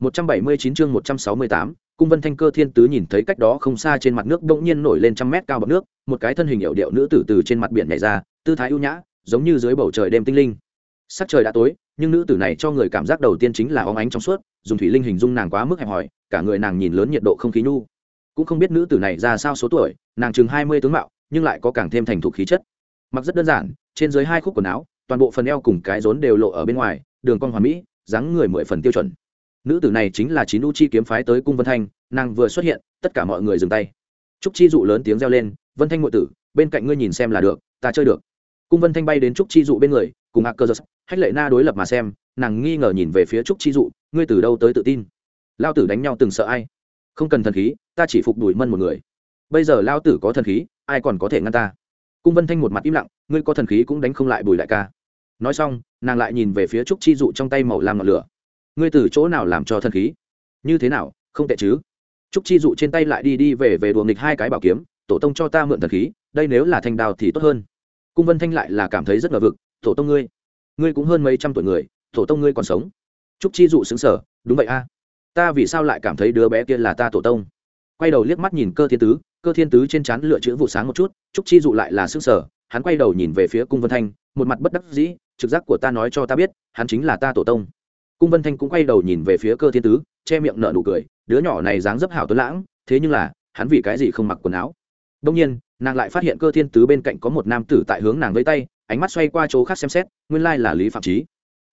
179 chương 168, cung vân thanh cơ thiên tứ nhìn thấy cách đó không xa trên mặt nước bỗng nhiên nổi lên trăm mét cao bọt nước một cái thân hình hiệu điệu nữ tử từ trên mặt biển nhảy ra tư thái ưu nhã giống như dưới bầu trời đêm tinh linh. Sắc trời đã tối nhưng nữ tử này cho người cảm giác đầu tiên chính là óng ánh trong suốt dùng thủy linh hình dung nàng quá mức hẹp hỏi, cả người nàng nhìn lớn nhiệt độ không khí nhu. Cũng không biết nữ tử này ra sao số tuổi nàng chừng hai mươi tướng mạo nhưng lại có càng thêm thành thục khí chất. Mặc rất đơn giản trên dưới hai khúc quần áo toàn bộ phần eo cùng cái rốn đều lộ ở bên ngoài đường cong hoàn mỹ dáng người mười phần tiêu chuẩn nữ tử này chính là chín u chi kiếm phái tới cung vân thanh, nàng vừa xuất hiện, tất cả mọi người dừng tay. Trúc chi dụ lớn tiếng reo lên, vân thanh ngụy tử, bên cạnh ngươi nhìn xem là được, ta chơi được. Cung vân thanh bay đến trúc chi dụ bên người, cùng a cơ giật, hách lệ na đối lập mà xem, nàng nghi ngờ nhìn về phía trúc chi dụ, ngươi từ đâu tới tự tin? Lao tử đánh nhau từng sợ ai? Không cần thần khí, ta chỉ phục đuổi mân một người. Bây giờ lao tử có thần khí, ai còn có thể ngăn ta? Cung vân thanh một mặt im lặng, ngươi có thần khí cũng đánh không lại bùi đại ca. Nói xong, nàng lại nhìn về phía trúc chi dụ trong tay màu làm ngọn lửa ngươi từ chỗ nào làm cho thần khí? Như thế nào? Không tệ chứ. Trúc chi dụ trên tay lại đi đi về về đùa nghịch hai cái bảo kiếm, tổ tông cho ta mượn thần khí, đây nếu là thanh đào thì tốt hơn. Cung vân thanh lại là cảm thấy rất ngờ vực, tổ tông ngươi ngươi cũng hơn mấy trăm tuổi người, tổ tông ngươi còn sống. Trúc chi dụ xứng sở đúng vậy a. Ta vì sao lại cảm thấy đứa bé kia là ta tổ tông? Quay đầu liếc mắt nhìn cơ thiên tứ, cơ thiên tứ trên trán lựa chữ vụ sáng một chút, trúc chi dụ lại là xứng sở hắn quay đầu nhìn về phía cung vân thanh, một mặt bất đắc dĩ, trực giác của ta nói cho ta biết, hắn chính là ta tổ tông cung vân thanh cũng quay đầu nhìn về phía cơ thiên tứ, che miệng nở nụ cười, đứa nhỏ này dáng dấp hảo tuấn lãng, thế nhưng là, hắn vì cái gì không mặc quần áo? Đông nhiên, nàng lại phát hiện cơ thiên tứ bên cạnh có một nam tử tại hướng nàng với tay, ánh mắt xoay qua chỗ khác xem xét, nguyên lai là lý phạm trí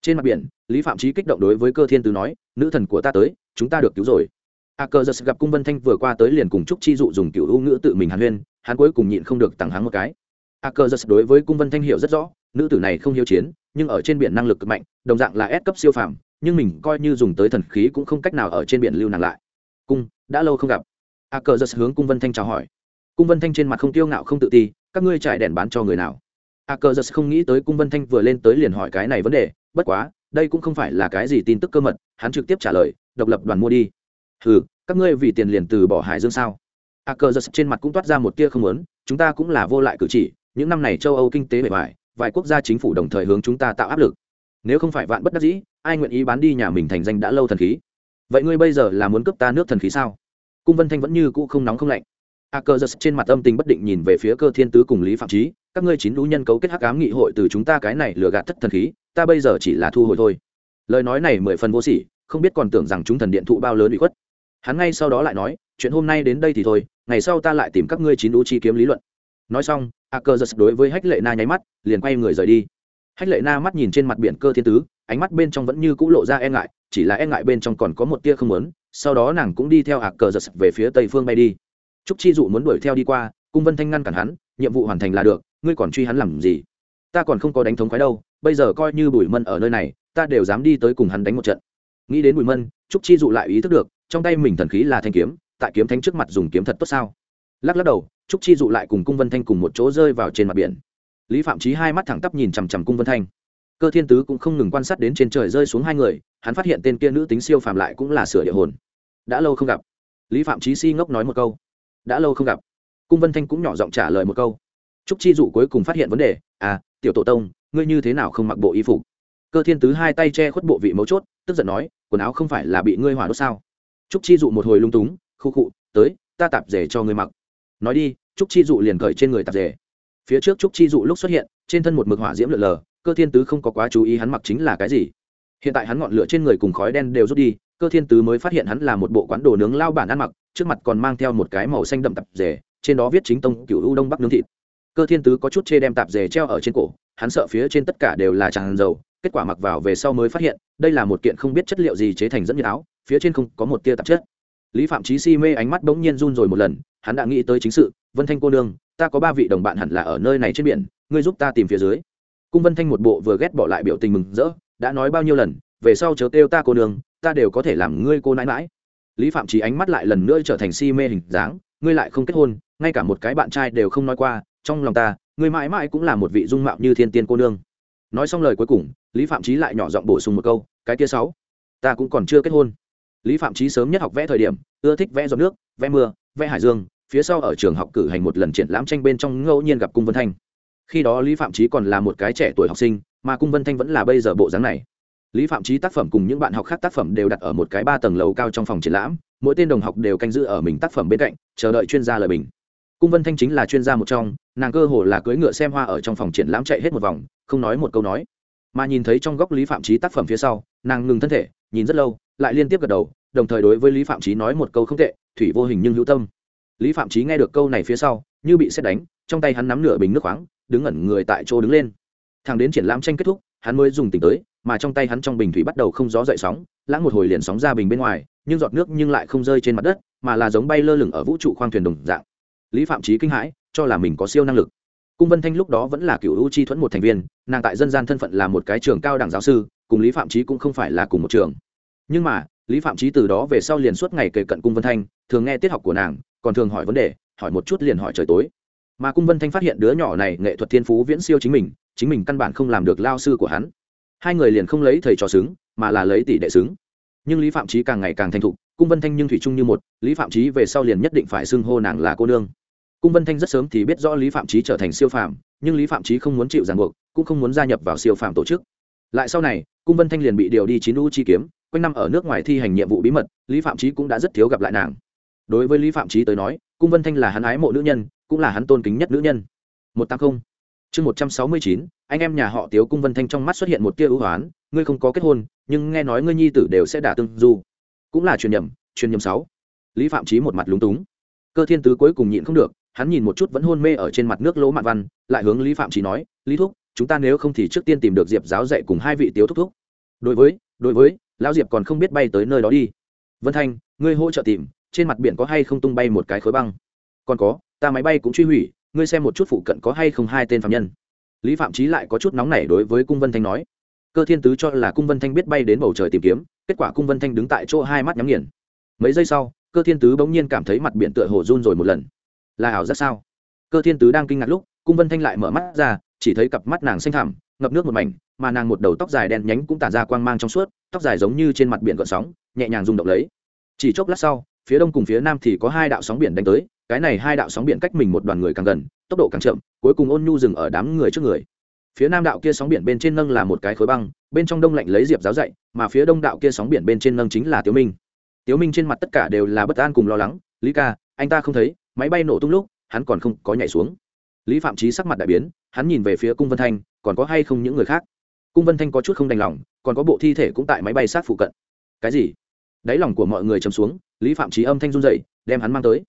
trên mặt biển, lý phạm trí kích động đối với cơ thiên tứ nói, nữ thần của ta tới, chúng ta được cứu rồi. A cơ giật gặp cung vân thanh vừa qua tới liền cùng chúc chi dụ dùng cựu ưu ngữ tự mình hàn huyên, hắn cuối cùng nhịn không được tặng hắn một cái. A cơ giật đối với cung vân thanh hiểu rất rõ, nữ tử này không hiếu chiến, nhưng ở trên biển năng lực cực mạnh, đồng dạng là S cấp siêu phàm nhưng mình coi như dùng tới thần khí cũng không cách nào ở trên biển lưu nàng lại. Cung, đã lâu không gặp. A cờ giật hướng cung vân thanh chào hỏi. Cung vân thanh trên mặt không tiêu ngạo không tự ti, các ngươi trải đèn bán cho người nào? A cờ giật không nghĩ tới cung vân thanh vừa lên tới liền hỏi cái này vấn đề, bất quá, đây cũng không phải là cái gì tin tức cơ mật, hắn trực tiếp trả lời, độc lập đoàn mua đi. Ừ các ngươi vì tiền liền từ bỏ hải dương sao? A cờ giật trên mặt cũng toát ra một tia không lớn chúng ta cũng là vô lại cử chỉ, những năm này châu âu kinh tế bề bài vài quốc gia chính phủ đồng thời hướng chúng ta tạo áp lực nếu không phải vạn bất đắc dĩ, ai nguyện ý bán đi nhà mình thành danh đã lâu thần khí? Vậy ngươi bây giờ là muốn cướp ta nước thần khí sao? Cung vân thanh vẫn như cũ không nóng không lạnh. A cơ giật trên mặt âm tình bất định nhìn về phía cơ thiên tứ cùng lý phạm trí các ngươi chín lũ nhân cấu kết hắc ám nghị hội từ chúng ta cái này lừa gạt thất thần khí, ta bây giờ chỉ là thu hồi thôi. Lời nói này mười phần vô sỉ, không biết còn tưởng rằng chúng thần điện thụ bao lớn bị khuất. Hắn ngay sau đó lại nói, chuyện hôm nay đến đây thì thôi, ngày sau ta lại tìm các ngươi chín lũ chi kiếm lý luận. Nói xong, a cơ giật đối với hách lệ na nháy mắt, liền quay người rời đi hách lệ na mắt nhìn trên mặt biển cơ thiên tứ, ánh mắt bên trong vẫn như cũ lộ ra e ngại, chỉ là e ngại bên trong còn có một tia không muốn, sau đó nàng cũng đi theo hạc cờ giật về phía tây phương bay đi. Trúc chi dụ muốn đuổi theo đi qua, cung vân thanh ngăn cản hắn, nhiệm vụ hoàn thành là được, ngươi còn truy hắn làm gì? Ta còn không có đánh thống khoái đâu, bây giờ coi như bùi mân ở nơi này, ta đều dám đi tới cùng hắn đánh một trận. Nghĩ đến bùi mân, trúc chi dụ lại ý thức được, trong tay mình thần khí là thanh kiếm, tại kiếm thanh trước mặt dùng kiếm thật tốt sao? Lắc lắc đầu, trúc chi dụ lại cùng cung vân thanh cùng một chỗ rơi vào trên mặt biển lý phạm trí hai mắt thẳng tắp nhìn chằm chằm cung vân thanh. Cơ thiên tứ cũng không ngừng quan sát đến trên trời rơi xuống hai người, hắn phát hiện tên kia nữ tính siêu phàm lại cũng là sửa địa hồn. Đã lâu không gặp. Lý phạm trí si ngốc nói một câu. Đã lâu không gặp. Cung vân thanh cũng nhỏ giọng trả lời một câu. Trúc chi dụ cuối cùng phát hiện vấn đề à tiểu tổ tông, ngươi như thế nào không mặc bộ y phục? Cơ thiên tứ hai tay che khuất bộ vị mấu chốt, tức giận nói, quần áo không phải là bị ngươi hỏa đốt sao? Trúc chi dụ một hồi lung túng, khu khụ tới, ta tạp rể cho ngươi mặc. Nói đi. Trúc chi dụ liền cởi trên người tạp rể phía trước trúc chi dụ lúc xuất hiện, trên thân một mực hỏa diễm lượn lờ, cơ thiên tứ không có quá chú ý hắn mặc chính là cái gì. Hiện tại hắn ngọn lửa trên người cùng khói đen đều rút đi, cơ thiên tứ mới phát hiện hắn là một bộ quán đồ nướng lao bản ăn mặc, trước mặt còn mang theo một cái màu xanh đậm tạp dề, trên đó viết chính tông cựu u đông bắc nướng thịt. Cơ thiên tứ có chút chê đem tạp dề treo ở trên cổ, hắn sợ phía trên tất cả đều là tràn dầu, kết quả mặc vào về sau mới phát hiện, đây là một kiện không biết chất liệu gì chế thành dẫn như áo, phía trên không có một tia tạp chất. Lý phạm trí si mê ánh mắt bỗng nhiên run rồi một lần, hắn đã nghĩ tới chính sự, vân thanh cô nương ta có ba vị đồng bạn hẳn là ở nơi này trên biển, ngươi giúp ta tìm phía dưới. Cung vân thanh một bộ vừa ghét bỏ lại biểu tình mừng rỡ, đã nói bao nhiêu lần, về sau chớ kêu ta cô nương, ta đều có thể làm ngươi cô nãi mãi lý phạm trí ánh mắt lại lần nữa trở thành si mê hình dáng, ngươi lại không kết hôn, ngay cả một cái bạn trai đều không nói qua, trong lòng ta, ngươi mãi mãi cũng là một vị dung mạo như thiên tiên cô nương. Nói xong lời cuối cùng, lý phạm trí lại nhỏ giọng bổ sung một câu, cái kia sáu, ta cũng còn chưa kết hôn. Lý phạm trí sớm nhất học vẽ thời điểm, ưa thích vẽ giọt nước, vẽ mưa, vẽ hải dương phía sau ở trường học cử hành một lần triển lãm tranh bên trong ngẫu nhiên gặp cung vân thanh. Khi đó lý phạm trí còn là một cái trẻ tuổi học sinh, mà cung vân thanh vẫn là bây giờ bộ dáng này. Lý phạm trí tác phẩm cùng những bạn học khác tác phẩm đều đặt ở một cái ba tầng lầu cao trong phòng triển lãm, mỗi tên đồng học đều canh giữ ở mình tác phẩm bên cạnh, chờ đợi chuyên gia lời bình. Cung vân thanh chính là chuyên gia một trong, nàng cơ hồ là cưỡi ngựa xem hoa ở trong phòng triển lãm chạy hết một vòng, không nói một câu nói. Mà nhìn thấy trong góc lý phạm trí tác phẩm phía sau, nàng ngừng thân thể, nhìn rất lâu, lại liên tiếp gật đầu, đồng thời đối với lý phạm trí nói một câu không tệ, thủy vô hình nhưng hữu tâm lý phạm trí nghe được câu này phía sau, như bị xét đánh, trong tay hắn nắm nửa bình nước khoáng, đứng ẩn người tại chỗ đứng lên. Thằng đến triển lãm tranh kết thúc, hắn mới dùng tỉnh tới, mà trong tay hắn trong bình thủy bắt đầu không gió dậy sóng, lãng một hồi liền sóng ra bình bên ngoài, nhưng giọt nước nhưng lại không rơi trên mặt đất, mà là giống bay lơ lửng ở vũ trụ khoang thuyền đồng dạng. Lý phạm trí kinh hãi, cho là mình có siêu năng lực. Cung vân thanh lúc đó vẫn là cựu u chi thuẫn một thành viên, nàng tại dân gian thân phận là một cái trường cao đẳng giáo sư, cùng lý phạm trí cũng không phải là cùng một trường. Nhưng mà, lý phạm trí từ đó về sau liền suốt ngày kề cận cung vân thanh, thường nghe tiết học của nàng còn thường hỏi vấn đề, hỏi một chút liền hỏi trời tối. Mà cung vân thanh phát hiện đứa nhỏ này nghệ thuật thiên phú viễn siêu chính mình chính mình căn bản không làm được lao sư của hắn. Hai người liền không lấy thầy trò xứng, mà là lấy tỷ đệ xứng. Nhưng lý phạm trí càng ngày càng thành thục, cung vân thanh nhưng thủy chung như một, lý phạm trí về sau liền nhất định phải xưng hô nàng là cô nương. Cung vân thanh rất sớm thì biết rõ lý phạm trí trở thành siêu phàm, nhưng lý phạm trí không muốn chịu ràng buộc, cũng không muốn gia nhập vào siêu phàm tổ chức. Lại sau này, cung vân thanh liền bị điều đi chín u chi kiếm, quanh năm ở nước ngoài thi hành nhiệm vụ bí mật, lý phạm trí cũng đã rất thiếu gặp lại nàng đối với lý phạm trí tới nói, cung vân thanh là hắn ái mộ nữ nhân, cũng là hắn tôn kính nhất nữ nhân. Một tám không. Chương một trăm sáu mươi chín, anh em nhà họ tiếu cung vân thanh trong mắt xuất hiện một tia ưu hoán, ngươi không có kết hôn, nhưng nghe nói ngươi nhi tử đều sẽ đả tương du. Cũng là truyền nhầm truyền nhầm sáu. Lý phạm trí một mặt lúng túng. Cơ thiên tứ cuối cùng nhịn không được, hắn nhìn một chút vẫn hôn mê ở trên mặt nước lỗ mạn văn, lại hướng lý phạm trí nói, lý thúc, chúng ta nếu không thì trước tiên tìm được diệp giáo dạy cùng hai vị tiếu thúc thúc. Đối với đối với, lão diệp còn không biết bay tới nơi đó đi. Vân thanh, ngươi hỗ trợ tìm trên mặt biển có hay không tung bay một cái khối băng? Còn có, ta máy bay cũng truy hủy, ngươi xem một chút phụ cận có hay không hai tên phạm nhân. Lý phạm trí lại có chút nóng nảy đối với cung vân thanh nói. Cơ thiên tứ cho là cung vân thanh biết bay đến bầu trời tìm kiếm, kết quả cung vân thanh đứng tại chỗ hai mắt nhắm nghiền. Mấy giây sau, cơ thiên tứ bỗng nhiên cảm thấy mặt biển tựa hồ run rồi một lần. Là ảo rất sao? Cơ thiên tứ đang kinh ngạc lúc, cung vân thanh lại mở mắt ra, chỉ thấy cặp mắt nàng xanh thẳm, ngập nước một mảnh, mà nàng một đầu tóc dài đen nhánh cũng tản ra quang mang trong suốt, tóc dài giống như trên mặt biển gợn sóng, nhẹ nhàng rung động lấy. Chỉ chốc lát sau phía đông cùng phía nam thì có hai đạo sóng biển đánh tới, cái này hai đạo sóng biển cách mình một đoàn người càng gần, tốc độ càng chậm, cuối cùng ôn nhu dừng ở đám người trước người. Phía nam đạo kia sóng biển bên trên nâng là một cái khối băng, bên trong đông lạnh lấy diệp giáo dạy, mà phía đông đạo kia sóng biển bên trên nâng chính là tiếu minh. Tiếu minh trên mặt tất cả đều là bất an cùng lo lắng, lý ca, anh ta không thấy, máy bay nổ tung lúc, hắn còn không có nhảy xuống. Lý phạm trí sắc mặt đại biến, hắn nhìn về phía cung vân thanh, còn có hay không những người khác? Cung vân thanh có chút không đành lòng, còn có bộ thi thể cũng tại máy bay sát phụ cận. Cái gì? Đáy lòng của mọi người chầm xuống lý phạm trí âm thanh run dậy đem hắn mang tới.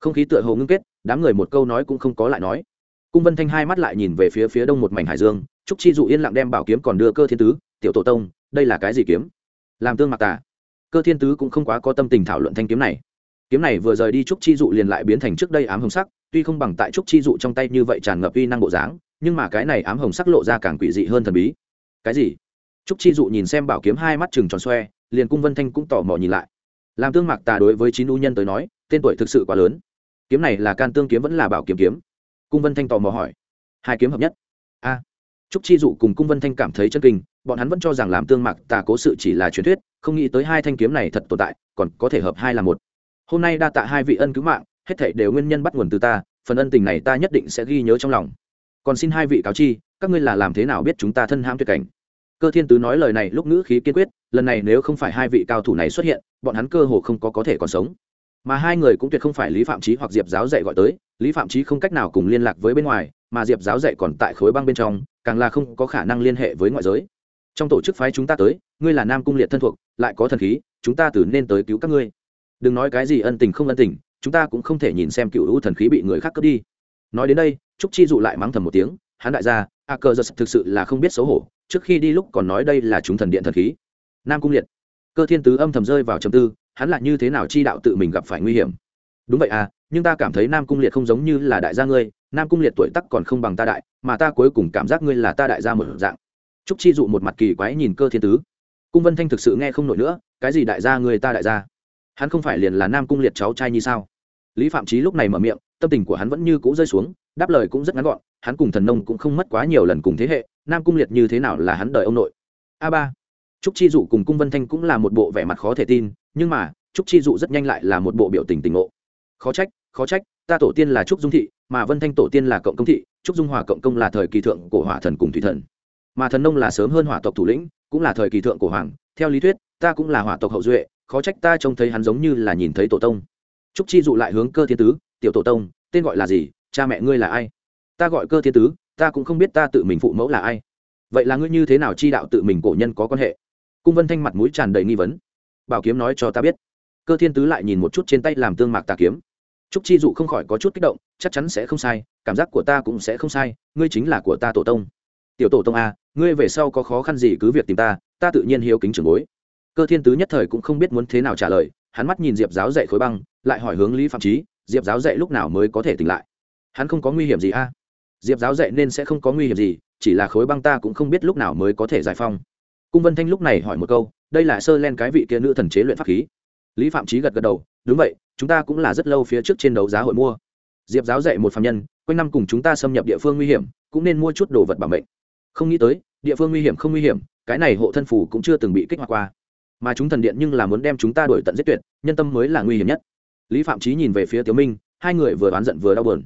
Không khí tựa hồ ngưng kết, đám người một câu nói cũng không có lại nói. Cung vân thanh hai mắt lại nhìn về phía phía đông một mảnh hải dương, trúc chi dụ yên lặng đem bảo kiếm còn đưa cơ thiên tứ, tiểu tổ tông, đây là cái gì kiếm? Làm tương mặc tà. Cơ thiên tứ cũng không quá có tâm tình thảo luận thanh kiếm này. Kiếm này vừa rời đi trúc chi dụ liền lại biến thành trước đây ám hồng sắc, tuy không bằng tại trúc chi dụ trong tay như vậy tràn ngập uy năng bộ dáng, nhưng mà cái này ám hồng sắc lộ ra càng quỷ dị hơn thần bí. Cái gì? Trúc chi dụ nhìn xem bảo kiếm hai mắt chừng tròn xoe, liền cung vân thanh cũng tò mò nhìn lại làm tương mạc tà đối với chín u nhân tới nói, tên tuổi thực sự quá lớn. Kiếm này là can tương kiếm vẫn là bảo kiếm kiếm? Cung vân thanh tò mò hỏi. Hai kiếm hợp nhất. A. Trúc chi dụ cùng cung vân thanh cảm thấy chân kinh, bọn hắn vẫn cho rằng làm tương mạc tà cố sự chỉ là truyền thuyết, không nghĩ tới hai thanh kiếm này thật tồn tại, còn có thể hợp hai là một. Hôm nay đa tạ hai vị ân cứu mạng, hết thảy đều nguyên nhân bắt nguồn từ ta, phần ân tình này ta nhất định sẽ ghi nhớ trong lòng. Còn xin hai vị cáo chi, các ngươi là làm thế nào biết chúng ta thân hãm tuyệt cảnh? Cơ thiên tứ nói lời này lúc ngữ khí kiên quyết lần này nếu không phải hai vị cao thủ này xuất hiện, bọn hắn cơ hồ không có có thể còn sống. Mà hai người cũng tuyệt không phải lý phạm trí hoặc diệp giáo dạy gọi tới, lý phạm trí không cách nào cùng liên lạc với bên ngoài, mà diệp giáo dạy còn tại khối băng bên trong, càng là không có khả năng liên hệ với ngoại giới. Trong tổ chức phái chúng ta tới, ngươi là nam cung liệt thân thuộc, lại có thần khí, chúng ta từ nên tới cứu các ngươi. Đừng nói cái gì ân tình không ân tình, chúng ta cũng không thể nhìn xem cựu hữu thần khí bị người khác cướp đi. Nói đến đây, trúc chi dụ lại mắng thầm một tiếng, hắn đại gia, a cơ giật thực sự là không biết xấu hổ, trước khi đi lúc còn nói đây là chúng thần điện thần khí nam cung liệt. Cơ thiên tứ âm thầm rơi vào trầm tư, hắn lại như thế nào chi đạo tự mình gặp phải nguy hiểm? Đúng vậy à nhưng ta cảm thấy nam cung liệt không giống như là đại gia ngươi, nam cung liệt tuổi tắc còn không bằng ta đại, mà ta cuối cùng cảm giác ngươi là ta đại gia một dạng. Trúc chi dụ một mặt kỳ quái nhìn cơ thiên tứ. Cung vân thanh thực sự nghe không nổi nữa, cái gì đại gia người ta đại gia? Hắn không phải liền là nam cung liệt cháu trai như sao? Lý phạm trí lúc này mở miệng, tâm tình của hắn vẫn như cũ rơi xuống, đáp lời cũng rất ngắn gọn, hắn cùng thần nông cũng không mất quá nhiều lần cùng thế hệ, nam cung liệt như thế nào là hắn đời ông nội? A ba trúc chi dụ cùng cung vân thanh cũng là một bộ vẻ mặt khó thể tin, nhưng mà, trúc chi dụ rất nhanh lại là một bộ biểu tình tình ngộ. Khó trách khó trách, ta tổ tiên là trúc dung thị, mà vân thanh tổ tiên là cộng công thị, trúc dung hòa cộng công là thời kỳ thượng cổ hỏa thần cùng thủy thần. Mà thần nông là sớm hơn hỏa tộc thủ lĩnh, cũng là thời kỳ thượng cổ hoàng, theo lý thuyết, ta cũng là hỏa tộc hậu duệ, khó trách ta trông thấy hắn giống như là nhìn thấy tổ tông. Trúc chi dụ lại hướng cơ thiên tứ, tiểu tổ tông, tên gọi là gì? Cha mẹ ngươi là ai? Ta gọi cơ thiên tứ, ta cũng không biết ta tự mình phụ mẫu là ai. Vậy là ngươi như thế nào chi đạo tự mình cổ nhân có quan hệ? Cung vân thanh mặt mũi tràn đầy nghi vấn. Bảo kiếm nói cho ta biết. Cơ thiên tứ lại nhìn một chút trên tay làm tương mạc tà kiếm. Trúc chi dụ không khỏi có chút kích động, chắc chắn sẽ không sai, cảm giác của ta cũng sẽ không sai, ngươi chính là của ta tổ tông. Tiểu tổ tông a, ngươi về sau có khó khăn gì cứ việc tìm ta ta tự nhiên hiếu kính trưởng bối. Cơ thiên tứ nhất thời cũng không biết muốn thế nào trả lời, hắn mắt nhìn diệp giáo dạy khối băng, lại hỏi hướng lý phạm trí diệp giáo dạy lúc nào mới có thể tỉnh lại? Hắn không có nguy hiểm gì a? Diệp giáo dạy nên sẽ không có nguy hiểm gì, chỉ là khối băng ta cũng không biết lúc nào mới có thể giải phong cung vân thanh lúc này hỏi một câu, đây là sơ len cái vị kia nữ thần chế luyện pháp khí. Lý phạm trí gật gật đầu, đúng vậy, chúng ta cũng là rất lâu phía trước trên đấu giá hội mua. Diệp giáo dạy một phạm nhân, quanh năm cùng chúng ta xâm nhập địa phương nguy hiểm, cũng nên mua chút đồ vật bảo mệnh. Không nghĩ tới, địa phương nguy hiểm không nguy hiểm, cái này hộ thân phủ cũng chưa từng bị kích hoạt qua. Mà chúng thần điện nhưng là muốn đem chúng ta đổi tận giết tuyệt, nhân tâm mới là nguy hiểm nhất. Lý phạm trí nhìn về phía tiểu minh, hai người vừa oán giận vừa đau buồn.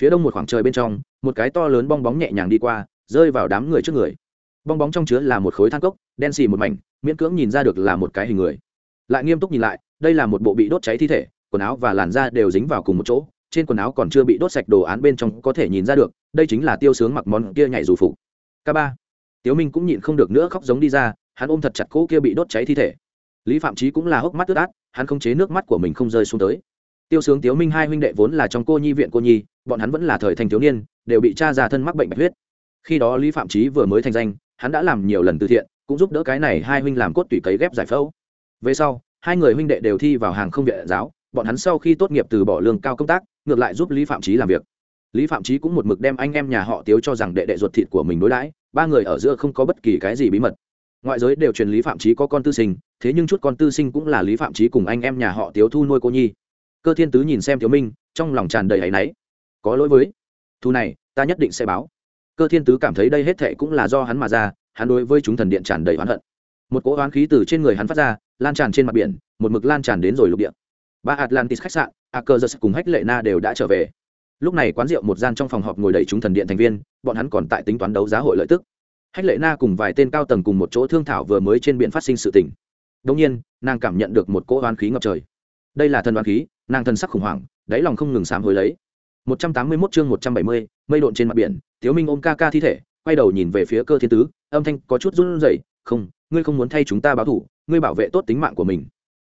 Phía đông một khoảng trời bên trong, một cái to lớn bong bóng nhẹ nhàng đi qua, rơi vào đám người trước người bong bóng trong chứa là một khối than cốc, đen xì một mảnh, miễn cưỡng nhìn ra được là một cái hình người. Lại nghiêm túc nhìn lại, đây là một bộ bị đốt cháy thi thể, quần áo và làn da đều dính vào cùng một chỗ, trên quần áo còn chưa bị đốt sạch đồ án bên trong có thể nhìn ra được, đây chính là tiêu sướng mặc món kia nhảy dù phục. K ba. Tiếu minh cũng nhịn không được nữa khóc giống đi ra, hắn ôm thật chặt cỗ kia bị đốt cháy thi thể. Lý phạm trí cũng là hốc mắt ướt át, hắn không chế nước mắt của mình không rơi xuống tới. Tiêu sướng tiếu minh hai huynh đệ vốn là trong cô nhi viện cô nhi, bọn hắn vẫn là thời thành thiếu niên, đều bị cha già thân mắc bệnh bạch huyết. Khi đó lý phạm trí vừa mới thành danh hắn đã làm nhiều lần từ thiện, cũng giúp đỡ cái này hai huynh làm cốt tủy cấy ghép giải phẫu. Về sau, hai người huynh đệ đều thi vào hàng không viện giáo, bọn hắn sau khi tốt nghiệp từ bỏ lương cao công tác, ngược lại giúp lý phạm trí làm việc. Lý phạm trí cũng một mực đem anh em nhà họ tiếu cho rằng đệ đệ ruột thịt của mình đối đãi, ba người ở giữa không có bất kỳ cái gì bí mật. Ngoại giới đều truyền lý phạm trí có con tư sinh, thế nhưng chút con tư sinh cũng là lý phạm trí cùng anh em nhà họ tiếu thu nuôi cô nhi. Cơ thiên tứ nhìn xem thiếu minh, trong lòng tràn đầy áy náy. Có lỗi với. Thu này, ta nhất định sẽ báo cơ thiên tứ cảm thấy đây hết thệ cũng là do hắn mà ra, hắn đối với chúng thần điện tràn đầy oán hận. Một cỗ oán khí từ trên người hắn phát ra, lan tràn trên mặt biển, một mực lan tràn đến rồi lục địa. Ba atlantis khách sạn, a cơ cùng hách lệ na đều đã trở về. Lúc này quán rượu một gian trong phòng họp ngồi đầy chúng thần điện thành viên, bọn hắn còn tại tính toán đấu giá hội lợi tức. Hách lệ na cùng vài tên cao tầng cùng một chỗ thương thảo vừa mới trên biển phát sinh sự tình. Đông nhiên, nàng cảm nhận được một cỗ oán khí ngập trời. Đây là thần oán khí, nàng thần sắc khủng hoảng, đáy lòng không ngừng sám hối lấy. 181 chương 170, mây độn trên mặt biển thiếu minh ôm ca ca thi thể quay đầu nhìn về phía cơ thiên tứ âm thanh có chút run rẩy không ngươi không muốn thay chúng ta báo thủ ngươi bảo vệ tốt tính mạng của mình.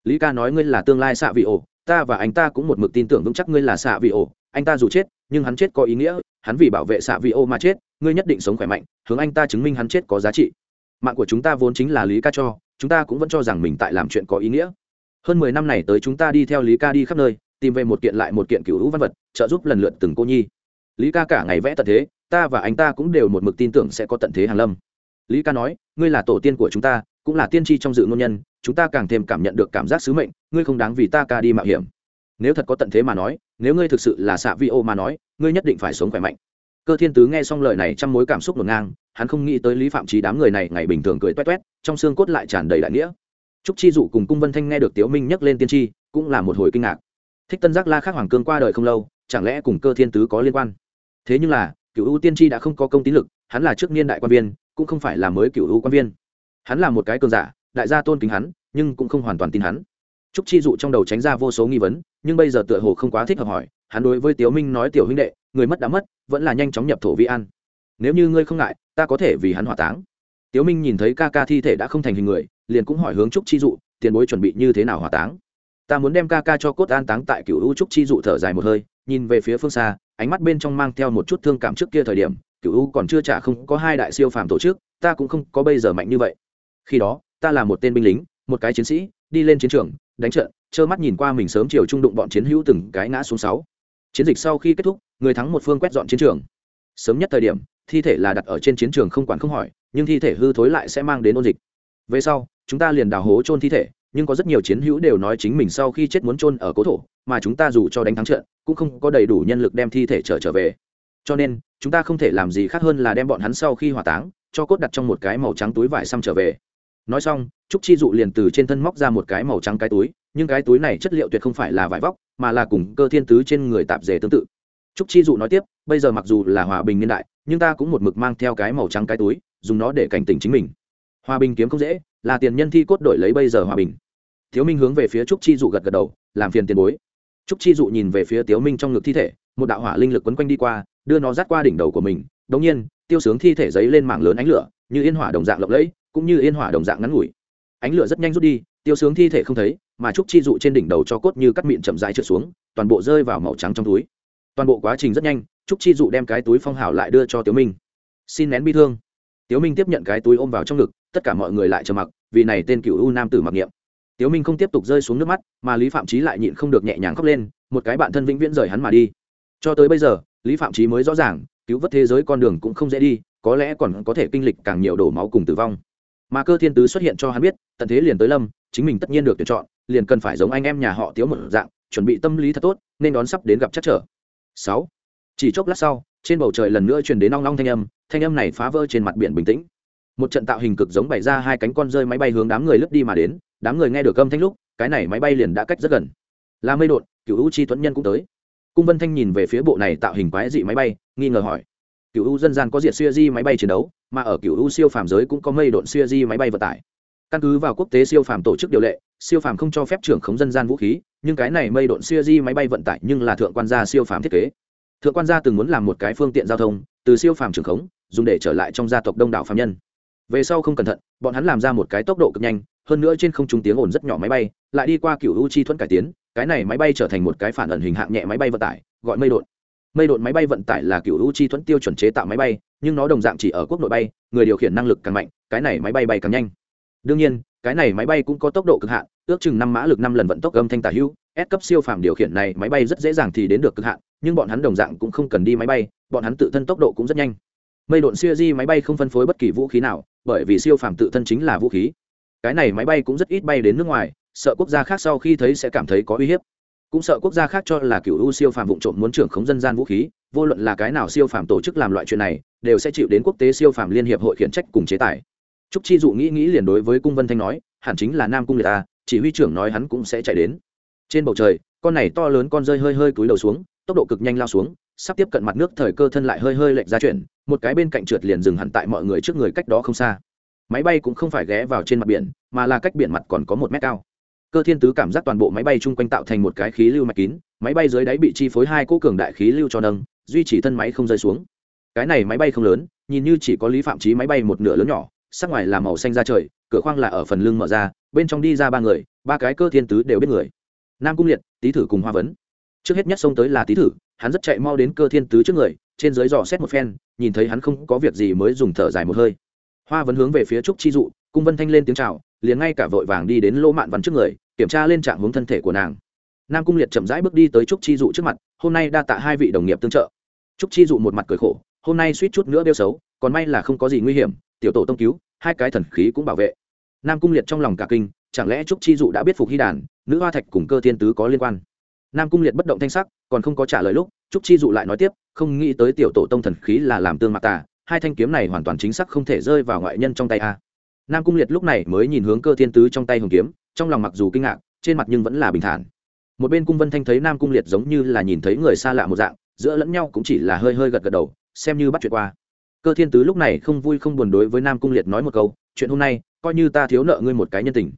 Lý ca nói ngươi là tương lai xạ vị ổ ta và anh ta cũng một mực tin tưởng vững chắc ngươi là xạ vị ổ. Anh ta dù chết nhưng hắn chết có ý nghĩa hắn vì bảo vệ xạ vị ô mà chết ngươi nhất định sống khỏe mạnh hướng anh ta chứng minh hắn chết có giá trị. Mạng của chúng ta vốn chính là lý ca cho chúng ta cũng vẫn cho rằng mình tại làm chuyện có ý nghĩa. Hơn mười năm này tới chúng ta đi theo lý ca đi khắp nơi tìm về một kiện lại một kiện cựu hữu văn vật, trợ giúp lần lượt từng cô nhi. Lý ca cả ngày vẽ tận thế, ta và anh ta cũng đều một mực tin tưởng sẽ có tận thế hàn lâm. Lý ca nói, ngươi là tổ tiên của chúng ta, cũng là tiên tri trong dự ngôn nhân, chúng ta càng thêm cảm nhận được cảm giác sứ mệnh, ngươi không đáng vì ta ca đi mạo hiểm. Nếu thật có tận thế mà nói, nếu ngươi thực sự là xạ vi ô mà nói, ngươi nhất định phải sống khỏe mạnh. Cơ thiên tứ nghe xong lời này trong mối cảm xúc ngổn ngang, hắn không nghĩ tới lý phạm trí đám người này ngày bình thường cười toét toét, trong xương cốt lại tràn đầy đại nghĩa. Trúc chi dụ cùng cung vân thanh nghe được tiếu minh nhắc lên tiên tri, cũng là một hồi kinh ngạc thích tân giác la khác hoàng cương qua đời không lâu, chẳng lẽ cùng cơ thiên tứ có liên quan? Thế nhưng là cựu ưu tiên tri đã không có công tín lực, hắn là trước niên đại quan viên, cũng không phải là mới cựu ưu quan viên. Hắn là một cái cường giả, đại gia tôn kính hắn, nhưng cũng không hoàn toàn tin hắn. Trúc chi dụ trong đầu tránh ra vô số nghi vấn, nhưng bây giờ tựa hồ không quá thích hợp hỏi, hắn đối với tiếu minh nói tiểu huynh đệ, người mất đã mất, vẫn là nhanh chóng nhập thổ vi an. Nếu như ngươi không ngại, ta có thể vì hắn hỏa táng. Tiếu minh nhìn thấy ca ca thi thể đã không thành hình người, liền cũng hỏi hướng trúc chi dụ, tiền bối chuẩn bị như thế nào hỏa táng? Ta muốn đem ca ca cho cốt an táng tại cựu u trúc chi dụ thở dài một hơi, nhìn về phía phương xa, ánh mắt bên trong mang theo một chút thương cảm trước kia thời điểm cựu u còn chưa trả không có hai đại siêu phàm tổ chức, ta cũng không có bây giờ mạnh như vậy. Khi đó, ta là một tên binh lính, một cái chiến sĩ, đi lên chiến trường, đánh trận, trơ mắt nhìn qua mình sớm chiều trung đụng bọn chiến hữu từng cái ngã xuống sáu. Chiến dịch sau khi kết thúc, người thắng một phương quét dọn chiến trường. Sớm nhất thời điểm, thi thể là đặt ở trên chiến trường không quản không hỏi, nhưng thi thể hư thối lại sẽ mang đến ôn dịch. Về sau, chúng ta liền đào hố chôn thi thể nhưng có rất nhiều chiến hữu đều nói chính mình sau khi chết muốn chôn ở cố thổ, mà chúng ta dù cho đánh thắng trận, cũng không có đầy đủ nhân lực đem thi thể trở trở về. Cho nên, chúng ta không thể làm gì khác hơn là đem bọn hắn sau khi hỏa táng, cho cốt đặt trong một cái màu trắng túi vải xăm trở về. Nói xong, trúc chi dụ liền từ trên thân móc ra một cái màu trắng cái túi, nhưng cái túi này chất liệu tuyệt không phải là vải vóc, mà là cùng cơ thiên tứ trên người tạp dề tương tự. Trúc chi dụ nói tiếp, bây giờ mặc dù là hòa bình niên đại, nhưng ta cũng một mực mang theo cái màu trắng cái túi, dùng nó để cảnh tỉnh chính mình. Hòa bình kiếm không dễ là tiền nhân thi cốt đổi lấy bây giờ hòa bình. Thiếu minh hướng về phía trúc chi dụ gật gật đầu, làm phiền tiền bối. Trúc chi dụ nhìn về phía tiếu minh trong ngực thi thể, một đạo hỏa linh lực quấn quanh đi qua, đưa nó dắt qua đỉnh đầu của mình. Đống nhiên, tiêu sướng thi thể giấy lên mảng lớn ánh lửa, như yên hỏa đồng dạng lộng lẫy, cũng như yên hỏa đồng dạng ngắn ngủi. Ánh lửa rất nhanh rút đi, tiêu sướng thi thể không thấy, mà trúc chi dụ trên đỉnh đầu cho cốt như cắt miệng chậm rãi trượt xuống, toàn bộ rơi vào màu trắng trong túi. Toàn bộ quá trình rất nhanh, trúc chi dụ đem cái túi phong hào lại đưa cho tiếu minh. Xin nén bi thương. Tiếu minh tiếp nhận cái túi ôm vào trong ngực tất cả mọi người lại trầm mặc, vì này tên cựu u nam tử mặc niệm. Tiếu minh không tiếp tục rơi xuống nước mắt, mà lý phạm trí lại nhịn không được nhẹ nhàng khóc lên, một cái bạn thân vĩnh viễn rời hắn mà đi. Cho tới bây giờ, lý phạm trí mới rõ ràng, cứu vớt thế giới con đường cũng không dễ đi, có lẽ còn có thể kinh lịch càng nhiều đổ máu cùng tử vong. Mà cơ thiên tứ xuất hiện cho hắn biết, tận thế liền tới lâm, chính mình tất nhiên được tuyển chọn, liền cần phải giống anh em nhà họ tiếu một dạng, chuẩn bị tâm lý thật tốt, nên đón sắp đến gặp chắc trở. Sáu. Chỉ chốc lát sau, trên bầu trời lần nữa truyền đến long long thanh âm thanh âm này phá vỡ trên mặt biển bình tĩnh một trận tạo hình cực giống bày ra hai cánh con rơi máy bay hướng đám người lướt đi mà đến, đám người nghe được âm thanh lúc, cái này máy bay liền đã cách rất gần. Là mây đột cựu u chi tuấn nhân cũng tới. Cung vân thanh nhìn về phía bộ này tạo hình quái dị máy bay, nghi ngờ hỏi. Cựu u dân gian có diệt siêu di máy bay chiến đấu, mà ở cựu u siêu phàm giới cũng có mây đột siêu di máy bay vận tải. Căn cứ vào quốc tế siêu phàm tổ chức điều lệ, siêu phàm không cho phép trưởng khống dân gian vũ khí, nhưng cái này mây đột siêu di máy bay vận tải nhưng là thượng quan gia siêu phàm thiết kế. Thượng quan gia từng muốn làm một cái phương tiện giao thông, từ siêu phàm trưởng khống, dùng để trở lại trong gia tộc đông đảo phàm nhân về sau không cẩn thận, bọn hắn làm ra một cái tốc độ cực nhanh, hơn nữa trên không trung tiếng ồn rất nhỏ máy bay, lại đi qua cựu u chi thuẫn cải tiến, cái này máy bay trở thành một cái phản ẩn hình hạng nhẹ máy bay vận tải, gọi mây đột. mây đột máy bay vận tải là cựu u chi thuẫn tiêu chuẩn chế tạo máy bay, nhưng nó đồng dạng chỉ ở quốc nội bay, người điều khiển năng lực càng mạnh, cái này máy bay bay càng nhanh đương nhiên, cái này máy bay cũng có tốc độ cực hạn, ước chừng năm mã lực năm lần vận tốc âm thanh tả hữu, S cấp siêu phàm điều khiển này máy bay rất dễ dàng thì đến được cực hạn, nhưng bọn hắn đồng dạng cũng không cần đi máy bay, bọn hắn tự thân tốc độ cũng rất nhanh mây độn siêu di máy bay không phân phối bất kỳ vũ khí nào bởi vì siêu phàm tự thân chính là vũ khí. Cái này máy bay cũng rất ít bay đến nước ngoài, sợ quốc gia khác sau khi thấy sẽ cảm thấy có uy hiếp. Cũng sợ quốc gia khác cho là cựu u siêu phàm vụ trộm muốn trưởng khống dân gian vũ khí, vô luận là cái nào siêu phàm tổ chức làm loại chuyện này, đều sẽ chịu đến quốc tế siêu phàm liên hiệp hội khiển trách cùng chế tài. Trúc chi dụ nghĩ nghĩ liền đối với cung vân thanh nói, hẳn chính là nam cung liệt ta chỉ huy trưởng nói hắn cũng sẽ chạy đến. Trên bầu trời, con này to lớn con rơi hơi hơi cúi đầu xuống, tốc độ cực nhanh lao xuống sắp tiếp cận mặt nước thời cơ thân lại hơi hơi lệch ra chuyển, một cái bên cạnh trượt liền dừng hẳn tại mọi người trước người cách đó không xa. Máy bay cũng không phải ghé vào trên mặt biển, mà là cách biển mặt còn có một mét cao. Cơ thiên tứ cảm giác toàn bộ máy bay chung quanh tạo thành một cái khí lưu mạch kín, máy bay dưới đáy bị chi phối hai cỗ cường đại khí lưu cho nâng, duy trì thân máy không rơi xuống. Cái này máy bay không lớn, nhìn như chỉ có lý phạm trí máy bay một nửa lớn nhỏ, sắc ngoài là màu xanh ra trời, cửa khoang là ở phần lưng mở ra, bên trong đi ra ba người, ba cái cơ thiên tứ đều biết người. Nam cung liệt, tý thử cùng hoa vấn. Trước hết nhất xông tới là tý thử hắn rất chạy mau đến cơ thiên tứ trước người, trên dưới dò xét một phen, nhìn thấy hắn không có việc gì mới dùng thở dài một hơi. Hoa vẫn hướng về phía trúc chi dụ, cung vân thanh lên tiếng chào, liền ngay cả vội vàng đi đến lỗ mạn văn trước người, kiểm tra lên trạng hướng thân thể của nàng. Nam cung liệt chậm rãi bước đi tới trúc chi dụ trước mặt, hôm nay đa tạ hai vị đồng nghiệp tương trợ. Trúc chi dụ một mặt cười khổ, hôm nay suýt chút nữa đeo xấu, còn may là không có gì nguy hiểm, tiểu tổ tông cứu, hai cái thần khí cũng bảo vệ. Nam cung liệt trong lòng cả kinh, chẳng lẽ trúc chi dụ đã biết phục hy đàn, nữ hoa thạch cùng cơ thiên tứ có liên quan? Nam cung liệt bất động thanh sắc còn không có trả lời lúc trúc chi dụ lại nói tiếp không nghĩ tới tiểu tổ tông thần khí là làm tương mạc tà hai thanh kiếm này hoàn toàn chính xác không thể rơi vào ngoại nhân trong tay a. Nam cung liệt lúc này mới nhìn hướng cơ thiên tứ trong tay hồng kiếm trong lòng mặc dù kinh ngạc trên mặt nhưng vẫn là bình thản. Một bên cung vân thanh thấy nam cung liệt giống như là nhìn thấy người xa lạ một dạng giữa lẫn nhau cũng chỉ là hơi hơi gật gật đầu xem như bắt chuyện qua. Cơ thiên tứ lúc này không vui không buồn đối với nam cung liệt nói một câu chuyện hôm nay coi như ta thiếu nợ ngươi một cái nhân tình.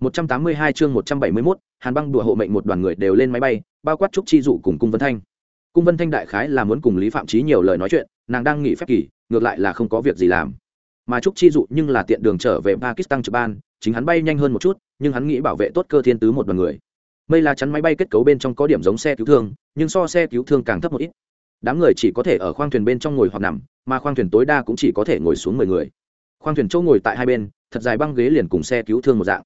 182 chương 171, Hàn Băng đùa hộ mệnh một đoàn người đều lên máy bay, bao quát trúc chi dụ cùng cung Vân Thanh. Cung Vân Thanh đại khái là muốn cùng Lý Phạm trí nhiều lời nói chuyện, nàng đang nghỉ phép kỳ, ngược lại là không có việc gì làm. Mà trúc chi dụ nhưng là tiện đường trở về Pakistan trực ban, chính hắn bay nhanh hơn một chút, nhưng hắn nghĩ bảo vệ tốt cơ thiên tứ một đoàn người. Mây là chắn máy bay kết cấu bên trong có điểm giống xe cứu thương, nhưng so xe cứu thương càng thấp một ít. Đám người chỉ có thể ở khoang thuyền bên trong ngồi hoặc nằm, mà khoang thuyền tối đa cũng chỉ có thể ngồi xuống mười người. Khoang thuyền chỗ ngồi tại hai bên, thật dài băng ghế liền cùng xe cứu thương một dạng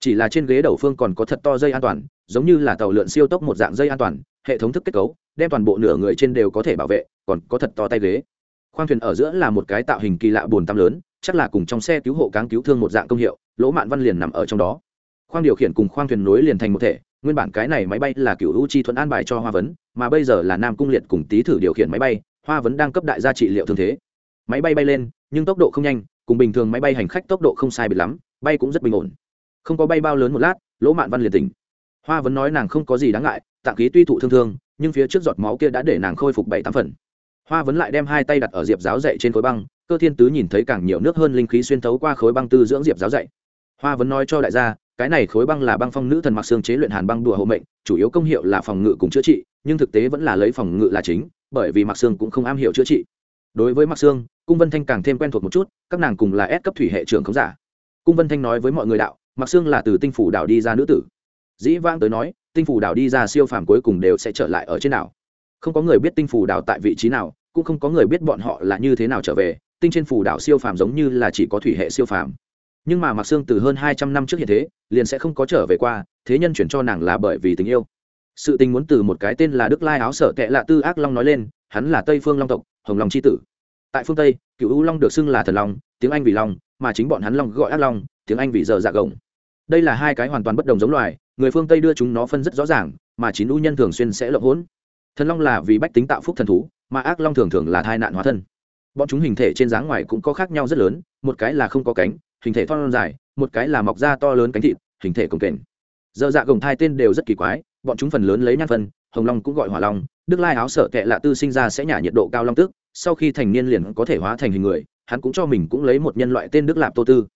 chỉ là trên ghế đầu phương còn có thật to dây an toàn, giống như là tàu lượn siêu tốc một dạng dây an toàn, hệ thống thức kết cấu, đem toàn bộ nửa người trên đều có thể bảo vệ, còn có thật to tay ghế. Khoang thuyền ở giữa là một cái tạo hình kỳ lạ bồn tăm lớn, chắc là cùng trong xe cứu hộ cáng cứu thương một dạng công hiệu, lỗ mạn văn liền nằm ở trong đó. Khoang điều khiển cùng khoang thuyền nối liền thành một thể, nguyên bản cái này máy bay là cựu u chi thuận an bài cho hoa vấn, mà bây giờ là nam cung liệt cùng tý thử điều khiển máy bay, hoa vấn đang cấp đại gia trị liệu thương thế. Máy bay bay lên, nhưng tốc độ không nhanh, cùng bình thường máy bay hành khách tốc độ không sai biệt lắm, bay cũng rất bình ổn không có bay bao lớn một lát, lỗ mạn văn liền tỉnh. Hoa vẫn nói nàng không có gì đáng ngại, tạng khí tuy thụ thương thương, nhưng phía trước giọt máu kia đã để nàng khôi phục bảy tám phần. Hoa vẫn lại đem hai tay đặt ở diệp giáo dậy trên khối băng, cơ thiên tứ nhìn thấy càng nhiều nước hơn linh khí xuyên thấu qua khối băng tư dưỡng diệp giáo dạy. Hoa vẫn nói cho đại gia, cái này khối băng là băng phong nữ thần mặc xương chế luyện hàn băng đùa hộ mệnh, chủ yếu công hiệu là phòng ngự cùng chữa trị, nhưng thực tế vẫn là lấy phòng ngự là chính, bởi vì mặc xương cũng không am hiểu chữa trị. Đối với mặc xương, cung vân thanh càng thêm quen thuộc một chút, các nàng cùng là ép cấp thủy hệ trưởng khống giả. Cung vân thanh nói với mọi người đạo mặc xương là từ tinh phủ đảo đi ra nữ tử. Dĩ vang tới nói, tinh phủ đảo đi ra siêu phàm cuối cùng đều sẽ trở lại ở trên đảo. Không có người biết tinh phủ đảo tại vị trí nào, cũng không có người biết bọn họ là như thế nào trở về, tinh trên phủ đảo siêu phàm giống như là chỉ có thủy hệ siêu phàm. Nhưng mà mặc xương từ hơn hai trăm năm trước hiện thế, liền sẽ không có trở về qua, thế nhân chuyển cho nàng là bởi vì tình yêu. Sự tình muốn từ một cái tên là đức lai áo sở tệ lạ tư ác long nói lên, hắn là tây phương long tộc, hồng long c h i tử. Tại phương tây cựu u long được xưng là thần long, tiếng anh vì long, mà chính bọn hắn long gọi ác long, tiếng anh vì giờ dạ gồng đây là hai cái hoàn toàn bất đồng giống loài, người phương tây đưa chúng nó phân rất rõ ràng, mà chín u nhân thường xuyên sẽ lộng hỗn thần long là vì bách tính tạo phúc thần thú, mà ác long thường thường là thai nạn hóa thân. Bọn chúng hình thể trên dáng ngoài cũng có khác nhau rất lớn, một cái là không có cánh, hình thể thon dài, một cái là mọc da to lớn cánh thịt, hình thể cồng kềnh. Dơ dạ gồng thai tên đều rất kỳ quái, bọn chúng phần lớn lấy nhan phân, hồng long cũng gọi hỏa long, đức lai áo sợ tệ lạ tư sinh ra sẽ nhả nhiệt độ cao long tức sau khi thành niên liền có thể hóa thành hình người, hắn cũng cho mình cũng lấy một nhân loại tên đức lạp tô tư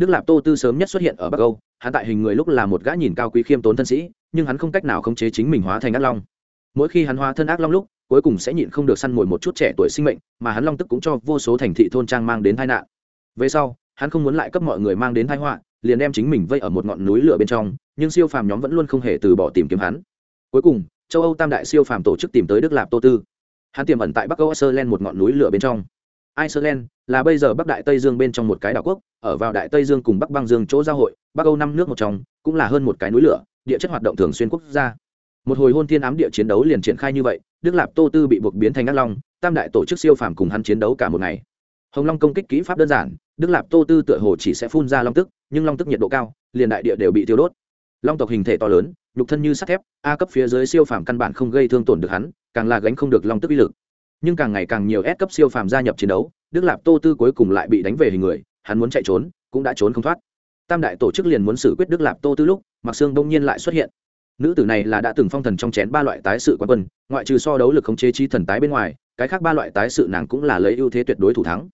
đức lạp tô tư sớm nhất xuất hiện ở bắc âu, hắn tại hình người lúc là một gã nhìn cao quý khiêm tốn thân sĩ, nhưng hắn không cách nào khống chế chính mình hóa thành ác long. Mỗi khi hắn hóa thân ác long lúc, cuối cùng sẽ nhịn không được săn mồi một chút trẻ tuổi sinh mệnh, mà hắn long tức cũng cho vô số thành thị thôn trang mang đến tai nạn. Về sau, hắn không muốn lại cấp mọi người mang đến tai họa, liền đem chính mình vây ở một ngọn núi lửa bên trong, nhưng siêu phàm nhóm vẫn luôn không hề từ bỏ tìm kiếm hắn. Cuối cùng, châu âu tam đại siêu phàm tổ chức tìm tới đức lạp tô tư. Hắn tiềm ẩn tại bắc âu iceland một ngọn núi lửa bên trong. Iceland là bây giờ bắc đại tây dương bên trong một cái đảo quốc, ở vào đại tây dương cùng bắc băng dương chỗ giao hội, bắc âu năm nước một trong, cũng là hơn một cái núi lửa, địa chất hoạt động thường xuyên quốc gia. Một hồi hôn thiên ám địa chiến đấu liền triển khai như vậy, đức lạp tô tư bị buộc biến thành ác long, tam đại tổ chức siêu phàm cùng hắn chiến đấu cả một ngày. Hồng long công kích kỹ pháp đơn giản, đức lạp tô tư tựa hồ chỉ sẽ phun ra long tức, nhưng long tức nhiệt độ cao, liền đại địa đều bị tiêu đốt. Long tộc hình thể to lớn, nhục thân như sắt thép, a cấp phía dưới siêu phàm căn bản không gây thương tổn được hắn, càng là gánh không được long tức uy lực. Nhưng càng ngày càng nhiều S cấp siêu phàm gia nhập chiến đấu đức lạp tô tư cuối cùng lại bị đánh về hình người, hắn muốn chạy trốn, cũng đã trốn không thoát. Tam đại tổ chức liền muốn xử quyết đức lạp tô tư lúc mặc Sương đông nhiên lại xuất hiện. Nữ tử này là đã từng phong thần trong chén ba loại tái sự quan quân, ngoại trừ so đấu lực khống chế trí thần tái bên ngoài, cái khác ba loại tái sự nàng cũng là lấy ưu thế tuyệt đối thủ thắng.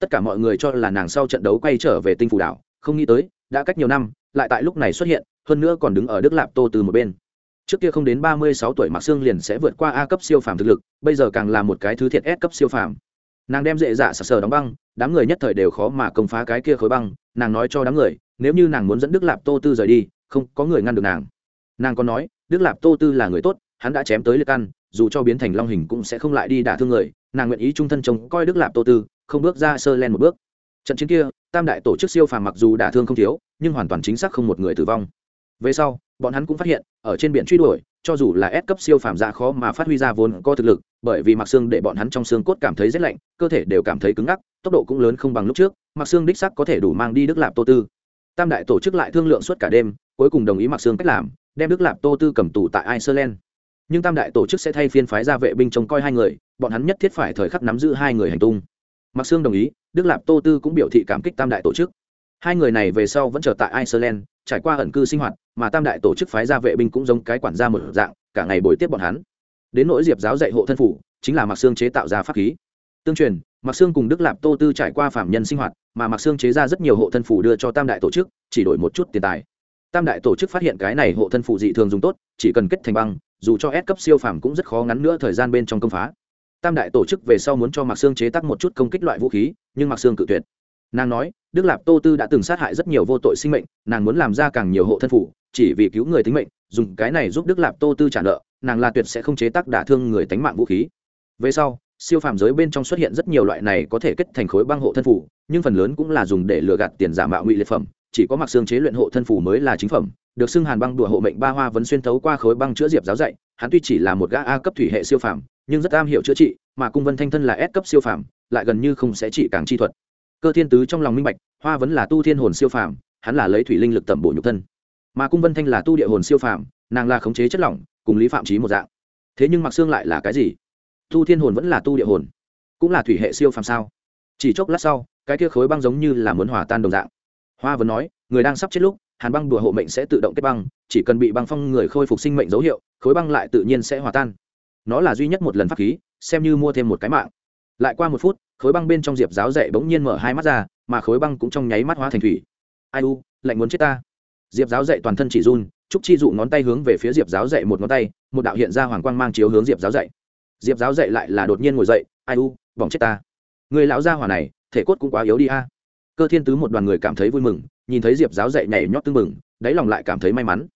Tất cả mọi người cho là nàng sau trận đấu quay trở về tinh phủ đảo, không nghĩ tới, đã cách nhiều năm, lại tại lúc này xuất hiện, hơn nữa còn đứng ở đức lạp tô từ một bên. Trước kia không đến ba mươi sáu tuổi mạc sương liền sẽ vượt qua a cấp siêu phàm thực lực, bây giờ càng là một cái thứ thiệt s cấp siêu phàm nàng đem dễ dạ sờ sờ đóng băng đám người nhất thời đều khó mà công phá cái kia khối băng nàng nói cho đám người nếu như nàng muốn dẫn đức lạp tô tư rời đi không có người ngăn được nàng. Nàng còn nói đức lạp tô tư là người tốt hắn đã chém tới liệt căn dù cho biến thành long hình cũng sẽ không lại đi đả thương người nàng nguyện ý trung thân chồng, coi đức lạp tô tư không bước ra sơ len một bước. Trận chiến kia tam đại tổ chức siêu phàm mặc dù đả thương không thiếu nhưng hoàn toàn chính xác không một người tử vong. Về sau bọn hắn cũng phát hiện ở trên biển truy đuổi, cho dù là S cấp siêu phàm giả khó mà phát huy ra vốn có thực lực, bởi vì mặc xương để bọn hắn trong xương cốt cảm thấy rất lạnh, cơ thể đều cảm thấy cứng ngắc, tốc độ cũng lớn không bằng lúc trước mặc xương đích sắc có thể đủ mang đi đức lạp tô tư. Tam đại tổ chức lại thương lượng suốt cả đêm, cuối cùng đồng ý mặc xương cách làm, đem đức lạp tô tư cầm tù tại iceland. Nhưng tam đại tổ chức sẽ thay phiên phái ra vệ binh trông coi hai người, bọn hắn nhất thiết phải thời khắc nắm giữ hai người hành tung. Mặc xương đồng ý, đức lạp tô tư cũng biểu thị cảm kích tam đại tổ chức. Hai người này về sau vẫn trở tại iceland trải qua ẩn cư sinh hoạt, mà tam đại tổ chức phái ra vệ binh cũng giống cái quản gia một dạng, cả ngày bồi tiếp bọn hắn. Đến nỗi diệp giáo dạy hộ thân phủ, chính là mặc xương chế tạo ra pháp khí. Tương truyền mặc xương cùng đức lạp tô tư trải qua phạm nhân sinh hoạt, mà mặc xương chế ra rất nhiều hộ thân phủ đưa cho tam đại tổ chức, chỉ đổi một chút tiền tài. Tam đại tổ chức phát hiện cái này hộ thân phủ dị thường dùng tốt, chỉ cần kết thành băng, dù cho S cấp siêu phàm cũng rất khó ngắn nữa thời gian bên trong công phá. Tam đại tổ chức về sau muốn cho mặc xương chế tác một chút công kích loại vũ khí, nhưng mặc xương cự tuyệt nàng nói, đức lạp tô tư đã từng sát hại rất nhiều vô tội sinh mệnh, nàng muốn làm ra càng nhiều hộ thân phủ, chỉ vì cứu người tính mệnh, dùng cái này giúp đức lạp tô tư trả nợ, nàng là tuyệt sẽ không chế tác đả thương người tánh mạng vũ khí. Về sau, siêu phàm giới bên trong xuất hiện rất nhiều loại này có thể kết thành khối băng hộ thân phủ, nhưng phần lớn cũng là dùng để lừa gạt tiền giả mạo ngụy liệt phẩm, chỉ có mặc xương chế luyện hộ thân phủ mới là chính phẩm, được xưng hàn băng đùa hộ mệnh ba hoa vẫn xuyên thấu qua khối băng chữa diệp giáo dạy, hắn tuy chỉ là một gã a cấp thủy hệ siêu phàm, nhưng rất am hiểu chữa trị, mà cung vân thanh thân là S cấp siêu phàm, lại gần như không sẽ trị càng chi thuật cơ thiên tứ trong lòng minh bạch, hoa vẫn là tu thiên hồn siêu phàm, hắn là lấy thủy linh lực tẩm bổ nhục thân. Mà cung vân thanh là tu địa hồn siêu phàm, nàng là khống chế chất lỏng, cùng lý phạm trí một dạng. Thế nhưng mặc xương lại là cái gì? Tu thiên hồn vẫn là tu địa hồn, cũng là thủy hệ siêu phàm sao? Chỉ chốc lát sau, cái kia khối băng giống như là muốn hòa tan đồng dạng. Hoa vẫn nói, người đang sắp chết lúc, hàn băng đùa hộ mệnh sẽ tự động kết băng, chỉ cần bị băng phong người khôi phục sinh mệnh dấu hiệu, khối băng lại tự nhiên sẽ hòa tan. Nó là duy nhất một lần pháp khí, xem như mua thêm một cái mạng. Lại qua một phút khối băng bên trong diệp giáo dạy bỗng nhiên mở hai mắt ra, mà khối băng cũng trong nháy mắt hóa thành thủy. Ai u, lạnh muốn chết ta. Diệp giáo dạy toàn thân chỉ run, trúc chi dụ ngón tay hướng về phía diệp giáo dạy một ngón tay, một đạo hiện ra hoàng quang mang chiếu hướng diệp giáo dạy. diệp giáo dạy lại là đột nhiên ngồi dậy, ai u, bỏng chết ta. Người lão gia hỏa này, thể cốt cũng quá yếu đi a. Cơ thiên tứ một đoàn người cảm thấy vui mừng, nhìn thấy diệp giáo dạy nhảy nhót tưng mừng đáy lòng lại cảm thấy may mắn.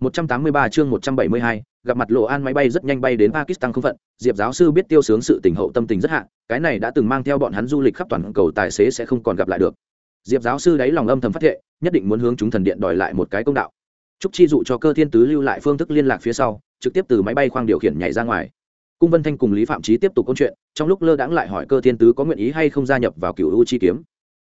183 chương 172, gặp mặt Lộ An máy bay rất nhanh bay đến Pakistan không phận, Diệp giáo sư biết tiêu sướng sự tình hậu tâm tình rất hạ, cái này đã từng mang theo bọn hắn du lịch khắp toàn cầu tài xế sẽ không còn gặp lại được. Diệp giáo sư đáy lòng âm thầm phát thệ, nhất định muốn hướng chúng thần điện đòi lại một cái công đạo. Trúc Chi dụ cho Cơ Thiên Tứ lưu lại phương thức liên lạc phía sau, trực tiếp từ máy bay khoang điều khiển nhảy ra ngoài. Cung Vân Thanh cùng Lý Phạm Chí tiếp tục câu chuyện, trong lúc lơ đãng lại hỏi Cơ Thiên Tứ có nguyện ý hay không gia nhập vào Cửu U chi kiếm.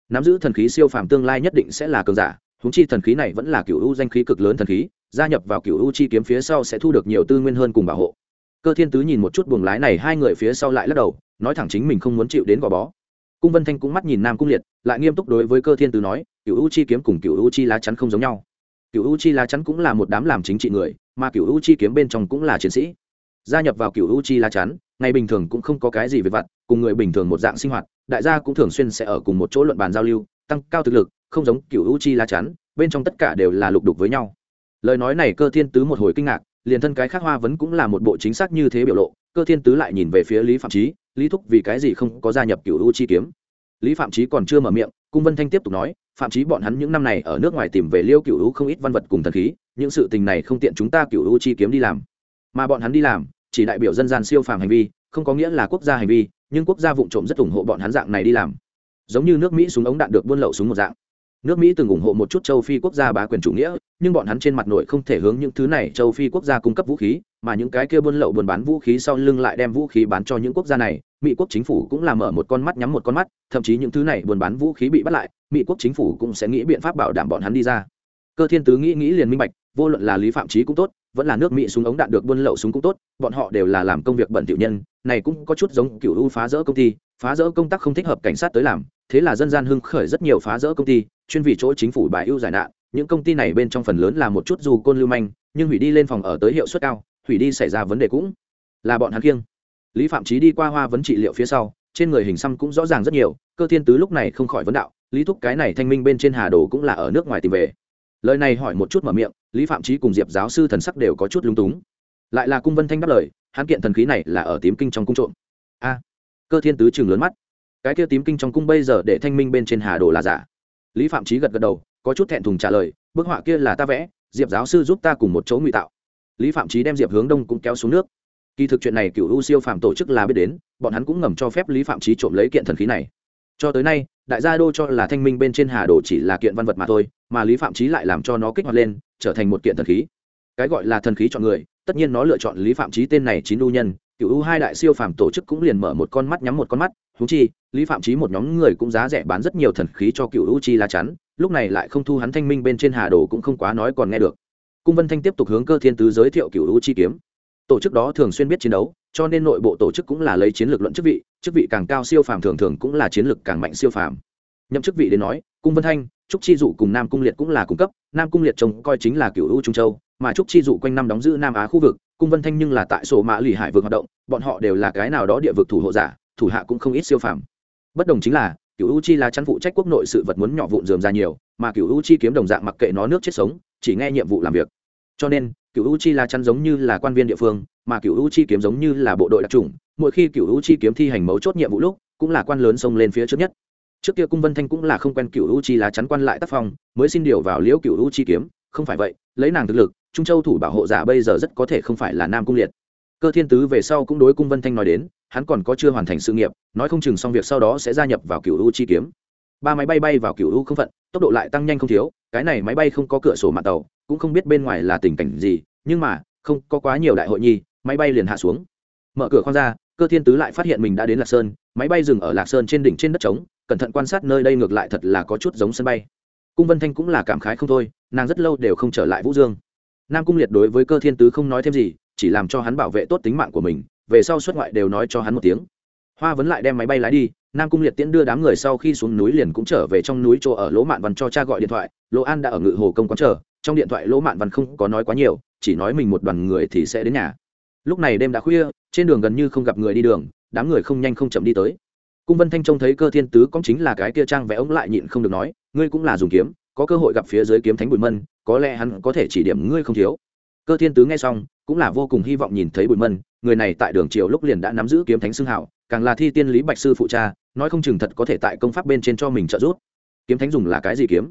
Nắm giữ thần khí siêu phàm tương lai nhất định sẽ là cường giả, huống chi thần khí này vẫn là Cửu U danh khí cực lớn thần khí, gia nhập vào cựu u chi kiếm phía sau sẽ thu được nhiều tư nguyên hơn cùng bảo hộ. Cơ thiên tứ nhìn một chút buồng lái này hai người phía sau lại lắc đầu nói thẳng chính mình không muốn chịu đến gò bó. Cung vân thanh cũng mắt nhìn nam cung liệt lại nghiêm túc đối với cơ thiên tứ nói cựu u chi kiếm cùng cựu u chi lá chắn không giống nhau. Cựu u chi lá chắn cũng là một đám làm chính trị người mà cựu u chi kiếm bên trong cũng là chiến sĩ. Gia nhập vào cựu u chi lá chắn ngày bình thường cũng không có cái gì về vặt cùng người bình thường một dạng sinh hoạt đại gia cũng thường xuyên sẽ ở cùng một chỗ luận bàn giao lưu tăng cao thực lực không giống cựu u chi lá chắn, bên trong tất cả đều là lục đục với nhau. Lời nói này cơ thiên tứ một hồi kinh ngạc, liền thân cái khác hoa vẫn cũng là một bộ chính xác như thế biểu lộ, cơ thiên tứ lại nhìn về phía lý phạm trí lý thúc, vì cái gì không có gia nhập cựu u chi kiếm? Lý phạm trí còn chưa mở miệng, cung vân thanh tiếp tục nói, phạm trí bọn hắn những năm này ở nước ngoài tìm về liêu cựu u không ít văn vật cùng thần khí, những sự tình này không tiện chúng ta cựu u chi kiếm đi làm. Mà bọn hắn đi làm, chỉ đại biểu dân gian siêu phàm hành vi, không có nghĩa là quốc gia hành vi, nhưng quốc gia vụ trộm rất ủng hộ bọn hắn dạng này đi làm. Giống như nước mỹ súng ống đạn được buôn lậu súng một dạng nước mỹ từng ủng hộ một chút châu phi quốc gia bá quyền chủ nghĩa, nhưng bọn hắn trên mặt nội không thể hướng những thứ này châu phi quốc gia cung cấp vũ khí, mà những cái kia buôn lậu buôn bán vũ khí sau lưng lại đem vũ khí bán cho những quốc gia này. Mỹ quốc chính phủ cũng làm mở một con mắt nhắm một con mắt, thậm chí những thứ này buôn bán vũ khí bị bắt lại, mỹ quốc chính phủ cũng sẽ nghĩ biện pháp bảo đảm bọn hắn đi ra. Cơ thiên tứ nghĩ nghĩ liền minh bạch, vô luận là lý phạm trí cũng tốt vẫn là nước mỹ súng ống đạn được buôn lậu súng cũng tốt, bọn họ đều là làm công việc bận tiểu nhân, này cũng có chút giống kiểu u phá rỡ công ty, phá rỡ công tác không thích hợp cảnh sát tới làm, thế là dân gian hưng khởi rất nhiều phá rỡ công ty, chuyên vì chỗ chính phủ bài ưu giải nạn, những công ty này bên trong phần lớn là một chút dù côn lưu manh, nhưng hủy đi lên phòng ở tới hiệu suất cao, hủy đi xảy ra vấn đề cũng là bọn hắn kiêng lý phạm trí đi qua hoa vấn trị liệu phía sau, trên người hình xăm cũng rõ ràng rất nhiều, cơ thiên tứ lúc này không khỏi vấn đạo, lý thúc cái này thanh minh bên trên hà đồ cũng là ở nước ngoài tìm về lời này hỏi một chút mở miệng, lý phạm trí cùng diệp giáo sư thần sắc đều có chút lung túng. Lại là cung vân thanh đáp lời, hắn kiện thần khí này là ở tím kinh trong cung trộm. A, cơ thiên tứ chừng lớn mắt. Cái kia tím kinh trong cung bây giờ để thanh minh bên trên hà đồ là giả. Lý phạm trí gật gật đầu, có chút thẹn thùng trả lời, bức họa kia là ta vẽ, diệp giáo sư giúp ta cùng một chỗ ngụy tạo. Lý phạm trí đem diệp hướng đông cũng kéo xuống nước. Kỳ thực chuyện này cựu u siêu phạm tổ chức là biết đến, bọn hắn cũng ngầm cho phép lý phạm trí trộm lấy kiện thần khí này. Cho tới nay đại gia đô cho là thanh minh bên trên hà đồ chỉ là kiện văn vật mà thôi, mà lý phạm trí lại làm cho nó kích hoạt lên, trở thành một kiện thần khí. Cái gọi là thần khí chọn người, tất nhiên nó lựa chọn lý phạm trí tên này chín Đu nhân, cựu u hai đại siêu phàm tổ chức cũng liền mở một con mắt nhắm một con mắt thú chi, lý phạm trí một nhóm người cũng giá rẻ bán rất nhiều thần khí cho cựu u chi lá chắn, lúc này lại không thu hắn thanh minh bên trên hà đồ cũng không quá nói còn nghe được. Cung vân thanh tiếp tục hướng cơ thiên tứ giới thiệu cựu u chi kiếm. Tổ chức đó thường xuyên biết chiến đấu cho nên nội bộ tổ chức cũng là lấy chiến lược luận chức vị chức vị càng cao siêu phàm thường thường cũng là chiến lược càng mạnh siêu phàm. Nhậm chức vị đến nói, cung vân thanh, trúc chi dụ cùng nam cung liệt cũng là cung cấp, nam cung liệt trông coi chính là cựu u trung châu, mà trúc chi dụ quanh năm đóng giữ nam á khu vực, cung vân thanh nhưng là tại sổ mã lì hải vực hoạt động, bọn họ đều là cái nào đó địa vực thủ hộ giả, thủ hạ cũng không ít siêu phàm. Bất đồng chính là, cựu u chi là chăn phụ trách quốc nội sự vật muốn nhỏ vụn dườm ra nhiều, mà cựu u chi kiếm đồng dạng mặc kệ nó nước chết sống, chỉ nghe nhiệm vụ làm việc. Cho nên, cựu u chi là chăn giống như là quan viên địa phương mà cựu u chi kiếm giống như là bộ đội đặc trùng, mỗi khi cựu u chi kiếm thi hành mấu chốt nhiệm vụ lúc, cũng là quan lớn xông lên phía trước nhất. Trước kia cung vân thanh cũng là không quen cựu u chi lá chắn quan lại tác phong, mới xin điều vào liễu cựu u chi kiếm, không phải vậy, lấy nàng thực lực, trung châu thủ bảo hộ giả bây giờ rất có thể không phải là nam cung liệt. Cơ thiên tứ về sau cũng đối cung vân thanh nói đến, hắn còn có chưa hoàn thành sự nghiệp, nói không chừng xong việc sau đó sẽ gia nhập vào cựu u chi kiếm. Ba máy bay bay vào cựu u không phận, tốc độ lại tăng nhanh không thiếu, cái này máy bay không có cửa sổ mạng tàu, cũng không biết bên ngoài là tình cảnh gì, nhưng mà, không có quá nhiều đại hội nhi máy bay liền hạ xuống. Mở cửa khoang ra, cơ thiên tứ lại phát hiện mình đã đến lạc sơn, máy bay dừng ở lạc sơn trên đỉnh trên đất trống, cẩn thận quan sát nơi đây ngược lại thật là có chút giống sân bay. Cung vân thanh cũng là cảm khái không thôi, nàng rất lâu đều không trở lại vũ dương. Nam cung liệt đối với cơ thiên tứ không nói thêm gì, chỉ làm cho hắn bảo vệ tốt tính mạng của mình, về sau xuất ngoại đều nói cho hắn một tiếng. Hoa vấn lại đem máy bay lái đi, nam cung liệt tiễn đưa đám người sau khi xuống núi liền cũng trở về trong núi chỗ ở lỗ mạn văn cho cha gọi điện thoại, lỗ an đã ở ngự hồ công quán chờ, trong điện thoại lỗ mạn văn không có nói quá nhiều, chỉ nói mình một đoàn người thì sẽ đến nhà lúc này đêm đã khuya, trên đường gần như không gặp người đi đường, đám người không nhanh không chậm đi tới. Cung vân thanh trông thấy cơ thiên tứ cũng chính là cái kia trang vẽ ống lại nhịn không được nói, ngươi cũng là dùng kiếm, có cơ hội gặp phía dưới kiếm thánh bùi mân, có lẽ hắn có thể chỉ điểm ngươi không thiếu. Cơ thiên tứ nghe xong, cũng là vô cùng hy vọng nhìn thấy bùi mân, người này tại đường triều lúc liền đã nắm giữ kiếm thánh xưng hảo, càng là thi tiên lý bạch sư phụ cha, nói không chừng thật có thể tại công pháp bên trên cho mình trợ giúp. Kiếm thánh dùng là cái gì kiếm?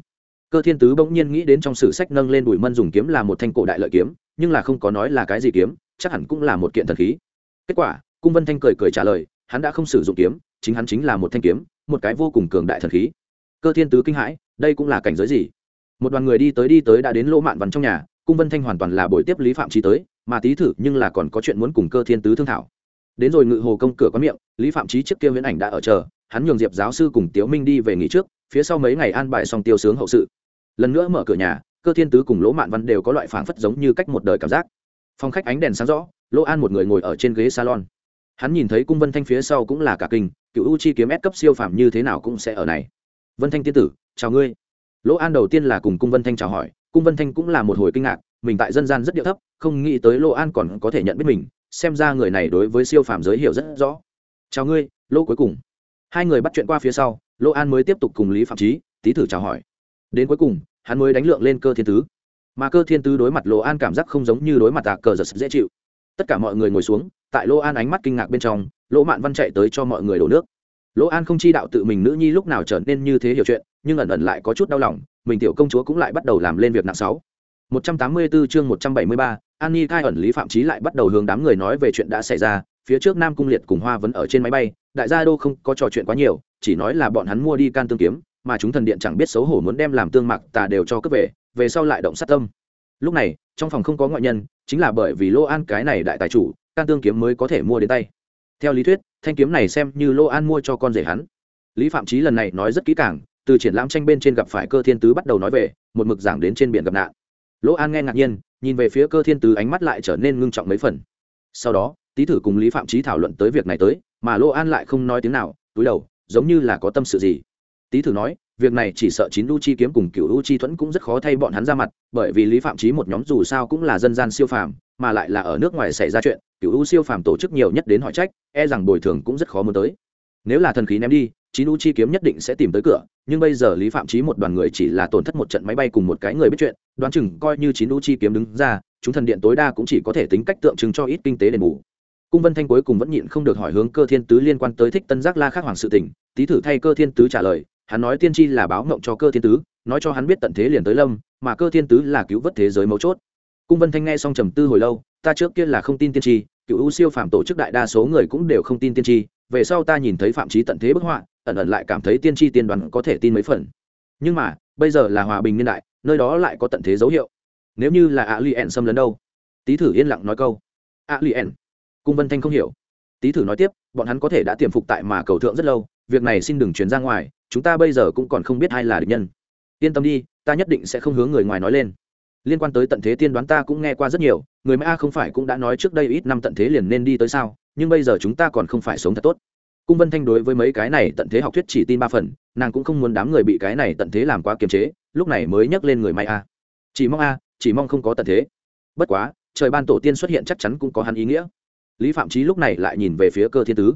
Cơ thiên tứ bỗng nhiên nghĩ đến trong sử sách nâng lên bùi mân dùng kiếm là một thanh cổ đại lợi kiếm, nhưng là không có nói là cái gì kiếm chắc hẳn cũng là một kiện thần khí. Kết quả, cung vân thanh cười cười trả lời, hắn đã không sử dụng kiếm, chính hắn chính là một thanh kiếm, một cái vô cùng cường đại thần khí. Cơ thiên tứ kinh hãi, đây cũng là cảnh giới gì? Một đoàn người đi tới đi tới đã đến lỗ mạn văn trong nhà, cung vân thanh hoàn toàn là buổi tiếp lý phạm trí tới, mà tí thử nhưng là còn có chuyện muốn cùng cơ thiên tứ thương thảo. Đến rồi ngự hồ công cửa có miệng, lý phạm trí trước kia viễn ảnh đã ở chờ, hắn nhường diệp giáo sư cùng tiếu minh đi về nghỉ trước, phía sau mấy ngày an bài xong tiêu sướng hậu sự. Lần nữa mở cửa nhà, cơ thiên tứ cùng lỗ mạn văn đều có loại phảng phất giống như cách một đời cảm giác phong khách ánh đèn sáng rõ lỗ an một người ngồi ở trên ghế salon. Hắn nhìn thấy cung vân thanh phía sau cũng là cả kinh, cựu u chi kiếm ép cấp siêu phạm như thế nào cũng sẽ ở này. Vân thanh tiên tử, chào ngươi. Lỗ an đầu tiên là cùng cung vân thanh chào hỏi, cung vân thanh cũng là một hồi kinh ngạc, mình tại dân gian rất điệu thấp, không nghĩ tới lỗ an còn có thể nhận biết mình, xem ra người này đối với siêu phàm giới hiểu rất rõ. Chào ngươi lỗ cuối cùng. Hai người bắt chuyện qua phía sau lỗ an mới tiếp tục cùng lý phạm trí tý thử chào hỏi. Đến cuối cùng, hắn mới đánh lượng lên cơ thiên tứ mà cơ thiên tứ đối mặt Lô an cảm giác không giống như đối mặt tạc cờ giật dễ chịu. Tất cả mọi người ngồi xuống tại Lô an ánh mắt kinh ngạc bên trong lỗ mạn văn chạy tới cho mọi người đổ nước. Lỗ an không chi đạo tự mình nữ nhi lúc nào trở nên như thế hiểu chuyện nhưng ẩn ẩn lại có chút đau lòng mình tiểu công chúa cũng lại bắt đầu làm lên việc nặng sáu. 184 chương 173, An Nhi khai ẩn Lý Phạm Chí lại bắt đầu hướng đám người nói về chuyện đã xảy ra, phía trước Nam Cung Liệt cùng Hoa vẫn ở trên máy bay, đại gia đô không có trò chuyện quá nhiều, chỉ nói là bọn hắn mua đi can tương kiếm, mà chúng thần điện chẳng biết xấu hổ muốn đem làm tương mạc tà đều cho cướp về, về sau lại động sát tâm. Lúc này, trong phòng không có ngoại nhân, chính là bởi vì Lô An cái này đại tài chủ, can tương kiếm mới có thể mua đến tay. Theo lý thuyết, thanh kiếm này xem như Lô An mua cho con rể hắn. Lý Phạm Chí lần này nói rất kỹ càng, từ triển lãm tranh bên trên gặp phải cơ thiên tứ bắt đầu nói về, một mực giảng đến trên biển gặp nạn lỗ an nghe ngạc nhiên nhìn về phía cơ thiên tứ ánh mắt lại trở nên ngưng trọng mấy phần sau đó tý thử cùng lý phạm trí thảo luận tới việc này tới mà lỗ an lại không nói tiếng nào túi đầu giống như là có tâm sự gì tý thử nói việc này chỉ sợ chín u chi kiếm cùng cựu u chi thuẫn cũng rất khó thay bọn hắn ra mặt bởi vì lý phạm trí một nhóm dù sao cũng là dân gian siêu phàm mà lại là ở nước ngoài xảy ra chuyện cựu u siêu phàm tổ chức nhiều nhất đến hỏi trách e rằng bồi thường cũng rất khó muốn tới. Nếu là thần khí ném đi chín u chi kiếm nhất định sẽ tìm tới cửa nhưng bây giờ lý phạm trí một đoàn người chỉ là tổn thất một trận máy bay cùng một cái người biết chuyện đoán chừng coi như chín u chi kiếm đứng ra chúng thần điện tối đa cũng chỉ có thể tính cách tượng trưng cho ít kinh tế đền bù. Cung vân thanh cuối cùng vẫn nhịn không được hỏi hướng cơ thiên tứ liên quan tới thích tân giác la Khắc hoàng sự tình, tý thử thay cơ thiên tứ trả lời hắn nói tiên tri là báo ngộng cho cơ thiên tứ, nói cho hắn biết tận thế liền tới lâm, mà cơ thiên tứ là cứu vớt thế giới mấu chốt. Cung vân thanh nghe xong trầm tư hồi lâu, ta trước kia là không tin tiên tri, cựu u siêu phạm tổ chức đại đa số người cũng đều không tin tiên tri, về sau ta nhìn thấy phạm trí tận thế bức họa, ẩn ẩn lại cảm thấy tiên tri tiên đoàn có thể tin mấy phần. Nhưng mà, bây giờ là hòa bình niên đại, nơi đó lại có tận thế dấu hiệu. Nếu như là a li ẻn xâm lấn đâu? Tý thử yên lặng nói câu. A li ẻn cung vân thanh không hiểu. Tý thử nói tiếp, bọn hắn có thể đã tiềm phục tại mà cầu thượng rất lâu việc này xin đừng truyền ra ngoài, chúng ta bây giờ cũng còn không biết ai là địch nhân. Yên tâm đi, ta nhất định sẽ không hướng người ngoài nói lên. Liên quan tới tận thế tiên đoán ta cũng nghe qua rất nhiều, người mã không phải cũng đã nói trước đây ít năm tận thế liền nên đi tới sao, nhưng bây giờ chúng ta còn không phải sống thật tốt. Cung vân thanh đối với mấy cái này tận thế học thuyết chỉ tin ba phần, nàng cũng không muốn đám người bị cái này tận thế làm quá kiềm chế, lúc này mới nhắc lên người may a. Chỉ mong a, chỉ mong không có tận thế. Bất quá, trời ban tổ tiên xuất hiện chắc chắn cũng có hắn ý nghĩa. Lý phạm trí lúc này lại nhìn về phía cơ thiên tứ.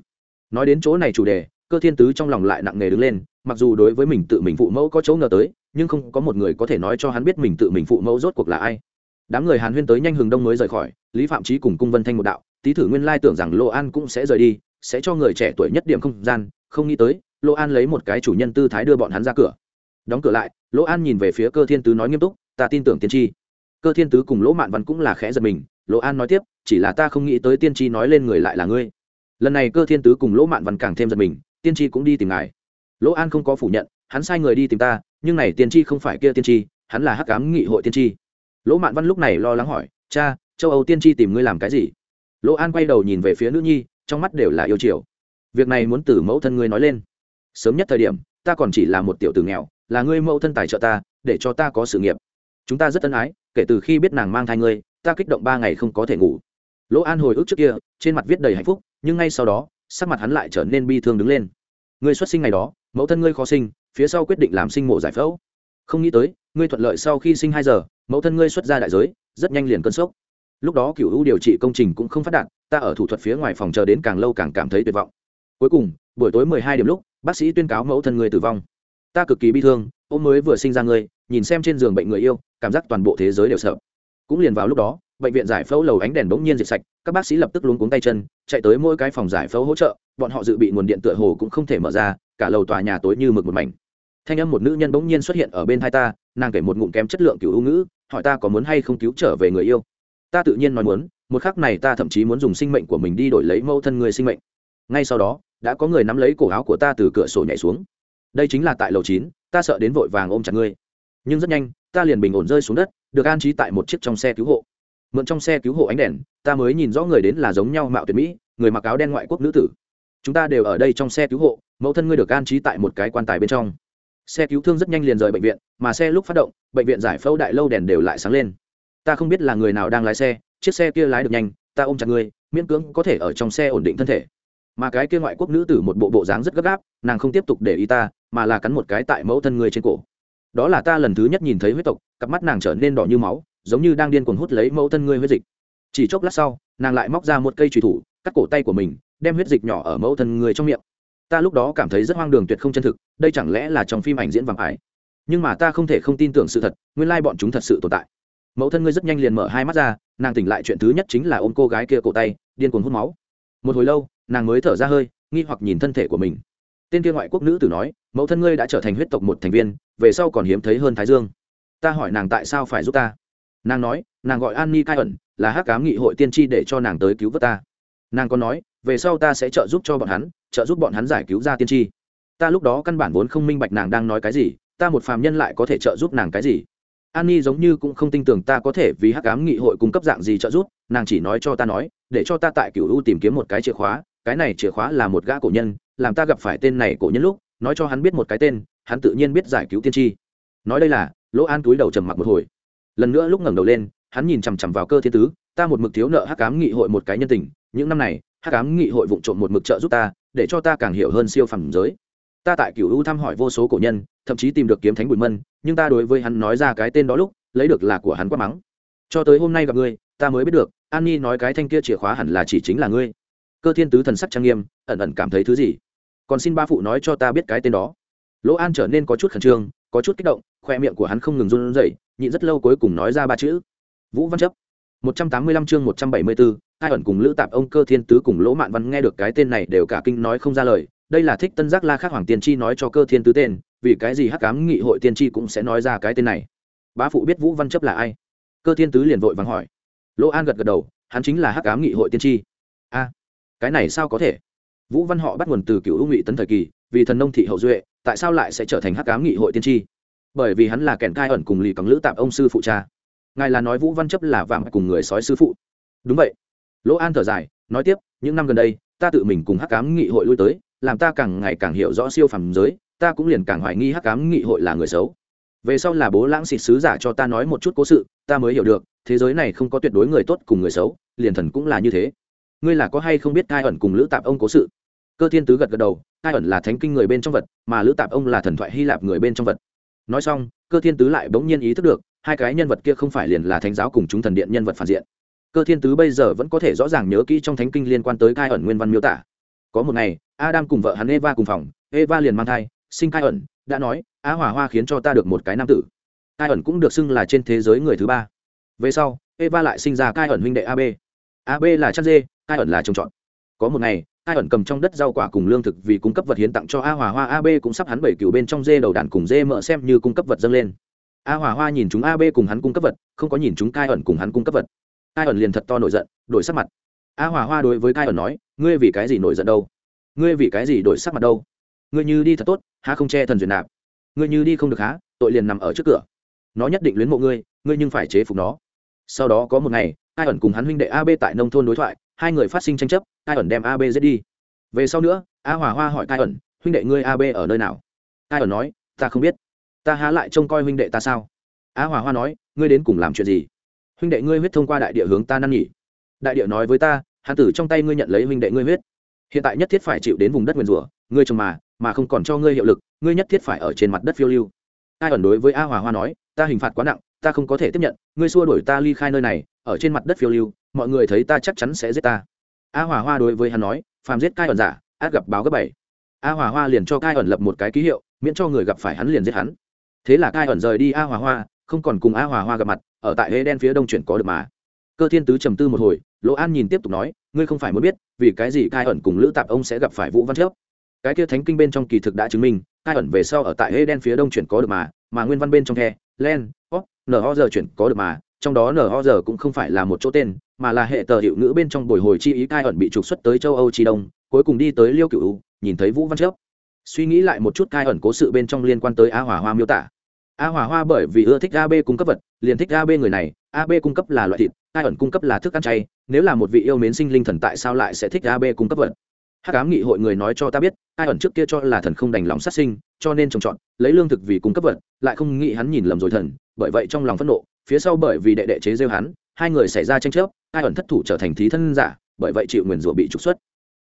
Nói đến chỗ này chủ đề cơ thiên tứ trong lòng lại nặng nề đứng lên, mặc dù đối với mình tự mình phụ mẫu có chỗ ngờ tới, nhưng không có một người có thể nói cho hắn biết mình tự mình phụ mẫu rốt cuộc là ai. Đám người hàn huyên tới nhanh hừng đông mới rời khỏi, lý phạm trí cùng cung vân thanh một đạo, tý thử nguyên lai tưởng rằng lô an cũng sẽ rời đi, sẽ cho người trẻ tuổi nhất điểm không gian, không nghĩ tới, lô an lấy một cái chủ nhân tư thái đưa bọn hắn ra cửa. Đóng cửa lại lỗ an nhìn về phía cơ thiên tứ nói nghiêm túc, ta tin tưởng tiên tri. Cơ thiên tứ cùng lỗ mạn văn cũng là khẽ giật mình lỗ an nói tiếp, chỉ là ta không nghĩ tới tiên tri nói lên người lại là ngươi. Lần này cơ thiên tứ cùng lỗ mạn văn càng thêm giật mình tiên tri cũng đi tìm ngài. Lỗ an không có phủ nhận, hắn sai người đi tìm ta, nhưng này tiên tri không phải kia tiên tri, hắn là hắc cám nghị hội tiên tri. Lỗ mạn văn lúc này lo lắng hỏi, cha, châu âu tiên tri tìm ngươi làm cái gì? Lỗ an quay đầu nhìn về phía nữ nhi, trong mắt đều là yêu chiều. Việc này muốn từ mẫu thân ngươi nói lên. Sớm nhất thời điểm, ta còn chỉ là một tiểu tử nghèo, là ngươi mẫu thân tài trợ ta, để cho ta có sự nghiệp. Chúng ta rất ân ái, kể từ khi biết nàng mang thai ngươi, ta kích động ba ngày không có thể ngủ. Lỗ an hồi ức trước kia, trên mặt viết đầy hạnh phúc, nhưng ngay sau đó sắc mặt hắn lại trở nên bi thương đứng lên. Ngươi xuất sinh ngày đó, mẫu thân ngươi khó sinh, phía sau quyết định làm sinh mổ giải phẫu. Không nghĩ tới, ngươi thuận lợi sau khi sinh hai giờ, mẫu thân ngươi xuất ra đại giới, rất nhanh liền cơn sốc. Lúc đó cựu ưu điều trị công trình cũng không phát đạt, ta ở thủ thuật phía ngoài phòng chờ đến càng lâu càng cảm thấy tuyệt vọng. Cuối cùng, buổi tối mười hai điểm lúc, bác sĩ tuyên cáo mẫu thân ngươi tử vong. Ta cực kỳ bi thương ô mới vừa sinh ra ngươi, nhìn xem trên giường bệnh người yêu, cảm giác toàn bộ thế giới đều sợ. Cũng liền vào lúc đó bệnh viện giải phẫu lầu ánh đèn bỗng nhiên diệt sạch, các bác sĩ lập tức luống cuống tay chân, chạy tới mỗi cái phòng giải phẫu hỗ trợ, bọn họ dự bị nguồn điện tựa hồ cũng không thể mở ra, cả lầu tòa nhà tối như mực một mảnh. Thanh âm một nữ nhân bỗng nhiên xuất hiện ở bên hai ta, nàng kể một ngụm kém chất lượng cứu ưu ngữ, hỏi ta có muốn hay không cứu trở về người yêu. Ta tự nhiên nói muốn, một khắc này ta thậm chí muốn dùng sinh mệnh của mình đi đổi lấy mẫu thân người sinh mệnh. Ngay sau đó, đã có người nắm lấy cổ áo của ta từ cửa sổ nhảy xuống. Đây chính là tại lầu chín, ta sợ đến vội vàng ôm chặt ngươi. Nhưng rất nhanh, ta liền bình ổn rơi xuống đất, được an trí tại một chiếc trong xe cứu hộ mượn trong xe cứu hộ ánh đèn, ta mới nhìn rõ người đến là giống nhau mạo tuyệt mỹ, người mặc áo đen ngoại quốc nữ tử. Chúng ta đều ở đây trong xe cứu hộ, mẫu thân ngươi được an trí tại một cái quan tài bên trong. Xe cứu thương rất nhanh liền rời bệnh viện, mà xe lúc phát động, bệnh viện giải phẫu đại lâu đèn đều lại sáng lên. Ta không biết là người nào đang lái xe, chiếc xe kia lái được nhanh, ta ôm chặt ngươi, miễn cưỡng có thể ở trong xe ổn định thân thể. Mà cái kia ngoại quốc nữ tử một bộ bộ dáng rất gấp gáp, nàng không tiếp tục để ý ta, mà là cắn một cái tại mẫu thân ngươi trên cổ. Đó là ta lần thứ nhất nhìn thấy huyết tộc, cặp mắt nàng trở nên đỏ như máu giống như đang điên cuồng hút lấy mẫu thân ngươi huyết dịch. Chỉ chốc lát sau, nàng lại móc ra một cây trùy thủ, cắt cổ tay của mình, đem huyết dịch nhỏ ở mẫu thân ngươi trong miệng. Ta lúc đó cảm thấy rất hoang đường tuyệt không chân thực, đây chẳng lẽ là trong phim ảnh diễn vàng ải? Nhưng mà ta không thể không tin tưởng sự thật, nguyên lai bọn chúng thật sự tồn tại. Mẫu thân ngươi rất nhanh liền mở hai mắt ra, nàng tỉnh lại chuyện thứ nhất chính là ôm cô gái kia cổ tay, điên cuồng hút máu. Một hồi lâu, nàng mới thở ra hơi, nghi hoặc nhìn thân thể của mình. Tên kia ngoại quốc nữ tử nói, mẫu thân ngươi đã trở thành huyết tộc một thành viên, về sau còn hiếm thấy hơn thái dương. Ta hỏi nàng tại sao phải giúp ta? Nàng nói, nàng gọi an ni cai ẩn là hắc cám nghị hội tiên tri để cho nàng tới cứu vớt ta. Nàng còn nói, về sau ta sẽ trợ giúp cho bọn hắn, trợ giúp bọn hắn giải cứu ra tiên tri. Ta lúc đó căn bản vốn không minh bạch nàng đang nói cái gì, ta một phàm nhân lại có thể trợ giúp nàng cái gì. An ni giống như cũng không tin tưởng ta có thể vì hắc cám nghị hội cung cấp dạng gì trợ giúp, nàng chỉ nói cho ta nói, để cho ta tại cựu u tìm kiếm một cái chìa khóa, cái này chìa khóa là một gã cổ nhân, làm ta gặp phải tên này cổ nhân lúc, nói cho hắn biết một cái tên, hắn tự nhiên biết giải cứu tiên tri. Nói đây là, lỗ an túi đầu trầm mặc một hồi lần nữa lúc ngẩng đầu lên, hắn nhìn chằm chằm vào cơ thiên tứ, ta một mực thiếu nợ hắc cám nghị hội một cái nhân tình, những năm này, hắc cám nghị hội vụ trộm một mực trợ giúp ta, để cho ta càng hiểu hơn siêu phẩm giới. Ta tại cựu u thăm hỏi vô số cổ nhân, thậm chí tìm được kiếm thánh bùi mân, nhưng ta đối với hắn nói ra cái tên đó lúc, lấy được là của hắn quá mắng. Cho tới hôm nay gặp ngươi, ta mới biết được, an nhi nói cái thanh kia chìa khóa hẳn là chỉ chính là ngươi. Cơ thiên tứ thần sắc trang nghiêm, ẩn ẩn cảm thấy thứ gì? Còn xin ba phụ nói cho ta biết cái tên đó. Lỗ an trở nên có chút khẩn trương có chút kích động, khoe miệng của hắn không ngừng run rẩy, nhịn rất lâu cuối cùng nói ra ba chữ. Vũ văn chấp, một trăm tám mươi lăm chương một trăm bảy mươi bốn hai ẩn cùng lữ tạp ông cơ thiên tứ cùng lỗ mạn văn nghe được cái tên này đều cả kinh nói không ra lời. Đây là thích tân giác la khác hoàng tiên tri nói cho cơ thiên tứ tên, vì cái gì hắc cám nghị hội tiên tri cũng sẽ nói ra cái tên này? Bá phụ biết vũ văn chấp là ai? Cơ thiên tứ liền vội vắng hỏi. Lỗ an gật gật đầu, hắn chính là hắc cám nghị hội tiên tri. A, cái này sao có thể? Vũ văn họ bắt nguồn từ cựu hữu ngụy tấn thời kỳ, vì thần nông thị hậu duệ tại sao lại sẽ trở thành hắc cám nghị hội tiên tri? Bởi vì hắn là kẻn cai ẩn cùng lì cắn lữ tạp ông sư phụ cha. Ngài là nói vũ văn chấp là vàng cùng người sói sư phụ. Đúng vậy. Lỗ an thở dài, nói tiếp, những năm gần đây, ta tự mình cùng hắc cám nghị hội lui tới, làm ta càng ngày càng hiểu rõ siêu phàm giới, ta cũng liền càng hoài nghi hắc cám nghị hội là người xấu. Về sau là bố lãng xịt sứ giả cho ta nói một chút cố sự, ta mới hiểu được, thế giới này không có tuyệt đối người tốt cùng người xấu, liền thần cũng là như thế. Ngươi là có hay không biết cai ẩn cùng lữ tạp ông cố sự? Cơ thiên tứ gật gật đầu ai ẩn là thánh kinh người bên trong vật, mà lữ tạp ông là thần thoại hy lạp người bên trong vật. Nói xong, cơ thiên tứ lại bỗng nhiên ý thức được, hai cái nhân vật kia không phải liền là thánh giáo cùng chúng thần điện nhân vật phản diện. Cơ thiên tứ bây giờ vẫn có thể rõ ràng nhớ kỹ trong thánh kinh liên quan tới cai ẩn nguyên văn miêu tả. Có một ngày, adam cùng vợ hắn eva cùng phòng, eva liền mang thai, sinh cai ẩn, đã nói, á hỏa hoa khiến cho ta được một cái nam tử. Cai ẩn cũng được xưng là trên thế giới người thứ ba. Về sau, eva lại sinh ra cai ẩn huynh đệ ab ab là chăn dê, cai ẩn là trồng trọt. Có một ngày Ai ẩn cầm trong đất rau quả cùng lương thực vì cung cấp vật hiến tặng cho a hòa hoa ab cũng sắp hắn bảy cựu bên trong dê đầu đàn cùng dê mỡ xem như cung cấp vật dâng lên. A hòa hoa nhìn chúng ab cùng hắn cung cấp vật, không có nhìn chúng cai ẩn cùng hắn cung cấp vật. Cai ẩn liền thật to nổi giận, đổi sắc mặt. A hòa hoa đối với cai ẩn nói, ngươi vì cái gì nổi giận đâu? Ngươi vì cái gì đổi sắc mặt đâu? Ngươi như đi thật tốt, há không che thần duyệt nạp? Ngươi như đi không được há, tội liền nằm ở trước cửa. Nó nhất định luyến mộ ngươi ngươi nhưng phải chế phục nó. Sau đó có một ngày, Cai ẩn cùng hắn huynh đệ ab tại nông thôn đối thoại hai người phát sinh tranh chấp, Cai ẩn đem ab giết đi. Về sau nữa, a hòa hoa hỏi Cai ẩn, huynh đệ ngươi ab ở nơi nào? Cai ẩn nói, ta không biết. Ta há lại trông coi huynh đệ ta sao? A hòa hoa nói, ngươi đến cùng làm chuyện gì? Huynh đệ ngươi huyết thông qua đại địa hướng ta năn nhỉ. Đại địa nói với ta hạ tử trong tay ngươi nhận lấy huynh đệ ngươi huyết. Hiện tại nhất thiết phải chịu đến vùng đất nguyền rủa, ngươi trồng mà mà không còn cho ngươi hiệu lực, ngươi nhất thiết phải ở trên mặt đất phiêu lưu. Ai ẩn đối với a hòa hoa nói, ta hình phạt quá nặng, ta không có thể tiếp nhận, ngươi xua đuổi ta ly khai nơi này, ở trên mặt đất phiêu lưu mọi người thấy ta chắc chắn sẽ giết ta. A hòa hoa đối với hắn nói, phàm giết cai ẩn giả, át gặp báo gấp bảy. A hòa hoa liền cho cai ẩn lập một cái ký hiệu, miễn cho người gặp phải hắn liền giết hắn. Thế là cai ẩn rời đi a hòa hoa, không còn cùng a hòa hoa gặp mặt, ở tại hê đen phía đông chuyển có được mà. Cơ thiên tứ trầm tư một hồi, lỗ an nhìn tiếp tục nói, ngươi không phải muốn biết, vì cái gì cai ẩn cùng lữ tạp ông sẽ gặp phải vũ văn chớp? Cái kia thánh kinh bên trong kỳ thực đã chứng minh, cai ẩn về sau ở tại hê đen phía đông chuyển có được mà mà nguyên văn bên trong the, len hot nở ho giờ chuyển có được mà, trong đó nở ho giờ cũng không phải là một chỗ tên mà là hệ tờ hiệu ngữ bên trong bồi hồi chi ý cai ẩn bị trục xuất tới châu âu chi đông, cuối cùng đi tới liêu cựu nhìn thấy vũ văn chấp suy nghĩ lại một chút cai ẩn cố sự bên trong liên quan tới a hỏa hoa miêu tả. A hỏa hoa bởi vì ưa thích ab cung cấp vật, liền thích ab người này. Ab cung cấp là loại thịt, cai ẩn cung cấp là thức ăn chay. Nếu là một vị yêu mến sinh linh thần tại sao lại sẽ thích ab cung cấp vật? Hắc ám nghị hội người nói cho ta biết, cai ẩn trước kia cho là thần không đành lòng sát sinh, cho nên trồng trọt, lấy lương thực vì cung cấp vật, lại không nghĩ hắn nhìn lầm rồi thần, bởi vậy trong lòng phẫn nộ, phía sau bởi vì đệ đệ chế rêu hắn, hai người xảy ra tranh chấp ai ẩn thất thủ trở thành thí thân giả, bởi vậy chịu nguyền rủa bị trục xuất.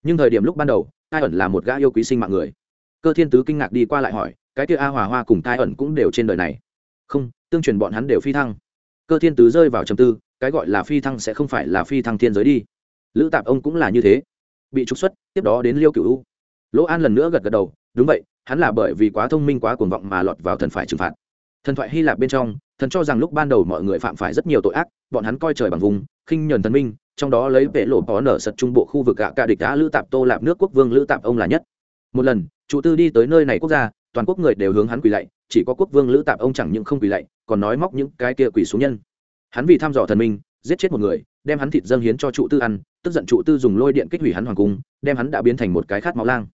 Nhưng thời điểm lúc ban đầu ai ẩn là một gã yêu quý sinh mạng người. Cơ thiên tứ kinh ngạc đi qua lại hỏi, cái kia a hòa hoa cùng tai ẩn cũng đều trên đời này. Không, tương truyền bọn hắn đều phi thăng. Cơ thiên tứ rơi vào trầm tư, cái gọi là phi thăng sẽ không phải là phi thăng thiên giới đi. Lữ tạp ông cũng là như thế. Bị trục xuất, tiếp đó đến liêu cựu u. Lỗ an lần nữa gật gật đầu, đúng vậy, hắn là bởi vì quá thông minh quá cuồng vọng mà lọt vào thần phải trừng phạt thần thoại hy lạp bên trong, thần cho rằng lúc ban đầu mọi người phạm phải rất nhiều tội ác, bọn hắn coi trời bằng vùng, khinh nhờn thần minh, trong đó lấy vệ lộ bó nở sật trung bộ khu vực gạ cả địch đã lữ tạp tô lạp nước quốc vương lữ tạp ông là nhất. Một lần, chủ tư đi tới nơi này quốc gia, toàn quốc người đều hướng hắn quỳ lạy, chỉ có quốc vương lữ tạp ông chẳng những không quỳ lạy, còn nói móc những cái kia quỳ xuống nhân. Hắn vì thăm dò thần minh, giết chết một người, đem hắn thịt dâng hiến cho trụ tư ăn, tức giận trụ tư dùng lôi điện kích hủy hắn hoàng cung, đem hắn đã biến thành một cái khát máu lang.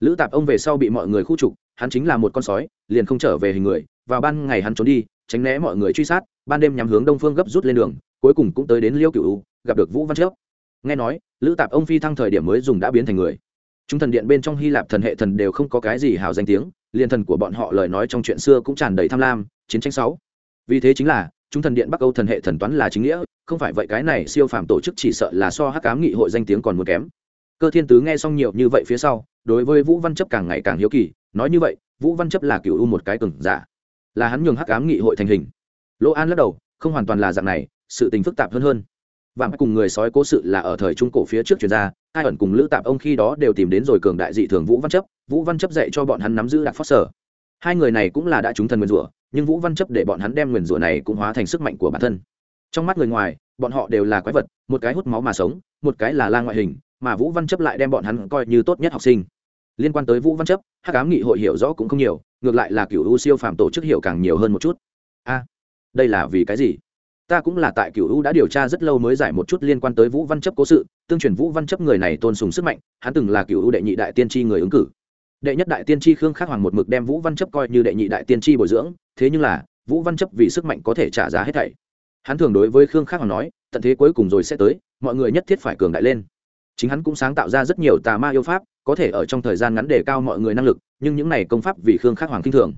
Lữ tạp ông về sau bị mọi người khu trục, hắn chính là một con sói, liền không trở về hình người vào ban ngày hắn trốn đi, tránh né mọi người truy sát, ban đêm nhắm hướng đông phương gấp rút lên đường, cuối cùng cũng tới đến liêu cựu gặp được vũ văn chớp. Nghe nói, lữ tạp ông phi thăng thời điểm mới dùng đã biến thành người. Chúng thần điện bên trong hy lạp thần hệ thần đều không có cái gì hào danh tiếng, liền thần của bọn họ lời nói trong chuyện xưa cũng tràn đầy tham lam, chiến tranh sáu. Vì thế chính là, chúng thần điện bắc âu thần hệ thần toán là chính nghĩa, không phải vậy cái này siêu phàm tổ chức chỉ sợ là so hắc cám nghị hội danh tiếng còn muốn kém. Cơ thiên tứ nghe xong nhiều như vậy phía sau, đối với vũ văn chấp càng ngày càng hiếu kỳ, nói như vậy, vũ văn chấp là cựu u một cái cừng giả là hắn nhường hắc ám nghị hội thành hình. Lỗ an lắc đầu, không hoàn toàn là dạng này, sự tình phức tạp hơn hơn. Và cùng người sói cố sự là ở thời trung cổ phía trước chuyên gia hai ẩn cùng lữ tạp ông khi đó đều tìm đến rồi cường đại dị thường vũ văn chấp, vũ văn chấp dạy cho bọn hắn nắm giữ đặc phát sở. Hai người này cũng là đã trúng thần nguyên rủa, nhưng vũ văn chấp để bọn hắn đem nguyền rủa này cũng hóa thành sức mạnh của bản thân. Trong mắt người ngoài, bọn họ đều là quái vật, một cái hút máu mà sống, một cái là la ngoại hình, mà vũ văn chấp lại đem bọn hắn coi như tốt nhất học sinh liên quan tới vũ văn chấp, hắc ám nghị hội hiểu rõ cũng không nhiều, ngược lại là cựu u siêu phàm tổ chức hiểu càng nhiều hơn một chút. A, đây là vì cái gì? Ta cũng là tại cựu u đã điều tra rất lâu mới giải một chút liên quan tới vũ văn chấp cố sự, tương truyền vũ văn chấp người này tôn sùng sức mạnh, hắn từng là cựu u đệ nhị đại tiên tri người ứng cử. Đệ nhất đại tiên tri khương khắc hoàng một mực đem vũ văn chấp coi như đệ nhị đại tiên tri bồi dưỡng, thế nhưng là, vũ văn chấp vì sức mạnh có thể trả giá hết thảy. Hắn thường đối với khương khắc hoàng nói, tận thế cuối cùng rồi sẽ tới, mọi người nhất thiết phải cường đại lên. Chính hắn cũng sáng tạo ra rất nhiều tà ma yêu pháp có thể ở trong thời gian ngắn đề cao mọi người năng lực nhưng những này công pháp vì khương khắc hoàng kinh thường.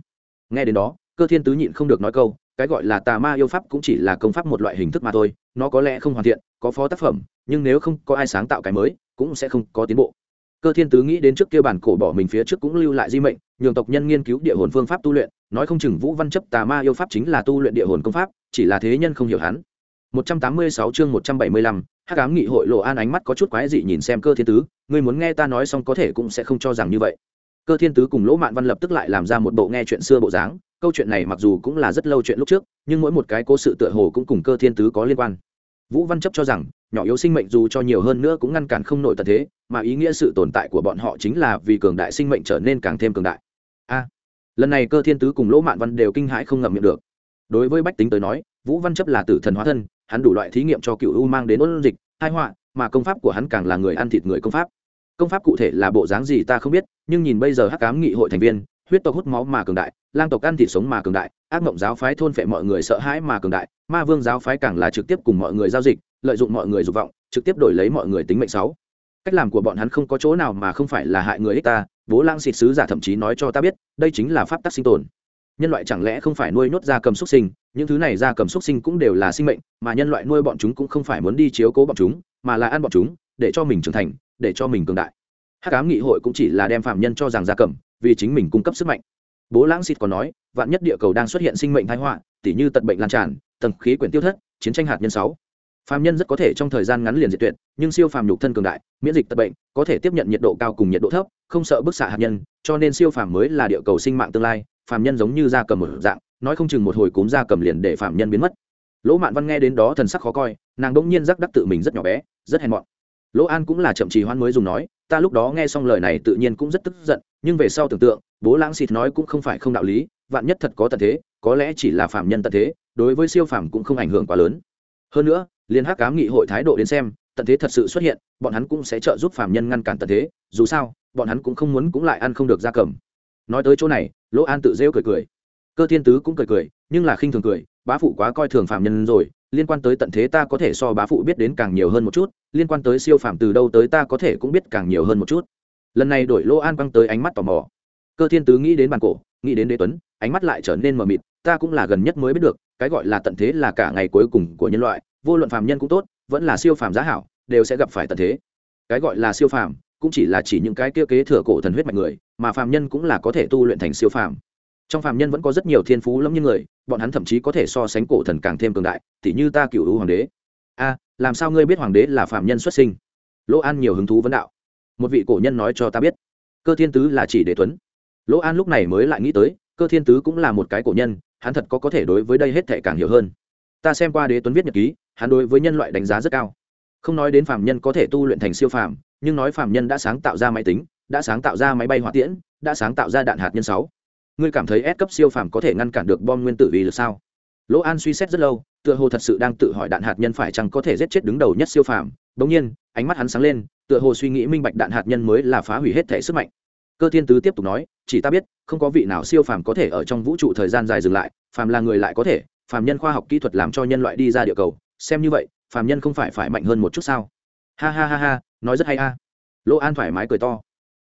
Nghe đến đó cơ thiên tứ nhịn không được nói câu cái gọi là tà ma yêu pháp cũng chỉ là công pháp một loại hình thức mà thôi nó có lẽ không hoàn thiện có phó tác phẩm nhưng nếu không có ai sáng tạo cái mới cũng sẽ không có tiến bộ. Cơ thiên tứ nghĩ đến trước kia bản cổ bỏ mình phía trước cũng lưu lại di mệnh nhường tộc nhân nghiên cứu địa hồn phương pháp tu luyện nói không chừng vũ văn chấp tà ma yêu pháp chính là tu luyện địa hồn công pháp chỉ là thế nhân không hiểu hắn. 186 chương 175, Hắc ám nghị hội lộ an ánh mắt có chút quái dị nhìn xem Cơ Thiên Tứ, ngươi muốn nghe ta nói xong có thể cũng sẽ không cho rằng như vậy. Cơ Thiên Tứ cùng Lỗ Mạn Văn lập tức lại làm ra một bộ nghe chuyện xưa bộ dáng, câu chuyện này mặc dù cũng là rất lâu chuyện lúc trước, nhưng mỗi một cái cố sự tựa hồ cũng cùng Cơ Thiên Tứ có liên quan. Vũ Văn chấp cho rằng, nhỏ yếu sinh mệnh dù cho nhiều hơn nữa cũng ngăn cản không nổi tật thế, mà ý nghĩa sự tồn tại của bọn họ chính là vì cường đại sinh mệnh trở nên càng thêm cường đại. A. lần này Cơ Thiên Tứ cùng Lỗ Mạn Văn đều kinh hãi không ngậm miệng được. Đối với bách tính tới nói, Vũ Văn chấp là tử thần hóa thân, hắn đủ loại thí nghiệm cho cựu u mang đến ôn dịch hai họa mà công pháp của hắn càng là người ăn thịt người công pháp công pháp cụ thể là bộ dáng gì ta không biết, nhưng nhìn bây giờ hắc cám nghị hội thành viên, huyết tộc hút máu mà cường đại, lang tộc ăn thịt sống mà cường đại, ác mộng giáo phái thôn phệ mọi người sợ hãi mà cường đại, ma vương giáo phái càng là trực tiếp cùng mọi người giao dịch, lợi dụng mọi người dục vọng, trực tiếp đổi lấy mọi người tính mệnh sáu. Cách làm của bọn hắn không có chỗ nào mà không phải là hại người ích ta, bố lang xịt sứ giả thậm chí nói cho ta biết, đây chính là pháp tắc sinh tồn. Nhân loại chẳng lẽ không phải nuôi nhốt ra cầm xúc sinh, những thứ này ra cầm xúc sinh cũng đều là sinh mệnh, mà nhân loại nuôi bọn chúng cũng không phải muốn đi chiếu cố bọn chúng, mà là ăn bọn chúng để cho mình trưởng thành, để cho mình cường đại. Hát cám nghị hội cũng chỉ là đem phạm nhân cho rằng gia cầm, vì chính mình cung cấp sức mạnh. Bố lãng xịt còn nói, vạn nhất địa cầu đang xuất hiện sinh mệnh thái họa, tỉ như tật bệnh lan tràn, tầng khí quyển tiêu thất, chiến tranh hạt nhân sáu. Phạm nhân rất có thể trong thời gian ngắn liền diệt tuyệt, nhưng siêu phàm nhục thân cường đại, miễn dịch tật bệnh, có thể tiếp nhận nhiệt độ cao cùng nhiệt độ thấp, không sợ bức xạ hạt nhân, cho nên siêu phàm mới là địa cầu sinh mạng tương lai, phàm nhân giống như da cầm một dạng, nói không chừng một hồi cúm da cầm liền để phàm nhân biến mất. Lỗ mạn văn nghe đến đó thần sắc khó coi, nàng đỗng nhiên rắc đắc tự mình rất nhỏ bé, rất hèn mọn lỗ an cũng là chậm trì hoan mới dùng nói, ta lúc đó nghe xong lời này tự nhiên cũng rất tức giận, nhưng về sau tưởng tượng, bố lãng xịt nói cũng không phải không đạo lý, vạn nhất thật có tận thế, có lẽ chỉ là phạm nhân tận thế, đối với siêu phàm cũng không ảnh hưởng quá lớn. Hơn nữa, liên hắc cám nghị hội thái độ đến xem, tận thế thật sự xuất hiện, bọn hắn cũng sẽ trợ giúp phạm nhân ngăn cản tận thế, dù sao, bọn hắn cũng không muốn cũng lại ăn không được ra cầm. Nói tới chỗ này, lỗ an tự rêu cười cười. Cơ thiên tứ cũng cười cười, nhưng là khinh thường cười, bá phụ quá coi thường phạm nhân rồi liên quan tới tận thế ta có thể so bá phụ biết đến càng nhiều hơn một chút, liên quan tới siêu phàm từ đâu tới ta có thể cũng biết càng nhiều hơn một chút. Lần này đổi Lô an quăng tới ánh mắt tò mò. Cơ thiên tứ nghĩ đến bàn cổ, nghĩ đến đế tuấn, ánh mắt lại trở nên mờ mịt, ta cũng là gần nhất mới biết được, cái gọi là tận thế là cả ngày cuối cùng của nhân loại, vô luận phàm nhân cũng tốt, vẫn là siêu phàm giá hảo, đều sẽ gặp phải tận thế. Cái gọi là siêu phàm, cũng chỉ là chỉ những cái kia kế thừa cổ thần huyết mạch người, mà phàm nhân cũng là có thể tu luyện thành siêu phàm trong phàm nhân vẫn có rất nhiều thiên phú lắm như người, bọn hắn thậm chí có thể so sánh cổ thần càng thêm cường đại t như ta cựu hữu hoàng đế. A, làm sao ngươi biết hoàng đế là phàm nhân xuất sinh? Lỗ an nhiều hứng thú vấn đạo. Một vị cổ nhân nói cho ta biết. Cơ thiên tứ là chỉ đế tuấn. Lỗ an lúc này mới lại nghĩ tới, cơ thiên tứ cũng là một cái cổ nhân, hắn thật có có thể đối với đây hết thệ càng hiểu hơn. Ta xem qua đế tuấn viết nhật ký, hắn đối với nhân loại đánh giá rất cao. Không nói đến phàm nhân có thể tu luyện thành siêu phàm, nhưng nói phàm nhân đã sáng tạo ra máy tính, đã sáng tạo ra máy bay hỏa tiễn, đã sáng tạo ra đạn hạt nhân sáu ngươi cảm thấy S cấp siêu phàm có thể ngăn cản được bom nguyên tử vì lực sao? Lỗ an suy xét rất lâu, tựa hồ thật sự đang tự hỏi đạn hạt nhân phải chăng có thể giết chết đứng đầu nhất siêu phàm. Đống nhiên, ánh mắt hắn sáng lên, tựa hồ suy nghĩ minh bạch đạn hạt nhân mới là phá hủy hết thể sức mạnh. Cơ thiên tứ tiếp tục nói, chỉ ta biết, không có vị nào siêu phàm có thể ở trong vũ trụ thời gian dài dừng lại, phàm là người lại có thể, phàm nhân khoa học kỹ thuật làm cho nhân loại đi ra địa cầu. Xem như vậy, phàm nhân không phải phải mạnh hơn một chút sao? Ha ha ha ha, nói rất hay a. Lỗ an thoải mái cười to.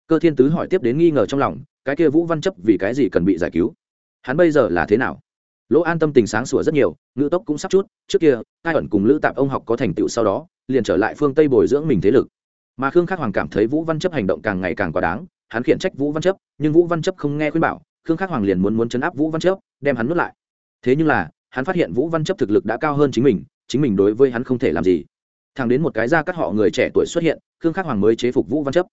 Cơ thiên tứ hỏi tiếp đến nghi ngờ trong lòng cái kia vũ văn chấp vì cái gì cần bị giải cứu? Hắn bây giờ là thế nào? Lỗ an tâm tình sáng sủa rất nhiều, ngữ tốc cũng sắp chút, trước kia hai ẩn cùng lữ tạp ông học có thành tựu sau đó, liền trở lại phương tây bồi dưỡng mình thế lực. Mà khương khắc hoàng cảm thấy vũ văn chấp hành động càng ngày càng quá đáng, hắn khiển trách vũ văn chấp, nhưng vũ văn chấp không nghe khuyên bảo, khương khắc hoàng liền muốn muốn chấn áp vũ văn chấp, đem hắn nuốt lại. Thế nhưng là, hắn phát hiện vũ văn chấp thực lực đã cao hơn chính mình chính mình đối với hắn không thể làm gì. Thằng đến một cái ra cắt họ người trẻ tuổi xuất hiện, khương khắc hoàng mới chế phục vũ văn chấp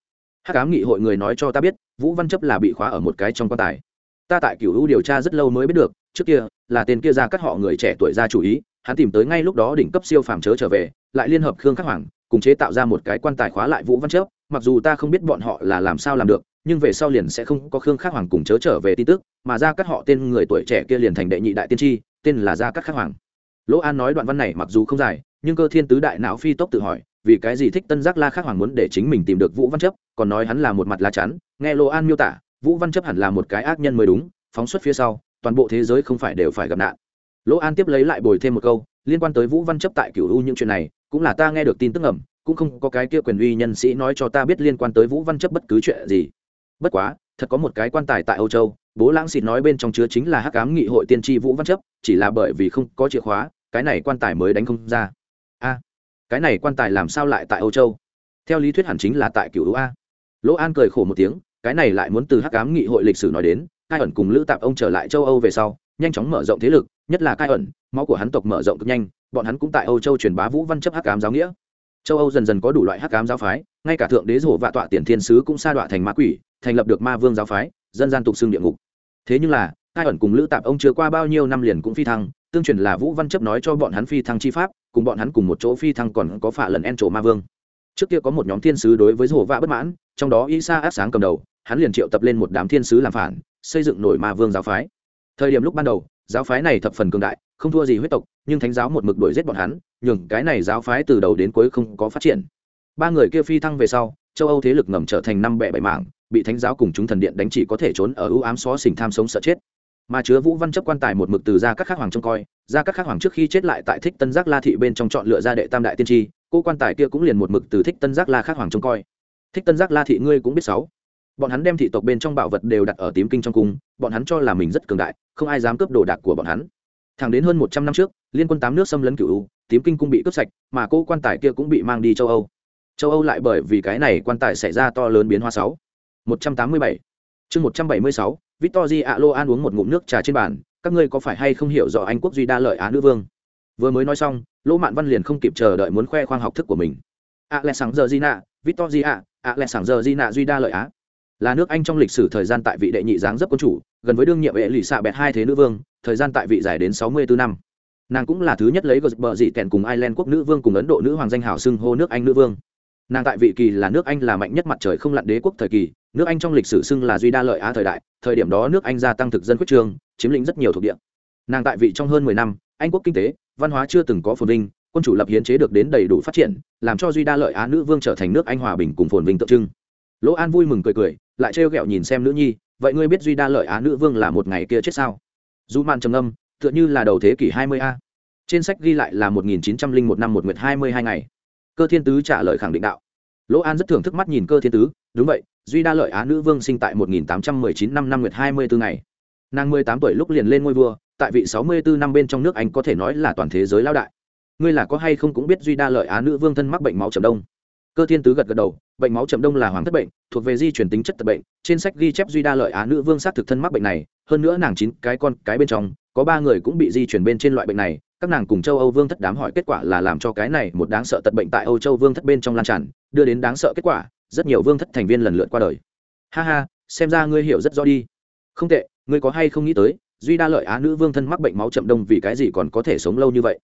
hát cám nghị hội người nói cho ta biết, vũ văn chấp là bị khóa ở một cái trong quan tài. Ta tại cựu hữu điều tra rất lâu mới biết được, trước kia, là tên kia ra cắt họ người trẻ tuổi ra chủ ý, hắn tìm tới ngay lúc đó đỉnh cấp siêu phàm chớ trở về, lại liên hợp khương khắc hoàng, cùng chế tạo ra một cái quan tài khóa lại vũ văn chấp. Mặc dù ta không biết bọn họ là làm sao làm được, nhưng về sau liền sẽ không có khương khắc hoàng cùng chớ trở về tin tức, mà ra cắt họ tên người tuổi trẻ kia liền thành đệ nhị đại tiên tri, tên là gia cắt khắc hoàng. Lỗ an nói đoạn văn này mặc dù không dài, nhưng cơ thiên tứ đại não phi tốc tự hỏi, vì cái gì thích tân giác la khắc hoàng muốn để chính mình tìm được vũ văn chấp? Còn nói hắn là một mặt lá chắn, nghe Lô an miêu tả, vũ văn chấp hẳn là một cái ác nhân mới đúng, phóng xuất phía sau, toàn bộ thế giới không phải đều phải gặp nạn. Lỗ an tiếp lấy lại bồi thêm một câu, liên quan tới vũ văn chấp tại cửu u những chuyện này, cũng là ta nghe được tin tức ẩm cũng không có cái kia quyền uy nhân sĩ nói cho ta biết liên quan tới vũ văn chấp bất cứ chuyện gì. Bất quá, thật có một cái quan tài tại âu châu, bố lãng xịt nói bên trong chứa chính là hắc ám nghị hội tiên tri vũ văn chấp, chỉ là bởi vì không có chìa khóa, cái này quan tài mới đánh không ra. A, cái này quan tài làm sao lại tại âu châu? Theo lý thuyết hẳn chính là tại Cửu U a lỗ an cười khổ một tiếng, cái này lại muốn từ hắc ám nghị hội lịch sử nói đến, cai ẩn cùng lữ tạp ông trở lại châu âu về sau, nhanh chóng mở rộng thế lực, nhất là cai ẩn, máu của hắn tộc mở rộng cực nhanh, bọn hắn cũng tại âu châu truyền bá vũ văn chấp hắc ám giáo nghĩa. Châu âu dần dần có đủ loại hắc ám giáo phái, ngay cả thượng đế rổ vạ tọa tiền thiên sứ cũng sa đọa thành ma quỷ, thành lập được ma vương giáo phái, dân gian tục xưng địa ngục. Thế nhưng là, Cai ẩn cùng lữ tạp ông chưa qua bao nhiêu năm liền cũng phi thăng, tương truyền là vũ văn chấp nói cho bọn hắn phi thăng chi pháp, cùng bọn hắn cùng một chỗ phi thăng còn có phả lần en trổ ma vương. Trước kia có một nhóm thiên sứ đối với rổ vạ bất mãn trong đó isa áp sáng cầm đầu, hắn liền triệu tập lên một đám thiên sứ làm phản, xây dựng nổi ma vương giáo phái. Thời điểm lúc ban đầu, giáo phái này thập phần cường đại, không thua gì huyết tộc, nhưng thánh giáo một mực đuổi giết bọn hắn, nhường cái này giáo phái từ đầu đến cuối không có phát triển. Ba người kia phi thăng về sau, châu âu thế lực ngầm trở thành năm bẻ bảy mảng, bị thánh giáo cùng chúng thần điện đánh chỉ có thể trốn ở ưu ám xó xỉnh tham sống sợ chết. Mà chứa vũ văn chấp quan tài một mực từ ra các khắc hoàng trông coi ra các khắc hoàng trước khi chết lại tại thích tân giác la thị bên trong chọn lựa ra đệ tam đại tiên tri, cô quan tài kia cũng liền một mực từ thích tân giác la khắc hoàng trông coi thích tân giác la thị ngươi cũng biết sáu. Bọn hắn đem thị tộc bên trong bảo vật đều đặt ở tím kinh trong cung bọn hắn cho là mình rất cường đại không ai dám cướp đồ đạc của bọn hắn. Thẳng đến hơn một trăm năm trước liên quân tám nước xâm lấn Cửu U, tím kinh cung bị cướp sạch mà cô quan tài kia cũng bị mang đi châu âu. Châu âu lại bởi vì cái này quan tài xảy ra to lớn biến hoa sáu. Một trăm tám mươi bảy. Chương một trăm bảy mươi sáu victor di ạ lô an uống một ngụm nước trà trên bàn các ngươi có phải hay không hiểu rõ anh quốc duy đa lợi á nữ vương? Vừa mới nói xong lỗ mạn văn liền không kịp chờ đợi muốn khoe khoang học thức của mình. A lẽ sáng giờ di nạ victor di a ạ lẹ sáng giờ di nạ duy đa lợi á. Là nước anh trong lịch sử thời gian tại vị đệ nhị giáng dấp quân chủ, gần với đương nhiệm hệ lụy xạ bẹt hai thế nữ vương, thời gian tại vị dài đến sáu mươi bốn năm. Nàng cũng là thứ nhất lấy gờ bờ dị kèn cùng ireland quốc nữ vương cùng ấn độ nữ hoàng danh hảo xưng hô nước anh nữ vương. Nàng tại vị kỳ là nước anh là mạnh nhất mặt trời không lặn đế quốc thời kỳ, nước anh trong lịch sử xưng là duy đa lợi á thời đại, thời điểm đó nước anh gia tăng thực dân quyết trường, chiếm lĩnh rất nhiều thuộc địa. Nàng tại vị trong hơn mười năm, anh quốc kinh tế, văn hóa chưa từng có phồn vinh quân chủ lập hiến chế được đến đầy đủ phát triển, làm cho duy đa lợi á nữ vương trở thành nước anh hòa bình cùng phồn vinh tượng trưng. Lỗ an vui mừng cười cười, lại trêu ghẹo nhìn xem nữ nhi, vậy ngươi biết duy đa lợi á nữ vương là một ngày kia chết sao? Dù mạn trầm âm tựa như là đầu thế kỷ hai mươi a. Trên sách ghi lại là một nghìn chín trăm linh một năm một nguyệt hai mươi hai ngày. Cơ thiên tứ trả lời khẳng định đạo. Lỗ an rất thưởng thức mắt nhìn cơ thiên tứ, đúng vậy, duy đa lợi á nữ vương sinh tại một nghìn tám trăm mười chín năm năm nguyệt hai mươi bốn ngày. Nàng mười tám tuổi lúc liền lên ngôi vua, tại vị sáu mươi bốn năm bên trong nước anh có thể nói là toàn thế giới lao đại ngươi là có hay không cũng biết duy đa lợi á nữ vương thân mắc bệnh máu chậm đông. Cơ thiên tứ gật gật đầu, bệnh máu chậm đông là hoàng thất bệnh, thuộc về di chuyển tính chất tật bệnh, trên sách ghi chép duy đa lợi á nữ vương xác thực thân mắc bệnh này, hơn nữa nàng chín cái con cái bên trong, có ba người cũng bị di chuyển bên trên loại bệnh này, các nàng cùng châu âu vương thất đám hỏi kết quả là làm cho cái này một đáng sợ tật bệnh tại âu châu vương thất bên trong lan tràn, đưa đến đáng sợ kết quả, rất nhiều vương thất thành viên lần lượt qua đời. Ha ha, xem ra ngươi hiểu rất rõ đi. Không tệ, ngươi có hay không nghĩ tới, duy đa lợi á nữ vương thân mắc bệnh máu chậm đông vì cái gì còn có thể sống lâu như vậy?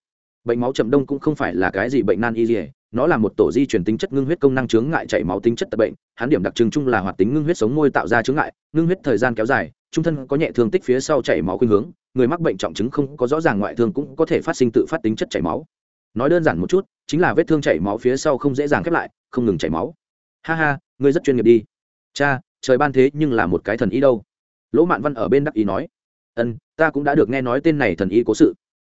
Bệnh máu chậm đông cũng không phải là cái gì bệnh nan y dỉa nó là một tổ di chuyển tính chất ngưng huyết công năng chướng ngại chảy máu tính chất tật bệnh, hắn điểm đặc trưng chung là hoạt tính ngưng huyết sống môi tạo ra chướng ngại, ngưng huyết thời gian kéo dài, trung thân có nhẹ thương tích phía sau chảy máu khuynh hướng, người mắc bệnh trọng chứng không có rõ ràng ngoại thương cũng có thể phát sinh tự phát tính chất chảy máu. Nói đơn giản một chút, chính là vết thương chảy máu phía sau không dễ dàng khép lại, không ngừng chảy máu. Ha ha, ngươi rất chuyên nghiệp đi. Cha, trời ban thế nhưng là một cái thần y đâu. Lỗ mạn văn ở bên đắc ý nói, ân, ta cũng đã được nghe nói tên này thần y cố sự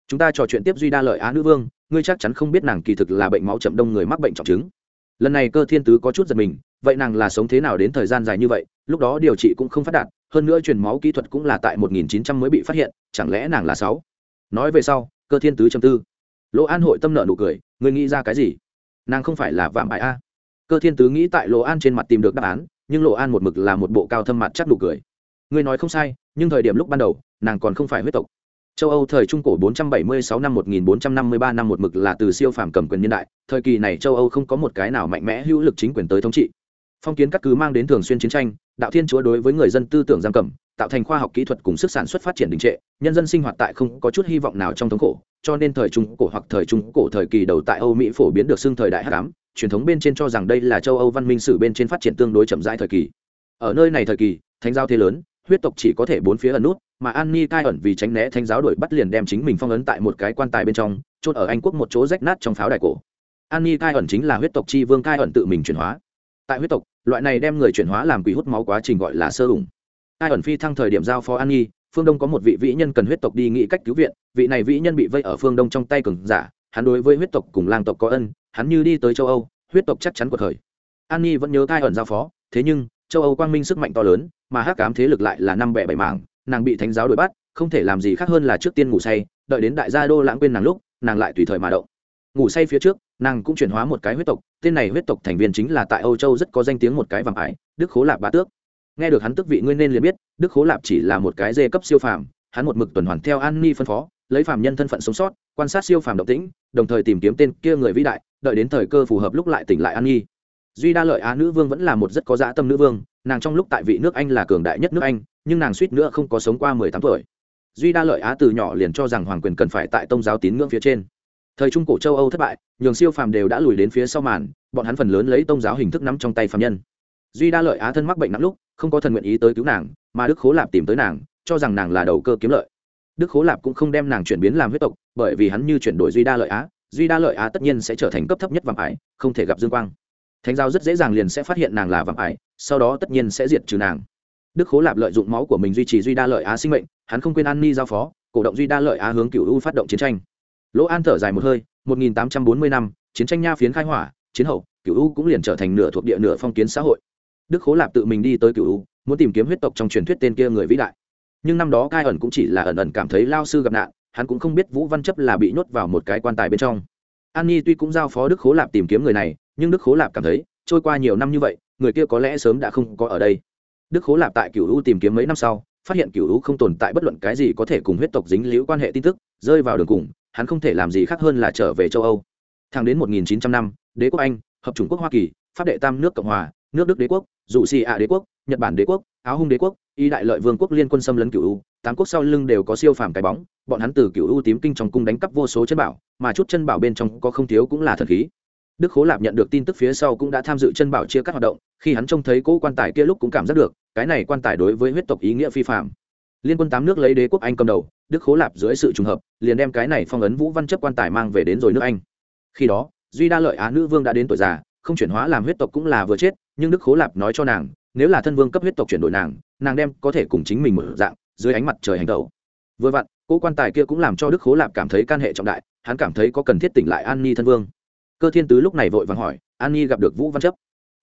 chúng ta trò chuyện tiếp duy đa lợi á nữ vương, ngươi chắc chắn không biết nàng kỳ thực là bệnh máu chậm đông người mắc bệnh trọng chứng. Lần này cơ thiên tứ có chút giật mình, vậy nàng là sống thế nào đến thời gian dài như vậy, lúc đó điều trị cũng không phát đạt, hơn nữa truyền máu kỹ thuật cũng là tại 1900 mới bị phát hiện, chẳng lẽ nàng là sáu? Nói về sau, cơ thiên tứ châm tư. Lỗ an hội tâm nợ nụ cười, ngươi nghĩ ra cái gì? Nàng không phải là vạm bại a? Cơ thiên tứ nghĩ tại lỗ an trên mặt tìm được đáp án, nhưng lỗ an một mực là một bộ cao thâm mặt chắc nụ cười. Ngươi nói không sai, nhưng thời điểm lúc ban đầu, nàng còn không phải huyết tộc châu âu thời trung cổ 476 năm 1453 năm một mực là từ siêu phàm cầm quyền nhân đại, thời kỳ này châu âu không có một cái nào mạnh mẽ hữu lực chính quyền tới thống trị phong kiến các cứ mang đến thường xuyên chiến tranh, đạo thiên chúa đối với người dân tư tưởng giam cầm, tạo thành khoa học kỹ thuật cùng sức sản xuất phát triển đình trệ, nhân dân sinh hoạt tại không có chút hy vọng nào trong thống khổ, cho nên thời trung cổ hoặc thời trung cổ thời kỳ đầu tại âu mỹ phổ biến được xưng thời đại hám. truyền thống bên trên cho rằng đây là châu âu văn minh sử bên trên phát triển tương đối chậm rãi thời kỳ ở nơi này thời kỳ, thánh giao thế lớn huyết tộc chỉ có thể bốn phía ẩn nút, mà an ni cai ẩn vì tránh né thánh giáo đuổi bắt liền đem chính mình phong ấn tại một cái quan tài bên trong chôn ở anh quốc một chỗ rách nát trong pháo đài cổ. An ni cai ẩn chính là huyết tộc chi vương cai ẩn tự mình chuyển hóa. Tại huyết tộc, loại này đem người chuyển hóa làm quỷ hút máu quá trình gọi là sơ ủng. Cai ẩn phi thăng thời điểm giao phó an nhi phương đông có một vị vĩ nhân cần huyết tộc đi nghĩ cách cứu viện, vị này vĩ nhân bị vây ở phương đông trong tay cường giả, hắn đối với huyết tộc cùng lang tộc có ân, hắn như đi tới châu âu, huyết tộc chắc chắn cuộc khởi. An nhi vẫn nhớ cai ẩn giao phó, thế nhưng châu âu quang minh sức mạnh to lớn, mà hắc cám thế lực lại là năm bẻ bảy mảng, nàng bị thánh giáo đuổi bắt, không thể làm gì khác hơn là trước tiên ngủ say, đợi đến đại gia đô lãng quên nàng lúc, nàng lại tùy thời mà động. Ngủ say phía trước, nàng cũng chuyển hóa một cái huyết tộc, tên này huyết tộc thành viên chính là tại âu châu rất có danh tiếng một cái vàng ải, đức khố lạp bá tước. Nghe được hắn tức vị nguyên nên liền biết, đức khố lạp chỉ là một cái dê cấp siêu phàm, hắn một mực tuần hoàn theo an ni phân phó, lấy phàm nhân thân phận sống sót, quan sát siêu phàm động tĩnh, đồng thời tìm kiếm tên kia người vĩ đại, đợi đến thời cơ phù hợp lúc lại tỉnh lại an nhi duy đa lợi á nữ vương vẫn là một rất có dã tâm nữ vương, nàng trong lúc tại vị nước anh là cường đại nhất nước anh, nhưng nàng suýt nữa không có sống qua mười tám tuổi. Duy đa lợi á từ nhỏ liền cho rằng hoàng quyền cần phải tại tôn giáo tín ngưỡng phía trên. Thời trung cổ châu âu thất bại, nhường siêu phàm đều đã lùi đến phía sau màn, bọn hắn phần lớn lấy tôn giáo hình thức nắm trong tay phàm nhân. Duy đa lợi á thân mắc bệnh nặng lúc, không có thần nguyện ý tới cứu nàng, mà đức khố lạp tìm tới nàng, cho rằng nàng là đầu cơ kiếm lợi. Đức khố lạp cũng không đem nàng chuyển biến làm huyết tộc, bởi vì hắn như chuyển đổi duy đa lợi á, duy đa lợi á tất nhiên sẽ trở thành cấp thấp nhất vàng ải, không thể gặp dương quang thánh giáo rất dễ dàng liền sẽ phát hiện nàng là vạm ải, sau đó tất nhiên sẽ diệt trừ nàng. Đức khố lạp lợi dụng máu của mình duy trì duy đa lợi á sinh mệnh, hắn không quên an ni giao phó, cổ động duy đa lợi á hướng cựu u phát động chiến tranh. Lỗ an thở dài một hơi 1840 năm, chiến tranh nha phiến khai hỏa, chiến hậu cựu u cũng liền trở thành nửa thuộc địa nửa phong kiến xã hội. Đức khố lạp tự mình đi tới cựu u, muốn tìm kiếm huyết tộc trong truyền thuyết tên kia người vĩ đại. Nhưng năm đó cai ẩn cũng chỉ là ẩn ẩn cảm thấy lao sư gặp nạn, hắn cũng không biết vũ văn chấp là bị nhốt vào một cái quan tài bên trong. An nhi tuy cũng giao phó đức khố lạp tìm kiếm người này nhưng đức khố lạp cảm thấy trôi qua nhiều năm như vậy người kia có lẽ sớm đã không có ở đây đức khố lạp tại cựu u tìm kiếm mấy năm sau phát hiện cựu u không tồn tại bất luận cái gì có thể cùng huyết tộc dính liễu quan hệ tin tức rơi vào đường cùng hắn không thể làm gì khác hơn là trở về châu âu thẳng đến 1900 năm đế quốc anh hợp chủng quốc hoa kỳ pháp đệ tam nước cộng hòa nước đức đế quốc dụ xì ạ đế quốc nhật bản đế quốc áo hung đế quốc y đại lợi vương quốc liên quân xâm lấn cựu u tám quốc sau lưng đều có siêu phàm cái bóng bọn hắn từ cựu u tím kinh trong cung đánh cắp vô số chân bảo mà chút chân bảo bên trong có không thiếu cũng là thần khí đức khố lạp nhận được tin tức phía sau cũng đã tham dự chân bảo chia cắt hoạt động, khi hắn trông thấy cỗ quan tài kia lúc cũng cảm giác được, cái này quan tài đối với huyết tộc ý nghĩa phi phạm liên quân tám nước lấy đế quốc anh cầm đầu, đức khố lạp dưới sự trùng hợp, liền đem cái này phong ấn vũ văn chấp quan tài mang về đến rồi nước anh. Khi đó, duy đa lợi á nữ vương đã đến tuổi già, không chuyển hóa làm huyết tộc cũng là vừa chết, nhưng đức khố lạp nói cho nàng, nếu là thân vương cấp huyết tộc chuyển đổi nàng nàng đem có thể cùng chính mình một dạng, dưới ánh mặt trời hành tẩu. Vừa vặn, Cố quan tài kia cũng làm cho đức khố lạp cảm thấy can hệ trọng đại, hắn cảm thấy có cần thiết tỉnh lại an ni thân vương cơ thiên tứ lúc này vội vàng hỏi an ni gặp được vũ văn chấp?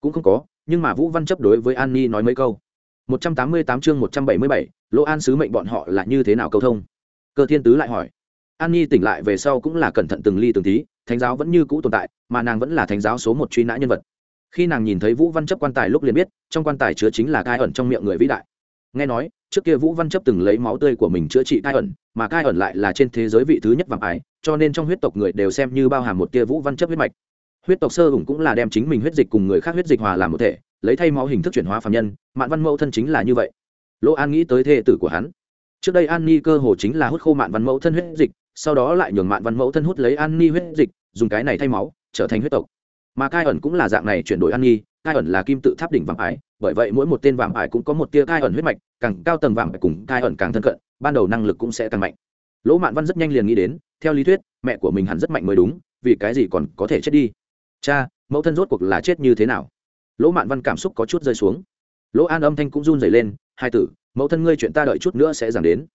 Cũng không có nhưng mà vũ văn chấp đối với an ni nói mấy câu. 188 chương 177, lỗ an sứ mệnh bọn họ là như thế nào câu thông? Cơ thiên tứ lại hỏi. An ni tỉnh lại về sau cũng là cẩn thận từng ly từng tí thánh giáo vẫn như cũ tồn tại mà nàng vẫn là thánh giáo số một truy nã nhân vật. Khi nàng nhìn thấy vũ văn chấp quan tài lúc liền biết trong quan tài chứa chính là cai ẩn trong miệng người vĩ đại. Nghe nói trước kia vũ văn chấp từng lấy máu tươi của mình chữa trị cai ẩn, mà cai ẩn lại là trên thế giới vị thứ nhất vàng ái, cho nên trong huyết tộc người đều xem như bao hàm một tia vũ văn chấp huyết mạch. Huyết tộc sơ hùng cũng là đem chính mình huyết dịch cùng người khác huyết dịch hòa làm một thể, lấy thay máu hình thức chuyển hóa phạm nhân, mạn văn mẫu thân chính là như vậy. Lỗ an nghĩ tới thê tử của hắn. Trước đây an ni cơ hồ chính là hút khô mạn văn mẫu thân huyết dịch, sau đó lại nhường mạn văn mẫu thân hút lấy an ni huyết dịch, dùng cái này thay máu, trở thành huyết tộc. Mà cai ẩn cũng là dạng này chuyển đổi an ni, cai ẩn là kim tự tháp đỉnh vàng ái, bởi vậy mỗi một tên vàng ải cũng có một tia cai ẩn huyết mạch càng cao tầng vàng phải cùng thai ẩn càng thân cận, ban đầu năng lực cũng sẽ càng mạnh. Lỗ mạn văn rất nhanh liền nghĩ đến, theo lý thuyết, mẹ của mình hẳn rất mạnh mới đúng, vì cái gì còn có thể chết đi? Cha, mẫu thân rốt cuộc là chết như thế nào? Lỗ mạn văn cảm xúc có chút rơi xuống. Lỗ an âm thanh cũng run dày lên, hai tử, mẫu thân ngươi chuyện ta đợi chút nữa sẽ giảng đến.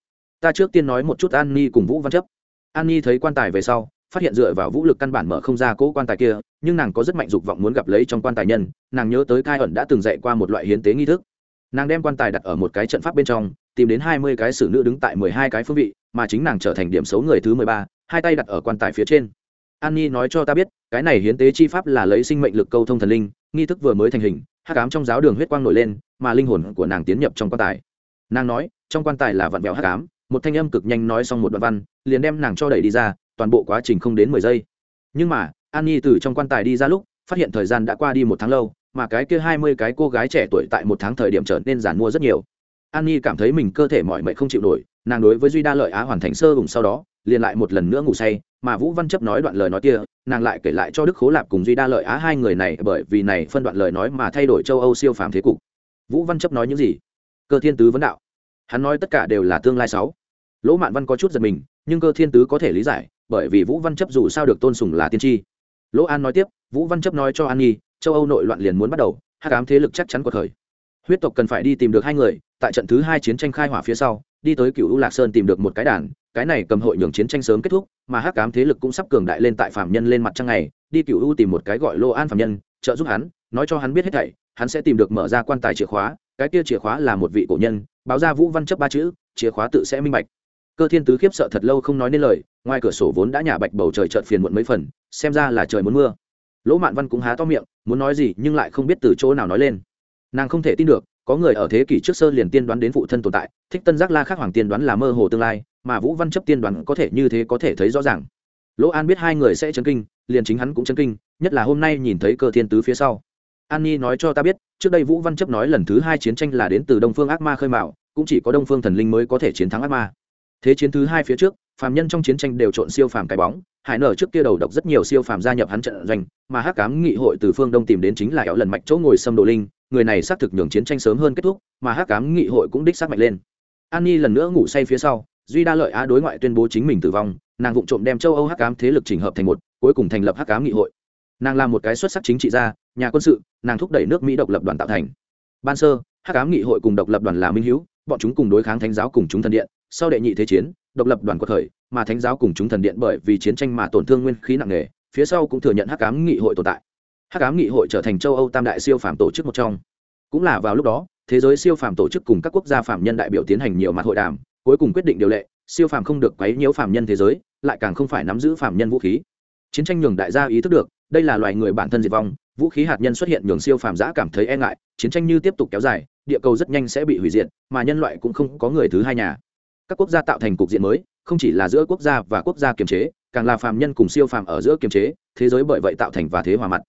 Ta trước tiên nói một chút an ni cùng vũ văn chấp. An ni thấy quan tài về sau, phát hiện dựa vào vũ lực căn bản mở không ra cỗ quan tài kia, nhưng nàng có rất mạnh dục vọng muốn gặp lấy trong quan tài nhân, nàng nhớ tới cai ẩn đã từng dạy qua một loại hiến tế nghi thức nàng đem quan tài đặt ở một cái trận pháp bên trong, tìm đến hai mươi cái xử nữ đứng tại mười hai cái phương vị, mà chính nàng trở thành điểm xấu người thứ mười ba, hai tay đặt ở quan tài phía trên. An ni nói cho ta biết, cái này hiến tế chi pháp là lấy sinh mệnh lực câu thông thần linh, nghi thức vừa mới thành hình hát cám trong giáo đường huyết quang nổi lên, mà linh hồn của nàng tiến nhập trong quan tài. Nàng nói, trong quan tài là vặn vẹo hát cám một thanh âm cực nhanh nói xong một đoạn văn, liền đem nàng cho đẩy đi ra, toàn bộ quá trình không đến mười giây. Nhưng mà an nhi từ trong quan tài đi ra lúc, phát hiện thời gian đã qua đi một tháng lâu mà cái kia hai mươi cái cô gái trẻ tuổi tại một tháng thời điểm trở nên giản mua rất nhiều. An nhi cảm thấy mình cơ thể mỏi mệt không chịu nổi, nàng đối với duy đa lợi á hoàn thành sơ vùng sau đó, liền lại một lần nữa ngủ say, mà vũ văn chấp nói đoạn lời nói kia, nàng lại kể lại cho đức khố lạp cùng duy đa lợi á hai người này, bởi vì này phân đoạn lời nói mà thay đổi châu âu siêu phàm thế cục. Vũ văn chấp nói những gì? Cơ thiên tứ vấn đạo. Hắn nói tất cả đều là tương lai sáu. Lỗ mạn văn có chút giật mình, nhưng cơ thiên tứ có thể lý giải, bởi vì vũ văn chấp dù sao được tôn sùng là tiên tri. Lỗ an nói tiếp, vũ văn chấp nói cho an nhi châu âu nội loạn liền muốn bắt đầu hát cám thế lực chắc chắn cuộc khởi. Huyết tộc cần phải đi tìm được hai người, tại trận thứ hai chiến tranh khai hỏa phía sau, đi tới cựu lạc sơn tìm được một cái đàn, cái này cầm hội nhường chiến tranh sớm kết thúc, mà hắc cám thế lực cũng sắp cường đại lên tại phạm nhân lên mặt trăng này, đi cựu u tìm một cái gọi lô an phạm nhân, trợ giúp hắn, nói cho hắn biết hết thảy, hắn sẽ tìm được mở ra quan tài chìa khóa, cái kia chìa khóa là một vị cổ nhân, báo ra vũ văn chấp ba chữ, chìa khóa tự sẽ minh bạch. Cơ thiên tứ khiếp sợ thật lâu không nói nên lời, ngoài cửa sổ vốn đã nhả bạch bầu trời trợt phiền muộn mấy phần, xem ra là trời muốn mưa lỗ mạn văn cũng há to miệng, muốn nói gì nhưng lại không biết từ chỗ nào nói lên. Nàng không thể tin được, có người ở thế kỷ trước sơ liền tiên đoán đến phụ thân tồn tại, thích tân giác la khác hoàng tiên đoán là mơ hồ tương lai, mà vũ văn chấp tiên đoán có thể như thế có thể thấy rõ ràng. Lỗ an biết hai người sẽ chấn kinh, liền chính hắn cũng chấn kinh, nhất là hôm nay nhìn thấy cơ thiên tứ phía sau. An nhi nói cho ta biết, trước đây vũ văn chấp nói lần thứ hai chiến tranh là đến từ đông phương ác ma khơi mạo cũng chỉ có đông phương thần linh mới có thể chiến thắng ác ma. Thế chiến thứ hai phía trước phàm nhân trong chiến tranh đều trộn siêu phàm cái bóng, hải nở trước kia đầu độc rất nhiều siêu phàm gia nhập hắn trận doanh, mà hắc cám nghị hội từ phương đông tìm đến chính là éo lần mạch chỗ ngồi xâm đồ linh, người này xác thực nhường chiến tranh sớm hơn kết thúc, mà hắc cám nghị hội cũng đích xác mạnh lên. An nhi lần nữa ngủ say phía sau, duy đa lợi á đối ngoại tuyên bố chính mình tử vong, nàng vụng trộm đem châu âu hắc cám thế lực chỉnh hợp thành một, cuối cùng thành lập hắc cám nghị hội. Nàng là một cái xuất sắc chính trị gia, nhà quân sự, nàng thúc đẩy nước mỹ độc lập đoàn tạo thành. Ban sơ, hắc cám nghị hội cùng độc lập đoàn là minh hữu bọn chúng cùng đối kháng thánh giáo cùng chúng thần điện sau đệ nhị thế chiến, độc lập đoàn quật khởi, mà thánh giáo cùng chúng thần điện bởi vì chiến tranh mà tổn thương nguyên khí nặng nề, phía sau cũng thừa nhận hắc ám nghị hội tồn tại. Hắc ám nghị hội trở thành châu âu tam đại siêu phàm tổ chức một trong. Cũng là vào lúc đó, thế giới siêu phàm tổ chức cùng các quốc gia phạm nhân đại biểu tiến hành nhiều mặt hội đàm, cuối cùng quyết định điều lệ, siêu phàm không được quấy nhiễu phạm nhân thế giới, lại càng không phải nắm giữ phạm nhân vũ khí. Chiến tranh nhường đại gia ý thức được, đây là loài người bản thân diệt vong, vũ khí hạt nhân xuất hiện nhường siêu phàm giã cảm thấy e ngại, chiến tranh như tiếp tục kéo dài, địa cầu rất nhanh sẽ bị hủy diệt, mà nhân loại cũng không có người thứ hai nhà các quốc gia tạo thành cục diện mới, không chỉ là giữa quốc gia và quốc gia kiềm chế, càng là phàm nhân cùng siêu phàm ở giữa kiềm chế, thế giới bởi vậy tạo thành và thế hòa mặt.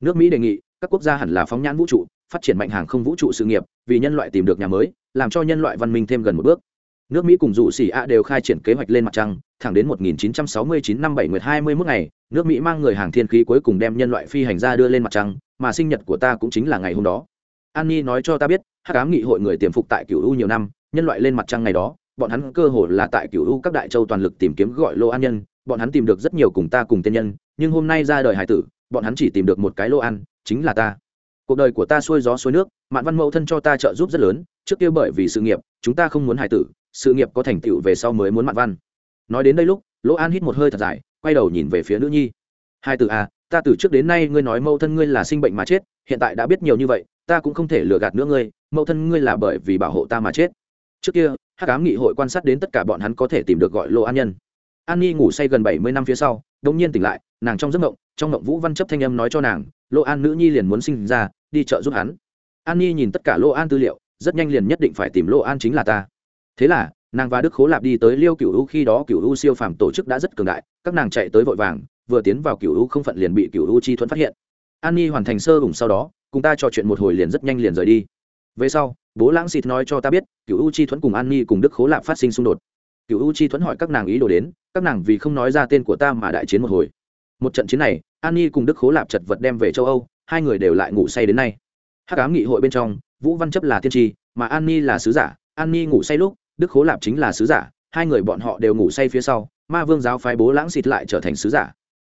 Nước mỹ đề nghị, các quốc gia hẳn là phóng nhãn vũ trụ, phát triển mạnh hàng không vũ trụ sự nghiệp, vì nhân loại tìm được nhà mới, làm cho nhân loại văn minh thêm gần một bước. Nước mỹ cùng dụ xỉ a đều khai triển kế hoạch lên mặt trăng, thẳng đến 1969 năm 7 nguyệt 21 ngày, nước mỹ mang người hàng thiên khí cuối cùng đem nhân loại phi hành ra đưa lên mặt trăng, mà sinh nhật của ta cũng chính là ngày hôm đó. An ni nói cho ta biết hát cám nghị hội người tiềm phục tại cựu u nhiều năm, nhân loại lên mặt trăng ngày đó bọn hắn cơ hồ là tại cựu u các đại châu toàn lực tìm kiếm gọi lô an nhân, bọn hắn tìm được rất nhiều cùng ta cùng tên nhân, nhưng hôm nay ra đời hải tử, bọn hắn chỉ tìm được một cái lô ăn chính là ta. Cuộc đời của ta xuôi gió xuôi nước, mạn văn mẫu thân cho ta trợ giúp rất lớn, trước kia bởi vì sự nghiệp, chúng ta không muốn hải tử, sự nghiệp có thành tựu về sau mới muốn mạn văn. Nói đến đây lúc lỗ an hít một hơi thật dài, quay đầu nhìn về phía nữ nhi. Hai tử à ta từ trước đến nay ngươi nói mẫu thân ngươi là sinh bệnh mà chết, hiện tại đã biết nhiều như vậy, ta cũng không thể lừa gạt nữa ngươi, mẫu thân ngươi là bởi vì bảo hộ ta mà chết. Trước kia hắc ám nghị hội quan sát đến tất cả bọn hắn có thể tìm được gọi lô an nhân. An nhi ngủ say gần bảy mươi năm phía sau đ ỗ n g nhiên tỉnh lại, nàng trong giấc mộng, trong mộng vũ văn chấp thanh âm nói cho nàng, lô an nữ nhi liền muốn sinh ra, đi chợ giúp hắn. An nhi nhìn tất cả lô an tư liệu, rất nhanh liền nhất định phải tìm lô an chính là ta. Thế là, nàng và đức khố lạp đi tới liêu cựu u khi đó cựu u siêu phàm tổ chức đã rất cường đại, các nàng chạy tới vội vàng, vừa tiến vào cựu u không phận liền bị cựu u chi thuẫn phát hiện. An nhi hoàn thành sơ ủng sau đó, cùng ta trò chuyện một hồi liền rất nhanh liền rời đi về sau, bố lãng xịt nói cho ta biết cựu u chi thuẫn cùng an ni cùng đức khố lạp phát sinh xung đột. Cựu u chi thuẫn hỏi các nàng ý đồ đến, các nàng vì không nói ra tên của ta mà đại chiến một hồi. Một trận chiến này, an ni cùng đức khố lạp chật vật đem về châu âu, hai người đều lại ngủ say đến nay. Hắc ám nghị hội bên trong, vũ văn chấp là tiên tri, mà an ni là sứ giả. An ni ngủ say lúc, đức khố lạp chính là sứ giả, hai người bọn họ đều ngủ say phía sau, ma vương giáo phái bố lãng xịt lại trở thành sứ giả.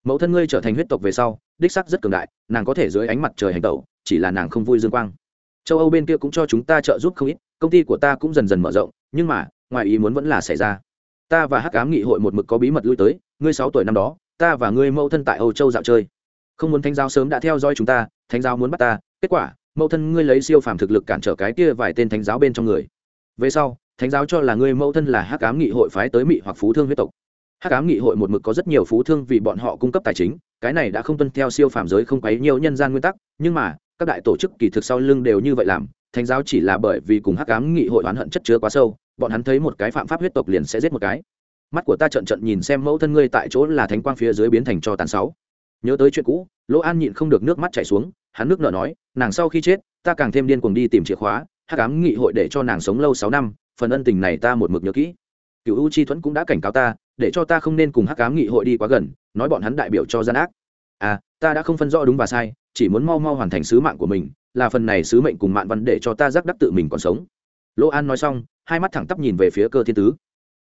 Mẫu thân ngươi trở thành huyết tộc về sau, đích sắc rất cường đại, nàng có thể dưới ánh mặt trời hành tẩu, chỉ là nàng không vui dương quang châu âu bên kia cũng cho chúng ta trợ giúp không ít, công ty của ta cũng dần dần mở rộng, nhưng mà, ngoài ý muốn vẫn là xảy ra. Ta và hắc ám nghị hội một mực có bí mật lui tới, ngươi sáu tuổi năm đó, ta và ngươi mẫu thân tại âu châu dạo chơi. Không muốn thánh giáo sớm đã theo dõi chúng ta, thánh giáo muốn bắt ta, kết quả, mẫu thân ngươi lấy siêu phàm thực lực cản trở cái kia vài tên thánh giáo bên trong người. Về sau, thánh giáo cho là ngươi mẫu thân là hắc ám nghị hội phái tới mị hoặc phú thương huyết tộc. Hắc ám nghị hội một mực có rất nhiều phú thương vì bọn họ cung cấp tài chính, cái này đã không tuân theo siêu phàm giới không quấy nhiều nhân gian nguyên tắc, nhưng mà các đại tổ chức kỳ thực sau lưng đều như vậy làm, thánh giáo chỉ là bởi vì cùng hắc ám nghị hội oán hận chất chứa quá sâu, bọn hắn thấy một cái phạm pháp huyết tộc liền sẽ giết một cái. Mắt của ta trận trận nhìn xem mẫu thân ngươi tại chỗ là thánh quang phía dưới biến thành cho tàn sáu. Nhớ tới chuyện cũ, lỗ an nhịn không được nước mắt chảy xuống, hắn nước nở nói, nàng sau khi chết, ta càng thêm điên cuồng đi tìm chìa khóa, hắc ám nghị hội để cho nàng sống lâu sáu năm, phần ân tình này ta một mực nhớ kỹ. Cựu u chi thuẫn cũng đã cảnh cáo ta, để cho ta không nên cùng hắc ám nghị hội đi quá gần, nói bọn hắn đại biểu cho gian ác. À ta đã không phân rõ đúng và sai chỉ muốn mau mau hoàn thành sứ mạng của mình là phần này sứ mệnh cùng mạng văn để cho ta giác đắc tự mình còn sống lỗ an nói xong hai mắt thẳng tắp nhìn về phía cơ thiên tứ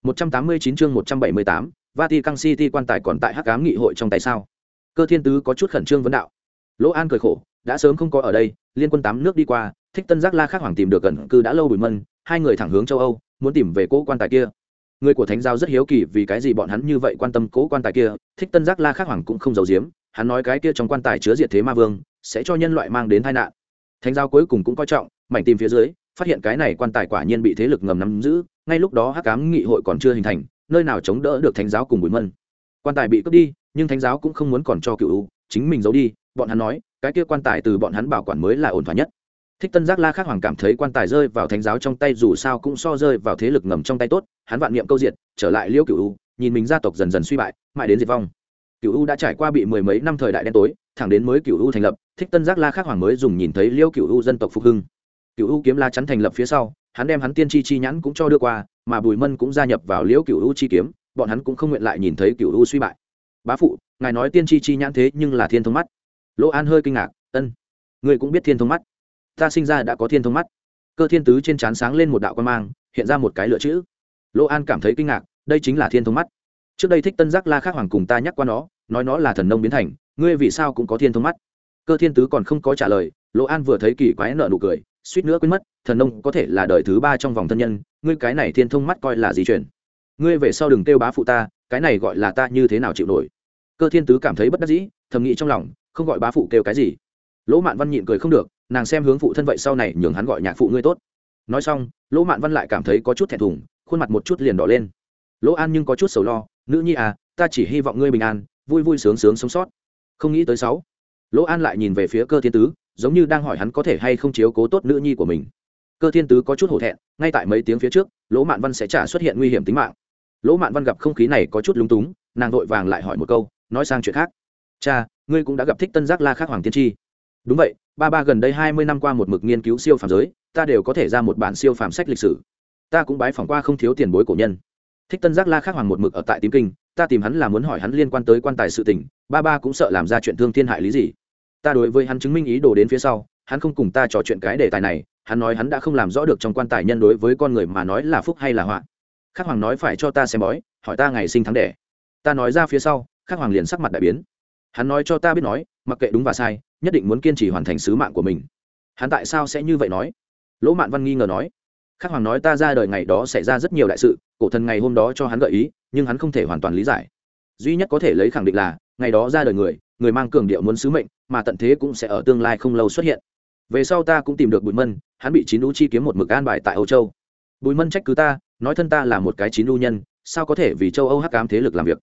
189 chương 178, Vatican City quan tài còn tại Hắc Ám nghị hội trong tay sao? Cơ Thiên Tứ có chút khẩn trương vấn đạo. Lỗ An cười khổ, đã sớm không có ở đây, liên quân tám nước đi qua, Thích Tân Giác La khác hoàng tìm được gần cư đã lâu bùi mân, hai người thẳng hướng châu Âu, muốn tìm về cố quan tài kia. Người của Thánh giáo rất hiếu kỳ vì cái gì bọn hắn như vậy quan tâm cố quan tài kia, Thích Tân Giác La khác hoàng cũng không giấu giếm, hắn nói cái kia trong quan tài chứa diệt thế ma vương, sẽ cho nhân loại mang đến tai nạn. Thánh giáo cuối cùng cũng coi trọng, mảnh tìm phía dưới, phát hiện cái này quan tài quả nhiên bị thế lực ngầm nắm giữ, ngay lúc đó hắc cám nghị hội còn chưa hình thành nơi nào chống đỡ được thánh giáo cùng bùi mân. Quan tài bị cướp đi nhưng thánh giáo cũng không muốn còn cho cựu chính mình giấu đi bọn hắn nói cái kia quan tài từ bọn hắn bảo quản mới là ổn thỏa nhất. Thích tân giác la khắc hoàng cảm thấy quan tài rơi vào thánh giáo trong tay dù sao cũng so rơi vào thế lực ngầm trong tay tốt hắn vạn niệm câu diệt trở lại liễu cựu nhìn mình gia tộc dần dần suy bại mãi đến diệt vong cựu u đã trải qua bị mười mấy năm thời đại đen tối, thẳng đến mới cựu u thành lập, thích tân giác la khắc hoàng mới dùng nhìn thấy liêu cựu u dân tộc phục hưng. Cựu u kiếm la chắn thành lập phía sau, hắn đem hắn tiên tri chi nhãn cũng cho đưa qua, mà bùi mân cũng gia nhập vào liễu cựu u chi kiếm, bọn hắn cũng không nguyện lại nhìn thấy cựu u suy bại. Bá phụ, ngài nói tiên tri chi nhãn thế nhưng là thiên thông mắt. Lỗ an hơi kinh ngạc, ân người cũng biết thiên thông mắt. Ta sinh ra đã có thiên thông mắt. Cơ thiên tứ trên trán sáng lên một đạo quan mang, hiện ra một cái lựa chữ. Lỗ an cảm thấy kinh ngạc, đây chính là thiên thông mắt trước đây thích tân giác la khác hoàng cùng ta nhắc qua nó, nói nó là thần nông biến thành, ngươi vì sao cũng có thiên thông mắt? Cơ thiên tứ còn không có trả lời, lỗ an vừa thấy kỳ quái nợ nụ cười, suýt nữa quên mất, thần nông có thể là đời thứ ba trong vòng thân nhân, ngươi cái này thiên thông mắt coi là gì chuyển ngươi về sau đừng kêu bá phụ ta, cái này gọi là ta như thế nào chịu nổi? Cơ thiên tứ cảm thấy bất đắc dĩ, thầm nghĩ trong lòng, không gọi bá phụ kêu cái gì. Lỗ mạn văn nhịn cười không được, nàng xem hướng phụ thân vậy sau này nhường hắn gọi nhạc phụ ngươi tốt. Nói xong, lỗ mạn văn lại cảm thấy có chút thẹn thùng, khuôn mặt một chút liền đỏ lên. Lỗ an nhưng có chút sầu lo nữ nhi à ta chỉ hy vọng ngươi bình an, vui vui sướng sướng sống sót. Không nghĩ tới sáu. Lỗ an lại nhìn về phía cơ thiên tứ, giống như đang hỏi hắn có thể hay không chiếu cố tốt nữ nhi của mình. Cơ thiên tứ có chút hổ thẹn, ngay tại mấy tiếng phía trước, lỗ mạn văn sẽ trả xuất hiện nguy hiểm tính mạng. Lỗ mạn văn gặp không khí này có chút lúng túng, nàng vội vàng lại hỏi một câu, nói sang chuyện khác. Cha, ngươi cũng đã gặp thích tân giác la khác hoàng tiên tri. Đúng vậy, ba ba gần đây hai mươi năm qua một mực nghiên cứu siêu phàm giới, ta đều có thể ra một bản siêu phàm sách lịch sử. Ta cũng bái phỏng qua không thiếu tiền bối cổ nhân thích tân giác la khác hoàng một mực ở tại tím kinh, ta tìm hắn là muốn hỏi hắn liên quan tới quan tài sự tình, ba ba cũng sợ làm ra chuyện thương thiên hại lý gì. Ta đối với hắn chứng minh ý đồ đến phía sau, hắn không cùng ta trò chuyện cái đề tài này, hắn nói hắn đã không làm rõ được trong quan tài nhân đối với con người mà nói là phúc hay là họa. Khắc hoàng nói phải cho ta xem bói, hỏi ta ngày sinh tháng đẻ. Ta nói ra phía sau khắc hoàng liền sắc mặt đại biến. Hắn nói cho ta biết nói, mặc kệ đúng và sai, nhất định muốn kiên trì hoàn thành sứ mạng của mình. Hắn tại sao sẽ như vậy nói? Lỗ mạn văn nghi ngờ nói khắc hoàng nói ta ra đời ngày đó xảy ra rất nhiều đại sự, cổ thần ngày hôm đó cho hắn gợi ý, nhưng hắn không thể hoàn toàn lý giải. Duy nhất có thể lấy khẳng định là, ngày đó ra đời người người mang cường điệu muốn sứ mệnh, mà tận thế cũng sẽ ở tương lai không lâu xuất hiện. Về sau ta cũng tìm được bùi mân, hắn bị chín đũ chi kiếm một mực an bài tại âu châu. Bùi mân trách cứ ta, nói thân ta là một cái chín đu nhân, sao có thể vì châu âu hắc cám thế lực làm việc?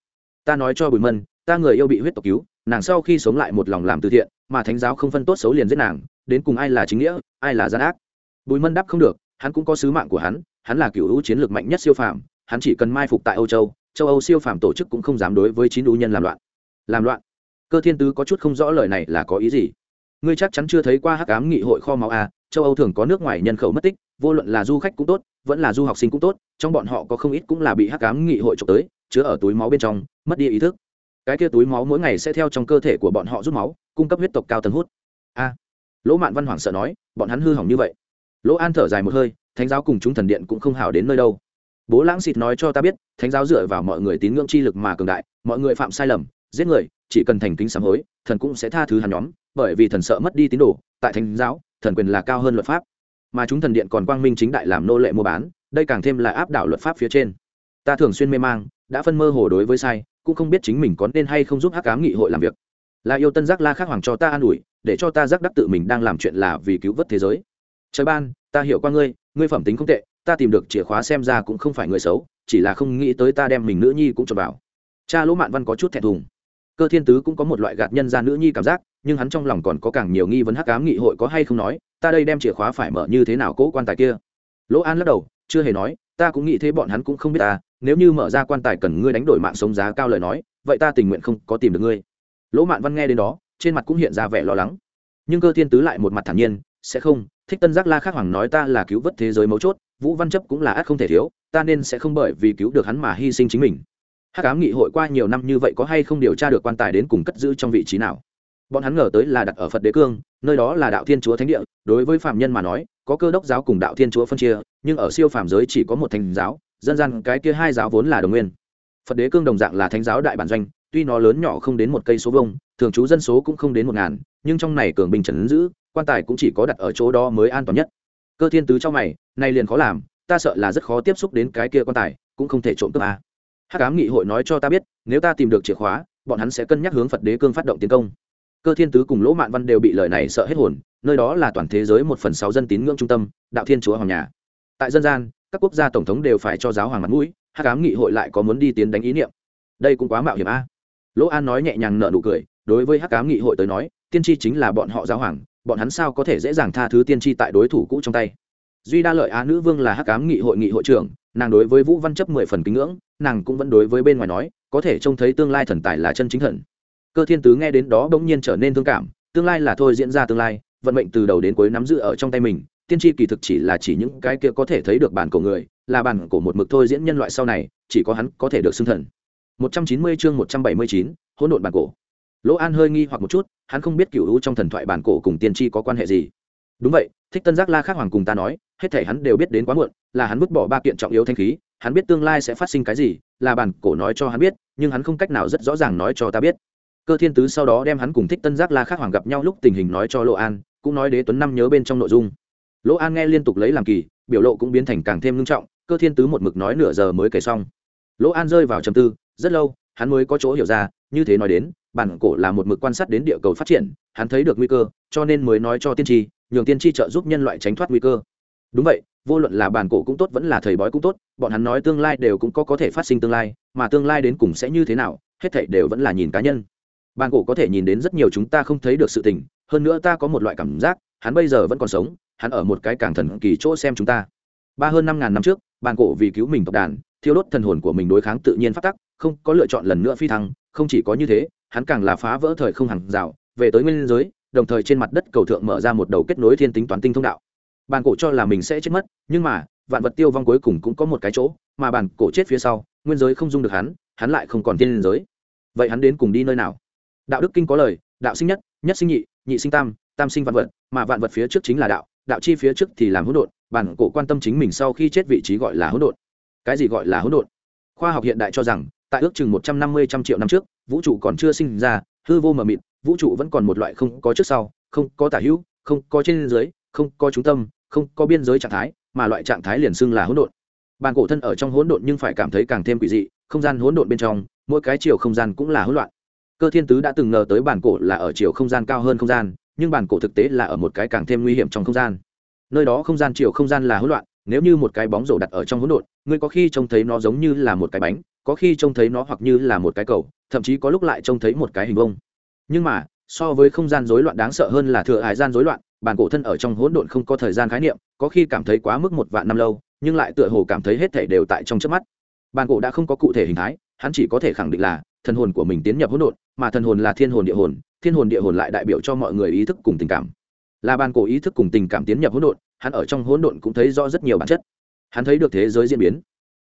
Ta nói cho bùi mân, ta người yêu bị huyết tộc cứu, nàng sau khi sống lại một lòng làm từ thiện, mà thánh giáo không phân tốt xấu liền giết nàng, đến cùng ai là chính nghĩa, ai là gian ác? Bùi mân đáp không được hắn cũng có sứ mạng của hắn hắn là cựu hữu chiến lược mạnh nhất siêu phàm, hắn chỉ cần mai phục tại âu châu châu âu siêu phàm tổ chức cũng không dám đối với chín ưu nhân làm loạn. Làm loạn? Cơ thiên tứ có chút không rõ lời này là có ý gì? Ngươi chắc chắn chưa thấy qua hắc ám nghị hội kho máu a, châu âu thường có nước ngoài nhân khẩu mất tích, vô luận là du khách cũng tốt, vẫn là du học sinh cũng tốt, trong bọn họ có không ít cũng là bị hắc ám nghị hội trộm tới, chứa ở túi máu bên trong, mất đi ý thức. Cái kia túi máu mỗi ngày sẽ theo trong cơ thể của bọn họ rút máu, cung cấp huyết tộc cao tầng hút. A. Lỗ mạn văn hoảng sợ nói, bọn hắn hư hỏng như vậy lỗ an thở dài một hơi, thánh giáo cùng chúng thần điện cũng không hảo đến nơi đâu. Bố lãng xịt nói cho ta biết, thánh giáo dựa vào mọi người tín ngưỡng chi lực mà cường đại, mọi người phạm sai lầm, giết người, chỉ cần thành kính sám hối, thần cũng sẽ tha thứ hắn nhóm, bởi vì thần sợ mất đi tín đồ, tại thánh giáo, thần quyền là cao hơn luật pháp. Mà chúng thần điện còn quang minh chính đại làm nô lệ mua bán, đây càng thêm là áp đảo luật pháp phía trên. Ta thường xuyên mê mang, đã phân mơ hồ đối với sai, cũng không biết chính mình có nên hay không giúp hắc cám nghị hội làm việc. Là yêu tân giác la khắc hoàng cho ta an ủi, để cho ta giác đắc tự mình đang làm chuyện là vì cứu vớt thế giới trời ban, ta hiểu qua ngươi ngươi phẩm tính không tệ, ta tìm được chìa khóa xem ra cũng không phải người xấu, chỉ là không nghĩ tới ta đem mình nữ nhi cũng cho vào. Cha lỗ mạn văn có chút thẹn thùng. Cơ thiên tứ cũng có một loại gạt nhân ra nữ nhi cảm giác, nhưng hắn trong lòng còn có càng nhiều nghi vấn hắc cám nghị hội có hay không nói, ta đây đem chìa khóa phải mở như thế nào cố quan tài kia. Lỗ an lắc đầu, chưa hề nói, ta cũng nghĩ thế bọn hắn cũng không biết ta, nếu như mở ra quan tài cần ngươi đánh đổi mạng sống giá cao lời nói, vậy ta tình nguyện không có tìm được ngươi. Lỗ mạn văn nghe đến đó, trên mặt cũng hiện ra vẻ lo lắng. Nhưng cơ thiên tứ lại một mặt thản nhiên, sẽ không thích tân giác la khắc hoàng nói ta là cứu vớt thế giới mấu chốt, vũ văn chấp cũng là ác không thể thiếu, ta nên sẽ không bởi vì cứu được hắn mà hy sinh chính mình. Hắc ám nghị hội qua nhiều năm như vậy có hay không điều tra được quan tài đến cùng cất giữ trong vị trí nào? Bọn hắn ngờ tới là đặt ở phật đế cương, nơi đó là đạo thiên chúa thánh địa, đối với phạm nhân mà nói, có cơ đốc giáo cùng đạo thiên chúa phân chia, nhưng ở siêu phàm giới chỉ có một thành giáo, dân gian cái kia hai giáo vốn là đồng nguyên. Phật đế cương đồng dạng là thánh giáo đại bản doanh, tuy nó lớn nhỏ không đến một cây số vông thường trú dân số cũng không đến một ngàn, nhưng trong này cường bình trần giữ, quan tài cũng chỉ có đặt ở chỗ đó mới an toàn nhất. Cơ thiên tứ trong mày, nay liền khó làm, ta sợ là rất khó tiếp xúc đến cái kia quan tài, cũng không thể trộm cướp a. Hát cám nghị hội nói cho ta biết, nếu ta tìm được chìa khóa, bọn hắn sẽ cân nhắc hướng phật đế cương phát động tiến công. Cơ thiên tứ cùng lỗ mạn văn đều bị lời này sợ hết hồn, nơi đó là toàn thế giới một phần sáu dân tín ngưỡng trung tâm, đạo thiên chúa hoàng nhà. Tại dân gian, các quốc gia tổng thống đều phải cho giáo hoàng mặt mũi hát cám nghị hội lại có muốn đi tiến đánh ý niệm. Đây cũng quá mạo hiểm a. Lỗ an nói nhẹ nhàng nợ nụ cười đối với hắc ám nghị hội tới nói tiên tri chính là bọn họ giáo hoàng bọn hắn sao có thể dễ dàng tha thứ tiên tri tại đối thủ cũ trong tay? Duy đa lợi á nữ vương là hắc ám nghị hội nghị hội trưởng nàng đối với vũ văn chấp mười phần kính ngưỡng nàng cũng vẫn đối với bên ngoài nói có thể trông thấy tương lai thần tài là chân chính thần. Cơ thiên tứ nghe đến đó bỗng nhiên trở nên thương cảm tương lai là thôi diễn ra tương lai vận mệnh từ đầu đến cuối nắm giữ ở trong tay mình tiên tri kỳ thực chỉ là chỉ những cái kia có thể thấy được bản cổ người là bản cổ một mực thôi diễn nhân loại sau này chỉ có hắn có thể được xưng thần. 190 chương 179, hỗn độn bản cổ lỗ an hơi nghi hoặc một chút, hắn không biết cựu hữu trong thần thoại bản cổ cùng tiên tri có quan hệ gì. Đúng vậy, thích tân giác la khác hoàng cùng ta nói, hết thể hắn đều biết đến quá muộn, là hắn vứt bỏ ba kiện trọng yếu thanh khí, hắn biết tương lai sẽ phát sinh cái gì, là bản cổ nói cho hắn biết, nhưng hắn không cách nào rất rõ ràng nói cho ta biết. Cơ thiên tứ sau đó đem hắn cùng thích tân giác la khác hoàng gặp nhau lúc tình hình nói cho lỗ an, cũng nói đế tuấn năm nhớ bên trong nội dung. Lỗ an nghe liên tục lấy làm kỳ, biểu lộ cũng biến thành càng thêm ngưng trọng, cơ thiên tứ một mực nói nửa giờ mới kể xong. Lỗ an rơi vào trầm tư, rất lâu, hắn mới có chỗ hiểu ra, như thế nói đến bản cổ là một mực quan sát đến địa cầu phát triển, hắn thấy được nguy cơ, cho nên mới nói cho tiên tri, nhường tiên tri trợ giúp nhân loại tránh thoát nguy cơ. Đúng vậy, vô luận là bản cổ cũng tốt vẫn là thầy bói cũng tốt, bọn hắn nói tương lai đều cũng có có thể phát sinh tương lai, mà tương lai đến cùng sẽ như thế nào, hết thảy đều vẫn là nhìn cá nhân. Bản cổ có thể nhìn đến rất nhiều chúng ta không thấy được sự tình, hơn nữa ta có một loại cảm giác, hắn bây giờ vẫn còn sống, hắn ở một cái càng thần kỳ chỗ xem chúng ta. Ba hơn năm ngàn năm trước, bản cổ vì cứu mình tộc đàn, thiêu đốt thần hồn của mình đối kháng tự nhiên phát tắc, không có lựa chọn lần nữa phi thăng, không chỉ có như thế hắn càng là phá vỡ thời không hàng rào, về tới nguyên giới, đồng thời trên mặt đất cầu thượng mở ra một đầu kết nối thiên tính toán tinh thông đạo. Bàn cổ cho là mình sẽ chết mất, nhưng mà, vạn vật tiêu vong cuối cùng cũng có một cái chỗ, mà bàn cổ chết phía sau, nguyên giới không dung được hắn hắn lại không còn thiên giới. Vậy hắn đến cùng đi nơi nào? Đạo đức kinh có lời, đạo sinh nhất nhất sinh nhị nhị sinh tam tam sinh vạn vật, mà vạn vật phía trước chính là đạo đạo chi phía trước thì làm hỗn độn, bản cổ quan tâm chính mình sau khi chết vị trí gọi là hỗn độn. Cái gì gọi là hỗn độn? Khoa học hiện đại cho rằng tại ước chừng một trăm năm mươi trăm triệu năm trước, vũ trụ còn chưa sinh ra, hư vô mờ mịt, vũ trụ vẫn còn một loại không có trước sau, không có tả hữu, không có trên dưới, không có trung tâm, không có biên giới trạng thái, mà loại trạng thái liền xưng là hỗn độn. Bàn cổ thân ở trong hỗn độn nhưng phải cảm thấy càng thêm quỷ dị, không gian hỗn độn bên trong, mỗi cái chiều không gian cũng là hỗn loạn. Cơ thiên tứ đã từng ngờ tới bản cổ là ở chiều không gian cao hơn không gian, nhưng bản cổ thực tế là ở một cái càng thêm nguy hiểm trong không gian. Nơi đó không gian chiều không gian là hỗn loạn, nếu như một cái bóng rổ đặt ở trong hỗn độn ngươi có khi trông thấy nó giống như là một cái bánh, có khi trông thấy nó hoặc như là một cái cầu, thậm chí có lúc lại trông thấy một cái hình bông. nhưng mà, so với không gian rối loạn đáng sợ hơn là thừa hải gian rối loạn, bản cổ thân ở trong hỗn độn không có thời gian khái niệm, có khi cảm thấy quá mức một vạn năm lâu, nhưng lại tựa hồ cảm thấy hết thể đều tại trong trước mắt. Bản cổ đã không có cụ thể hình thái, hắn chỉ có thể khẳng định là, thần hồn của mình tiến nhập hỗn độn, mà thần hồn là thiên hồn địa hồn, thiên hồn địa hồn lại đại biểu cho mọi người ý thức cùng tình cảm. Là bản cổ ý thức cùng tình cảm tiến nhập hỗn độn, hắn ở trong hỗn độn cũng thấy rõ rất nhiều bản chất hắn thấy được thế giới diễn biến.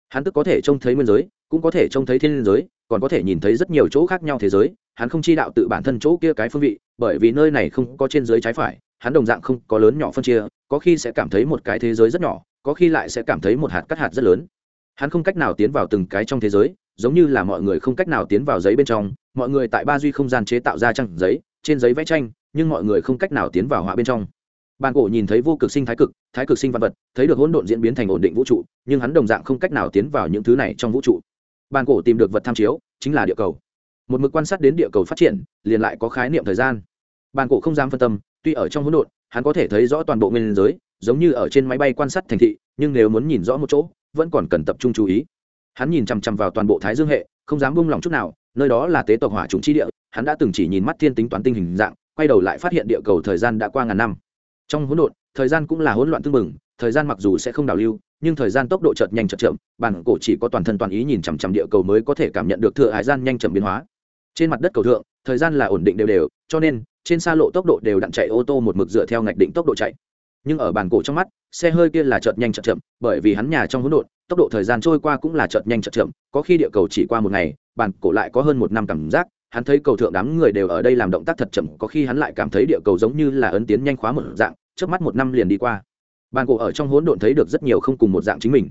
Hắn tức có thể trông thấy nguyên giới, cũng có thể trông thấy thiên giới, còn có thể nhìn thấy rất nhiều chỗ khác nhau thế giới. Hắn không chi đạo tự bản thân chỗ kia cái phương vị, bởi vì nơi này không có trên giới trái phải, hắn đồng dạng không có lớn nhỏ phân chia, có khi sẽ cảm thấy một cái thế giới rất nhỏ, có khi lại sẽ cảm thấy một hạt cắt hạt rất lớn. Hắn không cách nào tiến vào từng cái trong thế giới, giống như là mọi người không cách nào tiến vào giấy bên trong. Mọi người tại ba duy không gian chế tạo ra trăng giấy, trên giấy vẽ tranh, nhưng mọi người không cách nào tiến vào họa bên trong bàn cổ nhìn thấy vô cực sinh thái cực thái cực sinh văn vật, thấy được hỗn độn diễn biến thành ổn định vũ trụ, nhưng hắn đồng dạng không cách nào tiến vào những thứ này trong vũ trụ. Bàn cổ tìm được vật tham chiếu, chính là địa cầu. Một mực quan sát đến địa cầu phát triển, liền lại có khái niệm thời gian. Bàn cổ không dám phân tâm, tuy ở trong hỗn độn, hắn có thể thấy rõ toàn bộ nguyên giới, giống như ở trên máy bay quan sát thành thị, nhưng nếu muốn nhìn rõ một chỗ, vẫn còn cần tập trung chú ý. Hắn nhìn chằm chằm vào toàn bộ thái dương hệ, không dám buông lỏng chút nào, nơi đó là tế tộc hỏa trùng chi địa, hắn đã từng chỉ nhìn mắt thiên tính toán tinh hình dạng, quay đầu lại phát hiện địa cầu thời gian đã qua ngàn năm trong hỗn độn, thời gian cũng là hỗn loạn tương mừng thời gian mặc dù sẽ không đảo lưu, nhưng thời gian tốc độ chợt nhanh chợt chậm, bản cổ chỉ có toàn thân toàn ý nhìn chằm chằm địa cầu mới có thể cảm nhận được thừa hải gian nhanh chậm biến hóa. Trên mặt đất cầu thượng, thời gian là ổn định đều đều, cho nên, trên xa lộ tốc độ đều đặn chạy ô tô một mực dựa theo ngạch định tốc độ chạy. Nhưng ở bản cổ trong mắt, xe hơi kia là chợt nhanh chợt chậm, bởi vì hắn nhà trong hỗn độn, tốc độ thời gian trôi qua cũng là chợt nhanh chợt chậm, có khi địa cầu chỉ qua một ngày, bản cổ lại có hơn một năm cảm giác hắn thấy cầu thượng đám người đều ở đây làm động tác thật chậm có khi hắn lại cảm thấy địa cầu giống như là ấn tiến nhanh khóa một dạng trước mắt một năm liền đi qua. Bàn cổ ở trong hỗn độn thấy được rất nhiều không cùng một dạng chính mình.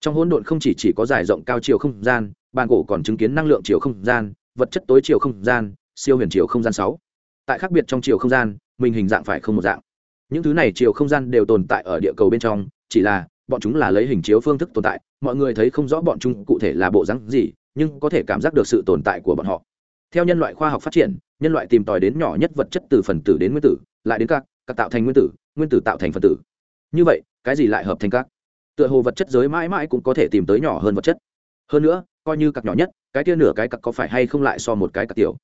Trong hỗn độn không chỉ, chỉ có dài rộng cao chiều không gian bàn cổ còn chứng kiến năng lượng chiều không gian vật chất tối chiều không gian siêu huyền chiều không gian sáu. Tại khác biệt trong chiều không gian mình hình dạng phải không một dạng. Những thứ này chiều không gian đều tồn tại ở địa cầu bên trong chỉ là bọn chúng là lấy hình chiếu phương thức tồn tại mọi người thấy không rõ bọn chúng cụ thể là bộ rắn gì nhưng có thể cảm giác được sự tồn tại của bọn họ theo nhân loại khoa học phát triển, nhân loại tìm tòi đến nhỏ nhất vật chất từ phần tử đến nguyên tử, lại đến các các tạo thành nguyên tử nguyên tử tạo thành phần tử. Như vậy, cái gì lại hợp thành các? Tựa hồ vật chất giới mãi mãi cũng có thể tìm tới nhỏ hơn vật chất. Hơn nữa, coi như cặp nhỏ nhất, cái kia nửa cái cặp có phải hay không lại so một cái cặp tiểu?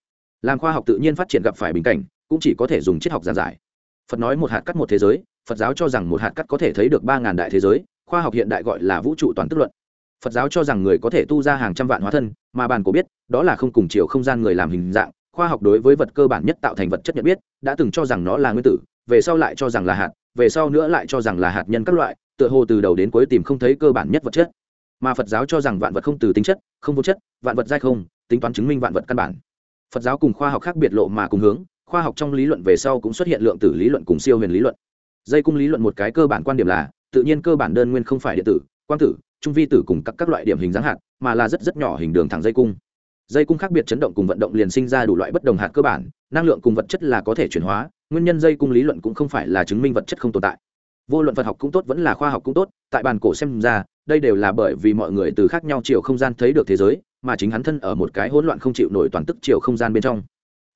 Làm khoa học tự nhiên phát triển gặp phải bình cảnh, cũng chỉ có thể dùng triết học giản giải. Phật nói một hạt cắt một thế giới, phật giáo cho rằng một hạt cắt có thể thấy được ba ngàn đại thế giới, khoa học hiện đại gọi là vũ trụ toàn tức luận phật giáo cho rằng người có thể tu ra hàng trăm vạn hóa thân, mà bàn cổ biết, đó là không cùng chiều không gian người làm hình dạng, khoa học đối với vật cơ bản nhất tạo thành vật chất nhận biết, đã từng cho rằng nó là nguyên tử, về sau lại cho rằng là hạt, về sau nữa lại cho rằng là hạt nhân các loại, tựa hồ từ đầu đến cuối tìm không thấy cơ bản nhất vật chất. Mà phật giáo cho rằng vạn vật không từ tính chất, không vô chất, vạn vật dai không, tính toán chứng minh vạn vật căn bản. Phật giáo cùng khoa học khác biệt lộ mà cùng hướng, khoa học trong lý luận về sau cũng xuất hiện lượng tử lý luận cùng siêu huyền lý luận. Dây cung lý luận một cái cơ bản quan điểm là, tự nhiên cơ bản đơn nguyên không phải điện tử, quang tử trung vi tử cùng các các loại điểm hình dáng hạt, mà là rất rất nhỏ hình đường thẳng dây cung. Dây cung khác biệt chấn động cùng vận động liền sinh ra đủ loại bất đồng hạt cơ bản, năng lượng cùng vật chất là có thể chuyển hóa, nguyên nhân dây cung lý luận cũng không phải là chứng minh vật chất không tồn tại. Vô luận vật học cũng tốt vẫn là khoa học cũng tốt, tại bàn cổ xem ra, đây đều là bởi vì mọi người từ khác nhau chiều không gian thấy được thế giới, mà chính hắn thân ở một cái hỗn loạn không chịu nổi toàn tức chiều không gian bên trong.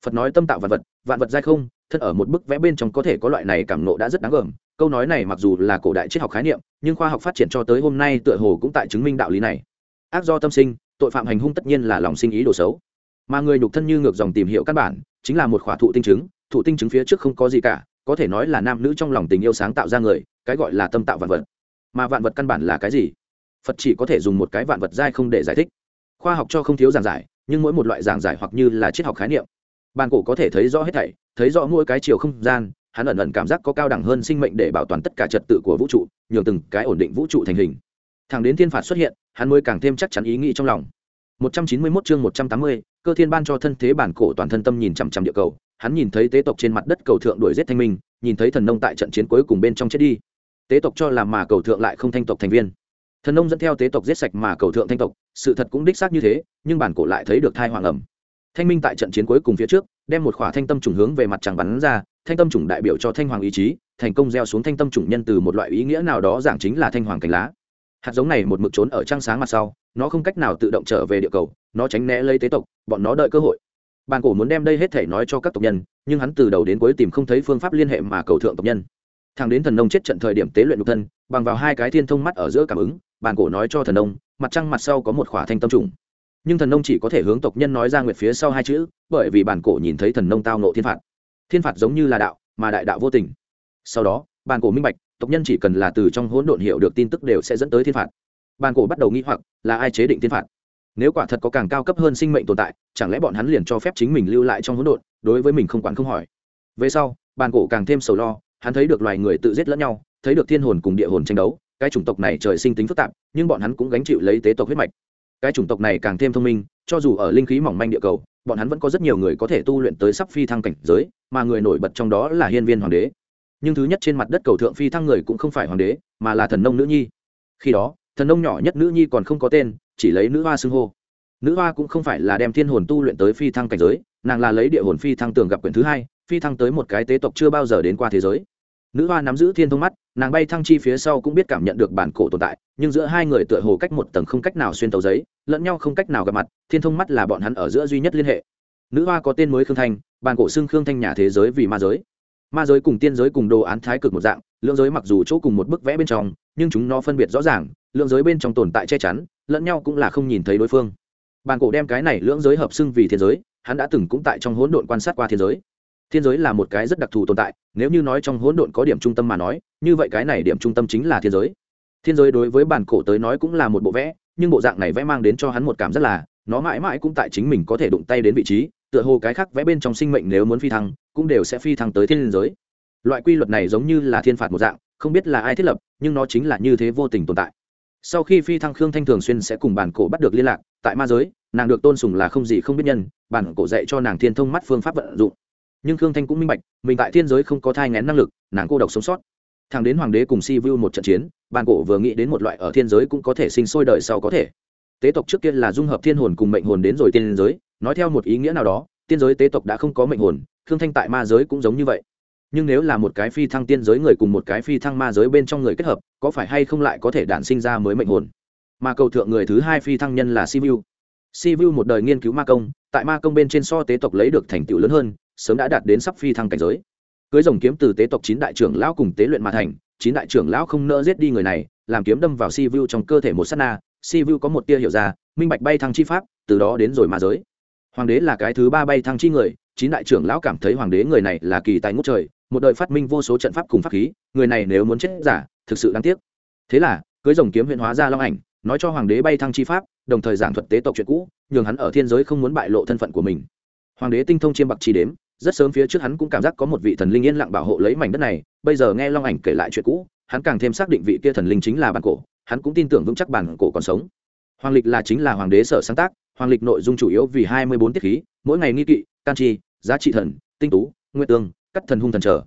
Phật nói tâm tạo vạn vật vạn vật dai không, thân ở một bức vẽ bên trong có thể có loại này cảm nộ đã rất đáng gờm câu nói này mặc dù là cổ đại triết học khái niệm, nhưng khoa học phát triển cho tới hôm nay tựa hồ cũng tại chứng minh đạo lý này. Ác do tâm sinh, tội phạm hành hung tất nhiên là lòng sinh ý đồ xấu. Mà người nhục thân như ngược dòng tìm hiểu căn bản, chính là một khỏa thụ tinh chứng, thụ tinh chứng phía trước không có gì cả, có thể nói là nam nữ trong lòng tình yêu sáng tạo ra người, cái gọi là tâm tạo vạn vật. Mà vạn vật căn bản là cái gì? Phật chỉ có thể dùng một cái vạn vật dai không để giải thích. Khoa học cho không thiếu giảng giải, nhưng mỗi một loại giảng giải hoặc như là triết học khái niệm bàn cổ có thể thấy rõ hết thảy, thấy rõ mỗi cái chiều không gian hắn ẩn ẩn cảm giác có cao đẳng hơn sinh mệnh để bảo toàn tất cả trật tự của vũ trụ nhường từng cái ổn định vũ trụ thành hình. Thẳng đến thiên phạt xuất hiện hắn mới càng thêm chắc chắn ý nghĩ trong lòng. 191 chương 180, cơ thiên ban cho thân thế bản cổ toàn thân tâm nhìn chằm chằm địa cầu hắn nhìn thấy tế tộc trên mặt đất cầu thượng đuổi giết thanh minh nhìn thấy thần nông tại trận chiến cuối cùng bên trong chết đi. Tế tộc cho làm mà cầu thượng lại không thanh tộc thành viên. Thần nông dẫn theo tế tộc giết sạch mà cầu thượng thanh tộc sự thật cũng đích xác như thế nhưng bản cổ lại thấy được thai hoàng ẩm. Thanh minh tại trận chiến cuối cùng phía trước đem một khỏa thanh tâm trùng hướng về mặt tràng bắn ra thanh tâm trùng đại biểu cho thanh hoàng ý chí, thành công gieo xuống thanh tâm trùng nhân từ một loại ý nghĩa nào đó giảng chính là thanh hoàng cánh lá. Hạt giống này một mực trốn ở trăng sáng mặt sau, nó không cách nào tự động trở về địa cầu, nó tránh né lấy tế tộc, bọn nó đợi cơ hội. Bàn cổ muốn đem đây hết thể nói cho các tộc nhân, nhưng hắn từ đầu đến cuối tìm không thấy phương pháp liên hệ mà cầu thượng tộc nhân. Thằng đến thần nông chết trận thời điểm tế luyện nhục thân, bằng vào hai cái thiên thông mắt ở giữa cảm ứng, bàn cổ nói cho thần nông, mặt trăng mặt sau có một khỏa thanh tâm trùng nhưng thần nông chỉ có thể hướng tộc nhân nói ra nguyệt phía sau hai chữ, bởi vì bản cổ nhìn thấy thần nông tao nộ thiên phạt thiên phạt giống như là đạo, mà đại đạo vô tình. Sau đó, bàn cổ minh bạch, tộc nhân chỉ cần là từ trong hỗn độn hiểu được tin tức đều sẽ dẫn tới thiên phạt. Bàn cổ bắt đầu nghĩ hoặc, là ai chế định thiên phạt? Nếu quả thật có càng cao cấp hơn sinh mệnh tồn tại, chẳng lẽ bọn hắn liền cho phép chính mình lưu lại trong hỗn độn, đối với mình không quản không hỏi? Về sau, bàn cổ càng thêm sầu lo, hắn thấy được loài người tự giết lẫn nhau, thấy được thiên hồn cùng địa hồn tranh đấu, cái chủng tộc này trời sinh tính phức tạp, nhưng bọn hắn cũng gánh chịu lấy tế tộc huyết mạch. Cái chủng tộc này càng thêm thông minh cho dù ở linh khí mỏng manh địa cầu, bọn hắn vẫn có rất nhiều người có thể tu luyện tới sắp phi thăng cảnh giới, mà người nổi bật trong đó là hiên viên hoàng đế. Nhưng thứ nhất trên mặt đất cầu thượng phi thăng người cũng không phải hoàng đế, mà là thần nông nữ nhi. Khi đó, thần nông nhỏ nhất nữ nhi còn không có tên, chỉ lấy nữ hoa xưng hô. Nữ hoa cũng không phải là đem thiên hồn tu luyện tới phi thăng cảnh giới, nàng là lấy địa hồn phi thăng tường gặp quyển thứ hai, phi thăng tới một cái tế tộc chưa bao giờ đến qua thế giới nữ hoa nắm giữ thiên thông mắt, nàng bay thăng chi phía sau cũng biết cảm nhận được bản cổ tồn tại, nhưng giữa hai người tựa hồ cách một tầng không cách nào xuyên tàu giấy, lẫn nhau không cách nào gặp mặt, thiên thông mắt là bọn hắn ở giữa duy nhất liên hệ. Nữ hoa có tên mới khương thanh, bản cổ xưng khương thanh nhà thế giới vì ma giới. Ma giới cùng tiên giới cùng đồ án thái cực một dạng, lượng giới mặc dù chỗ cùng một bức vẽ bên trong, nhưng chúng nó phân biệt rõ ràng, lượng giới bên trong tồn tại che chắn, lẫn nhau cũng là không nhìn thấy đối phương. Bản cổ đem cái này lưỡng giới hợp xưng vì thiên giới, hắn đã từng cũng tại trong hỗn độn quan sát qua thiên giới thiên giới là một cái rất đặc thù tồn tại, nếu như nói trong hỗn độn có điểm trung tâm mà nói, như vậy cái này điểm trung tâm chính là thiên giới. Thiên giới đối với bản cổ tới nói cũng là một bộ vẽ, nhưng bộ dạng này vẽ mang đến cho hắn một cảm rất là, nó mãi mãi cũng tại chính mình có thể đụng tay đến vị trí, tựa hồ cái khác vẽ bên trong sinh mệnh nếu muốn phi thăng, cũng đều sẽ phi thăng tới thiên giới. Loại quy luật này giống như là thiên phạt một dạng, không biết là ai thiết lập, nhưng nó chính là như thế vô tình tồn tại. Sau khi phi thăng khương thanh thường xuyên sẽ cùng bản cổ bắt được liên lạc, tại ma giới, nàng được tôn sùng là không gì không biết nhân, bản cổ dạy cho nàng thiên thông mắt phương pháp vận dụng nhưng khương thanh cũng minh bạch, mình tại thiên giới không có thai ngén năng lực, nàng cô độc sống sót. Thằng đến hoàng đế cùng si vu một trận chiến, bàn cổ vừa nghĩ đến một loại ở thiên giới cũng có thể sinh sôi đời sau có thể. Tế tộc trước kia là dung hợp thiên hồn cùng mệnh hồn đến rồi tiên giới, nói theo một ý nghĩa nào đó, tiên giới tế tộc đã không có mệnh hồn, khương thanh tại ma giới cũng giống như vậy. Nhưng nếu là một cái phi thăng tiên giới người cùng một cái phi thăng ma giới bên trong người kết hợp, có phải hay không lại có thể đản sinh ra mới mệnh hồn? Mà cầu thượng người thứ hai phi thăng nhân là si vu si vu một đời nghiên cứu ma công, tại ma công bên trên so tế tộc lấy được thành tựu lớn hơn sớm đã đạt đến sắp phi thăng cảnh giới. Cưới rồng kiếm từ tế tộc chín đại trưởng lão cùng tế luyện mà thành, chín đại trưởng lão không nỡ giết đi người này, làm kiếm đâm vào si vu trong cơ thể một sát na, si vu có một tia hiểu ra, minh bạch bay thăng chi pháp, từ đó đến rồi mà giới. Hoàng đế là cái thứ ba bay thăng chi người, chín đại trưởng lão cảm thấy hoàng đế người này là kỳ tài ngút trời, một đời phát minh vô số trận pháp cùng pháp khí, người này nếu muốn chết giả, thực sự đáng tiếc. Thế là, cưới rồng kiếm huyện hóa ra long ảnh, nói cho hoàng đế bay thăng chi pháp, đồng thời giảng thuật tế tộc chuyện cũ, nhường hắn ở thiên giới không muốn bại lộ thân phận của mình. Hoàng đế tinh thông chiêm bạc chi đếm rất sớm phía trước hắn cũng cảm giác có một vị thần linh yên lặng bảo hộ lấy mảnh đất này, bây giờ nghe long ảnh kể lại chuyện cũ, hắn càng thêm xác định vị kia thần linh chính là bản cổ, hắn cũng tin tưởng vững chắc bản cổ còn sống. Hoàng lịch là chính là hoàng đế sở sáng tác, hoàng lịch nội dung chủ yếu vì hai mươi bốn tiết khí, mỗi ngày nghi kỵ, can chi, giá trị thần, tinh tú nguyên tương, cắt thần hung thần trở.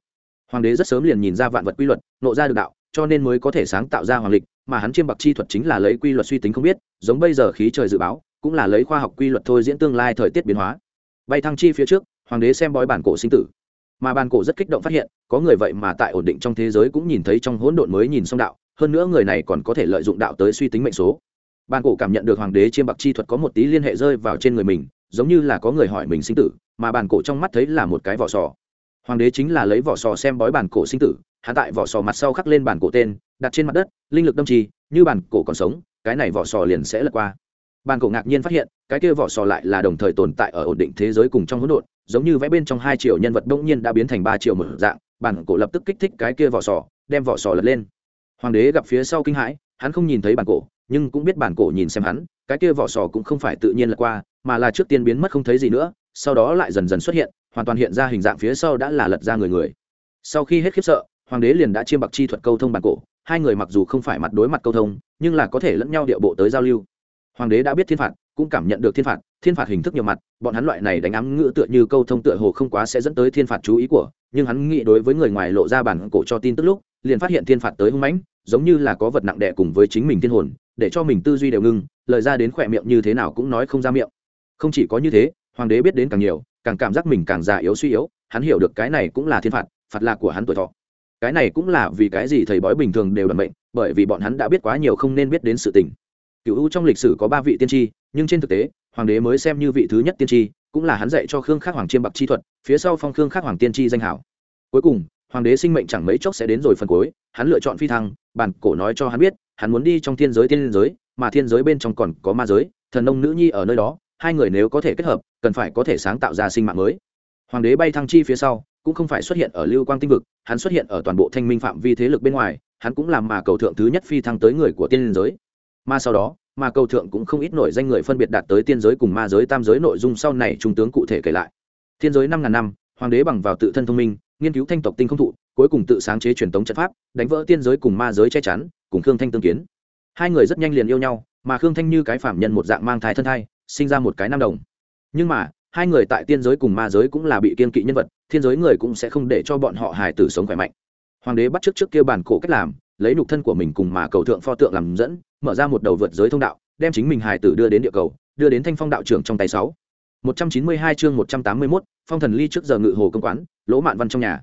Hoàng đế rất sớm liền nhìn ra vạn vật quy luật, nộ ra được đạo, cho nên mới có thể sáng tạo ra hoàng lịch, mà hắn chiêm bạc chi thuật chính là lấy quy luật suy tính không biết, giống bây giờ khí trời dự báo, cũng là lấy khoa học quy luật thôi diễn tương lai thời tiết biến hóa. Bay thăng chi phía trước hoàng đế xem bói bản cổ sinh tử. Mà bản cổ rất kích động phát hiện, có người vậy mà tại ổn định trong thế giới cũng nhìn thấy trong hỗn độn mới nhìn xong đạo, hơn nữa người này còn có thể lợi dụng đạo tới suy tính mệnh số. Bản cổ cảm nhận được hoàng đế chiêm bạc chi thuật có một tí liên hệ rơi vào trên người mình, giống như là có người hỏi mình sinh tử, mà bản cổ trong mắt thấy là một cái vỏ sò. Hoàng đế chính là lấy vỏ sò xem bói bản cổ sinh tử hạ tại vỏ sò mặt sau khắc lên bản cổ tên, đặt trên mặt đất, linh lực đâm trì, như bản cổ còn sống, cái này vỏ sò liền sẽ lật qua. Bàn cổ ngạc nhiên phát hiện, cái kia vỏ sò lại là đồng thời tồn tại ở ổn định thế giới cùng trong hỗn độn, giống như vẽ bên trong hai triệu nhân vật đông nhiên đã biến thành ba triệu một dạng, Bàn cổ lập tức kích thích cái kia vỏ sò, đem vỏ sò lật lên. Hoàng đế gặp phía sau kinh hãi, hắn không nhìn thấy bàn cổ, nhưng cũng biết bản cổ nhìn xem hắn, cái kia vỏ sò cũng không phải tự nhiên lật qua, mà là trước tiên biến mất không thấy gì nữa, sau đó lại dần dần xuất hiện, hoàn toàn hiện ra hình dạng phía sau đã là lật ra người người. Sau khi hết khiếp sợ, hoàng đế liền đã chiêm bạc chi thuật câu thông bản cổ, hai người mặc dù không phải mặt đối mặt câu thông, nhưng là có thể lẫn nhau điệu bộ tới giao lưu hoàng đế đã biết thiên phạt, cũng cảm nhận được thiên phạt thiên phạt hình thức nhiều mặt, bọn hắn loại này đánh ám ngữ tựa như câu thông tựa hồ không quá sẽ dẫn tới thiên phạt chú ý của, nhưng hắn nghĩ đối với người ngoài lộ ra bản cổ cho tin tức lúc, liền phát hiện thiên phạt tới hung mãnh, giống như là có vật nặng đẻ cùng với chính mình thiên hồn, để cho mình tư duy đều ngưng, lời ra đến khỏe miệng như thế nào cũng nói không ra miệng. Không chỉ có như thế, hoàng đế biết đến càng nhiều, càng cảm giác mình càng già yếu suy yếu, hắn hiểu được cái này cũng là thiên phạt phạt là của hắn tuổi thọ. Cái này cũng là vì cái gì thầy bói bình thường đều đ mệnh bởi vì bọn hắn đã biết quá nhiều không nên biết đến sự tình cựu u trong lịch sử có ba vị tiên tri, nhưng trên thực tế, hoàng đế mới xem như vị thứ nhất tiên tri, cũng là hắn dạy cho khương khắc hoàng chiêm bạc chi thuật, phía sau phong khương khắc hoàng tiên tri danh hảo. Cuối cùng, hoàng đế sinh mệnh chẳng mấy chốc sẽ đến rồi phần cuối, hắn lựa chọn phi thăng, bản cổ nói cho hắn biết, hắn muốn đi trong thiên giới tiên giới, mà thiên giới bên trong còn có ma giới, thần nông nữ nhi ở nơi đó, hai người nếu có thể kết hợp, cần phải có thể sáng tạo ra sinh mạng mới. Hoàng đế bay thăng chi phía sau, cũng không phải xuất hiện ở lưu quang tinh vực, hắn xuất hiện ở toàn bộ thanh minh phạm vi thế lực bên ngoài, hắn cũng làm mà cầu thượng thứ nhất phi thăng tới người của tiên giới mà sau đó mà cầu thượng cũng không ít nổi danh người phân biệt đạt tới tiên giới cùng ma giới tam giới nội dung sau này trung tướng cụ thể kể lại. Thiên giới năm ngàn năm, hoàng đế bằng vào tự thân thông minh, nghiên cứu thanh tộc tinh không thụ, cuối cùng tự sáng chế truyền thống trận pháp, đánh vỡ tiên giới cùng ma giới che chắn, cùng khương thanh tương kiến. Hai người rất nhanh liền yêu nhau, mà khương thanh như cái phạm nhân một dạng mang thai thân thai, sinh ra một cái nam đồng. Nhưng mà, hai người tại tiên giới cùng ma giới cũng là bị kiên kỵ nhân vật, thiên giới người cũng sẽ không để cho bọn họ hài tử sống khỏe mạnh. Hoàng đế bắt trước trước kia bản cổ cách làm, lấy nục thân của mình cùng mà cầu thượng pho tượng làm dẫn mở ra một đầu vượt giới thông đạo đem chính mình hài tử đưa đến địa cầu đưa đến thanh phong đạo trưởng trong tay sáu. một trăm chín mươi hai chương một trăm tám mươi 181, phong thần ly trước giờ ngự hồ công quán lỗ mạn văn trong nhà.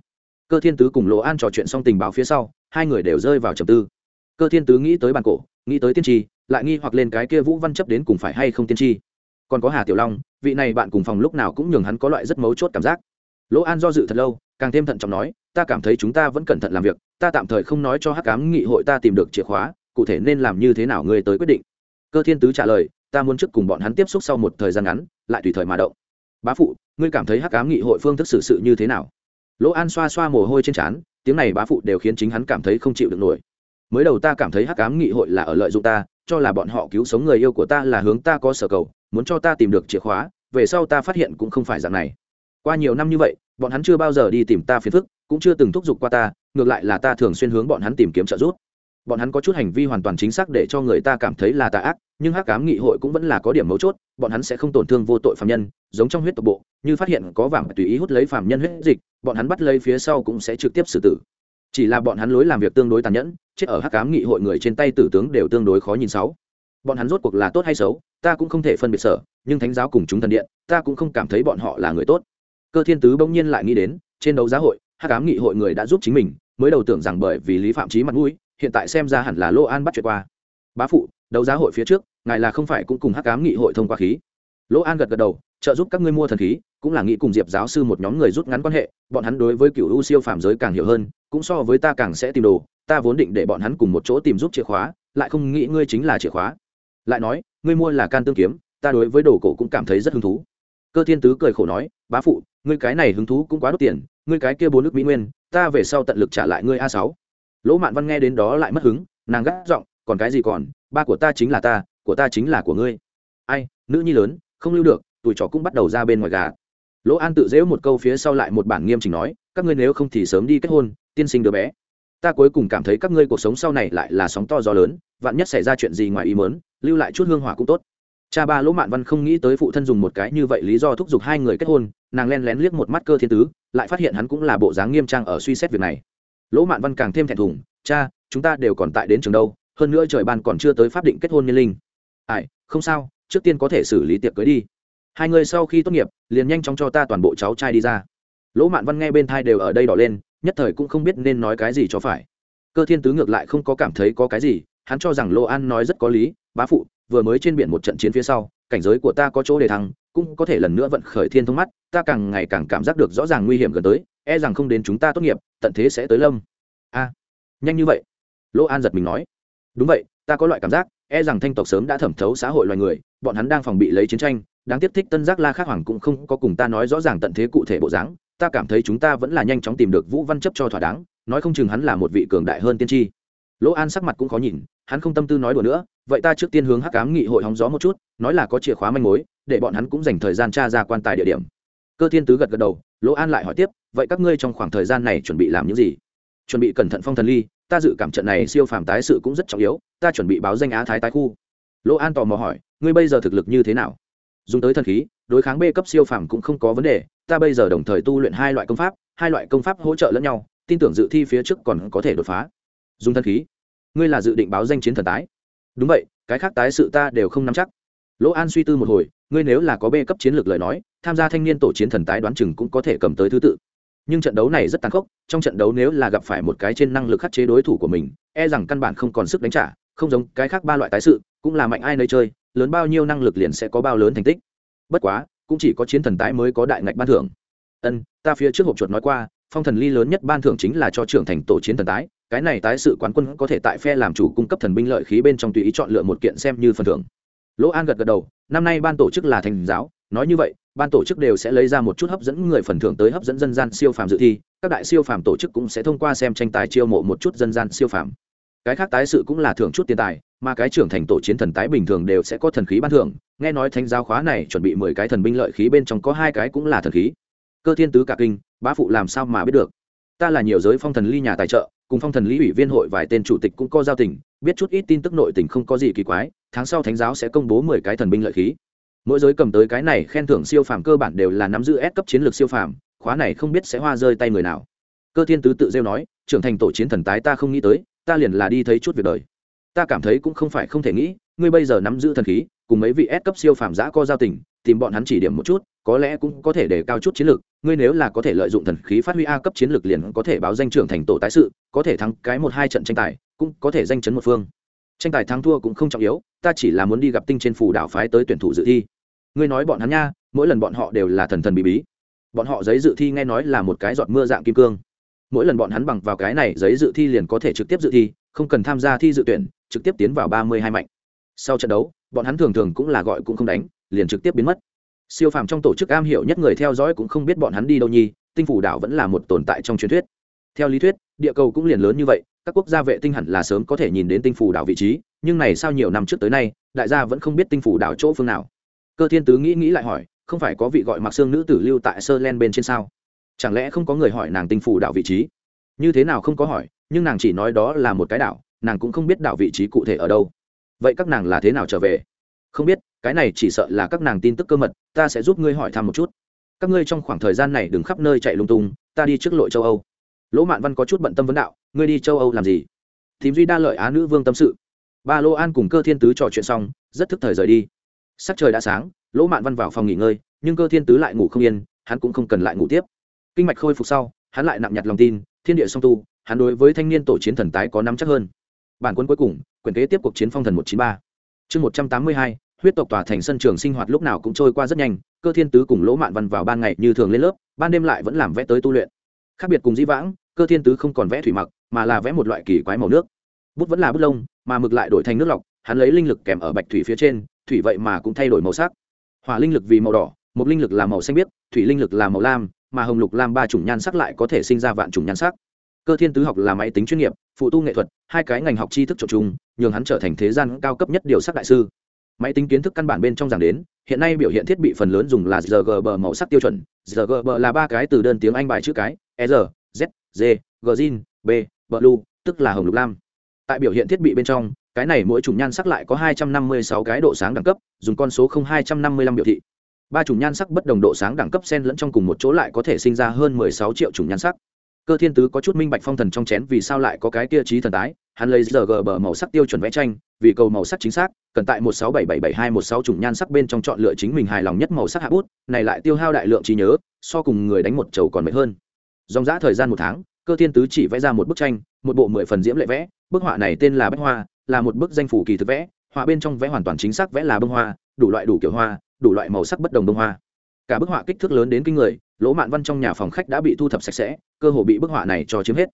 Cơ thiên tứ cùng lỗ an trò chuyện xong tình báo phía sau hai người đều rơi vào trầm tư. Cơ thiên tứ nghĩ tới bản cổ nghĩ tới tiên tri lại nghi hoặc lên cái kia vũ văn chấp đến cùng phải hay không tiên tri. Còn có hà tiểu long vị này bạn cùng phòng lúc nào cũng nhường hắn có loại rất mấu chốt cảm giác. Lỗ an do dự thật lâu càng thêm thận trọng nói ta cảm thấy chúng ta vẫn cẩn thận làm việc ta tạm thời không nói cho hắc cám nghị hội ta tìm được chìa khóa cụ thể nên làm như thế nào ngươi tới quyết định. Cơ thiên tứ trả lời, ta muốn trước cùng bọn hắn tiếp xúc sau một thời gian ngắn, lại tùy thời mà động. Bá phụ, ngươi cảm thấy hắc cám nghị hội phương thức xử sự như thế nào? Lỗ an xoa xoa mồ hôi trên trán, tiếng này bá phụ đều khiến chính hắn cảm thấy không chịu được nổi. Mới đầu ta cảm thấy hắc cám nghị hội là ở lợi dụng ta, cho là bọn họ cứu sống người yêu của ta là hướng ta có sở cầu, muốn cho ta tìm được chìa khóa, về sau ta phát hiện cũng không phải dạng này. Qua nhiều năm như vậy, bọn hắn chưa bao giờ đi tìm ta phiền phức, cũng chưa từng thúc giục qua ta, ngược lại là ta thường xuyên hướng bọn hắn tìm kiếm trợ giúp bọn hắn có chút hành vi hoàn toàn chính xác để cho người ta cảm thấy là tà ác, nhưng hắc cám nghị hội cũng vẫn là có điểm mấu chốt, bọn hắn sẽ không tổn thương vô tội phạm nhân, giống trong huyết tộc bộ, như phát hiện có vàng tùy ý hút lấy phạm nhân huyết dịch, bọn hắn bắt lấy phía sau cũng sẽ trực tiếp xử tử. Chỉ là bọn hắn lối làm việc tương đối tàn nhẫn, chết ở hắc cám nghị hội người trên tay tử tướng đều tương đối khó nhìn sáu. Bọn hắn rốt cuộc là tốt hay xấu, ta cũng không thể phân biệt sở, nhưng thánh giáo cùng chúng thần điện, ta cũng không cảm thấy bọn họ là người tốt. Cơ thiên tứ bỗng nhiên lại nghĩ đến, trên đấu giá hội, hắc cám nghị hội người đã giúp chính mình, mới đầu tưởng rằng bởi vì lý phạm trí mặt mũi hiện tại xem ra hẳn là lô an bắt chuyện qua. Bá phụ, đấu giá hội phía trước, ngài là không phải cũng cùng hắc ám nghị hội thông qua khí. Lỗ an gật gật đầu, trợ giúp các ngươi mua thần khí, cũng là nghĩ cùng diệp giáo sư một nhóm người rút ngắn quan hệ, bọn hắn đối với cựu u siêu phàm giới càng hiểu hơn, cũng so với ta càng sẽ tìm đồ, ta vốn định để bọn hắn cùng một chỗ tìm giúp chìa khóa, lại không nghĩ ngươi chính là chìa khóa. Lại nói, ngươi mua là can tương kiếm, ta đối với đồ cổ cũng cảm thấy rất hứng thú. Cơ thiên tứ cười khổ nói, bá phụ, ngươi cái này hứng thú cũng quá đốt tiền, ngươi cái kia bốn nước mỹ nguyên, ta về sau tận lực trả lại ngươi a sáu lỗ mạn văn nghe đến đó lại mất hứng, nàng gắt giọng, còn cái gì còn? Ba của ta chính là ta, của ta chính là của ngươi. Ai? Nữ nhi lớn, không lưu được, tuổi trò cũng bắt đầu ra bên ngoài gà. Lỗ an tự dễu một câu phía sau lại một bản nghiêm chỉnh nói, các ngươi nếu không thì sớm đi kết hôn, tiên sinh đứa bé. Ta cuối cùng cảm thấy các ngươi cuộc sống sau này lại là sóng to gió lớn, vạn nhất xảy ra chuyện gì ngoài ý mớn lưu lại chút hương hỏa cũng tốt. Cha ba lỗ mạn văn không nghĩ tới phụ thân dùng một cái như vậy lý do thúc giục hai người kết hôn, nàng len lén liếc một mắt cơ thiên tứ, lại phát hiện hắn cũng là bộ dáng nghiêm trang ở suy xét việc này lỗ mạn văn càng thêm thẹn thùng, cha, chúng ta đều còn tại đến trường đâu, hơn nữa trời ban còn chưa tới pháp định kết hôn niên linh. Ai, không sao, trước tiên có thể xử lý tiệc cưới đi. Hai người sau khi tốt nghiệp, liền nhanh chóng cho ta toàn bộ cháu trai đi ra. Lỗ mạn văn nghe bên thai đều ở đây đỏ lên, nhất thời cũng không biết nên nói cái gì cho phải. Cơ thiên tứ ngược lại không có cảm thấy có cái gì, hắn cho rằng lô an nói rất có lý, bá phụ, vừa mới trên biển một trận chiến phía sau, cảnh giới của ta có chỗ để thăng, cũng có thể lần nữa vận khởi thiên thông mắt, ta càng ngày càng cảm giác được rõ ràng nguy hiểm gần tới e rằng không đến chúng ta tốt nghiệp, tận thế sẽ tới lâm. A, nhanh như vậy. Lỗ an giật mình nói. Đúng vậy, ta có loại cảm giác e rằng thanh tộc sớm đã thẩm thấu xã hội loài người, bọn hắn đang phòng bị lấy chiến tranh, đáng tiếp thích tân giác la khắc hoàng cũng không có cùng ta nói rõ ràng tận thế cụ thể bộ dáng, ta cảm thấy chúng ta vẫn là nhanh chóng tìm được vũ văn chấp cho thỏa đáng, nói không chừng hắn là một vị cường đại hơn tiên tri. Lỗ an sắc mặt cũng khó nhìn, hắn không tâm tư nói đùa nữa, vậy ta trước tiên hướng hắc cám nghị hội hóng gió một chút, nói là có chìa khóa manh mối, để bọn hắn cũng dành thời gian tra ra quan tài địa điểm. Cơ thiên tứ gật gật đầu, lỗ an lại hỏi tiếp vậy các ngươi trong khoảng thời gian này chuẩn bị làm những gì? Chuẩn bị cẩn thận phong thần ly, ta dự cảm trận này siêu phàm tái sự cũng rất trọng yếu, ta chuẩn bị báo danh á thái tái khu. Lỗ an tò mò hỏi, ngươi bây giờ thực lực như thế nào? Dùng tới thần khí, đối kháng b cấp siêu phàm cũng không có vấn đề, ta bây giờ đồng thời tu luyện hai loại công pháp, hai loại công pháp hỗ trợ lẫn nhau, tin tưởng dự thi phía trước còn có thể đột phá. Dùng thần khí. Ngươi là dự định báo danh chiến thần tái. Đúng vậy, cái khác tái sự ta đều không nắm chắc. Lỗ an suy tư một hồi, ngươi nếu là có b cấp chiến lược lời nói, tham gia thanh niên tổ chiến thần tái đoán chừng cũng có thể cầm tới thứ tự nhưng trận đấu này rất tàn khốc, trong trận đấu nếu là gặp phải một cái trên năng lực khắc chế đối thủ của mình e rằng căn bản không còn sức đánh trả, không giống cái khác ba loại tái sự, cũng là mạnh ai nơi chơi, lớn bao nhiêu năng lực liền sẽ có bao lớn thành tích. Bất quá, cũng chỉ có chiến thần tái mới có đại ngạch ban thưởng. Ân, ta phía trước hộp chuột nói qua, phong thần ly lớn nhất ban thưởng chính là cho trưởng thành tổ chiến thần tái, cái này tái sự quán quân có thể tại phe làm chủ cung cấp thần binh lợi khí bên trong tùy ý chọn lựa một kiện xem như phần thưởng. Lỗ an gật gật đầu, năm nay ban tổ chức là thành giáo, nói như vậy ban tổ chức đều sẽ lấy ra một chút hấp dẫn người phần thưởng tới hấp dẫn dân gian siêu phàm dự thi, các đại siêu phàm tổ chức cũng sẽ thông qua xem tranh tài chiêu mộ một chút dân gian siêu phàm. Cái khác tái sự cũng là thưởng chút tiền tài, mà cái trưởng thành tổ chiến thần tái bình thường đều sẽ có thần khí ban thưởng. Nghe nói thánh giáo khóa này chuẩn bị mười cái thần binh lợi khí bên trong có hai cái cũng là thần khí. Cơ thiên tứ cả kinh, bá phụ làm sao mà biết được? Ta là nhiều giới phong thần ly nhà tài trợ, cùng phong thần lý ủy viên hội vài tên chủ tịch cũng có giao tình, biết chút ít tin tức nội tình không có gì kỳ quái, tháng sau thánh giáo sẽ công bố mười cái thần binh lợi khí mỗi giới cầm tới cái này khen thưởng siêu phàm cơ bản đều là nắm giữ S cấp chiến lược siêu phàm, khóa này không biết sẽ hoa rơi tay người nào. Cơ thiên tứ tự rêu nói, trưởng thành tổ chiến thần tái ta không nghĩ tới, ta liền là đi thấy chút việc đời. Ta cảm thấy cũng không phải không thể nghĩ, ngươi bây giờ nắm giữ thần khí, cùng mấy vị S cấp siêu phàm giã co giao tình, tìm bọn hắn chỉ điểm một chút, có lẽ cũng có thể để cao chút chiến lược, ngươi nếu là có thể lợi dụng thần khí phát huy a cấp chiến lược liền có thể báo danh trưởng thành tổ tái sự, có thể thắng cái một hai trận tranh tài, cũng có thể danh chấn một phương tranh tài thắng thua cũng không trọng yếu, ta chỉ là muốn đi gặp tinh trên phủ đảo phái tới tuyển thủ dự thi. Ngươi nói bọn hắn nha, mỗi lần bọn họ đều là thần thần bí bí. Bọn họ giấy dự thi nghe nói là một cái giọt mưa dạng kim cương. Mỗi lần bọn hắn bằng vào cái này giấy dự thi liền có thể trực tiếp dự thi, không cần tham gia thi dự tuyển, trực tiếp tiến vào ba mươi hai mạnh. Sau trận đấu, bọn hắn thường thường cũng là gọi cũng không đánh, liền trực tiếp biến mất. Siêu phàm trong tổ chức am hiểu nhất người theo dõi cũng không biết bọn hắn đi đâu nhi tinh phủ đảo vẫn là một tồn tại trong truyền thuyết. Theo lý thuyết, địa cầu cũng liền lớn như vậy các quốc gia vệ tinh hẳn là sớm có thể nhìn đến tinh phủ đảo vị trí, nhưng này sao nhiều năm trước tới nay, đại gia vẫn không biết tinh phủ đảo chỗ phương nào. Cơ thiên tứ nghĩ nghĩ lại hỏi, không phải có vị gọi mặc xương nữ tử lưu tại sơ len bên trên sao? Chẳng lẽ không có người hỏi nàng tinh phủ đảo vị trí? Như thế nào không có hỏi, nhưng nàng chỉ nói đó là một cái đảo, nàng cũng không biết đảo vị trí cụ thể ở đâu. Vậy các nàng là thế nào trở về? Không biết, cái này chỉ sợ là các nàng tin tức cơ mật, ta sẽ giúp ngươi hỏi thăm một chút. Các ngươi trong khoảng thời gian này đừng khắp nơi chạy lung tung, ta đi trước lội châu âu. Lỗ mạn văn có chút bận tâm vấn đạo ngươi đi châu âu làm gì? Thím duy đa lợi á nữ vương tâm sự. Ba lô an cùng cơ thiên tứ trò chuyện xong, rất thức thời rời đi. Sắc trời đã sáng, lỗ mạn văn vào phòng nghỉ ngơi, nhưng cơ thiên tứ lại ngủ không yên, hắn cũng không cần lại ngủ tiếp. Kinh mạch khôi phục sau, hắn lại nặng nhặt lòng tin, thiên địa song tu, hắn đối với thanh niên tổ chiến thần tái có năm chắc hơn. Bản quân cuối cùng, quyền kế tiếp cuộc chiến phong thần một chín ba. Chương một trăm tám mươi hai, huyết tộc tòa thành sân trường sinh hoạt lúc nào cũng trôi qua rất nhanh, cơ thiên tứ cùng lỗ mạn văn vào ban ngày như thường lên lớp, ban đêm lại vẫn làm vẽ tới tu luyện. Khác biệt cùng dĩ vãng, cơ thiên tứ không còn vẽ thủy mặc mà là vẽ một loại kỳ quái màu nước bút vẫn là bút lông mà mực lại đổi thành nước lọc hắn lấy linh lực kèm ở bạch thủy phía trên thủy vậy mà cũng thay đổi màu sắc hỏa linh lực vì màu đỏ một linh lực là màu xanh biếc thủy linh lực là màu lam mà hồng lục lam ba chủng nhan sắc lại có thể sinh ra vạn chủng nhan sắc cơ thiên tứ học là máy tính chuyên nghiệp phụ tu nghệ thuật hai cái ngành học tri thức trộn chung nhường hắn trở thành thế gian cao cấp nhất điều sắc đại sư máy tính kiến thức căn bản bên trong giảng đến hiện nay biểu hiện thiết bị phần lớn dùng là rgb màu sắc tiêu chuẩn rgb là ba cái từ đơn tiếng anh bài chữ cái e r z g gzin b blue tức là hồng lục lam. Tại biểu hiện thiết bị bên trong, cái này mỗi chủng nhan sắc lại có hai trăm năm mươi sáu cái độ sáng đẳng cấp, dùng con số không hai trăm năm mươi lăm biểu thị. Ba chủng nhan sắc bất đồng độ sáng đẳng cấp xen lẫn trong cùng một chỗ lại có thể sinh ra hơn mười sáu triệu chủng nhan sắc. Cơ thiên tứ có chút minh bạch phong thần trong chén vì sao lại có cái kia trí thần tái, hắn lấy rgb màu sắc tiêu chuẩn vẽ tranh, vì cầu màu sắc chính xác, cần tại một sáu bảy bảy bảy hai một sáu chủng nhan sắc bên trong chọn lựa chính mình hài lòng nhất màu sắc hạ bút, này lại tiêu hao đại lượng trí nhớ, so cùng người đánh một chầu còn mệt hơn. Dòng giã thời gian một tháng cơ thiên tứ chỉ vẽ ra một bức tranh, một bộ mười phần diễm lệ vẽ. Bức họa này tên là bách hoa, là một bức danh phủ kỳ thực vẽ. Họa bên trong vẽ hoàn toàn chính xác vẽ là bông hoa, đủ loại đủ kiểu hoa, đủ loại màu sắc bất đồng bông hoa. Cả bức họa kích thước lớn đến kinh người, lỗ mạn văn trong nhà phòng khách đã bị thu thập sạch sẽ, cơ hồ bị bức họa này cho chiếm hết.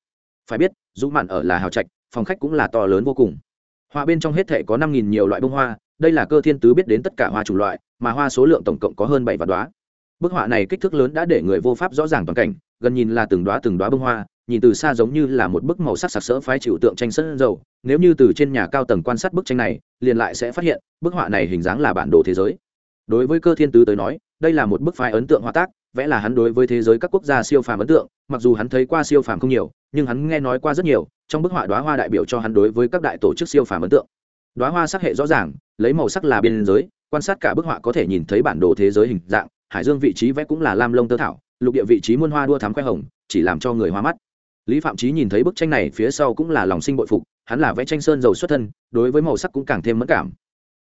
Phải biết, dũng mạn ở là hào trạch, phòng khách cũng là to lớn vô cùng. Họa bên trong hết thể có năm nghìn nhiều loại bông hoa, đây là cơ thiên tứ biết đến tất cả hoa chủng loại, mà hoa số lượng tổng cộng có hơn bảy vạn đoá bức họa này kích thước lớn đã để người vô pháp rõ ràng toàn cảnh, gần nhìn là từng đoá từng đoá bông hoa, nhìn từ xa giống như là một bức màu sắc sặc sỡ phái chịu tượng tranh sân dầu. Nếu như từ trên nhà cao tầng quan sát bức tranh này, liền lại sẽ phát hiện, bức họa này hình dáng là bản đồ thế giới. Đối với cơ thiên tứ tới nói, đây là một bức phái ấn tượng họa tác, vẽ là hắn đối với thế giới các quốc gia siêu phàm ấn tượng, mặc dù hắn thấy qua siêu phàm không nhiều, nhưng hắn nghe nói qua rất nhiều, trong bức họa đoá hoa đại biểu cho hắn đối với các đại tổ chức siêu phàm ấn tượng. Đoá hoa sắc hệ rõ ràng, lấy màu sắc là biên giới, quan sát cả bức họa có thể nhìn thấy bản đồ thế giới hình dạng hải dương vị trí vẽ cũng là lam lông tơ thảo, lục địa vị trí muôn hoa đua thắm khoe hồng, chỉ làm cho người hoa mắt. Lý phạm trí nhìn thấy bức tranh này phía sau cũng là lòng sinh bội phục, hắn là vẽ tranh sơn dầu xuất thân, đối với màu sắc cũng càng thêm mẫn cảm.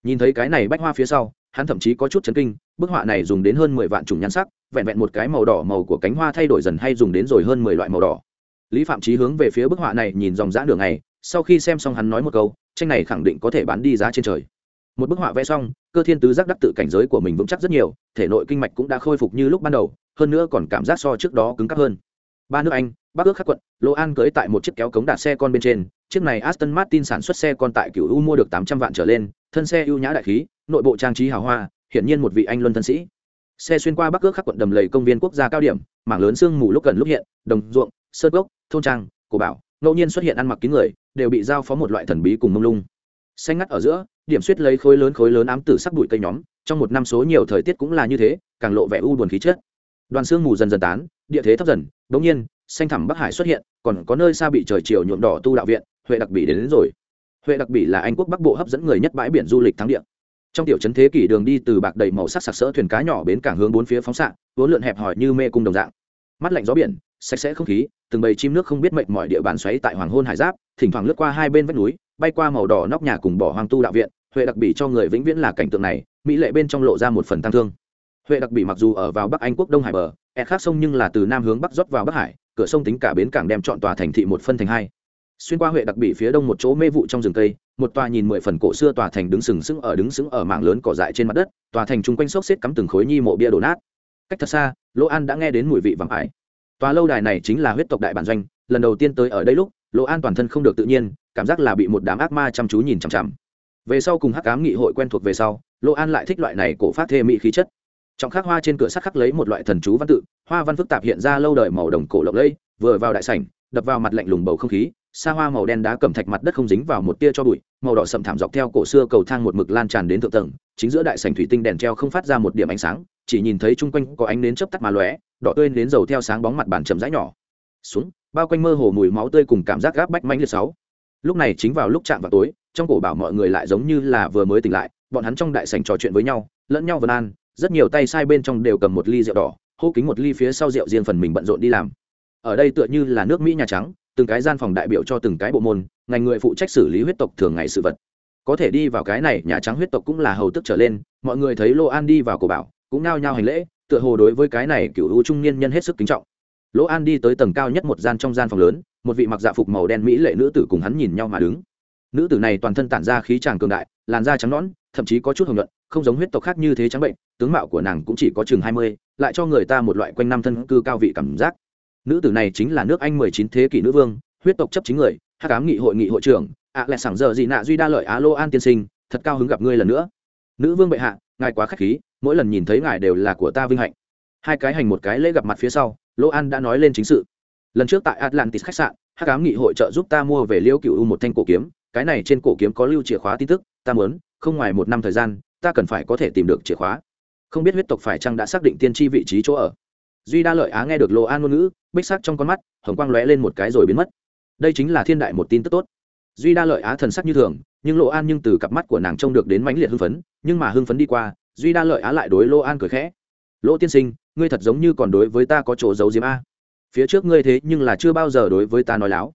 Nhìn thấy cái này bách hoa phía sau, hắn thậm chí có chút chấn kinh, bức họa này dùng đến hơn mười vạn chủng nhan sắc, vẹn vẹn một cái màu đỏ màu của cánh hoa thay đổi dần hay dùng đến rồi hơn mười loại màu đỏ. Lý phạm trí hướng về phía bức họa này nhìn dòng dã đường này sau khi xem xong hắn nói một câu, tranh này khẳng định có thể bán đi giá trên trời một bức họa vẽ xong, cơ thiên tứ giác đắc tự cảnh giới của mình vững chắc rất nhiều, thể nội kinh mạch cũng đã khôi phục như lúc ban đầu, hơn nữa còn cảm giác so trước đó cứng cắp hơn. Ba nước anh, bắc ước khắc quận, lô an cưới tại một chiếc kéo cống đạt xe con bên trên, chiếc này aston martin sản xuất xe con tại cựu u mua được tám trăm vạn trở lên, thân xe ưu nhã đại khí, nội bộ trang trí hào hoa, hiển nhiên một vị anh luân thân sĩ. Xe xuyên qua bắc ước khắc quận đầm lầy công viên quốc gia cao điểm, mảng lớn sương mù lúc gần lúc hiện, đồng ruộng, sơn gốc, thôn trang, cổ bảo, ngẫu nhiên xuất hiện ăn mặc kín người, đều bị giao phó một loại thần bí cùng mông lung xanh ngắt ở giữa điểm suýt lấy khối lớn khối lớn ám tử sắc bụi cây nhóm trong một năm số nhiều thời tiết cũng là như thế càng lộ vẻ u buồn khí chết. đoàn sương mù dần dần tán địa thế thấp dần đ ỗ n g nhiên xanh thẳm bắc hải xuất hiện còn có nơi xa bị trời chiều nhuộm đỏ tu đạo viện huệ đặc bỉ đến, đến rồi. Huệ đặc bỉ là anh quốc bắc bộ hấp dẫn người nhất bãi biển du lịch thắng địa. Trong tiểu trấn thế kỷ đường đi từ bạc đầy màu sắc sặc sỡ thuyền cá nhỏ bến cảng hướng bốn phía phóng xạ vốn lượn hẹp hòi như mê cung đồng dạng. Mắt lạnh gió biển sạch sẽ không khí từng bầy chim nước không biết mệnh mọi địa bàn xoáy tại hoàng hôn hải giáp thỉnh thoảng lướt qua hai bên vách núi bay qua màu đỏ nóc nhà cùng bỏ hoang tu đạo viện, huệ đặc bỉ cho người vĩnh viễn là cảnh tượng này, mỹ lệ bên trong lộ ra một phần tăng thương. Huệ đặc bỉ mặc dù ở vào bắc anh quốc đông hải bờ ẹ khác sông nhưng là từ nam hướng bắc rót vào bắc hải, cửa sông tính cả bến cảng đem chọn tòa thành thị một phân thành hai. Xuyên qua huệ đặc bỉ phía đông một chỗ mê vụ trong rừng cây, một tòa nhìn mười phần cổ xưa tòa thành đứng sừng sững ở đứng sững ở mảng lớn cỏ dại trên mặt đất, tòa thành chung quanh xốc xếp cắm từng khối nhi mộ bia đổ nát. Cách thật xa lỗ an đã nghe đến mùi vị vàng ải. Tòa lâu đài này chính là huyết tộc đại bản doanh, lần đầu tiên tới ở đây lúc lộ an toàn thân không được tự nhiên, cảm giác là bị một đám ác ma chăm chú nhìn chằm chằm. Về sau cùng hắc ám nghị hội quen thuộc về sau, lộ an lại thích loại này cổ phát thê mỹ khí chất. Trọng khắc hoa trên cửa sắt khắc lấy một loại thần chú văn tự, hoa văn phức tạp hiện ra lâu đời màu đồng cổ lộng lẫy, vừa vào đại sảnh, đập vào mặt lạnh lùng bầu không khí, xa hoa màu đen đá cầm thạch mặt đất không dính vào một tia cho bụi, màu đỏ sậm thảm dọc theo cổ xưa cầu thang một mực lan tràn đến thượng tầng, chính giữa đại sảnh thủy tinh đèn treo không phát ra một điểm ánh sáng, chỉ nhìn thấy chung quanh có ánh nến chớp tắt mà lóe, đỏ tươi đến dầu theo sáng bóng mặt bàn chậm rãi nhỏ. Xuống bao quanh mơ hồ mùi máu tươi cùng cảm giác gáp bách mãnh liệt sáu. Lúc này chính vào lúc chạm vào tối, trong cổ bảo mọi người lại giống như là vừa mới tỉnh lại, bọn hắn trong đại sảnh trò chuyện với nhau, lẫn nhau vân an, rất nhiều tay sai bên trong đều cầm một ly rượu đỏ, hô kính một ly phía sau rượu riêng phần mình bận rộn đi làm. Ở đây tựa như là nước mỹ nhà trắng, từng cái gian phòng đại biểu cho từng cái bộ môn, ngành người phụ trách xử lý huyết tộc thường ngày sự vật. Có thể đi vào cái này, nhà trắng huyết tộc cũng là hầu tức trở lên, mọi người thấy lô an đi vào cổ bảo, cũng nao nhao hành lễ, tựa hồ đối với cái này cựu hữu trung niên nhân hết sức kính trọng lỗ an đi tới tầng cao nhất một gian trong gian phòng lớn, một vị mặc dạ phục màu đen mỹ lệ nữ tử cùng hắn nhìn nhau mà đứng. Nữ tử này toàn thân tản ra khí tràng cường đại, làn da trắng nõn, thậm chí có chút hồng nhuận, không giống huyết tộc khác như thế trắng bệnh, tướng mạo của nàng cũng chỉ có chừng hai mươi, lại cho người ta một loại quanh năm thân cư cao vị cảm giác. Nữ tử này chính là nước anh mười chín thế kỷ nữ vương, huyết tộc chấp chính người hát cám nghị hội nghị hội trưởng, ạ à lại sảng giờ gì nạ duy đa lợi á lô an tiên sinh, thật cao hứng gặp ngươi lần nữa. Nữ vương bệ hạ, ngài quá k h á c h khí, mỗi lần nhìn thấy ngài đều là của ta vinh hạnh. Hai cái hành một cái lễ gặp mặt phía sau lô an đã nói lên chính sự. Lần trước tại atlantis khách sạn hát cám nghị hội trợ giúp ta mua về liêu cựu một thanh cổ kiếm, cái này trên cổ kiếm có lưu chìa khóa tin tức, ta muốn, không ngoài một năm thời gian, ta cần phải có thể tìm được chìa khóa. Không biết huyết tộc phải chăng đã xác định tiên tri vị trí chỗ ở. Duy đa lợi á nghe được lỗ an ngôn ngữ, bích sắc trong con mắt, hồng quang lóe lên một cái rồi biến mất. Đây chính là thiên đại một tin tức tốt. Duy đa lợi á thần sắc như thường, nhưng lộ an nhưng từ cặp mắt của nàng trông được đến mãnh liệt hưng phấn, nhưng mà hưng phấn đi qua, duy đa lợi á lại đối Lô an cười khẽ. Lỗ tiên sinh ngươi thật giống như còn đối với ta có chỗ giấu diếm a. Phía trước ngươi thế nhưng là chưa bao giờ đối với ta nói láo.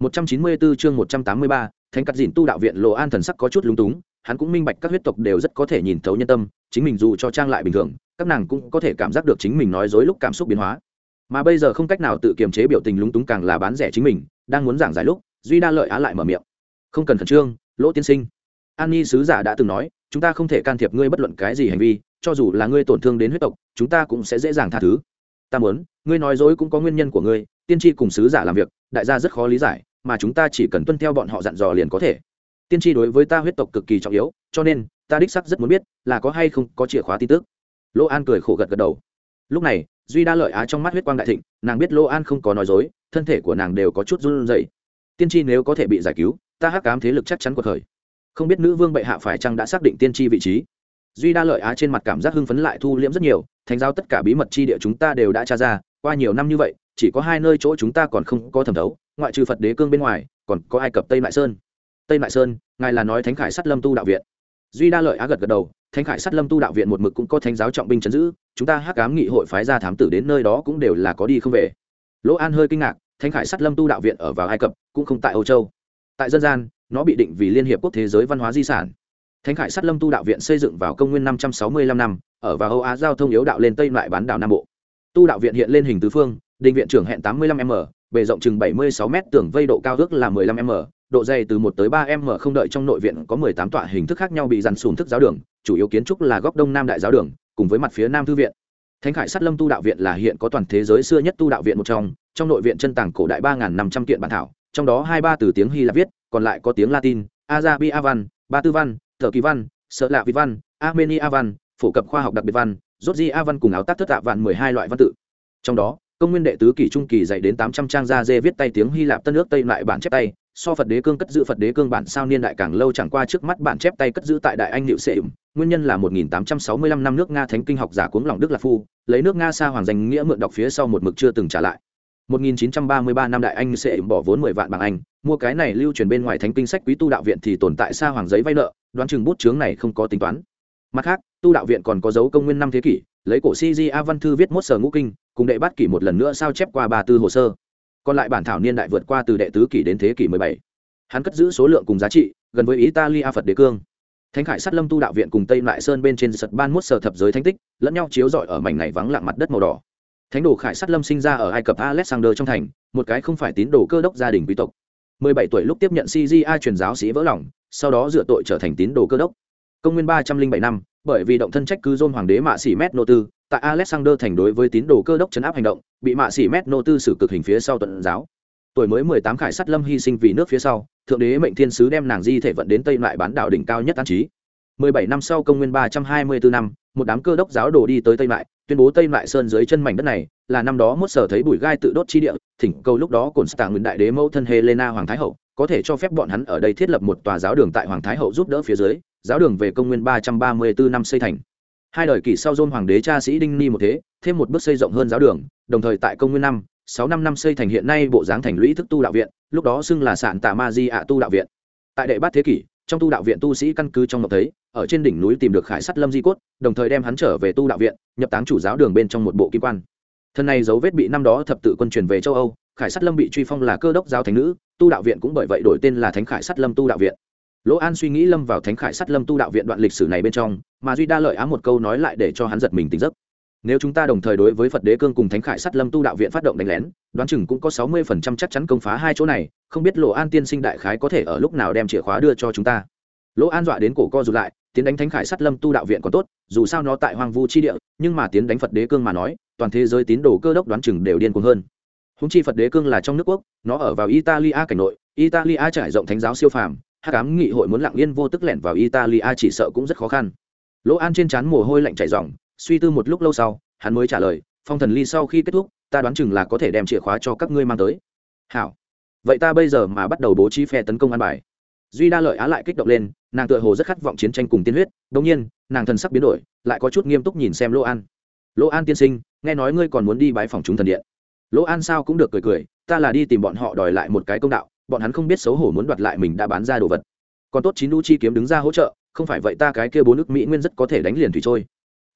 194 chương 183, thánh cắt dìn tu đạo viện lộ an thần sắc có chút lúng túng hắn cũng minh bạch các huyết tộc đều rất có thể nhìn thấu nhân tâm chính mình dù cho trang lại bình thường các nàng cũng có thể cảm giác được chính mình nói dối lúc cảm xúc biến hóa. Mà bây giờ không cách nào tự kiềm chế biểu tình lúng túng càng là bán rẻ chính mình đang muốn giảng giải lúc duy đa lợi á lại mở miệng. Không cần khẩn trương lỗ tiên sinh. An nhi sứ giả đã từng nói chúng ta không thể can thiệp ngươi bất luận cái gì hành vi cho dù là ngươi tổn thương đến huyết tộc, chúng ta cũng sẽ dễ dàng tha thứ. Ta muốn, ngươi nói dối cũng có nguyên nhân của ngươi, tiên tri cùng sứ giả làm việc, đại gia rất khó lý giải, mà chúng ta chỉ cần tuân theo bọn họ dặn dò liền có thể. Tiên tri đối với ta huyết tộc cực kỳ trọng yếu, cho nên, ta đích sắc rất muốn biết, là có hay không có chìa khóa tin tức. Lỗ an cười khổ gật gật đầu. Lúc này, duy đa lợi á trong mắt huyết quang đại thịnh, nàng biết lô an không có nói dối, thân thể của nàng đều có chút run rẩy. Tiên tri nếu có thể bị giải cứu, ta hắc cám thế lực chắc chắn cuộc khởi không biết nữ vương bệ hạ phải chăng đã xác định tiên tri vị trí duy đa lợi á trên mặt cảm giác hưng phấn lại thu liễm rất nhiều thành giao tất cả bí mật chi địa chúng ta đều đã tra ra, qua nhiều năm như vậy, chỉ có hai nơi chỗ chúng ta còn không có thẩm thấu, ngoại trừ phật đế cương bên ngoài, còn có ai cập tây mại sơn. Tây mại sơn, ngài là nói thánh khải sắt lâm tu đạo viện. Duy đa lợi á gật gật đầu, thánh khải sắt lâm tu đạo viện một mực cũng có thánh giáo trọng binh chấn giữ, chúng ta hắc cám nghị hội phái ra thám tử đến nơi đó cũng đều là có đi không về. Lỗ an hơi kinh ngạc, thánh khải sắt lâm tu đạo viện ở vào ai cập, cũng không tại âu châu. Tại dân gian, nó bị định vì liên hiệp quốc thế giới văn hóa di sản thánh khải sắt lâm tu đạo viện xây dựng vào công nguyên năm trăm sáu mươi lăm năm, ở vào âu á giao thông yếu đạo lên tây lại bán đảo nam bộ. Tu đạo viện hiện lên hình tứ phương, đình viện trưởng hẹn tám mươi lăm m, bề rộng chừng bảy mươi sáu m tường vây độ cao ước là mười lăm m, độ dày từ một tới ba m, không đợi trong nội viện có mười tám tọa hình thức khác nhau bị dàn sùn thức giáo đường, chủ yếu kiến trúc là góc đông nam đại giáo đường, cùng với mặt phía nam thư viện. Thánh khải sát lâm tu đạo viện là hiện có toàn thế giới xưa nhất tu đạo viện một trong trong nội viện chân tàng cổ đại ba năm trăm kiện bản thảo, trong đó hai ba từ tiếng hy lạp viết, còn lại có tiếng latin, Arabic văn ba tư văn thờ kỳ văn, sợ lạ vị văn armenia văn, phổ cập khoa học đặc biệt văn rốt di a văn cùng áo tác thất tạ vạn mười hai loại văn tự. Trong đó, công nguyên đệ tứ kỷ trung kỳ dạy đến tám trăm trang gia dê viết tay tiếng hy lạp tân nước tây lại bản chép tay, so phật đế cương cất giữ phật đế cương bản sao niên đại càng lâu chẳng qua trước mắt bản chép tay cất giữ tại đại anh liệu sệ nguyên nhân là 1865 năm nước nga thánh kinh học giả cuống lòng đức lạc phu, lấy nước nga sa hoàng danh nghĩa mượn đọc phía sau một mực chưa từng trả lại. 1933 năm đại anh sẽ bỏ vốn 10 vạn bảng anh, mua cái này lưu truyền bên ngoài thánh kinh sách quý tu đạo viện thì tồn tại sa hoàng giấy vay nợ đoán chừng bút chướng này không có tính toán. Mặt khác, tu đạo viện còn có dấu công nguyên năm thế kỷ, lấy cổ si di a văn thư viết mốt sở ngũ kinh, cùng đệ bát kỷ một lần nữa sao chép qua ba tư hồ sơ. Còn lại bản thảo niên đại vượt qua từ đệ tứ kỷ đến thế kỷ 17. hắn cất giữ số lượng cùng giá trị, gần với italia phật đế cương. Thánh khải sát lâm tu đạo viện cùng tây lại sơn bên trên sật ban mốt sở thập giới thánh tích, lẫn nhau chiếu rọi ở mảnh này vắng lặng mặt đất màu đỏ. Thánh đồ khải sát lâm sinh ra ở ai cập alexander trong thành, một cái không phải tín đồ cơ đốc gia đình quý tộc. 17 tuổi lúc tiếp nhận CGI truyền giáo sĩ vỡ lòng sau đó dựa tội trở thành tín đồ cơ đốc. Công nguyên 307 năm, bởi vì động thân trách cứ dôn hoàng đế mạ sĩ mét nô tư, tại alexander thành đối với tín đồ cơ đốc chấn áp hành động, bị mạ sĩ mét nô tư xử cực hình phía sau tuần giáo. Tuổi mới mười tám khải sắt lâm hy sinh vì nước phía sau, thượng đế mệnh thiên sứ đem nàng di thể vận đến tây lại bán đảo đỉnh cao nhất an trí. mười bảy năm sau công nguyên ba trăm hai mươi bốn năm, một đám cơ đốc giáo đồ đi tới tây lại tuyên bố tây lại sơn dưới chân mảnh đất này là năm đó muốt sở thấy bụi gai tự đốt chi địa, thỉnh cầu lúc đó cồn stạng nguyên đại đế mẫu thân helena hoàng thái hậu có thể cho phép bọn hắn ở đây thiết lập một tòa giáo đường tại hoàng thái hậu giúp đỡ phía dưới, giáo đường về công nguyên ba trăm ba mươi bốn năm xây thành. Hai đời kỷ sau dôn hoàng đế cha sĩ đinh ni một thế, thêm một bước xây rộng hơn giáo đường, đồng thời tại công nguyên năm, sáu năm năm xây thành hiện nay bộ dáng thành lũy thức tu đạo viện, lúc đó xưng là sạn tà ma di ạ tu đạo viện. Tại đệ bát thế kỷ, trong tu đạo viện tu sĩ căn cứ trong ngọc thấy, ở trên đỉnh núi tìm được khải sắt lâm di cốt, đồng thời đem hắn trở về tu đạo viện, nhập táng chủ giáo đường bên trong một bộ kim quan. Thân này dấu vết bị năm đó thập tự quân truyền về châu âu, khải sắt lâm bị truy phong là cơ đốc giáo thánh nữ tu đạo viện cũng bởi vậy đổi tên là thánh khải sắt lâm tu đạo viện. Lỗ an suy nghĩ lâm vào thánh khải sắt lâm tu đạo viện đoạn lịch sử này bên trong, mà duy đa lợi á một câu nói lại để cho hắn giật mình tỉnh giấc. Nếu chúng ta đồng thời đối với phật đế cương cùng thánh khải sắt lâm tu đạo viện phát động đánh lén, đoán chừng cũng có sáu mươi phần trăm chắc chắn công phá hai chỗ này, không biết lỗ an tiên sinh đại khái có thể ở lúc nào đem chìa khóa đưa cho chúng ta. Lỗ an dọa đến cổ co rụt lại, tiến đánh thánh khải sắt lâm tu đạo viện còn tốt, dù sao nó tại hoang vu chi địa, nhưng mà tiến đánh phật đế cương mà nói, toàn thế giới tín đồ cơ đốc đoán chừng đều điên cuồng hơn húng chi phật đế cương là trong nước quốc, nó ở vào italia cảnh nội, italia trải rộng thánh giáo siêu phàm hát cám nghị hội muốn lặng yên vô tức lẻn vào italia chỉ sợ cũng rất khó khăn. Lỗ an trên trán mồ hôi lạnh chảy ròng, suy tư một lúc lâu sau, hắn mới trả lời, phong thần ly sau khi kết thúc, ta đoán chừng là có thể đem chìa khóa cho các ngươi mang tới. Hảo. Vậy ta bây giờ mà bắt đầu bố trí phe tấn công an bài. Duy đa lợi á lại kích động lên, nàng tựa hồ rất khát vọng chiến tranh cùng tiên huyết đông nhiên, nàng thần sắc biến đổi, lại có chút nghiêm túc nhìn xem lỗ an. Lỗ an tiên sinh, nghe nói ngươi còn muốn đi bái phòng chúng thần điện lỗ an sao cũng được cười cười, ta là đi tìm bọn họ đòi lại một cái công đạo, bọn hắn không biết xấu hổ muốn đoạt lại mình đã bán ra đồ vật. Còn tốt chín đu chi kiếm đứng ra hỗ trợ, không phải vậy ta cái kia bốn nước mỹ nguyên rất có thể đánh liền thủy trôi.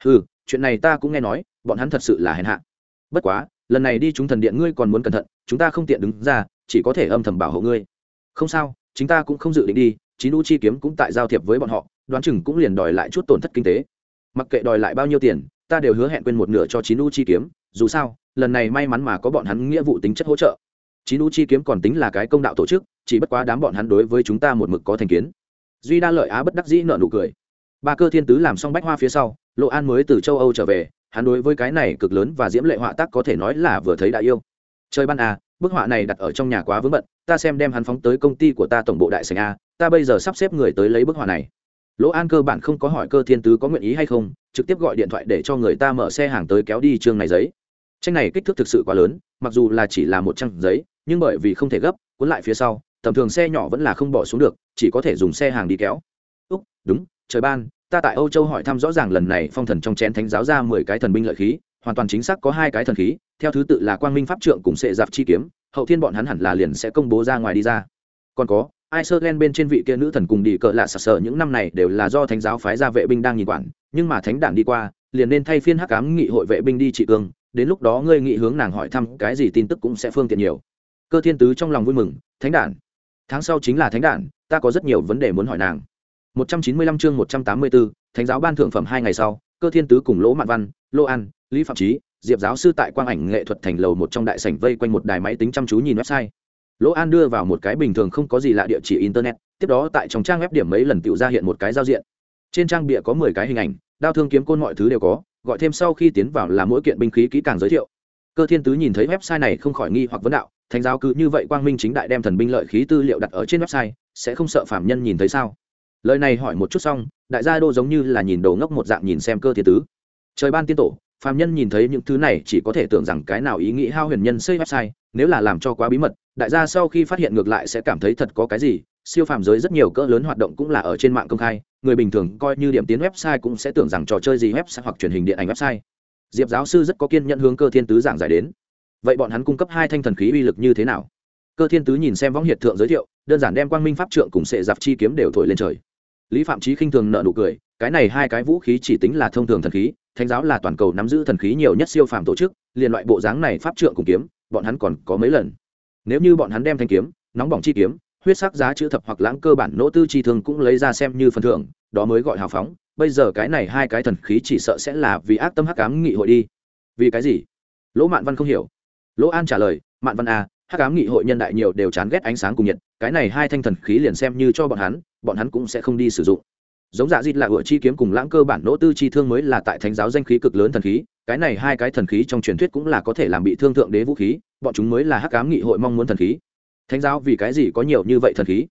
Ừ chuyện này ta cũng nghe nói, bọn hắn thật sự là hèn hạ. Bất quá, lần này đi chúng thần điện ngươi còn muốn cẩn thận, chúng ta không tiện đứng ra, chỉ có thể âm thầm bảo hộ ngươi. Không sao chúng ta cũng không dự định đi, chín đu chi kiếm cũng tại giao thiệp với bọn họ, đoán chừng cũng liền đòi lại chút tổn thất kinh tế. Mặc kệ đòi lại bao nhiêu tiền, ta đều hứa hẹn quên một nửa cho chín đu chi kiếm, dù sao lần này may mắn mà có bọn hắn nghĩa vụ tính chất hỗ trợ. Chín đu chi kiếm còn tính là cái công đạo tổ chức, chỉ bất quá đám bọn hắn đối với chúng ta một mực có thành kiến. Duy đa lợi á bất đắc dĩ nợ nụ cười. Ba cơ thiên tứ làm xong bách hoa phía sau, lộ an mới từ châu âu trở về, hắn đối với cái này cực lớn và diễm lệ họa tác có thể nói là vừa thấy đã yêu. Chơi ban à bức họa này đặt ở trong nhà quá vướng bận, ta xem đem hắn phóng tới công ty của ta tổng bộ đại sành a, ta bây giờ sắp xếp người tới lấy bức họa này. Lỗ an cơ bản không có hỏi cơ thiên tứ có nguyện ý hay không, trực tiếp gọi điện thoại để cho người ta mở xe hàng tới kéo đi chương này giấy tranh này kích thước thực sự quá lớn mặc dù là chỉ là một trang giấy nhưng bởi vì không thể gấp cuốn lại phía sau tầm thường xe nhỏ vẫn là không bỏ xuống được chỉ có thể dùng xe hàng đi kéo. Úc đúng trời ban ta tại âu châu hỏi thăm rõ ràng lần này phong thần trong chén thánh giáo ra mười cái thần binh lợi khí hoàn toàn chính xác có hai cái thần khí theo thứ tự là quang minh pháp trượng cùng sệ Dạp chi kiếm hậu thiên bọn hắn hẳn là liền sẽ công bố ra ngoài đi ra. Còn có Iceland bên trên vị kia nữ thần cùng đi cờ lạ sặc sờ những năm này đều là do thánh giáo phái ra vệ binh đang nhìn quản, nhưng mà thánh đản đi qua, liền nên thay phiên hắc ám nghị hội vệ binh đi trị cương, đến lúc đó ngươi nghị hướng nàng hỏi thăm cái gì tin tức cũng sẽ phương tiện nhiều. Cơ Thiên Tứ trong lòng vui mừng, thánh đản. Tháng sau chính là thánh đản, ta có rất nhiều vấn đề muốn hỏi nàng. 195 chương 184, thánh giáo ban thượng phẩm hai ngày sau, Cơ Thiên Tứ cùng Lỗ Mạn Văn, Lô An, Lý Phạm Chí, Diệp giáo sư tại quang ảnh nghệ thuật thành lầu một trong đại sảnh vây quanh một đài máy tính chăm chú nhìn website lỗ an đưa vào một cái bình thường không có gì lạ địa chỉ internet tiếp đó tại trong trang web điểm mấy lần tự ra hiện một cái giao diện trên trang bịa có mười cái hình ảnh đao thương kiếm côn mọi thứ đều có gọi thêm sau khi tiến vào là mỗi kiện binh khí kỹ càng giới thiệu. Cơ thiên tứ nhìn thấy website này không khỏi nghi hoặc vấn đạo, thánh giáo cứ như vậy quang minh chính đại đem thần binh lợi khí tư liệu đặt ở trên website, sẽ không sợ phạm nhân nhìn thấy sao? Lời này hỏi một chút xong, đại gia đô giống như là nhìn đầu ngốc một dạng nhìn xem cơ thiên tứ. Trời ban tiên tổ, phạm nhân nhìn thấy những thứ này chỉ có thể tưởng rằng cái nào ý nghĩ hao huyền nhân xây website, nếu là làm cho quá bí mật, đại gia sau khi phát hiện ngược lại sẽ cảm thấy thật có cái gì, siêu phàm giới rất nhiều cỡ lớn hoạt động cũng là ở trên mạng công khai người bình thường coi như điểm tiến website cũng sẽ tưởng rằng trò chơi gì website hoặc truyền hình điện ảnh website. Diệp giáo sư rất có kiên nhận hướng cơ thiên tứ giảng giải đến. Vậy bọn hắn cung cấp hai thanh thần khí uy lực như thế nào? Cơ thiên tứ nhìn xem võng hiệt thượng giới thiệu, đơn giản đem quang minh pháp trượng cùng sệ giặc chi kiếm đều thổi lên trời. Lý phạm trí khinh thường nợ nụ cười, cái này hai cái vũ khí chỉ tính là thông thường thần khí, thánh giáo là toàn cầu nắm giữ thần khí nhiều nhất siêu phàm tổ chức, liền loại bộ dáng này pháp trượng cùng kiếm, bọn hắn còn có mấy lần. Nếu như bọn hắn đem thanh kiếm, nóng bỏng chi kiếm, huyết sắc giá chữ thập hoặc lãng cơ bản nỗ tư chi thường cũng lấy ra xem như phần thưởng đó mới gọi hào phóng bây giờ cái này hai cái thần khí chỉ sợ sẽ là vì ác tâm hắc ám nghị hội đi. Vì cái gì? Lỗ mạn văn không hiểu. Lỗ an trả lời mạn văn a à, hắc ám nghị hội nhân đại nhiều đều chán ghét ánh sáng cùng nhiệt cái này hai thanh thần khí liền xem như cho bọn hắn bọn hắn cũng sẽ không đi sử dụng. Giống dạ dịt là ựa chi kiếm cùng lãng cơ bản nỗ tư chi thương mới là tại thánh giáo danh khí cực lớn thần khí cái này hai cái thần khí trong truyền thuyết cũng là có thể làm bị thương thượng đế vũ khí bọn chúng mới là hắc cám nghị hội mong muốn thần khí. Thánh giáo vì cái gì có nhiều như vậy thần khí?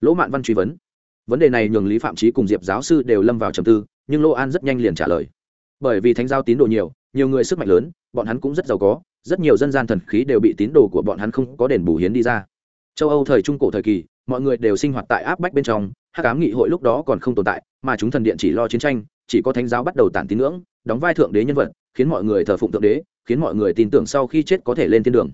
Lỗ mạn văn truy vấn vấn đề này nhường lý phạm trí cùng diệp giáo sư đều lâm vào trầm tư, nhưng lô an rất nhanh liền trả lời. Bởi vì thánh giáo tín đồ nhiều nhiều người sức mạnh lớn, bọn hắn cũng rất giàu có, rất nhiều dân gian thần khí đều bị tín đồ của bọn hắn không có đền bù hiến đi ra. Châu âu thời trung cổ thời kỳ, mọi người đều sinh hoạt tại áp bách bên trong, hắc ám nghị hội lúc đó còn không tồn tại, mà chúng thần điện chỉ lo chiến tranh, chỉ có thánh giáo bắt đầu tản tín ngưỡng, đóng vai thượng đế nhân vật, khiến mọi người thờ phụng thượng đế, khiến mọi người tin tưởng sau khi chết có thể lên thiên đường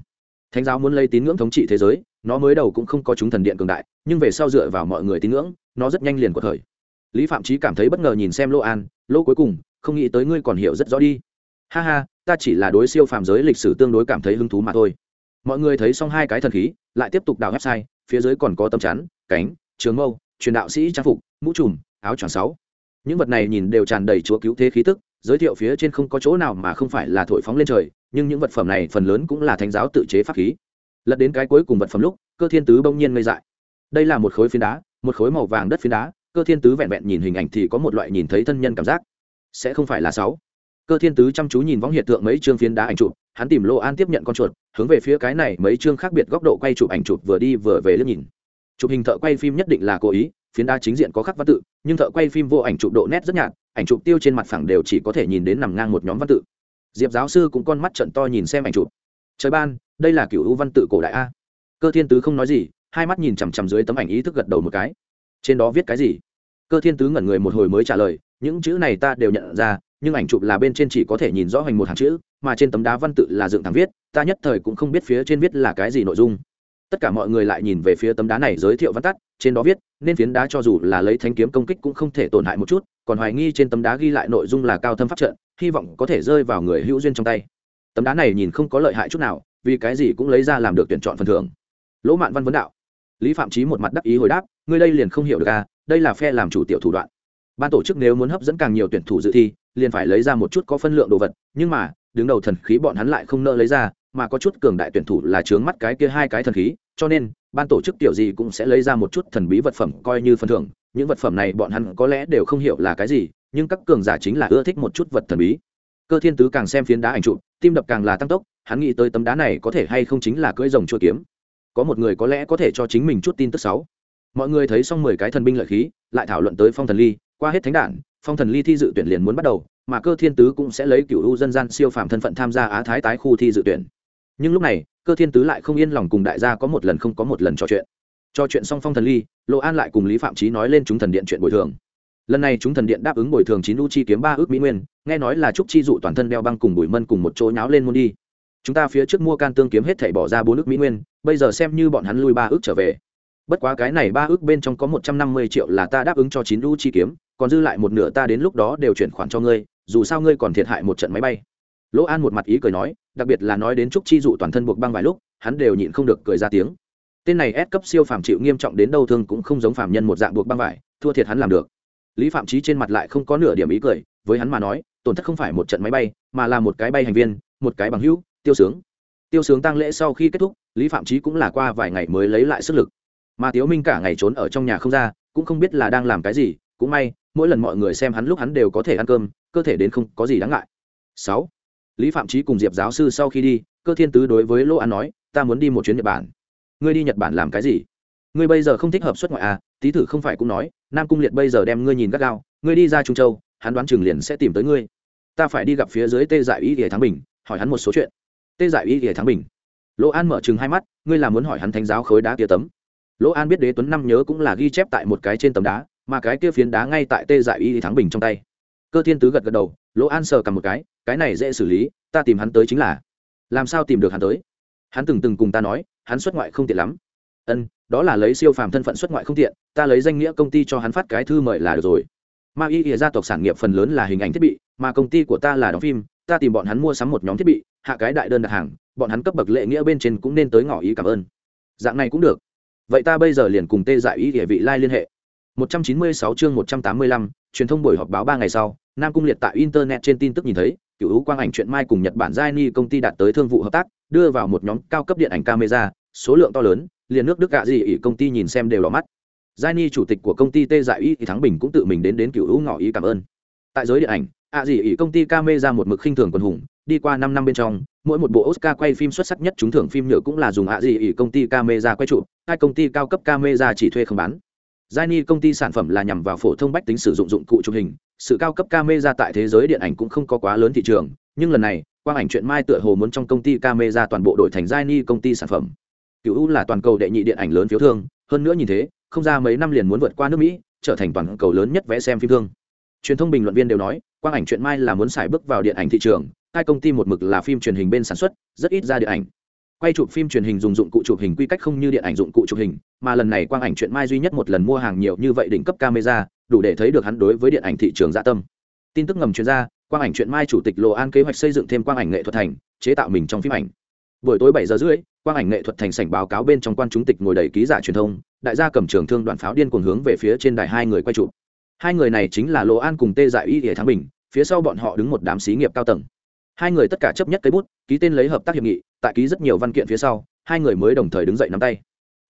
thánh giáo muốn lấy tín ngưỡng thống trị thế giới, nó mới đầu cũng không có chúng thần điện cường đại, nhưng về sau dựa vào mọi người tín ngưỡng, nó rất nhanh liền của thời lý phạm trí cảm thấy bất ngờ nhìn xem lô an, lô cuối cùng, không nghĩ tới ngươi còn hiểu rất rõ đi. Ha ha, ta chỉ là đối siêu phàm giới lịch sử tương đối cảm thấy hứng thú mà thôi. Mọi người thấy xong hai cái thần khí, lại tiếp tục đào website, phía dưới còn có tấm chắn, cánh, trường mâu, truyền đạo sĩ trang phục, mũ trùm, áo choàng sáu. Những vật này nhìn đều tràn đầy chúa cứu thế khí tức giới thiệu phía trên không có chỗ nào mà không phải là thổi phóng lên trời, nhưng những vật phẩm này phần lớn cũng là thánh giáo tự chế pháp khí. Lật đến cái cuối cùng vật phẩm lúc, cơ thiên tứ bỗng nhiên ngây dại. Đây là một khối phiến đá, một khối màu vàng đất phiến đá, cơ thiên tứ vẹn vẹn nhìn hình ảnh thì có một loại nhìn thấy thân nhân cảm giác. Sẽ không phải là sáu. Cơ thiên tứ chăm chú nhìn võng hiện tượng mấy chương phiến đá ảnh chụp, hắn tìm lô an tiếp nhận con chuột, hướng về phía cái này mấy chương khác biệt góc độ quay chụp ảnh chụp vừa đi vừa về liếc nhìn. Chụp hình thợ quay phim nhất định là cố ý, phiến đá chính diện có khắc văn tự, nhưng thợ quay phim vô ảnh chụp độ nét rất nhạt ảnh chụp tiêu trên mặt phẳng đều chỉ có thể nhìn đến nằm ngang một nhóm văn tự. Diệp giáo sư cũng con mắt trận to nhìn xem ảnh chụp. Trời ban, đây là cựu văn tự cổ đại a. Cơ thiên tứ không nói gì, hai mắt nhìn chằm chằm dưới tấm ảnh ý thức gật đầu một cái. Trên đó viết cái gì? Cơ thiên tứ ngẩn người một hồi mới trả lời, những chữ này ta đều nhận ra, nhưng ảnh chụp là bên trên chỉ có thể nhìn rõ hành một hàng chữ, mà trên tấm đá văn tự là dựng thẳng viết, ta nhất thời cũng không biết phía trên viết là cái gì nội dung tất cả mọi người lại nhìn về phía tấm đá này giới thiệu văn tắt, trên đó viết, nên phiến đá cho dù là lấy thanh kiếm công kích cũng không thể tổn hại một chút, còn hoài nghi trên tấm đá ghi lại nội dung là cao thâm pháp trận, hy vọng có thể rơi vào người hữu duyên trong tay. Tấm đá này nhìn không có lợi hại chút nào, vì cái gì cũng lấy ra làm được tuyển chọn phần thưởng. Lỗ mạn văn vấn đạo. Lý phạm trí một mặt đắc ý hồi đáp, ngươi đây liền không hiểu được à đây là phe làm chủ tiểu thủ đoạn. Ban tổ chức nếu muốn hấp dẫn càng nhiều tuyển thủ dự thi, liền phải lấy ra một chút có phân lượng đồ vật, nhưng mà, đứng đầu thần khí bọn hắn lại không nỡ lấy ra mà có chút cường đại tuyển thủ là chướng mắt cái kia hai cái thần khí, cho nên, ban tổ chức tiểu gì cũng sẽ lấy ra một chút thần bí vật phẩm coi như phần thưởng. Những vật phẩm này bọn hắn có lẽ đều không hiểu là cái gì, nhưng các cường giả chính là ưa thích một chút vật thần bí. Cơ thiên tứ càng xem phiến đá ảnh trụ tim đập càng là tăng tốc, hắn nghĩ tới tấm đá này có thể hay không chính là cưỡi rồng chua kiếm. Có một người có lẽ có thể cho chính mình chút tin tức xấu mọi người thấy xong mười cái thần binh lợi khí, lại thảo luận tới phong thần ly. Qua hết thánh đản, phong thần ly thi dự tuyển liền muốn bắt đầu, mà cơ thiên tứ cũng sẽ lấy cựu u dân gian siêu phàm thân phận tham gia á thái tái khu thi dự tuyển nhưng lúc này, cơ thiên tứ lại không yên lòng cùng đại gia có một lần không có một lần trò chuyện. Trò chuyện xong phong thần ly, lộ an lại cùng lý phạm trí nói lên chúng thần điện chuyện bồi thường. Lần này chúng thần điện đáp ứng bồi thường chín u chi kiếm ba ước mỹ nguyên, nghe nói là chúc chi dụ toàn thân đeo băng cùng bùi mân cùng một chỗ nháo lên môn đi. Chúng ta phía trước mua can tương kiếm hết thảy bỏ ra bốn ước mỹ nguyên, bây giờ xem như bọn hắn lui ba ước trở về. Bất quá cái này ba ước bên trong có một trăm năm mươi triệu là ta đáp ứng cho chín u chi kiếm, còn dư lại một nửa ta đến lúc đó đều chuyển khoản cho ngươi, dù sao ngươi còn thiệt hại một trận máy bay lỗ an một mặt ý cười nói, đặc biệt là nói đến trúc chi dụ toàn thân buộc băng vài lúc, hắn đều nhịn không được cười ra tiếng. Tên này ép cấp siêu phàm chịu nghiêm trọng đến đâu thương cũng không giống phàm nhân một dạng buộc băng vải, thua thiệt hắn làm được. Lý phạm trí trên mặt lại không có nửa điểm ý cười, với hắn mà nói, tổn thất không phải một trận máy bay, mà là một cái bay hành viên, một cái bằng hữu, tiêu sướng. Tiêu sướng tăng lễ sau khi kết thúc, lý phạm trí cũng là qua vài ngày mới lấy lại sức lực. Mà tiếu minh cả ngày trốn ở trong nhà không ra, cũng không biết là đang làm cái gì, cũng may, mỗi lần mọi người xem hắn lúc hắn đều có thể ăn cơm, cơ thể đến không có gì đáng ngại. Sáu lý phạm trí cùng diệp giáo sư sau khi đi, cơ thiên tứ đối với lỗ an nói, ta muốn đi một chuyến nhật bản. Ngươi đi nhật bản làm cái gì? Ngươi bây giờ không thích hợp xuất ngoại à? Tý thử không phải cũng nói, nam cung liệt bây giờ đem ngươi nhìn gắt gao, ngươi đi ra trung châu, hắn đoán chừng liền sẽ tìm tới ngươi. Ta phải đi gặp phía dưới tê dại y ỉa thắng bình, hỏi hắn một số chuyện. Tê dại y ỉa thắng bình? Lỗ an mở chừng hai mắt, ngươi là muốn hỏi hắn thánh giáo khối đá kia tấm? Lỗ an biết đế tuấn năm nhớ cũng là ghi chép tại một cái trên tấm đá, mà cái kia phiến đá ngay tại tê dại y thắng bình trong tay. Cơ thiên tứ gật gật đầu lỗ an sờ cầm một cái cái này dễ xử lý ta tìm hắn tới chính là. Làm sao tìm được hắn tới? Hắn từng từng cùng ta nói hắn xuất ngoại không tiện lắm. Ân đó là lấy siêu phàm thân phận xuất ngoại không tiện ta lấy danh nghĩa công ty cho hắn phát cái thư mời là được rồi. Ma y ỉa gia tộc sản nghiệp phần lớn là hình ảnh thiết bị mà công ty của ta là đóng phim ta tìm bọn hắn mua sắm một nhóm thiết bị hạ cái đại đơn đặt hàng bọn hắn cấp bậc lệ nghĩa bên trên cũng nên tới ngỏ ý cảm ơn. Dạng này cũng được. Vậy ta bây giờ liền cùng tê dại ý địa vị lai liên hệ. 196 chương 185, truyền thông buổi họp báo ba ngày sau nam cung liệt tại internet trên tin tức nhìn thấy cựu hữu quang ảnh chuyện mai cùng nhật bản giai ni công ty đạt tới thương vụ hợp tác đưa vào một nhóm cao cấp điện ảnh camera số lượng to lớn liền nước đức gạ gì ỉ công ty nhìn xem đều đỏ mắt. Giai ni chủ tịch của công ty tê dại y thì thắng bình cũng tự mình đến đến cựu hữu ngỏ ý cảm ơn. Tại giới điện ảnh ạ gì ỉ công ty camera một mực khinh thường quần hùng đi qua năm năm bên trong mỗi một bộ oscar quay phim xuất sắc nhất trúng thưởng phim nhựa cũng là dùng ạ gì ỉ công ty camera quay trụ hai công ty cao cấp camera chỉ thuê không bán. Giai công ty sản phẩm là nhằm vào phổ thông bách tính sử dụng dụng cụ chụp hình, sự cao cấp camera tại thế giới điện ảnh cũng không có quá lớn thị trường, nhưng lần này, quang ảnh chuyện mai tựa hồ muốn trong công ty camera toàn bộ đổi thành Giai ni công ty sản phẩm. Cửu là toàn cầu đệ nhị điện ảnh lớn phiếu thương, hơn nữa nhìn thế, không ra mấy năm liền muốn vượt qua nước Mỹ, trở thành toàn cầu lớn nhất vẽ xem phim thương. Truyền thông bình luận viên đều nói, quang ảnh chuyện mai là muốn xài bước vào điện ảnh thị trường, hai công ty một mực là phim truyền hình bên sản xuất, rất ít ra điện ảnh quay chụp phim truyền hình dùng dụng cụ chụp hình quy cách không như điện ảnh dụng cụ chụp hình mà lần này quang ảnh chuyện mai duy nhất một lần mua hàng nhiều như vậy đỉnh cấp camera đủ để thấy được hắn đối với điện ảnh thị trường dạ tâm. Tin tức ngầm chuyên gia, quang ảnh chuyện mai chủ tịch lộ an kế hoạch xây dựng thêm quang ảnh nghệ thuật thành, chế tạo mình trong phim ảnh. Buổi tối bảy giờ rưỡi, quang ảnh nghệ thuật thành sảnh báo cáo bên trong quan chúng tịch ngồi đầy ký giả truyền thông, đại gia cầm trường thương đoàn pháo điên cuồng hướng về phía trên đài hai người quay chụp. Hai người này chính là lộ an cùng tê dại y hệ thắng bình, phía sau bọn họ đứng một đám xí nghiệp cao tầng. Hai người tất cả chấp nhất cây bút, ký tên lấy hợp tác hiệp nghị, tại ký rất nhiều văn kiện phía sau, hai người mới đồng thời đứng dậy nắm tay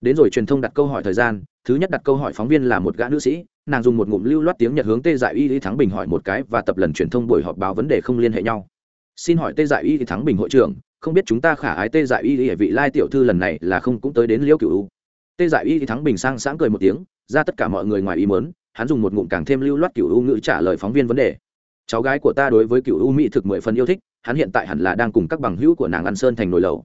đến rồi truyền thông đặt câu hỏi thời gian, thứ nhất đặt câu hỏi phóng viên là một gã nữ sĩ, nàng dùng một ngụm lưu loát tiếng nhật hướng tê dại y lý thắng bình hỏi một cái và tập lần truyền thông buổi họp báo vấn đề không liên hệ nhau. Xin hỏi tê dại y lý thắng bình hội trưởng, không biết chúng ta khả ái tê dại y lý vị lai tiểu thư lần này là không cũng tới đến liễu cựu tê dại y lý thắng bình sang sáng cười một tiếng, ra tất cả mọi người ngoài ý mớn hắn dùng một ngụm càng thêm lưu loát cựu u ngữ trả lời phóng viên vấn đề. Cháu gái của ta đối với cựu u mỹ thực mười phần yêu thích, hắn hiện tại hẳn là đang cùng các bằng hữu của nàng ăn sơn thành nồi lầu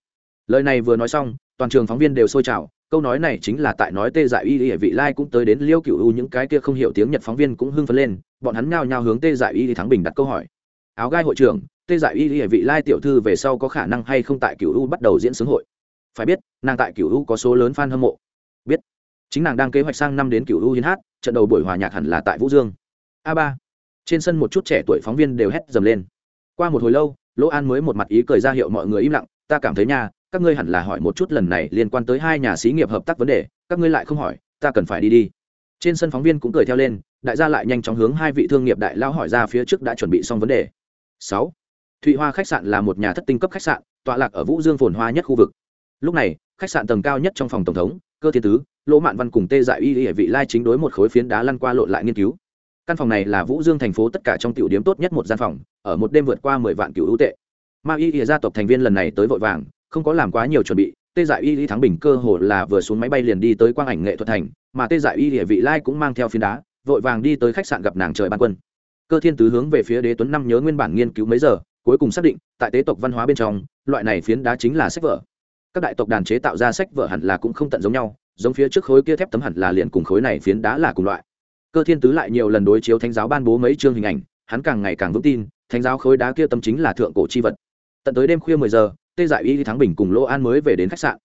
lời này vừa nói xong, toàn trường phóng viên đều sôi trào câu nói này chính là tại nói tê dại y y vị lai cũng tới đến liêu cựu u, những cái kia không hiểu tiếng nhật phóng viên cũng hưng phấn lên, bọn hắn nhao nhao hướng tê dại y thắng bình đặt câu hỏi. Áo gai hội trưởng, tê dại y y vị lai tiểu thư về sau có khả năng hay không tại cựu u bắt đầu diễn sướng hội? Phải biết, nàng tại cựu u có số lớn fan hâm mộ. Biết. Chính nàng đang kế hoạch sang năm đến cựu u hiến hát, trận đầu buổi hòa nhạc hẳn là tại vũ dương. A ba. Trên sân một chút trẻ tuổi phóng viên đều hét dầm lên. Qua một hồi lâu, lỗ an mới một mặt ý cười ra hiệu mọi người im lặng, ta cảm thấy nha các ngươi hẳn là hỏi một chút lần này liên quan tới hai nhà xí nghiệp hợp tác vấn đề, các ngươi lại không hỏi, ta cần phải đi đi. Trên sân phóng viên cũng cười theo lên, đại gia lại nhanh chóng hướng hai vị thương nghiệp đại lao hỏi ra phía trước đã chuẩn bị xong vấn đề. Sáu, thụy hoa khách sạn là một nhà thất tinh cấp khách sạn, tọa lạc ở vũ dương phồn hoa nhất khu vực. Lúc này, khách sạn tầng cao nhất trong phòng tổng thống, cơ thiên tứ, lỗ mạn văn cùng tê dại y hệ vị lai chính đối một khối phiến đá lăn qua lộn lại nghiên cứu. Căn phòng này là vũ dương thành phố tất cả trong tiểu điếm tốt nhất một gian phòng, ở một đêm vượt qua mười vạn cựu ưu tệ. Ma y y gia tộc thành viên lần này tới vội vàng không có làm quá nhiều chuẩn bị, tê dại y lý thắng bình cơ hồ là vừa xuống máy bay liền đi tới quang ảnh nghệ thuật thành, mà tê dại y địa vị lai cũng mang theo phiến đá, vội vàng đi tới khách sạn gặp nàng trời ban quân. Cơ thiên tứ hướng về phía đế tuấn năm nhớ nguyên bản nghiên cứu mấy giờ, cuối cùng xác định, tại tế tộc văn hóa bên trong, loại này phiến đá chính là sách vở. Các đại tộc đàn chế tạo ra sách vở hẳn là cũng không tận giống nhau, giống phía trước khối kia thép tấm hẳn là liền cùng khối này phiến đá là cùng loại. Cơ thiên tứ lại nhiều lần đối chiếu thánh giáo ban bố mấy chương hình ảnh, hắn càng ngày càng vững tin, thánh giáo khối đá kia tâm chính là thượng cổ chi vật. Tận tới đêm khuya mười giờ tê dại y thắng bình cùng lỗ an mới về đến khách sạn.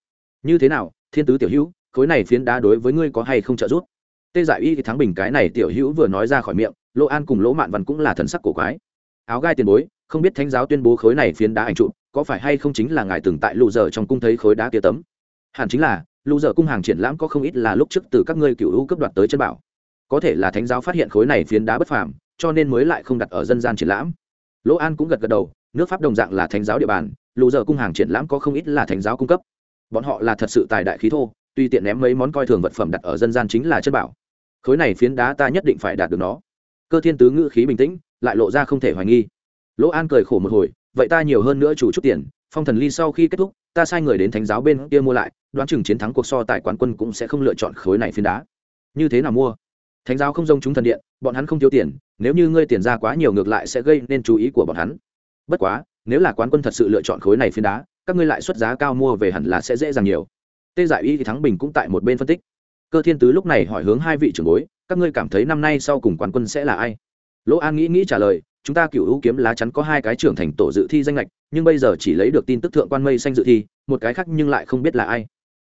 Như thế nào, thiên tứ tiểu hữu, khối này phiến đá đối với ngươi có hay không trợ giúp? Tê dại y thắng bình cái này tiểu hữu vừa nói ra khỏi miệng lỗ an cùng lỗ mạn văn cũng là thần sắc cổ quái. Áo gai tiền bối, không biết thánh giáo tuyên bố khối này phiến đá ảnh trụ, có phải hay không chính là ngài từng tại lụ dở trong cung thấy khối đá kia tấm? Hẳn chính là lụ dở cung hàng triển lãm có không ít là lúc trước từ các ngươi cựu hữu cấp đoạt tới chân bảo. Có thể là thánh giáo phát hiện khối này phiến đá bất phàm, cho nên mới lại không đặt ở dân gian triển lãm. Lỗ an cũng gật gật đầu, nước pháp đồng dạng là thánh giáo địa bàn lù giờ cung hàng triển lãm có không ít là thánh giáo cung cấp. Bọn họ là thật sự tài đại khí thô, tuy tiện ném mấy món coi thường vật phẩm đặt ở dân gian chính là chất bảo. Khối này phiến đá ta nhất định phải đạt được nó. Cơ thiên tứ ngữ khí bình tĩnh, lại lộ ra không thể hoài nghi. Lỗ an cười khổ một hồi, vậy ta nhiều hơn nữa chủ chút tiền, phong thần ly sau khi kết thúc, ta sai người đến thánh giáo bên kia mua lại, đoán chừng chiến thắng cuộc so tại quán quân cũng sẽ không lựa chọn khối này phiến đá. Như thế nào mua? Thánh giáo không dông chúng thần điện, bọn hắn không thiếu tiền, nếu như ngươi tiền ra quá nhiều ngược lại sẽ gây nên chú ý của bọn hắn. Bất quá nếu là quán quân thật sự lựa chọn khối này phiến đá, các ngươi lại xuất giá cao mua về hẳn là sẽ dễ dàng nhiều. Tê giải y thì thắng bình cũng tại một bên phân tích. Cơ thiên tứ lúc này hỏi hướng hai vị trưởng bối, các ngươi cảm thấy năm nay sau cùng quán quân sẽ là ai? Lỗ an nghĩ nghĩ trả lời, chúng ta cựu hữu kiếm lá chắn có hai cái trưởng thành tổ dự thi danh lệch nhưng bây giờ chỉ lấy được tin tức thượng quan mây xanh dự thi, một cái khác nhưng lại không biết là ai.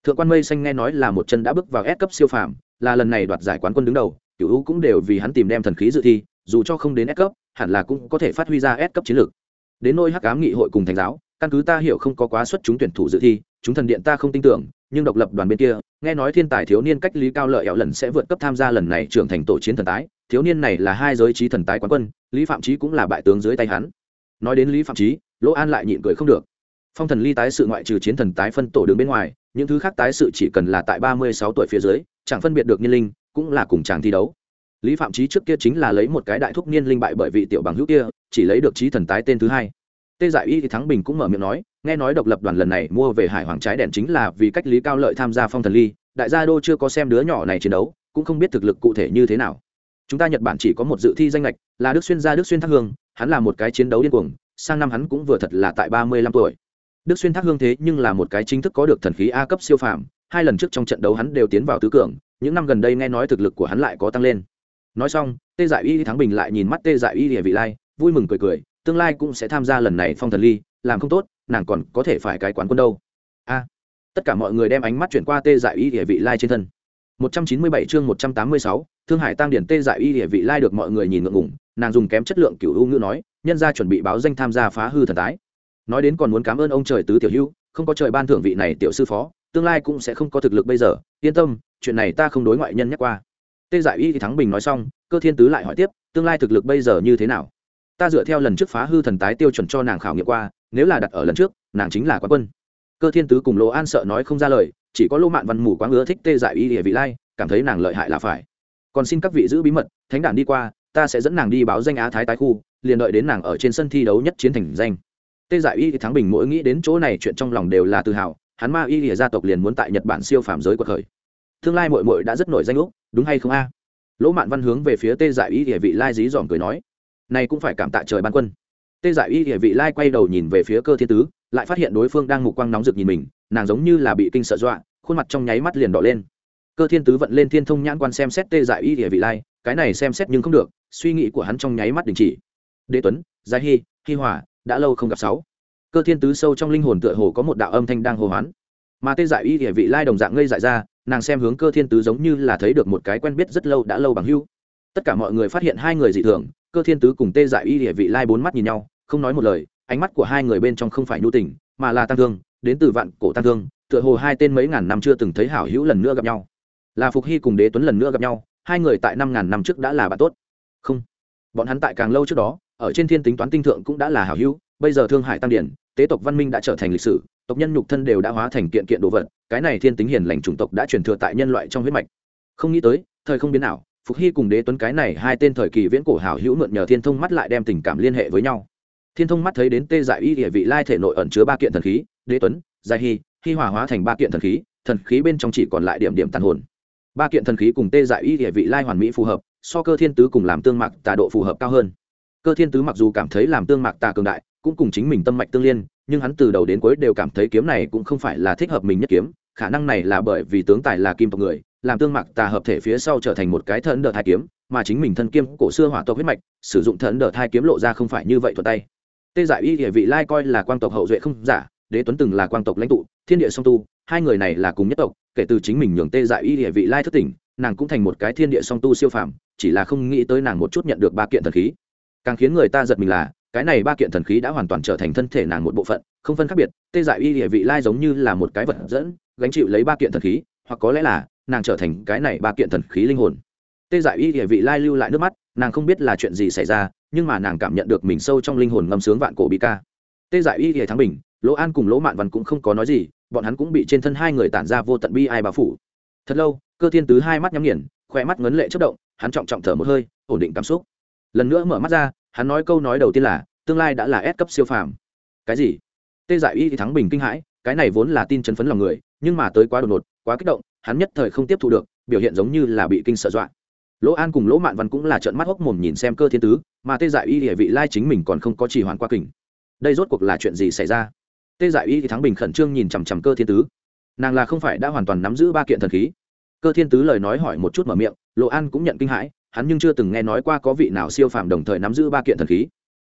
Thượng quan mây xanh nghe nói là một chân đã bước vào S cấp siêu phàm, là lần này đoạt giải quán quân đứng đầu cựu hữu cũng đều vì hắn tìm đem thần khí dự thi, dù cho không đến S cấp, hẳn là cũng có thể phát huy ra S cấp chiến lược đến nôi hắc ám nghị hội cùng thánh giáo, căn cứ ta hiểu không có quá xuất chúng tuyển thủ dự thi, chúng thần điện ta không tin tưởng, nhưng độc lập đoàn bên kia, nghe nói thiên tài thiếu niên cách lý cao lợi ẹo lần sẽ vượt cấp tham gia lần này trưởng thành tổ chiến thần tái, thiếu niên này là hai giới trí thần tái quán quân, lý phạm trí cũng là bại tướng dưới tay hắn. Nói đến lý phạm trí lỗ an lại nhịn cười không được. Phong thần ly tái sự ngoại trừ chiến thần tái phân tổ đường bên ngoài, những thứ khác tái sự chỉ cần là tại ba mươi sáu tuổi phía dưới, chẳng phân biệt được niên linh, cũng là cùng chàng thi đấu lý phạm trí trước kia chính là lấy một cái đại thúc niên linh bại bởi vị tiểu bằng hữu kia, chỉ lấy được trí thần tái tên thứ hai. Tê giải y thì thắng bình cũng mở miệng nói, nghe nói độc lập đoàn lần này mua về hải hoàng trái đèn chính là vì cách lý cao lợi tham gia phong thần ly, đại gia đô chưa có xem đứa nhỏ này chiến đấu, cũng không biết thực lực cụ thể như thế nào. Chúng ta nhật bản chỉ có một dự thi danh lệch là đức xuyên gia đức xuyên thác hương, hắn là một cái chiến đấu điên cuồng, sang năm hắn cũng vừa thật là tại ba mươi lăm tuổi. Đức xuyên thác hương thế nhưng là một cái chính thức có được thần khí a cấp siêu phàm, hai lần trước trong trận đấu hắn đều tiến vào tứ cường, những năm gần đây nghe nói thực lực của hắn lại có tăng lên nói xong tê Dại y thắng bình lại nhìn mắt tê Dại y địa vị lai vui mừng cười cười tương lai cũng sẽ tham gia lần này phong thần ly làm không tốt nàng còn có thể phải cái quán quân đâu a tất cả mọi người đem ánh mắt chuyển qua tê Dại y địa vị lai trên thân 197 chương 186, Thương Hải Tăng Điển tê dại y địa vị lai được mọi người nhìn ngượng ngùng, nàng dùng kém chất lượng cửu u ngữ nói, nhân gia chuẩn bị báo danh tham gia phá hư thần tái. Nói đến còn muốn cảm ơn ông trời tứ tiểu hữu, không có trời ban thưởng vị này tiểu sư phó, tương lai cũng sẽ không có thực lực bây giờ, yên tâm, chuyện này ta không đối ngoại nhân nhắc qua. Tê dại y thì thắng bình nói xong, Cơ Thiên Tứ lại hỏi tiếp, tương lai thực lực bây giờ như thế nào? Ta dựa theo lần trước phá hư thần tái tiêu chuẩn cho nàng khảo nghiệm qua, nếu là đặt ở lần trước, nàng chính là quán quân. Cơ Thiên Tứ cùng Lô An sợ nói không ra lời, chỉ có Lô Mạn Văn mù quá ngứa thích tê dại y địa vị lai, cảm thấy nàng lợi hại là phải còn xin các vị giữ bí mật thánh đản đi qua ta sẽ dẫn nàng đi báo danh á thái tái khu liền đợi đến nàng ở trên sân thi đấu nhất chiến thành danh tê giải y thắng bình mỗi nghĩ đến chỗ này chuyện trong lòng đều là tự hào hắn ma y địa gia tộc liền muốn tại nhật bản siêu phàm giới quật khởi tương lai mội mội đã rất nổi danh úc, đúng hay không a? Lỗ mạn văn hướng về phía tê giải y địa vị lai dí dỏm cười nói. Này cũng phải cảm tạ trời ban quân. Tê giải y địa vị lai quay đầu nhìn về phía cơ thiên tứ, lại phát hiện đối phương đang mục quang nóng rực nhìn mình, nàng giống như là bị kinh sợ dọa, khuôn mặt trong nháy mắt liền đỏ lên. Cơ thiên tứ vận lên thiên thông nhãn quan xem xét tê dại y địa vị lai, cái này xem xét nhưng không được, suy nghĩ của hắn trong nháy mắt đình chỉ. Đế tuấn Giải hy hi hòa, đã lâu không gặp sáu. Cơ thiên tứ sâu trong linh hồn tựa hồ có một đạo âm thanh đang hô hoán mà tê dại y địa vị lai đồng dạng ngây dại ra, nàng xem hướng cơ thiên tứ giống như là thấy được một cái quen biết rất lâu đã lâu bằng hưu tất cả mọi người phát hiện hai người dị thường, cơ thiên tứ cùng tê dại y địa vị lai bốn mắt nhìn nhau, không nói một lời, ánh mắt của hai người bên trong không phải nhu tình, mà là tăng thương, đến từ vạn cổ tăng thương, tựa hồ hai tên mấy ngàn năm chưa từng thấy hảo hữu lần nữa gặp nhau. Là phục hy cùng đế tuấn lần nữa gặp nhau, hai người tại năm ngàn năm trước đã là bạn tốt. Không, bọn hắn tại càng lâu trước đó, ở trên thiên tính toán tinh thượng cũng đã là hảo hữu, bây giờ thương hải tăng điển, tế tộc văn minh đã trở thành lịch sử tộc nhân nhục thân đều đã hóa thành kiện kiện đồ vật, cái này thiên tính hiền lành chủng tộc đã truyền thừa tại nhân loại trong huyết mạch. Không nghĩ tới, thời không biến nào phục hy cùng đế tuấn cái này hai tên thời kỳ viễn cổ hảo hữu mượn nhờ thiên thông mắt lại đem tình cảm liên hệ với nhau. Thiên thông mắt thấy đến tê dại y địa vị lai thể nội ẩn chứa ba kiện thần khí, đế tuấn giải hy hy hòa hóa thành ba kiện thần khí thần khí bên trong chỉ còn lại điểm điểm tàn hồn. Ba kiện thần khí cùng tê dại y địa vị lai hoàn mỹ phù hợp, so cơ thiên tứ cùng làm tương mạc tà độ phù hợp cao hơn. Cơ thiên tứ mặc dù cảm thấy làm tương mạc tà cường đại cũng cùng chính mình tâm mạch tương liên, nhưng hắn từ đầu đến cuối đều cảm thấy kiếm này cũng không phải là thích hợp mình nhất kiếm, khả năng này là bởi vì tướng tài là kim tộc người, làm tương mạc tà hợp thể phía sau trở thành một cái thần đợt hai kiếm, mà chính mình thân kiêm cổ xưa hỏa tộc huyết mạch, sử dụng thần đợt hai kiếm lộ ra không phải như vậy thuận tay. Tê giải y địa vị lai coi là quang tộc hậu duệ không giả, đế tuấn từng là quang tộc lãnh tụ, thiên địa song tu, hai người này là cùng nhất tộc, kể từ chính mình nhường tê giải y địa vị lai thất tỉnh, nàng cũng thành một cái thiên địa song tu siêu phàm, chỉ là không nghĩ tới nàng một chút nhận được ba kiện thần khí. Càng khiến người ta giật mình là cái này ba kiện thần khí đã hoàn toàn trở thành thân thể nàng một bộ phận, không phân khác biệt, tê dại y địa vị lai giống như là một cái vật dẫn, gánh chịu lấy ba kiện thần khí, hoặc có lẽ là nàng trở thành cái này ba kiện thần khí linh hồn. Tê dại y địa vị lai lưu lại nước mắt, nàng không biết là chuyện gì xảy ra, nhưng mà nàng cảm nhận được mình sâu trong linh hồn ngâm sướng vạn cổ bị ca. Tê dại y địa thắng bình, lỗ an cùng lỗ mạn văn cũng không có nói gì, bọn hắn cũng bị trên thân hai người tản ra vô tận bi ai bao phủ. Thật lâu, cơ thiên tứ hai mắt nhắm nghiền khoe mắt ngấn lệ chất động, hắn trọng trọng thở một hơi, ổn định cảm xúc. Lần nữa mở mắt ra hắn nói câu nói đầu tiên là, tương lai đã là ép cấp siêu phàm. Cái gì? Tê Dại y thì thắng bình kinh hãi, cái này vốn là tin chấn phấn lòng người, nhưng mà tới quá đột ngột, quá kích động, hắn nhất thời không tiếp thu được, biểu hiện giống như là bị kinh sợ dọa. Lỗ an cùng lỗ mạn văn cũng là trợn mắt hốc mồm nhìn xem cơ thiên tứ, mà tê Dại y địa vị lai chính mình còn không có chỉ hoàn qua kình. Đây rốt cuộc là chuyện gì xảy ra? Tê Dại y thì thắng bình khẩn trương nhìn chằm chằm cơ thiên tứ. Nàng là không phải đã hoàn toàn nắm giữ ba kiện thần khí. Cơ thiên tứ lời nói hỏi một chút mở miệng lộ an cũng nhận kinh hãi hắn nhưng chưa từng nghe nói qua có vị nào siêu phàm đồng thời nắm giữ ba kiện thần khí.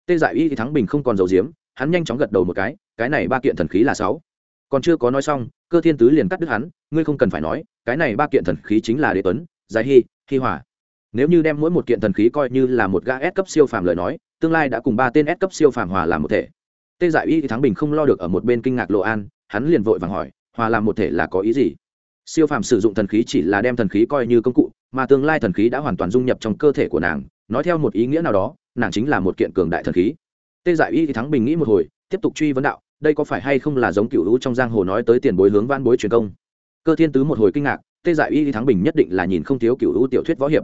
Tê giải y thì thắng bình không còn dầu diếm hắn nhanh chóng gật đầu một cái cái này ba kiện thần khí là sáu. Còn chưa có nói xong, cơ thiên tứ liền cắt đứt hắn, ngươi không cần phải nói, cái này ba kiện thần khí chính là đế tuấn, giải hy hy hỏa. Nếu như đem mỗi một kiện thần khí coi như là một gã S cấp siêu phàm lời nói, tương lai đã cùng ba tên S cấp siêu phàm hòa làm một thể. Tê giải y thì thắng bình không lo được ở một bên kinh ngạc lộ an, hắn liền vội vàng hỏi, hòa làm một thể là có ý gì? Siêu phàm sử dụng thần khí chỉ là đem thần khí coi như công cụ, mà tương lai thần khí đã hoàn toàn dung nhập trong cơ thể của nàng, nói theo một ý nghĩa nào đó, nàng chính là một kiện cường đại thần khí. Tê giải y thì thắng bình nghĩ một hồi, tiếp tục truy vấn đạo, đây có phải hay không là giống cựu lũ trong giang hồ nói tới tiền bối hướng van bối truyền công? Cơ thiên tứ một hồi kinh ngạc, tê giải y thì thắng bình nhất định là nhìn không thiếu cựu lũ tiểu thuyết võ hiệp.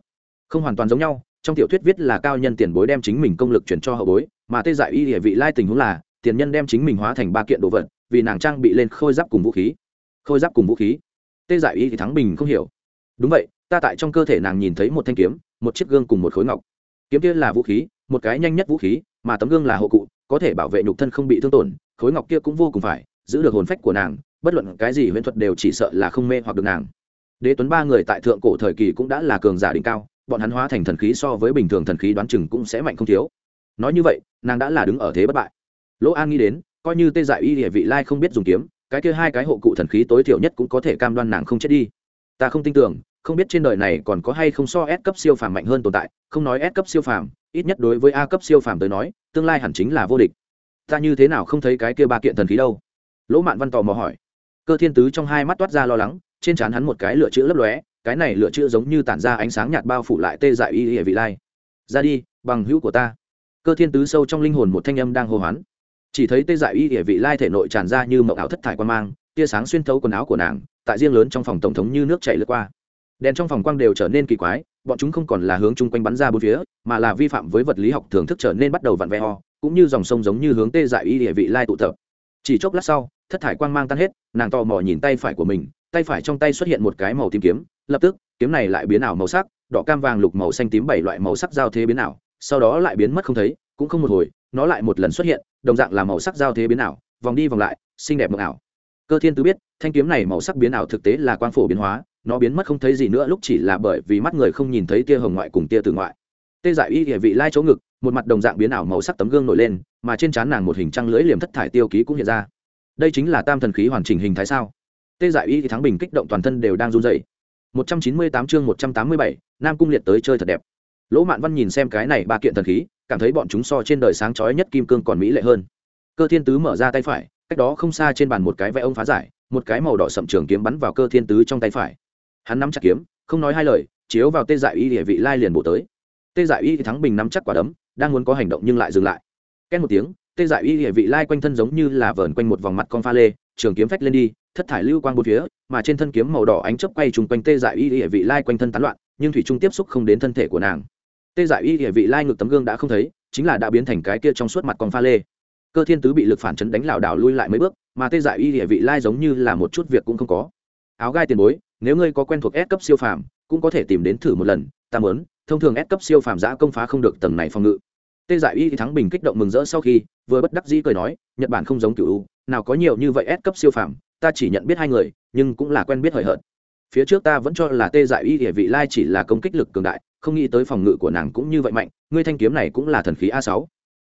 Không hoàn toàn giống nhau, trong tiểu thuyết viết là cao nhân tiền bối đem chính mình công lực chuyển cho hậu bối, mà tê giải y địa vị lai tình huống là, tiền nhân đem chính mình hóa thành ba kiện đồ vật, vì nàng trang bị lên khôi giáp cùng vũ khí. Khôi giáp cùng vũ khí tê giải y thì thắng bình không hiểu. Đúng vậy, ta tại trong cơ thể nàng nhìn thấy một thanh kiếm, một chiếc gương cùng một khối ngọc. Kiếm kia là vũ khí, một cái nhanh nhất vũ khí, mà tấm gương là hộ cụ, có thể bảo vệ nhục thân không bị thương tổn, khối ngọc kia cũng vô cùng phải, giữ được hồn phách của nàng, bất luận cái gì huyễn thuật đều chỉ sợ là không mê hoặc được nàng. Đế tuấn ba người tại thượng cổ thời kỳ cũng đã là cường giả đỉnh cao, bọn hắn hóa thành thần khí so với bình thường thần khí đoán chừng cũng sẽ mạnh không thiếu. Nói như vậy, nàng đã là đứng ở thế bất bại. Lỗ an nghĩ đến, coi như tê dại y địa vị lai không biết dùng kiếm cái kia hai cái hộ cụ thần khí tối thiểu nhất cũng có thể cam đoan nàng không chết đi ta không tin tưởng không biết trên đời này còn có hay không so S cấp siêu phàm mạnh hơn tồn tại, không nói S cấp siêu phàm, ít nhất đối với A cấp siêu phàm tới nói, tương lai hẳn chính là vô địch. Ta như thế nào không thấy cái kia ba kiện thần khí đâu? Lỗ Mạn Văn tò mò hỏi. Cơ Thiên Tứ trong hai mắt toát ra lo lắng, trên trán hắn một cái lửa chữ lấp lóe, cái này lửa chữ giống như tản ra ánh sáng nhạt bao phủ lại tê dại y y vị lai. Ra đi, bằng hữu của ta. Cơ Thiên Tứ sâu trong linh hồn một thanh âm đang hô hoán. Chỉ thấy tê dại y địa vị lai thể nội tràn ra như mậu áo thất thải quan mang, tia sáng xuyên thấu quần áo của nàng, tại riêng lớn trong phòng tổng thống như nước chảy lướt qua. Đèn trong phòng quang đều trở nên kỳ quái bọn chúng không còn là hướng chung quanh bắn ra bốn phía mà là vi phạm với vật lý học thưởng thức trở nên bắt đầu vặn vẹ ho cũng như dòng sông giống như hướng tê dại y địa vị lai tụ tập. Chỉ chốc lát sau thất thải quang mang tan hết nàng tò mò nhìn tay phải của mình tay phải trong tay xuất hiện một cái màu tím kiếm lập tức kiếm này lại biến ảo màu sắc đỏ cam vàng lục màu xanh tím bảy loại màu sắc giao thế biến ảo sau đó lại biến mất không thấy cũng không một hồi nó lại một lần xuất hiện đồng dạng là màu sắc giao thế biến ảo vòng đi vòng lại xinh đẹp mộng ảo. Cơ thiên tứ biết thanh kiếm này màu sắc biến ảo thực tế là quang phổ biến hóa nó biến mất không thấy gì nữa lúc chỉ là bởi vì mắt người không nhìn thấy tia hồng ngoại cùng tia tử ngoại. Tê giải y địa vị lai chỗ ngực một mặt đồng dạng biến ảo màu sắc tấm gương nổi lên mà trên trán nàng một hình trăng lưỡi liềm thất thải tiêu ký cũng hiện ra. Đây chính là tam thần khí hoàn chỉnh hình thái sao? Tê giải y thì thắng bình kích động toàn thân đều đang run dậy 198 chương 187, nam cung liệt tới chơi thật đẹp. Lỗ mạn văn nhìn xem cái này ba kiện thần khí cảm thấy bọn chúng so trên đời sáng chói nhất kim cương còn mỹ lệ hơn. Cơ thiên tứ mở ra tay phải, cách đó không xa trên bàn một cái vẽ ông phá giải, một cái màu đỏ sậm trường kiếm bắn vào cơ thiên tứ trong tay phải. Hắn nắm chặt kiếm, không nói hai lời, chiếu vào tê dại y địa vị lai liền bổ tới. Tê dại y thì thắng bình nắm chắc quả đấm, đang muốn có hành động nhưng lại dừng lại. Két một tiếng, tê dại y địa vị lai quanh thân giống như là vờn quanh một vòng mặt con pha lê, trường kiếm phách lên đi, thất thải lưu quang bốn phía, mà trên thân kiếm màu đỏ ánh chớp quay trùng quanh tê dại y địa vị lai quanh thân tán loạn, nhưng thủy trung tiếp xúc không đến thân thể của nàng tê dại y địa vị lai ngược tấm gương đã không thấy, chính là đã biến thành cái kia trong suốt mặt con pha lê. Cơ thiên tứ bị lực phản chấn đánh lảo đảo lui lại mấy bước, mà tê dại y địa vị lai giống như là một chút việc cũng không có. Áo gai tiền bối, nếu ngươi có quen thuộc S cấp siêu phàm, cũng có thể tìm đến thử một lần, ta muốn, thông thường S cấp siêu phàm giã công phá không được tầng này phòng ngự. Tê giải y thắng bình kích động mừng rỡ sau khi, vừa bất đắc dĩ cười nói, nhật bản không giống cựu nào có nhiều như vậy S cấp siêu phàm, ta chỉ nhận biết hai người, nhưng cũng là quen biết hời hợt phía trước ta vẫn cho là tê Dại y địa vị lai chỉ là công kích lực cường đại, không nghĩ tới phòng ngự của nàng cũng như vậy mạnh, ngươi thanh kiếm này cũng là thần khí a sáu.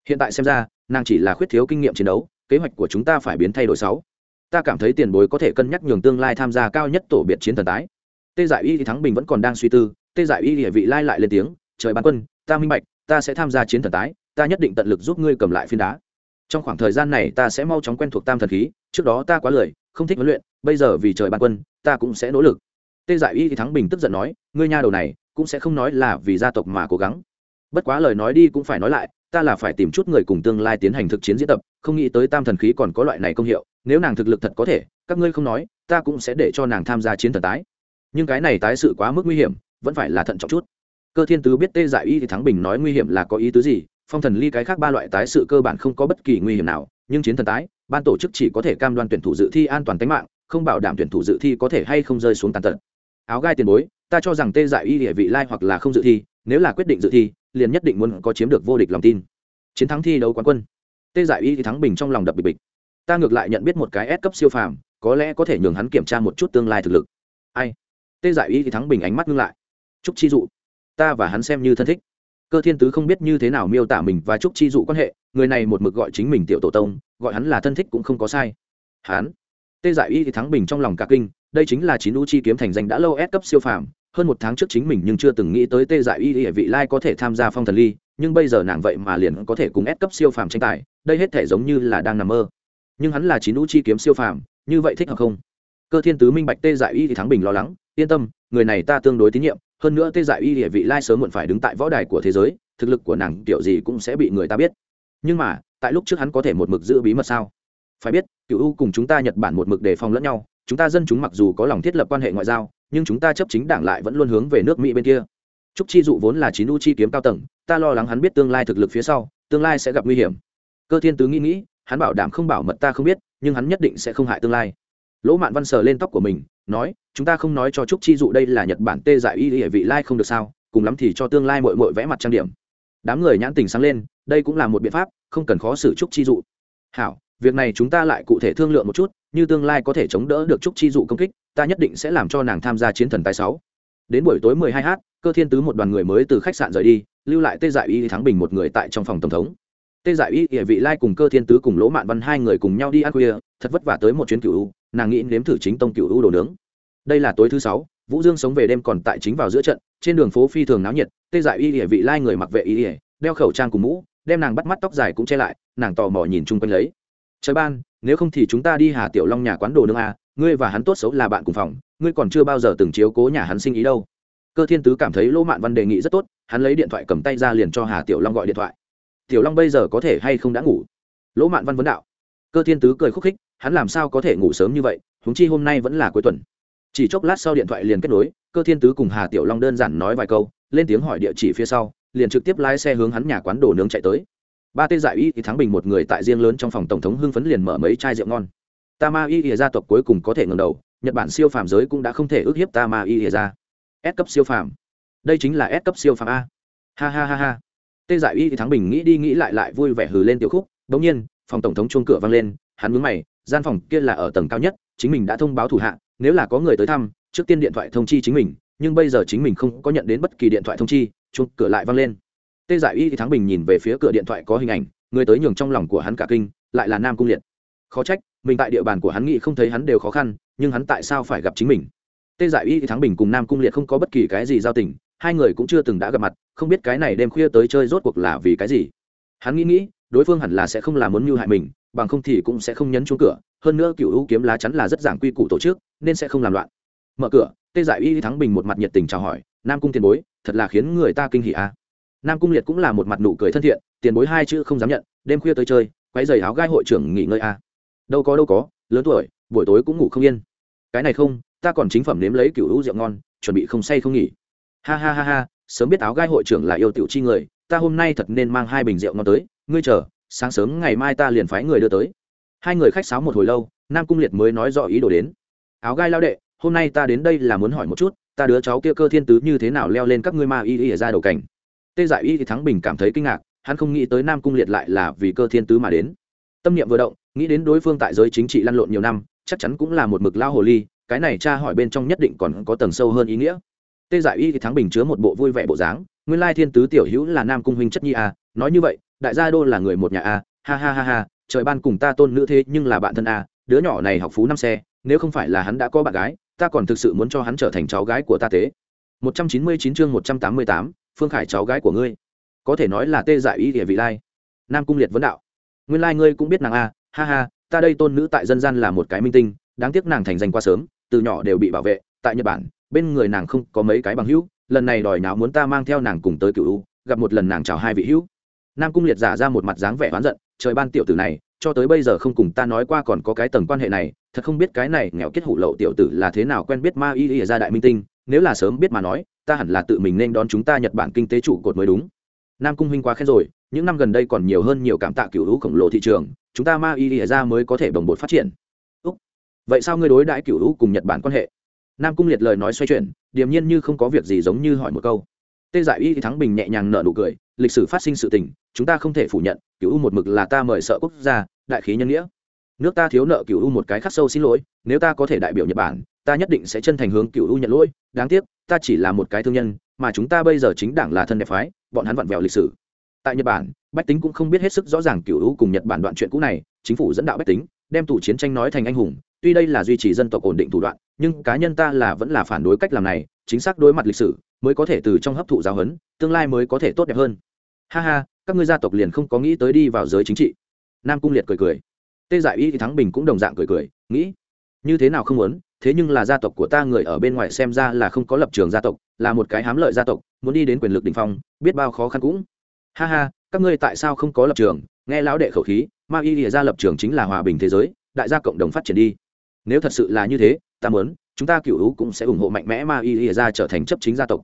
Hiện tại xem ra, nàng chỉ là khuyết thiếu kinh nghiệm chiến đấu, kế hoạch của chúng ta phải biến thay đổi sáu. Ta cảm thấy tiền bối có thể cân nhắc nhường tương lai tham gia cao nhất tổ biệt chiến thần tái. Tê Dại y thì thắng bình vẫn còn đang suy tư, tê Dại y địa vị lai lại lên tiếng, trời ban quân, ta minh bạch, ta sẽ tham gia chiến thần tái, ta nhất định tận lực giúp ngươi cầm lại phiên đá. Trong khoảng thời gian này ta sẽ mau chóng quen thuộc tam thần khí, trước đó ta quá lười, không thích huấn luyện, bây giờ vì trời ban quân, ta cũng sẽ nỗ lực tê giải y thì thắng bình tức giận nói, ngươi nha đầu này, cũng sẽ không nói là vì gia tộc mà cố gắng. Bất quá lời nói đi cũng phải nói lại, ta là phải tìm chút người cùng tương lai tiến hành thực chiến diễn tập, không nghĩ tới tam thần khí còn có loại này công hiệu, nếu nàng thực lực thật có thể, các ngươi không nói, ta cũng sẽ để cho nàng tham gia chiến thần tái. Nhưng cái này tái sự quá mức nguy hiểm, vẫn phải là thận trọng chút. Cơ thiên tứ biết tê giải y thì thắng bình nói nguy hiểm là có ý tứ gì, phong thần ly cái khác ba loại tái sự cơ bản không có bất kỳ nguy hiểm nào, nhưng chiến thần tái, ban tổ chức chỉ có thể cam đoan tuyển thủ dự thi an toàn tính mạng, không bảo đảm tuyển thủ dự thi có thể hay không rơi xuống tàn tật áo gai tiền bối, ta cho rằng tê giải y địa vị lai hoặc là không dự thi, nếu là quyết định dự thi, liền nhất định muốn có chiếm được vô địch lòng tin. Chiến thắng thi đấu quán quân. Tê giải y thì thắng bình trong lòng đập bịch bịch. Ta ngược lại nhận biết một cái S cấp siêu phàm, có lẽ có thể nhường hắn kiểm tra một chút tương lai thực lực. Ai? Tê giải y thì thắng bình ánh mắt ngưng lại. Trúc chi dụ. Ta và hắn xem như thân thích. Cơ thiên tứ không biết như thế nào miêu tả mình và trúc chi dụ quan hệ, người này một mực gọi chính mình tiểu tổ tông, gọi hắn là thân thích cũng không có sai. Hắn. Tê giải y thì thắng bình trong lòng cả kinh đây chính là chín u chi kiếm thành danh đã lâu ép cấp siêu phàm, hơn một tháng trước chính mình nhưng chưa từng nghĩ tới tê Dại y y vị lai có thể tham gia phong thần ly, nhưng bây giờ nàng vậy mà liền có thể cùng ép cấp siêu phàm tranh tài, đây hết thể giống như là đang nằm mơ. Nhưng hắn là chín u chi kiếm siêu phàm, như vậy thích hợp không? Cơ thiên tứ minh bạch tê Dại y thì thắng bình lo lắng, yên tâm, người này ta tương đối tín nhiệm, hơn nữa tê dại y y vị lai sớm muộn phải đứng tại võ đài của thế giới, thực lực của nàng tiểu gì cũng sẽ bị người ta biết. Nhưng mà, tại lúc trước hắn có thể một mực giữ bí mật sao? Phải biết cựu u cùng chúng ta nhật bản một mực đề phòng lẫn nhau chúng ta dân chúng mặc dù có lòng thiết lập quan hệ ngoại giao, nhưng chúng ta chấp chính đảng lại vẫn luôn hướng về nước mỹ bên kia. Trúc chi dụ vốn là chín u chi kiếm cao tầng, ta lo lắng hắn biết tương lai thực lực phía sau, tương lai sẽ gặp nguy hiểm. Cơ thiên tứ nghĩ nghĩ, hắn bảo đảm không bảo mật ta không biết, nhưng hắn nhất định sẽ không hại tương lai. Lỗ mạn văn sờ lên tóc của mình, nói, chúng ta không nói cho trúc chi dụ đây là nhật bản tê giải y hệ vị lai không được sao, cùng lắm thì cho tương lai mội mội vẽ mặt trang điểm. Đám người nhãn tình sáng lên, đây cũng là một biện pháp, không cần khó xử trúc chi dụ. Hảo việc này chúng ta lại cụ thể thương lượng một chút, như tương lai có thể chống đỡ được trúc chi dụ công kích, ta nhất định sẽ làm cho nàng tham gia chiến thần tài sáu. Đến buổi tối 12 h cơ thiên tứ một đoàn người mới từ khách sạn rời đi, lưu lại tê dại y thắng bình một người tại trong phòng tổng thống. Tê dại y, địa vị lai cùng cơ thiên tứ cùng lỗ mạn văn hai người cùng nhau đi ăn khuya, thật vất vả tới một chuyến cựu u, nàng nghĩ nếm thử chính tông cựu u đồ nướng. Đây là tối thứ sáu, vũ dương sống về đêm còn tại chính vào giữa trận, trên đường phố phi thường náo nhiệt, tê dại y, địa vị lai người mặc vệ y, đeo khẩu trang cùng mũ, đem nàng bắt mắt tóc dài cũng che lại, nàng tò mò nhìn chung quanh lấy trời ban, nếu không thì chúng ta đi hà tiểu long nhà quán đồ nướng a, ngươi và hắn tốt xấu là bạn cùng phòng, ngươi còn chưa bao giờ từng chiếu cố nhà hắn sinh ý đâu. Cơ thiên tứ cảm thấy lỗ mạn văn đề nghị rất tốt, hắn lấy điện thoại cầm tay ra liền cho hà tiểu long gọi điện thoại. Tiểu long bây giờ có thể hay không đã ngủ? Lỗ mạn văn vấn đạo. Cơ thiên tứ cười khúc khích, hắn làm sao có thể ngủ sớm như vậy húng chi hôm nay vẫn là cuối tuần. Chỉ chốc lát sau điện thoại liền kết nối, cơ thiên tứ cùng hà tiểu long đơn giản nói vài câu, lên tiếng hỏi địa chỉ phía sau, liền trực tiếp lái xe hướng hắn nhà quán đồ nướng chạy tới ba tê giải y thì thắng bình một người tại riêng lớn trong phòng tổng thống hưng phấn liền mở mấy chai rượu ngon. Ta ma y ỉa gia tộc cuối cùng có thể ngẩng đầu, nhật bản siêu phàm giới cũng đã không thể ước hiếp ta ma y ỉa gia. S cấp siêu phàm. Đây chính là s cấp siêu phàm a. Ha ha ha ha. Tê giải y thì thắng bình nghĩ đi nghĩ lại lại vui vẻ hừ lên tiểu khúc, đống nhiên, phòng tổng thống chuông cửa vang lên, hắn mướn mày, gian phòng kia là ở tầng cao nhất, chính mình đã thông báo thủ hạ, nếu là có người tới thăm, trước tiên điện thoại thông chi chính mình, nhưng bây giờ chính mình không có nhận đến bất kỳ điện thoại thông chi, chuông cửa lại vang lên tê giải y thì thắng bình nhìn về phía cửa điện thoại có hình ảnh, người tới nhường trong lòng của hắn cả kinh, lại là nam cung liệt. Khó trách, mình tại địa bàn của hắn nghĩ không thấy hắn đều khó khăn, nhưng hắn tại sao phải gặp chính mình? Tê giải y thì thắng bình cùng nam cung liệt không có bất kỳ cái gì giao tình, hai người cũng chưa từng đã gặp mặt, không biết cái này đêm khuya tới chơi rốt cuộc là vì cái gì. Hắn nghĩ nghĩ, đối phương hẳn là sẽ không làm muốn mưu hại mình, bằng không thì cũng sẽ không nhấn chuông cửa, hơn nữa cựu hữu kiếm lá chắn là rất giảng quy củ tổ chức, nên sẽ không làm loạn. Mở cửa, tê giải y thắng bình một mặt nhiệt tình chào hỏi, nam cung tiền bối, thật là khiến người ta kinh hỉ a à nam cung liệt cũng là một mặt nụ cười thân thiện, tiền bối hai chữ không dám nhận, đêm khuya tới chơi quay giày áo gai hội trưởng nghỉ ngơi a à. đâu có đâu có, lớn tuổi, buổi tối cũng ngủ không yên. Cái này không, ta còn chính phẩm nếm lấy cựu hữu rượu ngon, chuẩn bị không say không nghỉ. Ha ha ha ha, sớm biết áo gai hội trưởng là yêu tiểu chi người, ta hôm nay thật nên mang hai bình rượu ngon tới, ngươi chờ, sáng sớm ngày mai ta liền phái người đưa tới. Hai người khách sáo một hồi lâu, nam cung liệt mới nói rõ ý đồ đến. Áo gai lao đệ, hôm nay ta đến đây là muốn hỏi một chút, ta đứa cháu kia cơ thiên tứ như thế nào leo lên các ngươi ma y y ra đầu cảnh? Tê dại y thì thắng bình cảm thấy kinh ngạc hắn không nghĩ tới nam cung liệt lại là vì cơ thiên tứ mà đến. Tâm niệm vừa động nghĩ đến đối phương tại giới chính trị lăn lộn nhiều năm chắc chắn cũng là một mực lao hồ ly cái này cha hỏi bên trong nhất định còn có tầng sâu hơn ý nghĩa. Tê giải y thì thắng bình chứa một bộ vui vẻ bộ dáng nguyên lai thiên tứ tiểu hữu là nam cung huynh chất nhi a nói như vậy đại gia đô là người một nhà a ha ha ha ha trời ban cùng ta tôn nữ thế nhưng là bạn thân a đứa nhỏ này học phú năm xe nếu không phải là hắn đã có bạn gái ta còn thực sự muốn cho hắn trở thành cháu gái của ta thế. 199 chương 188, phương khải cháu gái của ngươi. Có thể nói là tê giải ý địa vị lai. Nam cung liệt vấn đạo. Nguyên lai ngươi cũng biết nàng a, ha ha, ta đây tôn nữ tại dân gian là một cái minh tinh, đáng tiếc nàng thành danh quá sớm, từ nhỏ đều bị bảo vệ, tại nhật bản, bên người nàng không có mấy cái bằng hữu, lần này đòi nào muốn ta mang theo nàng cùng tới cựu gặp một lần nàng chào hai vị hữu. Nam cung liệt giả ra một mặt dáng vẻ oán giận, trời ban tiểu tử này, cho tới bây giờ không cùng ta nói qua còn có cái tầng quan hệ này, thật không biết cái này nghèo kết hủ lậu tiểu tử là thế nào quen biết ma y y ra đại minh tinh nếu là sớm biết mà nói, ta hẳn là tự mình nên đón chúng ta nhật bản kinh tế trụ cột mới đúng. Nam cung huynh quá khen rồi, những năm gần đây còn nhiều hơn nhiều cảm tạ cựu hữu khổng lồ thị trường, chúng ta ma y lìa ra mới có thể đồng bộ phát triển. Úc. vậy sao ngươi đối đãi cựu hữu cùng nhật bản quan hệ? Nam cung liệt lời nói xoay chuyển, điềm nhiên như không có việc gì giống như hỏi một câu. Tê giải y thắng bình nhẹ nhàng nở nụ cười, lịch sử phát sinh sự tình, chúng ta không thể phủ nhận, cựu u một mực là ta mời sợ quốc gia, đại khí nhân nghĩa. Nước ta thiếu nợ cựu u một cái khắc sâu xin lỗi, nếu ta có thể đại biểu nhật bản ta nhất định sẽ chân thành hướng cựu u nhận lỗi, đáng tiếc, ta chỉ là một cái thương nhân, mà chúng ta bây giờ chính đảng là thân đẹp phái, bọn hắn vặn vẹo lịch sử. Tại nhật bản, bách tính cũng không biết hết sức rõ ràng cựu u cùng nhật bản đoạn chuyện cũ này, chính phủ dẫn đạo bách tính, đem tù chiến tranh nói thành anh hùng, tuy đây là duy trì dân tộc ổn định thủ đoạn, nhưng cá nhân ta là vẫn là phản đối cách làm này, chính xác đối mặt lịch sử, mới có thể từ trong hấp thụ giáo huấn, tương lai mới có thể tốt đẹp hơn. Ha ha, các ngươi gia tộc liền không có nghĩ tới đi vào giới chính trị. Nam cung liệt cười cười. Tê giải y thì thắng bình cũng đồng dạng cười cười, nghĩ, như thế nào không muốn? Thế nhưng là gia tộc của ta người ở bên ngoài xem ra là không có lập trường gia tộc, là một cái hám lợi gia tộc, muốn đi đến quyền lực đ ỉ n h phong, biết bao khó khăn cũng. Ha ha, các ngươi tại sao không có lập trường? Nghe lão đệ khẩu khí, ma y lìa ra lập trường chính là hòa bình thế giới, đại gia cộng đồng phát triển đi. Nếu thật sự là như thế, ta muốn, chúng ta cựu hữu cũng sẽ ủng hộ mạnh mẽ ma y lìa ra trở thành chấp chính gia tộc.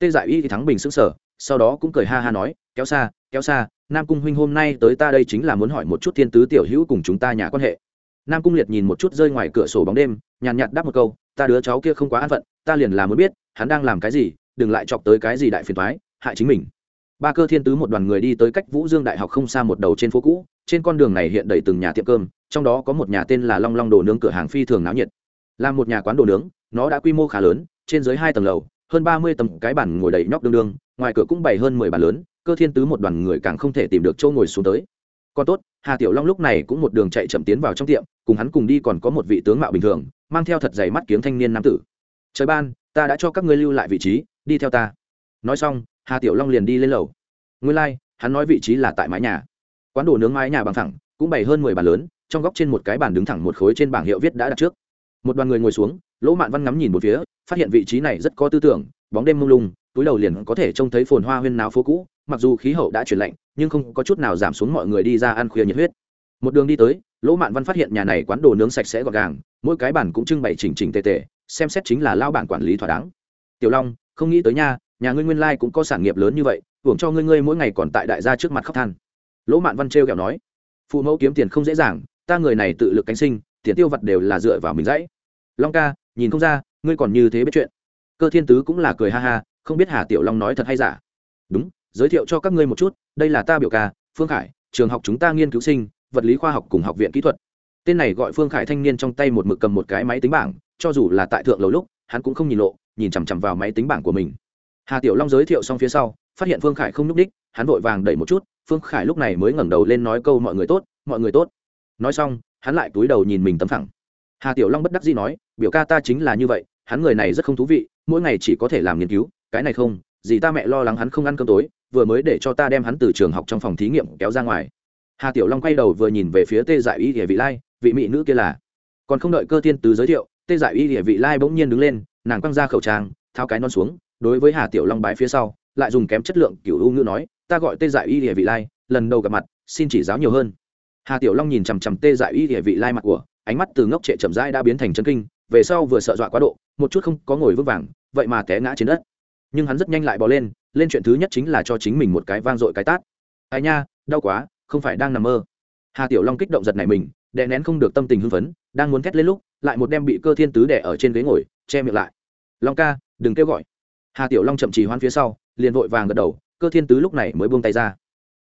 Tê giải y thì thắng bình xứng sở sau đó cũng cười ha ha nói, kéo xa kéo xa, nam cung huynh hôm nay tới ta đây chính là muốn hỏi một chút thiên tứ tiểu hữu cùng chúng ta nhà quan hệ nam cung liệt nhìn một chút rơi ngoài cửa sổ bóng đêm, nhàn nhạt đáp một câu, ta đứa cháu kia không quá an phận, ta liền là muốn biết, hắn đang làm cái gì, đừng lại chọc tới cái gì đại phiền thoái hại chính mình. Ba cơ thiên tứ một đoàn người đi tới cách vũ dương đại học không xa một đầu trên phố cũ, trên con đường này hiện đầy từng nhà tiệm cơm, trong đó có một nhà tên là long long đồ nướng cửa hàng phi thường náo nhiệt. Là một nhà quán đồ nướng, nó đã quy mô khá lớn, trên dưới hai tầng lầu, hơn ba mươi tầng cái bàn ngồi đầy nhóc đương đương, ngoài cửa cũng bày hơn mười bàn lớn, cơ thiên tứ một đoàn người càng không thể tìm được chỗ ngồi xuống tới. Còn tốt, hà tiểu long lúc này cũng một đường chạy chậm tiến vào trong tiệm cùng hắn cùng đi còn có một vị tướng mạo bình thường mang theo thật dày mắt kiếm thanh niên nam tử. Trời ban ta đã cho các ngươi lưu lại vị trí đi theo ta. Nói xong hà tiểu long liền đi lên lầu. Nguyên lai、like, hắn nói vị trí là tại mái nhà. Quán đồ nướng mái nhà bằng thẳng cũng bày hơn mười bàn lớn trong góc trên một cái bàn đứng thẳng một khối trên bảng hiệu viết đã đặt trước. Một đoàn người ngồi xuống lỗ mạn văn ngắm nhìn một phía phát hiện vị trí này rất có tư tưởng bóng đêm mông lung túi đầu liền có thể trông thấy phồn hoa huyên náo phố cũ mặc dù khí hậu đã chuyển lạnh nhưng không có chút nào giảm xuống mọi người đi ra ăn khuya nhiệt huyết. Một đường đi tới lỗ mạn văn phát hiện nhà này quán đồ nướng sạch sẽ gọn gàng, mỗi cái bàn cũng trưng bày chỉnh chỉnh tề tề, xem xét chính là lao bản quản lý thỏa đáng. Tiểu long, không nghĩ tới nha, nhà ngươi nguyên lai cũng có sản nghiệp lớn như vậy, hưởng cho ngươi ngươi mỗi ngày còn tại đại gia trước mặt khóc than. Lỗ mạn văn trêu kẹo nói, phụ mẫu kiếm tiền không dễ dàng, ta người này tự lực cánh sinh, tiền tiêu vật đều là dựa vào mình dãy. Long ca, nhìn không ra, ngươi còn như thế biết chuyện. Cơ thiên tứ cũng là cười ha ha, không biết hà tiểu long nói thật hay giả. Đúng, giới thiệu cho các ngươi một chút, đây là ta biểu ca, phương khải, trường học chúng ta nghiên cứu sinh vật lý khoa học cùng học viện kỹ thuật. Tên này gọi phương khải thanh niên trong tay một mực cầm một cái máy tính bảng, cho dù là tại thượng lầu lúc, hắn cũng không nhìn lộ, nhìn chằm chằm vào máy tính bảng của mình. Hà tiểu long giới thiệu xong phía sau, phát hiện phương khải không n đích hắn vội vàng đẩy một chút, phương khải lúc này mới ngẩng đầu lên nói câu mọi người tốt, mọi người tốt. Nói xong, hắn lại túi đầu nhìn mình tấm thẳng. Hà tiểu long bất đắc dĩ nói, biểu ca ta chính là như vậy, hắn người này rất không thú vị, mỗi ngày chỉ có thể làm nghiên cứu, cái này không gì ta mẹ lo lắng hắn không ăn cơm tối, vừa mới để cho ta đem hắn từ trường học trong phòng thí nghiệm kéo ra ngoài hà tiểu long quay đầu vừa nhìn về phía tê dại y địa vị lai, vị mỹ nữ kia là. Còn không đợi cơ Thiên tứ giới thiệu, tê dại y địa vị lai bỗng nhiên đứng lên, nàng quăng ra khẩu trang, tháo cái non xuống, đối với hà tiểu long bái phía sau, lại dùng kém chất lượng kiểu u ngữ nói, ta gọi tê dại y địa vị lai, lần đầu gặp mặt, xin chỉ giáo nhiều hơn. Hà tiểu long nhìn chằm chằm tê dại y địa vị lai mặt của, ánh mắt từ ngốc trệ chậm rãi đã biến thành chân kinh, về sau vừa sợ dọa quá độ, một chút không có ngồi vững vàng, vậy mà té ngã trên đất. Nhưng hắn rất nhanh lại bỏ lên lên chuyện thứ nhất chính là cho chính mình một cái vang dội cái tát. Ai nha, đau quá không phải đang nằm mơ. Hà tiểu long kích động giật này mình, đè nén không được tâm tình hưng phấn, đang muốn thét lên lúc, lại một đem bị cơ thiên tứ đẻ ở trên ghế ngồi, che miệng lại. Long ca, đừng kêu gọi. Hà tiểu long chậm trì hoan phía sau, liền vội vàng gật đầu, cơ thiên tứ lúc này mới buông tay ra.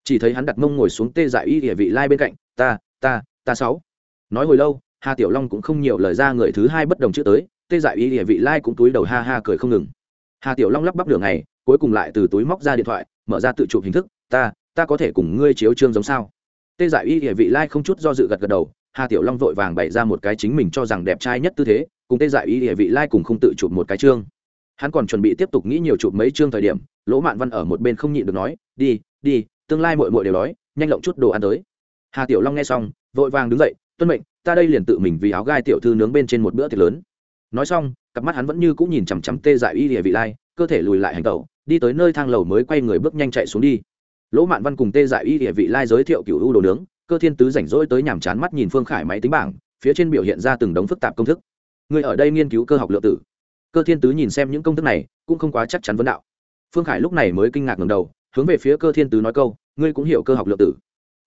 Chỉ thấy hắn đặt mông ngồi xuống tê dại y địa vị lai bên cạnh, ta ta ta sáu. Nói hồi lâu, hà tiểu long cũng không nhiều lời ra người thứ hai bất đồng chữ tới, tê dại y địa vị lai cũng túi đầu ha ha cười không ngừng. Hà tiểu long lắp bắp đường này cuối cùng lại từ túi móc ra điện thoại, mở ra tự chụp hình thức, ta ta có thể cùng ngươi chiếu trương giống sao? Tê dại y địa vị lai không chút do dự gật gật đầu, hà tiểu long vội vàng bày ra một cái chính mình cho rằng đẹp trai nhất tư thế, cùng tê dại y địa vị lai cùng không tự chụp một cái trương hắn còn chuẩn bị tiếp tục nghĩ nhiều chụp mấy chương thời điểm, lỗ mạn văn ở một bên không nhịn được nói, đi đi, tương lai mội mội đều đói, nhanh lộng chút đồ ăn tới. Hà tiểu long nghe xong, vội vàng đứng dậy, tuân mệnh, ta đây liền tự mình vì áo gai tiểu thư nướng bên trên một bữa tiệc lớn. Nói xong, cặp mắt hắn vẫn như cũng nhìn chằm chằm tê dại y địa vị lai, cơ thể lùi lại hành tẩu, đi tới nơi thang lầu mới quay người bước nhanh chạy xuống đi lỗ mạn văn cùng tê dại y địa vị lai giới thiệu cựu u đồ nướng, cơ thiên tứ rảnh rỗi tới nhàm chán mắt nhìn phương khải máy tính bảng, phía trên biểu hiện ra từng đống phức tạp công thức. Người ở đây nghiên cứu cơ học lượng tử. Cơ thiên tứ nhìn xem những công thức này, cũng không quá chắc chắn vấn đạo. Phương khải lúc này mới kinh ngạc ngầm đầu, hướng về phía cơ thiên tứ nói câu, ngươi cũng hiểu cơ học lượng tử.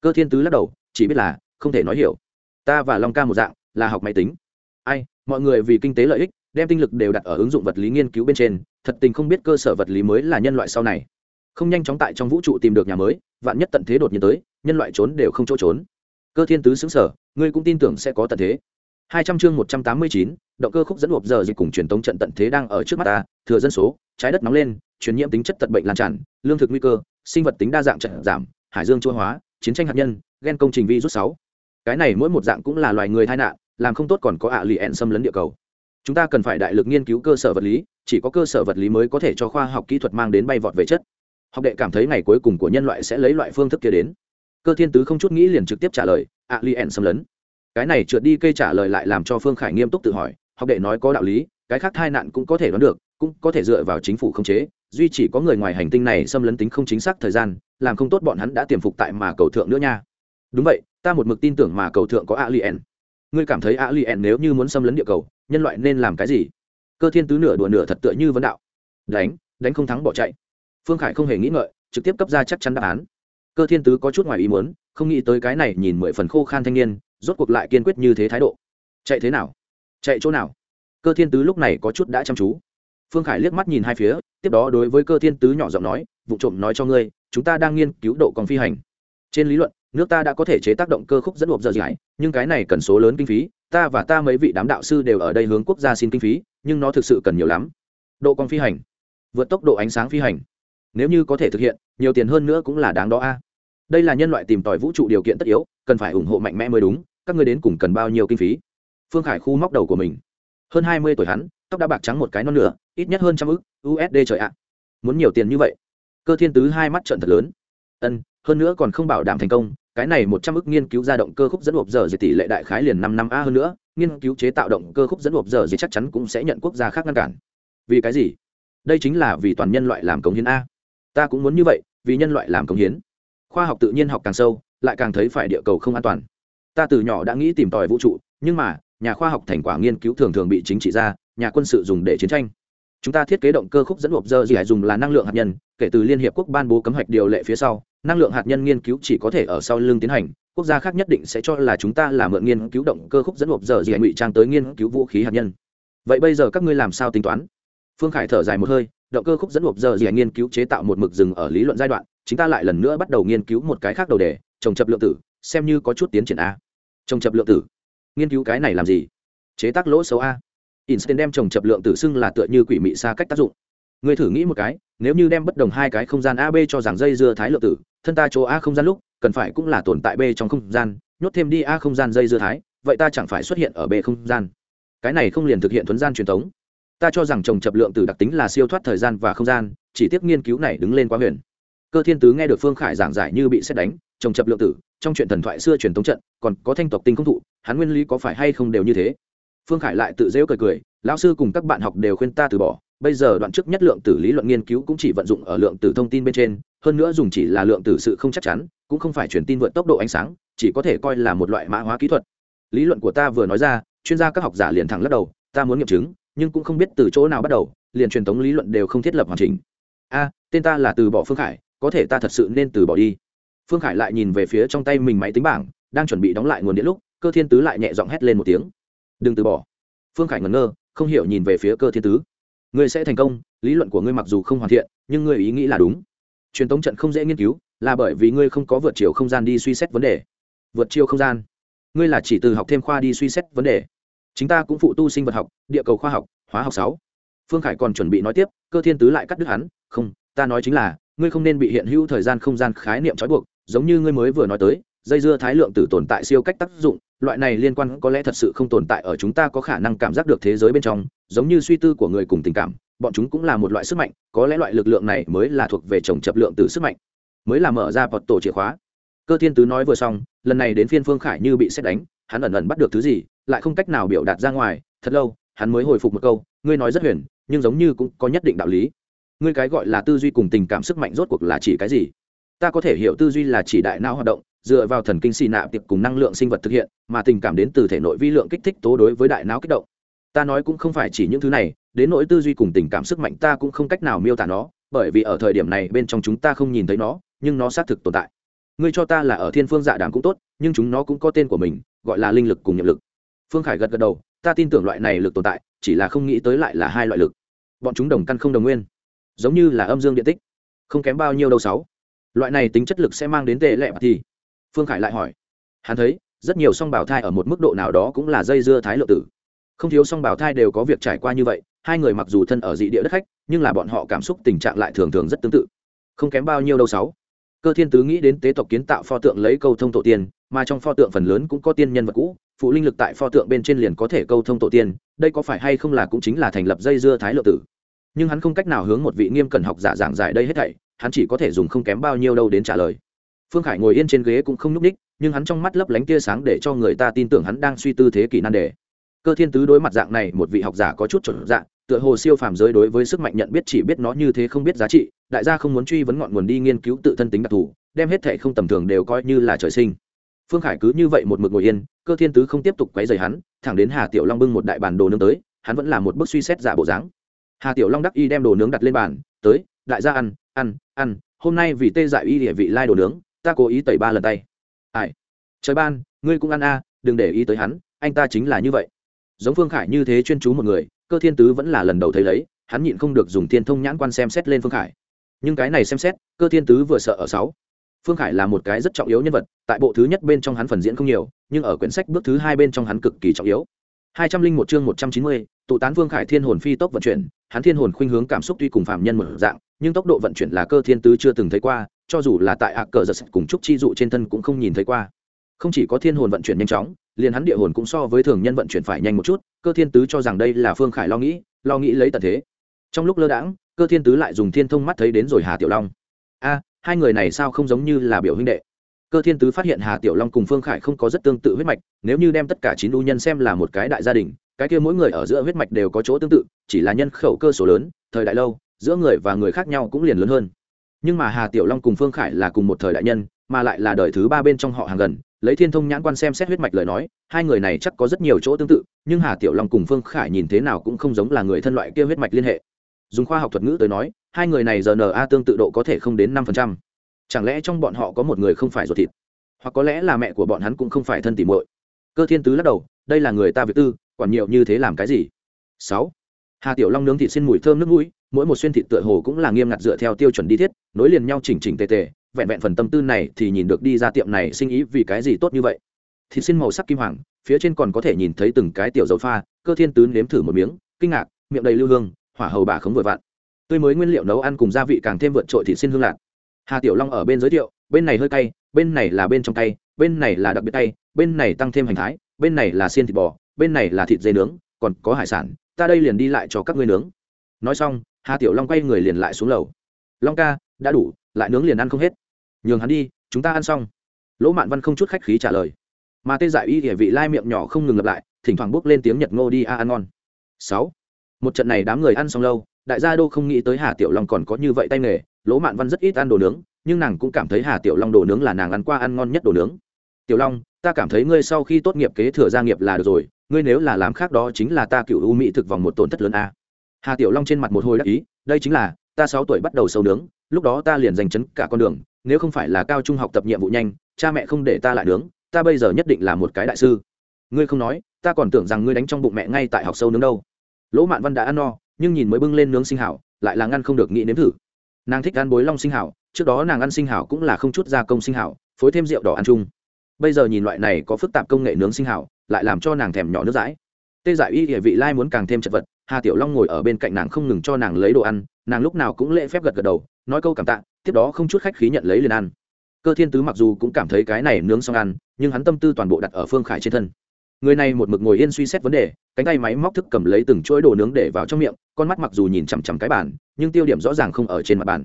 Cơ thiên tứ lắc đầu, chỉ biết là, không thể nói hiểu. Ta và long ca một dạng, là học máy tính. Ai, mọi người vì kinh tế lợi ích, đem tinh lực đều đặt ở ứng dụng vật lý nghiên cứu bên trên, thật tình không biết cơ sở vật lý mới là nhân loại sau này không nhanh chóng tại trong vũ trụ tìm được nhà mới, vạn nhất tận thế đột nhiên tới, nhân loại trốn đều không chỗ trốn. Cơ thiên tứ xứng sở ngươi cũng tin tưởng sẽ có tận thế. Hai trăm chương một trăm tám mươi chín, động cơ khúc dẫn hộp giờ dịch cùng truyền tống trận tận thế đang ở trước mắt ta, thừa dân số, trái đất nóng lên, truyền nhiễm tính chất tật bệnh lan tràn, lương thực nguy cơ, sinh vật tính đa dạng trận giảm, hải dương chua hóa, chiến tranh hạt nhân ghen công trình vi rút sáu. Cái này mỗi một dạng cũng là loài người tai nạn, làm không tốt còn có ạ lì ẹn xâm lấn địa cầu. Chúng ta cần phải đại lực nghiên cứu cơ sở vật lý, chỉ có cơ sở vật lý mới có thể cho khoa học kỹ thuật mang đến bay vọt về chất học đệ cảm thấy ngày cuối cùng của nhân loại sẽ lấy loại phương thức kia đến. Cơ thiên tứ không chút nghĩ liền trực tiếp trả lời ạ li ẹn xâm lấn. Cái này trượt đi cây trả lời lại làm cho phương khải nghiêm túc tự hỏi, học đệ nói có đạo lý, cái khác tai nạn cũng có thể đoán được, cũng có thể dựa vào chính phủ khống chế, duy chỉ có người ngoài hành tinh này xâm lấn tính không chính xác thời gian, làm không tốt bọn hắn đã tiềm phục tại mà cầu thượng nữa nha. Đúng vậy, ta một mực tin tưởng mà cầu thượng có alien ngươi cảm thấy alien nếu như muốn xâm lấn địa cầu, nhân loại nên làm cái gì? Cơ thiên tứ nửa đùa nửa thật tựa như vấn đạo. Đánh đánh không thắng bỏ chạy phương khải không hề nghĩ ngợi, trực tiếp cấp ra chắc chắn đáp án. Cơ thiên tứ có chút ngoài ý muốn, không nghĩ tới cái này nhìn mười phần khô khan thanh niên, rốt cuộc lại kiên quyết như thế thái độ. Chạy thế nào? Chạy chỗ nào? Cơ thiên tứ lúc này có chút đã chăm chú. Phương khải liếc mắt nhìn hai phía, tiếp đó đối với cơ thiên tứ nhỏ giọng nói, vụ trộm nói cho ngươi, chúng ta đang nghiên cứu độ còn phi hành. Trên lý luận, nước ta đã có thể chế tác động cơ khúc dẫn hộp giờ giải nhưng cái này cần số lớn kinh phí, ta và ta mấy vị đám đạo sư đều ở đây hướng quốc gia xin kinh phí, nhưng nó thực sự cần nhiều lắm. Độ còn phi hành. Vượt tốc độ ánh sáng phi hành nếu như có thể thực hiện, nhiều tiền hơn nữa cũng là đáng đó a. Đây là nhân loại tìm tòi vũ trụ điều kiện tất yếu, cần phải ủng hộ mạnh mẽ mới đúng, các ngươi đến cùng cần bao nhiêu kinh phí? Phương khải khu móc đầu của mình. Hơn hai mươi tuổi hắn, tóc đã bạc trắng một cái non nửa, ít nhất hơn trăm ức usd trời ạ. Muốn nhiều tiền như vậy? Cơ thiên tứ hai mắt trận thật lớn. Ân, hơn nữa còn không bảo đảm thành công, cái này một trăm ức nghiên cứu ra động cơ khúc dẫn hộp giờ dịch tỷ lệ đại khái liền năm năm a hơn nữa, nghiên cứu chế tạo động cơ khúc dẫn hộp giờ dịch chắc chắn cũng sẽ nhận quốc gia khác ngăn cản. Vì cái gì? Đây chính là vì toàn nhân loại làm công hiến a ta cũng muốn như vậy, vì nhân loại làm công hiến. Khoa học tự nhiên học càng sâu, lại càng thấy phải địa cầu không an toàn. Ta từ nhỏ đã nghĩ tìm tòi vũ trụ, nhưng mà, nhà khoa học thành quả nghiên cứu thường thường bị chính trị ra, nhà quân sự dùng để chiến tranh. Chúng ta thiết kế động cơ khúc dẫn hộp dơ gì hải dùng là năng lượng hạt nhân, kể từ liên hiệp quốc ban bố cấm hoạch điều lệ phía sau, năng lượng hạt nhân nghiên cứu chỉ có thể ở sau lưng tiến hành, quốc gia khác nhất định sẽ cho là chúng ta là mượn nghiên cứu động cơ khúc dẫn hộp dơ gì hải ngụy trang tới nghiên cứu vũ khí hạt nhân. Vậy bây giờ các ngươi làm sao tính toán? Phương khải thở dài một hơi động cơ khúc dẫn hộp giờ gì nghiên cứu chế tạo một mực rừng ở lý luận giai đoạn chúng ta lại lần nữa bắt đầu nghiên cứu một cái khác đầu đề trồng chập lượng tử xem như có chút tiến triển a trồng chập lượng tử nghiên cứu cái này làm gì chế tác lỗ xấu a Einstein đem trồng chập lượng tử xưng là tựa như quỷ mị xa cách tác dụng. Người thử nghĩ một cái, nếu như đem bất đồng hai cái không gian AB cho rằng dây dưa thái lượng tử, thân ta chỗ A không gian lúc, cần phải cũng là tồn tại B trong không gian, nhốt thêm đi A không gian dây dưa thái, vậy ta chẳng phải xuất hiện ở B không gian. Cái này không liền thực hiện thuần gian truyền thống. Ta cho rằng trồng chập lượng tử đặc tính là siêu thoát thời gian và không gian, chỉ tiếc nghiên cứu này đứng lên quá huyền. Cơ Thiên Tứ nghe được Phương Khải giảng giải như bị xét đánh, trồng chập lượng tử, trong chuyện thần thoại xưa truyền thống trận, còn có thanh tộc tinh không thụ, hắn nguyên lý có phải hay không đều như thế phương khải lại tự dễu cười cười lão sư cùng các bạn học đều khuyên ta từ bỏ bây giờ đoạn trước nhất lượng tử lý luận nghiên cứu cũng chỉ vận dụng ở lượng tử thông tin bên trên hơn nữa dùng chỉ là lượng tử sự không chắc chắn cũng không phải truyền tin vượt tốc độ ánh sáng chỉ có thể coi là một loại mã hóa kỹ thuật lý luận của ta vừa nói ra chuyên gia các học giả liền thẳng lắc đầu ta muốn nghiệm chứng nhưng cũng không biết từ chỗ nào bắt đầu, liền truyền thống lý luận đều không thiết lập hoàn chỉnh. A, tên ta là từ bỏ phương khải, có thể ta thật sự nên từ bỏ đi. Phương khải lại nhìn về phía trong tay mình máy tính bảng, đang chuẩn bị đóng lại nguồn điện lúc, cơ thiên tứ lại nhẹ giọng hét lên một tiếng. Đừng từ bỏ. Phương khải ngẩn ngơ, không hiểu nhìn về phía cơ thiên tứ. Ngươi sẽ thành công, lý luận của ngươi mặc dù không hoàn thiện, nhưng ngươi ý nghĩ là đúng. Truyền thống trận không dễ nghiên cứu, là bởi vì ngươi không có vượt chiều không gian đi suy xét vấn đề. Vượt chiều không gian. Ngươi là chỉ từ học thêm khoa đi suy xét vấn đề chúng ta cũng phụ tu sinh vật học, địa cầu khoa học, hóa học sáu. Phương khải còn chuẩn bị nói tiếp, cơ thiên tứ lại cắt đứt hắn, không, ta nói chính là, ngươi không nên bị hiện hữu thời gian không gian khái niệm trói buộc, giống như ngươi mới vừa nói tới, dây dưa thái lượng tử tồn tại siêu cách tác dụng, loại này liên quan có lẽ thật sự không tồn tại ở chúng ta có khả năng cảm giác được thế giới bên trong, giống như suy tư của người cùng tình cảm, bọn chúng cũng là một loại sức mạnh, có lẽ loại lực lượng này mới là thuộc về chồng chập lượng từ sức mạnh, mới là mở ra bọt tổ chìa khóa. Cơ thiên tứ nói vừa xong, lần này đến phiên phương khải như bị xét đánh hắn ẩn ẩn bắt được thứ gì, lại không cách nào biểu đạt ra ngoài, thật lâu, hắn mới hồi phục một câu, ngươi nói rất huyền, nhưng giống như cũng có nhất định đạo lý. Ngươi cái gọi là tư duy cùng tình cảm sức mạnh rốt cuộc là chỉ cái gì? Ta có thể hiểu tư duy là chỉ đại não hoạt động, dựa vào thần kinh xì nạp tiệp cùng năng lượng sinh vật thực hiện, mà tình cảm đến từ thể nội vi lượng kích thích tố đối với đại não kích động. Ta nói cũng không phải chỉ những thứ này, đến nỗi tư duy cùng tình cảm sức mạnh ta cũng không cách nào miêu tả nó, bởi vì ở thời điểm này bên trong chúng ta không nhìn thấy nó, nhưng nó xác thực tồn tại ngươi cho ta là ở thiên phương dạ đàm cũng tốt, nhưng chúng nó cũng có tên của mình, gọi là linh lực cùng nhiệm lực. Phương khải gật gật đầu, ta tin tưởng loại này lực tồn tại, chỉ là không nghĩ tới lại là hai loại lực. Bọn chúng đồng căn không đồng nguyên, giống như là âm dương điện tích, không kém bao nhiêu đâu sáu. Loại này tính chất lực sẽ mang đến tệ lệ thì? Phương khải lại hỏi. Hắn thấy, rất nhiều song bảo thai ở một mức độ nào đó cũng là dây dưa thái lượng tử. Không thiếu song bảo thai đều có việc trải qua như vậy, hai người mặc dù thân ở dị địa đất khách, nhưng là bọn họ cảm xúc tình trạng lại thường thường rất tương tự. Không kém bao nhiêu đâu sáu cơ thiên tứ nghĩ đến tế tộc kiến tạo pho tượng lấy câu thông tổ tiên, mà trong pho tượng phần lớn cũng có tiên nhân vật cũ, phụ linh lực tại pho tượng bên trên liền có thể câu thông tổ tiên, đây có phải hay không là cũng chính là thành lập dây dưa thái lượng tử. Nhưng hắn không cách nào hướng một vị nghiêm cẩn học giả giảng giải đây hết thảy, hắn chỉ có thể dùng không kém bao nhiêu đâu đến trả lời. Phương khải ngồi yên trên ghế cũng không n ú c ních nhưng hắn trong mắt lấp lánh tia sáng để cho người ta tin tưởng hắn đang suy tư thế kỷ nan đề. Cơ thiên tứ đối mặt dạng này, một vị học giả có chút chuẩn dạng tựa hồ siêu phàm giới đối với sức mạnh nhận biết chỉ biết nó như thế không biết giá trị, đại gia không muốn truy vấn ngọn nguồn đi nghiên cứu tự thân tính đặc thù, đem hết thệ không tầm thường đều coi như là trời sinh. Phương khải cứ như vậy một mực ngồi yên, cơ thiên tứ không tiếp tục quấy rầy hắn, thẳng đến hà tiểu long bưng một đại bản đồ nướng tới, hắn vẫn là một bức suy xét giả bộ dáng. Hà tiểu long đắc y đem đồ nướng đặt lên bàn, tới, đại gia ăn ăn ăn, hôm nay vì tê dại y địa vị lai đồ nướng, ta cố ý tẩy ba lần tay. Ai? Trời ban, ngươi cũng ăn a đừng để ý tới hắn, anh ta chính là như vậy. Giống phương khải như thế chuyên chú một người cơ thiên tứ vẫn là lần đầu thấy lấy, hắn nhịn không được dùng thiên thông nhãn quan xem xét lên phương khải. Nhưng cái này xem xét, cơ thiên tứ vừa sợ ở sáu. Phương khải là một cái rất trọng yếu nhân vật, tại bộ thứ nhất bên trong hắn phần diễn không nhiều, nhưng ở quyển sách bước thứ hai bên trong hắn cực kỳ trọng yếu. Hai trăm linh một chương một trăm chín mươi, tụ tán phương khải thiên hồn phi tốc vận chuyển, hắn thiên hồn khuynh hướng cảm xúc tuy cùng phạm nhân một dạng, nhưng tốc độ vận chuyển là cơ thiên tứ chưa từng thấy qua, cho dù là tại ạ cờ giật cùng trúc chi dụ trên thân cũng không nhìn thấy qua không chỉ có thiên hồn vận chuyển nhanh chóng, liền hắn địa hồn cũng so với thường nhân vận chuyển phải nhanh một chút, cơ thiên tứ cho rằng đây là phương khải lo nghĩ lo nghĩ lấy tận thế. Trong lúc lơ đãng, cơ thiên tứ lại dùng thiên thông mắt thấy đến rồi hà tiểu long. A, hai người này sao không giống như là biểu huynh đệ? Cơ thiên tứ phát hiện hà tiểu long cùng phương khải không có rất tương tự huyết mạch, nếu như đem tất cả chín u nhân xem là một cái đại gia đình, cái kia mỗi người ở giữa huyết mạch đều có chỗ tương tự, chỉ là nhân khẩu cơ số lớn, thời đại lâu, giữa người và người khác nhau cũng liền lớn hơn. Nhưng mà hà tiểu long cùng phương khải là cùng một thời đại nhân mà lại là đời thứ ba bên trong họ hàng gần, lấy thiên thông nhãn quan xem xét huyết mạch lời nói, hai người này chắc có rất nhiều chỗ tương tự, nhưng hà tiểu long cùng phương khải nhìn thế nào cũng không giống là người thân loại kia huyết mạch liên hệ. Dùng khoa học thuật ngữ tới nói, hai người này giờ na tương tự độ có thể không đến năm phần trăm. Chẳng lẽ trong bọn họ có một người không phải ruột thịt? Hoặc có lẽ là mẹ của bọn hắn cũng không phải thân tỉ muội? Cơ thiên tứ lắc đầu, đây là người ta việc tư, quản nhiều như thế làm cái gì? Sáu. Hà tiểu long nướng thịt xin mùi thơm nước mũi, mỗi một xuyên thịt tựa hồ cũng là nghiêm ngặt dựa theo tiêu chuẩn đi thiết, nối liền nhau chỉnh chỉnh tề tề vẹn vẹn phần tâm tư này thì nhìn được đi ra tiệm này sinh ý vì cái gì tốt như vậy. Thịt xin màu sắc kim hoàng, phía trên còn có thể nhìn thấy từng cái tiểu dầu pha, cơ thiên tứ nếm thử một miếng, kinh ngạc, miệng đầy lưu hương, hỏa hầu bà khống vội vặn. Tươi mới nguyên liệu nấu ăn cùng gia vị càng thêm vượt trội thịt xin hương lạc. Hà tiểu long ở bên giới thiệu, bên này hơi cay, bên này là bên trong cay, bên này là đặc biệt cay, bên này tăng thêm hành thái, bên này là xiên thịt bò, bên này là thịt dê nướng, còn có hải sản, ta đây liền đi lại cho các ngươi nướng. Nói xong, hà tiểu long quay người liền lại xuống lầu. Long ca, đã đủ, lại nướng liền ăn không hết nhường hắn đi, chúng ta ăn xong. Lỗ mạn văn không chút khách khí trả lời. Mà tê dại y địa vị lai miệng nhỏ không ngừng lặp lại, thỉnh thoảng bước lên tiếng nhật ngô đi a ăn ngon. Sáu. Một trận này đám người ăn xong lâu, đại gia đô không nghĩ tới hà tiểu long còn có như vậy tay nghề. Lỗ mạn văn rất ít ăn đồ nướng, nhưng nàng cũng cảm thấy hà tiểu long đồ nướng là nàng ăn qua ăn ngon nhất đồ nướng. Tiểu long, ta cảm thấy ngươi sau khi tốt nghiệp kế thừa gia nghiệp là được rồi, ngươi nếu là làm khác đó chính là ta cựu u mỹ thực vòng một tổn thất lớn a. Hà tiểu long trên mặt một hồi đắc ý, đây chính là, ta sáu tuổi bắt đầu sâu nướng, lúc đó ta liền giành chấn cả con đường nếu không phải là cao trung học tập nhiệm vụ nhanh, cha mẹ không để ta lại nướng, ta bây giờ nhất định là một cái đại sư. Ngươi không nói, ta còn tưởng rằng ngươi đánh trong bụng mẹ ngay tại học sâu nướng đâu. Lỗ mạn văn đã ăn no, nhưng nhìn mới bưng lên nướng sinh hảo, lại là ngăn không được nghĩ nếm thử. Nàng thích ăn bối long sinh hảo, trước đó nàng ăn sinh hảo cũng là không chút gia công sinh hảo, phối thêm rượu đỏ ăn chung. Bây giờ nhìn loại này có phức tạp công nghệ nướng sinh hảo, lại làm cho nàng thèm nhỏ nước dãi. Tê giải y địa vị lai muốn càng thêm chật vật, hà tiểu long ngồi ở bên cạnh nàng không ngừng cho nàng lấy đồ ăn, nàng lúc nào cũng lễ phép gật gật đầu, nói câu cảm tạ tiếp đó không chút khách khí nhận lấy liền ăn. Cơ thiên tứ mặc dù cũng cảm thấy cái này nướng xong ăn, nhưng hắn tâm tư toàn bộ đặt ở phương khải trên thân. Người này một mực ngồi yên suy xét vấn đề, cánh tay máy móc thức cầm lấy từng chuỗi đồ nướng để vào trong miệng, con mắt mặc dù nhìn chằm chằm cái bàn, nhưng tiêu điểm rõ ràng không ở trên mặt bàn.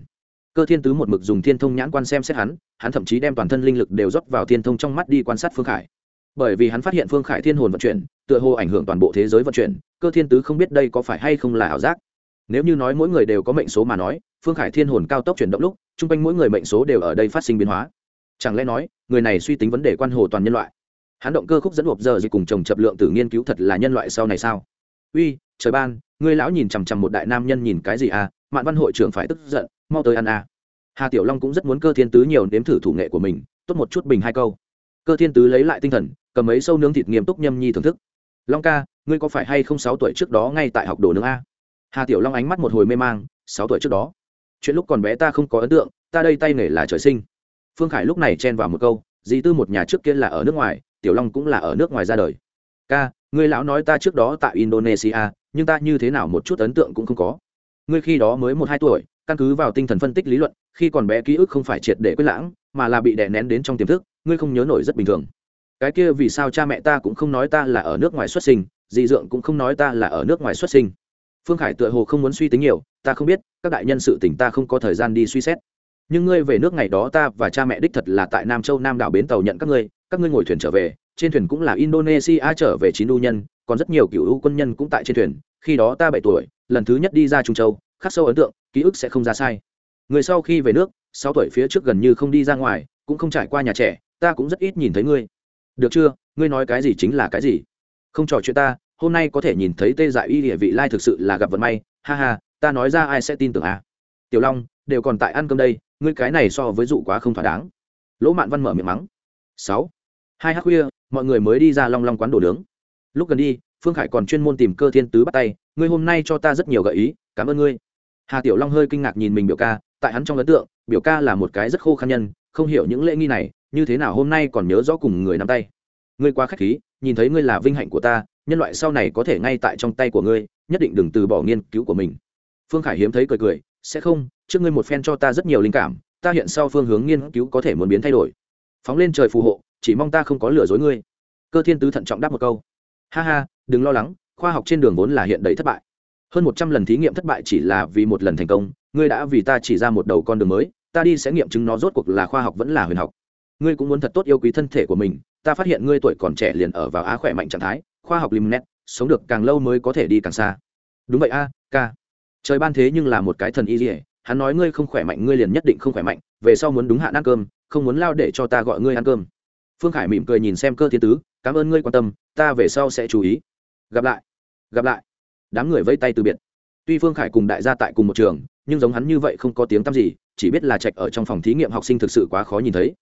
Cơ thiên tứ một mực dùng thiên thông nhãn quan xem xét hắn hắn thậm chí đem toàn thân linh lực đều rót vào thiên thông trong mắt đi quan sát phương khải. Bởi vì hắn phát hiện phương khải thiên hồn vận chuyển, tựa hồ ảnh hưởng toàn bộ thế giới vận chuyển, cơ thiên tứ không biết đây có phải hay không là ảo giác nếu như nói mỗi người đều có mệnh số mà nói, phương khải thiên hồn cao tốc chuyển động lúc chung quanh mỗi người mệnh số đều ở đây phát sinh biến hóa. Chẳng lẽ nói, người này suy tính vấn đề quan hồ toàn nhân loại? Hắn động cơ khúc dẫn hộp giờ gì cùng chồng chập lượng tử nghiên cứu thật là nhân loại sau này sao? Uy, trời ban, ngươi lão nhìn chằm chằm một đại nam nhân nhìn cái gì à? Mạn văn hội trưởng phải tức giận, mau tới ăn à? Hà tiểu long cũng rất muốn cơ thiên tứ nhiều nếm thử thủ nghệ của mình, tốt một chút bình hai câu. Cơ thiên tứ lấy lại tinh thần, cầm mấy sâu nướng thịt nghiêm túc nhâm nhi thưởng thức. Long ca, ngươi có phải hay không sáu tuổi trước đó ngay tại học đồ nướng a hà tiểu long ánh mắt một hồi mê mang, sáu tuổi trước đó. Chuyện lúc còn bé ta không có ấn tượng, ta đây tay nghề là trời sinh. Phương khải lúc này chen vào một câu, dì tư một nhà trước kia là ở nước ngoài, tiểu long cũng là ở nước ngoài ra đời. Ca, người lão nói ta trước đó tại indonesia, nhưng ta như thế nào một chút ấn tượng cũng không có. Ngươi khi đó mới một hai tuổi, căn cứ vào tinh thần phân tích lý luận, khi còn bé ký ức không phải triệt để quyết lãng, mà là bị đè nén đến trong tiềm thức, ngươi không nhớ nổi rất bình thường. Cái kia vì sao cha mẹ ta cũng không nói ta là ở nước ngoài xuất sinh, dì dượng cũng không nói ta là ở nước ngoài xuất sinh phương khải tựa hồ không muốn suy tính nhiều, ta không biết, các đại nhân sự tỉnh ta không có thời gian đi suy xét. Nhưng ngươi về nước ngày đó ta và cha mẹ đích thật là tại nam châu nam đảo bến tàu nhận các ngươi các ngươi ngồi thuyền trở về, trên thuyền cũng là indonesia trở về chín đu nhân, còn rất nhiều cựu quân nhân cũng tại trên thuyền, khi đó ta bảy tuổi, lần thứ nhất đi ra trung châu, khắc sâu ấn tượng, ký ức sẽ không ra sai. Người sau khi về nước, sáu tuổi phía trước gần như không đi ra ngoài, cũng không trải qua nhà trẻ, ta cũng rất ít nhìn thấy ngươi. Được chưa? Ngươi nói cái gì chính là cái gì? Không trò chuyện ta hôm nay có thể nhìn thấy tê dại y địa vị lai thực sự là gặp vận may, ha ha, ta nói ra ai sẽ tin tưởng à tiểu long, đều còn tại ăn cơm đây, ngươi cái này so với dụ quá không thỏa đáng. Lỗ mạn văn mở miệng mắng. Sáu. Hai h khuya, mọi người mới đi ra long long quán đồ nướng. Lúc gần đi, phương khải còn chuyên môn tìm cơ thiên tứ bắt tay, ngươi hôm nay cho ta rất nhiều gợi ý, cảm ơn ngươi. Hà tiểu long hơi kinh ngạc nhìn mình biểu ca, tại hắn trong ấn tượng, biểu ca là một cái rất khô khăn nhân, không hiểu những lễ nghi này, như thế nào hôm nay còn nhớ rõ cùng người nắm tay. Ngươi quá k h á c h khí, nhìn thấy ngươi là vinh hạnh của ta nhân loại sau này có thể ngay tại trong tay của ngươi, nhất định đừng từ bỏ nghiên cứu của mình. Phương khải hiếm thấy cười cười, sẽ không, trước ngươi một phen cho ta rất nhiều linh cảm, ta hiện sau phương hướng nghiên cứu có thể muốn biến thay đổi. Phóng lên trời phù hộ, chỉ mong ta không có lừa dối ngươi. Cơ thiên tứ thận trọng đáp một câu, ha ha, đừng lo lắng, khoa học trên đường vốn là hiện đầy thất bại. Hơn một trăm lần thí nghiệm thất bại chỉ là vì một lần thành công, ngươi đã vì ta chỉ ra một đầu con đường mới, ta đi sẽ nghiệm chứng nó rốt cuộc là khoa học vẫn là huyền học. Ngươi cũng muốn thật tốt yêu quý thân thể của mình, ta phát hiện ngươi tuổi còn trẻ liền ở vào á khỏe mạnh trạng thái khoa học limnet sống được càng lâu mới có thể đi càng xa. Đúng vậy a, ca. Trời ban thế nhưng là một cái thần y dỉa hắn nói ngươi không khỏe mạnh, ngươi liền nhất định không khỏe mạnh, về sau muốn đúng hạn ăn cơm, không muốn lao để cho ta gọi ngươi ăn cơm. Phương khải mỉm cười nhìn xem cơ thiên tứ, cảm ơn ngươi quan tâm, ta về sau sẽ chú ý. Gặp lại gặp lại. Đám người vây tay từ biệt. Tuy phương khải cùng đại gia tại cùng một trường, nhưng giống hắn như vậy không có tiếng tăm gì, chỉ biết là trạch ở trong phòng thí nghiệm học sinh thực sự quá khó nhìn thấy.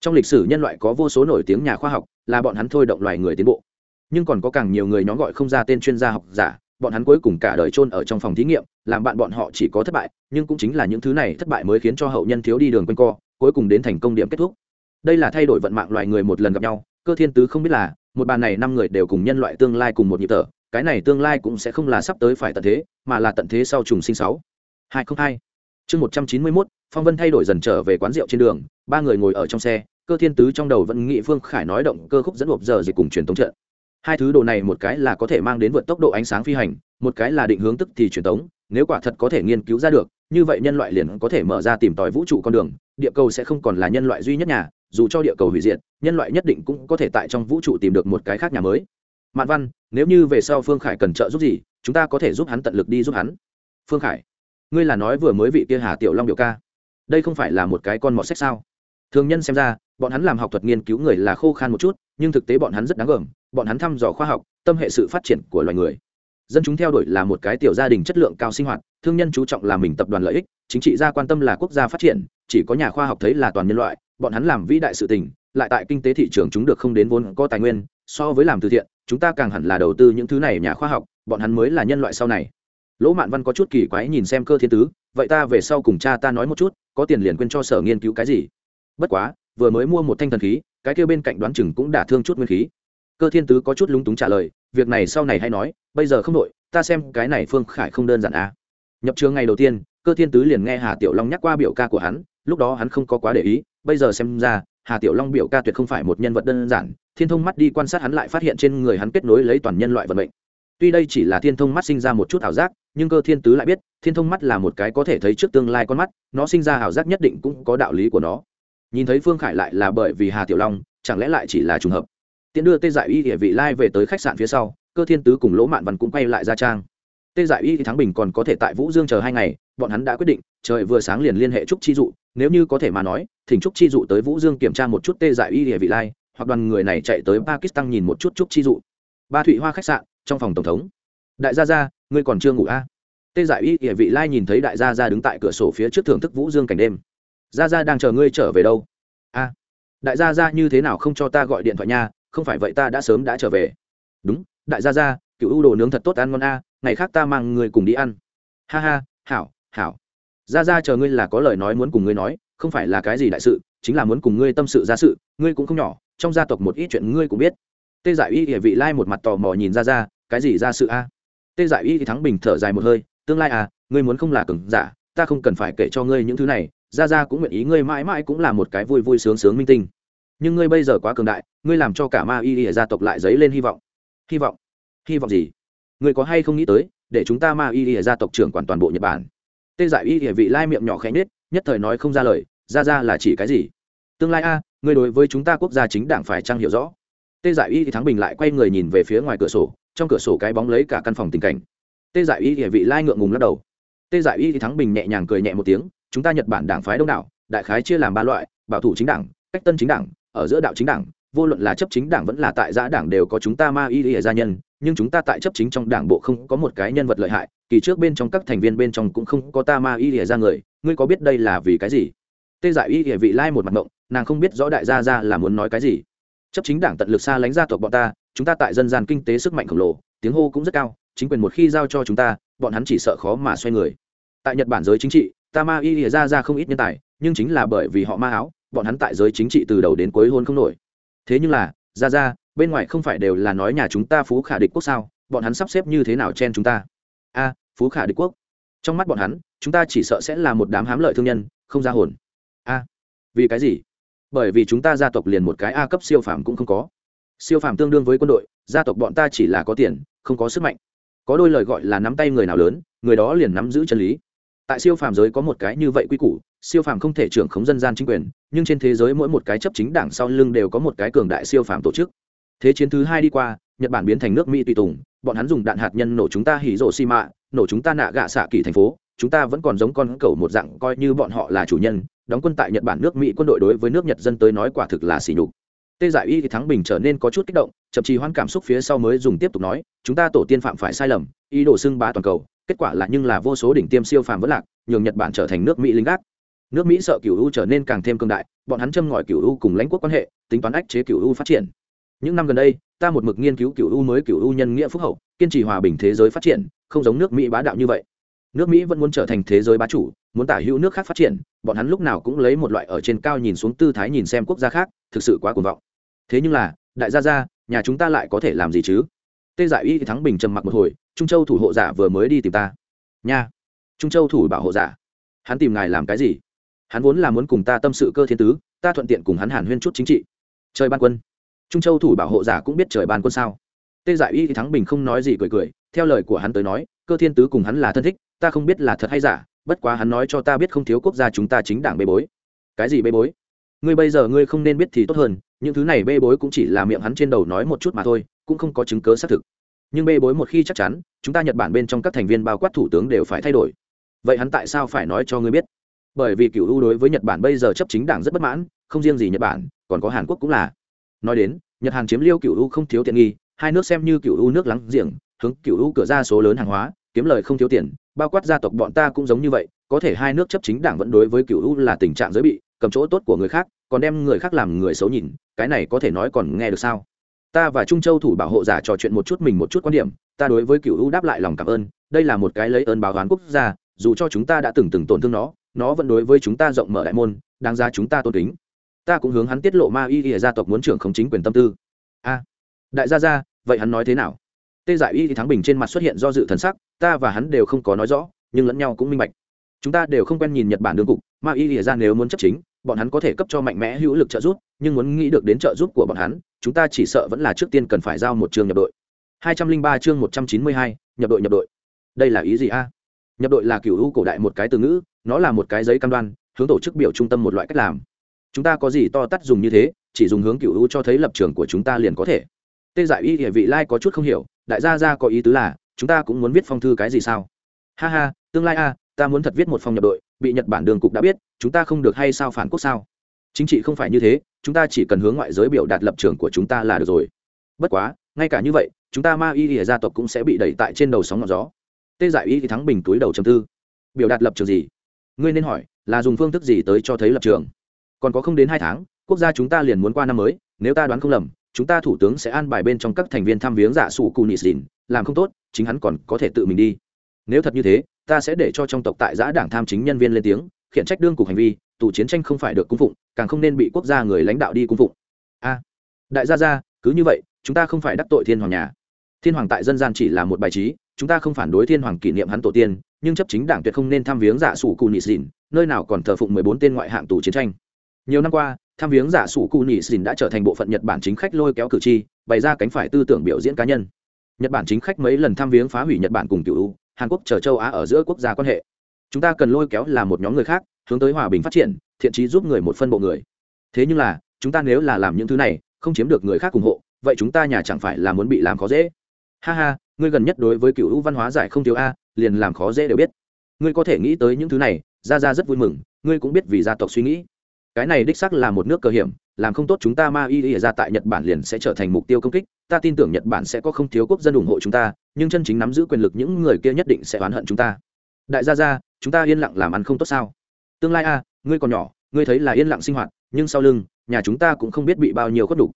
Trong lịch sử nhân loại có vô số nổi tiếng nhà khoa học, là bọn hắn thôi động loài người tiến bộ nhưng còn có càng nhiều người nhóm gọi không ra tên chuyên gia học giả, bọn hắn cuối cùng cả đời chôn ở trong phòng thí nghiệm, làm bạn bọn họ chỉ có thất bại, nhưng cũng chính là những thứ này thất bại mới khiến cho hậu nhân thiếu đi đường quanh co, cuối cùng đến thành công điểm kết thúc. Đây là thay đổi vận mạng loài người một lần gặp nhau, cơ thiên tứ không biết là, một bàn này năm người đều cùng nhân loại tương lai cùng một nhịp thở, cái này tương lai cũng sẽ không là sắp tới phải tận thế, mà là tận thế sau trùng sinh sáu. Hai không hai. Chương một trăm chín mươi mốt, phong vân thay đổi dần trở về quán rượu trên đường, ba người ngồi ở trong xe, cơ thiên tứ trong đầu vẫn nghĩ phương khải nói động cơ khúc dẫn hộp giờ dịch cùng truyền thống trận hai thứ đồ này một cái là có thể mang đến vượt tốc độ ánh sáng phi hành, một cái là định hướng tức thì truyền tống, nếu quả thật có thể nghiên cứu ra được, như vậy nhân loại liền có thể mở ra tìm tòi vũ trụ con đường, địa cầu sẽ không còn là nhân loại duy nhất nhà, dù cho địa cầu hủy diệt, nhân loại nhất định cũng có thể tại trong vũ trụ tìm được một cái khác nhà mới. Mạn văn, nếu như về sau phương khải cần trợ giúp gì, chúng ta có thể giúp hắn tận lực đi giúp hắn. Phương khải, ngươi là nói vừa mới vị kia hà tiểu long biểu ca. Đây không phải là một cái con mọt sách sao? Thường nhân xem ra, bọn hắn làm học thuật nghiên cứu người là khô khan một chút, nhưng thực tế bọn hắn rất đáng gờm bọn hắn thăm dò khoa học, tâm hệ sự phát triển của loài người. Dân chúng theo đuổi là một cái tiểu gia đình chất lượng cao sinh hoạt, thương nhân chú trọng là mình tập đoàn lợi ích, chính trị gia quan tâm là quốc gia phát triển, chỉ có nhà khoa học thấy là toàn nhân loại, bọn hắn làm vĩ đại sự tình, lại tại kinh tế thị trường chúng được không đến vốn có tài nguyên, so với làm từ thiện, chúng ta càng hẳn là đầu tư những thứ này nhà khoa học, bọn hắn mới là nhân loại sau này. Lỗ mạn văn có chút kỳ quái nhìn xem cơ thiên tứ, vậy ta về sau cùng cha ta nói một chút, có tiền liền quên cho sở nghiên cứu cái gì? Bất quá, vừa mới mua một thanh thần khí, cái kia bên cạnh đoán chừng cũng đả thương chút nguyên khí cơ thiên tứ có chút lúng túng trả lời, việc này sau này hay nói, bây giờ không đội ta xem cái này phương khải không đơn giản à. nhập trường ngày đầu tiên, cơ thiên tứ liền nghe hà tiểu long nhắc qua biểu ca của hắn, lúc đó hắn không có quá để ý, bây giờ xem ra, hà tiểu long biểu ca tuyệt không phải một nhân vật đơn giản, thiên thông mắt đi quan sát hắn lại phát hiện trên người hắn kết nối lấy toàn nhân loại vận mệnh. Tuy đây chỉ là thiên thông mắt sinh ra một chút ảo giác, nhưng cơ thiên tứ lại biết, thiên thông mắt là một cái có thể thấy trước tương lai con mắt, nó sinh ra ảo giác nhất định cũng có đạo lý của nó. Nhìn thấy phương khải lại là bởi vì hà tiểu long, chẳng lẽ lại chỉ là trùng hợp? Tiễn đưa tê dại y địa vị lai về tới khách sạn phía sau, cơ thiên tứ cùng lỗ mạn văn cũng quay lại ra trang. Tê dại y thì thắng bình còn có thể tại vũ dương chờ hai ngày, bọn hắn đã quyết định, trời vừa sáng liền liên hệ trúc chi dụ, nếu như có thể mà nói, thỉnh trúc chi dụ tới vũ dương kiểm tra một chút tê dại y địa vị lai, hoặc đoàn người này chạy tới pakistan nhìn một chút trúc chi dụ. Ba thụy hoa khách sạn, trong phòng tổng thống. Đại gia gia, ngươi còn chưa ngủ a à? tê dại y địa vị lai nhìn thấy đại gia gia đứng tại cửa sổ phía trước thưởng thức vũ dương cảnh đêm. Gia gia đang chờ ngươi trở về đâu? A đại gia gia như thế nào không cho ta gọi điện thoại nha không phải vậy ta đã sớm đã trở về. Đúng đại gia gia cựu ưu đồ nướng thật tốt ăn ngon a ngày khác ta mang người cùng đi ăn. Ha ha hảo hảo. Gia gia chờ ngươi là có lời nói muốn cùng ngươi nói không phải là cái gì đại sự chính là muốn cùng ngươi tâm sự gia sự ngươi cũng không nhỏ trong gia tộc một ít chuyện ngươi cũng biết. Tê giải y địa vị lai một mặt tò mò nhìn ra ra cái gì ra sự a? Tê giải y thì thắng bình thở dài một hơi tương lai à ngươi muốn không là cứng, giả ta không cần phải kể cho ngươi những thứ này ra ra cũng nguyện ý ngươi mãi mãi cũng là một cái vui vui sướng sướng minh tinh nhưng ngươi bây giờ quá cường đại, ngươi làm cho cả ma y y gia tộc lại dấy lên hy vọng. Hy vọng? Hy vọng gì? Ngươi có hay không nghĩ tới, để chúng ta ma y y gia tộc trưởng quản toàn bộ nhật bản? Tê giải y y vị lai miệng nhỏ khẽ nết nhất thời nói không ra lời, ra ra là chỉ cái gì? Tương lai a, ngươi đối với chúng ta quốc gia chính đảng phải trang hiểu rõ? Tê giải y thì thắng bình lại quay người nhìn về phía ngoài cửa sổ, trong cửa sổ cái bóng lấy cả căn phòng tình cảnh. Tê giải y thì vị lai ngượng ngùng lắc đầu. Tê giải y thì thắng bình nhẹ nhàng cười nhẹ một tiếng, chúng ta nhật bản đảng phái đông đảo, đại khái chia làm ba loại, bảo thủ chính đảng, cách tân chính đảng ở giữa đạo chính đảng, vô luận là chấp chính đảng vẫn là tại giã đảng đều có chúng ta ma y y gia nhân, nhưng chúng ta tại chấp chính trong đảng bộ không có một cái nhân vật lợi hại, kỳ trước bên trong các thành viên bên trong cũng không có ta ma y y ra người, ngươi có biết đây là vì cái gì? Tê giải y y vị lai một mặt ngộng nàng không biết rõ đại gia ra là muốn nói cái gì. Chấp chính đảng tận lực xa lánh gia tộc bọn ta, chúng ta tại dân gian kinh tế sức mạnh khổng lồ, tiếng hô cũng rất cao, chính quyền một khi giao cho chúng ta, bọn hắn chỉ sợ khó mà xoay người. Tại nhật bản giới chính trị, ta ma y ra ra không ít nhân tài, nhưng chính là bởi vì họ ma áo bọn hắn tại giới chính trị từ đầu đến cuối hôn không nổi. Thế nhưng là, ra ra, bên ngoài không phải đều là nói nhà chúng ta phú khả địch quốc sao? Bọn hắn sắp xếp như thế nào chen chúng ta? A, phú khả địch quốc. Trong mắt bọn hắn, chúng ta chỉ sợ sẽ là một đám hám lợi thương nhân, không ra hồn. A, vì cái gì? Bởi vì chúng ta gia tộc liền một cái a cấp siêu phàm cũng không có. Siêu phàm tương đương với quân đội, gia tộc bọn ta chỉ là có tiền, không có sức mạnh. Có đôi lời gọi là nắm tay người nào lớn, người đó liền nắm giữ chân lý. Tại siêu phàm giới có một cái như vậy quy củ siêu phàm không thể trưởng khống dân gian chính quyền, nhưng trên thế giới mỗi một cái chấp chính đảng sau lưng đều có một cái cường đại siêu phàm tổ chức. Thế chiến thứ hai đi qua, nhật bản biến thành nước mỹ tùy tùng, bọn hắn dùng đạn hạt nhân nổ chúng ta hỉ rộ xi mạ nổ chúng ta nạ gạ xạ kỳ thành phố, chúng ta vẫn còn giống con cẩu một dạng coi như bọn họ là chủ nhân, đóng quân tại nhật bản nước mỹ quân đội đối với nước nhật dân tới nói quả thực là xỉ nhục. Tê giải y thì thắng bình trở nên có chút kích động, chậm trì hoãn cảm xúc phía sau mới dùng tiếp tục nói, chúng ta tổ tiên phạm phải sai lầm, ý đồ xưng bá toàn cầu, kết quả là nhưng là vô số đỉnh tiêm siêu phàm vẫn lạc, nhường nhật bản trở thành nước mỹ lính gác nước mỹ sợ cựu u trở nên càng thêm cương đại, bọn hắn châm ngòi cựu u cùng lãnh quốc quan hệ, tính toán ách chế cựu u phát triển. Những năm gần đây, ta một mực nghiên cứu cựu u mới cựu u nhân nghĩa phúc hậu, kiên trì hòa bình thế giới phát triển, không giống nước mỹ bá đạo như vậy. Nước mỹ vẫn muốn trở thành thế giới bá chủ, muốn tả hữu nước khác phát triển, bọn hắn lúc nào cũng lấy một loại ở trên cao nhìn xuống tư thái nhìn xem quốc gia khác, thực sự quá cuồng vọng. Thế nhưng là, đại gia gia, nhà chúng ta lại có thể làm gì chứ? Tê giải y thắng bình trầm mặc một hồi, trung châu thủ hộ giả vừa mới đi tìm ta. Nha. Trung châu thủ bảo hộ giả. Hắn tìm ngài làm cái gì? Hắn vốn là muốn cùng ta tâm sự cơ thiên tứ, ta thuận tiện cùng hắn hàn huyên chút chính trị. Trời ban quân. Trung châu thủ bảo hộ giả cũng biết trời ban quân sao. Tê giải y thắng bình không nói gì cười cười, theo lời của hắn tới nói, cơ thiên tứ cùng hắn là thân thích, ta không biết là thật hay giả, bất quá hắn nói cho ta biết không thiếu quốc gia chúng ta chính đảng bê bối. Cái gì bê bối? Ngươi bây giờ ngươi không nên biết thì tốt hơn, những thứ này bê bối cũng chỉ là miệng hắn trên đầu nói một chút mà thôi, cũng không có chứng cớ xác thực. Nhưng bê bối một khi chắc chắn, chúng ta nhật bản bên trong các thành viên bao quát thủ tướng đều phải thay đổi. Vậy hắn tại sao phải nói cho ngươi biết? Bởi vì cựu u đối với nhật bản bây giờ chấp chính đảng rất bất mãn, không riêng gì nhật bản, còn có hàn quốc cũng là. Nói đến, nhật hàn chiếm liêu cựu u không thiếu tiện nghi, hai nước xem như cựu u nước láng giềng, hướng cựu u cửa ra số lớn hàng hóa, kiếm lời không thiếu tiền, bao quát gia tộc bọn ta cũng giống như vậy, có thể hai nước chấp chính đảng vẫn đối với cựu u là tình trạng giới bị, cầm chỗ tốt của người khác, còn đem người khác làm người xấu nhìn, cái này có thể nói còn nghe được sao? Ta và trung châu thủ bảo hộ giả trò chuyện một chút mình một chút quan điểm, ta đối với cựu u đáp lại lòng cảm ơn, đây là một cái lấy ơn báo oán quốc gia, dù cho chúng ta đã từng từng tổn thương nó nó vẫn đối với chúng ta rộng mở đại môn đáng ra chúng ta tôn kính. Ta cũng hướng hắn tiết lộ ma y ỉa gia tộc muốn trưởng không chính quyền tâm tư. A đại gia gia vậy hắn nói thế nào? Tê giải y thì thắng bình trên mặt xuất hiện do dự thần sắc ta và hắn đều không có nói rõ nhưng lẫn nhau cũng minh bạch. Chúng ta đều không quen nhìn nhật bản đương cục ma y ỉa ra nếu muốn chấp chính bọn hắn có thể cấp cho mạnh mẽ hữu lực trợ giúp nhưng muốn nghĩ được đến trợ giúp của bọn hắn chúng ta chỉ sợ vẫn là trước tiên cần phải giao một trường nhập đội. 203 chương 192, nhập đội nhập đội. Đây là ý gì a? Nhập đội là kiểu u cổ đại một cái từ ngữ nó là một cái giấy cam đoan, hướng tổ chức biểu trung tâm một loại cách làm. Chúng ta có gì to tắt dùng như thế, chỉ dùng hướng cựu u cho thấy lập trường của chúng ta liền có thể. Tê giải y địa vị lai có chút không hiểu, đại gia gia có ý tứ là, chúng ta cũng muốn viết phong thư cái gì sao? Ha ha, tương lai a, ta muốn thật viết một phong nhập đội, bị nhật bản đường cục đã biết, chúng ta không được hay sao phản quốc sao? Chính trị không phải như thế, chúng ta chỉ cần hướng ngoại giới biểu đạt lập trường của chúng ta là được rồi. Bất quá, ngay cả như vậy, chúng ta ma y ỉa gia tộc cũng sẽ bị đẩy tại trên đầu sóng ngọn gió. Tê giải y thì thắng bình túi đầu chầm tư. Biểu đạt lập trường gì? Ngươi nên hỏi, là dùng phương thức gì tới cho thấy lập trường? Còn có không đến hai tháng, quốc gia chúng ta liền muốn qua năm mới, nếu ta đoán không lầm, chúng ta thủ tướng sẽ an bài bên trong các thành viên thăm viếng giả sủ cù nị xỉn làm không tốt, chính hắn còn có thể tự mình đi. Nếu thật như thế, ta sẽ để cho trong tộc tại giã đảng tham chính nhân viên lên tiếng, khiển trách đương cục hành vi, tù chiến tranh không phải được cung phụng, càng không nên bị quốc gia người lãnh đạo đi cung phụng. A, đại gia gia, cứ như vậy, chúng ta không phải đắc tội thiên hoàng nhà. Thiên hoàng tại dân gian chỉ là một bài trí, chúng ta không phản đối thiên hoàng kỷ niệm hắn tổ tiên nhưng chấp chính đảng tuyệt không nên tham viếng giả sủ cù nị xỉn, nơi nào còn thờ phụng mười bốn tên ngoại hạng tù chiến tranh. Nhiều năm qua, tham viếng giả sủ cù nị xỉn đã trở thành bộ phận nhật bản chính khách lôi kéo cử tri, bày ra cánh phải tư tưởng biểu diễn cá nhân. Nhật bản chính khách mấy lần tham viếng phá hủy nhật bản cùng cựu hàn quốc chờ châu á ở giữa quốc gia quan hệ. Chúng ta cần lôi kéo là một nhóm người khác, hướng tới hòa bình phát triển, thiện trí giúp người một phân bộ người. Thế nhưng là, chúng ta nếu là làm những thứ này, không chiếm được người khác ủng hộ, vậy chúng ta nhà chẳng phải là muốn bị làm khó dễ. Ha ha, ngươi gần nhất đối với cựu văn hóa giải không thiếu a liền làm khó dễ đều biết. Ngươi có thể nghĩ tới những thứ này ra ra rất vui mừng, ngươi cũng biết vì gia tộc suy nghĩ. Cái này đích sắc là một nước cơ hiểm, làm không tốt chúng ta ma y y ra tại nhật bản liền sẽ trở thành mục tiêu công kích, ta tin tưởng nhật bản sẽ có không thiếu quốc dân ủng hộ chúng ta, nhưng chân chính nắm giữ quyền lực những người kia nhất định sẽ oán hận chúng ta. Đại gia gia, chúng ta yên lặng làm ăn không tốt sao? Tương lai a, ngươi còn nhỏ, ngươi thấy là yên lặng sinh hoạt, nhưng sau lưng, nhà chúng ta cũng không biết bị bao nhiêu khuất đủ.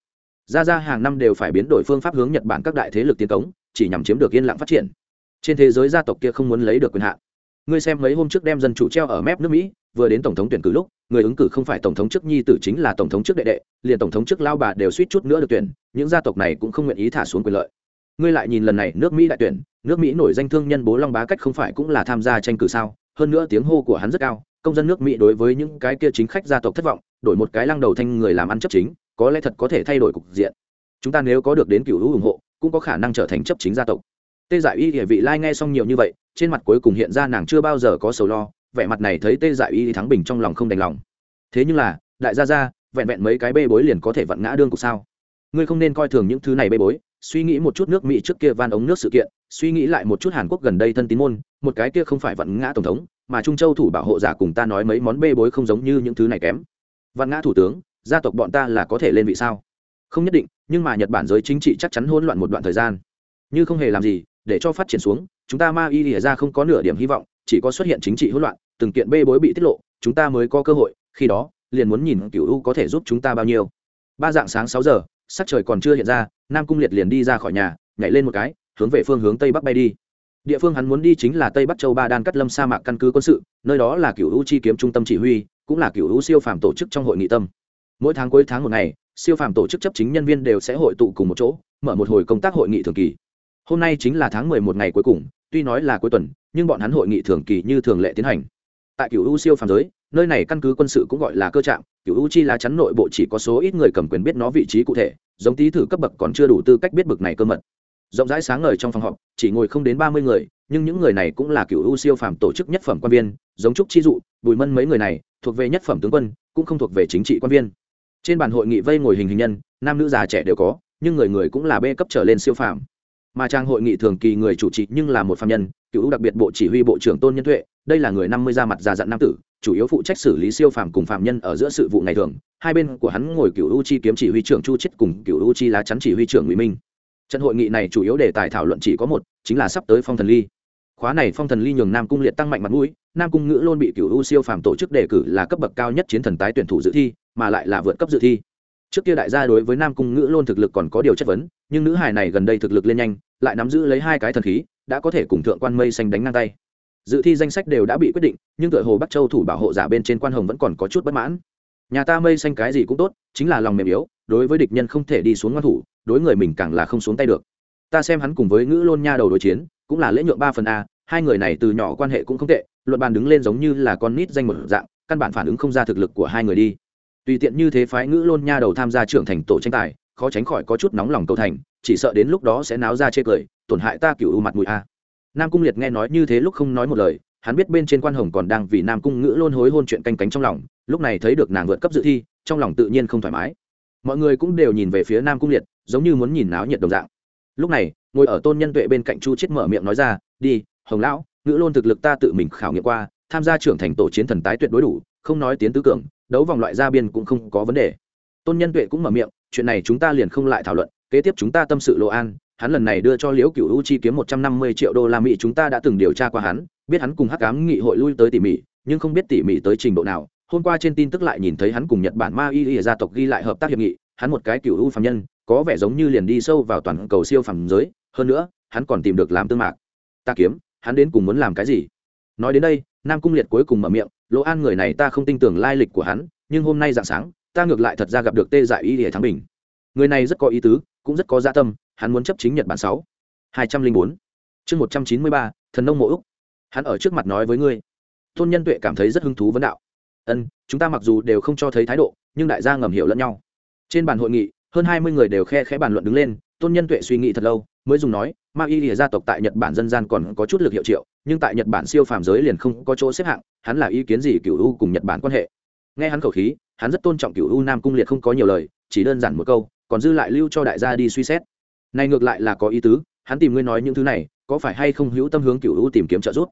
gia gia hàng năm đều phải biến đổi phương pháp hướng nhật bản các đại thế lực tiến cống, chỉ nhằm chiếm được yên lặng phát triển trên thế giới gia tộc kia không muốn lấy được quyền hạn. Ngươi xem mấy hôm trước đem dân chủ treo ở mép nước mỹ, vừa đến tổng thống tuyển cử lúc, người ứng cử không phải tổng thống trước nhi tử chính là tổng thống trước đệ đệ, liền tổng thống trước lao bà đều suýt chút nữa được tuyển, những gia tộc này cũng không nguyện ý thả xuống quyền lợi. Ngươi lại nhìn lần này nước mỹ đại tuyển, nước mỹ nổi danh thương nhân bố long bá cách không phải cũng là tham gia tranh cử sao? Hơn nữa tiếng hô của hắn rất cao, công dân nước mỹ đối với những cái kia chính khách gia tộc thất vọng, đổi một cái lăng đầu thanh người làm ăn chấp chính, có lẽ thật có thể thay đổi cục diện. Chúng ta nếu có được đến cựu hữu ủng hộ, cũng có khả năng trở thành chấp chính gia tộc tê giải y địa vị lai nghe xong nhiều như vậy, trên mặt cuối cùng hiện ra nàng chưa bao giờ có sầu lo, vẻ mặt này thấy tê dại y thắng bình trong lòng không đành lòng. Thế nhưng là, đại gia gia, vẹn vẹn mấy cái bê bối liền có thể vặn ngã đương cục sao? Ngươi không nên coi thường những thứ này bê bối, suy nghĩ một chút nước mỹ trước kia van ống nước sự kiện, suy nghĩ lại một chút hàn quốc gần đây thân tín môn, một cái kia không phải vặn ngã tổng thống, mà trung châu thủ bảo hộ giả cùng ta nói mấy món bê bối không giống như những thứ này kém. Vặn ngã thủ tướng, gia tộc bọn ta là có thể lên vị sao? Không nhất định, nhưng mà nhật bản giới chính trị chắc chắn hỗn loạn một đoạn thời gian. Như không hề làm gì để cho phát triển xuống, chúng ta ma y lìa ra không có nửa điểm hy vọng, chỉ có xuất hiện chính trị hỗn loạn, từng kiện bê bối bị tiết lộ, chúng ta mới có cơ hội, khi đó, liền muốn nhìn cựu u có thể giúp chúng ta bao nhiêu. Ba dạng sáng sáu giờ, sắc trời còn chưa hiện ra, nam cung liệt liền đi ra khỏi nhà, nhảy lên một cái, hướng về phương hướng tây bắc bay đi. Địa phương hắn muốn đi chính là tây bắc châu ba đan cắt lâm sa mạc căn cứ quân sự, nơi đó là cựu u chi kiếm trung tâm chỉ huy, cũng là cựu u siêu phàm tổ chức trong hội nghị tâm. Mỗi tháng cuối tháng một ngày, siêu phàm tổ chức chấp chính nhân viên đều sẽ hội tụ cùng một chỗ, mở một hồi công tác hội nghị thường kỳ hôm nay chính là tháng mười một ngày cuối cùng, tuy nói là cuối tuần, nhưng bọn hắn hội nghị thường kỳ như thường lệ tiến hành. Tại cựu u siêu phàm giới, nơi này căn cứ quân sự cũng gọi là cơ trạm, cựu u chi lá chắn nội bộ chỉ có số ít người cầm quyền biết nó vị trí cụ thể, giống tí thử cấp bậc còn chưa đủ tư cách biết bực này cơ mật. Rộng rãi sáng ngời trong phòng họp, chỉ ngồi không đến ba mươi người, nhưng những người này cũng là cựu u siêu phàm tổ chức nhất phẩm quan viên, giống trúc chi dụ, bùi mân mấy người này, thuộc về nhất phẩm tướng quân, cũng không thuộc về chính trị quan viên. Trên bàn hội nghị vây ngồi hình hình nhân, nam nữ già trẻ đều có, nhưng người người cũng là bê cấp trở lên siêu phàm mà trang hội nghị thường kỳ người chủ trì nhưng là một phạm nhân, cựu đặc biệt bộ chỉ huy bộ trưởng tôn nhân tuệ, đây là người năm mươi ra mặt già dặn nam tử, chủ yếu phụ trách xử lý siêu phàm cùng phạm nhân ở giữa sự vụ ngày thường. Hai bên của hắn ngồi cựu u chi kiếm chỉ huy trưởng chu chết cùng cựu u chi lá chắn chỉ huy trưởng ngụy minh. Trận hội nghị này chủ yếu đề tài thảo luận chỉ có một, chính là sắp tới phong thần ly. Khóa này phong thần ly nhường nam cung liệt tăng mạnh mặt mũi, nam cung ngữ luôn bị cựu u siêu phàm tổ chức đề cử là cấp bậc cao nhất chiến thần tái tuyển thủ dự thi, mà lại là vượt cấp dự thi trước kia đại gia đối với nam cung ngữ luôn thực lực còn có điều chất vấn, nhưng nữ hài này gần đây thực lực lên nhanh, lại nắm giữ lấy hai cái thần khí, đã có thể cùng thượng quan mây xanh đánh ngang tay. Dự thi danh sách đều đã bị quyết định, nhưng tựa hồ bắc châu thủ bảo hộ giả bên trên quan hồng vẫn còn có chút bất mãn. Nhà ta mây xanh cái gì cũng tốt, chính là lòng mềm yếu, đối với địch nhân không thể đi xuống ngoan thủ, đối người mình càng là không xuống tay được. Ta xem hắn cùng với ngữ lôn nha đầu đối chiến, cũng là lễ nhượng ba phần a, hai người này từ nhỏ quan hệ cũng không tệ, luận bàn đứng lên giống như là con nít danh một dạng, căn bản phản ứng không ra thực lực của hai người đi tùy tiện như thế phái ngữ lôn nha đầu tham gia trưởng thành tổ tranh tài, khó tránh khỏi có chút nóng lòng cầu thành, chỉ sợ đến lúc đó sẽ náo ra chê cười, tổn hại ta cựu mặt mũi a. Nam cung liệt nghe nói như thế lúc không nói một lời, hắn biết bên trên quan hồng còn đang vì nam cung ngữ lôn hối hôn chuyện canh cánh trong lòng, lúc này thấy được nàng vượt cấp dự thi, trong lòng tự nhiên không thoải mái. Mọi người cũng đều nhìn về phía nam cung liệt, giống như muốn nhìn náo nhiệt đồng dạng. Lúc này, ngồi ở tôn nhân tuệ bên cạnh chu chết mở miệng nói ra, đi, hồng lão, ngữ lôn thực lực ta tự mình khảo nghiệm qua, tham gia trưởng thành tổ chiến thần tái tuyệt đối đủ, không nói tiến tứ cường đấu vòng loại ra biên cũng không có vấn đề. Tôn nhân tuệ cũng mở miệng, chuyện này chúng ta liền không lại thảo luận, kế tiếp chúng ta tâm sự lộ an, hắn lần này đưa cho liễu cựu u chi kiếm một trăm năm mươi triệu đô la mỹ, chúng ta đã từng điều tra qua hắn, biết hắn cùng hắc cám nghị hội lui tới tỉ mỉ, nhưng không biết tỉ mỉ tới trình độ nào. Hôm qua trên tin tức lại nhìn thấy hắn cùng nhật bản ma y y gia tộc ghi lại hợp tác hiệp nghị, hắn một cái cựu u phạm nhân, có vẻ giống như liền đi sâu vào toàn cầu siêu phẩm giới, hơn nữa, hắn còn tìm được làm tương mạc. Ta kiếm, hắn đến cùng muốn làm cái gì? Nói đến đây nam cung liệt cuối cùng mở miệng, lỗ an người này ta không tin tưởng lai lịch của hắn, nhưng hôm nay dạng sáng, ta ngược lại thật ra gặp được tê dại y để thắng bình. Người này rất có ý tứ, cũng rất có gia dạ tâm, hắn muốn chấp chính nhật bản sáu. Hai trăm linh bốn. Chương một trăm chín mươi ba, thần nông mộ úc. Hắn ở trước mặt nói với ngươi. Tôn nhân tuệ cảm thấy rất hứng thú vấn đạo. Ân, chúng ta mặc dù đều không cho thấy thái độ, nhưng đại gia ngầm hiểu lẫn nhau. Trên bàn hội nghị, hơn hai mươi người đều khe khẽ bàn luận đứng lên tôn nhân tuệ suy nghĩ thật lâu, mới dùng nói, ma y lìa gia tộc tại nhật bản dân gian còn có chút lực hiệu triệu, nhưng tại nhật bản siêu phàm giới liền không có chỗ xếp hạng, hắn là ý kiến gì cựu u cùng nhật bản quan hệ? Nghe hắn khẩu khí, hắn rất tôn trọng cựu u nam cung liệt không có nhiều lời, chỉ đơn giản một câu, còn dư lại lưu cho đại gia đi suy xét. Này ngược lại là có ý tứ, hắn tìm ngươi nói những thứ này, có phải hay không hữu tâm hướng cựu u tìm kiếm trợ giúp?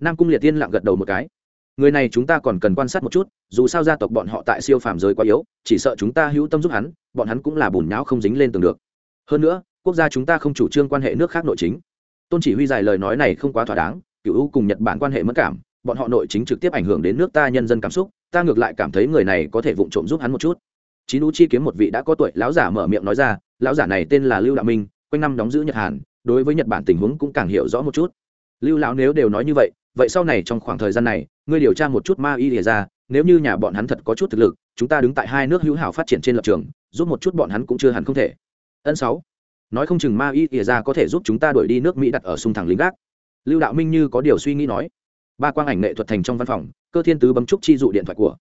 Nam cung liệt tiên lặng gật đầu một cái. Người này chúng ta còn cần quan sát một chút, dù sao gia tộc bọn họ tại siêu phàm giới quá yếu, chỉ sợ chúng ta hữu tâm giúp hắn, bọn hắn cũng là bùn nhão không dính lên tường được hơn nữa, quốc gia chúng ta không chủ trương quan hệ nước khác nội chính. Tôn chỉ huy dài lời nói này không quá thỏa đáng, cựu u cùng nhật bản quan hệ mất cảm, bọn họ nội chính trực tiếp ảnh hưởng đến nước ta nhân dân cảm xúc, ta ngược lại cảm thấy người này có thể vụng trộm giúp hắn một chút. Chín u chi kiếm một vị đã có tuổi, lão giả mở miệng nói ra, lão giả này tên là lưu đạo minh, quanh năm đóng giữ nhật hàn, đối với nhật bản tình huống cũng càng hiểu rõ một chút. Lưu lão nếu đều nói như vậy vậy sau này trong khoảng thời gian này, ngươi điều tra một chút ma y lìa ra, nếu như nhà bọn hắn thật có chút thực lực, chúng ta đứng tại hai nước hữu hảo phát triển trên lập trường, giúp một chút bọn hắn cũng chưa hẳn không thể ân sáu. Nói không chừng ma y ỉa ra có thể giúp chúng ta đuổi đi nước mỹ đặt ở sung thẳng lính gác. Lưu đạo minh như có điều suy nghĩ nói. Ba quang ảnh nghệ thuật thành trong văn phòng, cơ thiên tứ bấm trúc chi dụ điện thoại của.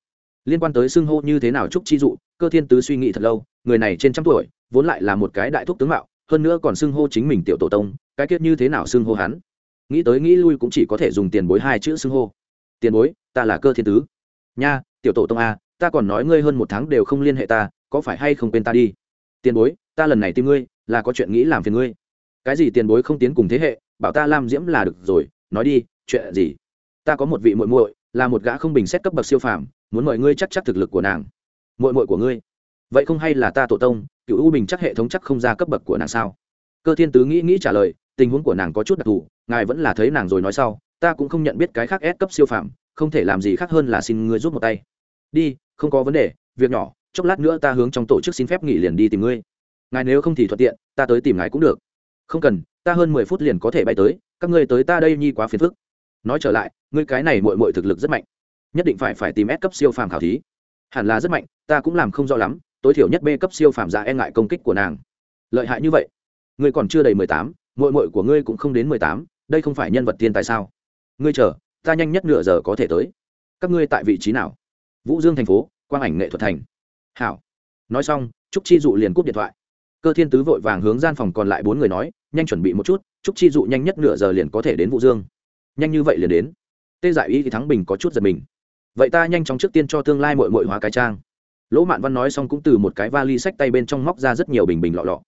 Liên quan tới xưng hô như thế nào trúc chi dụ, cơ thiên tứ suy nghĩ thật lâu, người này trên trăm tuổi, vốn lại là một cái đại thúc tướng mạo, hơn nữa còn xưng hô chính mình tiểu tổ tông, cái kết như thế nào xưng hô hắn? Nghĩ tới nghĩ lui cũng chỉ có thể dùng tiền bối hai chữ xưng hô. Tiền bối, ta là cơ thiên tứ. Nha, tiểu tổ tông a, ta còn nói ngươi hơn một tháng đều không liên hệ ta, có phải hay không quên ta đi? Tiền bối, ta lần này tìm ngươi, là có chuyện nghĩ làm phiền ngươi. Cái gì tiền bối không tiến cùng thế hệ, bảo ta làm diễm là được rồi, nói đi, chuyện gì? Ta có một vị muội muội, là một gã không bình xét cấp bậc siêu phàm, muốn mời ngươi chắc chắc thực lực của nàng. Muội muội của ngươi? Vậy không hay là ta tổ tông, cựu u bình chắc hệ thống chắc không ra cấp bậc của nàng sao? Cơ thiên tứ nghĩ nghĩ trả lời, tình huống của nàng có chút đặc thù, ngài vẫn là thấy nàng rồi nói sau, ta cũng không nhận biết cái khác ép cấp siêu phàm, không thể làm gì khác hơn là xin ngươi giúp một tay. Đi, không có vấn đề, việc nhỏ chốc lát nữa ta hướng trong tổ chức xin phép nghỉ liền đi tìm ngươi. Ngài nếu không thì thuận tiện, ta tới tìm ngài cũng được. Không cần, ta hơn mười phút liền có thể bay tới, các ngươi tới ta đây nhi quá phiền phức. Nói trở lại, ngươi cái này mội mội thực lực rất mạnh. Nhất định phải phải tìm S cấp siêu phàm khảo thí. Hẳn là rất mạnh, ta cũng làm không rõ lắm, tối thiểu nhất B cấp siêu phàm ra e ngại công kích của nàng. Lợi hại như vậy? Ngươi còn chưa đầy mười tám mội mội của ngươi cũng không đến mười tám, đây không phải nhân vật tiên tài sao? Ngươi chờ, ta nhanh nhất nửa giờ có thể tới. Các ngươi tại vị trí nào? Vũ dương thành phố, quang ảnh nghệ thuật thành hảo. Nói xong, trúc chi dụ liền cúp điện thoại. Cơ thiên tứ vội vàng hướng gian phòng còn lại bốn người nói, nhanh chuẩn bị một chút, trúc chi dụ nhanh nhất nửa giờ liền có thể đến vũ dương. Nhanh như vậy liền đến? Tê giải y thì thắng bình có chút giật mình. Vậy ta nhanh chóng trước tiên cho tương lai mội mội hóa cái trang. Lỗ mạn văn nói xong cũng từ một cái vali sách tay bên trong móc ra rất nhiều bình bình lọ lọ.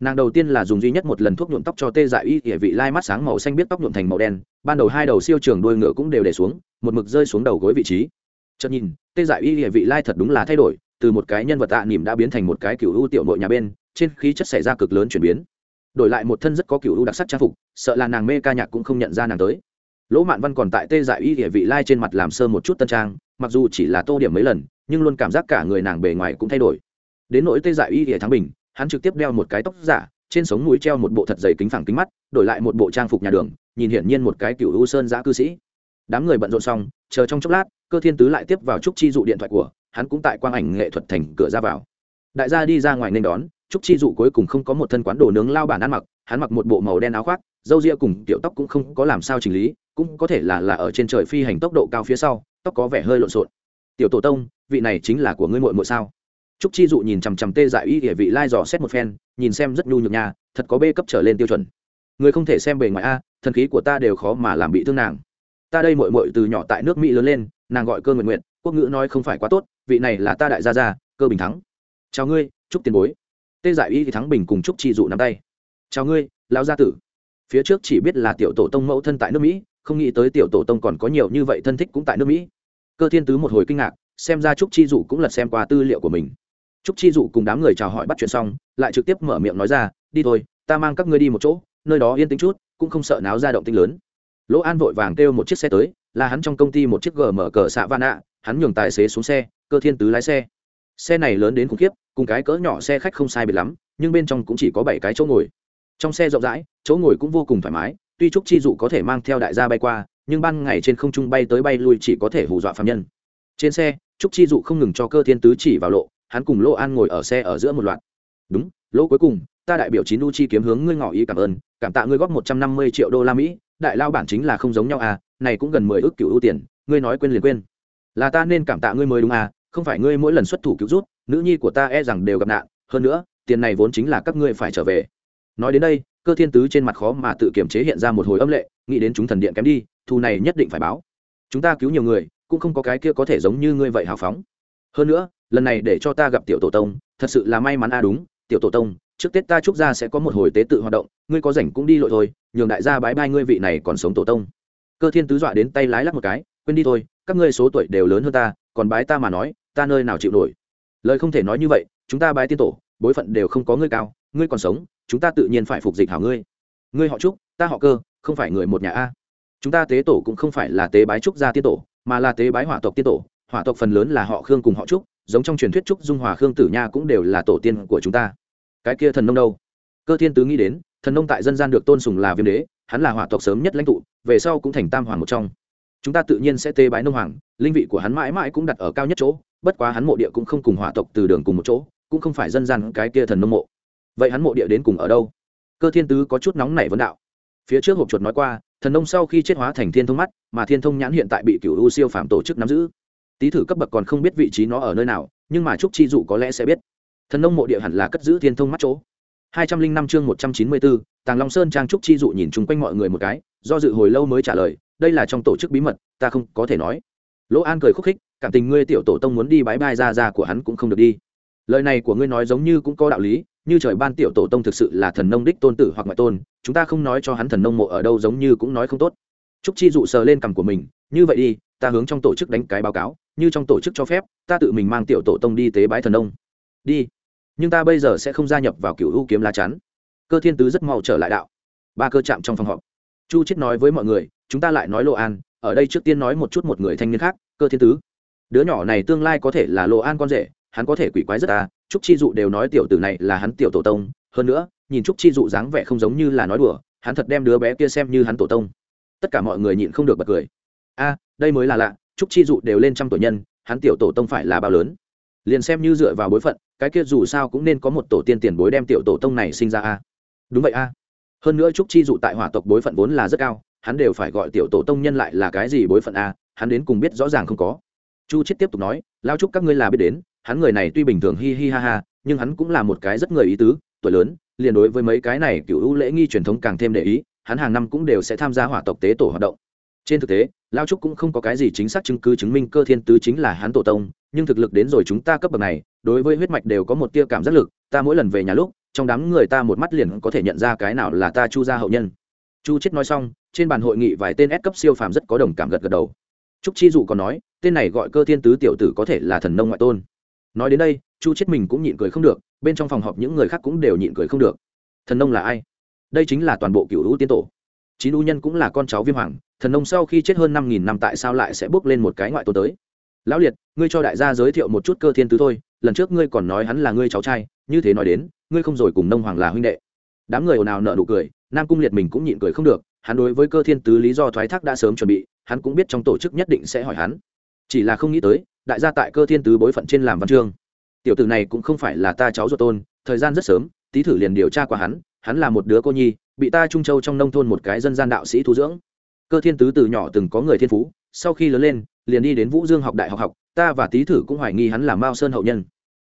Nàng đầu tiên là dùng duy nhất một lần thuốc nhuộm tóc cho tê dại y địa vị lai mắt sáng màu xanh biết tóc nhuộm thành màu đen, ban đầu hai đầu siêu trường đuôi ngựa cũng đều để xuống, một mực rơi xuống đầu gối vị trí. Chợt nhìn, tê dại y địa vị lai thật đúng là thay đổi từ một cái nhân vật tạ nỉm đã biến thành một cái cựu ưu tiểu nội nhà bên, trên khí chất xảy ra cực lớn chuyển biến. Đổi lại một thân rất có cựu ưu đặc sắc trang phục, sợ là nàng mê ca nhạc cũng không nhận ra nàng tới. Lỗ mạn văn còn tại tê dại y địa vị lai trên mặt làm sơ một chút tân trang, mặc dù chỉ là tô điểm mấy lần, nhưng luôn cảm giác cả người nàng bề ngoài cũng thay đổi. Đến nỗi tê dại y địa thắng bình, hắn trực tiếp đeo một cái tóc giả, trên sống mũi treo một bộ thật dày kính phẳng kính mắt, đổi lại một bộ trang phục nhà đường, nhìn hiển nhiên một cái cựu u sơn giã cư sĩ. Đám người bận rộn xong, chờ trong chốc lát, cơ thiên tứ lại tiếp vào trúc chi dụ điện thoại của hắn cũng tại quang ảnh nghệ thuật thành cửa ra vào. Đại gia đi ra ngoài nên đón, trúc chi dụ cuối cùng không có một thân quán đồ nướng lao bản ăn mặc, hắn mặc một bộ màu đen áo khoác, râu ria cùng tiểu tóc cũng không có làm sao chỉnh lý, cũng có thể là là ở trên trời phi hành tốc độ cao phía sau, tóc có vẻ hơi lộn xộn. Tiểu tổ tông, vị này chính là của ngươi muội muội sao? Trúc chi dụ nhìn chằm chằm tê dại y địa vị lai dò xét một phen, nhìn xem rất nhu nhược nhà thật có bê cấp trở lên tiêu chuẩn. Người không thể xem bề ngoài a, thần khí của ta đều khó mà làm bị thương nàng. Ta đây muội muội từ nhỏ tại nước mỹ lớn lên, nàng gọi cơ nguyện nguyện quốc ngữ nói không phải quá tốt vị này là ta đại gia gia, cơ bình thắng. Chào ngươi, chúc tiền bối. Tê giải y thì thắng bình cùng chúc chi dụ nắm tay. Chào ngươi, lão gia tử. Phía trước chỉ biết là tiểu tổ tông mẫu thân tại nước mỹ, không nghĩ tới tiểu tổ tông còn có nhiều như vậy thân thích cũng tại nước mỹ. Cơ thiên tứ một hồi kinh ngạc, xem ra trúc chi dụ cũng lật xem qua tư liệu của mình. Trúc chi dụ cùng đám người chào hỏi bắt chuyện xong, lại trực tiếp mở miệng nói ra, đi thôi, ta mang các ngươi đi một chỗ, nơi đó yên tĩnh chút, cũng không sợ náo ra động tinh lớn. Lỗ an vội vàng kêu một chiếc xe tới, là hắn trong công ty một chiếc gm cờ xạ van ạ hắn nhường tài xế xuống xe cơ thiên tứ lái xe. Xe này lớn đến khủng khiếp, cùng cái cỡ nhỏ xe khách không sai biệt lắm, nhưng bên trong cũng chỉ có bảy cái chỗ ngồi. Trong xe rộng rãi, chỗ ngồi cũng vô cùng thoải mái, tuy trúc chi dụ có thể mang theo đại gia bay qua, nhưng ban ngày trên không trung bay tới bay lui chỉ có thể hù dọa phạm nhân. Trên xe, trúc chi dụ không ngừng cho cơ thiên tứ chỉ vào lộ, hắn cùng lỗ an ngồi ở xe ở giữa một loạt. Đúng lỗ cuối cùng, ta đại biểu chín u chi kiếm hướng ngươi ngỏ ý cảm ơn, cảm tạ ngươi góp một trăm năm mươi triệu đô la mỹ, đại lao bản chính là không giống nhau à này cũng gần mười ước cựu ưu tiền, ngươi nói quên liền quên. Là ta nên cảm tạ ngươi mới đúng à không phải ngươi mỗi lần xuất thủ cứu rút, nữ nhi của ta e rằng đều gặp nạn, hơn nữa, tiền này vốn chính là các ngươi phải trở về. Nói đến đây, cơ thiên tứ trên mặt khó mà tự kiểm chế hiện ra một hồi âm lệ, nghĩ đến chúng thần điện kém đi, thù này nhất định phải báo. Chúng ta cứu nhiều người, cũng không có cái kia có thể giống như ngươi vậy hào phóng. Hơn nữa, lần này để cho ta gặp tiểu tổ tông, thật sự là may mắn a, đúng, tiểu tổ tông, trước tết ta chúc ra sẽ có một hồi tế tự hoạt động, ngươi có rảnh cũng đi lội thôi, nhường đại gia bái bai ngươi vị này còn sống tổ tông. Cơ thiên tứ dọa đến tay lái lắc một cái, quên đi thôi, các ngươi số tuổi đều lớn hơn ta, còn bái ta mà nói ta nơi nào chịu nổi. Lời không thể nói như vậy, chúng ta bái tiên tổ, bối phận đều không có ngươi cao, ngươi còn sống, chúng ta tự nhiên phải phục dịch hảo ngươi. Ngươi họ trúc, ta họ cơ, không phải người một nhà a. Chúng ta tế tổ cũng không phải là tế bái trúc gia tiên tổ, mà là tế bái hỏa tộc tiên tổ. Hỏa tộc phần lớn là họ khương cùng họ trúc, giống trong truyền thuyết trúc dung hòa khương tử nha cũng đều là tổ tiên của chúng ta. Cái kia thần nông đâu? Cơ thiên tứ nghĩ đến, thần nông tại dân gian được tôn sùng là viêm đế, hắn là hỏa tộc sớm nhất lãnh tụ, về sau cũng thành tam hoàng một trong. Chúng ta tự nhiên sẽ tế bái nông hoàng, linh vị của hắn mãi mãi cũng đặt ở cao nhất chỗ bất quá hắn mộ địa cũng không cùng hỏa tộc từ đường cùng một chỗ, cũng không phải dân gian cái kia thần nông mộ. Vậy hắn mộ địa đến cùng ở đâu? Cơ thiên tứ có chút nóng nảy vấn đạo. Phía trước hộp chuột nói qua, thần nông sau khi chết hóa thành thiên thông mắt, mà thiên thông nhãn hiện tại bị cựu u siêu phạm tổ chức nắm giữ. Tý thử cấp bậc còn không biết vị trí nó ở nơi nào, nhưng mà trúc chi dụ có lẽ sẽ biết. Thần nông mộ địa hẳn là cất giữ thiên thông mắt chỗ. Hai trăm linh năm chương một trăm chín mươi bốn, tàng long sơn trang trúc chi dụ nhìn chung quanh mọi người một cái, do dự hồi lâu mới trả lời, đây là trong tổ chức bí mật, ta không có thể nói. Lỗ an cười khúc khích cảm tình ngươi tiểu tổ tông muốn đi bái bai ra ra của hắn cũng không được đi. Lời này của ngươi nói giống như cũng có đạo lý, như trời ban tiểu tổ tông thực sự là thần nông đích tôn tử hoặc ngoại tôn, chúng ta không nói cho hắn thần nông mộ ở đâu giống như cũng nói không tốt. Trúc chi dụ sờ lên cằm của mình, như vậy đi, ta hướng trong tổ chức đánh cái báo cáo, như trong tổ chức cho phép, ta tự mình mang tiểu tổ tông đi tế bái thần nông. Đi, nhưng ta bây giờ sẽ không gia nhập vào cựu ưu kiếm lá chắn. Cơ thiên tứ rất mau trở lại đạo. Ba cơ chạm trong phòng họp. Chu chết nói với mọi người, chúng ta lại nói lộ an, ở đây trước tiên nói một chút một người thanh niên khác, cơ thiên tứ đứa nhỏ này tương lai có thể là lộ an con rể, hắn có thể quỷ quái rất ta trúc chi dụ đều nói tiểu tử này là hắn tiểu tổ tông. Hơn nữa, nhìn trúc chi dụ dáng vẻ không giống như là nói đùa, hắn thật đem đứa bé kia xem như hắn tổ tông. Tất cả mọi người nhịn không được bật cười. A, đây mới là lạ, trúc chi dụ đều lên trăm tuổi nhân, hắn tiểu tổ tông phải là bao lớn? Liền xem như dựa vào bối phận, cái kia dù sao cũng nên có một tổ tiên tiền bối đem tiểu tổ tông này sinh ra a. Đúng vậy a. Hơn nữa trúc chi dụ tại hỏa tộc bối phận vốn là rất cao, hắn đều phải gọi tiểu tổ tông nhân lại là cái gì bối phận a, hắn đến cùng biết rõ ràng không có chu chết tiếp tục nói, lao chúc các ngươi là biết đến, hắn người này tuy bình thường hi hi ha ha, nhưng hắn cũng là một cái rất người ý tứ, tuổi lớn, liền đối với mấy cái này cựu ưu lễ nghi truyền thống càng thêm để ý, hắn hàng năm cũng đều sẽ tham gia hỏa tộc tế tổ hoạt động. Trên thực tế, lao trúc cũng không có cái gì chính xác chứng cứ chứng minh cơ thiên tứ chính là hắn tổ tông, nhưng thực lực đến rồi chúng ta cấp bậc này, đối với huyết mạch đều có một tia cảm giác lực, ta mỗi lần về nhà lúc, trong đám người ta một mắt liền có thể nhận ra cái nào là ta chu gia hậu nhân. Chu chết nói xong, trên bàn hội nghị vài tên S cấp siêu phàm rất có đồng cảm gật gật đầu. Trúc chi dụ còn nói tên này gọi cơ thiên tứ tiểu tử có thể là thần nông ngoại tôn. Nói đến đây, chu chết mình cũng nhịn cười không được, bên trong phòng họp những người khác cũng đều nhịn cười không được. Thần nông là ai? Đây chính là toàn bộ cựu hữu tiên tổ. Chín u nhân cũng là con cháu viêm hoàng, thần nông sau khi chết hơn năm nghìn năm tại sao lại sẽ bước lên một cái ngoại tôn tới? Lão liệt, ngươi cho đại gia giới thiệu một chút cơ thiên tứ thôi, lần trước ngươi còn nói hắn là ngươi cháu trai, như thế nói đến, ngươi không rồi cùng nông hoàng là huynh đệ. Đám người ồn ào nợ nụ cười, nam cung liệt mình cũng nhịn cười không được, hắn đối với cơ thiên tứ lý do thoái thác đã sớm chuẩn bị, hắn cũng biết trong tổ chức nhất định sẽ hỏi hắn chỉ là không nghĩ tới, đại gia tại cơ thiên tứ bối phận trên làm văn chương. Tiểu tử này cũng không phải là ta cháu ruột tôn, thời gian rất sớm tý thử liền điều tra qua hắn hắn là một đứa cô nhi, bị ta trung châu trong nông thôn một cái dân gian đạo sĩ thu dưỡng. Cơ thiên tứ từ nhỏ từng có người thiên phú, sau khi lớn lên, liền đi đến vũ dương học đại học học, ta và tý thử cũng hoài nghi hắn là mao sơn hậu nhân.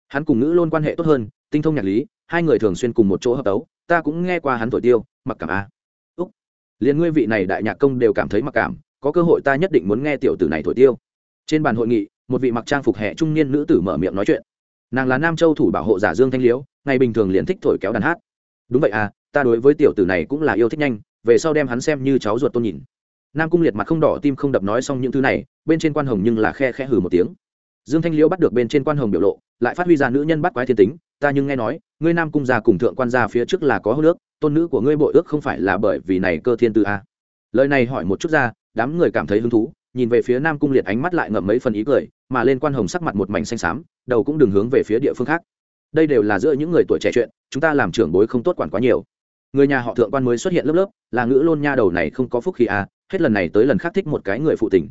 Hắn cùng ngữ luôn quan hệ tốt hơn, tinh thông nhạc lý, hai người thường xuyên cùng một chỗ hợp tấu, ta cũng nghe qua hắn thổi tiêu, mặc cảm a. Úc, liền ngươi vị này đại nhạc công đều cảm thấy mặc cảm, có cơ hội ta nhất định muốn nghe tiểu tử này thổi tiêu trên bàn hội nghị, một vị mặc trang phục hệ trung niên nữ tử mở miệng nói chuyện. Nàng là nam châu thủ bảo hộ giả dương thanh liễu, ngày bình thường liền thích thổi kéo đàn hát. Đúng vậy à ta đối với tiểu tử này cũng là yêu thích nhanh, về sau đem hắn xem như cháu ruột tôn nhìn. Nam cung liệt mặt không đỏ tim không đập nói xong những thứ này, bên trên quan hồng nhưng là khe khe hừ một tiếng. Dương thanh liễu bắt được bên trên quan hồng biểu lộ, lại phát huy ra nữ nhân bắt quái thiên tính, ta nhưng nghe nói, ngươi nam cung gia cùng thượng quan gia phía trước là có hô nước tôn nữ của ngươi bội ước không phải là bởi vì này cơ thiên tư a à. lời này hỏi một chút ra, đám người cảm thấy hứng thú nhìn về phía nam cung liệt ánh mắt lại ngậm mấy phần ý cười, mà lên quan hồng sắc mặt một mảnh xanh xám, đầu cũng đừng hướng về phía địa phương khác. Đây đều là giữa những người tuổi trẻ chuyện, chúng ta làm trưởng bối không tốt quản quá nhiều. Người nhà họ thượng quan mới xuất hiện lớp lớp, là ngữ lôn nha đầu này không có phúc khi à hết lần này tới lần khác thích một cái người phụ tình.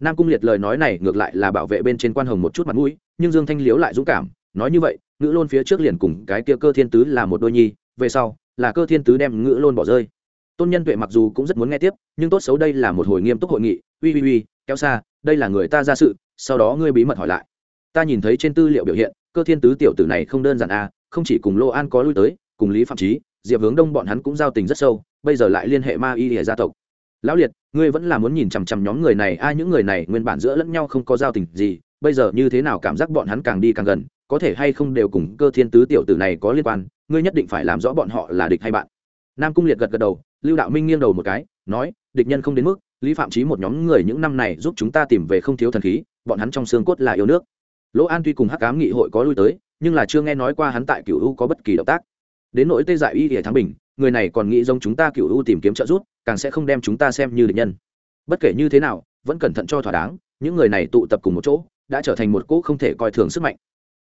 Nam cung liệt lời nói này ngược lại là bảo vệ bên trên quan hồng một chút mặt mũi, nhưng dương thanh liếu lại dũng cảm, nói như vậy, ngữ lôn phía trước liền cùng cái kia cơ thiên tứ là một đôi nhi, về sau là cơ thiên tứ đem ngữ lôn bỏ rơi tôn nhân tuệ mặc dù cũng rất muốn nghe tiếp nhưng tốt xấu đây là một hồi nghiêm túc hội nghị. Uy uy uy kéo xa đây là người ta ra sự sau đó ngươi bí mật hỏi lại. Ta nhìn thấy trên tư liệu biểu hiện cơ thiên tứ tiểu tử này không đơn giản à, không chỉ cùng lô an có lui tới cùng lý phạm trí diệp hướng đông bọn hắn cũng giao tình rất sâu bây giờ lại liên hệ ma y hệ gia tộc. Lão liệt ngươi vẫn là muốn nhìn chằm chằm nhóm người này a những người này nguyên bản giữa lẫn nhau không có giao tình gì bây giờ như thế nào cảm giác bọn hắn càng đi càng gần có thể hay không đều cùng cơ thiên tứ tiểu tử này có liên quan ngươi nhất định phải làm rõ bọn họ là địch hay bạn. Nam cung liệt gật gật đầu lưu đạo minh nghiêng đầu một cái, nói, địch nhân không đến mức, lý phạm trí một nhóm người những năm này giúp chúng ta tìm về không thiếu thần khí, bọn hắn trong xương cốt là yêu nước. Lỗ an tuy cùng hắc cám nghị hội có lui tới, nhưng là chưa nghe nói qua hắn tại cựu u có bất kỳ động tác. Đến nỗi tê dại y để thắng bình, người này còn nghĩ giống chúng ta cựu u tìm kiếm trợ giúp, càng sẽ không đem chúng ta xem như địch nhân. Bất kể như thế nào, vẫn cẩn thận cho thỏa đáng, những người này tụ tập cùng một chỗ, đã trở thành một cỗ không thể coi thường sức mạnh.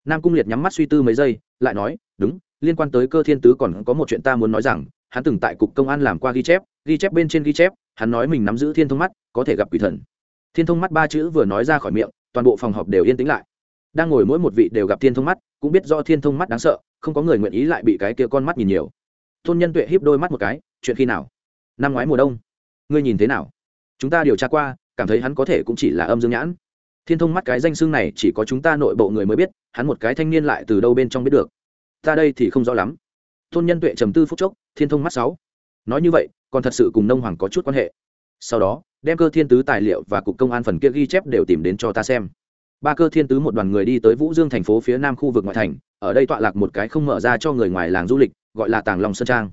Nam cung liệt nhắm mắt suy tư mấy giây, lại nói, đúng, liên quan tới cơ thiên tứ còn có một chuyện ta muốn nói rằng hắn từng tại cục công an làm qua ghi chép ghi chép bên trên ghi chép, hắn nói mình nắm giữ thiên thông mắt, có thể gặp quỷ thần. Thiên thông mắt ba chữ vừa nói ra khỏi miệng, toàn bộ phòng họp đều yên tĩnh lại. Đang ngồi mỗi một vị đều gặp thiên thông mắt, cũng biết do thiên thông mắt đáng sợ, không có người nguyện ý lại bị cái kia con mắt nhìn nhiều. Tôn nhân tuệ híp đôi mắt một cái, chuyện khi nào? Năm ngoái mùa đông. Ngươi nhìn thế nào? Chúng ta điều tra qua, cảm thấy hắn có thể cũng chỉ là âm dương nhãn. Thiên thông mắt cái danh xưng này chỉ có chúng ta nội bộ người mới biết, hắn một cái thanh niên lại từ đâu bên trong biết được. Ta đây thì không rõ lắm. Tôn nhân tuệ trầm tư phúc chốc thiên thông mắt sáu. Nói như vậy, còn thật sự cùng nông hoàng có chút quan hệ. Sau đó, đem cơ thiên tứ tài liệu và cục công an phần kia ghi chép đều tìm đến cho ta xem. Ba cơ thiên tứ một đoàn người đi tới vũ dương thành phố phía nam khu vực ngoại thành, ở đây tọa lạc một cái không mở ra cho người ngoài làng du lịch, gọi là tàng long sơn trang.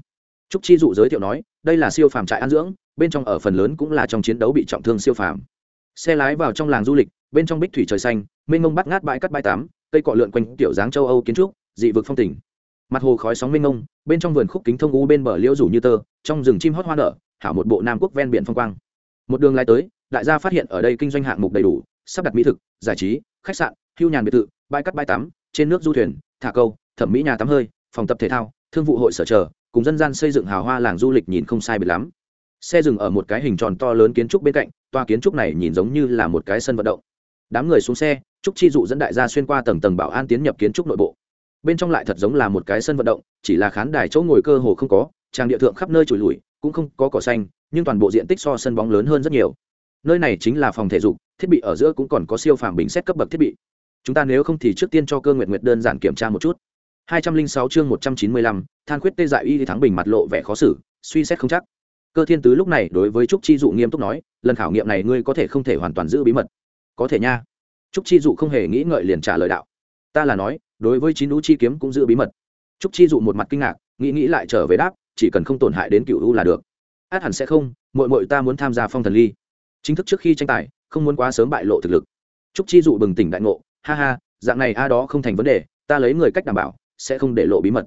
Trúc chi dụ giới thiệu nói, đây là siêu phàm trại an dưỡng, bên trong ở phần lớn cũng là trong chiến đấu bị trọng thương siêu phàm. Xe lái vào trong làng du lịch, bên trong bích thủy trời xanh, mênh mông bắt ngát bãi cắt bãi tắm, cây cọ lượn quanh tiểu dáng châu âu kiến trúc, dị vực phong tỉnh mặt hồ khói sóng mênh mông, bên trong vườn khúc kính thông u bên bờ liễu rủ như tơ, trong rừng chim hót hoa nở, hảo một bộ nam quốc ven biển phong quang. Một đường lái tới, đại gia phát hiện ở đây kinh doanh hạng mục đầy đủ, sắp đặt mỹ thực, giải trí, khách sạn, hưu nhàn biệt thự, bãi cắt bãi tắm, trên nước du thuyền, thả câu, thẩm mỹ nhà tắm hơi, phòng tập thể thao, thương vụ hội sở chờ, cùng dân gian xây dựng hào hoa làng du lịch nhìn không sai biệt lắm. Xe dừng ở một cái hình tròn to lớn kiến trúc bên cạnh, toa kiến trúc này nhìn giống như là một cái sân vận động. Đám người xuống xe, trúc chi dụ dẫn đại gia xuyên qua tầng tầng bảo an tiến nhập kiến trúc nội bộ bên trong lại thật giống là một cái sân vận động chỉ là khán đài chỗ ngồi cơ hồ không có trang địa thượng khắp nơi trùi lùi cũng không có cỏ xanh nhưng toàn bộ diện tích so sân bóng lớn hơn rất nhiều. Nơi này chính là phòng thể dục thiết bị ở giữa cũng còn có siêu phàm bình xét cấp bậc thiết bị. Chúng ta nếu không thì trước tiên cho cơ nguyện nguyệt đơn giản kiểm tra một chút. 206 chương 195, than khuyết tê dại y thắng bình mặt lộ vẻ khó xử suy xét không chắc. Cơ thiên tứ lúc này đối với trúc chi dụ nghiêm túc nói lần khảo nghiệm này ngươi có thể không thể hoàn toàn giữ bí mật. Có thể nha. Trúc chi dụ không hề nghĩ ngợi liền trả lời đạo. Ta là nói đối với chín u chi kiếm cũng giữ bí mật. Trúc chi dụ một mặt kinh ngạc, nghĩ nghĩ lại trở về đáp, chỉ cần không tổn hại đến cựu u là được. Át hẳn sẽ không mội mội ta muốn tham gia phong thần ly. Chính thức trước khi tranh tài, không muốn quá sớm bại lộ thực lực. Trúc chi dụ bừng tỉnh đại ngộ, ha ha, dạng này a đó không thành vấn đề, ta lấy người cách đảm bảo, sẽ không để lộ bí mật.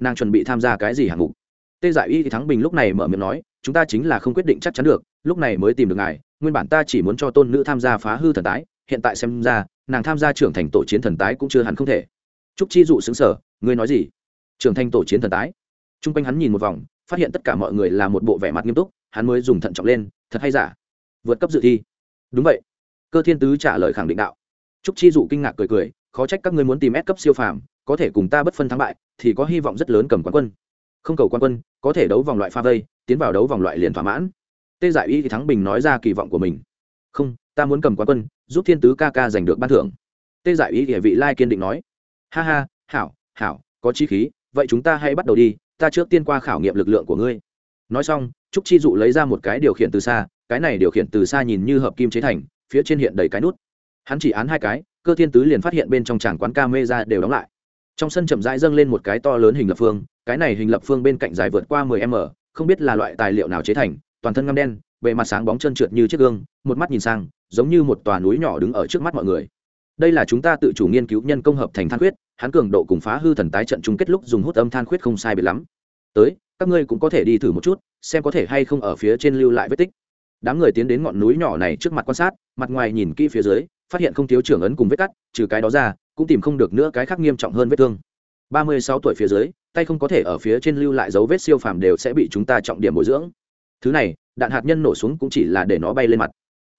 Nàng chuẩn bị tham gia cái gì hạng mục? Tê giải y thì thắng bình lúc này mở miệng nói, chúng ta chính là không quyết định chắc chắn được, lúc này mới tìm được ngài, nguyên bản ta chỉ muốn cho tôn nữ tham gia phá hư thần tái, hiện tại xem ra, nàng tham gia trưởng thành tổ chiến thần tái cũng chưa hẳn không thể trúc chi dụ xứng sở ngươi nói gì? Trưởng thành tổ chiến thần tái. T r u n g quanh hắn nhìn một vòng, phát hiện tất cả mọi người là một bộ vẻ mặt nghiêm túc, hắn mới dùng thận trọng lên, thật hay giả? Vượt cấp dự thi. Đúng vậy. Cơ thiên tứ trả lời khẳng định đạo. Trúc chi dụ kinh ngạc cười cười, khó trách các ngươi muốn tìm ép cấp siêu phàm, có thể cùng ta bất phân thắng bại, thì có hy vọng rất lớn cầm quán quân. Không cầu quán quân, có thể đấu vòng loại pha vây, tiến vào đấu vòng loại liền thỏa mãn. Tê giải y thì thắng bình nói ra kỳ vọng của mình. Không, ta muốn cầm quán quân, giúp thiên tứ ca ca giành được ban thưởng. Tê giải y địa vị lai kiên định nói ha ha, hảo hảo, có chi khí, vậy chúng ta hãy bắt đầu đi, ta trước tiên qua khảo nghiệm lực lượng của ngươi. Nói xong, trúc chi dụ lấy ra một cái điều khiển từ xa, cái này điều khiển từ xa nhìn như hợp kim chế thành, phía trên hiện đầy cái nút. Hắn chỉ án hai cái, cơ thiên tứ liền phát hiện bên trong tràng quán ca mê ra đều đóng lại. Trong sân chậm rãi dâng lên một cái to lớn hình lập phương, cái này hình lập phương bên cạnh dài vượt qua 10 m, không biết là loại tài liệu nào chế thành, toàn thân ngăm đen, bề mặt sáng bóng chân trượt như chiếc gương, một mắt nhìn sang, giống như một tòa núi nhỏ đứng ở trước mắt mọi người. Đây là chúng ta tự chủ nghiên cứu nhân công hợp thành than khuyết hắn cường độ cùng phá hư thần tái trận chung kết lúc dùng hút âm than khuyết không sai biệt lắm. Tới, các ngươi cũng có thể đi thử một chút, xem có thể hay không ở phía trên lưu lại vết tích. Đám người tiến đến ngọn núi nhỏ này trước mặt quan sát, mặt ngoài nhìn kỹ phía dưới, phát hiện không thiếu trưởng ấn cùng vết cắt, trừ cái đó ra, cũng tìm không được nữa cái khác nghiêm trọng hơn vết thương. Ba mươi sáu tuổi phía dưới, tay không có thể ở phía trên lưu lại dấu vết siêu phàm đều sẽ bị chúng ta trọng điểm bồi dưỡng. Thứ này, đạn hạt nhân nổ xuống cũng chỉ là để nó bay lên mặt.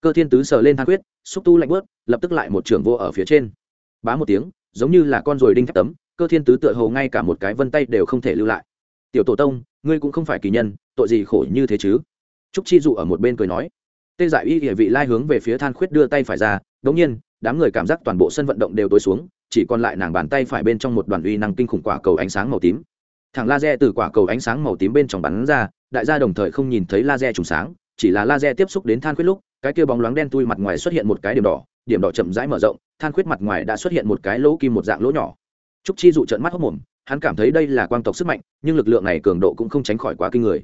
Cơ thiên tứ sờ lên than quyết xúc tu lạnh bớt, lập tức lại một trưởng vô ở phía trên. Bá một tiếng giống như là con ruồi đinh thép tấm, cơ thiên tứ tựa hồ ngay cả một cái vân tay đều không thể lưu lại. Tiểu tổ tông, ngươi cũng không phải kỳ nhân, tội gì khổ như thế chứ? Trúc chi dụ ở một bên cười nói. Tê giải y địa vị lai hướng về phía than khuyết đưa tay phải ra, đống nhiên, đám người cảm giác toàn bộ sân vận động đều tối xuống, chỉ còn lại nàng bàn tay phải bên trong một đoàn uy năng kinh khủng quả cầu ánh sáng màu tím. Thằng laser từ quả cầu ánh sáng màu tím bên trong bắn ra, đại gia đồng thời không nhìn thấy laser trùng sáng, chỉ là laser tiếp xúc đến than khuyết lúc, cái kia bóng loáng đen tui mặt ngoài xuất hiện một cái điểm đỏ điểm đỏ chậm rãi mở rộng, than khuyết mặt ngoài đã xuất hiện một cái lỗ kim một dạng lỗ nhỏ. Trúc chi dụ trợn mắt hốc mồm, hắn cảm thấy đây là quang tộc sức mạnh, nhưng lực lượng này cường độ cũng không tránh khỏi quá kinh người.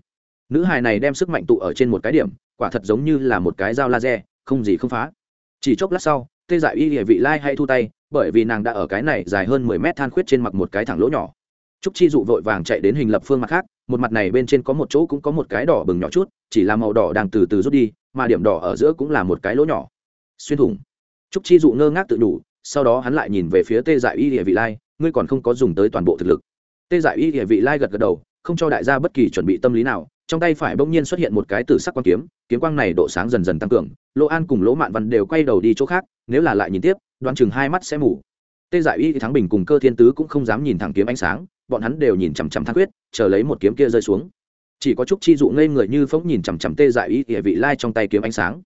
Nữ hài này đem sức mạnh tụ ở trên một cái điểm, quả thật giống như là một cái dao laser, không gì không phá. Chỉ chốc lát sau, tê dại y địa vị lai hay thu tay, bởi vì nàng đã ở cái này dài hơn mười mét than khuyết trên mặt một cái thẳng lỗ nhỏ. Trúc chi dụ vội vàng chạy đến hình lập phương mặt khác, một mặt này bên trên có một chỗ cũng có một cái đỏ bừng nhỏ chút, chỉ là màu đỏ đang từ từ rút đi, mà điểm đỏ ở giữa cũng là một cái lỗ nhỏ. Xuyên thủng trúc chi dụ ngơ ngác tự đủ, sau đó hắn lại nhìn về phía tê dại y địa vị lai, ngươi còn không có dùng tới toàn bộ thực lực. Tê dại y địa vị lai gật gật đầu, không cho đại gia bất kỳ chuẩn bị tâm lý nào, trong tay phải bỗng nhiên xuất hiện một cái tử sắc quang kiếm kiếm quang này độ sáng dần dần tăng cường lỗ an cùng lỗ mạn văn đều quay đầu đi chỗ khác, nếu là lại nhìn tiếp, đoán chừng hai mắt sẽ mù. Tê dại y thắng bình cùng cơ thiên tứ cũng không dám nhìn thẳng kiếm ánh sáng, bọn hắn đều nhìn chằm chằm thang quyết chờ lấy một kiếm kia rơi xuống. Chỉ có chúc chi dụ ngây người như phóng nhìn chằm chằm tê dại y địa vị lai trong tay kiếm ánh sáng.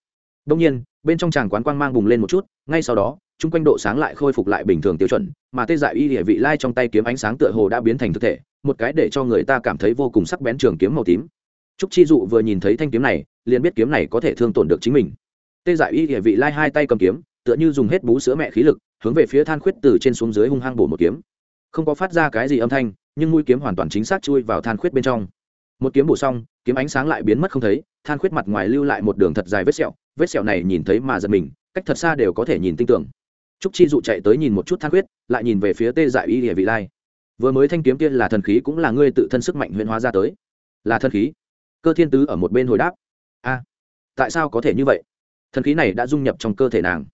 Đông nhiên bên trong tràng quán quang mang bùng lên một chút, ngay sau đó, chung quanh độ sáng lại khôi phục lại bình thường tiêu chuẩn, mà tê dại y địa vị lai trong tay kiếm ánh sáng tựa hồ đã biến thành thực thể, một cái để cho người ta cảm thấy vô cùng sắc bén trường kiếm màu tím. Trúc chi dụ vừa nhìn thấy thanh kiếm này, liền biết kiếm này có thể thương tổn được chính mình. Tê dại y địa vị lai hai tay cầm kiếm, tựa như dùng hết bú sữa mẹ khí lực, hướng về phía than khuyết từ trên xuống dưới hung hăng bổ một kiếm. Không có phát ra cái gì âm thanh, nhưng mũi kiếm hoàn toàn chính xác chui vào than khuyết bên trong. Một kiếm bổ xong, kiếm ánh sáng lại biến mất không thấy, than khuyết mặt ngoài lưu lại một đường thật dài vết sẹo vết sẹo này nhìn thấy mà giật mình cách thật xa đều có thể nhìn tinh tưởng. Trúc chi dụ chạy tới nhìn một chút than huyết, lại nhìn về phía tê dại y địa vị lai. Vừa mới thanh kiếm kia là thần khí cũng là ngươi tự thân sức mạnh huyễn hóa ra tới. Là thần khí. Cơ thiên tứ ở một bên hồi đáp. A tại sao có thể như vậy? Thần khí này đã dung nhập trong cơ thể nàng.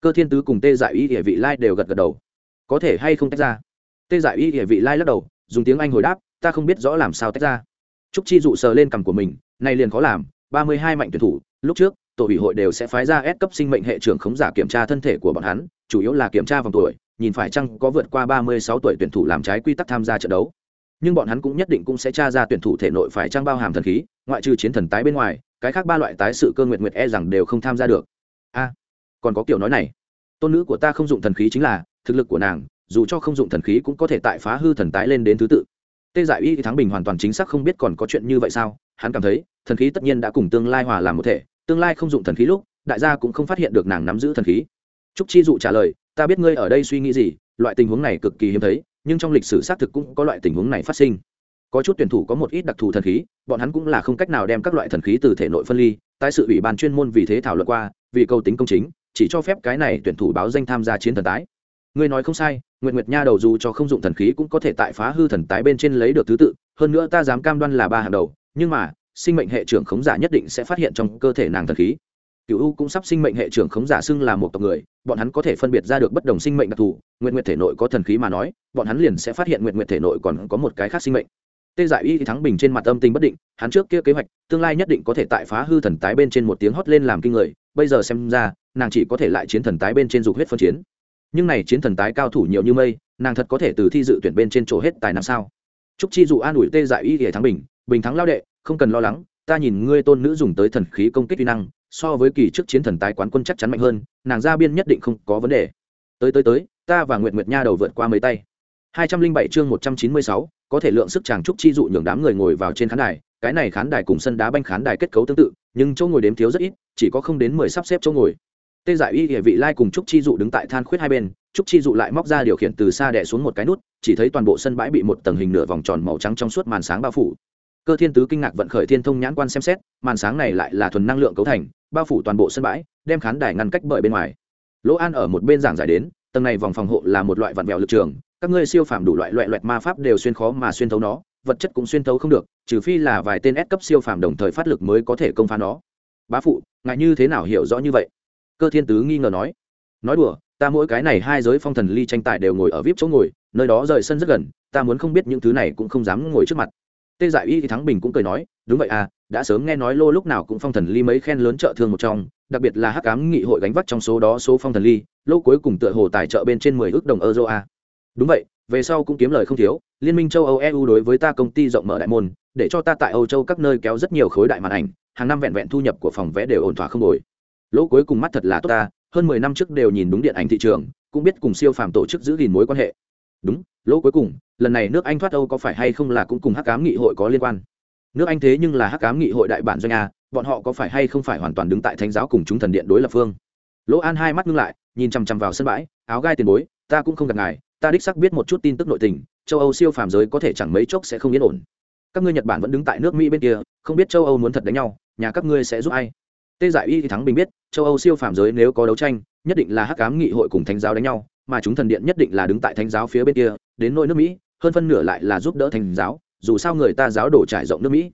Cơ thiên tứ cùng tê dại y địa vị lai đều gật gật đầu. Có thể hay không tách ra? Tê dại y địa vị lai lắc đầu dùng tiếng anh hồi đáp ta không biết rõ làm sao tách ra. Trúc chi dụ sờ lên cằm của mình này liền khó làm ba mươi hai mạnh tuyển thủ lúc trước tổ ủy hội đều sẽ phái ra S cấp sinh mệnh hệ trưởng khống giả kiểm tra thân thể của bọn hắn, chủ yếu là kiểm tra vòng tuổi, nhìn phải chăng có vượt qua ba mươi sáu tuổi tuyển thủ làm trái quy tắc tham gia trận đấu. Nhưng bọn hắn cũng nhất định cũng sẽ tra ra tuyển thủ thể nội phải trang bao hàm thần khí, ngoại trừ chiến thần tái bên ngoài, cái khác ba loại tái sự cơ nguyện nguyệt e rằng đều không tham gia được. A, còn có kiểu nói này, tôn nữ của ta không dụng thần khí chính là, thực lực của nàng, dù cho không dụng thần khí cũng có thể tại phá hư thần tái lên đến thứ tự. Tê giải y thắng bình hoàn toàn chính xác không biết còn có chuyện như vậy sao, hắn cảm thấy, thần khí tất nhiên đã cùng tương lai hòa làm một thể tương lai không dụng thần khí lúc, đại gia cũng không phát hiện được nàng nắm giữ thần khí. Trúc chi dụ trả lời, ta biết ngươi ở đây suy nghĩ gì, loại tình huống này cực kỳ hiếm thấy, nhưng trong lịch sử xác thực cũng có loại tình huống này phát sinh. Có chút tuyển thủ có một ít đặc thù thần khí, bọn hắn cũng là không cách nào đem các loại thần khí từ thể nội phân ly tại sự ủy ban chuyên môn vì thế thảo luận qua, vì câu tính công chính, chỉ cho phép cái này tuyển thủ báo danh tham gia chiến thần tái. Ngươi nói không sai, nguyệt nguyệt nha đầu dù cho không dụng thần khí cũng có thể tại phá hư thần tái bên trên lấy được thứ tự, hơn nữa ta dám cam đoan là ba hàng đầu, nhưng mà sinh mệnh hệ trưởng khống giả nhất định sẽ phát hiện trong cơ thể nàng thần khí. Cựu u cũng sắp sinh mệnh hệ trưởng khống giả xưng là một tộc người, bọn hắn có thể phân biệt ra được bất đồng sinh mệnh đặc thù nguyện nguyện thể nội có thần khí mà nói, bọn hắn liền sẽ phát hiện nguyện nguyện thể nội còn có một cái khác sinh mệnh. Tê giải y thắng bình trên mặt âm tình bất định, hắn trước kia kế hoạch, tương lai nhất định có thể tại phá hư thần tái bên trên một tiếng hót lên làm kinh người, bây giờ xem ra, nàng chỉ có thể lại chiến thần tái bên trên dục huyết phân chiến. Nhưng này chiến thần tái cao thủ nhiều như mây, nàng thật có thể từ thi dự tuyển bên trên chỗ hết tài năng sao? Chúc chi dụ an ủi tê giải y thắng bình bình thắng lao đệ không cần lo lắng, ta nhìn ngươi tôn nữ dùng tới thần khí công kích vi năng, so với kỳ trước chiến thần tái quán quân chắc chắn mạnh hơn, nàng ra biên nhất định không có vấn đề. Tới tới tới, ta và nguyệt nguyệt nha đầu vượt qua mấy tay. Hai trăm linh bảy chương một trăm chín mươi sáu, có thể lượng sức chàng trúc chi dụ nhường đám người ngồi vào trên khán đài, cái này khán đài cùng sân đá banh khán đài kết cấu tương tự, nhưng chỗ ngồi đếm thiếu rất ít, chỉ có không đến mười sắp xếp chỗ ngồi. Tê giải y địa vị lai cùng trúc chi dụ đứng tại than khuyết hai bên, trúc chi dụ lại móc ra điều khiển từ xa đè xuống một cái nút, chỉ thấy toàn bộ sân bãi bị một tầng hình nửa vòng tròn màu trắng trong suốt màn sáng bao phủ cơ thiên tứ kinh ngạc vận khởi thiên thông nhãn quan xem xét, màn sáng này lại là thuần năng lượng cấu thành, bao phủ toàn bộ sân bãi, đem khán đài ngăn cách bởi bên ngoài. Lỗ an ở một bên giảng giải đến, tầng này vòng phòng hộ là một loại vặn vẹo lực trường, các ngươi siêu phàm đủ loại loại loại ma pháp đều xuyên khó mà xuyên thấu nó, vật chất cũng xuyên thấu không được, trừ phi là vài tên S cấp siêu phàm đồng thời phát lực mới có thể công phá nó. Bá phụ ngại như thế nào hiểu rõ như vậy? Cơ thiên tứ nghi ngờ nói. Nói đùa, ta mỗi cái này hai giới phong thần ly tranh tài đều ngồi ở vip chỗ ngồi, nơi đó rời sân rất gần, ta muốn không biết những thứ này cũng không dám ngồi trước mặt tê giải y thì thắng bình cũng cười nói, đúng vậy à đã sớm nghe nói lô lúc nào cũng phong thần ly mấy khen lớn trợ thương một trong, đặc biệt là hắc cám nghị hội gánh vác trong số đó số phong thần ly, lô cuối cùng tựa hồ tài trợ bên trên mười ước đồng euro a đúng vậy, về sau cũng kiếm lời không thiếu, liên minh châu âu eu đối với ta công ty rộng mở đại môn, để cho ta tại âu châu các nơi kéo rất nhiều khối đại màn ảnh, hàng năm vẹn vẹn thu nhập của phòng vé đều ổn thỏa không đổi. Lỗ cuối cùng mắt thật là tốt ta, hơn mười năm trước đều nhìn đúng điện ảnh thị trường, cũng biết cùng siêu phàm tổ chức giữ gìn mối quan hệ đúng, lỗ cuối cùng, lần này nước anh thoát âu có phải hay không là cũng cùng hắc cám nghị hội có liên quan? Nước anh thế nhưng là hắc cám nghị hội đại bản doanh a, bọn họ có phải hay không phải hoàn toàn đứng tại thánh giáo cùng chúng thần điện đối lập phương? Lỗ an hai mắt ngưng lại, nhìn chằm chằm vào sân bãi, áo gai tiền bối, ta cũng không gặp ngài, ta đích xác biết một chút tin tức nội tình, châu âu siêu phàm giới có thể chẳng mấy chốc sẽ không yên ổn. Các ngươi nhật bản vẫn đứng tại nước mỹ bên kia, không biết châu âu muốn thật đánh nhau, nhà các ngươi sẽ giúp ai? Tê giải y thì thắng bình biết, châu âu siêu phàm giới nếu có đấu tranh, nhất định là hắc cám nghị hội cùng thánh giáo đánh nhau mà chúng thần điện nhất định là đứng tại thánh giáo phía bên kia, đến nỗi nước mỹ, hơn phân nửa lại là giúp đỡ thánh giáo, dù sao người ta giáo đổ trải rộng nước mỹ.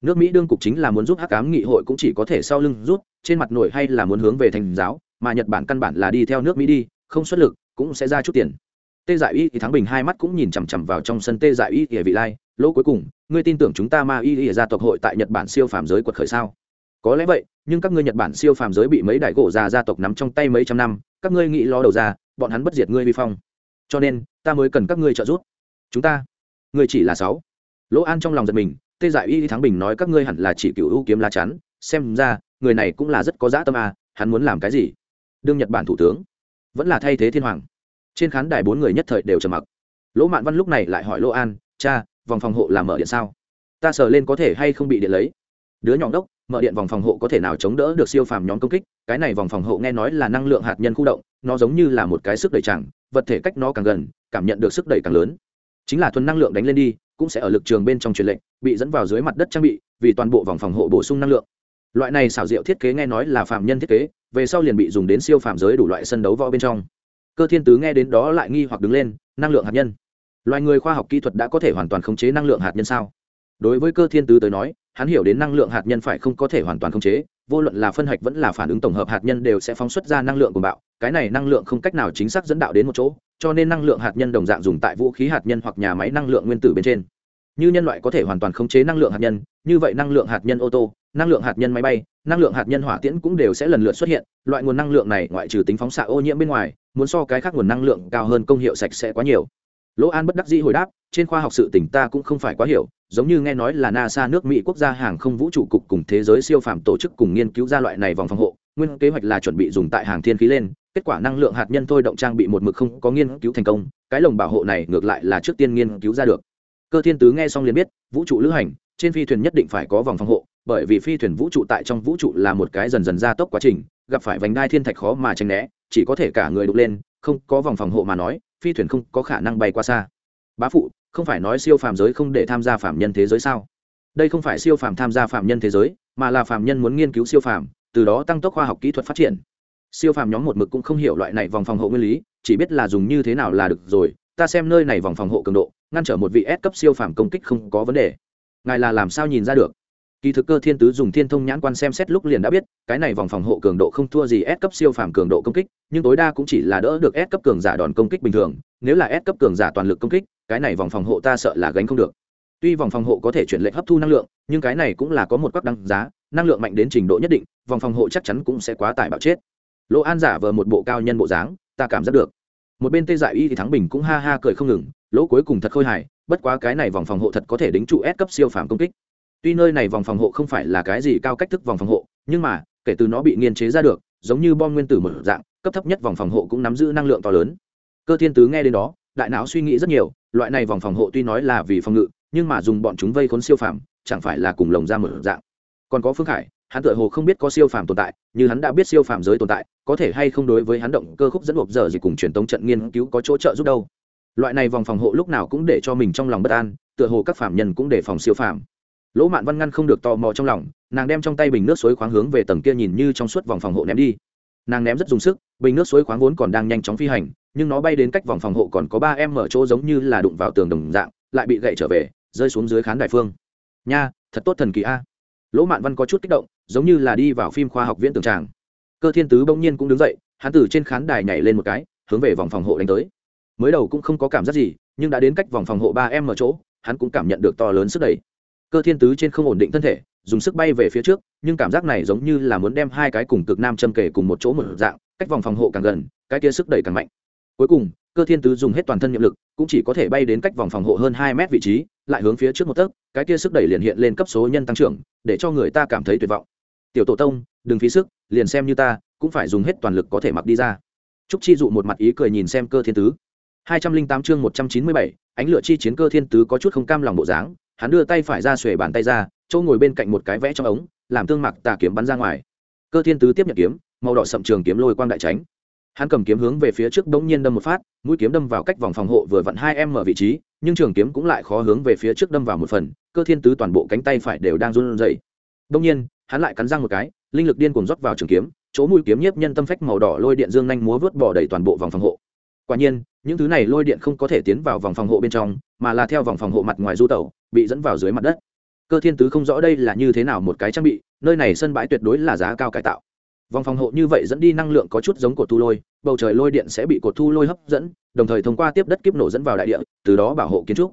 Nước mỹ đương cục chính là muốn giúp hắc cám nghị hội cũng chỉ có thể sau lưng rút, trên mặt nổi hay là muốn hướng về thành giáo, mà nhật bản căn bản là đi theo nước mỹ đi, không xuất lực, cũng sẽ ra chút tiền. Tê dại y thì thắng bình hai mắt cũng nhìn chằm chằm vào trong sân tê dại y ỉa vị lai, lỗ cuối cùng, ngươi tin tưởng chúng ta ma y ỉa gia tộc hội tại nhật bản siêu phàm giới quật khởi sao? Có lẽ vậy, nhưng các ngươi nhật bản siêu phàm giới bị mấy đại gỗ già gia tộc nắm trong tay mấy trăm năm, các ngươi nghĩ lo đầu ra bọn hắn bất diệt ngươi vi phong. Cho nên, ta mới cần các ngươi trợ giúp. Chúng ta, ngươi chỉ là sáu. Lỗ an trong lòng giật mình, tê giải y thắng bình nói các ngươi hẳn là chỉ cựu ưu kiếm lá chắn, xem ra, người này cũng là rất có dã tâm à hắn muốn làm cái gì? Đương nhật bản thủ tướng, vẫn là thay thế thiên hoàng. Trên khán đài bốn người nhất thời đều trầm mặc. Lỗ mạn văn lúc này lại hỏi lỗ an, cha, vòng phòng hộ làm mở điện sao? Ta sờ lên có thể hay không bị điện lấy? Đứa nhỏ đốc mở điện vòng phòng hộ có thể nào chống đỡ được siêu phàm nhóm công kích, cái này vòng phòng hộ nghe nói là năng lượng hạt nhân khu động, nó giống như là một cái sức đẩy chẳng, vật thể cách nó càng gần, cảm nhận được sức đẩy càng lớn. Chính là thuần năng lượng đánh lên đi, cũng sẽ ở lực trường bên trong truyền lệnh, bị dẫn vào dưới mặt đất trang bị, vì toàn bộ vòng phòng hộ bổ sung năng lượng. Loại này xảo diệu thiết kế nghe nói là phạm nhân thiết kế, về sau liền bị dùng đến siêu phàm giới đủ loại sân đấu võ bên trong. Cơ thiên tứ nghe đến đó lại nghi hoặc đứng lên, năng lượng hạt nhân. Loài người khoa học kỹ thuật đã có thể hoàn toàn khống chế năng lượng hạt nhân sao? Đối với cơ thiên tứ tới nói hắn hiểu đến năng lượng hạt nhân phải không có thể hoàn toàn khống chế vô luận là phân hạch vẫn là phản ứng tổng hợp hạt nhân đều sẽ phóng xuất ra năng lượng của bạo cái này năng lượng không cách nào chính xác dẫn đạo đến một chỗ cho nên năng lượng hạt nhân đồng dạng dùng tại vũ khí hạt nhân hoặc nhà máy năng lượng nguyên tử bên trên như nhân loại có thể hoàn toàn khống chế năng lượng hạt nhân như vậy năng lượng hạt nhân ô tô năng lượng hạt nhân máy bay năng lượng hạt nhân hỏa tiễn cũng đều sẽ lần lượt xuất hiện loại nguồn năng lượng này ngoại trừ tính phóng xạ ô nhiễm bên ngoài muốn so cái khác nguồn năng lượng cao hơn công hiệu sạch sẽ quá nhiều lỗ an bất đắc dĩ hồi đáp trên khoa học sự tỉnh ta cũng không phải quá hiểu giống như nghe nói là nasa nước mỹ quốc gia hàng không vũ trụ cục cùng thế giới siêu phàm tổ chức cùng nghiên cứu ra loại này vòng phòng hộ. Nguyên kế hoạch là chuẩn bị dùng tại hàng thiên khí lên, kết quả năng lượng hạt nhân thôi động trang bị một mực không có nghiên cứu thành công, cái lồng bảo hộ này ngược lại là trước tiên nghiên cứu ra được. Cơ thiên tứ nghe xong liền biết, vũ trụ lữ hành, trên phi thuyền nhất định phải có vòng phòng hộ, bởi vì phi thuyền vũ trụ tại trong vũ trụ là một cái dần dần gia tốc quá trình, gặp phải vành đai thiên thạch khó mà tránh né, chỉ có thể cả người đục lên, không có vòng phòng hộ mà nói, phi thuyền không có khả năng bay qua xa. Bá phụ không phải nói siêu phàm giới không để tham gia phạm nhân thế giới sao? Đây không phải siêu phàm tham gia phạm nhân thế giới, mà là phạm nhân muốn nghiên cứu siêu phàm, từ đó tăng tốc khoa học kỹ thuật phát triển. Siêu phàm nhóm một mực cũng không hiểu loại này vòng phòng hộ nguyên lý, chỉ biết là dùng như thế nào là được rồi, ta xem nơi này vòng phòng hộ cường độ, ngăn trở một vị S cấp siêu phàm công kích không có vấn đề. Ngài là làm sao nhìn ra được? Kỳ thực cơ thiên tứ dùng thiên thông nhãn quan xem xét lúc liền đã biết, cái này vòng phòng hộ cường độ không thua gì S cấp siêu phàm cường độ công kích, nhưng tối đa cũng chỉ là đỡ được S cấp cường giả đòn công kích bình thường. Nếu là S cấp cường giả toàn lực công kích, cái này vòng phòng hộ ta sợ là gánh không được. Tuy vòng phòng hộ có thể chuyển lệnh hấp thu năng lượng, nhưng cái này cũng là có một quắc đăng giá, năng lượng mạnh đến trình độ nhất định, vòng phòng hộ chắc chắn cũng sẽ quá tải bạo chết. Lỗ an giả vờ một bộ cao nhân bộ dáng, ta cảm giác được. Một bên tê dại y thì thắng bình cũng ha ha cười không ngừng, lỗ cuối cùng thật khôi hài, bất quá cái này vòng phòng hộ thật có thể đính trụ S cấp siêu phàm công kích tuy nơi này vòng phòng hộ không phải là cái gì cao cách thức vòng phòng hộ, nhưng mà, kể từ nó bị nghiên chế ra được, giống như bom nguyên tử mở dạng, cấp thấp nhất vòng phòng hộ cũng nắm giữ năng lượng to lớn. Cơ thiên tứ nghe đến đó, đại não suy nghĩ rất nhiều, loại này vòng phòng hộ tuy nói là vì phòng ngự, nhưng mà dùng bọn chúng vây khốn siêu phàm, chẳng phải là cùng lồng ra một dạng. Còn có phương khải, hắn tựa hồ không biết có siêu phàm tồn tại, như hắn đã biết siêu phàm giới tồn tại, có thể hay không đối với hắn động cơ khúc dẫn hộp giờ gì cùng truyền tống trận nghiên cứu có chỗ trợ giúp đâu. Loại này vòng phòng hộ lúc nào cũng để cho mình trong lòng bất an, tựa hồ các phạm nhân cũng đề phòng siêu phàm lỗ mạn văn ngăn không được tò mò trong lòng, nàng đem trong tay bình nước suối khoáng hướng về tầng kia nhìn như trong suốt vòng phòng hộ ném đi. Nàng ném rất dùng sức, bình nước suối khoáng vốn còn đang nhanh chóng phi hành, nhưng nó bay đến cách vòng phòng hộ còn có ba em mở chỗ giống như là đụng vào tường đồng dạng, lại bị gậy trở về, rơi xuống dưới khán đài phương. Nha, thật tốt thần kỳ a. Lỗ mạn văn có chút kích động, giống như là đi vào phim khoa học viễn tường tràng. Cơ thiên tứ bỗng nhiên cũng đứng dậy, hắn từ trên khán đài nhảy lên một cái, hướng về vòng phòng hộ đánh tới. Mới đầu cũng không có cảm giác gì, nhưng đã đến cách vòng phòng hộ ba em ở chỗ, hắn cũng cảm nhận được to lớn sức đẩy cơ thiên tứ trên không ổn định thân thể, dùng sức bay về phía trước, nhưng cảm giác này giống như là muốn đem hai cái cùng cực nam châm kể cùng một chỗ một dạng, cách vòng phòng hộ càng gần, cái kia sức đẩy càng mạnh. Cuối cùng, cơ thiên tứ dùng hết toàn thân nhiệm lực, cũng chỉ có thể bay đến cách vòng phòng hộ hơn hai mét vị trí, lại hướng phía trước một tấc, cái kia sức đẩy liền hiện lên cấp số nhân tăng trưởng, để cho người ta cảm thấy tuyệt vọng. Tiểu tổ tông, đừng phí sức, liền xem như ta, cũng phải dùng hết toàn lực có thể mặc đi ra. Trúc chi dụ một mặt ý cười nhìn xem cơ thiên tứ. Hai trăm linh tám chương một trăm chín mươi bảy, ánh lửa chi chiến cơ thiên tứ có chút không cam lòng bộ dáng hắn đưa tay phải ra xuề bàn tay ra, chỗ ngồi bên cạnh một cái vẽ trong ống, làm tương mặc tà kiếm bắn ra ngoài. Cơ thiên tứ tiếp nhận kiếm, màu đỏ sậm trường kiếm lôi quang đại tránh. Hắn cầm kiếm hướng về phía trước bỗng nhiên đâm một phát, mũi kiếm đâm vào cách vòng phòng hộ vừa vặn hai em ở vị trí, nhưng trường kiếm cũng lại khó hướng về phía trước đâm vào một phần, cơ thiên tứ toàn bộ cánh tay phải đều đang run rẩy. Bỗng nhiên, hắn lại cắn răng một cái, linh lực điên cuồng rót vào trường kiếm, chỗ mũi kiếm nhiếp nhân tâm phách màu đỏ lôi điện dương nhanh múa vớt bỏ đầy toàn bộ vòng phòng hộ. Quả nhiên, những thứ này lôi điện không có thể tiến vào vòng phòng hộ bên trong mà là theo vòng phòng hộ mặt ngoài du tẩu, bị dẫn vào dưới mặt đất. Cơ thiên tứ không rõ đây là như thế nào một cái trang bị, nơi này sân bãi tuyệt đối là giá cao cải tạo. Vòng phòng hộ như vậy dẫn đi năng lượng có chút giống cột thu lôi, bầu trời lôi điện sẽ bị cột thu lôi hấp dẫn, đồng thời thông qua tiếp đất kiếp nổ dẫn vào đại địa, từ đó bảo hộ kiến trúc.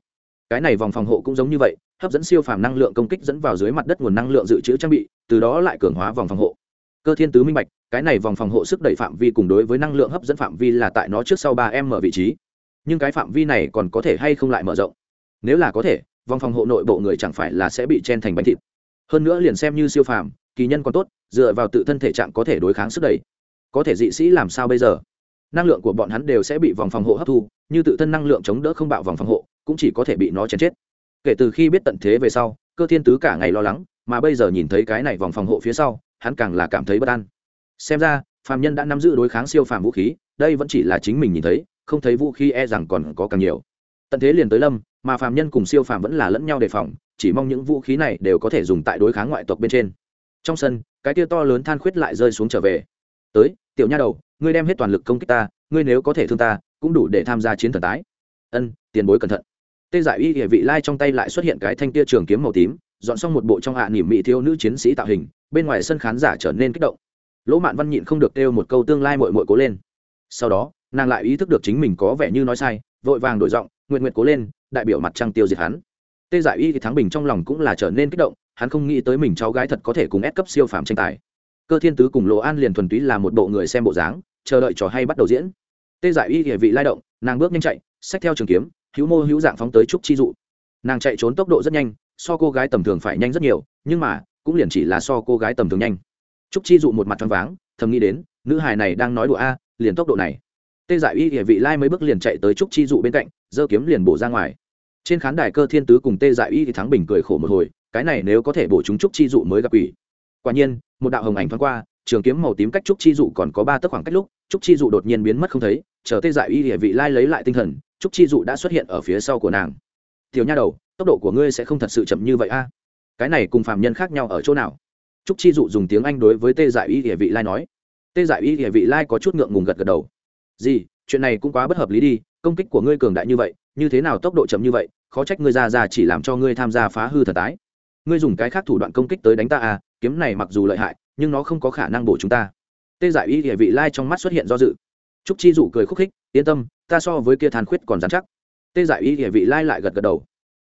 Cái này vòng phòng hộ cũng giống như vậy, hấp dẫn siêu phàm năng lượng công kích dẫn vào dưới mặt đất nguồn năng lượng dự trữ trang bị, từ đó lại cường hóa vòng phòng hộ. Cơ thiên tứ minh bạch, cái này vòng phòng hộ sức đẩy phạm vi cùng đối với năng lượng hấp dẫn phạm vi là tại nó trước sau ba m ở vị trí nhưng cái phạm vi này còn có thể hay không lại mở rộng? Nếu là có thể, vòng phòng hộ nội bộ người chẳng phải là sẽ bị chen thành bánh thịt. Hơn nữa liền xem như siêu phàm, kỳ nhân còn tốt, dựa vào tự thân thể trạng có thể đối kháng sức đẩy. Có thể dị sĩ làm sao bây giờ? Năng lượng của bọn hắn đều sẽ bị vòng phòng hộ hấp thu, như tự thân năng lượng chống đỡ không bạo vòng phòng hộ, cũng chỉ có thể bị nó chen chết. Kể từ khi biết tận thế về sau, cơ thiên tứ cả ngày lo lắng, mà bây giờ nhìn thấy cái này vòng phòng hộ phía sau, hắn càng là cảm thấy bất an. Xem ra, phàm nhân đã nắm giữ đối kháng siêu phàm vũ khí, đây vẫn chỉ là chính mình nhìn thấy không thấy vũ khí e rằng còn có càng nhiều. Tận thế liền tới lâm, mà phàm nhân cùng siêu phàm vẫn là lẫn nhau đề phòng, chỉ mong những vũ khí này đều có thể dùng tại đối kháng ngoại tộc bên trên. Trong sân, cái tia to lớn than khuyết lại rơi xuống trở về. Tới, tiểu nha đầu, ngươi đem hết toàn lực công kích ta, ngươi nếu có thể thương ta, cũng đủ để tham gia chiến thần tái. Ân, tiền bối cẩn thận. Tê giải y địa vị lai trong tay lại xuất hiện cái thanh tia trường kiếm màu tím, dọn xong một bộ trong hạ nỉm mỹ thiếu nữ chiến sĩ tạo hình, bên ngoài sân khán giả trở nên kích động. Lỗ mạn văn nhịn không được kêu một câu tương lai mội mội cố lên. Sau đó nàng lại ý thức được chính mình có vẻ như nói sai, vội vàng đổi giọng, nguyện nguyện cố lên, đại biểu mặt trăng tiêu diệt hắn. Tê giải y thì thắng bình trong lòng cũng là trở nên kích động, hắn không nghĩ tới mình cháu gái thật có thể cùng ép cấp siêu phàm tranh tài. Cơ thiên tứ cùng lộ an liền thuần túy là một bộ người xem bộ dáng, chờ đợi trò hay bắt đầu diễn. Tê giải y địa vị lai động, nàng bước nhanh chạy, xách theo trường kiếm, hữu mô hữu dạng phóng tới trúc chi dụ. Nàng chạy trốn tốc độ rất nhanh, so cô gái tầm thường phải nhanh rất nhiều, nhưng mà, cũng liền chỉ là so cô gái tầm thường nhanh. Trúc chi dụ một mặt choáng váng, thầm nghĩ đến, nữ hài này đang nói đùa a, liền tốc độ này tê giải y địa vị lai mấy bước liền chạy tới trúc chi dụ bên cạnh, giơ kiếm liền bổ ra ngoài. Trên khán đài cơ thiên tứ cùng tê giải y thì thắng bình cười khổ một hồi, cái này nếu có thể bổ chúng trúc chi dụ mới gặp ủy. Quả nhiên, một đạo hồng ảnh thoáng qua, trường kiếm màu tím cách trúc chi dụ còn có ba tấc khoảng cách lúc, trúc chi dụ đột nhiên biến mất không thấy, chờ tê dại y địa vị lai lấy lại tinh thần, trúc chi dụ đã xuất hiện ở phía sau của nàng. Tiểu nha đầu, tốc độ của ngươi sẽ không thật sự chậm như vậy a. Cái này cùng phạm nhân khác nhau ở chỗ nào? Trúc chi dụ dùng tiếng anh đối với tê dại y địa vị lai nói. Tê dại y địa vị lai có chút ngượng ngùng gật gật đầu gì? Chuyện này cũng quá bất hợp lý đi, công kích của ngươi cường đại như vậy, như thế nào tốc độ chậm như vậy, khó trách ngươi ra ra chỉ làm cho ngươi tham gia phá hư thần tái. Ngươi dùng cái khác thủ đoạn công kích tới đánh ta à kiếm này mặc dù lợi hại, nhưng nó không có khả năng bổ chúng ta. Tê giải y địa vị lai trong mắt xuất hiện do dự. Trúc chi dụ cười khúc khích, yên tâm, ta so với kia than khuyết còn dán chắc. Tê giải y địa vị lai lại gật gật đầu.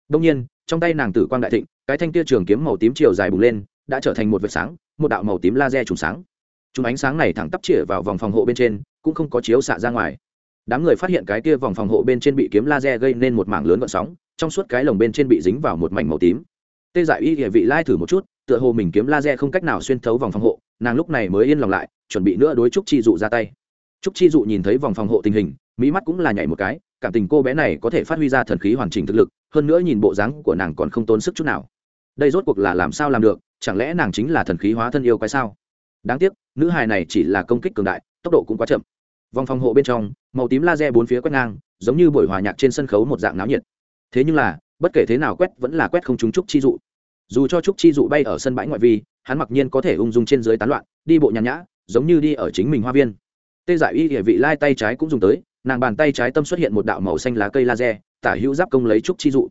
Đông nhiên, trong tay nàng tử quang đại thịnh, cái thanh tia trường kiếm màu tím chiều dài bùng lên, đã trở thành một vệt sáng, một đạo màu tím laser trùng sáng. Chúng ánh sáng này thẳng tắp chĩa vào vòng phòng hộ bên trên cũng không có chiếu xạ ra ngoài. Đám người phát hiện cái kia vòng phòng hộ bên trên bị kiếm laser gây nên một mảng lớn gọn sóng, trong suốt cái lồng bên trên bị dính vào một mảnh màu tím. Tê giải y địa vị lai thử một chút, tựa hồ mình kiếm laser không cách nào xuyên thấu vòng phòng hộ, nàng lúc này mới yên lòng lại, chuẩn bị nữa đối trúc chi dụ ra tay. Trúc chi dụ nhìn thấy vòng phòng hộ tình hình mỹ mắt cũng là nhảy một cái, cảm tình cô bé này có thể phát huy ra thần khí hoàn chỉnh thực lực, hơn nữa nhìn bộ dáng của nàng còn không tốn sức chút nào. Đây rốt cuộc là làm sao làm được, chẳng lẽ nàng chính là thần khí hóa thân yêu quái sao? Đáng tiếc, nữ hài này chỉ là công kích cường đại tốc độ cũng quá chậm. Vòng phòng hộ bên trong, màu tím laser bốn phía quét ngang, giống như buổi hòa nhạc trên sân khấu một dạng náo nhiệt. Thế nhưng là, bất kể thế nào quét vẫn là quét không trúng trúc chi dụ. Dù cho trúc chi dụ bay ở sân bãi ngoại vi, hắn mặc nhiên có thể ung dung trên dưới tán loạn, đi bộ nhàn nhã, giống như đi ở chính mình hoa viên. Tê giải y địa vị lai tay trái cũng dùng tới, nàng bàn tay trái tâm xuất hiện một đạo màu xanh lá cây laser, tả hữu giáp công lấy trúc chi dụ.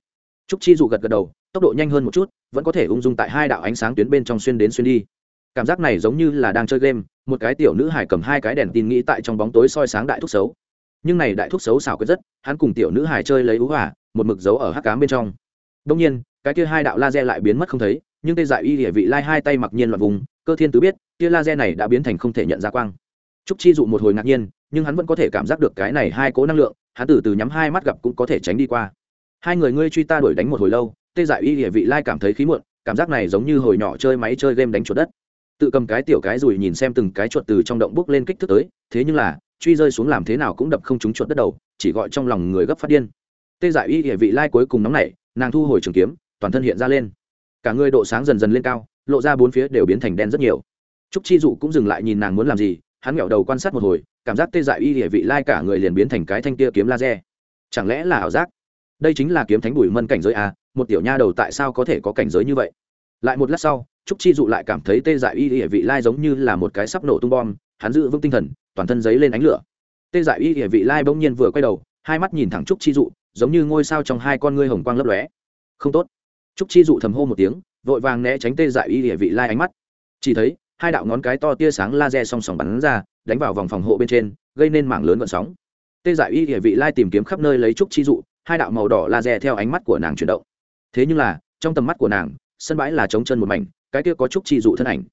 Trúc chi dụ gật gật đầu, tốc độ nhanh hơn một chút, vẫn có thể ung dung tại hai đạo ánh sáng tuyến bên trong xuyên đến xuyên đi cảm giác này giống như là đang chơi game, một cái tiểu nữ hải cầm hai cái đèn tin nghĩ tại trong bóng tối soi sáng đại thuốc xấu. Nhưng này đại thuốc xấu xảo quyết rất, hắn cùng tiểu nữ hải chơi lấy ú hỏa, một mực dấu ở hắc cám bên trong. Đông nhiên, cái kia hai đạo laser lại biến mất không thấy, nhưng tê dại y địa vị lai hai tay mặc nhiên loạn vùng, cơ thiên tứ biết, kia laser này đã biến thành không thể nhận ra quang. Trúc chi dụ một hồi ngạc nhiên, nhưng hắn vẫn có thể cảm giác được cái này hai cố năng lượng, hắn từ từ nhắm hai mắt gặp cũng có thể tránh đi qua. Hai người ngươi truy ta đuổi đánh một hồi lâu, tê dại y địa vị lai cảm thấy khí muộn, cảm giác này giống như hồi nhỏ chơi máy chơi game đánh chuột đất tự cầm cái tiểu cái rùi nhìn xem từng cái chuột từ trong động bước lên kích thước tới, thế nhưng là, truy rơi xuống làm thế nào cũng đập không trúng chuột đất đầu, chỉ gọi trong lòng người gấp phát điên. Tê dại y địa vị lai cuối cùng nóng nảy, nàng thu hồi trường kiếm, toàn thân hiện ra lên. Cả người độ sáng dần dần lên cao, lộ ra bốn phía đều biến thành đen rất nhiều. Trúc chi dụ cũng dừng lại nhìn nàng muốn làm gì, hắn nghẹo đầu quan sát một hồi, cảm giác tê dại y địa vị lai cả người liền biến thành cái thanh tia kiếm laser. Chẳng lẽ là ảo giác? Đây chính là kiếm thánh bùi mân cảnh giới à một tiểu nha đầu tại sao có thể có cảnh giới như vậy? Lại một lát sau trúc chi dụ lại cảm thấy tê dại y địa vị lai giống như là một cái sắp nổ tung bom, hắn giữ vững tinh thần, toàn thân giấy lên ánh lửa. Tê dại y địa vị lai bỗng nhiên vừa quay đầu, hai mắt nhìn thẳng trúc chi dụ, giống như ngôi sao trong hai con ngươi hồng quang lấp lóe. Không tốt. Trúc chi dụ thầm hô một tiếng, vội vàng né tránh tê dại y địa vị lai ánh mắt. Chỉ thấy, hai đạo ngón cái to tia sáng laser song song bắn ra, đánh vào vòng phòng hộ bên trên, gây nên mảng lớn vận sóng. Tê dại y địa vị lai tìm kiếm khắp nơi lấy trúc chi dụ, hai đạo màu đỏ laser theo ánh mắt của nàng chuyển động. Thế nhưng là, trong tầm mắt của nàng, sân bãi là trống chân một mảnh cái kia có trúc chi dụ thân ảnh.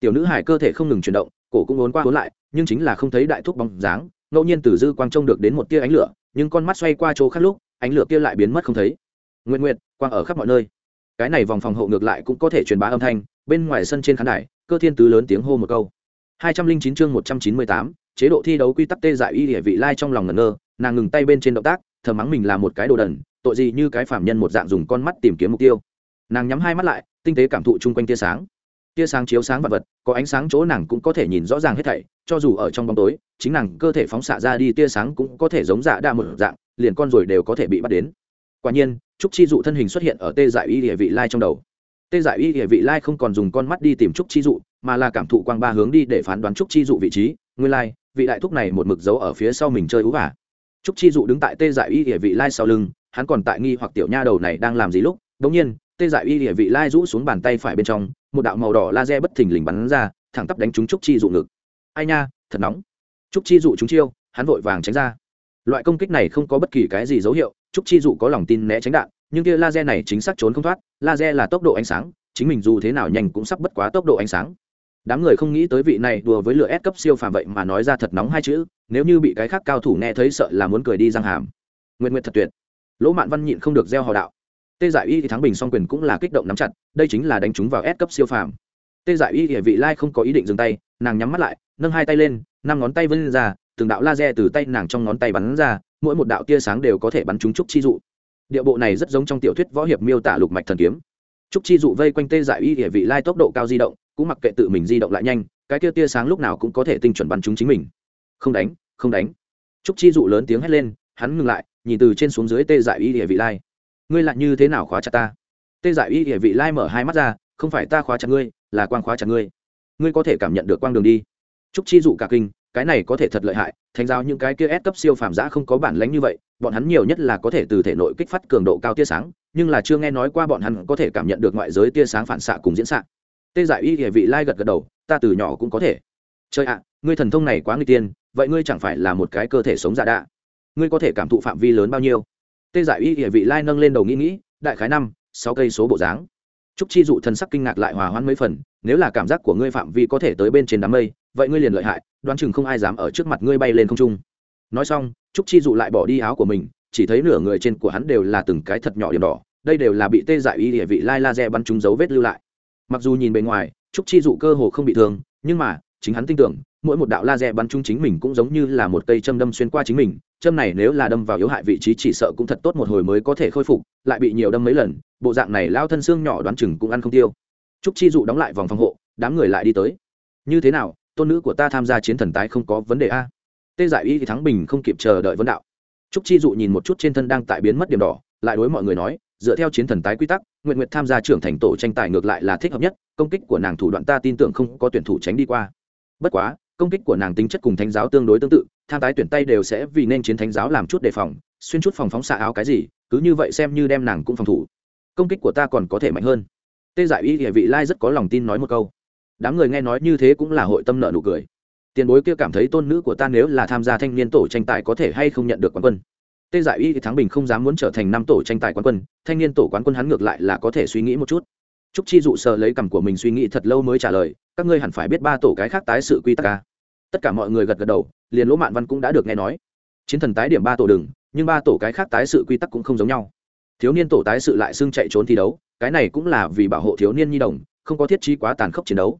Tiểu nữ hải cơ thể không ngừng chuyển động, cổ cũng ốn qua ốn lại, nhưng chính là không thấy đại thuốc bóng dáng, ngẫu nhiên từ dư quang trông được đến một tia ánh lửa, nhưng con mắt xoay qua chỗ khác lúc, ánh lửa kia lại biến mất không thấy. Nguyện nguyện quang ở khắp mọi nơi. Cái này vòng phòng hộ ngược lại cũng có thể truyền bá âm thanh, bên ngoài sân trên khán đài, cơ thiên tứ lớn tiếng hô một câu. Hai trăm linh chín chương một trăm chín mươi tám, chế độ thi đấu quy tắc tê dại y địa vị lai trong lòng ngẩn ngơ, nàng ngừng tay bên trên động tác thờ mắng mình là một cái đồ đần, tội gì như cái phạm nhân một dạng dùng con mắt tìm kiếm mục tiêu nàng nhắm hai mắt lại, tinh tế cảm thụ chung quanh tia sáng. Tia sáng chiếu sáng vật vật, có ánh sáng chỗ nàng cũng có thể nhìn rõ ràng hết thảy, cho dù ở trong bóng tối, chính nàng cơ thể phóng xạ ra đi tia sáng cũng có thể giống dạ đa một dạng, liền con rồi đều có thể bị bắt đến. Quả nhiên, trúc chi dụ thân hình xuất hiện ở tê dại y địa vị lai trong đầu. Tê dại y địa vị lai không còn dùng con mắt đi tìm trúc chi dụ, mà là cảm thụ quang ba hướng đi để phán đoán trúc chi dụ vị trí, nguyên lai, vị đại thúc này một mực giấu ở phía sau mình chơi ú vả trúc chi dụ đứng tại tê dại y địa vị lai sau lưng, hắn còn tại nghi hoặc tiểu nha đầu này đang làm gì lúc đống nhiên tê dại y địa vị lai rũ xuống bàn tay phải bên trong, một đạo màu đỏ laser bất thình lình bắn ra, thẳng tắp đánh trúng trúc chi dụ ngực. Ai nha, thật nóng. Trúc chi dụ chúng chiêu, hắn vội vàng tránh ra. Loại công kích này không có bất kỳ cái gì dấu hiệu, trúc chi dụ có lòng tin né tránh đạn, nhưng kia laser này chính xác trốn không thoát, laser là tốc độ ánh sáng, chính mình dù thế nào nhanh cũng sắp bất quá tốc độ ánh sáng. Đám người không nghĩ tới vị này đùa với lửa ép cấp siêu phàm vậy mà nói ra thật nóng hai chữ, nếu như bị cái khác cao thủ nghe thấy sợ là muốn cười đi răng hàm. Nguyện nguyện thật tuyệt. Lỗ mạn văn nhịn không được gieo hò đạo tê giải y thì thắng bình song quyền cũng là kích động nắm chặt, đây chính là đánh chúng vào ép cấp siêu phàm. Tê giải y thì vị lai không có ý định dừng tay, nàng nhắm mắt lại, nâng hai tay lên, năm ngón tay vươn ra, từng đạo laser từ tay nàng trong ngón tay bắn ra, mỗi một đạo tia sáng đều có thể bắn trúng trúc chi dụ. Điệu bộ này rất giống trong tiểu thuyết võ hiệp miêu tả lục mạch thần kiếm. Trúc chi dụ vây quanh tê giải y thì vị lai tốc độ cao di động, cũng mặc kệ tự mình di động lại nhanh, cái tia tia sáng lúc nào cũng có thể tinh chuẩn bắn trúng chính mình. Không đánh không đánh. Trúc chi dụ lớn tiếng hét lên, hắn ngừng lại, nhìn từ trên xuống dưới tê giải y địa vị lai ngươi lại như thế nào khóa chặt ta? Tê giải y địa vị lai mở hai mắt ra, không phải ta khóa chặt ngươi, là quang khóa chặt ngươi. Ngươi có thể cảm nhận được quang đường đi. Trúc chi dụ cả kinh, cái này có thể thật lợi hại thành giao những cái kia ép cấp siêu phàm giã không có bản lánh như vậy, bọn hắn nhiều nhất là có thể từ thể nội kích phát cường độ cao tia sáng, nhưng là chưa nghe nói qua bọn hắn có thể cảm nhận được ngoại giới tia sáng phản xạ cùng diễn xạ. Tê giải y địa vị lai gật gật đầu, ta từ nhỏ cũng có thể. Chơi ạ, ngươi thần thông này quá nguy tiên, vậy ngươi chẳng phải là một cái cơ thể sống giả đạ. Ngươi có thể cảm thụ phạm vi lớn bao nhiêu? Tê giải y địa vị lai nâng lên đầu nghĩ nghĩ đại khái năm sáu cây số bộ dáng Trúc Chi dụ thần sắc kinh ngạc lại hòa hoãn mấy phần, nếu là cảm giác của ngươi phạm vi có thể tới bên trên đám mây, vậy ngươi liền lợi hại, đoán chừng không ai dám ở trước mặt ngươi bay lên không trung. Nói xong, Trúc Chi dụ lại bỏ đi áo của mình, chỉ thấy nửa người trên của hắn đều là từng cái thật nhỏ điểm đỏ, đây đều là bị tê dại y địa vị lai laser bắn trúng dấu vết lưu lại. Mặc dù nhìn bề ngoài, Trúc Chi dụ cơ hồ không bị thương, nhưng mà, chính hắn tin tưởng, mỗi một đạo laser bắn trúng chính mình cũng giống như là một cây châm đâm xuyên qua chính mình, châm này nếu là đâm vào yếu hại vị trí chỉ sợ cũng thật tốt một hồi mới có thể khôi phục, lại bị nhiều đâm mấy lần, bộ dạng này lao thân xương nhỏ đoán chừng cũng ăn không tiêu. Trúc Chi dụ đóng lại vòng phòng hộ, đám người lại đi tới. Như thế nào, tôn nữ của ta tham gia chiến thần tái không có vấn đề a? Tê Giải Y thì thắng bình không kịp chờ đợi vấn đạo. Trúc Chi dụ nhìn một chút trên thân đang tại biến mất điểm đỏ, lại đối mọi người nói, dựa theo chiến thần tái quy tắc, Nguyệt Nguyệt tham gia trưởng thành tổ tranh tài ngược lại là thích hợp nhất, công kích của nàng thủ đoạn ta tin tưởng không có tuyển thủ tránh đi qua. Bất quá, công kích của nàng tính chất cùng thánh giáo tương đối tương tự tham tái tuyển tay đều sẽ vì nên chiến thánh giáo làm chút đề phòng xuyên chút phòng phóng xạ áo cái gì cứ như vậy xem như đem nàng cũng phòng thủ. Công kích của ta còn có thể mạnh hơn. Tê giải y địa vị lai rất có lòng tin nói một câu. Đám người nghe nói như thế cũng là hội tâm nợ nụ cười. Tiền bối kia cảm thấy tôn nữ của ta nếu là tham gia thanh niên tổ tranh tài có thể hay không nhận được quán quân. Tê giải y thắng bình không dám muốn trở thành năm tổ tranh tài quán quân thanh niên tổ quán quân hắn ngược lại là có thể suy nghĩ một chút. Trúc Chi dụ sờ lấy cằm của mình suy nghĩ thật lâu mới trả lời, các ngươi hẳn phải biết ba tổ cái khác tái sự quy tắc a. Tất cả mọi người gật gật đầu, liền Lỗ Mạn Văn cũng đã được nghe nói. Chiến thần tái điểm ba tổ đừng, nhưng ba tổ cái khác tái sự quy tắc cũng không giống nhau. Thiếu niên tổ tái sự lại xưng chạy trốn thi đấu, cái này cũng là vì bảo hộ thiếu niên nhi đồng, không có thiết trí quá tàn khốc chiến đấu.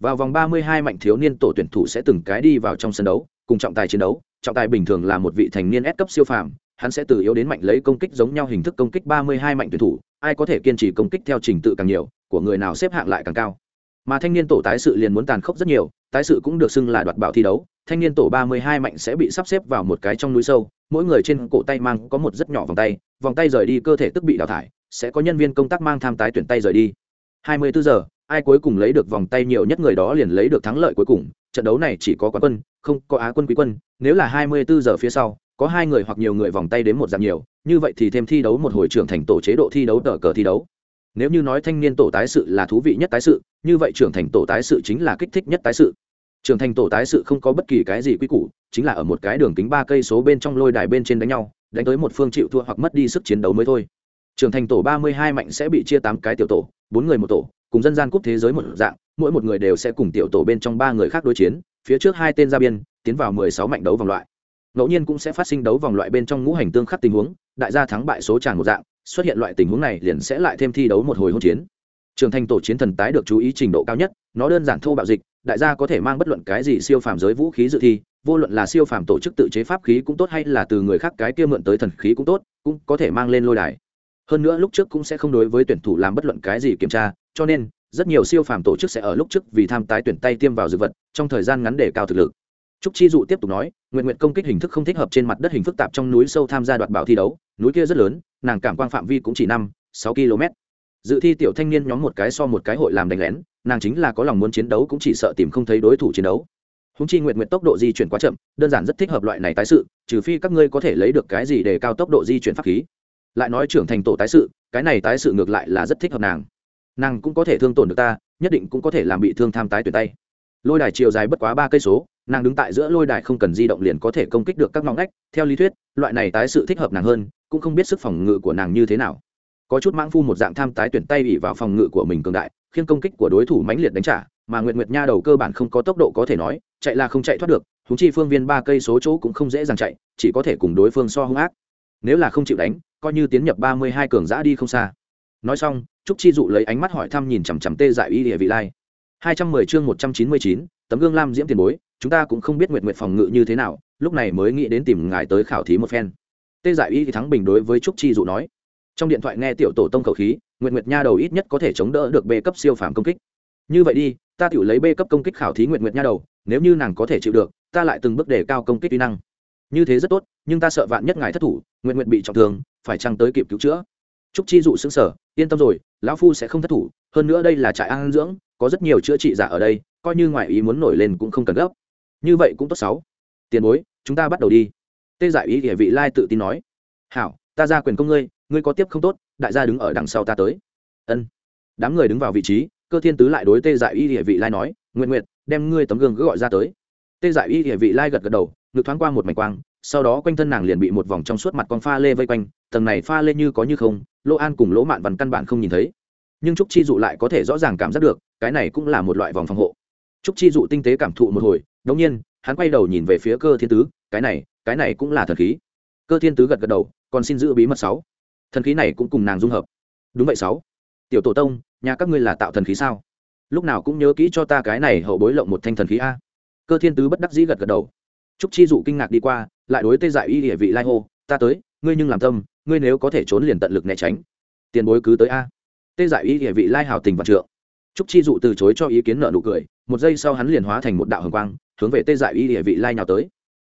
Vào vòng 32 mạnh thiếu niên tổ tuyển thủ sẽ từng cái đi vào trong sân đấu, cùng trọng tài chiến đấu, trọng tài bình thường là một vị thành niên S cấp siêu phàm, hắn sẽ từ yếu đến mạnh lấy công kích giống nhau hình thức công kích 32 mạnh tuyển thủ, ai có thể kiên trì công kích theo trình tự càng nhiều, của người nào xếp hạng lại càng cao mà thanh niên tổ tái sự liền muốn tàn khốc rất nhiều, tái sự cũng được xưng là đoạt bảo thi đấu. Thanh niên tổ ba mươi hai mạnh sẽ bị sắp xếp vào một cái trong núi sâu, mỗi người trên cổ tay mang có một rất nhỏ vòng tay vòng tay rời đi cơ thể tức bị đào thải, sẽ có nhân viên công tác mang tham tái tuyển tay rời đi. hai mươi bốn giờ, ai cuối cùng lấy được vòng tay nhiều nhất người đó liền lấy được thắng lợi cuối cùng. Trận đấu này chỉ có quán quân, không có á quân quý quân. Nếu là hai mươi bốn giờ phía sau, có hai người hoặc nhiều người vòng tay đến một dạng nhiều, như vậy thì thêm thi đấu một hồi trưởng thành tổ chế độ thi đấu tờ cờ thi đấu nếu như nói thanh niên tổ tái sự là thú vị nhất tái sự, như vậy trưởng thành tổ tái sự chính là kích thích nhất tái sự. Trưởng thành tổ tái sự không có bất kỳ cái gì quy củ, chính là ở một cái đường kính ba cây số bên trong lôi đài bên trên đánh nhau, đánh tới một phương chịu thua hoặc mất đi sức chiến đấu mới thôi. Trưởng thành tổ ba mươi hai mạnh sẽ bị chia tám cái tiểu tổ, bốn người một tổ, cùng dân gian cúp thế giới một dạng, mỗi một người đều sẽ cùng tiểu tổ bên trong ba người khác đối chiến, phía trước hai tên ra biên, tiến vào mười sáu mạnh đấu vòng loại. Ngẫu nhiên cũng sẽ phát sinh đấu vòng loại bên trong ngũ hành tương khắc tình huống, đại gia thắng bại số tràn một dạng xuất hiện loại tình huống này liền sẽ lại thêm thi đấu một hồi hỗn chiến. Trường thành tổ chiến thần tái được chú ý trình độ cao nhất nó đơn giản thô bạo dịch đại gia có thể mang bất luận cái gì siêu phàm giới vũ khí dự thi vô luận là siêu phàm tổ chức tự chế pháp khí cũng tốt hay là từ người khác cái kia mượn tới thần khí cũng tốt cũng có thể mang lên lôi đài. Hơn nữa lúc trước cũng sẽ không đối với tuyển thủ làm bất luận cái gì kiểm tra cho nên rất nhiều siêu phàm tổ chức sẽ ở lúc trước vì tham tái tuyển tay tiêm vào dược vật trong thời gian ngắn để cao thực lực. Trúc Chi dụ tiếp tục nói, nguyện nguyện công kích hình thức không thích hợp trên mặt đất hình phức tạp trong núi sâu tham gia đoạt bảo thi đấu, núi kia rất lớn, nàng cảm quang phạm vi cũng chỉ năm, sáu km. Dự thi tiểu thanh niên nhóm một cái so một cái hội làm đánh lén, nàng chính là có lòng muốn chiến đấu cũng chỉ sợ tìm không thấy đối thủ chiến đấu. Húng chi nguyện nguyện tốc độ di chuyển quá chậm, đơn giản rất thích hợp loại này tái sự, trừ phi các ngươi có thể lấy được cái gì để cao tốc độ di chuyển pháp khí. Lại nói trưởng thành tổ tái sự, cái này tái sự ngược lại là rất thích hợp nàng. Nàng cũng có thể thương tổn được ta, nhất định cũng có thể làm bị thương tham tái tuyệt tay. Lôi đài chiều dài bất quá ba cây số, nàng đứng tại giữa lôi đài không cần di động liền có thể công kích được các ngõ ngách theo lý thuyết loại này tái sự thích hợp nàng hơn cũng không biết sức phòng ngự của nàng như thế nào. Có chút mãng phu một dạng tham tái tuyển tay bị vào phòng ngự của mình cường đại khiến công kích của đối thủ mãnh liệt đánh trả, mà nguyệt nguyệt nha đầu cơ bản không có tốc độ có thể nói, chạy là không chạy thoát được thúng chi phương viên ba cây số chỗ cũng không dễ dàng chạy, chỉ có thể cùng đối phương so hung ác. Nếu là không chịu đánh, coi như tiến nhập ba mươi hai cường giã đi không xa. Nói xong, trúc chi dụ lấy ánh mắt hỏi thăm nhìn chằm chằm tê dại y địa vị lai. hai trăm mười chương một trăm chín mươi chín, tấm gương lam diễm tiền bối, chúng ta cũng không biết nguyệt nguyệt phòng ngự như thế nào, lúc này mới nghĩ đến tìm ngài tới khảo thí một phen tê giải y thì thắng bình đối với trúc chi dụ nói. Trong điện thoại nghe tiểu tổ tông khẩu khí nguyện nguyệt nha đầu ít nhất có thể chống đỡ được b cấp siêu phàm công kích. Như vậy đi, ta tự lấy b cấp công kích khảo thí nguyện nguyệt nha đầu, nếu như nàng có thể chịu được, ta lại từng bước đề cao công kích kỹ năng. Như thế rất tốt, nhưng ta sợ vạn nhất ngài thất thủ nguyện nguyện bị trọng thương, phải chăng tới kịp cứu chữa? Trúc chi dụ xứng sở yên tâm rồi, lão phu sẽ không thất thủ, hơn nữa đây là trại an dưỡng, có rất nhiều chữa trị giả ở đây, coi như ngoại ý muốn nổi lên cũng không cần gấp. Như vậy cũng tốt sáu. Tiền bối, chúng ta bắt đầu đi tê giải ý địa vị lai tự tin nói, hảo, ta ra quyền công ngươi ngươi có tiếp không tốt, đại gia đứng ở đằng sau ta tới. Ân. Đám người đứng vào vị trí, cơ thiên tứ lại đối tê dại y địa vị lai nói nguyện nguyện đem ngươi tấm gương cứ gọi ra tới. Tê dại y địa vị lai gật gật đầu, ngực thoáng qua một mảnh quang, sau đó quanh thân nàng liền bị một vòng trong suốt mặt con pha lê vây quanh, tầng này pha lê như có như không, lỗ an cùng lỗ mạn vằn căn bản không nhìn thấy. Nhưng trúc chi dụ lại có thể rõ ràng cảm giác được, cái này cũng là một loại vòng phòng hộ. Trúc chi dụ tinh tế cảm thụ một hồi đống nhiên, hắn quay đầu nhìn về phía cơ thiên tứ, cái này cái này cũng là thần khí. Cơ thiên tứ gật gật đầu, còn xin giữ bí mật sáu. Thần khí này cũng cùng nàng dung hợp. Đúng vậy sáu. Tiểu tổ tông, nhà các ngươi là tạo thần khí sao? Lúc nào cũng nhớ kỹ cho ta cái này hậu bối lộng một thanh thần khí a. Cơ thiên tứ bất đắc dĩ gật gật đầu. Trúc chi dụ kinh ngạc đi qua, lại đối tê dại y địa vị lai hô, ta tới, ngươi nhưng làm tâm, ngươi nếu có thể trốn liền tận lực né tránh. Tiền bối cứ tới a. Tê dại y địa vị lai hào tình và trượng. Trúc chi dụ từ chối cho ý kiến nợ nụ cười, một giây sau hắn liền hóa thành một đạo hồng quang, hướng về tê dại y địa vị lai nào tới.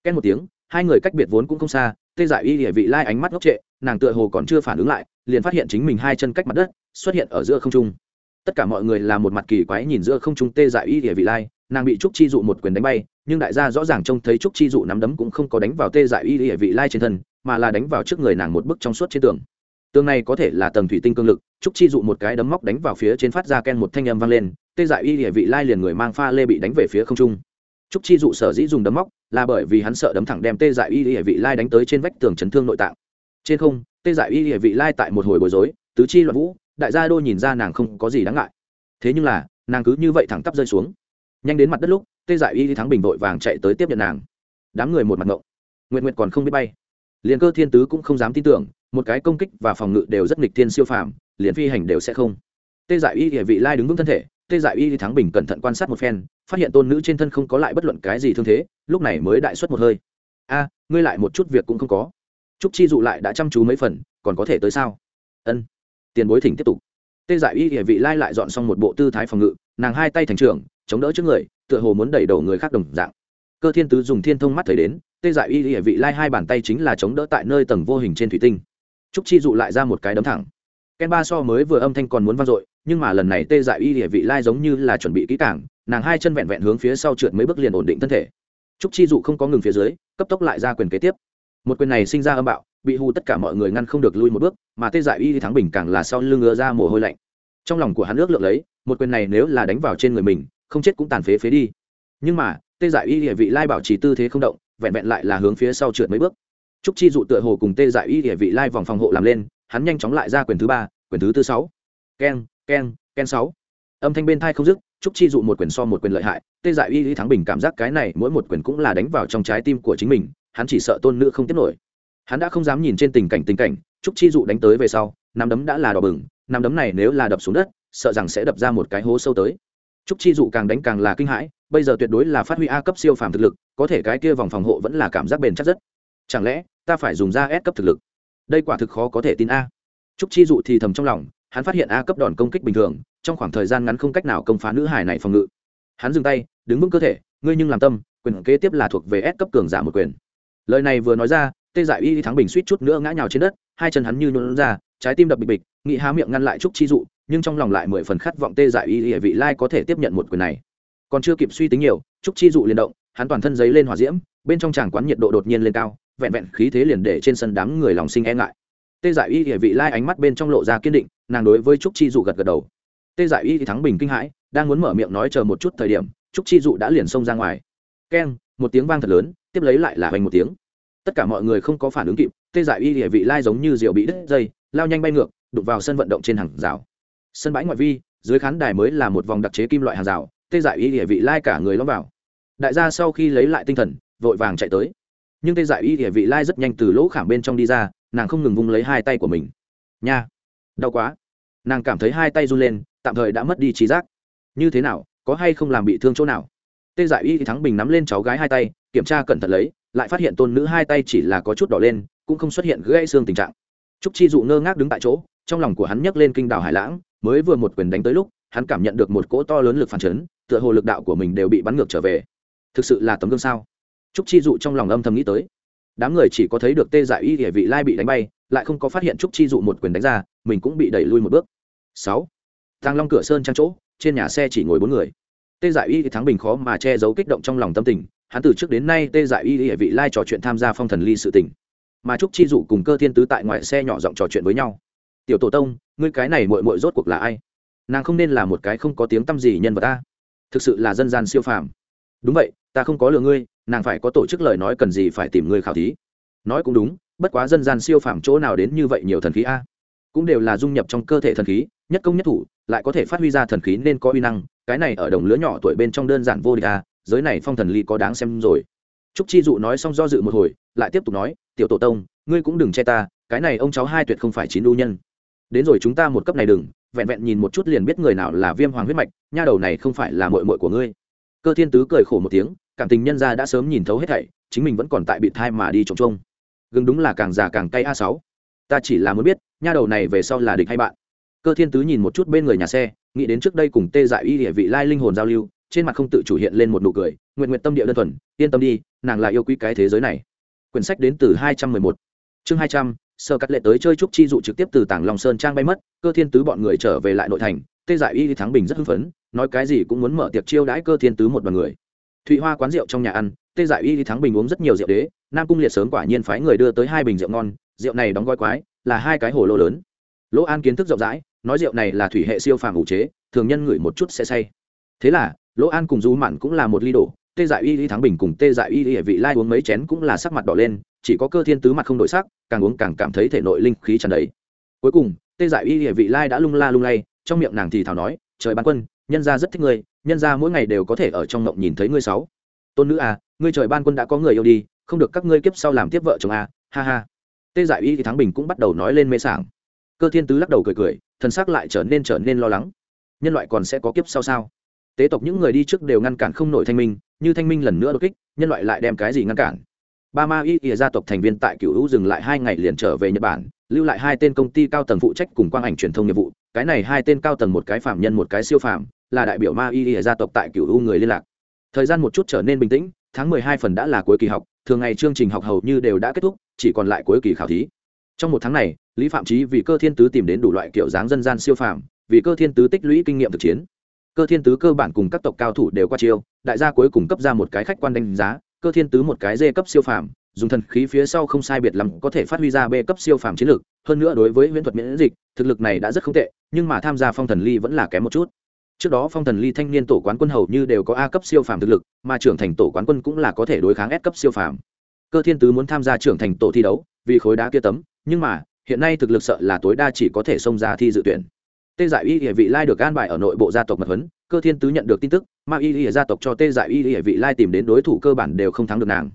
Két một tiếng hai người cách biệt vốn cũng không xa, tê dại y địa vị lai ánh mắt ngốc trệ, nàng tựa hồ còn chưa phản ứng lại, liền phát hiện chính mình hai chân cách mặt đất, xuất hiện ở giữa không trung. Tất cả mọi người là một mặt kỳ quái nhìn giữa không trung tê dại y địa vị lai, nàng bị trúc chi dụ một quyền đánh bay, nhưng đại gia rõ ràng trông thấy trúc chi dụ nắm đấm cũng không có đánh vào tê dại y địa vị lai trên thân, mà là đánh vào trước người nàng một bức trong suốt trên tường. Tường này có thể là tầng thủy tinh cương lực, trúc chi dụ một cái đấm móc đánh vào phía trên phát ra ken một thanh âm vang lên, tê dại y địa vị lai liền người mang pha lê bị đánh về phía không trung. Trúc chi dụ sở dĩ dùng đấm móc là bởi vì hắn sợ đấm thẳng đem tê dại y địa vị lai đánh tới trên vách tường chấn thương nội tạng. Trên không, tê dại y địa vị lai tại một hồi bối rối, tứ chi loạn vũ, đại gia đô nhìn ra nàng không có gì đáng ngại. Thế nhưng là, nàng cứ như vậy thẳng tắp rơi xuống. Nhanh đến mặt đất lúc, tê dại y thắng bình vội vàng chạy tới tiếp nhận nàng. Đám người một mặt ngộng. Nguyện nguyện còn không biết bay. Liền cơ thiên tứ cũng không dám tin tưởng, một cái công kích và phòng ngự đều rất nghịch thiên siêu phàm, liền phi hành đều sẽ không. Tê dại y địa vị lai đứng vững thân thể, tê dại y thắng bình cẩn thận quan sát một phen, phát hiện tôn nữ trên thân không có lại bất luận cái gì thương thế lúc này mới đại xuất một hơi. A, ngươi lại một chút việc cũng không có. Trúc chi dụ lại đã chăm chú mấy phần, còn có thể tới sao? Ân. Tiền bối thỉnh tiếp tục. Tê dại y địa vị lai lại dọn xong một bộ tư thái phòng ngự, nàng hai tay thành trường chống đỡ trước người, tựa hồ muốn đẩy đầu người khác đồng dạng. Cơ thiên tứ dùng thiên thông mắt thấy đến, tê dại y địa vị lai hai bàn tay chính là chống đỡ tại nơi tầng vô hình trên thủy tinh. Trúc chi dụ lại ra một cái đấm thẳng. Ken ba so mới vừa âm thanh còn muốn vang dội, nhưng mà lần này tê dại y địa vị lai giống như là chuẩn bị kỹ cảng nàng hai chân vẹn vẹn hướng phía sau trượt mấy bước liền ổn định thân thể trúc chi dụ không có ngừng phía dưới, cấp tốc lại ra quyền kế tiếp. Một quyền này sinh ra âm bạo, bị hù tất cả mọi người ngăn không được lui một bước, mà tê dại y thì thắng bình càng là sau lưng ngựa ra mồ hôi lạnh. Trong lòng của hắn ước lượng lấy, một quyền này nếu là đánh vào trên người mình, không chết cũng tàn phế phế đi. Nhưng mà, tê dại y địa vị lai bảo trì tư thế không động, vẹn vẹn lại là hướng phía sau trượt mấy bước. Trúc chi dụ tựa hồ cùng tê dại y địa vị lai vòng phòng hộ làm lên, hắn nhanh chóng lại ra quyền thứ ba, quyền thứ tư sáu. Keng keng ken sáu. Âm thanh bên thai không dứt trúc chi dụ một quyền so một quyền lợi hại, tê dại y lý thắng bình cảm giác cái này mỗi một quyền cũng là đánh vào trong trái tim của chính mình, hắn chỉ sợ tôn nữ không tiếp nổi. Hắn đã không dám nhìn trên tình cảnh tình cảnh, trúc chi dụ đánh tới về sau, nắm đấm đã là đỏ bừng, nắm đấm này nếu là đập xuống đất, sợ rằng sẽ đập ra một cái hố sâu tới. Trúc chi dụ càng đánh càng là kinh hãi, bây giờ tuyệt đối là phát huy a cấp siêu phàm thực lực, có thể cái kia vòng phòng hộ vẫn là cảm giác bền chắc rất. Chẳng lẽ, ta phải dùng ra s cấp thực lực? Đây quả thực khó có thể tin a. Trúc chi dụ thì thầm trong lòng, hắn phát hiện a cấp đòn công kích bình thường trong khoảng thời gian ngắn không cách nào công phá nữ hải này phòng ngự. Hắn dừng tay, đứng vững cơ thể, ngươi nhưng làm tâm, quyền kế tiếp là thuộc về S cấp cường giả một quyền. Lời này vừa nói ra, tê dại y thắng bình suýt chút nữa ngã nhào trên đất, hai chân hắn như nhuộn ra, trái tim đập bịch bịch, nghị há miệng ngăn lại trúc chi dụ, nhưng trong lòng lại mười phần khát vọng tê dại y vị lai có thể tiếp nhận một quyền này. Còn chưa kịp suy tính nhiều, trúc chi dụ liền động, hắn toàn thân giấy lên hỏa diễm, bên trong tràng quán nhiệt độ đột nhiên lên cao, vẹn vẹn khí thế liền để trên sân đám người lòng sinh e ngại. Tê dại y hệ vị lai ánh mắt bên trong lộ ra kiên định, nàng đối với trúc chi dụ gật gật đầu tê dại y thì thắng bình kinh hãi, đang muốn mở miệng nói chờ một chút thời điểm, trúc chi dụ đã liền xông ra ngoài. Keng, một tiếng vang thật lớn, tiếp lấy lại là hoành một tiếng. Tất cả mọi người không có phản ứng kịp, tê dại y địa vị lai giống như rượu bị đứt dây, lao nhanh bay ngược đục vào sân vận động trên hàng rào. Sân bãi ngoại vi, dưới khán đài mới là một vòng đặc chế kim loại hàng rào, tê dại y địa vị lai cả người lõm vào. Đại gia sau khi lấy lại tinh thần, vội vàng chạy tới. Nhưng tê dại y địa vị lai rất nhanh từ lỗ khảm bên trong đi ra, nàng không ngừng vung lấy hai tay của mình. Nha, đau quá. Nàng cảm thấy hai tay run lên tạm thời đã mất đi trí giác. Như thế nào, có hay không làm bị thương chỗ nào? Tê dại y thì thắng bình nắm lên cháu gái hai tay, kiểm tra cẩn thận lấy, lại phát hiện tôn nữ hai tay chỉ là có chút đỏ lên, cũng không xuất hiện gãy xương tình trạng. Trúc chi dụ ngơ ngác đứng tại chỗ, trong lòng của hắn nhấc lên kinh đảo hải lãng, mới vừa một quyền đánh tới lúc, hắn cảm nhận được một cỗ to lớn lực phản chấn, tựa hồ lực đạo của mình đều bị bắn ngược trở về. Thực sự là tấm gương sao? Trúc chi dụ trong lòng âm thầm nghĩ tới. Đám người chỉ có thấy được tê dại y địa vị lai bị đánh bay, lại không có phát hiện trúc chi dụ một quyền đánh ra, mình cũng bị đẩy lui một bước. Sáu tàng long cửa sơn trang chỗ, trên nhà xe chỉ ngồi bốn người. Tê dại y thì thắng bình khó mà che giấu kích động trong lòng tâm tình, hắn từ trước đến nay tê dại y hệ vị lai trò chuyện tham gia phong thần ly sự tình. Mà trúc chi dụ cùng cơ thiên tứ tại ngoài xe nhỏ giọng trò chuyện với nhau. Tiểu tổ tông, ngươi cái này mội mội rốt cuộc là ai? Nàng không nên là một cái không có tiếng t â m gì nhân vật ta. Thực sự là dân gian siêu phàm. Đúng vậy, ta không có lừa ngươi, nàng phải có tổ chức lời nói cần gì phải tìm ngươi khảo thí. Nói cũng đúng, bất quá dân gian siêu phàm chỗ nào đến như vậy nhiều thần khí a? Cũng đều là dung nhập trong cơ thể thần khí nhất công nhất thủ, lại có thể phát huy ra thần khí nên có uy năng, cái này ở đồng lứa nhỏ tuổi bên trong đơn giản vô địch à giới này phong thần ly có đáng xem rồi. Trúc chi dụ nói xong do dự một hồi, lại tiếp tục nói, tiểu tổ tông, ngươi cũng đừng che ta, cái này ông cháu hai tuyệt không phải chín đu nhân. Đến rồi chúng ta một cấp này đừng, vẹn vẹn nhìn một chút liền biết người nào là viêm hoàng huyết mạch, nha đầu này không phải là mội mội của ngươi. Cơ thiên tứ cười khổ một tiếng, cảm tình nhân ra đã sớm nhìn thấu hết thảy, chính mình vẫn còn tại bị thai mà đi trồng trông gừng đúng là càng già càng cay a sáu. Ta chỉ là muốn biết, nha đầu này về sau là địch hay bạn cơ thiên tứ nhìn một chút bên người nhà xe, nghĩ đến trước đây cùng tê dại y địa vị lai linh hồn giao lưu, trên mặt không tự chủ hiện lên một nụ cười, nguyện nguyện tâm địa đơn thuần, yên tâm đi, nàng là yêu quý cái thế giới này. Quyển sách đến từ hai trăm mười một. Chương hai trăm sơ cắt lệ tới chơi trúc chi dụ trực tiếp từ tảng long sơn trang bay mất, cơ thiên tứ bọn người trở về lại nội thành, tê dại y thắng bình rất hưng phấn, nói cái gì cũng muốn mở tiệc chiêu đãi cơ thiên tứ một đoàn người. Thụy hoa quán rượu trong nhà ăn, tê dại y thắng bình uống rất nhiều rượu đế, nam cung liệt sớm quả nhiên phái người đưa tới hai bình rượu ngon, rượu này đóng gói quái, là hai cái hồ lô lớn. Lỗ an kiến thức rộng rãi nói rượu này là thủy hệ siêu phàm ủ chế, thường nhân ngửi một chút sẽ say. Thế là, lỗ an cùng du mặn cũng là một ly đổ, tê dại y y thắng bình cùng tê dại y y vị lai uống mấy chén cũng là sắc mặt đỏ lên, chỉ có cơ thiên tứ mặt không đổi sắc, càng uống càng cảm thấy thể nội linh khí tràn đầy. Cuối cùng, tê dại y y vị lai đã lung la lung lay, trong miệng nàng thì thào nói, trời ban quân, nhân gia rất thích ngươi, nhân gia mỗi ngày đều có thể ở trong mộng nhìn thấy ngươi sáu. Tôn nữ à ngươi trời ban quân đã có người yêu đi, không được các ngươi kiếp sau làm tiếp vợ chồng à ha ha. Tê dại y thì thắng bình cũng bắt đầu nói lên mê sảng. Cơ thiên tứ lắc đầu cười cười thần xác lại trở nên trở nên lo lắng. Nhân loại còn sẽ có kiếp sau sao? Tế tộc những người đi trước đều ngăn cản không nổi thanh minh, như thanh minh lần nữa đột kích, nhân loại lại đem cái gì ngăn cản? Ba ma y ỉa gia tộc thành viên tại cựu hữu dừng lại hai ngày liền trở về nhật bản, lưu lại hai tên công ty cao tầng phụ trách cùng quang ảnh truyền thông nghiệp vụ. Cái này hai tên cao tầng một cái phạm nhân, một cái siêu phạm là đại biểu ma y ỉa gia tộc tại cựu hữu người liên lạc. Thời gian một chút trở nên bình tĩnh, tháng mười hai phần đã là cuối kỳ học, thường ngày chương trình học hầu như đều đã kết thúc, chỉ còn lại cuối kỳ khảo thí trong một tháng này, lý phạm trí vì cơ thiên tứ tìm đến đủ loại kiểu dáng dân gian siêu phàm, vì cơ thiên tứ tích lũy kinh nghiệm thực chiến. Cơ thiên tứ cơ bản cùng các tộc cao thủ đều qua chiêu, đại gia cuối cùng cấp ra một cái khách quan đánh giá, cơ thiên tứ một cái dê cấp siêu phàm, dùng thần khí phía sau không sai biệt lắm có thể phát huy ra b cấp siêu phàm chiến lược hơn nữa đối với huyễn thuật miễn dịch, thực lực này đã rất không tệ, nhưng mà tham gia phong thần ly vẫn là kém một chút. Trước đó phong thần ly thanh niên tổ quán quân hầu như đều có a cấp siêu phàm thực lực, mà trưởng thành tổ quán quân cũng là có thể đối kháng s cấp siêu phàm. Cơ thiên tứ muốn tham gia trưởng thành tổ thi đấu vì khối đá kia tấm, nhưng mà, hiện nay thực lực sợ là tối đa chỉ có thể xông ra thi dự tuyển. Tê giải y địa vị lai được an bài ở nội bộ gia tộc mật huấn, cơ thiên tứ nhận được tin tức ma y địa gia tộc cho tê giải y địa vị lai tìm đến đối thủ cơ bản đều không thắng được nàng.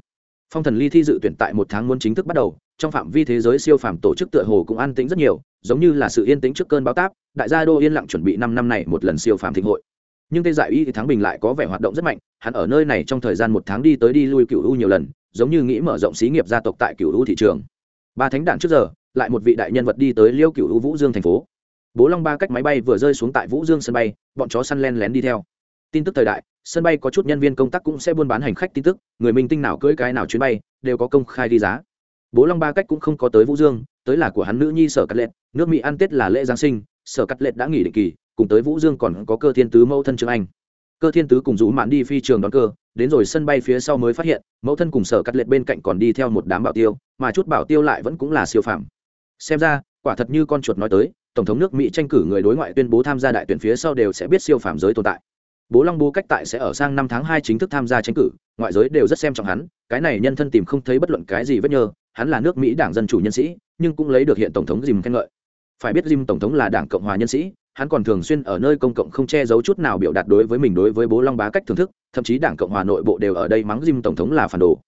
Phong thần ly thi dự tuyển tại một tháng muốn chính thức bắt đầu, trong phạm vi thế giới siêu phàm tổ chức tựa hồ cũng an tĩnh rất nhiều, giống như là sự yên tĩnh trước cơn bão táp, đại gia đô yên lặng chuẩn bị năm năm này một lần siêu phàm thịnh hội. Nhưng tê giải y thì thắng bình lại có vẻ hoạt động rất mạnh, hắn ở nơi này trong thời gian một tháng đi tới đi lui cựu u nhiều lần, giống như nghĩ mở rộng xí nghiệp gia tộc tại cựu u thị trường ba thánh đạn trước giờ, lại một vị đại nhân vật đi tới liêu cựu u vũ dương thành phố. Bố long ba cách máy bay vừa rơi xuống tại vũ dương sân bay, bọn chó săn len lén đi theo. Tin tức thời đại, sân bay có chút nhân viên công tác cũng sẽ buôn bán hành khách tin tức, người minh tinh nào cưỡi cái nào chuyến bay, đều có công khai đi giá. Bố long ba cách cũng không có tới vũ dương, tới là của hắn nữ nhi sở cắt lệ, nước mỹ ăn tết là lễ giáng sinh, sở cắt lệ đã nghỉ định kỳ, cùng tới vũ dương còn có cơ thiên tứ mẫu thân trương anh cơ thiên tứ cùng rủ mạn đi phi trường đón cơ, đến rồi sân bay phía sau mới phát hiện, mẫu thân cùng sở cắt lệ bên cạnh còn đi theo một đám bảo tiêu, mà chút bảo tiêu lại vẫn cũng là siêu phẩm xem ra, quả thật như con chuột nói tới, tổng thống nước mỹ tranh cử người đối ngoại tuyên bố tham gia đại tuyển phía sau đều sẽ biết siêu phạm giới tồn tại. Bố long bố cách tại sẽ ở sang năm tháng hai chính thức tham gia tranh cử, ngoại giới đều rất xem trọng hắn, cái này nhân thân tìm không thấy bất luận cái gì vết nhơ, hắn là nước mỹ đảng dân chủ nhân sĩ, nhưng cũng lấy được hiện tổng thống dìm khen ngợi. Phải biết dìm tổng thống là đảng cộng hòa nhân sĩ hắn còn thường xuyên ở nơi công cộng không che giấu chút nào biểu đạt đối với mình đối với bố long bá cách thưởng thức, thậm chí đảng cộng hòa nội bộ đều ở đây mắng dìm tổng thống là phản đồ.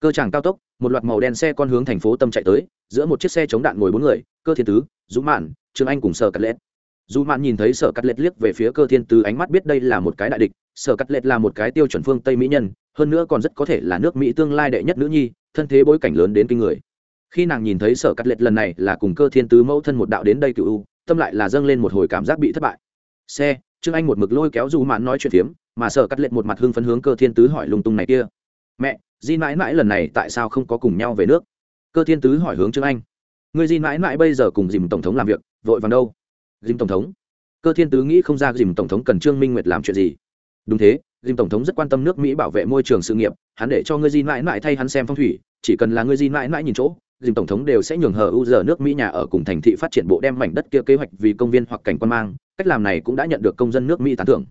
Cơ tràng cao tốc, một loạt màu đen xe con hướng thành phố tâm chạy tới, giữa một chiếc xe chống đạn ngồi bốn người, cơ thiên tứ, Dũ mạn trương anh cùng sở cắt lết dù mạn nhìn thấy sở cắt lết liếc về phía cơ thiên tứ ánh mắt biết đây là một cái đại địch, sở cắt lết là một cái tiêu chuẩn phương tây mỹ nhân, hơn nữa còn rất có thể là nước mỹ tương lai đệ nhất nữ nhi, thân thế bối cảnh lớn đến kinh người. Khi nàng nhìn thấy sở cắt lết lần này là cùng cơ thiên tứ mẫu thân một đạo đến đây cựu tâm lại là dâng lên một hồi cảm giác bị thất bại. Xe, trương anh một mực lôi kéo dù mạn nói chuyện phiếm, mà sở cắt lệ một mặt hưng phấn hướng cơ thiên tứ hỏi lung tung này kia. Mẹ, di mãi mãi lần này tại sao không có cùng nhau về nước? Cơ thiên tứ hỏi hướng trương anh. Người di mãi mãi bây giờ cùng dìm tổng thống làm việc, vội vàng đâu? Dìm tổng thống? Cơ thiên tứ nghĩ không ra dìm tổng thống cần trương minh nguyệt làm chuyện gì. Đúng thế, dìm tổng thống rất quan tâm nước mỹ bảo vệ môi trường sự nghiệp, hắn để cho ngươi di mãi mãi thay hắn xem phong thủy, chỉ cần là ngươi di mãi mãi nhìn chỗ dìm tổng thống đều sẽ nhường hờ u giờ nước mỹ nhà ở cùng thành thị phát triển bộ đem mảnh đất kia kế hoạch vì công viên hoặc cảnh quan mang, cách làm này cũng đã nhận được công dân nước mỹ tán thưởng.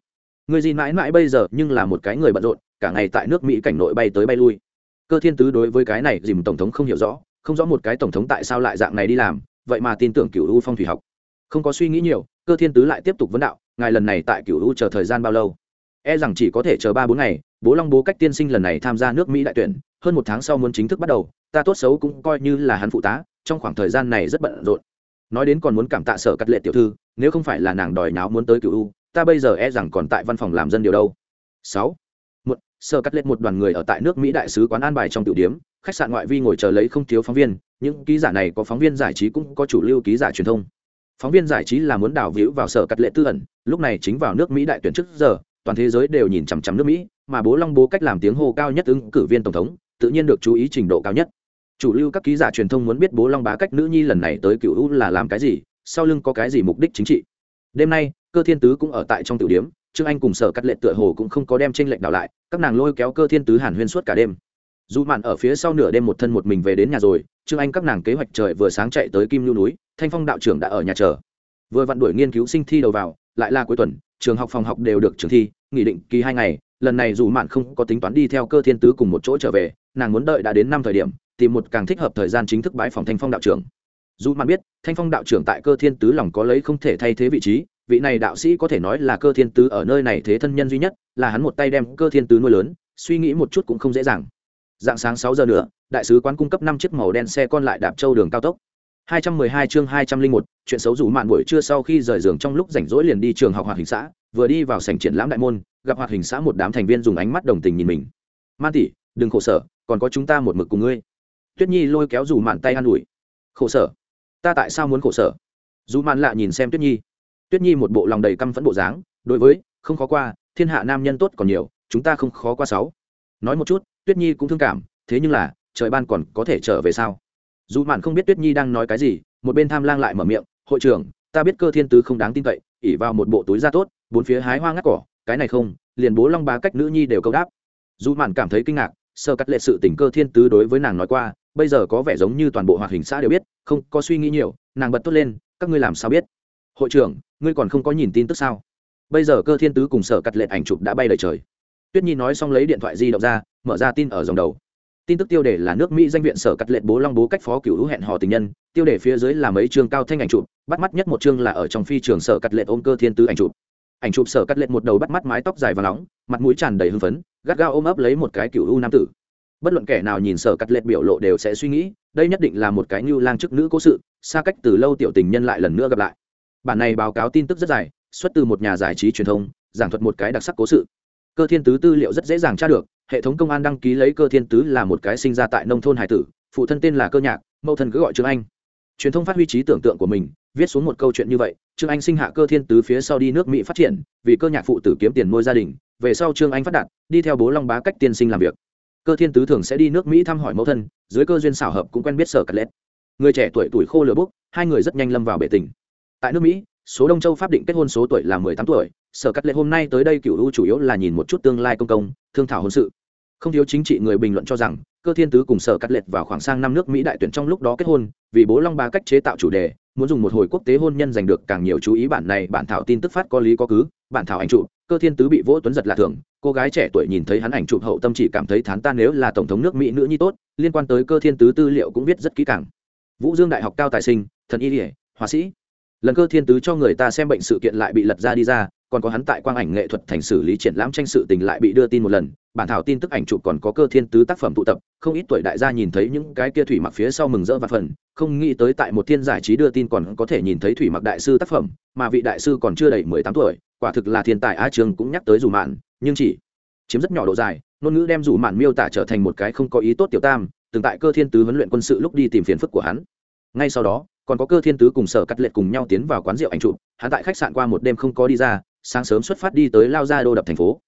Người gì mãi mãi bây giờ nhưng là một cái người bận rộn, cả ngày tại nước mỹ cảnh nội bay tới bay lui. Cơ thiên tứ đối với cái này dìm tổng thống không hiểu rõ, không rõ một cái tổng thống tại sao lại dạng này đi làm, vậy mà tin tưởng cựu u phong thủy học. Không có suy nghĩ nhiều, cơ thiên tứ lại tiếp tục vấn đạo, ngài lần này tại cựu u chờ thời gian bao lâu? E rằng chỉ có thể chờ ba bốn ngày, bố long bố cách tiên sinh lần này tham gia nước mỹ đại tuyển hơn một tháng sau muốn chính thức bắt đầu, ta tốt xấu cũng coi như là hắn phụ tá, trong khoảng thời gian này rất bận rộn. Nói đến còn muốn cảm tạ sở cắt lệ tiểu thư, nếu không phải là nàng đòi náo muốn tới cựu u, ta bây giờ e rằng còn tại văn phòng làm dân điều đâu. Sáu. Một, sở cắt lệ một đoàn người ở tại nước mỹ đại sứ quán an bài trong tiểu điếm khách sạn ngoại vi ngồi chờ lấy không thiếu phóng viên, những ký giả này có phóng viên giải trí cũng có chủ lưu ký giả truyền thông. Phóng viên giải trí là muốn đào víu vào sở cắt lệ tư ẩn, lúc này chính vào nước mỹ đại tuyển trước giờ, toàn thế giới đều nhìn chằm chằm nước mỹ, mà bố long bố cách làm tiếng hô cao nhất ứng cử viên tổng thống tự nhiên được chú ý trình độ cao nhất. Chủ lưu các ký giả truyền thông muốn biết bố long bá cách nữ nhi lần này tới cựu u là làm cái gì, sau lưng có cái gì mục đích chính trị. Đêm nay, cơ thiên tứ cũng ở tại trong tiểu điếm, trương anh cùng sở cắt lệ tựa hồ cũng không có đem tranh lệnh đảo lại, các nàng lôi kéo cơ thiên tứ hàn huyên suốt cả đêm. Dù mạn ở phía sau nửa đêm một thân một mình về đến nhà rồi, trương anh các nàng kế hoạch trời vừa sáng chạy tới kim lưu núi, thanh phong đạo trưởng đã ở nhà chờ. Vừa vặn đuổi nghiên cứu sinh thi đầu vào, lại là cuối tuần, trường học phòng học đều được trường thi nghị định kỳ hai ngày, lần này dù mạn không có tính toán đi theo cơ thiên tứ cùng một chỗ trở về nàng muốn đợi đã đến năm thời điểm tìm một càng thích hợp thời gian chính thức bái phòng thanh phong đạo trưởng. Dù man biết thanh phong đạo trưởng tại cơ thiên tứ lòng có lấy không thể thay thế vị trí vị này đạo sĩ có thể nói là cơ thiên tứ ở nơi này thế thân nhân duy nhất là hắn một tay đem cơ thiên tứ nuôi lớn suy nghĩ một chút cũng không dễ dàng. Dạng sáng sáu giờ nữa đại sứ quán cung cấp năm chiếc màu đen xe con lại đạp châu đường cao tốc. 212 chương 201, chuyện xấu rủ mạn buổi trưa sau khi rời giường trong lúc rảnh rỗi liền đi trường học hoạt hình xã, vừa đi vào sảnh triển lãm đại môn, gặp hoạt hình xã một đám thành viên dùng ánh mắt đồng tình nhìn mình. "Man tỷ, đừng khổ sở, còn có chúng ta một mực cùng ngươi." Tuyết Nhi lôi kéo dù mạn tay an ủi. "Khổ sở? Ta tại sao muốn khổ sở?" dù mạn lạ nhìn xem Tuyết Nhi. Tuyết Nhi một bộ lòng đầy căm phẫn bộ dáng, đối với, không khó qua, thiên hạ nam nhân tốt còn nhiều, chúng ta không khó qua sáu. Nói một chút, Tuyết Nhi cũng thương cảm, thế nhưng là, trời ban còn có thể trở về sao? dù mạn không biết tuyết nhi đang nói cái gì một bên tham lang lại mở miệng hội trưởng ta biết cơ thiên tứ không đáng tin cậy ỉ vào một bộ túi da tốt bốn phía hái hoa ngắt cỏ cái này không liền bố long bá cách nữ nhi đều câu đáp dù mạn cảm thấy kinh ngạc sơ cắt lệ sự tình cơ thiên tứ đối với nàng nói qua, bây giờ có vẻ giống như toàn bộ hoạt hình xã đều biết, không có suy nghĩ nhiều, nàng bật tốt lên, các ngươi làm sao biết? Hội trưởng, ngươi còn không có nhìn tin tức sao? Bây giờ cơ thiên tứ cùng sở cắt lệ ảnh chụp đã bay lời trời. Tuyết nhi nói xong lấy điện thoại di động ra, mở ra tin ở dòng đầu. Tin tức tiêu đề là nước mỹ danh viện sở cắt Lệ bố long bố cách phó cựu hữu hẹn hò tình nhân. Tiêu đề phía dưới là mấy chương cao thanh ảnh chụp, bắt mắt nhất một chương là ở trong phi trường sở cắt Lệ ôm cơ thiên tứ ảnh chụp ảnh chụp sở cắt lệ một đầu bắt mắt mái tóc dài và nóng, mặt mũi tràn đầy hưng phấn, gắt gao ôm ấp lấy một cái cựu u nam tử. Bất luận kẻ nào nhìn sở cắt lệ biểu lộ đều sẽ suy nghĩ, đây nhất định là một cái như lang chức nữ cố sự, xa cách từ lâu tiểu tình nhân lại lần nữa gặp lại. Bản này báo cáo tin tức rất dài, xuất từ một nhà giải trí truyền thông, giảng thuật một cái đặc sắc cố sự. Cơ thiên tứ tư liệu rất dễ dàng tra được, hệ thống công an đăng ký lấy cơ thiên tứ là một cái sinh ra tại nông thôn hải tử, phụ thân tên là cơ nhạc, mẫu thân cứ gọi trương anh. Truyền thông phát huy trí tưởng tượng của mình, viết xuống một câu chuyện như vậy trương anh sinh hạ cơ thiên tứ phía sau đi nước mỹ phát triển, vì cơ nhạc phụ tử kiếm tiền nuôi gia đình, về sau trương anh phát đạt, đi theo bố long bá cách tiên sinh làm việc. Cơ thiên tứ thường sẽ đi nước mỹ thăm hỏi mẫu thân, dưới cơ duyên xảo hợp cũng quen biết sở cắt lét người trẻ tuổi tuổi khô lửa bốc, hai người rất nhanh lâm vào bể tình. Tại nước mỹ, số đông châu pháp định kết hôn số tuổi là mười tám tuổi, sở cắt lệ hôm nay tới đây cựu u chủ yếu là nhìn một chút tương lai công công, thương thảo hôn sự. Không thiếu chính trị người bình luận cho rằng, cơ thiên tứ cùng sở cắt lệ vào khoảng sang năm nước mỹ đại tuyển trong lúc đó kết hôn, vì bố long ba cách chế tạo chủ đề muốn dùng một hồi quốc tế hôn nhân giành được càng nhiều chú ý bản này, bản thảo tin tức phát có lý có cứ, bản thảo ảnh chụp, cơ thiên tứ bị vỗ tuấn giật là thường cô gái trẻ tuổi nhìn thấy hắn ảnh chụp hậu tâm chỉ cảm thấy thán ta nếu là tổng thống nước mỹ nữ nhi tốt, liên quan tới cơ thiên tứ tư liệu cũng viết rất kỹ càng. Vũ dương đại học cao tài sinh, thần y địa họa sĩ. Lần cơ thiên tứ cho người ta xem bệnh sự kiện lại bị lật ra đi ra còn có hắn tại quang ảnh nghệ thuật thành xử lý triển lãm tranh sự tình lại bị đưa tin một lần, bản thảo tin tức ảnh chụp còn có cơ thiên tứ tác phẩm tụ tập, không ít tuổi đại gia nhìn thấy những cái kia thủy mặc phía sau mừng rỡ và phần không nghĩ tới tại một thiên giải trí đưa tin còn có thể nhìn thấy thủy mặc đại sư tác phẩm, mà vị đại sư còn chưa đầy mười tám tuổi, quả thực là thiên tài á trường cũng nhắc tới dù mạn, nhưng chỉ chiếm rất nhỏ độ dài, ngôn ngữ đem dù mạn miêu tả trở thành một cái không có ý tốt tiểu tam, từng tại cơ thiên tứ huấn luyện quân sự lúc đi tìm phiền phức của hắn. Ngay sau đó, còn có cơ thiên tứ cùng sở cắt lệ cùng nhau tiến vào quán rượu ảnh chụp, hắn tại khách sạn qua một đêm không có đi ra sáng sớm xuất phát đi tới lao ra đô đập thành phố.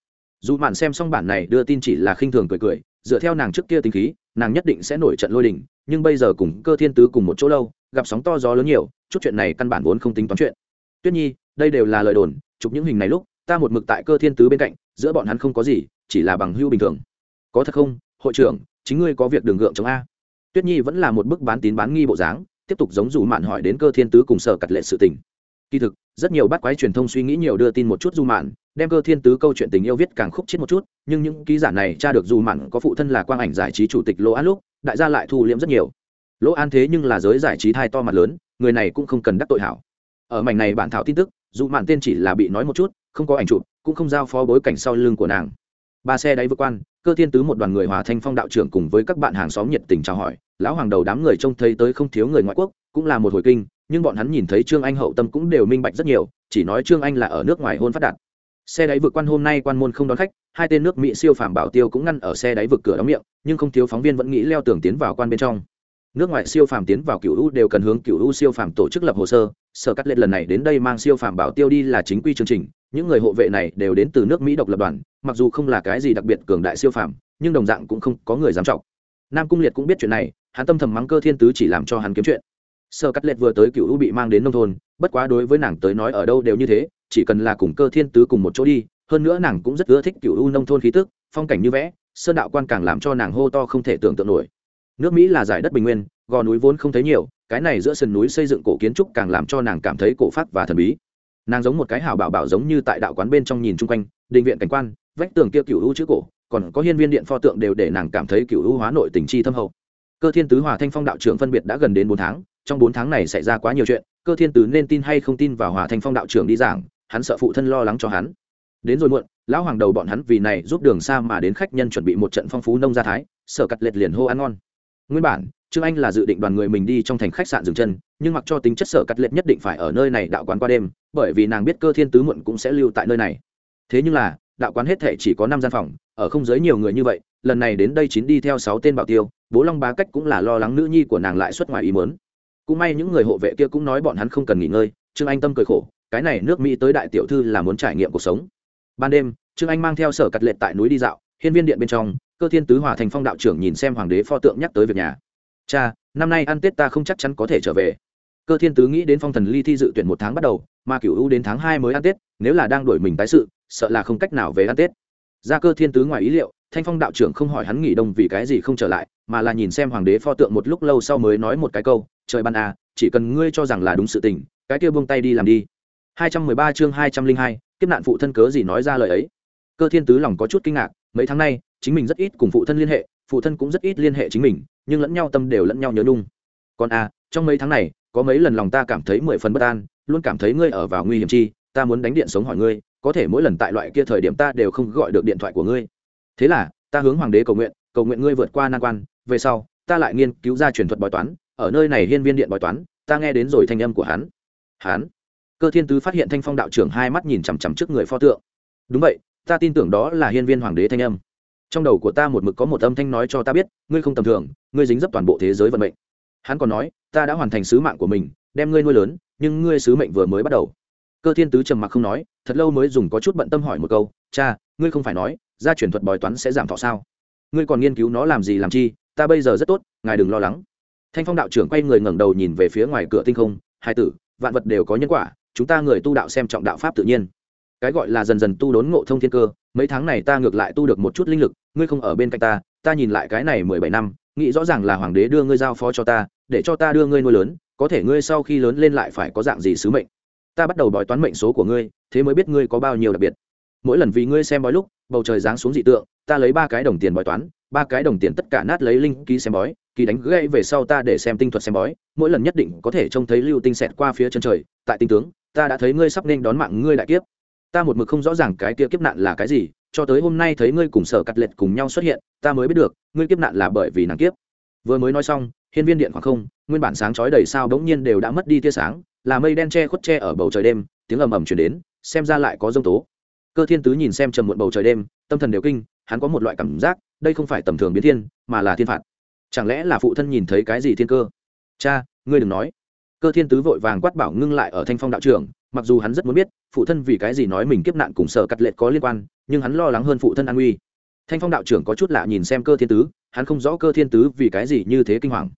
Dù mạn xem xong bản này, đưa tin chỉ là khinh thường cười cười, dựa theo nàng trước kia tính khí, nàng nhất định sẽ nổi trận lôi đình, nhưng bây giờ cùng cơ thiên tứ cùng một chỗ lâu, gặp sóng to gió lớn nhiều, chút chuyện này căn bản vốn không tính toán chuyện. Tuyết nhi, đây đều là lời đồn, chụp những hình này lúc, ta một mực tại cơ thiên tứ bên cạnh, giữa bọn hắn không có gì, chỉ là bằng hưu bình thường. Có thật không, hội trưởng, chính ngươi có việc đường gượng chống a. Tuyết nhi vẫn là một bức bán tín bán nghi bộ dáng, tiếp tục giống dù mạn hỏi đến cơ thiên tứ cùng sở cặt lệ sự tình kỳ thực, rất nhiều bắt quái truyền thông suy nghĩ nhiều đưa tin một chút du mạn, đem cơ thiên tứ câu chuyện tình yêu viết càng khúc chết một chút, nhưng những ký giả này tra được du mạn có phụ thân là quang ảnh giải trí chủ tịch lỗ an lúc, đại gia lại thu liễm rất nhiều. Lỗ an thế nhưng là giới giải trí thai to mặt lớn, người này cũng không cần đắc tội hảo. Ở mảnh này bản thảo tin tức dù mạn tên chỉ là bị nói một chút, không có ảnh chụp, cũng không giao phó bối cảnh sau lưng của nàng. Ba xe đáy vượt quan, cơ thiên tứ một đoàn người hòa thanh phong đạo trưởng cùng với các bạn hàng xóm nhiệt tình chào hỏi, lão hoàng đầu đám người trông thấy tới không thiếu người ngoại quốc, cũng là một hồi kinh nhưng bọn hắn nhìn thấy trương anh hậu tâm cũng đều minh bạch rất nhiều, chỉ nói trương anh là ở nước ngoài hôn phát đạt. Xe đáy vượt quan hôm nay quan môn không đón khách, hai tên nước mỹ siêu phàm bảo tiêu cũng ngăn ở xe đáy vượt cửa đóng miệng, nhưng không thiếu phóng viên vẫn nghĩ leo tường tiến vào quan bên trong. Nước ngoài siêu phàm tiến vào cựu u đều cần hướng cựu u siêu phàm tổ chức lập hồ sơ, sở cắt lệ lần này đến đây mang siêu phàm bảo tiêu đi là chính quy chương trình, những người hộ vệ này đều đến từ nước mỹ độc lập đoàn, mặc dù không là cái gì đặc biệt cường đại siêu phàm, nhưng đồng dạng cũng không có người dám trọng. Nam cung liệt cũng biết chuyện này, hắn tâm thầm mắng cơ thiên tứ chỉ làm cho hắn kiếm chuyện sơ cắt lệch vừa tới cựu u bị mang đến nông thôn, bất quá đối với nàng tới nói ở đâu đều như thế, chỉ cần là cùng cơ thiên tứ cùng một chỗ đi, hơn nữa nàng cũng rất ưa thích cựu u nông thôn khí tức, phong cảnh như vẽ, sơn đạo quan càng làm cho nàng hô to không thể tưởng tượng nổi. Nước mỹ là giải đất bình nguyên, gò núi vốn không thấy nhiều, cái này giữa sườn núi xây dựng cổ kiến trúc càng làm cho nàng cảm thấy cổ phát và thần bí. Nàng giống một cái hào bảo bảo giống như tại đạo quán bên trong nhìn chung quanh định viện cảnh quan, vách tường kia cựu u chữ cổ, còn có hiên viên điện pho tượng đều để nàng cảm thấy cựu u hóa nội tình chi thâm hậu. Cơ thiên tứ hòa thanh phong đạo trưởng phân biệt đã gần đến bốn tháng trong bốn tháng này xảy ra quá nhiều chuyện, cơ thiên tứ nên tin hay không tin vào hòa thanh phong đạo trưởng đi giảng, hắn sợ phụ thân lo lắng cho hắn. Đến rồi muộn, lão hoàng đầu bọn hắn vì này giúp đường xa mà đến khách nhân chuẩn bị một trận phong phú nông gia thái, sở cắt liệt liền hô ăn ngon. Nguyên bản, trương anh là dự định đoàn người mình đi trong thành khách sạn dừng chân, nhưng mặc cho tính chất sở cắt liệt nhất định phải ở nơi này đạo quán qua đêm, bởi vì nàng biết cơ thiên tứ muộn cũng sẽ lưu tại nơi này. Thế nhưng là, đạo quán hết thể chỉ có năm gian phòng, ở không giới nhiều người như vậy, lần này đến đây chín đi theo sáu tên bảo tiêu, bố long bá cách cũng là lo lắng nữ nhi của nàng lại xuất ngoài ý mớn cũng may những người hộ vệ kia cũng nói bọn hắn không cần nghỉ ngơi, trương anh tâm cười khổ, cái này nước mỹ tới đại tiểu thư là muốn trải nghiệm cuộc sống. Ban đêm, trương anh mang theo sở cắt lệ tại núi đi dạo, hiên viên điện bên trong, cơ thiên tứ hòa thành phong đạo trưởng nhìn xem hoàng đế pho tượng nhắc tới việc nhà. Cha, năm nay ăn tết ta không chắc chắn có thể trở về. Cơ thiên tứ nghĩ đến phong thần ly thi dự tuyển một tháng bắt đầu, mà cựu ưu đến tháng hai mới ăn tết, nếu là đang đổi mình tái sự, sợ là không cách nào về ăn tết. Ra cơ thiên tứ ngoài ý liệu, thanh phong đạo trưởng không hỏi hắn nghỉ đông vì cái gì không trở lại, mà là nhìn xem hoàng đế pho tượng một lúc lâu sau mới nói một cái câu trời ban à chỉ cần ngươi cho rằng là đúng sự tình cái kia buông tay đi làm đi. 213 chương 202, kiếp nạn phụ thân cớ gì nói ra lời ấy? Cơ thiên tứ lòng có chút kinh ngạc mấy tháng nay chính mình rất ít cùng phụ thân liên hệ phụ thân cũng rất ít liên hệ chính mình nhưng lẫn nhau tâm đều lẫn nhau nhớ nhung. còn à trong mấy tháng này có mấy lần lòng ta cảm thấy mười phần bất an luôn cảm thấy ngươi ở vào nguy hiểm chi ta muốn đánh điện sống hỏi ngươi có thể mỗi lần tại loại kia thời điểm ta đều không gọi được điện thoại của ngươi. Thế là ta hướng hoàng đế cầu nguyện cầu nguyện ngươi vượt qua nan quan về sau ta lại nghiên cứu ra truyền thuật bói toán ở nơi này hiên viên điện bói toán, ta nghe đến rồi thanh âm của hắn. Hắn? Cơ thiên tứ phát hiện thanh phong đạo trưởng hai mắt nhìn chằm chằm trước người pho tượng. Đúng vậy, ta tin tưởng đó là hiên viên hoàng đế thanh âm. Trong đầu của ta một mực có một âm thanh nói cho ta biết, ngươi không tầm thường, ngươi dính dấp toàn bộ thế giới vận mệnh. Hắn còn nói, ta đã hoàn thành sứ mạng của mình, đem ngươi nuôi lớn, nhưng ngươi sứ mệnh vừa mới bắt đầu. Cơ thiên tứ trầm mặc không nói, thật lâu mới dùng có chút bận tâm hỏi một câu, cha, ngươi không phải nói ra chuyển thuật bói toán sẽ giảm thọ sao? Ngươi còn nghiên cứu nó làm gì làm chi? Ta bây giờ rất tốt, ngài đừng lo lắng thanh phong đạo trưởng quay người ngẩng đầu nhìn về phía ngoài cửa tinh không, hai tử, vạn vật đều có nhân quả, chúng ta người tu đạo xem trọng đạo pháp tự nhiên. Cái gọi là dần dần tu đốn ngộ thông thiên cơ, mấy tháng này ta ngược lại tu được một chút linh lực, ngươi không ở bên cạnh ta ta nhìn lại cái này mười bảy năm, nghĩ rõ ràng là hoàng đế đưa ngươi giao phó cho ta, để cho ta đưa ngươi nuôi lớn, có thể ngươi sau khi lớn lên lại phải có dạng gì sứ mệnh. Ta bắt đầu bói toán mệnh số của ngươi, thế mới biết ngươi có bao nhiêu đặc biệt. Mỗi lần vì ngươi xem bói lúc, bầu trời giáng xuống dị tượng, ta lấy ba cái đồng tiền bói toán ba cái đồng tiền tất cả nát lấy linh ký xem bói, kỳ đánh gãy về sau ta để xem tinh thuật xem bói, mỗi lần nhất định có thể trông thấy lưu tinh xẹt qua phía chân trời, tại tinh tướng, ta đã thấy ngươi sắp nên đón mạng ngươi đại kiếp. Ta một mực không rõ ràng cái kia kiếp nạn là cái gì, cho tới hôm nay thấy ngươi cùng sở cắt lệch cùng nhau xuất hiện, ta mới biết được, ngươi kiếp nạn là bởi vì nàng kiếp. Vừa mới nói xong, hiên viên điện khoảng không, nguyên bản sáng chói đầy sao bỗng nhiên đều đã mất đi tia sáng, là mây đen che khuất che ở bầu trời đêm, tiếng ầm ầm chuyển đến, xem ra lại có dông tố. Cơ thiên tứ nhìn xem trầm muộn bầu trời đêm, tâm thần đều kinh, hắn có một loại cảm giác đây không phải tầm thường biến thiên, mà là thiên phạt. Chẳng lẽ là phụ thân nhìn thấy cái gì thiên cơ? Cha, ngươi đừng nói. Cơ thiên tứ vội vàng quát bảo ngưng lại ở thanh phong đạo trưởng, mặc dù hắn rất muốn biết, phụ thân vì cái gì nói mình kiếp nạn cùng sở cắt lệ có liên quan, nhưng hắn lo lắng hơn phụ thân an nguy. Thanh phong đạo trưởng có chút lạ nhìn xem cơ thiên tứ, hắn không rõ cơ thiên tứ vì cái gì như thế kinh hoàng.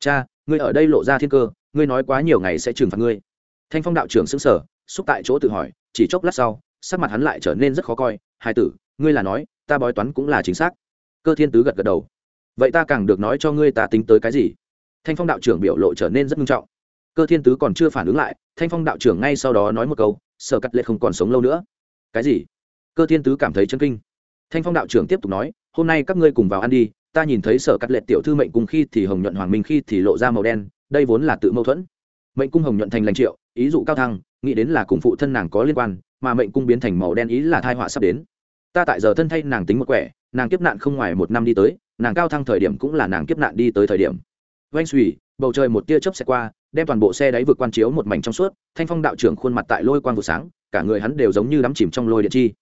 Cha, ngươi ở đây lộ ra thiên cơ, ngươi nói quá nhiều ngày sẽ trừng phạt ngươi. Thanh phong đạo trưởng xứng sở xúc tại chỗ tự hỏi, chỉ chốc lát sau, sắc mặt hắn lại trở nên rất khó coi. Hai tử, ngươi là nói, ta bói toán cũng là chính xác cơ thiên tứ gật gật đầu. Vậy ta càng được nói cho ngươi ta tính tới cái gì? Thanh phong đạo trưởng biểu lộ trở nên rất nghiêm trọng. Cơ thiên tứ còn chưa phản ứng lại, thanh phong đạo trưởng ngay sau đó nói một câu, sở cắt lệ không còn sống lâu nữa. Cái gì? Cơ thiên tứ cảm thấy chân kinh. Thanh phong đạo trưởng tiếp tục nói, hôm nay các ngươi cùng vào ăn đi, ta nhìn thấy sở cắt lệ tiểu thư mệnh cùng khi thì hồng nhuận hoàng minh khi thì lộ ra màu đen, đây vốn là tự mâu thuẫn. Mệnh cung hồng nhuận thành lành triệu, ý dụ cao thăng, nghĩ đến là cùng phụ thân nàng có liên quan, mà mệnh cung biến thành màu đen ý là thai họa sắp đến ta tại giờ thân thay nàng tính một quẻ, nàng kiếp nạn không ngoài một năm đi tới, nàng cao thăng thời điểm cũng là nàng kiếp nạn đi tới thời điểm. Vanh suy bầu trời một tia chớp xe qua, đem toàn bộ xe đáy vượt quan chiếu một mảnh trong suốt, thanh phong đạo trưởng khuôn mặt tại lôi quang vụ sáng, cả người hắn đều giống như đắm chìm trong lôi điện chi.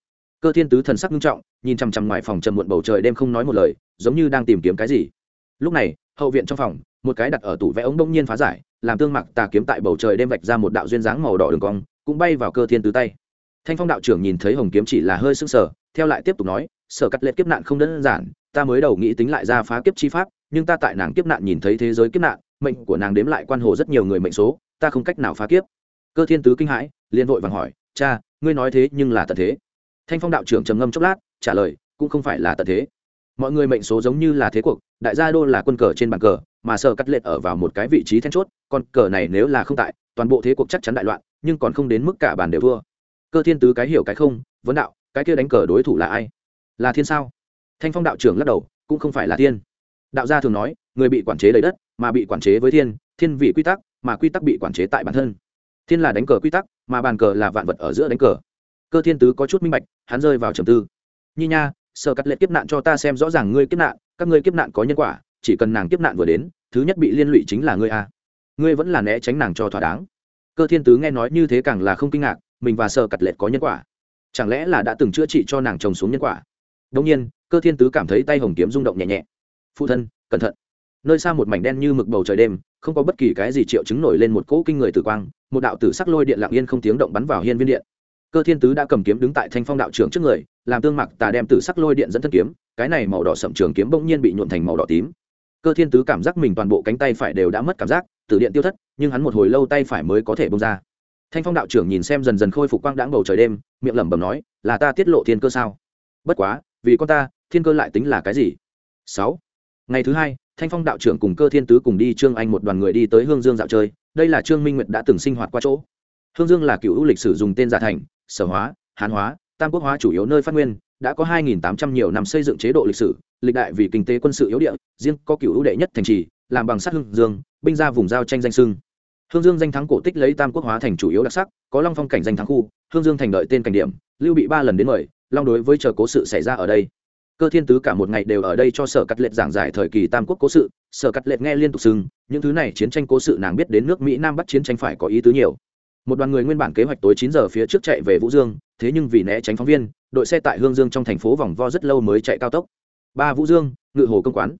Cơ thiên tứ thần sắc nghiêm trọng, nhìn chằm chằm ngoài phòng trầm muộn bầu trời đêm không nói một lời, giống như đang tìm kiếm cái gì. Lúc này, hậu viện trong phòng, một cái đặt ở tủ vẽ ống đông nhiên phá giải, làm tương mặc tà kiếm tại bầu trời đêm vạch ra một đạo duyên dáng màu đỏ đường cong, cũng bay vào cơ thiên tứ tay. Thanh phong đạo trưởng nhìn thấy hồng kiếm chỉ là hơi sưng sờ theo lại tiếp tục nói, sở cắt lệ kiếp nạn không đơn giản, ta mới đầu nghĩ tính lại ra phá kiếp chi pháp, nhưng ta tại nàng kiếp nạn nhìn thấy thế giới kiếp nạn, mệnh của nàng đếm lại quan hồ rất nhiều người mệnh số, ta không cách nào phá kiếp. Cơ thiên tứ kinh hãi, liền vội vàng hỏi, cha, ngươi nói thế nhưng là tận thế? Thanh phong đạo trưởng trầm ngâm chốc lát, trả lời, cũng không phải là tận thế. Mọi người mệnh số giống như là thế cuộc, đại gia đô là quân cờ trên bàn cờ, mà sở cắt lệ ở vào một cái vị trí then chốt, con cờ này nếu là không tại, toàn bộ thế cuộc chắc chắn đại loạn, nhưng còn không đến mức cả bàn đều thua. Cơ thiên tứ cái hiểu cái không, vấn đạo cái kia đánh cờ đối thủ là ai? Là thiên sao? Thanh phong đạo trưởng lắc đầu, cũng không phải là thiên. Đạo gia thường nói, người bị quản chế đầy đất, mà bị quản chế với thiên thiên vị quy tắc, mà quy tắc bị quản chế tại bản thân. Thiên là đánh cờ quy tắc, mà bàn cờ là vạn vật ở giữa đánh cờ. Cơ thiên tứ có chút minh bạch, hắn rơi vào trầm tư. Nhi nha sợ cắt lệ kiếp nạn cho ta xem rõ ràng ngươi kiếp nạn, các ngươi kiếp nạn có nhân quả, chỉ cần nàng kiếp nạn vừa đến, thứ nhất bị liên lụy chính là ngươi a. Ngươi vẫn là né tránh nàng cho thỏa đáng. Cơ thiên tứ nghe nói như thế càng là không kinh ngạc, mình và sợ cắt lệ có nhân quả chẳng lẽ là đã từng chữa trị cho nàng chồng xuống nhân quả? Đông nhiên, cơ thiên tứ cảm thấy tay hồng kiếm rung động nhẹ nhẹ. Phụ thân, cẩn thận. Nơi xa một mảnh đen như mực bầu trời đêm, không có bất kỳ cái gì triệu chứng nổi lên một cỗ kinh người tử quang, một đạo tử sắc lôi điện lặng yên không tiếng động bắn vào hiên viên điện. Cơ thiên tứ đã cầm kiếm đứng tại thanh phong đạo trưởng trước người, làm tương mặc tà đem tử sắc lôi điện dẫn thân kiếm, cái này màu đỏ sậm trường kiếm bỗng nhiên bị nhuộn thành màu đỏ tím. Cơ thiên tứ cảm giác mình toàn bộ cánh tay phải đều đã mất cảm giác, tử điện tiêu thất, nhưng hắn một hồi lâu tay phải mới có thể bông ra thanh phong đạo trưởng nhìn xem dần dần khôi phục quang đãng bầu trời đêm, miệng lẩm bẩm nói, là ta tiết lộ thiên cơ sao? Bất quá, vì con ta, thiên cơ lại tính là cái gì? Sáu. Ngày thứ hai, thanh phong đạo trưởng cùng cơ thiên tứ cùng đi trương anh một đoàn người đi tới hương dương dạo chơi, đây là trương minh nguyệt đã từng sinh hoạt qua chỗ. Hương dương là cựu lịch sử dùng tên giả thành, sở hóa, hán hóa, tam quốc hóa chủ yếu nơi phát nguyên, đã có 2.800 nhiều năm xây dựng chế độ lịch sử, lịch đại vì kinh tế quân sự yếu địa, riêng có cựu ưu đệ nhất thành trì, làm bằng sắt hương dương, binh ra vùng giao tranh danh sưng hương dương danh thắng cổ tích lấy tam quốc hóa thành chủ yếu đặc sắc, có long phong cảnh danh thắng khu, hương dương thành đợi tên cảnh điểm, lưu bị ba lần đến mời, long đối với chờ cố sự xảy ra ở đây. Cơ thiên tứ cả một ngày đều ở đây cho sở cắt lệ giảng giải thời kỳ tam quốc cố sự, sở cắt lệ nghe liên tục sưng những thứ này chiến tranh cố sự nàng biết đến nước mỹ nam bắc chiến tranh phải có ý tứ nhiều. Một đoàn người nguyên bản kế hoạch tối chín giờ phía trước chạy về vũ dương, thế nhưng vì né tránh phóng viên, đội xe tại hương dương trong thành phố vòng vo rất lâu mới chạy cao tốc. Ba vũ dương, ngự hồ công quán.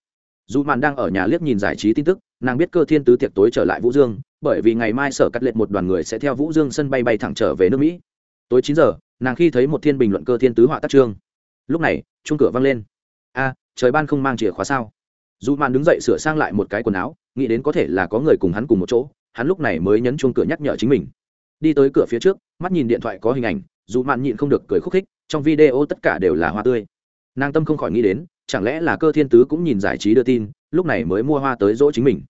Dù màn đang ở nhà liếc nhìn giải trí tin tức, nàng biết cơ thiên tứ tiệc tối trở lại vũ dương bởi vì ngày mai sở cắt lệch một đoàn người sẽ theo vũ dương sân bay bay thẳng trở về nước mỹ. Tối chín giờ, nàng khi thấy một thiên bình luận cơ thiên tứ họa tác trương. Lúc này chung cửa văng lên. A, trời ban không mang chìa khóa sao? Dù màn đứng dậy sửa sang lại một cái quần áo, nghĩ đến có thể là có người cùng hắn cùng một chỗ, hắn lúc này mới nhấn chuông cửa nhắc nhở chính mình. Đi tới cửa phía trước, mắt nhìn điện thoại có hình ảnh dù màn nhịn không được cười khúc khích, trong video tất cả đều là hoa tươi. Nàng tâm không khỏi nghĩ đến, chẳng lẽ là cơ thiên tứ cũng nhìn giải trí đưa tin, lúc này mới mua hoa tới dỗ chính mình.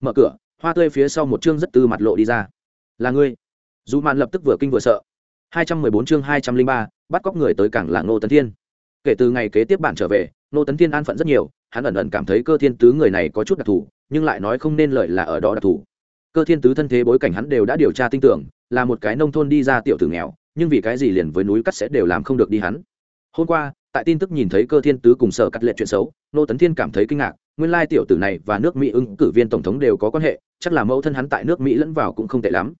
Mở cửa hoa tươi phía sau một chương rất tư mặt lộ đi ra. Là ngươi. Dù mạn lập tức vừa kinh vừa sợ. 214 chương 203, bắt cóc người tới cảng là ngô tấn thiên. Kể từ ngày kế tiếp bản trở về ngô tấn thiên an phận rất nhiều hắn ẩn ẩn cảm thấy cơ thiên tứ người này có chút đặc thù nhưng lại nói không nên lợi là ở đó đặc thù. Cơ thiên tứ thân thế bối cảnh hắn đều đã điều tra tin tưởng là một cái nông thôn đi ra tiểu tử nghèo nhưng vì cái gì liền với núi cắt sẽ đều làm không được đi hắn. Hôm qua tại tin tức nhìn thấy cơ thiên tứ cùng sở cắt lệ chuyện xấu nô tấn thiên cảm thấy kinh ngạc nguyên lai tiểu tử này và nước mỹ ứng cử viên tổng thống đều có quan hệ, chắc là mẫu thân hắn tại nước mỹ lẫn vào cũng không tệ lắm.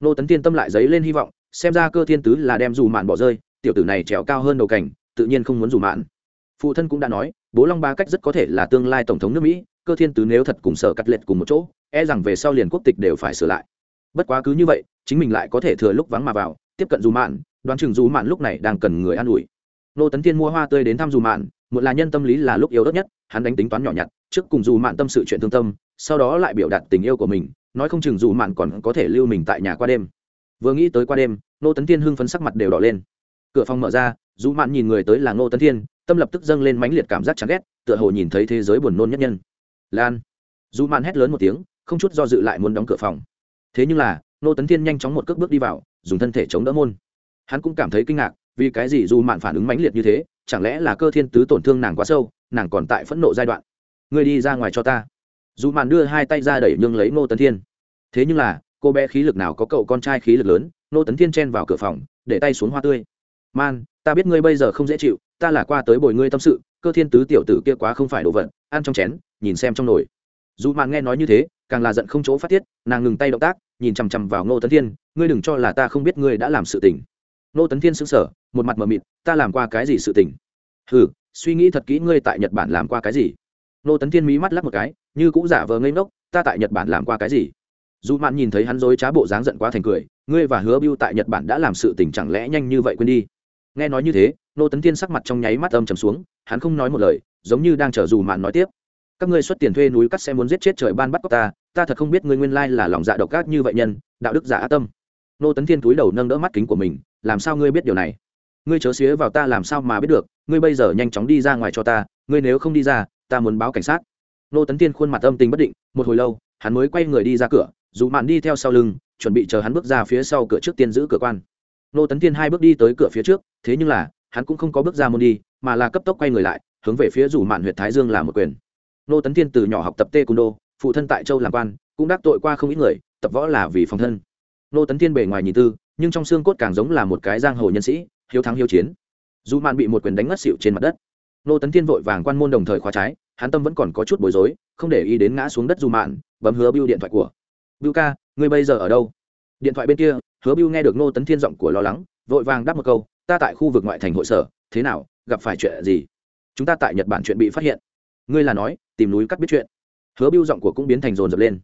Nô tấn thiên tâm lại dấy lên hy vọng, xem ra cơ thiên tứ là đem dù mạn bỏ rơi, tiểu tử này trèo cao hơn đầu cảnh, tự nhiên không muốn dù mạn. Phụ thân cũng đã nói, bố long ba cách rất có thể là tương lai tổng thống nước mỹ, cơ thiên tứ nếu thật cùng sở cắt lệch cùng một chỗ e rằng về sau liền quốc tịch đều phải sửa lại. Bất quá cứ như vậy, chính mình lại có thể thừa lúc vắng mà vào, tiếp cận dù mạn, đoán chừng dù mạn lúc này đang cần người an ủi. Nô tấn thiên mua hoa tươi đến thăm dù mạn một là nhân tâm lý là lúc yếu đất nhất, hắn đánh tính toán nhỏ nhặt, trước cùng dù mạn tâm sự chuyện thương tâm, sau đó lại biểu đạt tình yêu của mình, nói không chừng dù mạn còn có thể lưu mình tại nhà qua đêm. Vừa nghĩ tới qua đêm nô tấn thiên hưng phấn sắc mặt đều đỏ lên. Cửa phòng mở ra, dù mạn nhìn người tới là nô tấn thiên, tâm lập tức dâng lên mãnh liệt cảm giác chán ghét, tựa hồ nhìn thấy thế giới buồn nôn nhất nhân. Lan. Dù mạn hét lớn một tiếng, không chút do dự lại muốn đóng cửa phòng. Thế nhưng là nô tấn thiên nhanh chóng một cước bước đi vào, dùng thân thể chống đỡ môn. Hắn cũng cảm thấy kinh ngạc, vì cái gì dù mạn phản ứng mãnh liệt như thế chẳng lẽ là cơ thiên tứ tổn thương nàng quá sâu, nàng còn tại phẫn nộ giai đoạn. Ngươi đi ra ngoài cho ta. Dù mạn đưa hai tay ra đẩy nhưng lấy nô tấn thiên. Thế nhưng là, cô bé khí lực nào có cậu con trai khí lực lớn nô tấn thiên chen vào cửa phòng, để tay xuống hoa tươi. Man, ta biết ngươi bây giờ không dễ chịu, ta là qua tới bồi ngươi tâm sự, cơ thiên tứ tiểu tử kia quá không phải đồ vật, ăn trong chén, nhìn xem trong nồi. Dù mạn nghe nói như thế, càng là giận không chỗ phát tiết, nàng ngừng tay động tác, nhìn chằm chằm vào ngô tấn thiên, ngươi đừng cho là ta không biết ngươi đã làm sự tình. Ngô tấn thiên sững sờ một mặt mờ mịt, ta làm qua cái gì sự tình? Ừ suy nghĩ thật kỹ, ngươi tại nhật bản làm qua cái gì? Nô tấn thiên mí mắt lắc một cái, như cũng giả vờ ngây ngốc, ta tại nhật bản làm qua cái gì? Dù mạn nhìn thấy hắn dối trá bộ dáng giận quá thành cười, ngươi và hứa bưu tại nhật bản đã làm sự tình chẳng lẽ nhanh như vậy quên đi? Nghe nói như thế, nô tấn thiên sắc mặt trong nháy mắt âm trầm xuống, hắn không nói một lời, giống như đang chờ dù mạn nói tiếp. Các ngươi xuất tiền thuê núi cắt sẽ muốn giết chết trời ban bắt cóc ta ta thật không biết ngươi nguyên lai là lòng dạ độc ác như vậy nhân, đạo đức giả á tâm. Nô tấn thiên túi đầu nâng đỡ mắt kính của mình, làm sao ngươi biết điều này? Ngươi chớ xía vào ta làm sao mà biết được, ngươi bây giờ nhanh chóng đi ra ngoài cho ta, ngươi nếu không đi ra, ta muốn báo cảnh sát. Nô tấn thiên khuôn mặt âm tình bất định, một hồi lâu, hắn mới quay người đi ra cửa, dù mạn đi theo sau lưng, chuẩn bị chờ hắn bước ra phía sau cửa trước tiên giữ cửa quan. Nô tấn thiên hai bước đi tới cửa phía trước, thế nhưng là, hắn cũng không có bước ra môn đi, mà là cấp tốc quay người lại, hướng về phía dù mạn huyện thái dương là một quyền. Nô tấn thiên từ nhỏ học tập tê cung đô phụ thân tại châu làm quan, cũng đắc tội qua không ít người, tập võ là vì phòng thân. Nô tấn thiên bề ngoài nhìn tư, nhưng trong xương cốt càng giống là một cái giang hồ nhân sĩ hiếu thắng hiếu chiến. Dù mạn bị một quyền đánh ngất xịu trên mặt đất. Nô tấn thiên vội vàng quan môn đồng thời khóa trái, hắn tâm vẫn còn có chút bối rối, không để ý đến ngã xuống đất dù mạn, bấm hứa bưu điện thoại của. Bưu ca, ngươi bây giờ ở đâu? Điện thoại bên kia, hứa bưu nghe được nô tấn thiên giọng của lo lắng, vội vàng đáp một câu, ta tại khu vực ngoại thành hội sở, thế nào, gặp phải chuyện gì? Chúng ta tại nhật bản chuyện bị phát hiện. Ngươi là nói, tìm núi cắt biết chuyện. Hứa bưu giọng của cũng biến thành rồn rập lên.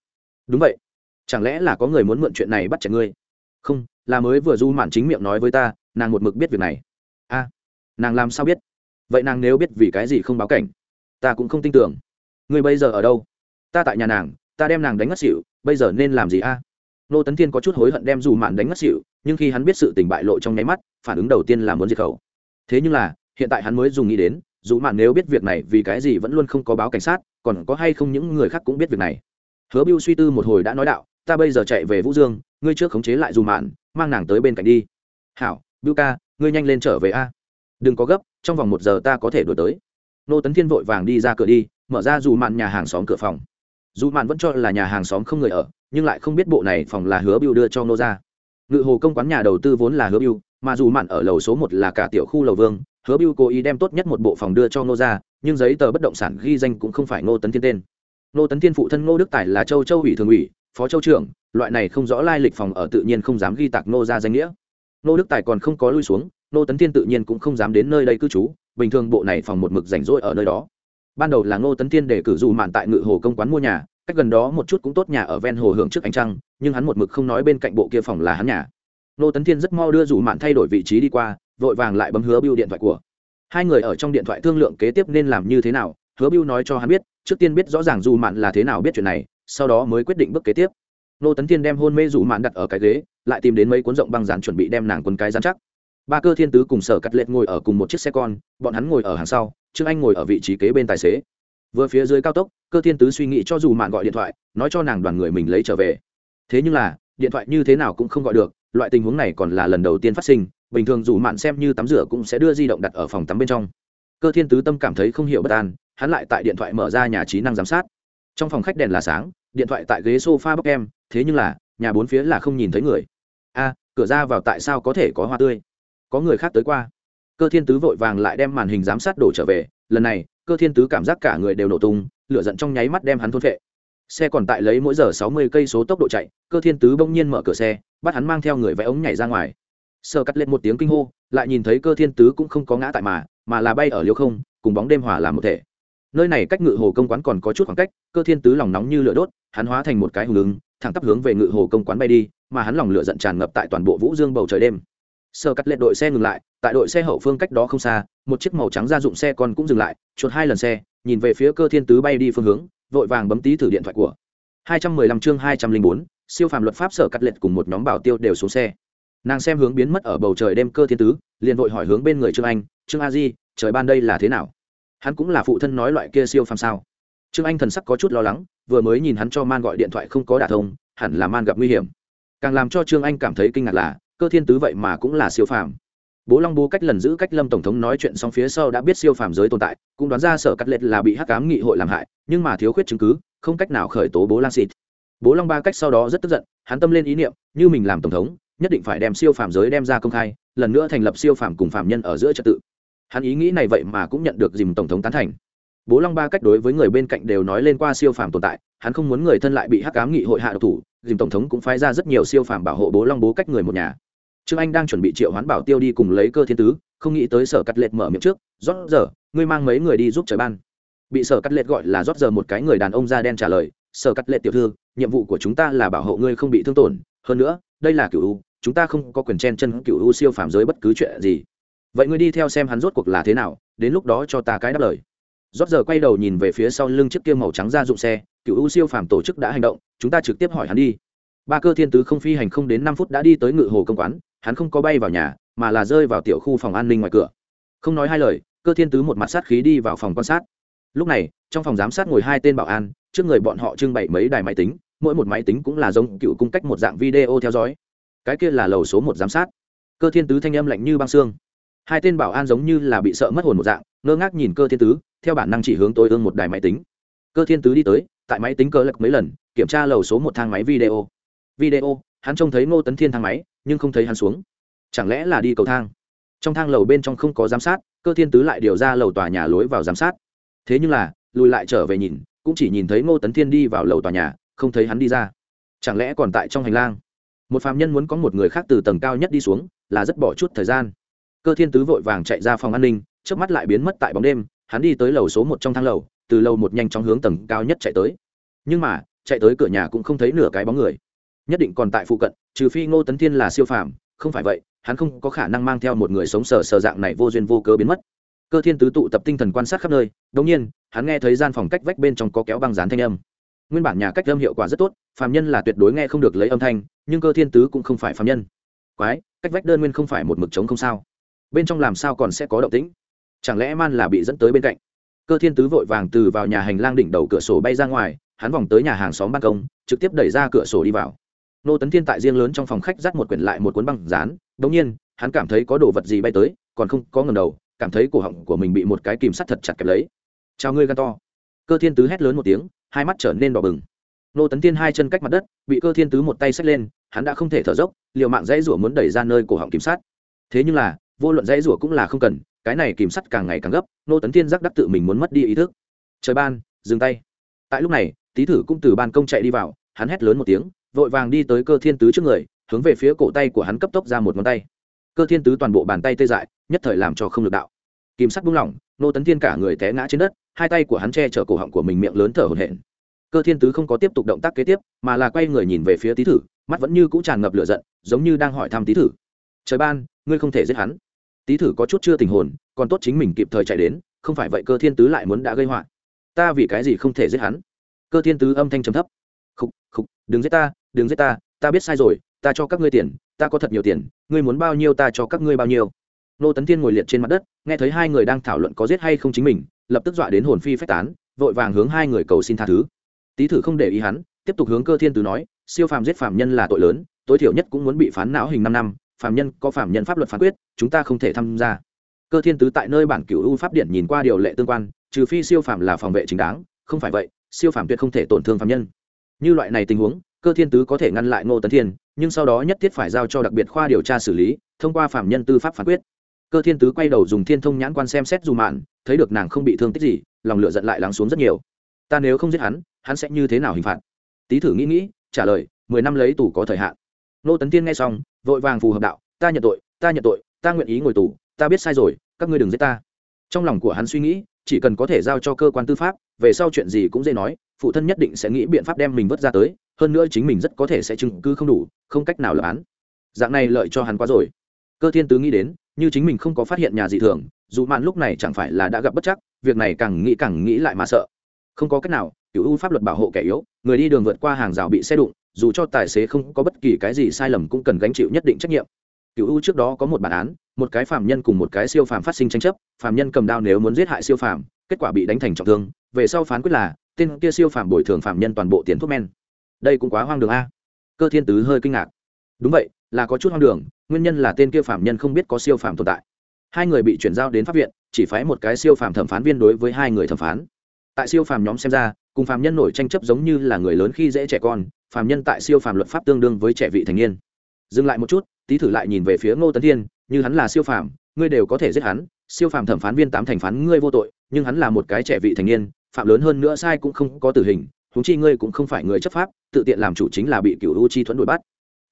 Đúng vậy, chẳng lẽ là có người muốn mượn chuyện này bắt chạy ngươi? Không, là mới vừa du mạn chính miệng nói với ta nàng một mực biết việc này. A, nàng làm sao biết? Vậy nàng nếu biết vì cái gì không báo cảnh? Ta cũng không tin tưởng. Ngươi bây giờ ở đâu? Ta tại nhà nàng, ta đem nàng đánh ngất xỉu, bây giờ nên làm gì a? Nô tấn thiên có chút hối hận đem dù mạn đánh ngất xỉu, nhưng khi hắn biết sự tình bại lộ trong nháy mắt, phản ứng đầu tiên là muốn diệt khẩu. Thế nhưng là, hiện tại hắn mới dùng nghĩ đến, dù mạn nếu biết việc này vì cái gì vẫn luôn không có báo cảnh sát, còn có hay không những người khác cũng biết việc này. Hứa biêu suy tư một hồi đã nói đạo, ta bây giờ chạy về vũ dương, ngươi trước khống chế lại dù mạn, mang nàng tới bên cạnh đi. Hảo biêu ca, ngươi nhanh lên trở về a. Đừng có gấp, trong vòng một giờ ta có thể đổi tới. Nô tấn thiên vội vàng đi ra cửa đi, mở ra dù mạn nhà hàng xóm cửa phòng. Dù mạn vẫn cho là nhà hàng xóm không người ở, nhưng lại không biết bộ này phòng là hứa biêu đưa cho nô ra. Ngự hồ công quán nhà đầu tư vốn là hứa biêu mà dù mạn ở lầu số một là cả tiểu khu lầu vương, hứa biêu cố ý đem tốt nhất một bộ phòng đưa cho nô ra, nhưng giấy tờ bất động sản ghi danh cũng không phải Nô tấn thiên tên. Nô tấn thiên phụ thân ngô đức tài là châu châu ủy thường ủy, phó châu trưởng, loại này không rõ lai lịch phòng ở tự nhiên không dám ghi tạc Nô ra danh nghĩa. Nô đức tài còn không có lui xuống, Nô tấn thiên tự nhiên cũng không dám đến nơi đây cư trú, bình thường bộ này phòng một mực rảnh rỗi ở nơi đó. Ban đầu là ngô tấn thiên để cử dù mạn tại ngự hồ công quán mua nhà, cách gần đó một chút cũng tốt nhà ở ven hồ hưởng trước ánh trăng, nhưng hắn một mực không nói bên cạnh bộ kia phòng là hắn nhà. Ngô tấn thiên rất mau đưa dù mạn thay đổi vị trí đi qua, vội vàng lại bấm hứa biêu điện thoại của. Hai người ở trong điện thoại thương lượng kế tiếp nên làm như thế nào, hứa biêu nói cho hắn biết, trước tiên biết rõ ràng dù mạn là thế nào biết chuyện này, sau đó mới quyết định bước kế tiếp nô tấn thiên đem hôn mê rủ mạn đặt ở cái ghế, lại tìm đến mấy cuốn rộng băng dán chuẩn bị đem nàng quân cái dán chắc. Ba cơ thiên tứ cùng sở cắt lệch ngồi ở cùng một chiếc xe con, bọn hắn ngồi ở hàng sau, trương anh ngồi ở vị trí kế bên tài xế. Vừa phía dưới cao tốc, cơ thiên tứ suy nghĩ cho dù mạn gọi điện thoại, nói cho nàng đoàn người mình lấy trở về. Thế nhưng là, điện thoại như thế nào cũng không gọi được, loại tình huống này còn là lần đầu tiên phát sinh, bình thường dù mạn xem như tắm rửa cũng sẽ đưa di động đặt ở phòng tắm bên trong. Cơ thiên tứ tâm cảm thấy không hiểu bất an, hắn lại tại điện thoại mở ra nhà trí năng giám sát. Trong phòng khách đèn là sáng điện thoại tại ghế sofa bóc em, thế nhưng là, nhà bốn phía là không nhìn thấy người. A, cửa ra vào tại sao có thể có hoa tươi? Có người khác tới qua. Cơ thiên tứ vội vàng lại đem màn hình giám sát đổ trở về. Lần này, cơ thiên tứ cảm giác cả người đều nổ tung, lửa giận trong nháy mắt đem hắn thôn phệ. Xe còn tại lấy mỗi giờ sáu mươi cây số tốc độ chạy, cơ thiên tứ bỗng nhiên mở cửa xe, bắt hắn mang theo người vẽ ống nhảy ra ngoài. Sơ cắt lên một tiếng kinh hô, lại nhìn thấy cơ thiên tứ cũng không có ngã tại mà mà là bay ở liêu không, cùng bóng đêm hòa làm một thể nơi này cách ngự hồ công quán còn có chút khoảng cách cơ thiên tứ lòng nóng như lửa đốt hắn hóa thành một cái hùng ứng thẳng tắp hướng về ngự hồ công quán bay đi mà hắn lòng lửa giận tràn ngập tại toàn bộ vũ dương bầu trời đêm. Sơ cắt lệ đội xe ngừng lại tại đội xe hậu phương cách đó không xa một chiếc màu trắng gia dụng xe còn cũng dừng lại chuột hai lần xe nhìn về phía cơ thiên tứ bay đi phương hướng vội vàng bấm tí thử điện thoại của. 215 chương 204, siêu phàm luật pháp sở cắt lệ cùng một nhóm bảo tiêu đều xuống xe. Nàng xem hướng biến mất ở bầu trời đêm cơ thiên tứ liền vội hỏi hướng bên người trương anh trương a di trời ban đây là thế nào? Hắn cũng là phụ thân nói loại kia siêu phàm sao? Trương anh thần sắc có chút lo lắng, vừa mới nhìn hắn cho man gọi điện thoại không có đả thông, hẳn là man gặp nguy hiểm. Càng làm cho trương anh cảm thấy kinh ngạc là, cơ thiên tứ vậy mà cũng là siêu phàm. Bố long bố cách lần giữ cách lâm tổng thống nói chuyện xong phía sau đã biết siêu phàm giới tồn tại, cũng đoán ra sở cắt lệch là bị hắc cám nghị hội làm hại, nhưng mà thiếu khuyết chứng cứ, không cách nào khởi tố bố lang xịt bố long ba cách sau đó rất tức giận, hắn tâm lên ý niệm, như mình làm tổng thống, nhất định phải đem siêu phàm giới đem ra công khai, lần nữa thành lập siêu phàm cùng phạm nhân ở giữa trật tự hắn ý nghĩ này vậy mà cũng nhận được dìm tổng thống tán thành. Bố long ba cách đối với người bên cạnh đều nói lên qua siêu phàm tồn tại, hắn không muốn người thân lại bị hắc cám nghị hội hạ độc thủ, dìm tổng thống cũng phái ra rất nhiều siêu phàm bảo hộ bố long bố cách người một nhà. Trương anh đang chuẩn bị triệu hoán bảo tiêu đi cùng lấy cơ thiên tứ, không nghĩ tới sở cắt lệch mở miệng trước, rót giờ, ngươi mang mấy người đi giúp trời ban. Bị sở cắt lệch gọi là rót giờ một cái người đàn ông da đen trả lời, sở cắt lệch tiểu thư, nhiệm vụ của chúng ta là bảo hộ ngươi không bị thương tổn, hơn nữa, đây là cựu u, chúng ta không có quyền chen chân cựu u siêu phàm giới bất cứ chuyện gì vậy ngươi đi theo xem hắn rốt cuộc là thế nào, đến lúc đó cho ta cái đáp lời. Rót giờ quay đầu nhìn về phía sau lưng chiếc kia màu trắng ra dụng xe, cựu ưu siêu phàm tổ chức đã hành động, chúng ta trực tiếp hỏi hắn đi. Ba cơ thiên tứ không phi hành không đến năm phút đã đi tới ngự hồ công quán, hắn không có bay vào nhà, mà là rơi vào tiểu khu phòng an ninh ngoài cửa. Không nói hai lời, cơ thiên tứ một mặt sát khí đi vào phòng quan sát. Lúc này, trong phòng giám sát ngồi hai tên bảo an, trước người bọn họ trưng bày mấy đài máy tính, mỗi một máy tính cũng là giống cựu cung cách một dạng video theo dõi. Cái kia là lầu số một giám sát. Cơ thiên tứ thanh âm lạnh như băng xương hai tên bảo an giống như là bị sợ mất hồn một dạng, ngơ ngác nhìn cơ thiên tứ, theo bản năng chỉ hướng tôi ương một đài máy tính. Cơ thiên tứ đi tới, tại máy tính cơ lật mấy lần, kiểm tra lầu số một thang máy video. Video, hắn trông thấy ngô tấn thiên thang máy, nhưng không thấy hắn xuống. Chẳng lẽ là đi cầu thang? Trong thang lầu bên trong không có giám sát, cơ thiên tứ lại điều ra lầu tòa nhà lối vào giám sát. Thế nhưng là, lùi lại trở về nhìn, cũng chỉ nhìn thấy ngô tấn thiên đi vào lầu tòa nhà, không thấy hắn đi ra. Chẳng lẽ còn tại trong hành lang? Một phạm nhân muốn có một người khác từ tầng cao nhất đi xuống, là rất bỏ chút thời gian cơ thiên tứ vội vàng chạy ra phòng an ninh trước mắt lại biến mất tại bóng đêm, hắn đi tới lầu số một trong thang lầu, từ lầu một nhanh chóng hướng tầng cao nhất chạy tới. Nhưng mà, chạy tới cửa nhà cũng không thấy nửa cái bóng người. Nhất định còn tại phụ cận, trừ phi ngô tấn thiên là siêu phàm, không phải vậy, hắn không có khả năng mang theo một người sống sờ sờ dạng này vô duyên vô cớ biến mất. Cơ thiên tứ tụ tập tinh thần quan sát khắp nơi đ ỗ n g nhiên, hắn nghe thấy gian phòng cách vách bên trong có kéo băng dán thanh âm. Nguyên bản nhà cách âm hiệu quả rất tốt, phàm nhân là tuyệt đối nghe không được lấy âm thanh, nhưng cơ thiên tứ cũng không phải phàm nhân. Quái, cách vách đơn nguyên không phải một mực trống không sao bên trong làm sao còn sẽ có động tĩnh? Chẳng lẽ man là bị dẫn tới bên cạnh? Cơ thiên tứ vội vàng từ vào nhà hành lang đỉnh đầu cửa sổ bay ra ngoài, hắn vòng tới nhà hàng xóm ban công, trực tiếp đẩy ra cửa sổ đi vào. Nô tấn thiên tại riêng lớn trong phòng khách dắt một quyển lại một cuốn băng dán, đống nhiên, hắn cảm thấy có đồ vật gì bay tới, còn không có ngầm đầu, cảm thấy cổ họng của mình bị một cái kìm sắt thật chặt kẹp lấy. Chào ngươi gan to. Cơ thiên tứ hét lớn một tiếng, hai mắt trở nên đỏ bừng. Nô tấn thiên hai chân cách mặt đất, bị cơ thiên tứ một tay xách lên, hắn đã không thể thở dốc, liều mạng dãy rủa muốn đẩy ra nơi cổ họng kìm sắt. Thế nhưng là vô luận dãy rủa cũng là không cần, cái này kìm sắt càng ngày càng gấp, nô tấn thiên giác đắc tự mình muốn mất đi ý thức. Trời ban, dừng tay. Tại lúc này, tý thử cũng từ ban công chạy đi vào, hắn hét lớn một tiếng, vội vàng đi tới cơ thiên tứ trước người, hướng về phía cổ tay của hắn cấp tốc ra một ngón tay. Cơ thiên tứ toàn bộ bàn tay tê dại, nhất thời làm cho không lực đạo. Kìm sắt buông lỏng, nô tấn thiên cả người té ngã trên đất, hai tay của hắn che chở cổ họng của mình miệng lớn thở hổn hển. Cơ thiên tứ không có tiếp tục động tác kế tiếp, mà là quay người nhìn về phía tý thử, mắt vẫn như cũ tràn ngập lửa giận, giống như đang hỏi thăm tý thử. Trời ban, ngươi không thể giết hắn tý thử có chút chưa tình hồn, còn tốt chính mình kịp thời chạy đến, không phải vậy cơ thiên tứ lại muốn đã gây họa. Ta vì cái gì không thể giết hắn? Cơ thiên tứ âm thanh trầm thấp. Khục khục, đừng giết ta, đừng giết ta ta biết sai rồi, ta cho các ngươi tiền, ta có thật nhiều tiền, ngươi muốn bao nhiêu ta cho các ngươi bao nhiêu. Nô tấn thiên ngồi liệt trên mặt đất, nghe thấy hai người đang thảo luận có giết hay không chính mình, lập tức dọa đến hồn phi phách tán, vội vàng hướng hai người cầu xin tha thứ. Tý thử không để ý hắn, tiếp tục hướng cơ thiên tứ nói, siêu phàm giết phàm nhân là tội lớn, tối thiểu nhất cũng muốn bị phán não hình năm năm phàm nhân có phàm nhân pháp luật phán quyết, chúng ta không thể tham gia. Cơ thiên tứ tại nơi bản cửu u pháp điển nhìn qua điều lệ tương quan, trừ phi siêu phàm là phòng vệ chính đáng, không phải vậy, siêu phàm tuyệt không thể tổn thương phàm nhân. Như loại này tình huống, cơ thiên tứ có thể ngăn lại ngô tấn thiên, nhưng sau đó nhất thiết phải giao cho đặc biệt khoa điều tra xử lý, thông qua phạm nhân tư pháp phán quyết. Cơ thiên tứ quay đầu dùng thiên thông nhãn quan xem xét dù mạn, thấy được nàng không bị thương tích gì, lòng lửa giận lại lắng xuống rất nhiều. Ta nếu không giết hắn hắn sẽ như thế nào hình phạt? Tý thử nghĩ nghĩ, trả lời, mười năm lấy tù có thời hạn. Nô tấn thiên nghe xong, vội vàng phù hợp đạo, ta nhận tội, ta nhận tội, ta nguyện ý ngồi tù, ta biết sai rồi, các ngươi đừng giết ta. Trong lòng của hắn suy nghĩ, chỉ cần có thể giao cho cơ quan tư pháp, về sau chuyện gì cũng dễ nói, phụ thân nhất định sẽ nghĩ biện pháp đem mình vớt ra tới, hơn nữa chính mình rất có thể sẽ chứng cứ không đủ, không cách nào lập án. Dạng này lợi cho hắn quá rồi. Cơ thiên tứ nghĩ đến, như chính mình không có phát hiện nhà dị thường, dù mạn lúc này chẳng phải là đã gặp bất chắc, việc này càng nghĩ càng nghĩ lại mà sợ. Không có cách nào cựu ưu pháp luật bảo hộ kẻ yếu, người đi đường vượt qua hàng rào bị xe đụng dù cho tài xế không có bất kỳ cái gì sai lầm cũng cần gánh chịu nhất định trách nhiệm. Cựu ưu trước đó có một bản án một cái phạm nhân cùng một cái siêu phạm phát sinh tranh chấp phạm nhân cầm đao nếu muốn giết hại siêu phạm, kết quả bị đánh thành trọng thương về sau phán quyết là tên kia siêu phạm bồi thường phạm nhân toàn bộ tiền thuốc men. Đây cũng quá hoang đường a. Cơ thiên tứ hơi kinh ngạc. Đúng vậy là có chút hoang đường nguyên nhân là tên kia phạm nhân không biết có siêu phạm tồn tại. Hai người bị chuyển giao đến pháp viện chỉ phái một cái siêu phạm thẩm phán viên đối với hai người thẩm phán. Tại siêu phàm nhóm xem ra cùng phàm nhân nổi tranh chấp giống như là người lớn khi dễ trẻ con, phàm nhân tại siêu phàm luật pháp tương đương với trẻ vị thành niên. Dừng lại một chút, tí thử lại nhìn về phía ngô tấn thiên, như hắn là siêu phàm, ngươi đều có thể giết hắn, siêu phàm thẩm phán viên tám thành phán ngươi vô tội, nhưng hắn là một cái trẻ vị thành niên, phạm lớn hơn nữa sai cũng không có tử hình, huống chi ngươi cũng không phải người chấp pháp, tự tiện làm chủ chính là bị cựu u chi thuẫn đuổi bắt.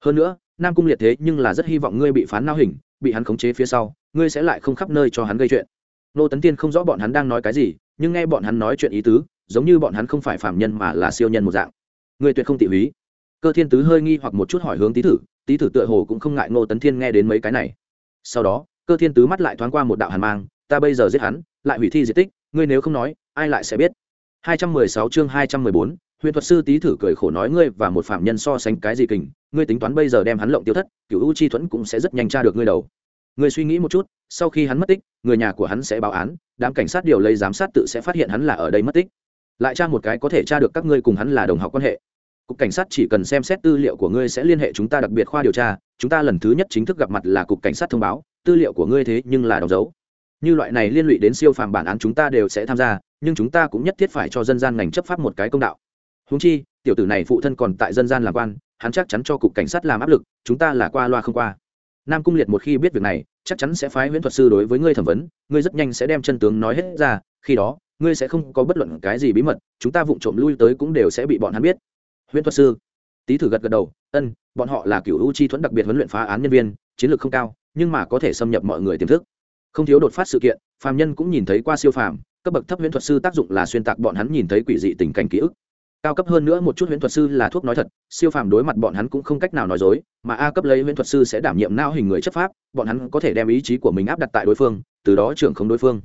Hơn nữa, nam cung liệt thế nhưng là rất hy vọng ngươi bị phán nao hình, bị hắn khống chế phía sau, ngươi sẽ lại không khắp nơi cho hắn gây chuyện. Nô tấn tiên không rõ bọn hắn đang nói cái gì, nhưng nghe bọn hắn nói chuyện ý tứ giống như bọn hắn không phải phạm nhân mà là siêu nhân một dạng. Ngươi tuyệt không tị húy. Cơ thiên tứ hơi nghi hoặc một chút hỏi hướng tý thử tý thử tựa hồ cũng không ngại ngô tấn thiên nghe đến mấy cái này. Sau đó cơ thiên tứ mắt lại thoáng qua một đạo hàn mang ta bây giờ giết hắn lại hủy thi di tích ngươi nếu không nói ai lại sẽ biết? 216 chương 214, huyền thuật sư tý thử cười khổ nói ngươi và một phạm nhân so sánh cái gì kình ngươi tính toán bây giờ đem hắn lộng tiêu thất cựu u chi thuẫn cũng sẽ rất nhanh tra được ngươi đầu. Ngươi suy nghĩ một chút sau khi hắn mất tích người nhà của hắn sẽ báo án đám cảnh sát điều lấy giám sát tự sẽ phát hiện hắn là ở đây mất tích lại tra một cái có thể tra được các ngươi cùng hắn là đồng học quan hệ. Cục cảnh sát chỉ cần xem xét tư liệu của ngươi sẽ liên hệ chúng ta đặc biệt khoa điều tra. Chúng ta lần thứ nhất chính thức gặp mặt là cục cảnh sát thông báo. Tư liệu của ngươi thế nhưng là đóng dấu. Như loại này liên lụy đến siêu phàm bản án chúng ta đều sẽ tham gia, nhưng chúng ta cũng nhất thiết phải cho dân gian ngành chấp pháp một cái công đạo. Húng chi, tiểu tử này phụ thân còn tại dân gian làm quan, hắn chắc chắn cho cục cảnh sát làm áp lực, chúng ta là qua loa không qua. Nam cung liệt một khi biết việc này, chắc chắn sẽ phái huyễn thuật sư đối với ngươi thẩm vấn, ngươi rất nhanh sẽ đem chân tướng nói hết ra, khi đó ngươi sẽ không có bất luận cái gì bí mật, chúng ta vụng trộm lui tới cũng đều sẽ bị bọn hắn biết. Huyễn thuật sư, tý thử gật gật đầu, ân, bọn họ là cựu u chi thuẫn đặc biệt huấn luyện phá án nhân viên, chiến lược không cao, nhưng mà có thể xâm nhập mọi người tiềm thức. Không thiếu đột phát sự kiện, phàm nhân cũng nhìn thấy qua siêu phàm, cấp bậc thấp huyễn thuật sư tác dụng là xuyên tạc bọn hắn nhìn thấy quỷ dị tình cảnh ký ức. Cao cấp hơn nữa một chút huyễn thuật sư là thuốc nói thật, siêu phàm đối mặt bọn hắn cũng không cách nào nói dối, mà a cấp lấy huyễn thuật sư sẽ đảm nhiệm não hình người chấp pháp, bọn hắn có thể đem ý chí của mình áp đặt tại đối phương, từ đó trưởng không đối phương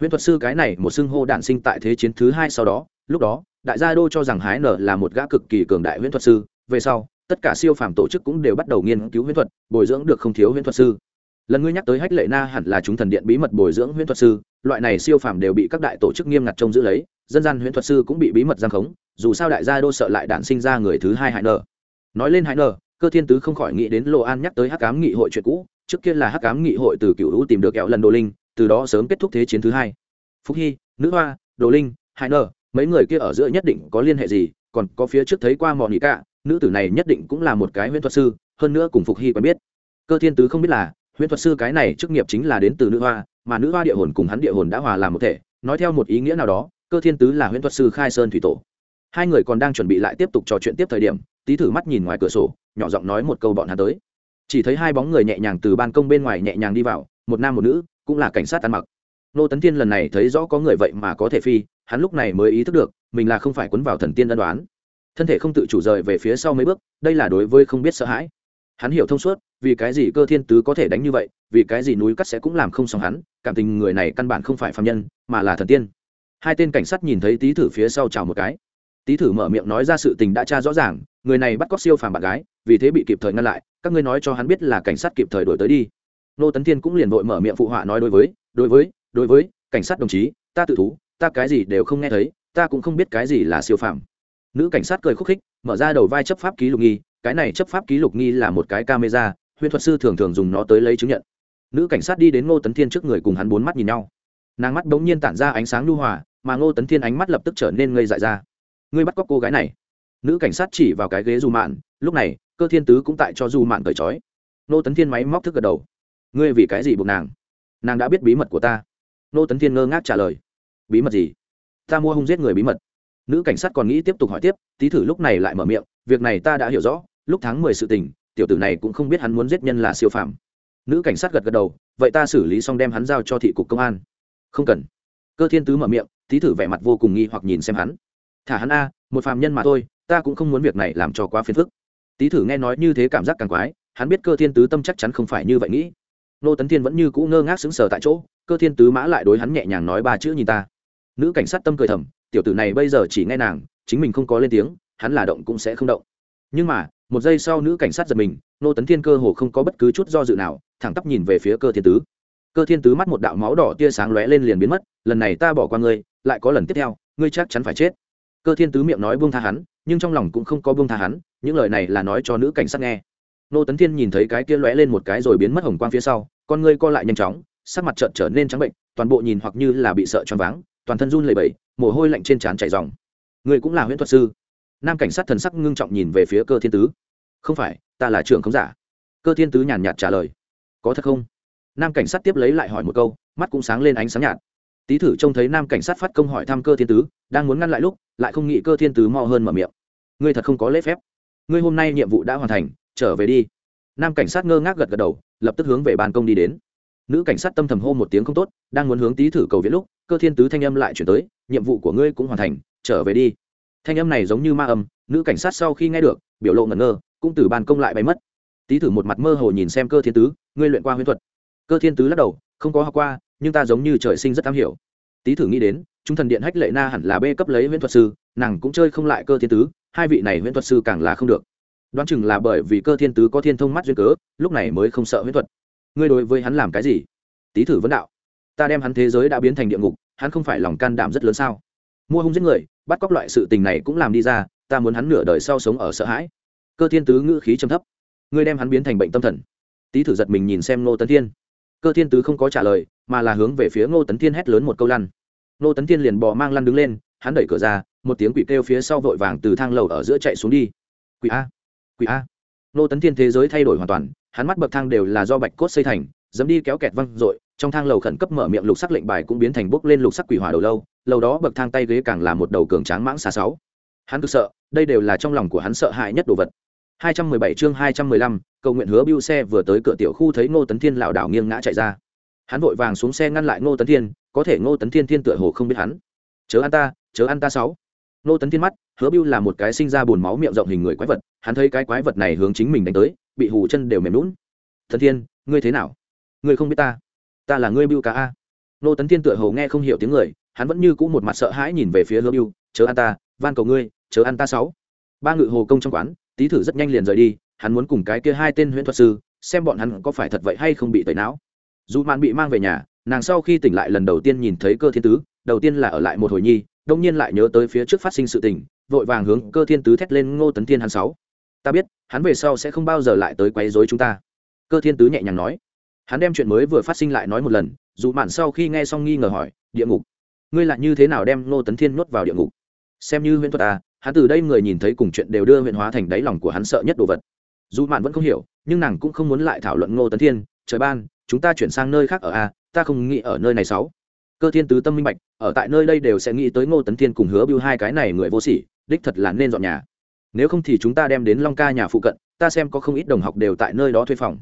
huyễn thuật sư cái này một xưng hô đạn sinh tại thế chiến thứ hai sau đó, lúc đó, đại gia đô cho rằng hái nở là một gã cực kỳ cường đại huyễn thuật sư. Về sau, tất cả siêu phàm tổ chức cũng đều bắt đầu nghiên cứu huyễn thuật, bồi dưỡng được không thiếu huyễn thuật sư. Lần ngươi nhắc tới hách lệ na hẳn là chúng thần điện bí mật bồi dưỡng huyễn thuật sư, loại này siêu phàm đều bị các đại tổ chức nghiêm ngặt trông giữ lấy, dân gian huyễn thuật sư cũng bị bí mật giam khống, dù sao đại gia đô sợ lại đạn sinh ra người thứ hai hại nở. Nói lên hại nở, cơ thiên tứ không khỏi nghĩ đến lộ an nhắc tới hắc cám nghị hội chuyện cũ, trước kia là hắc cám nghị hội từ cựu hữu tìm được kẹo lần đồ linh từ đó sớm kết thúc thế chiến thứ hai. Phúc hy, nữ hoa, đồ linh, Hải nở, mấy người kia ở giữa nhất định có liên hệ gì, còn có phía trước thấy qua mò nghĩ cả nữ tử này nhất định cũng là một cái huyễn thuật sư, hơn nữa cùng phục hy quen biết. Cơ thiên tứ không biết là, huyễn thuật sư cái này chức nghiệp chính là đến từ nữ hoa, mà nữ hoa địa hồn cùng hắn địa hồn đã hòa làm một thể, nói theo một ý nghĩa nào đó, cơ thiên tứ là huyễn thuật sư khai sơn thủy tổ. Hai người còn đang chuẩn bị lại tiếp tục trò chuyện tiếp thời điểm tý thử mắt nhìn ngoài cửa sổ, nhỏ giọng nói một câu bọn hắn tới. Chỉ thấy hai bóng người nhẹ nhàng từ ban công bên ngoài nhẹ nhàng đi vào, một nam một nữ cũng là cảnh sát ăn mặc. Nô tấn thiên lần này thấy rõ có người vậy mà có thể phi, hắn lúc này mới ý thức được, mình là không phải quấn vào thần tiên ân đoán. Thân thể không tự chủ rời về phía sau mấy bước, đây là đối với không biết sợ hãi. Hắn hiểu thông suốt, vì cái gì cơ thiên tứ có thể đánh như vậy, vì cái gì núi cắt sẽ cũng làm không xong hắn, cảm tình người này căn bản không phải phạm nhân, mà là thần tiên. Hai tên cảnh sát nhìn thấy tý thử phía sau chào một cái. Tý thử mở miệng nói ra sự tình đã tra rõ ràng, người này bắt cóc siêu phàm bạn gái, vì thế bị kịp thời ngăn lại, các ngươi nói cho hắn biết là cảnh sát kịp thời đổi tới đi nô tấn thiên cũng liền vội mở miệng phụ họa nói đối với đối với đối với, cảnh sát đồng chí, ta tự thú, ta cái gì đều không nghe thấy, ta cũng không biết cái gì là siêu phạm nữ cảnh sát cười khúc khích, mở ra đầu vai chấp pháp ký lục nghi, cái này chấp pháp ký lục nghi là một cái camera huyền thuật sư thường thường dùng nó tới lấy chứng nhận. Nữ cảnh sát đi đến ngô tấn thiên trước người cùng hắn bốn mắt nhìn nhau. Nàng mắt bỗng nhiên tản ra ánh sáng nhu hòa, mà ngô tấn thiên ánh mắt lập tức trở nên ngây dại ra. Ngươi bắt cóc cô gái này. Nữ cảnh sát chỉ vào cái ghế dù mạn, lúc này, cơ thiên tứ cũng tại cho dù mạn cởi trói. Ngô tấn thiên máy móc thức gật đầu ngươi vì cái gì buộc nàng? Nàng đã biết bí mật của ta. Nô tấn thiên ngơ ngác trả lời. Bí mật gì? Ta mua hung giết người bí mật. Nữ cảnh sát còn nghĩ tiếp tục hỏi tiếp, tí thử lúc này lại mở miệng, việc này ta đã hiểu rõ, lúc tháng mười sự tình, tiểu tử này cũng không biết hắn muốn giết nhân là siêu phàm. Nữ cảnh sát gật gật đầu, vậy ta xử lý xong đem hắn giao cho thị cục công an. Không cần. Cơ thiên tứ mở miệng, tí thử vẻ mặt vô cùng nghi hoặc nhìn xem hắn. Thả hắn a, một phàm nhân mà thôi, ta cũng không muốn việc này làm cho quá phiền phức. Tí thử nghe nói như thế cảm giác càng quái, hắn biết cơ thiên tứ tâm chắc chắn không phải như vậy nghĩ nô tấn thiên vẫn như cũ ngơ ngác sững sờ tại chỗ, cơ thiên tứ mã lại đối hắn nhẹ nhàng nói ba chữ nhìn ta. Nữ cảnh sát tâm cười thầm, tiểu tử này bây giờ chỉ nghe nàng, chính mình không có lên tiếng, hắn là động cũng sẽ không động. Nhưng mà, một giây sau nữ cảnh sát giật mình, nô tấn thiên cơ hồ không có bất cứ chút do dự nào, thẳng tắp nhìn về phía cơ thiên tứ. Cơ thiên tứ mắt một đạo máu đỏ tia sáng lóe lên liền biến mất, lần này ta bỏ qua ngươi, lại có lần tiếp theo, ngươi chắc chắn phải chết. Cơ thiên tứ miệng nói buông tha hắn, nhưng trong lòng cũng không có buông tha hắn, những lời này là nói cho nữ cảnh sát nghe nô tấn thiên nhìn thấy cái kia lóe lên một cái rồi biến mất hồng quang phía sau, con ngươi co lại nhanh chóng, sắc mặt trợn trở nên trắng bệnh, toàn bộ nhìn hoặc như là bị sợ choáng váng, toàn thân run lẩy bẩy, mồ hôi lạnh trên trán chảy ròng. Ngươi cũng là huyễn thuật sư. Nam cảnh sát thần sắc ngưng trọng nhìn về phía cơ thiên tứ. Không phải, ta là trưởng không giả. Cơ thiên tứ nhàn nhạt trả lời. Có thật không? Nam cảnh sát tiếp lấy lại hỏi một câu, mắt cũng sáng lên ánh sáng nhạt. Tý thử trông thấy nam cảnh sát phát công hỏi thăm cơ thiên tứ, đang muốn ngăn lại lúc, lại không nghĩ cơ thiên tứ mò hơn mở miệng. Ngươi thật không có lễ phép. Ngươi hôm nay nhiệm vụ đã hoàn thành trở về đi. Nam cảnh sát ngơ ngác gật gật đầu, lập tức hướng về ban công đi đến. Nữ cảnh sát tâm thầm hô một tiếng không tốt, đang muốn hướng tý thử cầu viện lúc, cơ thiên tứ thanh âm lại chuyển tới, nhiệm vụ của ngươi cũng hoàn thành, trở về đi. Thanh âm này giống như ma âm, nữ cảnh sát sau khi nghe được, biểu lộ ngẩn ngơ, cũng từ ban công lại bay mất. Tý thử một mặt mơ hồ nhìn xem cơ thiên tứ, ngươi luyện qua huyễn thuật. Cơ thiên tứ lắc đầu, không có học qua, nhưng ta giống như trời sinh rất am hiểu. Tý thử nghĩ đến, chúng thần điện hách lệ na hẳn là bê cấp lấy huyễn thuật sư, nàng cũng chơi không lại cơ thiên tứ, hai vị này huyễn thuật sư càng là không được đoán chừng là bởi vì cơ thiên tứ có thiên thông mắt duyên cớ, lúc này mới không sợ huyễn thuật. Ngươi đối với hắn làm cái gì? Tý thử vấn đạo. Ta đem hắn thế giới đã biến thành địa ngục, hắn không phải lòng can đảm rất lớn sao? Mua hung giết người, bắt cóc loại sự tình này cũng làm đi ra, ta muốn hắn nửa đời sau sống ở sợ hãi. Cơ thiên tứ ngữ khí trầm thấp. Ngươi đem hắn biến thành bệnh tâm thần. Tý thử giật mình nhìn xem ngô tấn thiên. Cơ thiên tứ không có trả lời, mà là hướng về phía ngô tấn thiên hét lớn một câu lăn. Ngô tấn thiên liền bò mang lăn đứng lên, hắn đẩy cửa ra, một tiếng quỷ kêu phía sau vội vàng từ thang lầu ở giữa chạy xuống đi. Quỷ a quỷ a ngô tấn thiên thế giới thay đổi hoàn toàn hắn mắt bậc thang đều là do bạch cốt xây thành dẫm đi kéo kẹt văng r trong thang lầu khẩn cấp mở miệng lục sắc lệnh bài cũng biến thành bốc lên lục sắc quỷ hỏa đầu lâu lâu đó bậc thang tay ghế càng là một đầu cường tráng mãng xà sáu hắn cực sợ đây đều là trong lòng của hắn sợ hãi nhất đồ vật 217 chương 215, cầu nguyện hứa bưu xe vừa tới cửa tiểu khu thấy Ngô Tấn Thiên lão đảo nghiêng ngã chạy ra. Hắn vội vàng xuống xe ngăn lại Ngô Tấn Thiên, có thể Ngô Tấn Thiên thiên tựa hồ không biết hắn. "Chớ ăn ta, chớ ăn ta sáu." Nô Tấn Thiên mắt, hứa bưu là một cái sinh ra bùn máu miệng rộng hình người quái vật, hắn thấy cái quái vật này hướng chính mình đánh tới, bị hù chân đều mềm lún thần Thiên, ngươi thế nào? Ngươi không biết ta? Ta là ngươi bưu cả a." nô Tấn Thiên tựa hồ nghe không hiểu tiếng người, hắn vẫn như cũ một mặt sợ hãi nhìn về phía hứa bưu, "Chớ ăn ta, van cầu ngươi, chớ ăn ta sáu." Ba ngự hồ công trong quán, tý thử rất nhanh liền rời đi hắn muốn cùng cái kia hai tên huyễn thuật sư xem bọn hắn có phải thật vậy hay không bị tẩy não dù mạn bị mang về nhà nàng sau khi tỉnh lại lần đầu tiên nhìn thấy cơ thiên tứ đầu tiên là ở lại một hồi nhi đông nhiên lại nhớ tới phía trước phát sinh sự tình, vội vàng hướng cơ thiên tứ thét lên ngô tấn thiên hắn sáu. Ta biết, hắn về sau sẽ không bao giờ lại tới quấy rối chúng ta. Cơ thiên tứ nhẹ nhàng nói. Hắn đem chuyện mới vừa phát sinh lại nói một lần, dù mạn sau khi nghe xong nghi ngờ hỏi, địa ngục. Ngươi lại như thế nào đem ngô tấn thiên nuốt vào địa ngục? Xem như huyễn thuật à hắn từ đây người nhìn thấy cùng chuyện đều đưa huyện hóa thành đáy lòng của hắn sợ nhất đồ vật. Dù mạn vẫn không hiểu, nhưng nàng cũng không muốn lại thảo luận ngô tấn thiên. Trời ban, chúng ta chuyển sang nơi khác ở a ta không nghĩ ở nơi này sáu cơ thiên tứ tâm minh bạch, ở tại nơi đây đều sẽ nghĩ tới ngô tấn thiên cùng hứa bưu hai cái này người vô sỉ, đích thật là nên dọn nhà. Nếu không thì chúng ta đem đến long ca nhà phụ cận, ta xem có không ít đồng học đều tại nơi đó thuê phòng.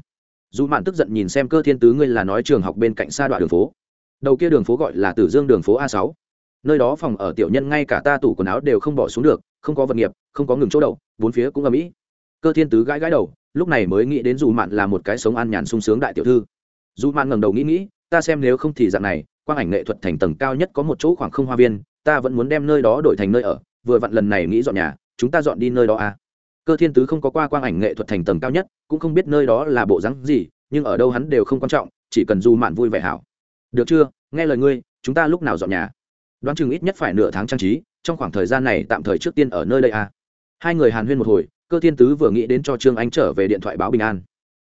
Dù mạn tức giận nhìn xem cơ thiên tứ ngươi là nói trường học bên cạnh xa đoạn đường phố. Đầu kia đường phố gọi là tử dương đường phố a sáu. Nơi đó phòng ở tiểu nhân ngay cả ta tủ quần áo đều không bỏ xuống được, không có vật nghiệp, không có ngừng chỗ đậu, bốn phía cũng ở mỹ cơ thiên tứ gãi gãi đầu, lúc này mới nghĩ đến dù mạn là một cái sống an nhàn sung sướng đại tiểu thư. Dù mạn ngẩng đầu nghĩ nghĩ, ta xem nếu không thì dạng này quang ảnh nghệ thuật thành tầng cao nhất có một chỗ khoảng không hoa viên, ta vẫn muốn đem nơi đó đổi thành nơi ở, vừa vặn lần này nghĩ dọn nhà, chúng ta dọn đi nơi đó à. Cơ thiên tứ không có qua quang ảnh nghệ thuật thành tầng cao nhất, cũng không biết nơi đó là bộ rắn gì, nhưng ở đâu hắn đều không quan trọng, chỉ cần du mạn vui vẻ hảo. Được chưa? Nghe lời ngươi, chúng ta lúc nào dọn nhà? Đoán chừng ít nhất phải nửa tháng trang trí, trong khoảng thời gian này tạm thời trước tiên ở nơi đây à. hai người hàn huyên một hồi, cơ thiên tứ vừa nghĩ đến cho trương anh trở về điện thoại báo bình an.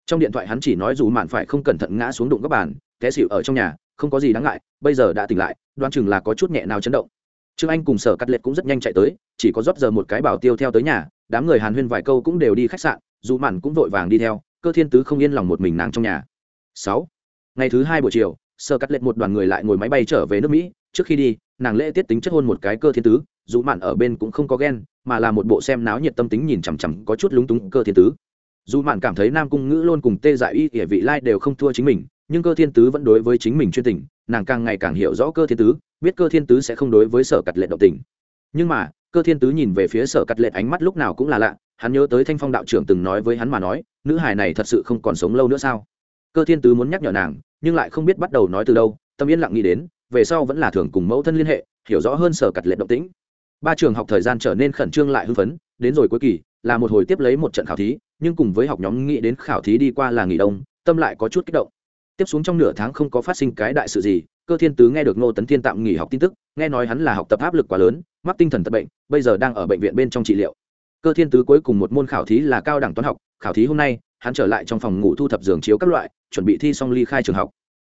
Trong điện thoại hắn chỉ nói dù mạn phải không cẩn thận ngã xuống đụng các bàn, té xịu ở trong nhà không có gì đáng ngại, bây giờ đã tỉnh lại đoan chừng là có chút nhẹ nào chấn động. Trương anh cùng sở cắt liệt cũng rất nhanh chạy tới, chỉ có rót giờ một cái bảo tiêu theo tới nhà, đám người hàn huyên vài câu cũng đều đi khách sạn, dù mạn cũng vội vàng đi theo, cơ thiên tứ không yên lòng một mình nàng trong nhà. Sáu, ngày thứ hai buổi chiều, sở cắt liệt một đoàn người lại ngồi máy bay trở về nước mỹ, trước khi đi, nàng lễ tiết tính chất hôn một cái cơ thiên tứ, dù mạn ở bên cũng không có ghen, mà là một bộ xem náo nhiệt tâm tính nhìn chằm chằm có chút lúng túng cơ thiên tứ. Dù mạn cảm thấy nam cung ngữ luôn cùng tê dại y ỉa vị lai đều không thua chính mình nhưng cơ thiên tứ vẫn đối với chính mình chuyên tình, nàng càng ngày càng hiểu rõ cơ thiên tứ, biết cơ thiên tứ sẽ không đối với sở cắt lệ động tình. Nhưng mà, cơ thiên tứ nhìn về phía sở cắt lệ ánh mắt lúc nào cũng là lạ, hắn nhớ tới thanh phong đạo trưởng từng nói với hắn mà nói, nữ hài này thật sự không còn sống lâu nữa sao? Cơ thiên tứ muốn nhắc nhở nàng, nhưng lại không biết bắt đầu nói từ đâu, tâm yên lặng nghĩ đến, về sau vẫn là thường cùng mẫu thân liên hệ, hiểu rõ hơn sở cắt lệ động tĩnh. Ba trường học thời gian trở nên khẩn trương lại hưng phấn, đến rồi cuối kỳ, là một hồi tiếp lấy một trận khảo thí, nhưng cùng với học nhóm nghĩ đến khảo thí đi qua là nghỉ đông, tâm lại có chút kích động tiếp xuống trong nửa tháng không có phát sinh cái đại sự gì, cơ thiên tứ nghe được ngô tấn thiên tạm nghỉ học tin tức, nghe nói hắn là học tập áp lực quá lớn, mắc tinh thần tật bệnh, bây giờ đang ở bệnh viện bên trong trị liệu. Cơ thiên tứ cuối cùng một môn khảo thí là cao đẳng toán học, khảo thí hôm nay, hắn trở lại trong phòng ngủ thu thập giường chiếu các loại, chuẩn bị thi xong ly khai trường học.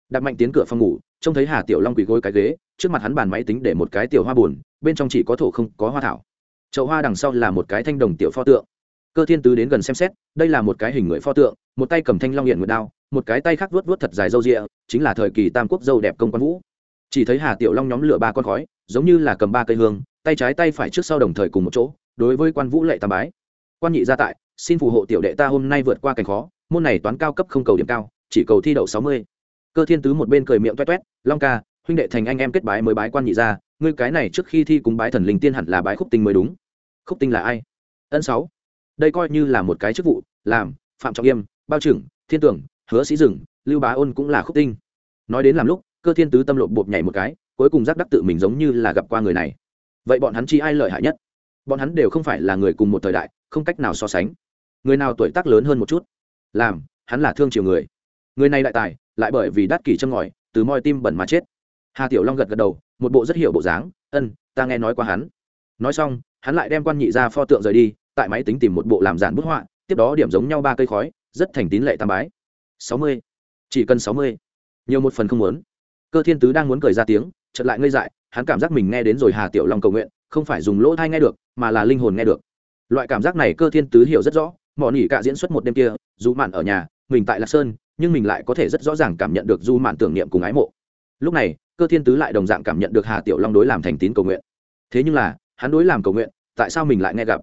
Đặt mạnh tiến cửa phòng ngủ, trông thấy hà tiểu long quỳ gối cái ghế, trước mặt hắn bàn máy tính để một cái tiểu hoa buồn, bên trong chỉ có thổ không có hoa thảo. Chậu hoa đằng sau là một cái thanh đồng tiểu pho tượng cơ thiên tứ đến gần xem xét, đây là một cái hình người pho tượng, một tay cầm thanh long hiện nguyệt đao, một cái tay khác vuốt vuốt thật dài râu rịa, chính là thời kỳ tam quốc dâu đẹp công quan vũ. Chỉ thấy hà tiểu long nhóm lửa ba con khói, giống như là cầm ba cây hương, tay trái tay phải trước sau đồng thời cùng một chỗ, đối với quan vũ lệ tam bái. Quan nhị gia tại, xin phù hộ tiểu đệ ta hôm nay vượt qua cảnh khó, môn này toán cao cấp không cầu điểm cao, chỉ cầu thi đậu sáu mươi. Cơ thiên tứ một bên cười miệng toét toét, long ca, huynh đệ thành anh em kết bái mới bái quan nhị gia, ngươi cái này trước khi thi cúng bái thần linh tiên hẳn là bái khúc tinh mới đúng. Khúc tinh là ai? Ân sáu đây coi như là một cái chức vụ, làm, phạm trọng yêm bao trưởng, thiên tưởng, hứa sĩ dừng, lưu bá ôn cũng là khúc tinh. Nói đến làm lúc, cơ thiên tứ tâm lộ bột nhảy một cái, cuối cùng giác đắc tự mình giống như là gặp qua người này. Vậy bọn hắn chi ai lợi hại nhất? Bọn hắn đều không phải là người cùng một thời đại, không cách nào so sánh. Người nào tuổi tác lớn hơn một chút? Làm, hắn là thương chiều người. Người này đại tài, lại bởi vì đắt kỷ châm ngòi, từ moi tim bẩn mà chết. Hà tiểu long gật gật đầu, một bộ rất hiểu bộ dáng, ân, ta nghe nói qua hắn. Nói xong, hắn lại đem quan nhị ra pho tượng rời đi tại máy tính tìm một bộ làm giản bút họa, tiếp đó điểm giống nhau ba cây khói, rất thành tín lệ tam bái. Sáu mươi. Chỉ cần sáu mươi. Nhiều một phần không muốn. Cơ thiên tứ đang muốn cười ra tiếng, chợt lại ngây dại, hắn cảm giác mình nghe đến rồi hà tiểu long cầu nguyện, không phải dùng lỗ thai nghe được, mà là linh hồn nghe được. Loại cảm giác này cơ thiên tứ hiểu rất rõ mỏ nỉ cả diễn xuất một đêm kia, dù mạn ở nhà, mình tại lạc sơn, nhưng mình lại có thể rất rõ ràng cảm nhận được du mạn tưởng niệm cùng ái mộ. Lúc này, cơ thiên tứ lại đồng dạng cảm nhận được hà tiểu long đối làm thành tín cầu nguyện. Thế nhưng là, hắn đối làm cầu nguyện, tại sao mình lại nghe gặp?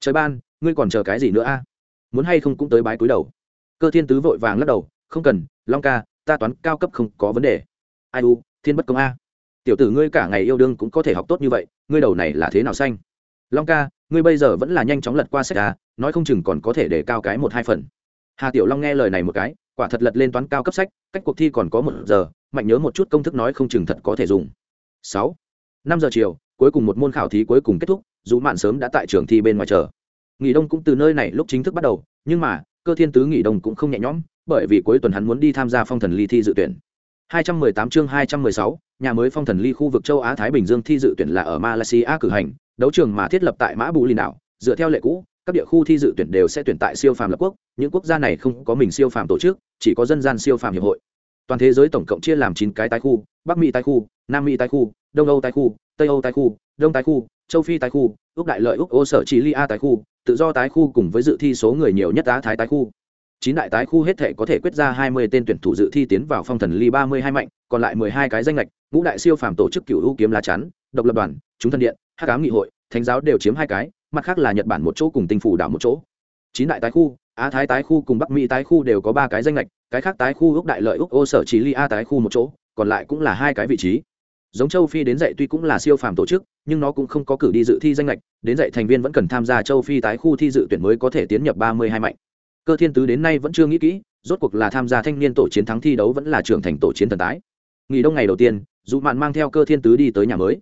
Trời ban, ngươi còn chờ cái gì nữa a? Muốn hay không cũng tới bái cúi đầu. Cơ thiên tứ vội vàng lắc đầu, không cần, long ca, ta toán cao cấp không có vấn đề. Ai u, thiên bất công a. Tiểu tử ngươi cả ngày yêu đương cũng có thể học tốt như vậy, ngươi đầu này là thế nào xanh? Long ca, ngươi bây giờ vẫn là nhanh chóng lật qua sách a, nói không chừng còn có thể để cao cái một hai phần. Hà tiểu long nghe lời này một cái, quả thật lật lên toán cao cấp sách, cách cuộc thi còn có một giờ, mạnh nhớ một chút công thức nói không chừng thật có thể dùng. Sáu năm giờ chiều cuối cùng một môn khảo thí cuối cùng kết thúc dù mạn sớm đã tại trường thi bên ngoài chờ. Nghỉ đông cũng từ nơi này lúc chính thức bắt đầu nhưng mà cơ thiên tứ nghỉ đông cũng không nhẹ nhõm bởi vì cuối tuần hắn muốn đi tham gia phong thần ly thi dự tuyển. 218 chương 216, nhà mới phong thần ly khu vực châu Á Thái Bình Dương thi dự tuyển là ở Malaysia cử hành, đấu trường mà thiết lập tại Mã Bù Lìn đảo, dựa theo lệ cũ, các địa khu thi dự tuyển đều sẽ tuyển tại siêu phàm lập quốc, những quốc gia này không có mình siêu phàm tổ chức, chỉ có dân gian siêu phàm hiệp hội. Toàn thế giới tổng cộng chia làm 9 cái tái khu, Bắc Mỹ tái khu, Nam Mỹ tái khu, Đông Âu tái khu, Tây Âu tái khu, Đông tái khu, Châu Phi tái khu, Ước đại lợi Ước, ô sở chỉ Lia tái khu, tự do tái khu cùng với dự thi số người nhiều nhất Á Thái tái khu. Chín đại tái khu hết thể có thể quyết ra 20 tên tuyển thủ dự thi tiến vào phong thần ly 32 mạnh, còn lại 12 cái danh lệch, ngũ đại siêu phàm tổ chức cửu ưu kiếm lá chắn, độc lập đoàn, chúng thần điện, hắc ám nghị hội, thánh giáo đều chiếm hai cái, mặt khác là Nhật Bản một chỗ cùng tinh phủ đảo một chỗ. Chín đại tái khu, Á Thái tái khu cùng Bắc Mỹ tái khu đều có ba cái danh lệch, cái khác tái khu Ước đại lợi Ước, ô sở chỉ Lia tái khu một chỗ, còn lại cũng là hai cái vị trí giống châu phi đến dạy tuy cũng là siêu phàm tổ chức, nhưng nó cũng không có cử đi dự thi danh lệch đến dạy thành viên vẫn cần tham gia châu phi tái khu thi dự tuyển mới có thể tiến nhập ba mươi hai mạnh. Cơ thiên tứ đến nay vẫn chưa nghĩ kỹ, rốt cuộc là tham gia thanh niên tổ chiến thắng thi đấu vẫn là trưởng thành tổ chiến thần tái. Nghỉ đông ngày đầu tiên dù mạn mang theo cơ thiên tứ đi tới nhà mới.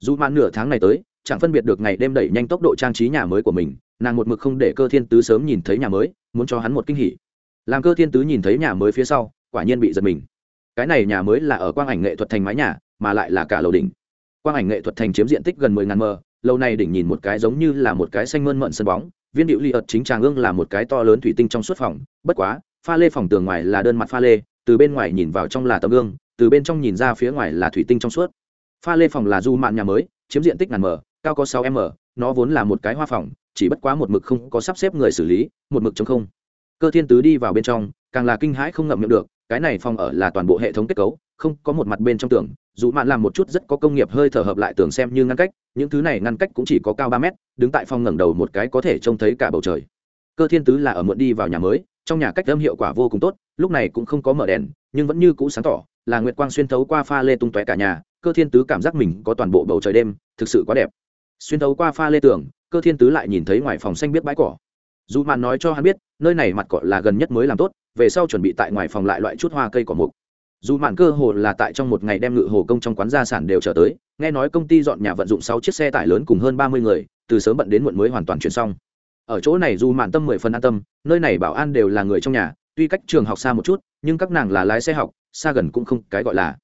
Dù mạn nửa tháng này tới, chẳng phân biệt được ngày đêm đẩy nhanh tốc độ trang trí nhà mới của mình, nàng một mực không để cơ thiên tứ sớm nhìn thấy nhà mới, muốn cho hắn một kinh hỉ. Làm cơ thiên tứ nhìn thấy nhà mới phía sau, quả nhiên bị giật mình. Cái này nhà mới là ở quang ảnh nghệ thuật thành mái nhà mà lại là cả lầu đỉnh. Quang ảnh nghệ thuật thành chiếm diện tích gần mười ngàn mờ lâu này đỉnh nhìn một cái giống như là một cái xanh mơn mận sân bóng. Viên điệu ly ợt chính tràng ương là một cái to lớn thủy tinh trong suốt phòng, bất quá, pha lê phòng tường ngoài là đơn mặt pha lê, từ bên ngoài nhìn vào trong là tấm gương, từ bên trong nhìn ra phía ngoài là thủy tinh trong suốt. Pha lê phòng là du mạn nhà mới, chiếm diện tích ngàn m, cao có sáu m, nó vốn là một cái hoa phòng, chỉ bất quá một mực không có sắp xếp người xử lý, một mực chống không. Cơ thiên tứ đi vào bên trong, càng là kinh hãi không ngậm miệng được, cái này phòng ở là toàn bộ hệ thống kết cấu, không có một mặt bên trong tường dù mạn làm một chút rất có công nghiệp hơi thở hợp lại tường xem như ngăn cách, những thứ này ngăn cách cũng chỉ có cao ba mét, đứng tại phòng ngẩng đầu một cái có thể trông thấy cả bầu trời. Cơ thiên tứ là ở muộn đi vào nhà mới, trong nhà cách âm hiệu quả vô cùng tốt, lúc này cũng không có mở đèn, nhưng vẫn như cũ sáng tỏ, là nguyệt quang xuyên thấu qua pha lê tung tóe cả nhà, cơ thiên tứ cảm giác mình có toàn bộ bầu trời đêm, thực sự quá đẹp. Xuyên thấu qua pha lê tường, cơ thiên tứ lại nhìn thấy ngoài phòng xanh biết bãi cỏ. Dù mạn nói cho hắn biết, nơi này mặt cỏ là gần nhất mới làm tốt, về sau chuẩn bị tại ngoài phòng lại loại chút hoa cây cỏ mục dù mạn cơ hồ là tại trong một ngày đem ngự hồ công trong quán gia sản đều trở tới, nghe nói công ty dọn nhà vận dụng sáu chiếc xe tải lớn cùng hơn ba mươi người, từ sớm bận đến muộn mới hoàn toàn chuyển xong. Ở chỗ này dù mạn tâm mười phần an tâm, nơi này bảo an đều là người trong nhà, tuy cách trường học xa một chút, nhưng các nàng là lái xe học, xa gần cũng không cái gọi là.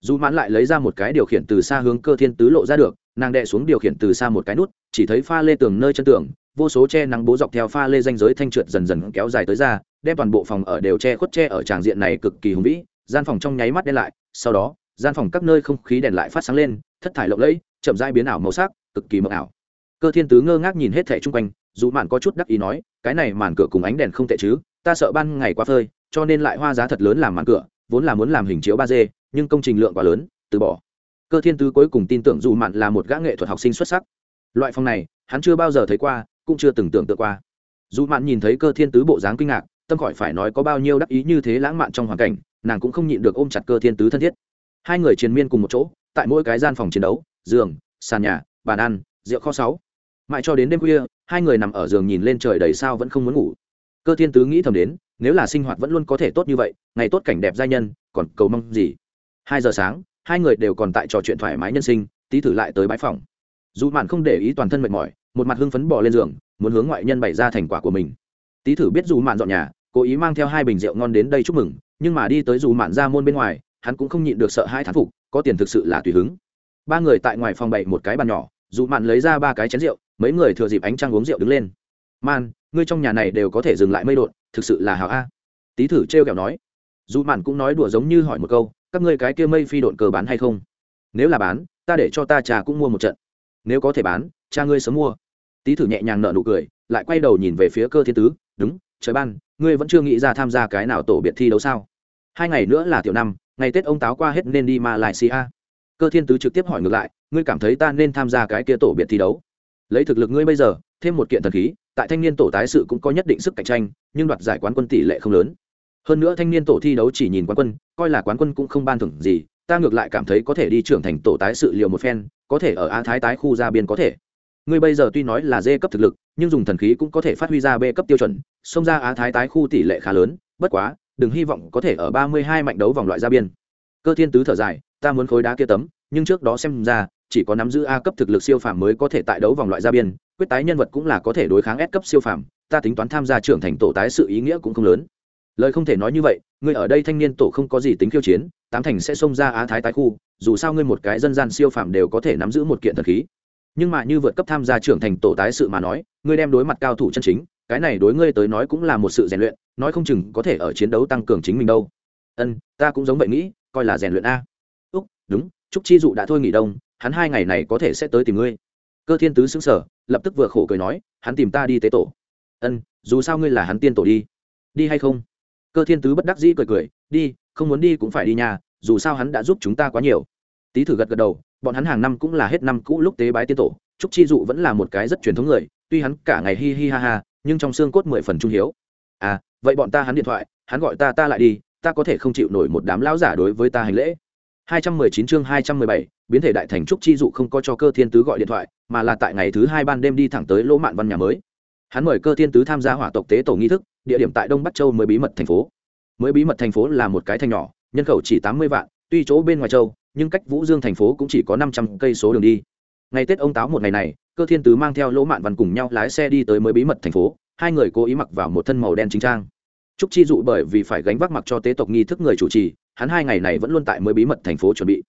Dù mãn lại lấy ra một cái điều khiển từ xa hướng cơ thiên tứ lộ ra được, nàng đệ xuống điều khiển từ xa một cái nút, chỉ thấy pha lê tường nơi chân tường, vô số che nắng bố dọc theo pha lê danh giới thanh trượt dần dần kéo dài tới ra, đem toàn bộ phòng ở đều che khuất che ở tràng diện này cực kỳ hùng vĩ gian phòng trong nháy mắt đen lại, sau đó, gian phòng các nơi không khí đèn lại phát sáng lên, thất thải lộng lẫy, chậm rãi biến ảo màu sắc, cực kỳ mờ ảo. Cơ thiên tứ ngơ ngác nhìn hết thẻ chung quanh, dù mạn có chút đắc ý nói, cái này màn cửa cùng ánh đèn không tệ chứ, ta sợ ban ngày quá phơi, cho nên lại hoa giá thật lớn làm màn cửa, vốn là muốn làm hình chiếu ba d, nhưng công trình lượng quá lớn, từ bỏ. Cơ thiên tứ cuối cùng tin tưởng dù mạn là một gã nghệ thuật học sinh xuất sắc. Loại phòng này, hắn chưa bao giờ thấy qua, cũng chưa từng tưởng tượng qua. Dù mạn nhìn thấy cơ thiên tứ bộ dáng kinh ngạc, tâm khỏi phải nói có bao nhiêu đắc ý như thế lãng mạn trong hoàn cảnh nàng cũng không nhịn được ôm chặt cơ thiên tứ thân thiết. Hai người triền miên cùng một chỗ, tại mỗi cái gian phòng chiến đấu, giường, sàn nhà, bàn ăn, rượu kho sáu. Mãi cho đến đêm khuya, hai người nằm ở giường nhìn lên trời đầy sao vẫn không muốn ngủ. Cơ thiên tứ nghĩ thầm đến, nếu là sinh hoạt vẫn luôn có thể tốt như vậy, ngày tốt cảnh đẹp giai nhân, còn cầu mong gì? Hai giờ sáng, hai người đều còn tại trò chuyện thoải mái nhân sinh, tí thử lại tới bãi phòng. Dù mạn không để ý toàn thân mệt mỏi, một mặt hưng phấn bỏ lên giường, muốn hướng ngoại nhân bày ra thành quả của mình. Tí thử biết dù mạn dọn nhà, cố ý mang theo hai bình rượu ngon đến đây chúc mừng nhưng mà đi tới dù mạn ra môn bên ngoài, hắn cũng không nhịn được sợ hai thán phục, có tiền thực sự là tùy hứng. Ba người tại ngoài phòng bày một cái bàn nhỏ, dù mạn lấy ra ba cái chén rượu, mấy người thừa dịp ánh trăng uống rượu đứng lên. Man, ngươi trong nhà này đều có thể dừng lại mây đột, thực sự là hào a. Tý thử t r kẹo nói. Dù mạn cũng nói đùa giống như hỏi một câu, các ngươi cái kia mây phi độn cờ bán hay không? Nếu là bán, ta để cho ta trà cũng mua một trận. Nếu có thể bán, cha ngươi sớm mua. Tý thử nhẹ nhàng nợ nụ cười, lại quay đầu nhìn về phía cơ thiên tứ, đúng, trời ban, ngươi vẫn chưa nghĩ ra tham gia cái nào tổ biệt thi đấu sao? Hai ngày nữa là tiểu năm, ngày tết ông táo qua hết nên đi malaysia. Cơ thiên tứ trực tiếp hỏi ngược lại, ngươi cảm thấy ta nên tham gia cái kia tổ biệt thi đấu? Lấy thực lực ngươi bây giờ, thêm một kiện thần khí, tại thanh niên tổ tái sự cũng có nhất định sức cạnh tranh, nhưng đoạt giải quán quân tỷ lệ không lớn. Hơn nữa thanh niên tổ thi đấu chỉ nhìn quán quân, coi là quán quân cũng không ban thưởng gì, ta ngược lại cảm thấy có thể đi trưởng thành tổ tái sự liều một phen, có thể ở á thái tái khu ra biên có thể. Ngươi bây giờ tuy nói là d cấp thực lực, nhưng dùng thần khí cũng có thể phát huy ra b cấp tiêu chuẩn, xông ra á thái tái khu tỷ lệ khá lớn, bất quá đừng hy vọng có thể ở ba mươi hai mạnh đấu vòng loại ra biên. Cơ thiên tứ thở dài, ta muốn khối đá kia tấm, nhưng trước đó xem ra, chỉ có nắm giữ a cấp thực lực siêu phàm mới có thể tại đấu vòng loại ra biên, quyết tái nhân vật cũng là có thể đối kháng S cấp siêu phàm, ta tính toán tham gia trưởng thành tổ tái sự ý nghĩa cũng không lớn. Lời không thể nói như vậy, ngươi ở đây thanh niên tổ không có gì tính khiêu chiến, tám thành sẽ xông ra á thái tái khu, dù sao ngươi một cái dân gian siêu phàm đều có thể nắm giữ một kiện thần khí. Nhưng mà như vượt cấp tham gia trưởng thành tổ tái sự mà nói, ngươi đem đối mặt cao thủ chân chính cái này đối ngươi tới nói cũng là một sự rèn luyện, nói không chừng có thể ở chiến đấu tăng cường chính mình đâu. Ân, ta cũng giống vậy nghĩ, coi là rèn luyện a. Úc, đúng trúc chi dụ đã thôi nghỉ đông, hắn hai ngày này có thể sẽ tới tìm ngươi. Cơ thiên tứ xứng sở lập tức vừa khổ cười nói, hắn tìm ta đi tế tổ. Ân, dù sao ngươi là hắn tiên tổ đi. Đi hay không? Cơ thiên tứ bất đắc dĩ cười cười, đi, không muốn đi cũng phải đi nhà, dù sao hắn đã giúp chúng ta quá nhiều. Tý thử gật gật đầu, bọn hắn hàng năm cũng là hết năm cũ lúc tế bái tiên tổ trúc chi dụ vẫn là một cái rất truyền thống người, tuy hắn cả ngày hi hi ha ha nhưng trong xương cốt mười phần trung hiếu. À vậy bọn ta hắn điện thoại hắn gọi ta ta lại đi ta có thể không chịu nổi một đám lão giả đối với ta hành lễ. 219 chương 217, biến thể đại thành trúc chi dụ không có cho cơ thiên tứ gọi điện thoại mà là tại ngày thứ hai ban đêm đi thẳng tới lỗ mạn văn nhà mới. Hắn mời cơ thiên tứ tham gia hỏa tộc tế tổ nghi thức địa điểm tại đông bắc châu mới bí mật thành phố. Mới bí mật thành phố là một cái thành nhỏ nhân khẩu chỉ tám mươi vạn tuy chỗ bên ngoài châu nhưng cách vũ dương thành phố cũng chỉ có năm trăm cây số đường đi ngày tết ông táo một ngày này, cơ thiên tứ mang theo lỗ mạn văn cùng nhau lái xe đi tới mới bí mật thành phố, hai người cố ý mặc vào một thân màu đen chính trang. Trúc chi dụ bởi vì phải gánh vác mặc cho tế tộc nghi thức người chủ trì, hắn hai ngày này vẫn luôn tại mới bí mật thành phố chuẩn bị.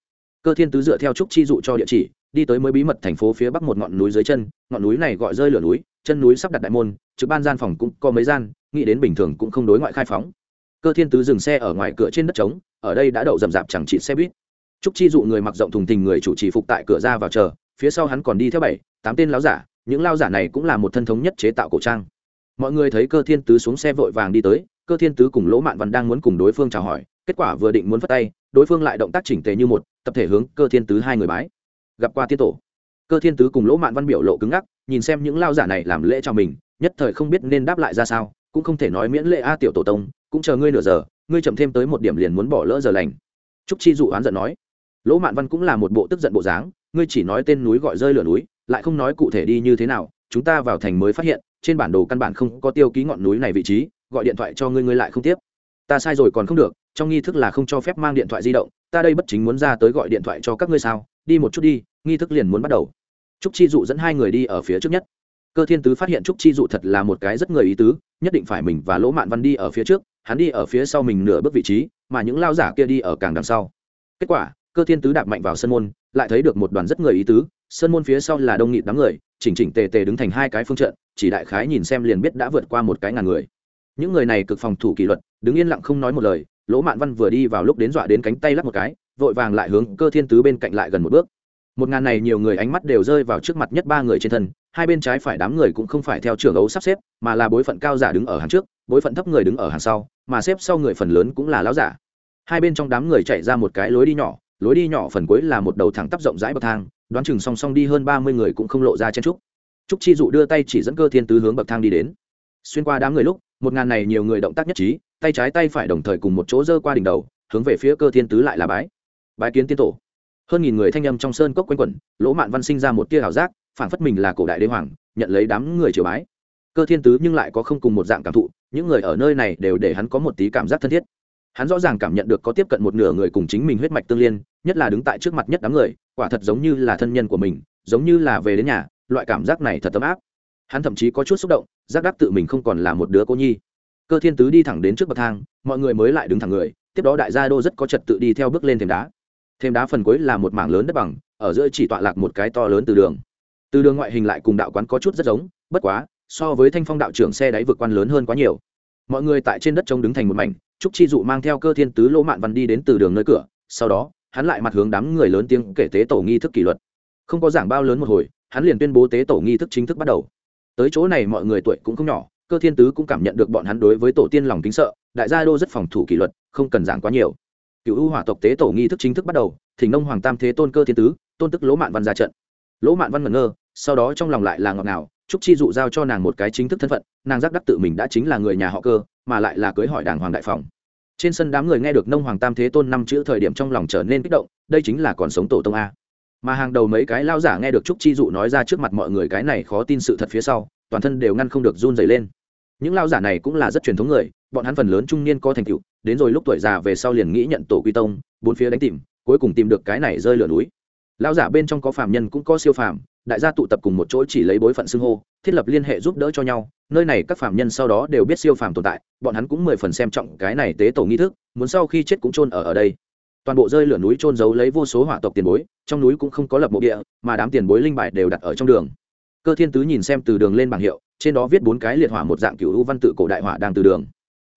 Cơ thiên tứ dựa theo trúc chi dụ cho địa chỉ, đi tới mới bí mật thành phố phía bắc một ngọn núi dưới chân, ngọn núi này gọi rơi lửa núi, chân núi sắp đặt đại môn, trực ban gian phòng cũng có mấy gian, nghĩ đến bình thường cũng không đối ngoại khai phóng. Cơ thiên tứ dừng xe ở ngoài cửa trên đất trống, ở đây đã đậu rầm rạp chẳng chỉ xe buýt. Trúc chi dụ người mặc rộng thùng tình người chủ trì phục tại cửa ra vào chờ phía sau hắn còn đi theo bảy, tám tên lao giả, những lao giả này cũng là một thân thống nhất chế tạo cổ trang. Mọi người thấy cơ thiên tứ xuống xe vội vàng đi tới, cơ thiên tứ cùng lỗ mạn văn đang muốn cùng đối phương chào hỏi, kết quả vừa định muốn phất tay, đối phương lại động tác chỉnh tề như một, tập thể hướng cơ thiên tứ hai người bái. Gặp qua tiên tổ. Cơ thiên tứ cùng lỗ mạn văn biểu lộ cứng ngắc, nhìn xem những lao giả này làm lễ cho mình, nhất thời không biết nên đáp lại ra sao, cũng không thể nói miễn lễ a tiểu tổ tông, cũng chờ ngươi nửa giờ, ngươi chậm thêm tới một điểm liền muốn bỏ lỡ giờ lành. Trúc chi dụ oán giận nói. Lỗ mạn văn cũng là một bộ tức giận bộ dáng ngươi chỉ nói tên núi gọi rơi lửa núi, lại không nói cụ thể đi như thế nào, chúng ta vào thành mới phát hiện, trên bản đồ căn bản không có tiêu ký ngọn núi này vị trí, gọi điện thoại cho ngươi ngươi lại không tiếp. Ta sai rồi còn không được, trong nghi thức là không cho phép mang điện thoại di động, ta đây bất chính muốn ra tới gọi điện thoại cho các ngươi sao? Đi một chút đi, nghi thức liền muốn bắt đầu. Trúc chi dụ dẫn hai người đi ở phía trước nhất. Cơ thiên tứ phát hiện trúc chi dụ thật là một cái rất người ý tứ, nhất định phải mình và lỗ mạn văn đi ở phía trước, hắn đi ở phía sau mình nửa bước vị trí, mà những lao giả kia đi ở càng đằng sau. Kết quả, cơ thiên tứ đạp mạnh vào sân môn lại thấy được một đoàn rất người ý tứ sân môn phía sau là đông nghịt đám người, chỉnh chỉnh tề tề đứng thành hai cái phương trận, chỉ đại khái nhìn xem liền biết đã vượt qua một cái ngàn người. Những người này cực phòng thủ kỷ luật, đứng yên lặng không nói một lời, lỗ mạn văn vừa đi vào lúc đến dọa đến cánh tay lắp một cái, vội vàng lại hướng cơ thiên tứ bên cạnh lại gần một bước. Một ngàn này nhiều người ánh mắt đều rơi vào trước mặt nhất ba người trên thân, hai bên trái phải đám người cũng không phải theo trưởng ấu sắp xếp, mà là bối phận cao giả đứng ở hàng trước, bối phận thấp người đứng ở hàng sau, mà xếp sau người phần lớn cũng là lão giả. Hai bên trong đám người chạy ra một cái lối đi nhỏ lối đi nhỏ phần cuối là một đầu thẳng tắp rộng rãi bậc thang, đoán chừng song song đi hơn ba mươi người cũng không lộ ra chen trúc. Trúc chi dụ đưa tay chỉ dẫn cơ thiên tứ hướng bậc thang đi đến. Xuyên qua đám người lúc, một ngàn này nhiều người động tác nhất trí, tay trái tay phải đồng thời cùng một chỗ dơ qua đỉnh đầu, hướng về phía cơ thiên tứ lại là bái. Bái kiến tiên tổ. Hơn nghìn người thanh âm trong sơn cốc quanh quẩn, lỗ mạn văn sinh ra một tia ảo giác phản phất mình là cổ đại đế hoàng, nhận lấy đám người triều bái. Cơ thiên tứ nhưng lại có không cùng một dạng cảm thụ, những người ở nơi này đều để hắn có một tí cảm giác thân thiết. Hắn rõ ràng cảm nhận được có tiếp cận một nửa người cùng chính mình huyết mạch tương liên nhất là đứng tại trước mặt nhất đám người, quả thật giống như là thân nhân của mình, giống như là về đến nhà, loại cảm giác này thật ấm áp. Hắn thậm chí có chút xúc động, giác đắc tự mình không còn là một đứa cô nhi. Cơ thiên tứ đi thẳng đến trước bậc thang, mọi người mới lại đứng thẳng người, tiếp đó đại gia đô rất có trật tự đi theo bước lên thềm đá. Thềm đá phần cuối là một mảng lớn đất bằng, ở giữa chỉ tọa lạc một cái to lớn từ đường. Từ đường ngoại hình lại cùng đạo quán có chút rất giống, bất quá, so với thanh phong đạo trưởng xe đáy vượt quan lớn hơn quá nhiều. Mọi người tại trên đất trông đứng thành một mảnh, trúc chi dụ mang theo cơ thiên tứ lỗ mạn văn đi đến từ đường nơi cửa, sau đó hắn lại mặt hướng đám người lớn tiếng kể tế tổ nghi thức kỷ luật. Không có giảng bao lớn một hồi, hắn liền tuyên bố tế tổ nghi thức chính thức bắt đầu. Tới chỗ này mọi người tuổi cũng không nhỏ, cơ thiên tứ cũng cảm nhận được bọn hắn đối với tổ tiên lòng kính sợ, đại gia đô rất phòng thủ kỷ luật, không cần giảng quá nhiều. Cựu ưu hỏa tộc tế tổ nghi thức chính thức bắt đầu, thỉnh nông hoàng tam thế tôn cơ thiên tứ, tôn tức lỗ mạn văn ra trận. Lỗ mạn văn ngẩn ngơ, sau đó trong lòng lại là ngọt ngào trúc chi dụ giao cho nàng một cái chính thức thân phận, nàng giác đắc tự mình đã chính là người nhà họ cơ, mà lại là cưới hỏi đàng hoàng đại phòng trên sân đám người nghe được nông hoàng tam thế tôn năm chữ thời điểm trong lòng trở nên kích động, đây chính là còn sống tổ tông a. Mà hàng đầu mấy cái lao giả nghe được trúc chi dụ nói ra trước mặt mọi người cái này khó tin sự thật phía sau, toàn thân đều ngăn không được run dày lên. Những lao giả này cũng là rất truyền thống người, bọn hắn phần lớn trung niên có thành tựu, đến rồi lúc tuổi già về sau liền nghĩ nhận tổ quy tông, bốn phía đánh tìm, cuối cùng tìm được cái này rơi lửa núi. Lao giả bên trong có phàm nhân cũng có siêu phàm, đại gia tụ tập cùng một chỗ chỉ lấy bối phận xưng hô thiết lập liên hệ giúp đỡ cho nhau, nơi này các phạm nhân sau đó đều biết siêu phàm tồn tại, bọn hắn cũng mười phần xem trọng cái này tế tổ nghi thức, muốn sau khi chết cũng chôn ở ở đây. Toàn bộ rơi lửa núi trôn giấu lấy vô số hỏa tộc tiền bối, trong núi cũng không có lập mộ địa, mà đám tiền bối linh bài đều đặt ở trong đường. Cơ thiên tứ nhìn xem từ đường lên bảng hiệu, trên đó viết bốn cái liệt hỏa một dạng cựu u văn tự cổ đại hỏa đang từ đường.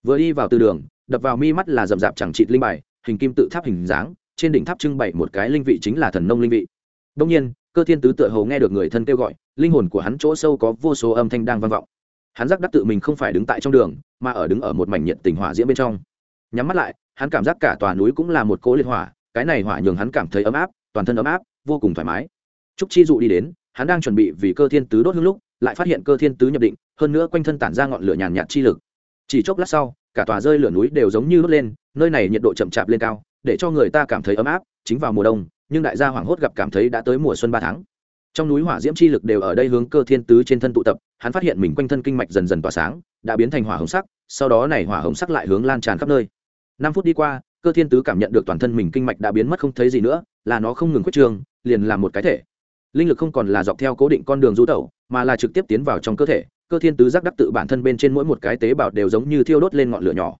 Vừa đi vào từ đường, đập vào mi mắt là rậm rạp chẳng trịt linh bài, hình kim tự tháp hình dáng, trên đỉnh tháp trưng bày một cái linh vị chính là thần nông linh vị. Đông nhiên, cơ thiên tứ tựa hồ nghe được người thân kêu gọi linh hồn của hắn chỗ sâu có vô số âm thanh đang vang vọng. Hắn giác đắc tự mình không phải đứng tại trong đường, mà ở đứng ở một mảnh nhiệt tình hỏa diễm bên trong. Nhắm mắt lại, hắn cảm giác cả tòa núi cũng là một cỗ liệt hỏa, cái này hỏa nhường hắn cảm thấy ấm áp, toàn thân ấm áp, vô cùng thoải mái. Trúc chi dụ đi đến, hắn đang chuẩn bị vì cơ thiên tứ đốt hương lúc, lại phát hiện cơ thiên tứ nhập định, hơn nữa quanh thân tản ra ngọn lửa nhàn nhạt chi lực. Chỉ chốc lát sau, cả tòa rơi lửa núi đều giống như đốt lên, nơi này nhiệt độ chậm chạp lên cao, để cho người ta cảm thấy ấm áp, chính vào mùa đông, nhưng đại gia hoảng hốt gặp cảm thấy đã tới mùa xuân ba tháng trong núi hỏa diễm chi lực đều ở đây hướng cơ thiên tứ trên thân tụ tập, hắn phát hiện mình quanh thân kinh mạch dần dần tỏa sáng, đã biến thành hỏa hồng sắc, sau đó này hỏa hồng sắc lại hướng lan tràn khắp nơi. Năm phút đi qua, cơ thiên tứ cảm nhận được toàn thân mình kinh mạch đã biến mất không thấy gì nữa, là nó không ngừng khuất trường liền làm một cái thể. Linh lực không còn là dọc theo cố định con đường du tẩu, mà là trực tiếp tiến vào trong cơ thể, cơ thiên tứ giác đắc tự bản thân bên trên mỗi một cái tế bào đều giống như thiêu đốt lên ngọn lửa nhỏ.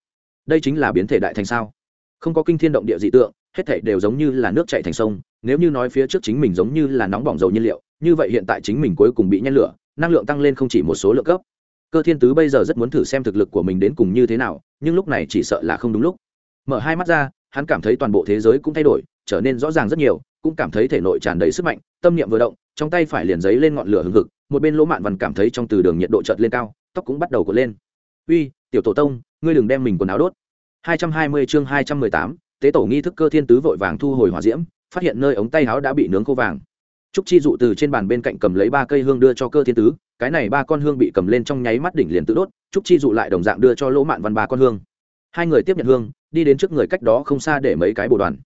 Đây chính là biến thể đại thành sao? Không có kinh thiên động địa dị tượng, hết thể đều giống như là nước chạy thành sông, nếu như nói phía trước chính mình giống như là nóng bỏng dầu nhiên liệu như vậy hiện tại chính mình cuối cùng bị nhen lửa năng lượng tăng lên không chỉ một số lượng cấp. Cơ thiên tứ bây giờ rất muốn thử xem thực lực của mình đến cùng như thế nào nhưng lúc này chỉ sợ là không đúng lúc. Mở hai mắt ra hắn cảm thấy toàn bộ thế giới cũng thay đổi trở nên rõ ràng rất nhiều cũng cảm thấy thể nội tràn đầy sức mạnh tâm niệm vừa động trong tay phải liền giấy lên ngọn lửa hừng hực một bên lỗ mạn văn cảm thấy trong từ đường nhiệt độ chợt lên cao tóc cũng bắt đầu cột lên. Uy tiểu tổ tông ngươi đừng đem mình quần áo đốt. 220 chương 218, tế tổ nghi thức cơ thiên tứ vội vàng thu hồi hỏa diễm phát hiện nơi ống tay áo đã bị nướng khô vàng trúc chi dụ từ trên bàn bên cạnh cầm lấy ba cây hương đưa cho cơ thiên tứ, cái này ba con hương bị cầm lên trong nháy mắt đỉnh liền tự đốt, trúc chi dụ lại đồng dạng đưa cho lỗ mạn văn ba con hương. Hai người tiếp nhận hương, đi đến trước người cách đó không xa để mấy cái bồ đoàn.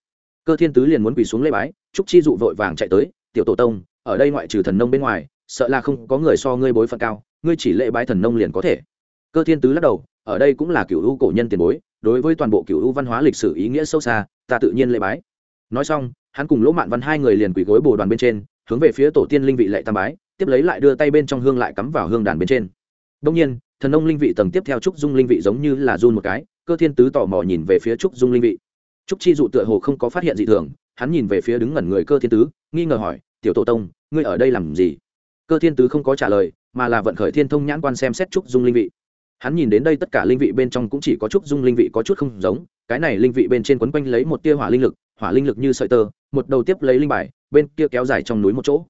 Cơ thiên tứ liền muốn quỳ xuống lễ bái, trúc chi dụ vội vàng chạy tới, tiểu tổ tông, ở đây ngoại trừ thần nông bên ngoài, sợ là không có người so ngươi bối phận cao, ngươi chỉ lễ bái thần nông liền có thể. Cơ thiên tứ lắc đầu, ở đây cũng là cựu u cổ nhân tiền bối, đối với toàn bộ cựu u văn hóa lịch sử ý nghĩa sâu xa, ta tự nhiên lễ bái. Nói xong, hắn cùng lỗ mạn văn hai người liền quỳ gối bồ đoàn bên trên hướng về phía tổ tiên linh vị lệ tam bái, tiếp lấy lại đưa tay bên trong hương lại cắm vào hương đàn bên trên. Đông nhiên, thần nông linh vị tầng tiếp theo trúc dung linh vị giống như là run một cái, cơ thiên tứ tò mò nhìn về phía trúc dung linh vị. Trúc chi dụ tựa hồ không có phát hiện gì thường, hắn nhìn về phía đứng ngẩn người cơ thiên tứ, nghi ngờ hỏi, tiểu tổ tông, ngươi ở đây làm gì? Cơ thiên tứ không có trả lời, mà là vận khởi thiên thông nhãn quan xem xét trúc dung linh vị. Hắn nhìn đến đây tất cả linh vị bên trong cũng chỉ có trúc dung linh vị có chút không giống, cái này linh vị bên trên quấn quanh lấy một tia hỏa linh lực hỏa linh lực như sợi tơ, một đầu tiếp lấy linh bài, bên kia kéo dài trong núi một chỗ.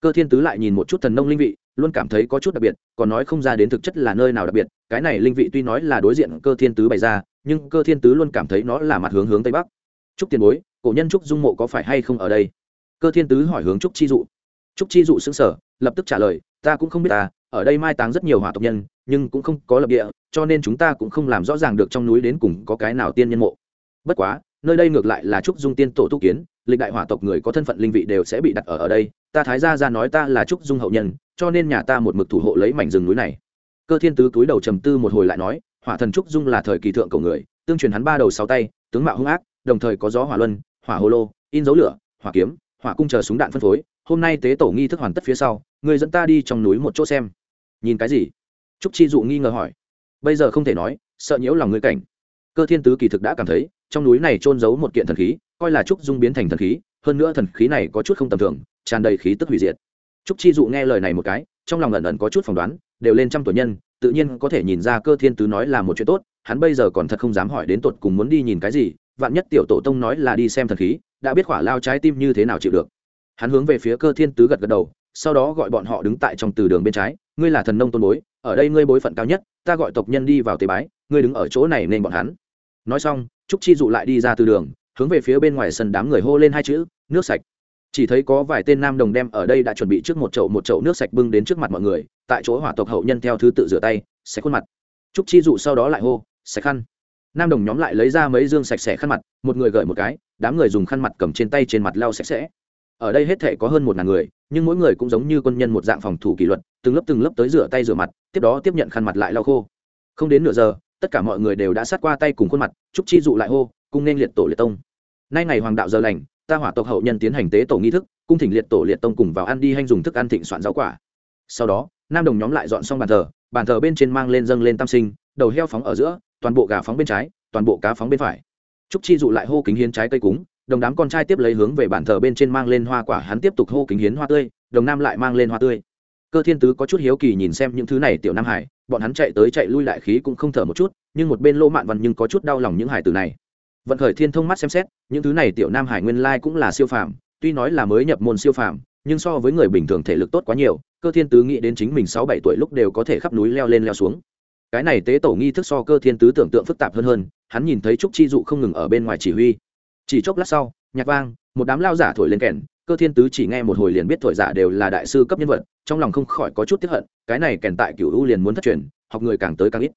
Cơ thiên tứ lại nhìn một chút thần nông linh vị, luôn cảm thấy có chút đặc biệt, còn nói không ra đến thực chất là nơi nào đặc biệt, cái này linh vị tuy nói là đối diện cơ thiên tứ bày ra, nhưng cơ thiên tứ luôn cảm thấy nó là mặt hướng hướng tây bắc. Trúc tiền bối, cổ nhân trúc dung mộ có phải hay không ở đây? Cơ thiên tứ hỏi hướng trúc chi dụ. Trúc chi dụ xứng sở lập tức trả lời, ta cũng không biết ta, ở đây mai táng rất nhiều hỏa tộc nhân, nhưng cũng không có lập địa, cho nên chúng ta cũng không làm rõ ràng được trong núi đến cùng có cái nào tiên nhân mộ. Bất quá nơi đây ngược lại là trúc dung tiên tổ tu kiến, lịch đại hỏa tộc người có thân phận linh vị đều sẽ bị đặt ở ở đây, ta thái gia ra nói ta là trúc dung hậu nhân, cho nên nhà ta một mực thủ hộ lấy mảnh rừng núi này. Cơ thiên tứ túi đầu trầm tư một hồi lại nói, hỏa thần trúc dung là thời kỳ thượng cầu người, tương truyền hắn ba đầu sáu tay, tướng mạo hung ác, đồng thời có gió hỏa luân, hỏa hồ lô, in dấu lửa, hỏa kiếm, hỏa cung chờ súng đạn phân phối, hôm nay tế tổ nghi thức hoàn tất phía sau, người dẫn ta đi trong núi một chỗ xem. Nhìn cái gì? Trúc chi dụ nghi ngờ hỏi. Bây giờ không thể nói, sợ nhiễu lòng ngươi cảnh. Cơ thiên tứ kỳ thực đã cảm thấy trong núi này trôn giấu một kiện thần khí, coi là trúc dung biến thành thần khí, hơn nữa thần khí này có chút không tầm thường, tràn đầy khí tức hủy diệt. Trúc chi dụ nghe lời này một cái, trong lòng ẩn ẩn có chút phỏng đoán, đều lên trăm tuổi nhân, tự nhiên có thể nhìn ra cơ thiên tứ nói là một chuyện tốt, hắn bây giờ còn thật không dám hỏi đến tột cùng muốn đi nhìn cái gì, vạn nhất tiểu tổ tông nói là đi xem thần khí, đã biết khỏa lao trái tim như thế nào chịu được. Hắn hướng về phía cơ thiên tứ gật gật đầu, sau đó gọi bọn họ đứng tại trong từ đường bên trái, ngươi là thần nông tôn bối, ở đây ngươi bối phận cao nhất, ta gọi tộc nhân đi vào tế bái, ngươi đứng ở chỗ này nên bọn hắn nói xong, trúc chi dụ lại đi ra từ đường, hướng về phía bên ngoài sân đám người hô lên hai chữ, nước sạch. Chỉ thấy có vài tên nam đồng đem ở đây đã chuẩn bị trước một chậu một chậu nước sạch bưng đến trước mặt mọi người, tại chỗ hỏa tộc hậu nhân theo thứ tự rửa tay sẽ khuôn mặt. Trúc chi dụ sau đó lại hô sạch khăn. Nam đồng nhóm lại lấy ra mấy dương sạch sẽ khăn mặt, một người gợi một cái, đám người dùng khăn mặt cầm trên tay trên mặt lau sạch sẽ. Ở đây hết thể có hơn một ngàn người, nhưng mỗi người cũng giống như quân nhân một dạng phòng thủ kỷ luật, từng lớp từng lớp tới rửa tay rửa mặt, tiếp đó tiếp nhận khăn mặt lại lau khô. Không đến nửa giờ tất cả mọi người đều đã sát qua tay cùng khuôn mặt trúc chi dụ lại hô, cung nên liệt tổ liệt tông. Nay ngày hoàng đạo giờ lành, ta hỏa tộc hậu nhân tiến hành tế tổ nghi thức, cung thỉnh liệt tổ liệt tông cùng vào ăn đi hành dùng thức ăn thịnh soạn giáo quả. Sau đó, nam đồng nhóm lại dọn xong bàn thờ bàn thờ bên trên mang lên dâng lên tam sinh, đầu heo phóng ở giữa, toàn bộ gà phóng bên trái, toàn bộ cá phóng bên phải. Trúc chi dụ lại hô kính hiến trái cây cúng, đồng đám con trai tiếp lấy hướng về bàn thờ bên trên mang lên hoa quả, hắn tiếp tục hô kính hiến hoa tươi, đồng nam lại mang lên hoa tươi cơ thiên tứ có chút hiếu kỳ nhìn xem những thứ này tiểu nam hải, bọn hắn chạy tới chạy lui lại khí cũng không thở một chút, nhưng một bên lỗ mạn văn nhưng có chút đau lòng những hải tử này. Vận khởi thiên thông mắt xem xét, những thứ này tiểu nam hải nguyên lai cũng là siêu phàm, tuy nói là mới nhập môn siêu phàm, nhưng so với người bình thường thể lực tốt quá nhiều, cơ thiên tứ nghĩ đến chính mình sáu bảy tuổi lúc đều có thể khắp núi leo lên leo xuống. Cái này tế tổ nghi thức so cơ thiên tứ tưởng tượng phức tạp hơn hơn, hắn nhìn thấy trúc chi dụ không ngừng ở bên ngoài chỉ huy. Chỉ chốc lát sau, nhạc vang, một đám lao giả thổi lên kèn cơ thiên tứ chỉ nghe một hồi liền biết thổi giả đều là đại sư cấp nhân vật, trong lòng không khỏi có chút tiếp hận, cái này kèn tại cựu u liền muốn thất truyền, học người càng tới càng ít.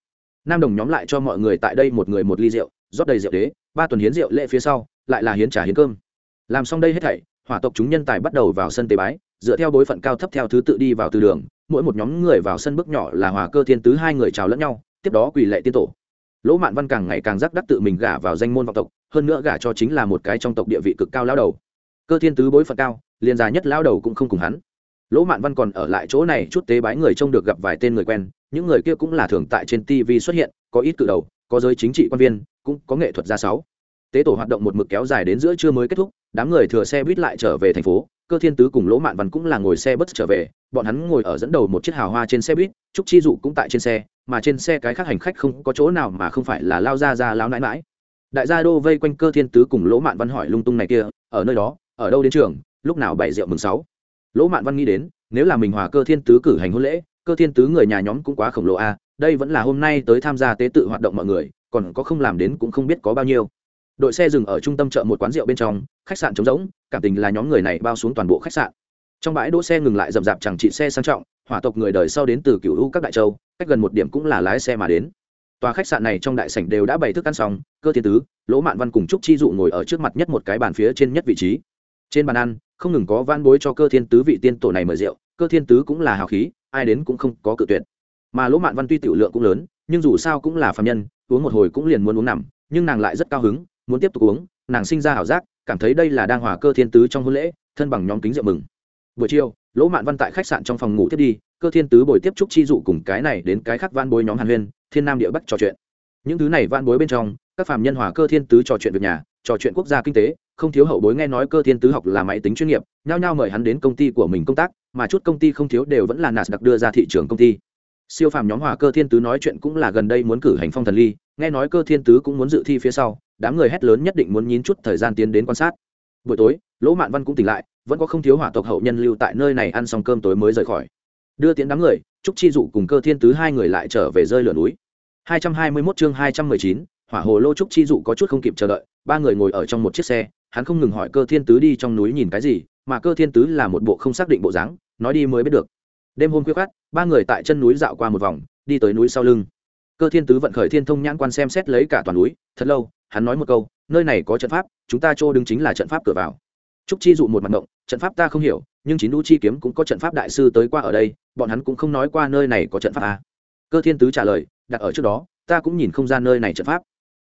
Nam đồng nhóm lại cho mọi người tại đây một người một ly rượu, rót đầy rượu đế, ba tuần hiến rượu lễ phía sau, lại là hiến trả hiến cơm. Làm xong đây hết thảy, hỏa tộc chúng nhân tài bắt đầu vào sân tế bái, dựa theo bối phận cao thấp theo thứ tự đi vào từ đường, mỗi một nhóm người vào sân bước nhỏ là hòa cơ thiên tứ hai người chào lẫn nhau, tiếp đó quỳ lệ tiên tổ. Lỗ mạn văn càng ngày càng rắc đắc tự mình gả vào danh môn vọng tộc, hơn nữa gả cho chính là một cái trong tộc địa vị cực cao lao đầu cơ thiên tứ bối phận cao, liền già nhất lao đầu cũng không cùng hắn. Lỗ mạn văn còn ở lại chỗ này chút tế bái người trông được gặp vài tên người quen, những người kia cũng là thường tại trên tv xuất hiện, có ít cự đầu, có giới chính trị quan viên, cũng có nghệ thuật gia sáu. Tế tổ hoạt động một mực kéo dài đến giữa trưa mới kết thúc, đám người thừa xe buýt lại trở về thành phố, cơ thiên tứ cùng lỗ mạn văn cũng là ngồi xe bất trở về, bọn hắn ngồi ở dẫn đầu một chiếc hào hoa trên xe buýt, trúc chi dụ cũng tại trên xe, mà trên xe cái khác hành khách không có chỗ nào mà không phải là lao ra ra lao nãi mãi đại gia đô vây quanh cơ thiên tứ cùng lỗ mạn văn hỏi lung tung này kia, ở nơi đó ở đâu đến trường, lúc nào bảy rượu mừng sáu. Lỗ mạn văn nghĩ đến, nếu là mình hòa cơ thiên tứ cử hành hôn lễ, cơ thiên tứ người nhà nhóm cũng quá khổng lồ a đây vẫn là hôm nay tới tham gia tế tự hoạt động mọi người, còn có không làm đến cũng không biết có bao nhiêu. Đội xe dừng ở trung tâm chợ một quán rượu bên trong, khách sạn trống rỗng, cảm tình là nhóm người này bao xuống toàn bộ khách sạn. Trong bãi đỗ xe ngừng lại rậm rạp chẳng trị xe sang trọng, hỏa tộc người đời sau đến từ cựu u các đại châu, cách gần một điểm cũng là lái xe mà đến. Tòa khách sạn này trong đại sảnh đều đã bày thức ăn xong, cơ thiên tứ, lỗ mạn văn cùng trúc chi dụ ngồi ở trước mặt nhất một cái bàn phía trên nhất vị trí trên bàn ăn, không ngừng có van bối cho cơ thiên tứ vị tiên tổ này mời rượu, cơ thiên tứ cũng là hào khí, ai đến cũng không có cự tuyệt. Mà lỗ mạn văn tuy tiểu lượng cũng lớn, nhưng dù sao cũng là phạm nhân, uống một hồi cũng liền muốn uống nằm, nhưng nàng lại rất cao hứng, muốn tiếp tục uống, nàng sinh ra ảo giác, cảm thấy đây là đang hòa cơ thiên tứ trong hôn lễ, thân bằng nhóm kính rượu mừng. Buổi chiều, lỗ mạn văn tại khách sạn trong phòng ngủ tiếp đi, cơ thiên tứ bồi tiếp trúc chi dụ cùng cái này đến cái khác van bối nhóm hàn huyên, thiên nam địa bắc trò chuyện. Những thứ này van bối bên trong, các phạm nhân hòa cơ thiên tứ trò chuyện việc nhà trò chuyện quốc gia kinh tế không thiếu hậu bối nghe nói cơ thiên tứ học là máy tính chuyên nghiệp nhao nhao mời hắn đến công ty của mình công tác mà chút công ty không thiếu đều vẫn là nạt đặc đưa ra thị trường công ty. Siêu phàm nhóm hòa cơ thiên tứ nói chuyện cũng là gần đây muốn cử hành phong thần ly nghe nói cơ thiên tứ cũng muốn dự thi phía sau đám người hét lớn nhất định muốn nhín chút thời gian tiến đến quan sát. Buổi tối lỗ mạn văn cũng tỉnh lại vẫn có không thiếu hỏa tộc hậu nhân lưu tại nơi này ăn xong cơm tối mới rời khỏi. Đưa tiến đám người trúc chi dụ cùng cơ thiên tứ hai người lại trở về rơi lửa núi. 221 chương 219, hỏa hồ lô trúc chi dụ có chút không kịp chờ đợi, ba người ngồi ở trong một chiếc xe, hắn không ngừng hỏi cơ thiên tứ đi trong núi nhìn cái gì, mà cơ thiên tứ là một bộ không xác định bộ dáng, nói đi mới biết được. Đêm hôm khuya khát ba người tại chân núi dạo qua một vòng, đi tới núi sau lưng. Cơ thiên tứ vận khởi thiên thông nhãn quan xem xét lấy cả toàn núi, thật lâu, hắn nói một câu, nơi này có trận pháp, chúng ta chỗ đứng chính là trận pháp cửa vào. Trúc chi dụ một mặt động trận pháp ta không hiểu, nhưng chín đu chi kiếm cũng có trận pháp đại sư tới qua ở đây, bọn hắn cũng không nói qua nơi này có trận pháp à. cơ thiên tứ trả lời, đặt ở trước đó, ta cũng nhìn không ra nơi này trận pháp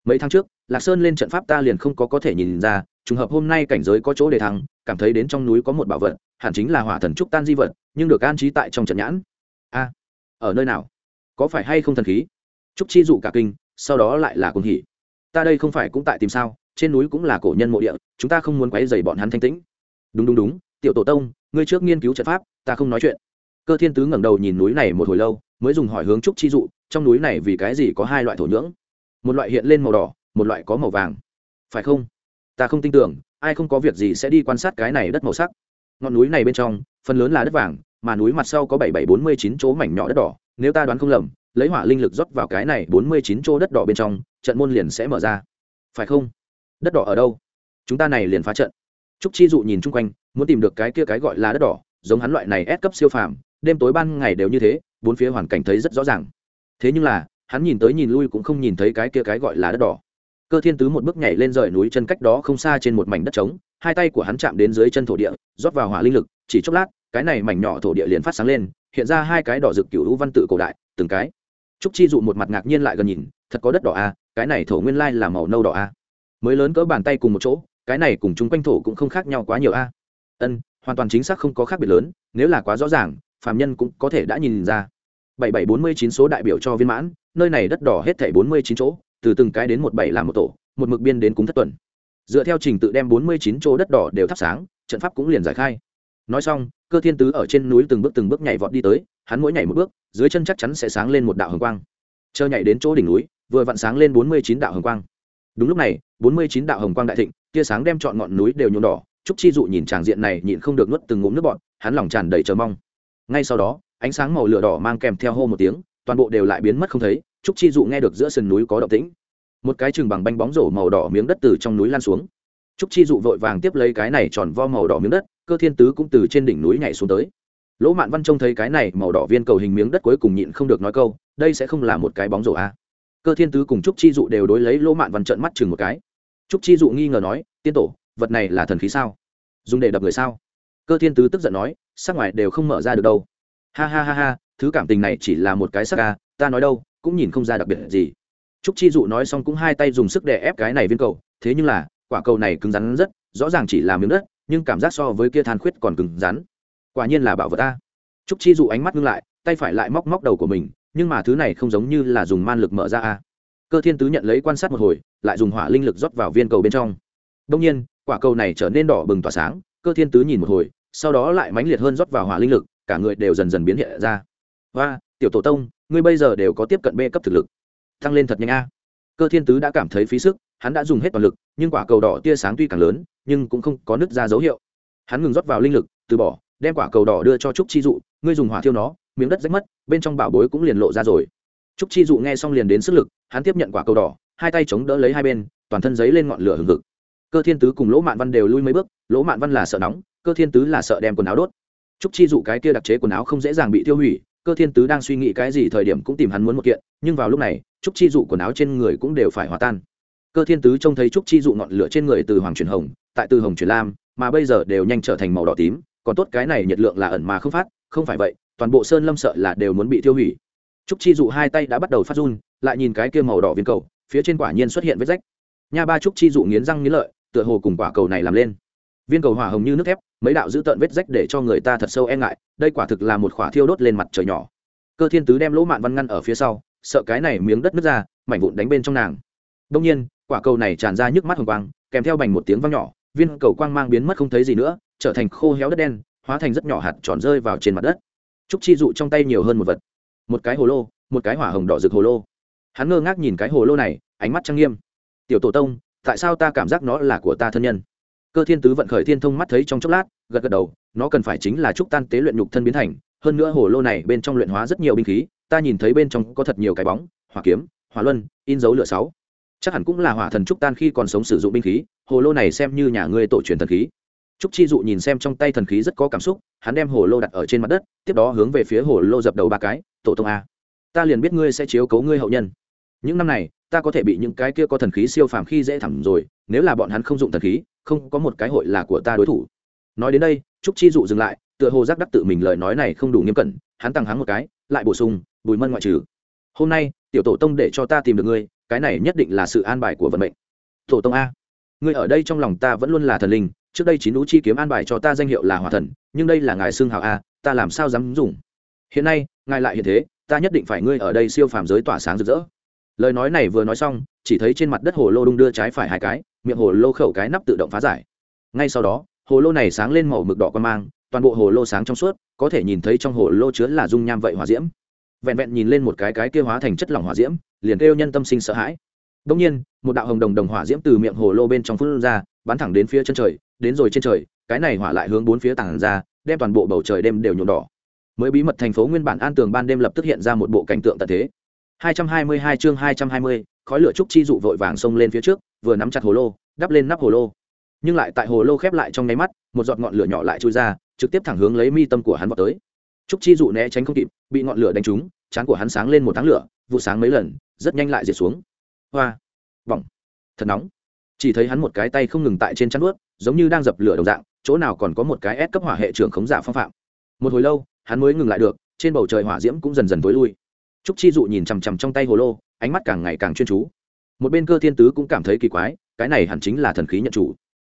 mấy tháng trước, lạc sơn lên trận pháp ta liền không có có thể nhìn ra, trùng hợp hôm nay cảnh giới có chỗ để thăng, cảm thấy đến trong núi có một bảo vật, hẳn chính là hỏa thần trúc tan di vật, nhưng được an trí tại trong trận nhãn. A, ở nơi nào? Có phải hay không thần khí? Trúc chi dụ cả kinh, sau đó lại là cùng hỉ. Ta đây không phải cũng tại tìm sao, trên núi cũng là cổ nhân mộ địa, chúng ta không muốn quấy dày bọn hắn thanh tĩnh. Đúng đúng đúng, tiểu tổ tông, ngươi trước nghiên cứu trận pháp, ta không nói chuyện. Cơ thiên tứ ngẩng đầu nhìn núi này một hồi lâu, mới dùng hỏi hướng trúc chi dụ, trong núi này vì cái gì có hai loại thổ nhưỡng? Một loại hiện lên màu đỏ, một loại có màu vàng. Phải không? Ta không tin tưởng, ai không có việc gì sẽ đi quan sát cái này đất màu sắc. Ngọn núi này bên trong, phần lớn là đất vàng, mà núi mặt sau có bảy bảy bốn mươi chín chỗ mảnh nhỏ đất đỏ. Nếu ta đoán không lầm, lấy hỏa linh lực rót vào cái này bốn mươi chín chỗ đất đỏ bên trong, trận môn liền sẽ mở ra. Phải không? Đất đỏ ở đâu? Chúng ta này liền phá trận. Trúc chi dụ nhìn chung quanh, muốn tìm được cái kia cái gọi là đất đỏ, giống hắn loại này ép cấp siêu phàm, đêm tối ban ngày đều như thế, bốn phía hoàn cảnh thấy rất rõ ràng. Thế nhưng là hắn nhìn tới nhìn lui cũng không nhìn thấy cái kia cái gọi là đất đỏ cơ thiên tứ một bước nhảy lên rời núi chân cách đó không xa trên một mảnh đất trống hai tay của hắn chạm đến dưới chân thổ địa rót vào hỏa linh lực chỉ chốc lát cái này mảnh nhỏ thổ địa liền phát sáng lên hiện ra hai cái đỏ rực cựu hữu văn tự cổ đại từng cái trúc chi dụ một mặt ngạc nhiên lại gần nhìn thật có đất đỏ a à, cái này thổ nguyên lai là màu nâu đỏ a à. mới lớn cỡ bàn tay cùng một chỗ cái này cùng chung quanh thổ cũng không khác nhau quá nhiều a à. ân hoàn toàn chính xác không có khác biệt lớn nếu là quá rõ ràng phàm nhân cũng có thể đã nhìn ra bảy bảy bốn mươi chín số đại biểu cho viên mãn nơi này đất đỏ hết thảy bốn mươi chín chỗ, từ từng cái đến một bảy làm một tổ, một mực biên đến cúng thất tuần. Dựa theo trình tự đem bốn mươi chín chỗ đất đỏ đều thắp sáng, trận pháp cũng liền giải khai. Nói xong, cơ thiên tứ ở trên núi từng bước từng bước nhảy vọt đi tới, hắn mỗi nhảy một bước, dưới chân chắc chắn sẽ sáng lên một đạo hồng quang. Chờ nhảy đến chỗ đỉnh núi, vừa vặn sáng lên bốn mươi chín đạo hồng quang. Đúng lúc này, bốn mươi chín đạo hồng quang đại thịnh, tia sáng đem chọn ngọn núi đều nhuộm đỏ, trúc chi dụ nhìn tràng diện này nhịn không được nuốt từng ngụm nước bọt, hắn lòng tràn đầy chờ mong. Ngay sau đó, ánh sáng màu lửa đỏ mang kèm theo hô một tiếng toàn bộ đều lại biến mất không thấy, trúc chi dụ nghe được giữa sườn núi có động tĩnh. Một cái chừng bằng banh bóng rổ màu đỏ miếng đất từ trong núi lan xuống. Trúc chi dụ vội vàng tiếp lấy cái này tròn vo màu đỏ miếng đất, cơ thiên tứ cũng từ trên đỉnh núi nhảy xuống tới. Lỗ mạn văn trông thấy cái này màu đỏ viên cầu hình miếng đất cuối cùng nhịn không được nói câu, đây sẽ không là một cái bóng rổ a à. cơ thiên tứ cùng trúc chi dụ đều đối lấy lỗ mạn văn trợn mắt chừng một cái. Trúc chi dụ nghi ngờ nói, tiên tổ, vật này là thần khí sao? Dùng để đập người sao? Cơ thiên tứ tức giận nói, sắc ngoài đều không mở ra được đâu ha ha ha ha, thứ cảm tình này chỉ là một cái sắc ca, ta nói đâu, cũng nhìn không ra đặc biệt gì. Trúc chi dụ nói xong cũng hai tay dùng sức để ép cái này viên cầu, thế nhưng là, quả cầu này cứng rắn rất, rõ ràng chỉ là miếng đất, nhưng cảm giác so với kia than khuyết còn cứng rắn. Quả nhiên là bảo vật ta. Trúc chi dụ ánh mắt ngưng lại, tay phải lại móc móc đầu của mình, nhưng mà thứ này không giống như là dùng man lực mở ra a. Cơ thiên tứ nhận lấy quan sát một hồi, lại dùng hỏa linh lực rót vào viên cầu bên trong. Đông nhiên, quả cầu này trở nên đỏ bừng tỏa sáng, cơ thiên tứ nhìn một hồi, sau đó lại mãnh liệt hơn rót vào hỏa linh lực cả người đều dần dần biến hiện ra. Và tiểu tổ tông, ngươi bây giờ đều có tiếp cận b cấp thực lực. Tăng lên thật nhanh a. Cơ thiên tứ đã cảm thấy phí sức, hắn đã dùng hết toàn lực, nhưng quả cầu đỏ tia sáng tuy càng lớn, nhưng cũng không có nứt ra dấu hiệu. Hắn ngừng rót vào linh lực, từ bỏ, đem quả cầu đỏ đưa cho trúc chi dụ, ngươi dùng hỏa thiêu nó, miếng đất rách mất, bên trong bảo bối cũng liền lộ ra rồi. Trúc chi dụ nghe xong liền đến sức lực, hắn tiếp nhận quả cầu đỏ, hai tay chống đỡ lấy hai bên, toàn thân giấy lên ngọn lửa hừng hực. Cơ thiên tứ cùng lỗ mạn văn đều lui mấy bước, lỗ mạn văn là sợ nóng, cơ thiên tứ là sợ đem quần áo đốt trúc chi dụ cái kia đặc chế quần áo không dễ dàng bị tiêu hủy, cơ thiên tứ đang suy nghĩ cái gì thời điểm cũng tìm hắn muốn một kiện, nhưng vào lúc này, trúc chi dụ quần áo trên người cũng đều phải hòa tan. Cơ thiên tứ trông thấy trúc chi dụ ngọn lửa trên người từ hoàng chuyển hồng, tại từ hồng chuyển lam, mà bây giờ đều nhanh trở thành màu đỏ tím, còn tốt cái này nhiệt lượng là ẩn mà không phát, không phải vậy, toàn bộ sơn lâm sợ là đều muốn bị tiêu hủy. Trúc chi dụ hai tay đã bắt đầu phát run, lại nhìn cái kia màu đỏ viên cầu, phía trên quả nhiên xuất hiện vết rách. Nha ba trúc chi dụ nghiến răng nghiến lợi, tựa hồ cùng quả cầu này làm lên viên cầu hỏa hồng như nước thép, mấy đạo giữ tợn vết rách để cho người ta thật sâu e ngại, đây quả thực là một khỏa thiêu đốt lên mặt trời nhỏ. Cơ thiên tứ đem lỗ mạn văn ngăn ở phía sau, sợ cái này miếng đất nứt ra, mảnh vụn đánh bên trong nàng. Đông nhiên, quả cầu này tràn ra nhức mắt hồng quang, kèm theo bành một tiếng vang nhỏ, viên cầu quang mang biến mất không thấy gì nữa, trở thành khô héo đất đen, hóa thành rất nhỏ hạt tròn rơi vào trên mặt đất. Trúc chi dụ trong tay nhiều hơn một vật. Một cái hồ lô, một cái hỏa hồng đỏ rực hồ lô. Hắn ngơ ngác nhìn cái hồ lô này, ánh mắt trang nghiêm. Tiểu tổ tông, tại sao ta cảm giác nó là của ta thân nhân? Cơ thiên tứ vận khởi thiên thông mắt thấy trong chốc lát, gật gật đầu, nó cần phải chính là trúc tan tế luyện nhục thân biến thành, hơn nữa hồ lô này bên trong luyện hóa rất nhiều binh khí, ta nhìn thấy bên trong có thật nhiều cái bóng, hỏa kiếm, hỏa luân, in dấu lửa sáu. Chắc hẳn cũng là hỏa thần trúc tan khi còn sống sử dụng binh khí, hồ lô này xem như nhà ngươi tổ truyền thần khí. Trúc chi dụ nhìn xem trong tay thần khí rất có cảm xúc, hắn đem hồ lô đặt ở trên mặt đất, tiếp đó hướng về phía hồ lô dập đầu ba cái, tổ tông a, ta liền biết ngươi sẽ chiếu cấu ngươi hậu nhân. Những năm này ta có thể bị những cái kia có thần khí siêu phàm khi dễ thẳng rồi, nếu là bọn hắn không dụng thần khí, không có một cái hội là của ta đối thủ. Nói đến đây, trúc chi dụ dừng lại, tựa hồ giác đắc tự mình lời nói này không đủ nghiêm cẩn, hắn tăng hắn một cái, lại bổ sung, bùi mân ngoại trừ, hôm nay, tiểu tổ tông để cho ta tìm được ngươi, cái này nhất định là sự an bài của vận mệnh. Tổ tông a, ngươi ở đây trong lòng ta vẫn luôn là thần linh, trước đây chín lũ chi kiếm an bài cho ta danh hiệu là hòa thần, nhưng đây là ngài xương hào a, ta làm sao dám dùng? Hiện nay, ngài lại hiện thế, ta nhất định phải ngươi ở đây siêu phàm giới tỏa sáng rực rỡ lời nói này vừa nói xong, chỉ thấy trên mặt đất hồ lô đung đưa trái phải hai cái, miệng hồ lô khẩu cái nắp tự động phá giải. Ngay sau đó, hồ lô này sáng lên màu mực đỏ quan mang, toàn bộ hồ lô sáng trong suốt, có thể nhìn thấy trong hồ lô chứa là dung nham vậy hỏa diễm. Vẹn vẹn nhìn lên một cái cái kia hóa thành chất lỏng hỏa diễm, liền kêu nhân tâm sinh sợ hãi. Đông nhiên, một đạo hồng đồng đồng hỏa diễm từ miệng hồ lô bên trong phun ra, bắn thẳng đến phía chân trời, đến rồi trên trời, cái này hỏa lại hướng bốn phía tảng ra, đem toàn bộ bầu trời đêm đều nhuộm đỏ. Mới bí mật thành phố nguyên bản an tường ban đêm lập tức hiện ra một bộ cảnh tượng tận thế. 222 chương 220, khói lửa trúc chi dụ vội vàng xông lên phía trước vừa nắm chặt hồ lô đắp lên nắp hồ lô. Nhưng lại tại hồ lô khép lại trong nháy mắt một giọt ngọn lửa nhỏ lại trôi ra trực tiếp thẳng hướng lấy mi tâm của hắn vọt tới. Trúc chi dụ né tránh không kịp bị ngọn lửa đánh trúng trán của hắn sáng lên một tháng lửa vụ sáng mấy lần rất nhanh lại diệt xuống. Hoa! Bỏng! Thật nóng! Chỉ thấy hắn một cái tay không ngừng tại trên chắn ướt giống như đang dập lửa đồng dạng chỗ nào còn có một cái S cấp hỏa hệ trưởng khống giả phong phạm. Một hồi lâu hắn mới ngừng lại được trên bầu trời hỏa diễm cũng dần dần tối lui trúc chi dụ nhìn chằm chằm trong tay hồ lô, ánh mắt càng ngày càng chuyên chú. Một bên cơ thiên tứ cũng cảm thấy kỳ quái, cái này hẳn chính là thần khí nhận chủ.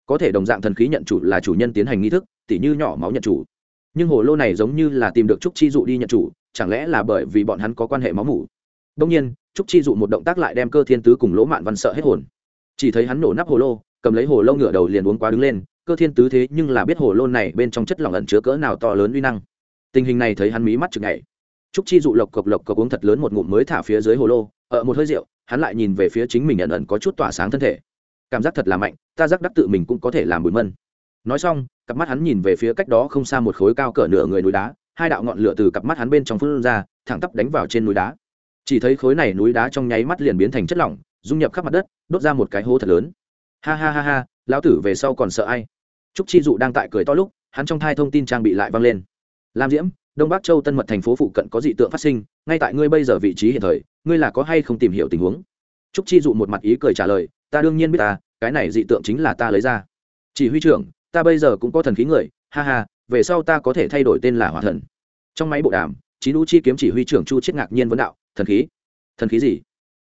Có thể đồng dạng thần khí nhận chủ là chủ nhân tiến hành nghi thức, tỉ như nhỏ máu nhận chủ. Nhưng hồ lô này giống như là tìm được trúc chi dụ đi nhận chủ, chẳng lẽ là bởi vì bọn hắn có quan hệ máu mủ? Đông nhiên, trúc chi dụ một động tác lại đem cơ thiên tứ cùng lỗ mạn văn sợ hết hồn. Chỉ thấy hắn nổ nắp hồ lô, cầm lấy hồ lô ngửa đầu liền uống quá đứng lên, cơ thiên tứ thế nhưng là biết hồ lô này bên trong chất lỏng ẩn chứa cỡ nào to lớn uy năng. Tình hình này thấy hắn mí mắt chực nhảy trúc chi dụ lộc cộc lộc cộc uống thật lớn một ngụm mới thả phía dưới hồ lô, ở một hơi rượu, hắn lại nhìn về phía chính mình ẩn ẩn có chút tỏa sáng thân thể. Cảm giác thật là mạnh, ta giác đắc tự mình cũng có thể làm bụi mân. Nói xong, cặp mắt hắn nhìn về phía cách đó không xa một khối cao cỡ nửa người núi đá, hai đạo ngọn lửa từ cặp mắt hắn bên trong phun ra, thẳng tắp đánh vào trên núi đá. Chỉ thấy khối này núi đá trong nháy mắt liền biến thành chất lỏng, dung nhập khắp mặt đất, đốt ra một cái hố thật lớn. Ha ha ha ha, lão tử về sau còn sợ ai? Trúc chi dụ đang tại cười to lúc, hắn trong thai thông tin trang bị lại vang lên. Lam diễm đông bắc châu tân mật thành phố phụ cận có dị tượng phát sinh ngay tại ngươi bây giờ vị trí hiện thời ngươi là có hay không tìm hiểu tình huống trúc chi dụ một mặt ý cười trả lời ta đương nhiên biết ta cái này dị tượng chính là ta lấy ra chỉ huy trưởng ta bây giờ cũng có thần khí người ha ha về sau ta có thể thay đổi tên là hỏa thần trong máy bộ đàm chín u chi kiếm chỉ huy trưởng chu chết ngạc nhiên vấn đạo thần khí thần khí gì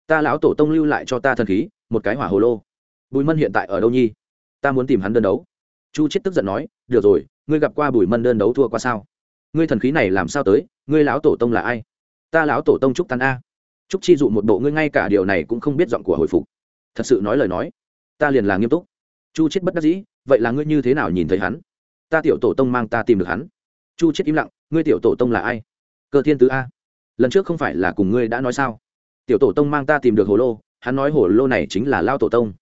ta lão tổ tông lưu lại cho ta thần khí một cái hỏa hồ lô bùi mân hiện tại ở đâu nhi ta muốn tìm hắn đơn đấu chu chết tức giận nói được rồi ngươi gặp qua bùi mân đơn đấu thua qua sao ngươi thần khí này làm sao tới, ngươi lão tổ tông là ai? Ta lão tổ tông trúc tan a. Trúc chi dụ một bộ ngươi ngay cả điều này cũng không biết giọng của hồi phục. Thật sự nói lời nói, ta liền là nghiêm túc. Chu chết bất đắc dĩ, vậy là ngươi như thế nào nhìn thấy hắn? Ta tiểu tổ tông mang ta tìm được hắn. Chu chết im lặng, ngươi tiểu tổ tông là ai? Cơ thiên tứ a. Lần trước không phải là cùng ngươi đã nói sao? Tiểu tổ tông mang ta tìm được hồ lô, hắn nói hồ lô này chính là lao tổ tông.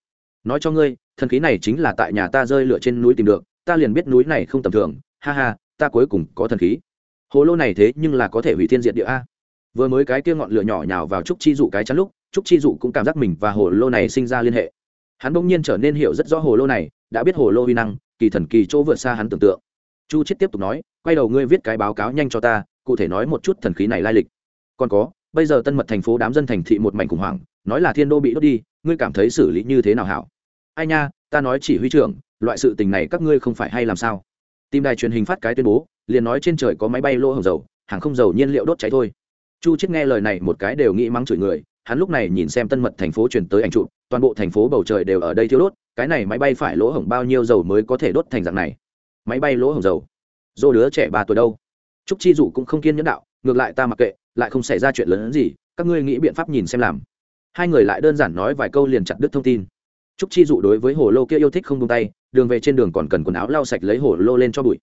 Nói cho ngươi, thần khí này chính là tại nhà ta rơi lửa trên núi tìm được, ta liền biết núi này không tầm thường. Ha ha ta cuối cùng có thần khí. Hồ lô này thế nhưng là có thể hủy thiên diện địa a. Vừa mới cái kia ngọn lửa nhỏ nhào vào trúc chi dụ cái chắn lúc, trúc chi dụ cũng cảm giác mình và hồ lô này sinh ra liên hệ. Hắn bỗng nhiên trở nên hiểu rất rõ hồ lô này, đã biết hồ lô huy năng, kỳ thần kỳ chỗ vượt xa hắn tưởng tượng. Chu chết tiếp tục nói, quay đầu ngươi viết cái báo cáo nhanh cho ta, cụ thể nói một chút thần khí này lai lịch. Còn có, bây giờ tân mật thành phố đám dân thành thị một mảnh khủng hoảng, nói là thiên đô bị đốt đi, ngươi cảm thấy xử lý như thế nào hảo? Ai nha, ta nói chỉ huy trưởng, loại sự tình này các ngươi không phải hay làm sao? Tìm đài truyền hình phát cái tuyên bố, liền nói trên trời có máy bay lỗ hồng dầu, hàng không dầu nhiên liệu đốt cháy thôi. Chu chết nghe lời này một cái đều nghĩ mắng chửi người, hắn lúc này nhìn xem tân mật thành phố chuyển tới ảnh trụ toàn bộ thành phố bầu trời đều ở đây thiếu đốt, cái này máy bay phải lỗ hổng bao nhiêu dầu mới có thể đốt thành dạng này? Máy bay lỗ hổng dầu? Dô đứa trẻ ba tuổi đâu? Trúc chi dụ cũng không kiên nhẫn đạo, ngược lại ta mặc kệ, lại không xảy ra chuyện lớn hơn gì, các ngươi nghĩ biện pháp nhìn xem làm. Hai người lại đơn giản nói vài câu liền chặt đứt thông tin. Trúc chi dụ đối với hồ lô kia yêu thích không tung tay đường về trên đường còn cần quần áo lau sạch lấy hồ lô lên cho bụi.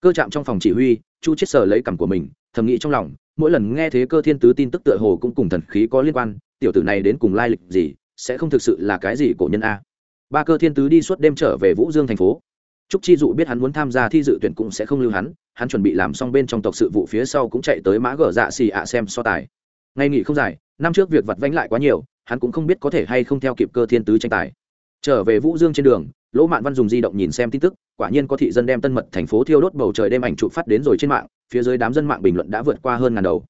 Cơ chạm trong phòng chỉ huy, chu chết sờ lấy cằm của mình, thầm nghĩ trong lòng, mỗi lần nghe thế cơ thiên tứ tin tức tựa hồ cũng cùng thần khí có liên quan, tiểu tử này đến cùng lai lịch gì, sẽ không thực sự là cái gì cổ nhân a. Ba cơ thiên tứ đi suốt đêm trở về vũ dương thành phố. Trúc chi dụ biết hắn muốn tham gia thi dự tuyển cũng sẽ không lưu hắn hắn chuẩn bị làm xong bên trong tộc sự vụ phía sau cũng chạy tới mã gở dạ xì ạ xem so tài. Ngày nghỉ không dài, năm trước việc vặt vánh lại quá nhiều, hắn cũng không biết có thể hay không theo kịp cơ thiên tứ tranh tài. Trở về vũ dương trên đường lỗ mạn văn dùng di động nhìn xem tin tức, quả nhiên có thị dân đem tân mật thành phố thiêu đốt bầu trời đêm ảnh chụp phát đến rồi trên mạng, phía dưới đám dân mạng bình luận đã vượt qua hơn ngàn đầu.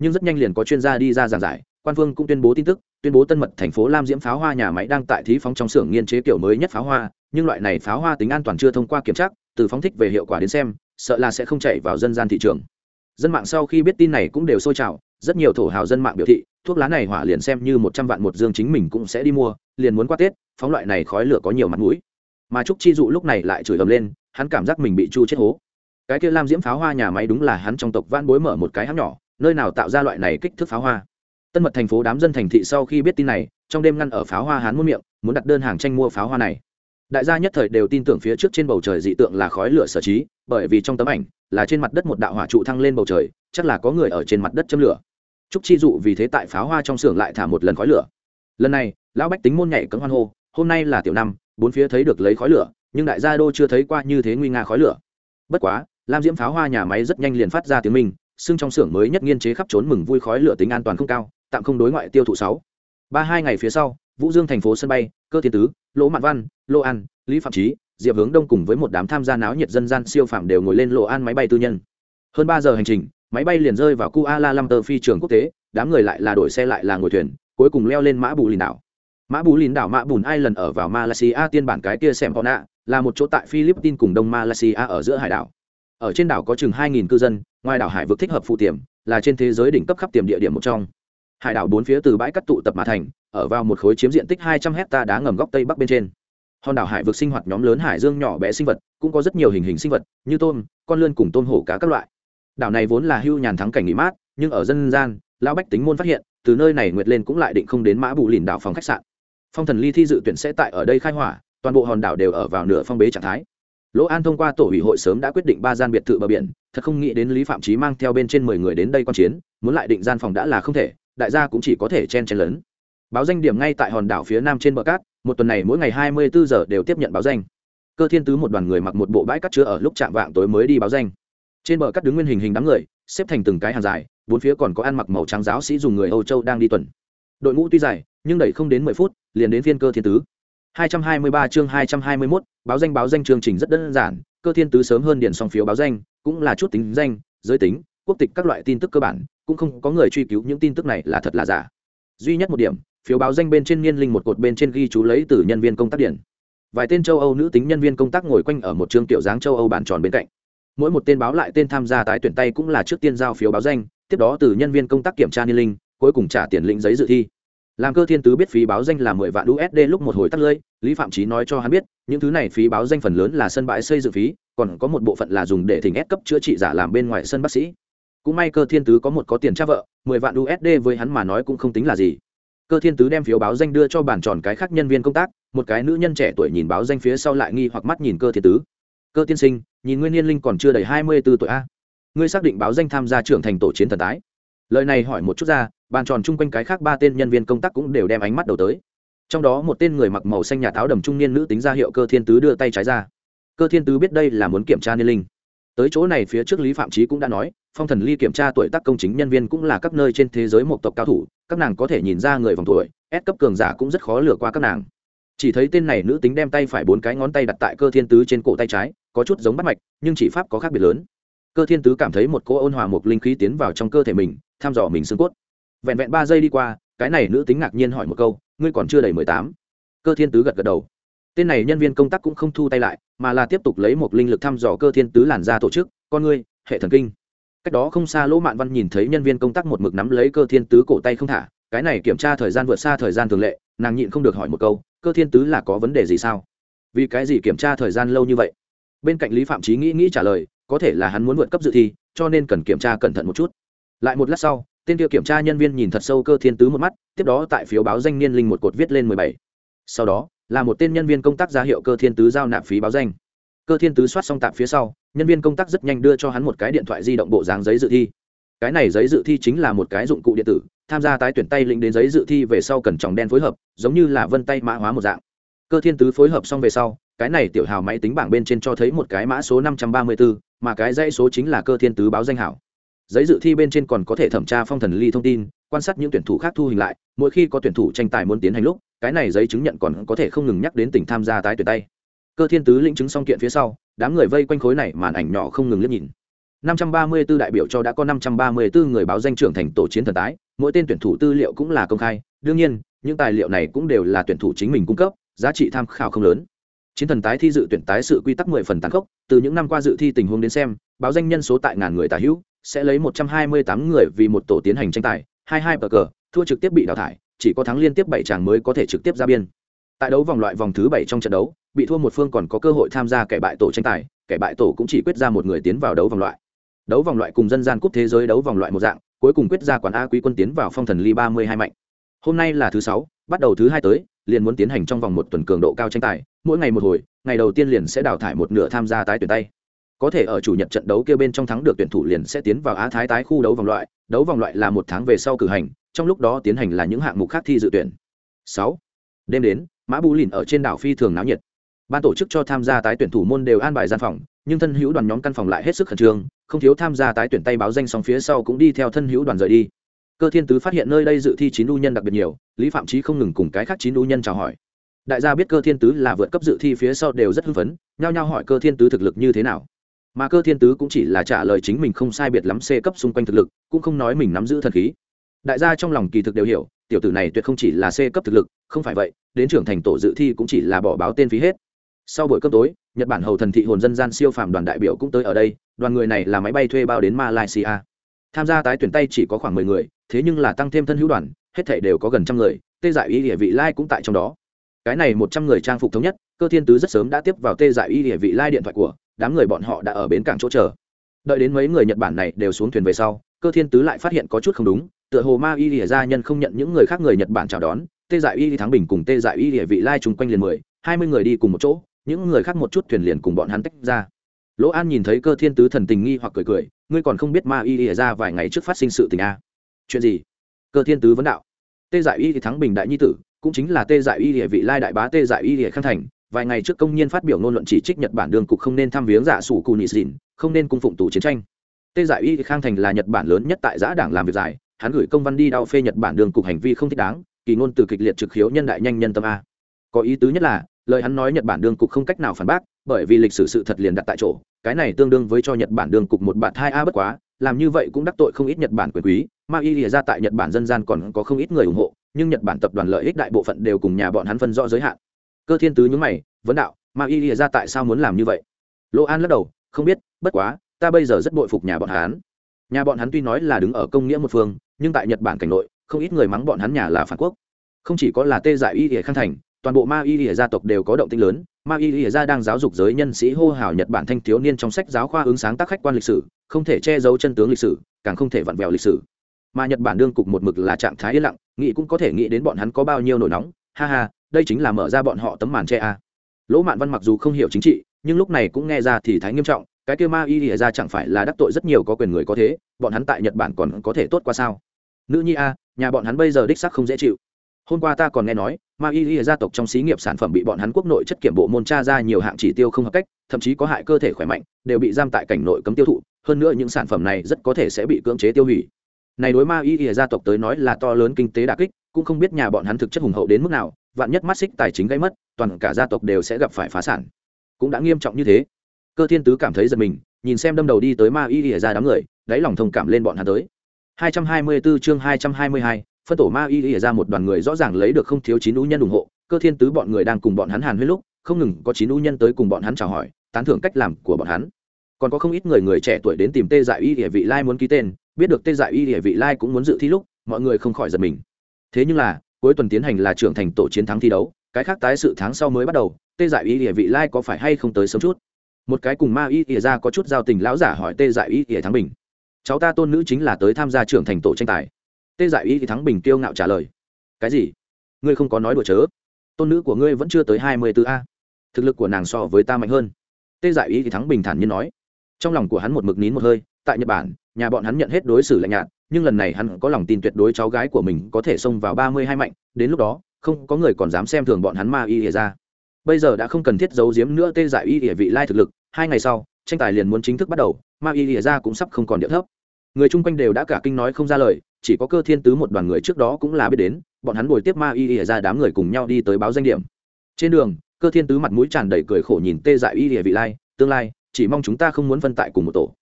Nhưng rất nhanh liền có chuyên gia đi ra giảng giải, quan phương cũng tuyên bố tin tức, tuyên bố tân mật thành phố lam diễm pháo hoa nhà máy đang tại thí phóng trong xưởng nghiên chế kiểu mới nhất pháo hoa, nhưng loại này pháo hoa tính an toàn chưa thông qua kiểm tra, từ phóng thích về hiệu quả đến xem, sợ là sẽ không chạy vào dân gian thị trường. Dân mạng sau khi biết tin này cũng đều sôi trào, rất nhiều thổ hào dân mạng biểu thị, thuốc lá này hỏa liền xem như một trăm vạn một dương chính mình cũng sẽ đi mua, liền muốn qua tết, phóng loại này khói lửa có nhiều mặt mũi mà trúc chi dụ lúc này lại chửi ầm lên, hắn cảm giác mình bị chu chết hố. Cái kia lam diễm pháo hoa nhà máy đúng là hắn trong tộc van bối mở một cái hãng nhỏ, nơi nào tạo ra loại này kích thước pháo hoa. Tân mật thành phố đám dân thành thị sau khi biết tin này, trong đêm ngăn ở pháo hoa hắn muôn miệng, muốn đặt đơn hàng tranh mua pháo hoa này. Đại gia nhất thời đều tin tưởng phía trước trên bầu trời dị tượng là khói lửa sở trí, bởi vì trong tấm ảnh là trên mặt đất một đạo hỏa trụ thăng lên bầu trời, chắc là có người ở trên mặt đất châm lửa. Trúc chi dụ vì thế tại pháo hoa trong xưởng lại thả một lần khói lửa. Lần này, lão bách tính môn nhảy cấm hoan hô, hôm nay là tiểu năm bốn phía thấy được lấy khói lửa, nhưng đại gia đô chưa thấy qua như thế nguy nga khói lửa. Bất quá, lam diễm pháo hoa nhà máy rất nhanh liền phát ra tiếng minh xưng trong xưởng mới nhất nghiên chế khắp trốn mừng vui khói lửa tính an toàn không cao, tạm không đối ngoại tiêu thụ sáu. Ba hai ngày phía sau, vũ dương thành phố sân bay, cơ thiên tứ, lỗ mạn văn, lô an, lý phạm trí diệp hướng đông cùng với một đám tham gia náo nhiệt dân gian siêu phạm đều ngồi lên lộ an máy bay tư nhân. Hơn ba giờ hành trình, máy bay liền rơi vào kuala lumpur phi trường quốc tế, đám người lại là đổi xe lại là ngồi thuyền, cuối cùng leo lên mã bù lì đảo mã bù lìn đảo mã bùn ai lần ở vào malaysia tiên bản cái kia xem họ nạ, là một chỗ tại philippines cùng đông malaysia ở giữa hải đảo. Ở trên đảo có chừng 2.000 cư dân, ngoài đảo hải vực thích hợp phụ tiềm, là trên thế giới đỉnh cấp khắp tiềm địa điểm một trong. Hải đảo bốn phía từ bãi cắt tụ tập mà thành, ở vào một khối chiếm diện tích 200 hecta đá ngầm góc tây bắc bên trên. Hòn đảo hải vực sinh hoạt nhóm lớn hải dương nhỏ bé sinh vật, cũng có rất nhiều hình hình sinh vật, như tôm, con lươn cùng tôm hổ cá các loại. Đảo này vốn là hưu nhàn thắng cảnh nghỉ mát, nhưng ở dân gian, lão bách tính môn phát hiện, từ nơi này nguyệt lên cũng lại định không đến mã bù lìn đảo phòng khách sạn phong thần ly thi dự tuyển sẽ tại ở đây khai hỏa, toàn bộ hòn đảo đều ở vào nửa phong bế trạng thái. Lỗ an thông qua tổ ủy hội sớm đã quyết định ba gian biệt thự bờ biển, thật không nghĩ đến lý phạm trí mang theo bên trên mười người đến đây quan chiến, muốn lại định gian phòng đã là không thể, đại gia cũng chỉ có thể chen chen lớn báo danh điểm ngay tại hòn đảo phía nam trên bờ cát, một tuần này mỗi ngày hai mươi bốn giờ đều tiếp nhận báo danh. Cơ thiên tứ một đoàn người mặc một bộ bãi cát chứa ở lúc chạm vạng tối mới đi báo danh. Trên bờ cát đứng nguyên hình hình đám người, xếp thành từng cái hàng dài, bốn phía còn có ăn mặc màu trắng giáo sĩ dùng người âu châu đang đi tuần đội ngũ tuy dài nhưng đẩy không đến mười phút liền đến phiên cơ thiên tứ 223 chương 221, báo danh báo danh chương trình rất đơn giản, cơ thiên tứ sớm hơn điền xong phiếu báo danh, cũng là chút tính danh, giới tính, quốc tịch các loại tin tức cơ bản, cũng không có người truy cứu những tin tức này là thật là giả. Duy nhất một điểm, phiếu báo danh bên trên niên linh một cột bên trên ghi chú lấy từ nhân viên công tác điển. Vài tên châu Âu nữ tính nhân viên công tác ngồi quanh ở một chương tiểu dáng châu Âu bàn tròn bên cạnh. Mỗi một tên báo lại tên tham gia tái tuyển tay cũng là trước tiên giao phiếu báo danh, tiếp đó từ nhân viên công tác kiểm tra niên linh, cuối cùng trả tiền lĩnh giấy dự thi. Làm cơ thiên tứ biết phí báo danh là mười vạn usd lúc một hồi tắt lơi lý phạm trí nói cho hắn biết, những thứ này phí báo danh phần lớn là sân bãi xây dựng phí, còn có một bộ phận là dùng để thỉnh ép cấp chữa trị giả làm bên ngoài sân bác sĩ. Cũng may cơ thiên tứ có một có tiền cha vợ, mười vạn usd với hắn mà nói cũng không tính là gì. Cơ thiên tứ đem phiếu báo danh đưa cho bàn tròn cái khác nhân viên công tác, một cái nữ nhân trẻ tuổi nhìn báo danh phía sau lại nghi hoặc mắt nhìn cơ thiên tứ. Cơ tiên sinh, nhìn nguyên niên linh còn chưa đầy hai mươi b ố tuổi a. Ngươi xác định báo danh tham gia trưởng thành tổ chiến thần tái lời này hỏi một chút ra, bàn tròn chung quanh cái khác ba tên nhân viên công tác cũng đều đem ánh mắt đầu tới. Trong đó một tên người mặc màu xanh nhà táo đầm trung niên nữ tính ra hiệu cơ thiên tứ đưa tay trái ra. Cơ thiên tứ biết đây là muốn kiểm tra niên linh. Tới chỗ này phía trước lý phạm trí cũng đã nói, phong thần ly kiểm tra tuổi tác công chính nhân viên cũng là các nơi trên thế giới một tộc cao thủ, các nàng có thể nhìn ra người vòng tuổi ép cấp cường giả cũng rất khó lừa qua các nàng. Chỉ thấy tên này nữ tính đem tay phải bốn cái ngón tay đặt tại cơ thiên tứ trên cổ tay trái, có chút giống bắt mạch, nhưng chỉ pháp có khác biệt lớn cơ thiên tứ cảm thấy một cô ôn hòa một linh khí tiến vào trong cơ thể mình, thăm dò mình xương cốt. Vẹn vẹn ba giây đi qua, cái này nữ tính ngạc nhiên hỏi một câu, ngươi còn chưa đầy mười tám? Cơ thiên tứ gật gật đầu. Tên này nhân viên công tác cũng không thu tay lại, mà là tiếp tục lấy một linh lực thăm dò cơ thiên tứ làn ra tổ chức, con ngươi, hệ thần kinh. Cách đó không xa lỗ mạn văn nhìn thấy nhân viên công tác một mực nắm lấy cơ thiên tứ cổ tay không thả, cái này kiểm tra thời gian vượt xa thời gian thường lệ, nàng nhịn không được hỏi một câu, cơ thiên tứ là có vấn đề gì sao? Vì cái gì kiểm tra thời gian lâu như vậy? Bên cạnh lý phạm trí nghĩ nghĩ trả lời có thể là hắn muốn vượt cấp dự thi, cho nên cần kiểm tra cẩn thận một chút. Lại một lát sau, tên kia kiểm tra nhân viên nhìn thật sâu cơ thiên tứ một mắt, tiếp đó tại phiếu báo danh niên linh một cột viết lên mười bảy. Sau đó, là một tên nhân viên công tác ra hiệu cơ thiên tứ giao nạp phí báo danh. Cơ thiên tứ soát xong tạp phía sau, nhân viên công tác rất nhanh đưa cho hắn một cái điện thoại di động bộ dáng giấy dự thi. Cái này giấy dự thi chính là một cái dụng cụ điện tử, tham gia tái tuyển tay lĩnh đến giấy dự thi về sau cần tròng đen phối hợp, giống như là vân tay mã hóa một dạng. Cơ thiên tứ phối hợp xong về sau cái này tiểu hào máy tính bảng bên trên cho thấy một cái mã số năm trăm ba mươi bốn mà cái dãy số chính là cơ thiên tứ báo danh hảo. Giấy dự thi bên trên còn có thể thẩm tra phong thần ly thông tin quan sát những tuyển thủ khác thu hình lại mỗi khi có tuyển thủ tranh tài muốn tiến hành lúc cái này giấy chứng nhận còn có thể không ngừng nhắc đến tỉnh tham gia tái tuyển tay. Cơ thiên tứ lĩnh chứng xong kiện phía sau đám người vây quanh khối này màn ảnh nhỏ không ngừng liếc nhìn. 534 đại biểu cho đã có 534 người báo danh trưởng thành tổ chiến thần tái, mỗi tên tuyển thủ tư liệu cũng là công khai, đương nhiên, những tài liệu này cũng đều là tuyển thủ chính mình cung cấp, giá trị tham khảo không lớn. Chiến thần tái thi dự tuyển tái sự quy tắc 10 phần tàn khốc, từ những năm qua dự thi tình huống đến xem, báo danh nhân số tại ngàn người tả hữu, sẽ lấy 128 người vì một tổ tiến hành tranh tài, 22 bờ cờ, thua trực tiếp bị đào thải, chỉ có thắng liên tiếp bảy tràng mới có thể trực tiếp ra biên. Tại đấu vòng loại vòng thứ bảy trong trận đấu, bị thua một phương còn có cơ hội tham gia kẻ bại tổ tranh tài, kẻ bại tổ cũng chỉ quyết ra một người tiến vào đấu vòng loại đấu vòng loại cùng dân gian cúp thế giới đấu vòng loại một dạng cuối cùng quyết ra quán a quý quân tiến vào phong thần ly ba mươi hai mạnh hôm nay là thứ sáu bắt đầu thứ hai tới liền muốn tiến hành trong vòng một tuần cường độ cao tranh tài, mỗi ngày một hồi, ngày đầu tiên liền sẽ đào thải một nửa tham gia tái tuyển tay. Có thể ở chủ nhật trận đấu kia bên trong thắng được tuyển thủ liền sẽ tiến vào á thái tái khu đấu vòng loại, đấu vòng loại là một tháng về sau cử hành, trong lúc đó tiến hành là những hạng mục khác thi dự tuyển. Sáu. Đêm đến, mã bù lìn ở trên đảo phi thường náo nhiệt. Ban tổ chức cho tham gia tái tuyển thủ môn đều an bài gian phòng, nhưng thân hữu đoàn nhóm căn phòng lại hết sức khẩn trương, không thiếu tham gia tái tuyển tay báo danh xong phía sau cũng đi theo thân hữu đoàn rời đi cơ thiên tứ phát hiện nơi đây dự thi chín u nhân đặc biệt nhiều, lý phạm trí không ngừng cùng cái khác chín u nhân chào hỏi. Đại gia biết cơ thiên tứ là vượt cấp dự thi phía sau đều rất hưng phấn, nhao nhao hỏi cơ thiên tứ thực lực như thế nào. Mà cơ thiên tứ cũng chỉ là trả lời chính mình không sai biệt lắm c cấp xung quanh thực lực, cũng không nói mình nắm giữ thần khí. Đại gia trong lòng kỳ thực đều hiểu, tiểu tử này tuyệt không chỉ là c cấp thực lực, không phải vậy, đến trưởng thành tổ dự thi cũng chỉ là bỏ báo tên phí hết. Sau buổi cấp tối, nhật bản hầu thần thị hồn dân gian siêu phàm đoàn đại biểu cũng tới ở đây, đoàn người này là máy bay thuê bao đến malaysia. Tham gia tái tuyển tay chỉ có khoảng mười người thế nhưng là tăng thêm thân hữu đoàn, hết thể đều có gần trăm người, tê dại y địa vị lai cũng tại trong đó. Cái này một trăm người trang phục thống nhất, cơ thiên tứ rất sớm đã tiếp vào tê dại y địa vị lai điện thoại của đám người bọn họ đã ở bến cảng chỗ chờ. Đợi đến mấy người nhật bản này đều xuống thuyền về sau, cơ thiên tứ lại phát hiện có chút không đúng, tựa hồ ma y địa gia nhân không nhận những người khác người nhật bản chào đón, tê dại y thắng bình cùng tê dại y địa vị lai chung quanh liền mười, hai mươi người đi cùng một chỗ, những người khác một chút thuyền liền cùng bọn hắn tách ra. Lỗ an nhìn thấy cơ thiên tứ thần tình nghi hoặc cười cười, ngươi còn không biết ma y ỉa ra vài ngày trước phát sinh sự tình a chuyện gì? Cơ thiên tứ vấn đạo. Tê dại y thì thắng bình đại nhi tử, cũng chính là tê dại y địa vị lai đại bá tê dại y địa khang thành. Vài ngày trước công nhiên phát biểu ngôn luận chỉ trích nhật bản đường cục không nên thăm viếng giả sủ cù nị dìn, không nên cung phụng tù chiến tranh. Tê dại y khang thành là nhật bản lớn nhất tại giã đảng làm việc dài, hắn gửi công văn đi đao phê nhật bản đường cục hành vi không thích đáng, kỳ ngôn từ kịch liệt trực khiếu nhân đại nhanh nhân tâm a. Có ý tứ nhất là, lời hắn nói nhật bản đương cục không cách nào phản bác, bởi vì lịch sử sự thật liền đặt tại chỗ, cái này tương đương với cho nhật bản đương cục một bạt hai a bất quá, làm như vậy cũng đắc tội không ít nhật bản quyền quý ma y lìa ra tại nhật bản dân gian còn có không ít người ủng hộ, nhưng nhật bản tập đoàn lợi ích đại bộ phận đều cùng nhà bọn hắn phân rõ giới hạn. Cơ thiên tứ nhúng mày, vấn đạo, ma y lìa ra tại sao muốn làm như vậy? Lỗ an lắc đầu, không biết, bất quá, ta bây giờ rất bội phục nhà bọn hắn. Nhà bọn hắn tuy nói là đứng ở công nghĩa một phương, nhưng tại nhật bản cảnh nội, không ít người mắng bọn hắn nhà là phản quốc. Không chỉ có là tê giải y lìa khang thành, toàn bộ ma y lìa gia tộc đều có động tĩnh lớn. Ma y lìa gia đang giáo dục giới nhân sĩ hô hào nhật bản thanh thiếu niên trong sách giáo khoa ứng sáng tác khách quan lịch sử, không thể che giấu chân tướng lịch sử, càng không thể vặn vẹo lịch sử mà nhật bản đương cục một mực là trạng thái yên lặng, nghĩ cũng có thể nghĩ đến bọn hắn có bao nhiêu nổi nóng. Ha ha, đây chính là mở ra bọn họ tấm màn che a lỗ mạn văn mặc dù không hiểu chính trị, nhưng lúc này cũng nghe ra thì thái nghiêm trọng, cái kêu ma y ỉa gia chẳng phải là đắc tội rất nhiều có quyền người có thế, bọn hắn tại nhật bản còn có thể tốt qua sao? Nữ nhi a nhà bọn hắn bây giờ đích sắc không dễ chịu. Hôm qua ta còn nghe nói, ma y ỉa gia tộc trong xí nghiệp sản phẩm bị bọn hắn quốc nội chất kiểm bộ môn tra ra nhiều hạng chỉ tiêu không hợp cách, thậm chí có hại cơ thể khỏe mạnh, đều bị giam tại cảnh nội cấm tiêu thụ, hơn nữa những sản phẩm này rất có thể sẽ bị cưỡng chế tiêu hủy này đối ma y ỉa gia tộc tới nói là to lớn kinh tế đà kích cũng không biết nhà bọn hắn thực chất hùng hậu đến mức nào vạn nhất mắt xích tài chính gây mất toàn cả gia tộc đều sẽ gặp phải phá sản. Cũng đã nghiêm trọng như thế. Cơ thiên tứ cảm thấy giật mình nhìn xem đâm đầu đi tới ma y ỉa ra đám người đáy lòng thông cảm lên bọn hắn tới. 224 chương 222, phân tổ ma y ỉa ra một đoàn người rõ ràng lấy được không thiếu chín ưu nhân ủng hộ cơ thiên tứ bọn người đang cùng bọn hắn hàn huyết lúc không ngừng có chín ưu nhân tới cùng bọn hắn chào hỏi tán thưởng cách làm của bọn hắn. Còn có không ít người người trẻ tuổi đến tìm tê dại y địa vị lai muốn ký tên biết được tê dại y địa vị lai cũng muốn dự thi lúc, mọi người không khỏi giật mình. Thế nhưng là, cuối tuần tiến hành là trưởng thành tổ chiến thắng thi đấu, cái khác tái sự tháng sau mới bắt đầu, tê dại y địa vị lai có phải hay không tới sớm chút? Một cái cùng ma y ỉa ra có chút giao tình lão giả hỏi tê dại y ỉa thắng bình. Cháu ta tôn nữ chính là tới tham gia trưởng thành tổ tranh tài. Tê Dại y thì thắng bình kiêu ngạo trả lời. Cái gì? Ngươi không có nói đùa chớ. Tôn nữ của ngươi vẫn chưa tới hai mươi b ố a. Thực lực của nàng so với ta mạnh hơn. Tê Dại y thì thắng bình thản nhiên nói. Trong lòng của hắn một mực nín một hơi tại nhật bản, nhà bọn hắn nhận hết đối xử lạnh nhạt, nhưng lần này hắn có lòng tin tuyệt đối cháu gái của mình có thể xông vào ba mươi hai mạnh, đến lúc đó, không có người còn dám xem thường bọn hắn ma y ỉa ra. Bây giờ đã không cần thiết giấu giếm nữa tê giải y ỉa vị lai thực lực, hai ngày sau, tranh tài liền muốn chính thức bắt đầu, ma y ỉa ra cũng sắp không còn địa thấp. Người chung quanh đều đã cả kinh nói không ra lời, chỉ có cơ thiên tứ một đoàn người trước đó cũng là biết đến, bọn hắn bồi tiếp ma y ỉa ra đám người cùng nhau đi tới báo danh điểm. Trên đường, cơ thiên tứ mặt mũi tràn đầy cười khổ nhìn tê dại y ỉa vị lai, tương lai, chỉ mong chúng ta không muốn phân tại cùng một tổ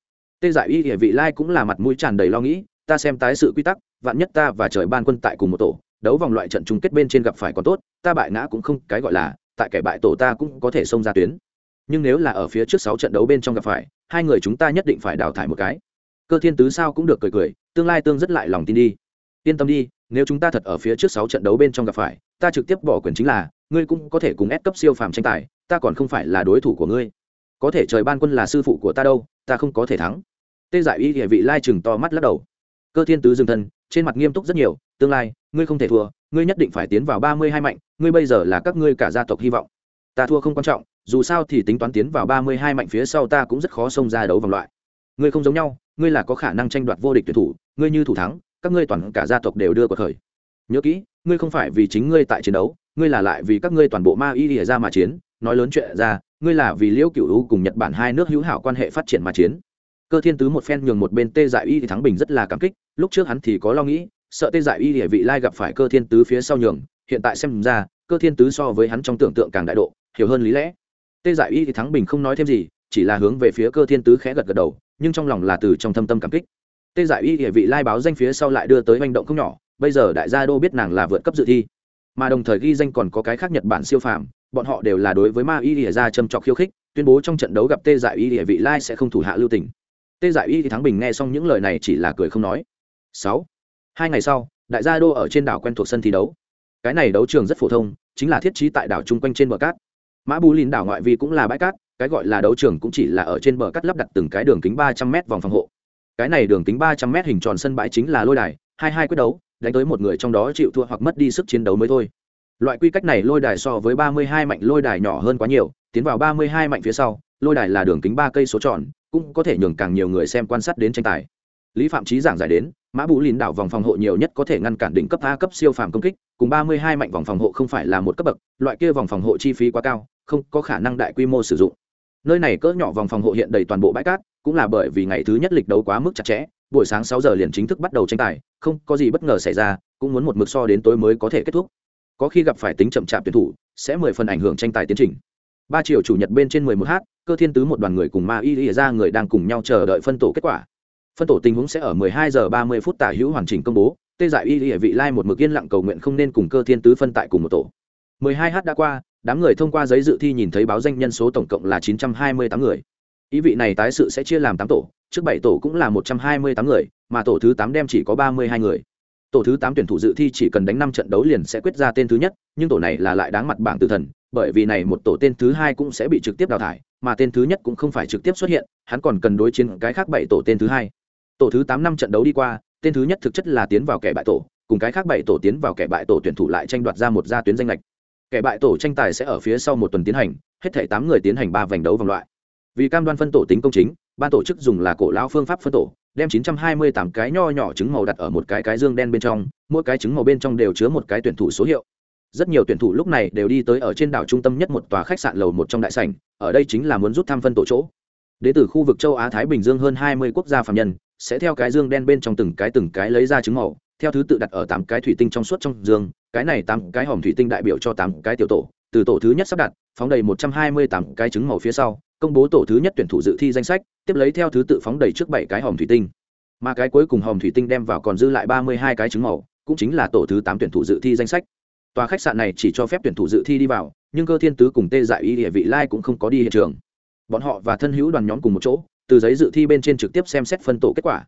tê dại y địa vị lai cũng là mặt mũi tràn đầy lo nghĩ, ta xem tái sự quy tắc, vạn nhất ta và trời ban quân tại cùng một tổ, đấu vòng loại trận chung kết bên trên gặp phải còn tốt, ta bại ngã cũng không cái gọi là, tại kẻ bại tổ ta cũng có thể xông ra tuyến. Nhưng nếu là ở phía trước sáu trận đấu bên trong gặp phải, hai người chúng ta nhất định phải đào thải một cái. Cơ thiên tứ sao cũng được cười cười, tương lai tương rất lại lòng tin đi. Yên tâm đi, nếu chúng ta thật ở phía trước sáu trận đấu bên trong gặp phải, ta trực tiếp bỏ quyền chính là, ngươi cũng có thể cùng ép cấp siêu phàm tranh tài, ta còn không phải là đối thủ của ngươi. Có thể trời ban quân là sư phụ của ta đâu, ta không có thể thắng tê giải y địa vị lai chừng to mắt lắc đầu. Cơ thiên tứ dừng thân, trên mặt nghiêm túc rất nhiều, tương lai, ngươi không thể thua, ngươi nhất định phải tiến vào ba mươi hai mạnh, ngươi bây giờ là các ngươi cả gia tộc hy vọng. Ta thua không quan trọng, dù sao thì tính toán tiến vào ba mươi hai mạnh phía sau ta cũng rất khó xông ra đấu vòng loại. Ngươi không giống nhau, ngươi là có khả năng tranh đoạt vô địch tuyển thủ, ngươi như thủ thắng, các ngươi toàn cả gia tộc đều đưa cuộc khởi. Nhớ kỹ, ngươi không phải vì chính ngươi tại chiến đấu, ngươi là lại vì các ngươi toàn bộ ma y ỉa ra mà chiến, nói lớn chuyện ra, ngươi là vì liễu cựu u cùng nhật bản hai nước hữu hảo quan hệ phát triển mà chiến cơ thiên tứ một phen nhường một bên tê dại y thì thắng bình rất là cảm kích, lúc trước hắn thì có lo nghĩ, sợ tê dại y địa vị lai gặp phải cơ thiên tứ phía sau nhường, hiện tại xem ra, cơ thiên tứ so với hắn trong tưởng tượng càng đại độ, hiểu hơn lý lẽ. Tê dại y thì thắng bình không nói thêm gì, chỉ là hướng về phía cơ thiên tứ khẽ gật gật đầu, nhưng trong lòng là từ trong thâm tâm cảm kích. Tê dại y địa vị lai báo danh phía sau lại đưa tới manh động không nhỏ, bây giờ đại gia đô biết nàng là vượt cấp dự thi. Mà đồng thời ghi danh còn có cái khác nhật bản siêu phàm, bọn họ đều là đối với ma y địa ra châm trọc khiêu khích, tuyên bố trong trận đấu gặp tê dại y địa vị lai sẽ không thủ hạ lưu tình tê dại y thì thắng bình nghe xong những lời này chỉ là cười không nói. Sáu. Hai ngày sau, đại gia đô ở trên đảo quen thuộc sân thi đấu. Cái này đấu trường rất phổ thông, chính là thiết trí tại đảo chung quanh trên bờ cát. Mã bù lìn đảo ngoại vi cũng là bãi cát, cái gọi là đấu trường cũng chỉ là ở trên bờ cát lắp đặt từng cái đường kính ba trăm m vòng phòng hộ. Cái này đường kính ba trăm m hình tròn sân bãi chính là lôi đài, hai hai quyết đấu, đánh tới một người trong đó chịu thua hoặc mất đi sức chiến đấu mới thôi. Loại quy cách này lôi đài so với ba mươi hai mạnh lôi đài nhỏ hơn quá nhiều, tiến vào ba mươi hai mạnh phía sau lôi đài là đường kính ba cây số tròn, cũng có thể nhường càng nhiều người xem quan sát đến tranh tài. Lý phạm trí giảng giải đến, mã bù lìn đảo vòng phòng hộ nhiều nhất có thể ngăn cản đỉnh cấp a cấp siêu phàm công kích, cùng ba mươi hai mạnh vòng phòng hộ không phải là một cấp bậc, loại kia vòng phòng hộ chi phí quá cao, không có khả năng đại quy mô sử dụng. Nơi này cỡ nhỏ vòng phòng hộ hiện đầy toàn bộ bãi cát, cũng là bởi vì ngày thứ nhất lịch đấu quá mức chặt chẽ, buổi sáng sáu giờ liền chính thức bắt đầu tranh tài, không có gì bất ngờ xảy ra, cũng muốn một mực so đến tối mới có thể kết thúc. Có khi gặp phải tính chậm chạp tuyển thủ, sẽ mười phần ảnh hưởng tranh tài tiến trình ba triệu chủ nhật bên trên mười một h cơ thiên tứ một đoàn người cùng ma y y ra người đang cùng nhau chờ đợi phân tổ kết quả. Phân tổ tình huống sẽ ở 12 giờ 30 phút tả hữu hoàn chỉnh công bố, tê dại y y vị lai một mực yên lặng cầu nguyện không nên cùng cơ thiên tứ phân tại cùng một tổ. 12 h đã qua, đám người thông qua giấy dự thi nhìn thấy báo danh nhân số tổng cộng là 928 người. Ý vị này tái sự sẽ chia làm tám tổ, trước bảy tổ cũng là 128 người, mà tổ thứ tám đem chỉ có 32 người tổ thứ tám tuyển thủ dự thi chỉ cần đánh năm trận đấu liền sẽ quyết ra tên thứ nhất, nhưng tổ này là lại đáng mặt bảng tử thần, bởi vì này một tổ tên thứ hai cũng sẽ bị trực tiếp đào thải, mà tên thứ nhất cũng không phải trực tiếp xuất hiện, hắn còn cần đối chiến cái khác bảy tổ tên thứ hai. Tổ thứ tám năm trận đấu đi qua, tên thứ nhất thực chất là tiến vào kẻ bại tổ, cùng cái khác bảy tổ tiến vào kẻ bại tổ tuyển thủ lại tranh đoạt ra một gia tuyến danh lệch. Kẻ bại tổ tranh tài sẽ ở phía sau một tuần tiến hành, hết thể tám người tiến hành ba vành đấu vòng loại. Vì cam đoan phân tổ tính công chính ban tổ chức dùng là cổ lão phương pháp phân tổ, đem 928 cái nho nhỏ trứng màu đặt ở một cái cái dương đen bên trong, mỗi cái trứng màu bên trong đều chứa một cái tuyển thủ số hiệu. Rất nhiều tuyển thủ lúc này đều đi tới ở trên đảo trung tâm nhất một tòa khách sạn lầu một trong đại sảnh, ở đây chính là muốn rút thăm phân tổ chỗ. Đến từ khu vực châu á thái bình dương hơn 20 quốc gia phạm nhân sẽ theo cái dương đen bên trong từng cái từng cái lấy ra trứng màu, theo thứ tự đặt ở tám cái thủy tinh trong suốt trong dương, cái này tám cái hòm thủy tinh đại biểu cho tám cái tiểu tổ, từ tổ thứ nhất sắp đặt, phóng đầy 128 cái trứng màu phía sau, công bố tổ thứ nhất tuyển thủ dự thi danh sách tiếp lấy theo thứ tự phóng đầy trước bảy cái hòm thủy tinh. Mà cái cuối cùng hòm thủy tinh đem vào còn dư lại 32 cái trứng màu, cũng chính là tổ thứ tám tuyển thủ dự thi danh sách. Tòa khách sạn này chỉ cho phép tuyển thủ dự thi đi vào, nhưng cơ thiên tứ cùng tê dại y địa vị lai cũng không có đi hiện trường. Bọn họ và thân hữu đoàn nhóm cùng một chỗ, từ giấy dự thi bên trên trực tiếp xem xét phân tổ kết quả.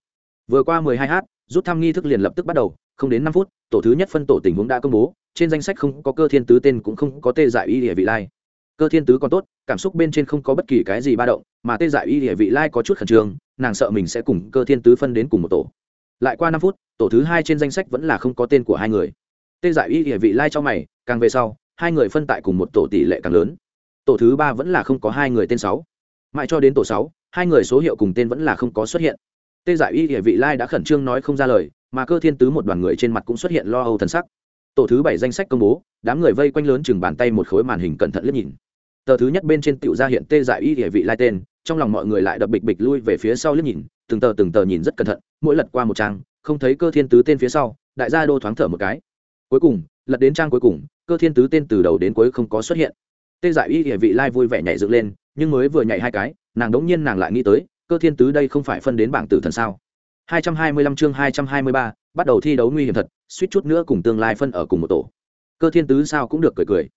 Vừa qua 12 h rút thăm nghi thức liền lập tức bắt đầu, không đến năm phút, tổ thứ nhất phân tổ tình huống đã công bố, trên danh sách không có cơ thiên tứ tên cũng không có tê dại y địa vị lai cơ thiên tứ còn tốt, cảm xúc bên trên không có bất kỳ cái gì ba động, mà tê dại y địa vị lai có chút khẩn trương, nàng sợ mình sẽ cùng cơ thiên tứ phân đến cùng một tổ. Lại qua năm phút, tổ thứ hai trên danh sách vẫn là không có tên của hai người. Tê Dại y địa vị lai cho mày, càng về sau, hai người phân tại cùng một tổ tỷ lệ càng lớn. Tổ thứ ba vẫn là không có hai người tên sáu. Mãi cho đến tổ sáu, hai người số hiệu cùng tên vẫn là không có xuất hiện. Tê Dại y địa vị lai đã khẩn trương nói không ra lời, mà cơ thiên tứ một đoàn người trên mặt cũng xuất hiện lo âu thần sắc. Tổ thứ bảy danh sách công bố, đám người vây quanh lớn chừng bàn tay một khối màn hình cẩn thận liếc nhìn tờ thứ nhất bên trên tiểu ra hiện tê dại y địa vị lai tên trong lòng mọi người lại đập bịch bịch lui về phía sau liếc nhìn từng tờ từng tờ nhìn rất cẩn thận mỗi lật qua một trang không thấy cơ thiên tứ tên phía sau đại gia đô thoáng thở một cái. Cuối cùng lật đến trang cuối cùng cơ thiên tứ tên từ đầu đến cuối không có xuất hiện. Tê dại y địa vị lai vui vẻ nhảy dựng lên nhưng mới vừa nhảy hai cái nàng đống nhiên nàng lại nghĩ tới cơ thiên tứ đây không phải phân đến bảng tử thần sao? 225 chương 223, bắt đầu thi đấu nguy hiểm thật suýt chút nữa cùng tương lai phân ở cùng một tổ. Cơ thiên tứ sao cũng được cười cười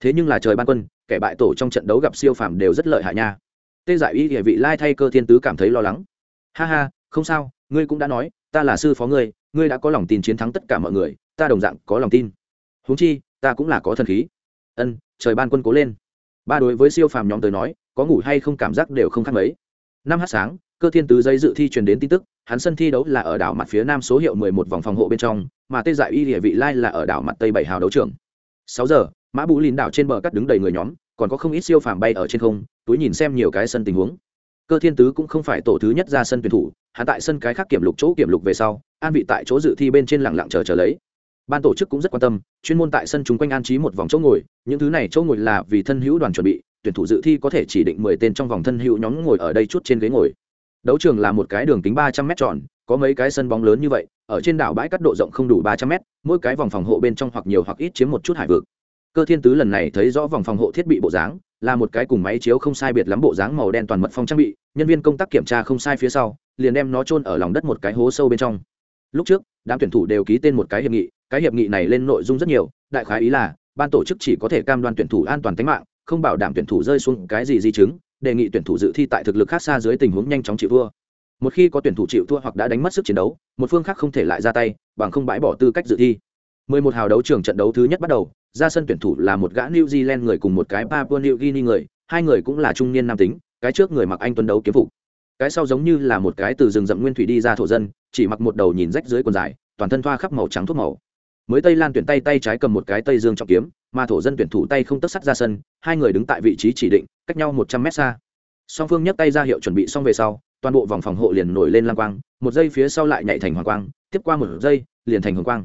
thế nhưng là trời ban quân, kẻ bại tổ trong trận đấu gặp siêu phàm đều rất lợi hại nha. Tê giải y địa vị lai thay cơ thiên tứ cảm thấy lo lắng. Ha ha, không sao, ngươi cũng đã nói, ta là sư phó ngươi ngươi đã có lòng tin chiến thắng tất cả mọi người, ta đồng dạng có lòng tin. Huống chi, ta cũng là có thần khí. Ân, trời ban quân cố lên. Ba đối với siêu phàm nhóm tới nói, có ngủ hay không cảm giác đều không khác mấy. Năm h sáng, cơ thiên tứ giấy dự thi truyền đến tin tức, hắn sân thi đấu là ở đảo mặt phía nam số hiệu mười một vòng phòng hộ bên trong, mà tê dại y địa vị lai là ở đảo mặt tây bảy hào đấu trường. Sáu giờ mã bù lìn đảo trên bờ cắt đứng đầy người nhóm, còn có không ít siêu phàm bay ở trên không, túi nhìn xem nhiều cái sân tình huống. Cơ thiên tứ cũng không phải tổ thứ nhất ra sân tuyển thủ, hắn tại sân cái khác kiểm lục chỗ kiểm lục về sau, an vị tại chỗ dự thi bên trên lặng lặng chờ chờ lấy. Ban tổ chức cũng rất quan tâm, chuyên môn tại sân chúng quanh an trí một vòng chỗ ngồi, những thứ này chỗ ngồi là vì thân hữu đoàn chuẩn bị, tuyển thủ dự thi có thể chỉ định mười tên trong vòng thân hữu nhóm ngồi ở đây chút trên ghế ngồi. Đấu trường là một cái đường kính ba trăm m tròn, có mấy cái sân bóng lớn như vậy, ở trên đảo bãi cắt độ rộng không đủ ba trăm m mỗi cái vòng phòng hộ bên trong hoặc nhiều hoặc ít chiếm một chút hải vực cơ thiên tứ lần này thấy rõ vòng phòng hộ thiết bị bộ dáng, là một cái cùng máy chiếu không sai biệt lắm bộ dáng màu đen toàn mật phong trang bị, nhân viên công tác kiểm tra không sai phía sau, liền đem nó chôn ở lòng đất một cái hố sâu bên trong. Lúc trước, đám tuyển thủ đều ký tên một cái hiệp nghị, cái hiệp nghị này lên nội dung rất nhiều, đại khái ý là, ban tổ chức chỉ có thể cam đoan tuyển thủ an toàn tính mạng, không bảo đảm tuyển thủ rơi xuống cái gì di chứng, đề nghị tuyển thủ dự thi tại thực lực khác xa dưới tình huống nhanh chóng chịu thua. Một khi có tuyển thủ chịu thua hoặc đã đánh mất sức chiến đấu, một phương khác không thể lại ra tay, bằng không bãi bỏ tư cách dự thi. 11 hào đấu trường trận đấu thứ nhất bắt đầu ra sân tuyển thủ là một gã new zealand người cùng một cái papua new guinea người, hai người cũng là trung niên nam tính, cái trước người mặc anh tuấn đấu kiếm phục. Cái sau giống như là một cái từ rừng rậm nguyên thủy đi ra thổ dân, chỉ mặc một đầu nhìn rách dưới quần dài, toàn thân thoa khắp màu trắng thuốc màu. Mới tây lan tuyển tay tay trái cầm một cái tây dương trọng kiếm, mà thổ dân tuyển thủ tay không tấc sắt ra sân, hai người đứng tại vị trí chỉ định, cách nhau một trăm mét xa. Song phương nhấc tay ra hiệu chuẩn bị xong về sau, toàn bộ vòng phòng hộ liền nổi lên lang quang, một giây phía sau lại nhảy thành hoàng quang, tiếp qua một giây, liền thành hồng quang.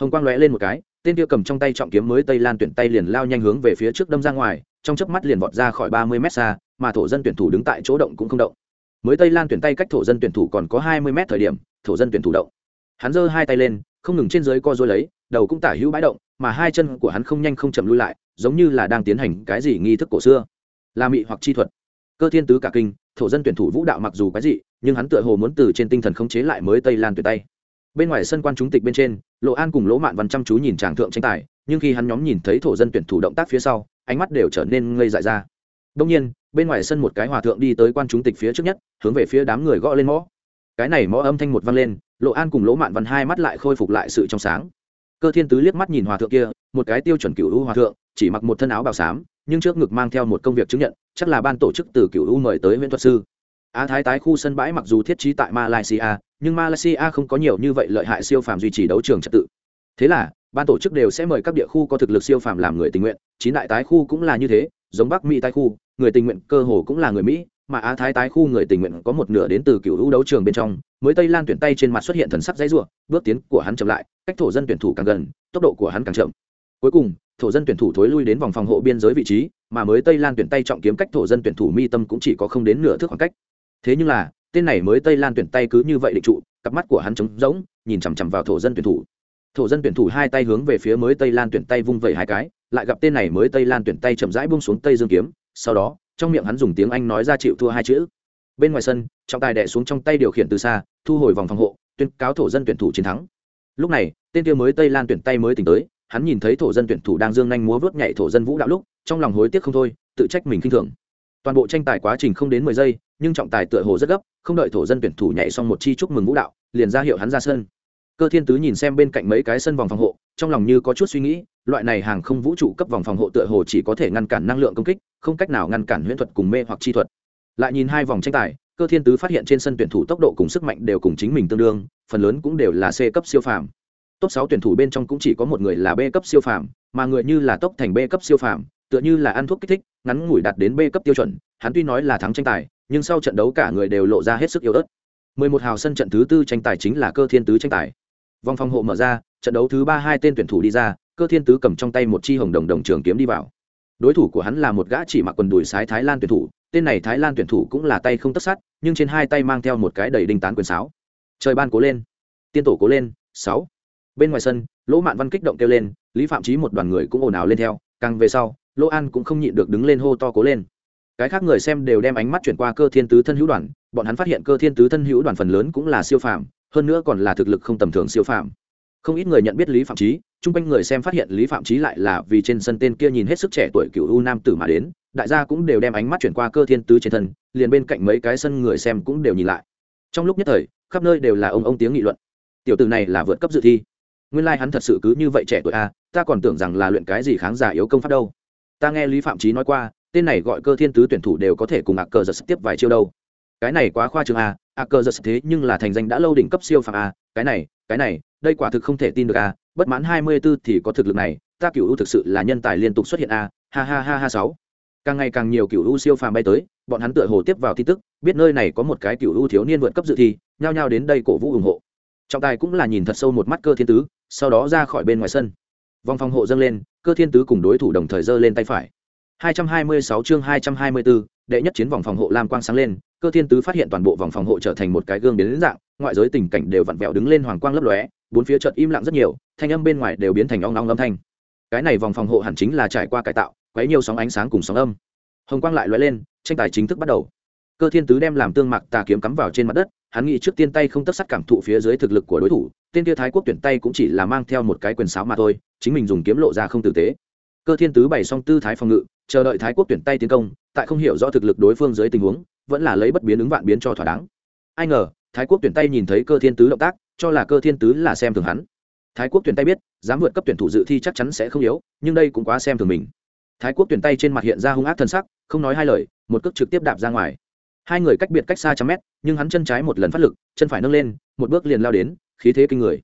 Hồng quang lóe lên một cái tên kia cầm trong tay trọng kiếm mới tây lan tuyển tay liền lao nhanh hướng về phía trước đâm ra ngoài, trong chớp mắt liền vọt ra khỏi ba mươi mét xa, mà thổ dân tuyển thủ đứng tại chỗ động cũng không động. Mới tây lan tuyển tay cách thổ dân tuyển thủ còn có hai mươi mét thời điểm, thổ dân tuyển thủ động. Hắn giơ hai tay lên, không ngừng trên dưới co dối lấy, đầu cũng tả hữu bãi động, mà hai chân của hắn không nhanh không chậm lui lại, giống như là đang tiến hành cái gì nghi thức cổ xưa. Là mị hoặc chi thuật. Cơ thiên tứ cả kinh, thổ dân tuyển thủ vũ đạo mặc dù cái gì nhưng hắn tựa hồ muốn từ trên tinh thần khống chế lại mới tây lan tuyển tay bên ngoài sân quan chúng tịch bên trên, lộ an cùng lỗ mạn văn chăm chú nhìn tràng thượng tranh tài, nhưng khi hắn nhóm nhìn thấy thổ dân tuyển thủ động tác phía sau, ánh mắt đều trở nên ngây dại ra. Đông nhiên, bên ngoài sân một cái hòa thượng đi tới quan chúng tịch phía trước nhất, hướng về phía đám người gõ lên mõ. Cái này mõ âm thanh một vang lên, lộ an cùng lỗ mạn văn hai mắt lại khôi phục lại sự trong sáng. Cơ thiên tứ liếc mắt nhìn hòa thượng kia, một cái tiêu chuẩn cựu u hòa thượng, chỉ mặc một thân áo bào xám, nhưng trước ngực mang theo một công việc chứng nhận, chắc là ban tổ chức từ cựu u mời tới huyện thuật sư. Á thái tái khu sân bãi mặc dù thiết trí tại malaysia nhưng malaysia không có nhiều như vậy lợi hại siêu phàm duy trì đấu trường trật tự. Thế là, ban tổ chức đều sẽ mời các địa khu có thực lực siêu phàm làm người tình nguyện. Chín đại tái khu cũng là như thế, giống bắc mỹ tái khu, người tình nguyện cơ hồ cũng là người mỹ, mà á thái tái khu người tình nguyện có một nửa đến từ cựu hữu đấu trường bên trong. Mới tây lan tuyển tay trên mặt xuất hiện thần sắc dãy ruộng bước tiến của hắn chậm lại, cách thổ dân tuyển thủ càng gần, tốc độ của hắn càng chậm. Cuối cùng, thổ dân tuyển thủ thối lui đến vòng phòng hộ biên giới vị trí, mà mới tây lan tuyển tay trọng kiếm cách thổ dân tuyển thủ mi tâm cũng chỉ có không đến nửa thước khoảng cách. Thế nhưng là tên này mới tây lan tuyển tay cứ như vậy định trụ, cặp mắt của hắn trống rỗng, nhìn chằm chằm vào thổ dân tuyển thủ. Thổ dân tuyển thủ hai tay hướng về phía mới tây lan tuyển tay vung vẩy hai cái, lại gặp tên này mới tây lan tuyển tay chậm rãi bung xuống tây dương kiếm, sau đó, trong miệng hắn dùng tiếng anh nói ra chịu thua hai chữ. Bên ngoài sân, trọng tài đẻ xuống trong tay điều khiển từ xa, thu hồi vòng phòng hộ, tuyên cáo thổ dân tuyển thủ chiến thắng. Lúc này, tên kia mới tây lan tuyển tay mới tỉnh tới, hắn nhìn thấy thổ dân tuyển thủ đang dương nhanh múa vớt nhảy thổ dân vũ đạo lúc, trong lòng hối tiếc không thôi, tự trách mình khinh thường. Toàn bộ tranh tài quá trình không đến mười giây, nhưng trọng tài tựa hồ rất gấp không đợi thổ dân tuyển thủ nhảy xong một chi chúc mừng vũ đạo, liền ra hiệu hắn ra sân. Cơ thiên tứ nhìn xem bên cạnh mấy cái sân vòng phòng hộ, trong lòng như có chút suy nghĩ, loại này hàng không vũ trụ cấp vòng phòng hộ tựa hồ chỉ có thể ngăn cản năng lượng công kích, không cách nào ngăn cản huyễn thuật cùng mê hoặc chi thuật. Lại nhìn hai vòng tranh tài, cơ thiên tứ phát hiện trên sân tuyển thủ tốc độ cùng sức mạnh đều cùng chính mình tương đương, phần lớn cũng đều là c cấp siêu phàm. Top sáu tuyển thủ bên trong cũng chỉ có một người là b cấp siêu phàm, mà người như là tốc thành b cấp siêu phàm tựa như là ăn thuốc kích thích, ngắn ngủi đạt đến b cấp tiêu chuẩn, hắn tuy nói là thắng tranh tài, nhưng sau trận đấu cả người đều lộ ra hết sức yếu ớt. 11 hào sân trận thứ tư tranh tài chính là cơ thiên tứ tranh tài. Vòng phòng hộ mở ra, trận đấu thứ ba hai tên tuyển thủ đi ra, cơ thiên tứ cầm trong tay một chi hồng đồng đồng trường kiếm đi vào. Đối thủ của hắn là một gã chỉ mặc quần đùi sái thái lan tuyển thủ, tên này thái lan tuyển thủ cũng là tay không tất sát, nhưng trên hai tay mang theo một cái đầy đinh tán quyền sáo. Trời ban cố lên, tiên tổ cố lên, sáu. Bên ngoài sân, lỗ mạn văn kích động kêu lên, lý phạm trí một đoàn người cũng ồn ào lên theo, càng về sau lỗ an cũng không nhịn được đứng lên hô to cố lên. Cái khác người xem đều đem ánh mắt chuyển qua cơ thiên tứ thân hữu đoàn bọn hắn phát hiện cơ thiên tứ thân hữu đoàn phần lớn cũng là siêu phàm hơn nữa còn là thực lực không tầm thường siêu phàm. Không ít người nhận biết lý phạm trí chung quanh người xem phát hiện lý phạm trí lại là vì trên sân tên kia nhìn hết sức trẻ tuổi cựu u nam tử mà đến đại gia cũng đều đem ánh mắt chuyển qua cơ thiên tứ trên thân liền bên cạnh mấy cái sân người xem cũng đều nhìn lại. Trong lúc nhất thời khắp nơi đều là ông ông tiếng nghị luận. Tiểu tử này là vượt cấp dự thi. Nguyên lai、like、hắn thật sự cứ như vậy trẻ tuổi a à, ta còn tưởng rằng là luyện cái gì kháng giả yếu công pháp đâu ta nghe lý phạm trí nói qua, tên này gọi cơ thiên tứ tuyển thủ đều có thể cùng ạc cờ giật tiếp vài chiêu đâu. Cái này quá khoa trường a à, ạc cờ giật thế nhưng là thành danh đã lâu đỉnh cấp siêu phạm a à, cái này cái này, đây quả thực không thể tin được a bất mãn hai mươi 24 thì có thực lực này, ta cựu u thực sự là nhân tài liên tục xuất hiện a ha ha ha ha sáu. Càng ngày càng nhiều cựu u siêu phàm bay tới, bọn hắn tựa hồ tiếp vào tin tức, biết nơi này có một cái cựu u thiếu niên vượt cấp dự thi, nhao nhao đến đây cổ vũ ủng hộ. Trọng tài cũng là nhìn thật sâu một mắt cơ thiên tứ, sau đó ra khỏi bên ngoài sân vòng phòng hộ dâng lên cơ thiên tứ cùng đối thủ đồng thời giơ lên tay phải. 226 chương 224, đệ nhất chiến vòng phòng hộ lam quang sáng lên cơ thiên tứ phát hiện toàn bộ vòng phòng hộ trở thành một cái gương biến dạng ngoại giới tình cảnh đều vặn vẹo đứng lên hoàng quang lấp lóe bốn phía chợt im lặng rất nhiều thanh âm bên ngoài đều biến thành ong ong âm thanh. Cái này vòng phòng hộ hẳn chính là trải qua cải tạo quấy nhiều sóng ánh sáng cùng sóng âm. Hồng quang lại lóe lên tranh tài chính thức bắt đầu. Cơ thiên tứ đem làm tương mạc tà kiếm cắm vào trên mặt đất hắn nghĩ trước tiên tay không tất sắt cảm thụ phía dưới thực lực của đối thủ, tên kia thái quốc tuyển tay cũng chỉ là mang theo một cái quyền sáo mà thôi, chính mình dùng kiếm lộ ra không tử tế. Cơ thiên tứ bày xong tư thái phòng ngự, chờ đợi thái quốc tuyển tay tiến công, tại không hiểu rõ thực lực đối phương dưới tình huống, vẫn là lấy bất biến ứng vạn biến cho thỏa đáng. Ai ngờ, thái quốc tuyển tay nhìn thấy cơ thiên tứ động tác, cho là cơ thiên tứ là xem thường hắn. Thái quốc tuyển tay biết, dám vượt cấp tuyển thủ dự thi chắc chắn sẽ không yếu, nhưng đây cũng quá xem thường mình. Thái quốc tuyển tay trên mặt hiện ra hung ác thân sắc, không nói hai lời, một cước trực tiếp đạp ra ngoài hai người cách biệt cách xa trăm mét, nhưng hắn chân trái một lần phát lực, chân phải nâng lên, một bước liền lao đến, khí thế kinh người.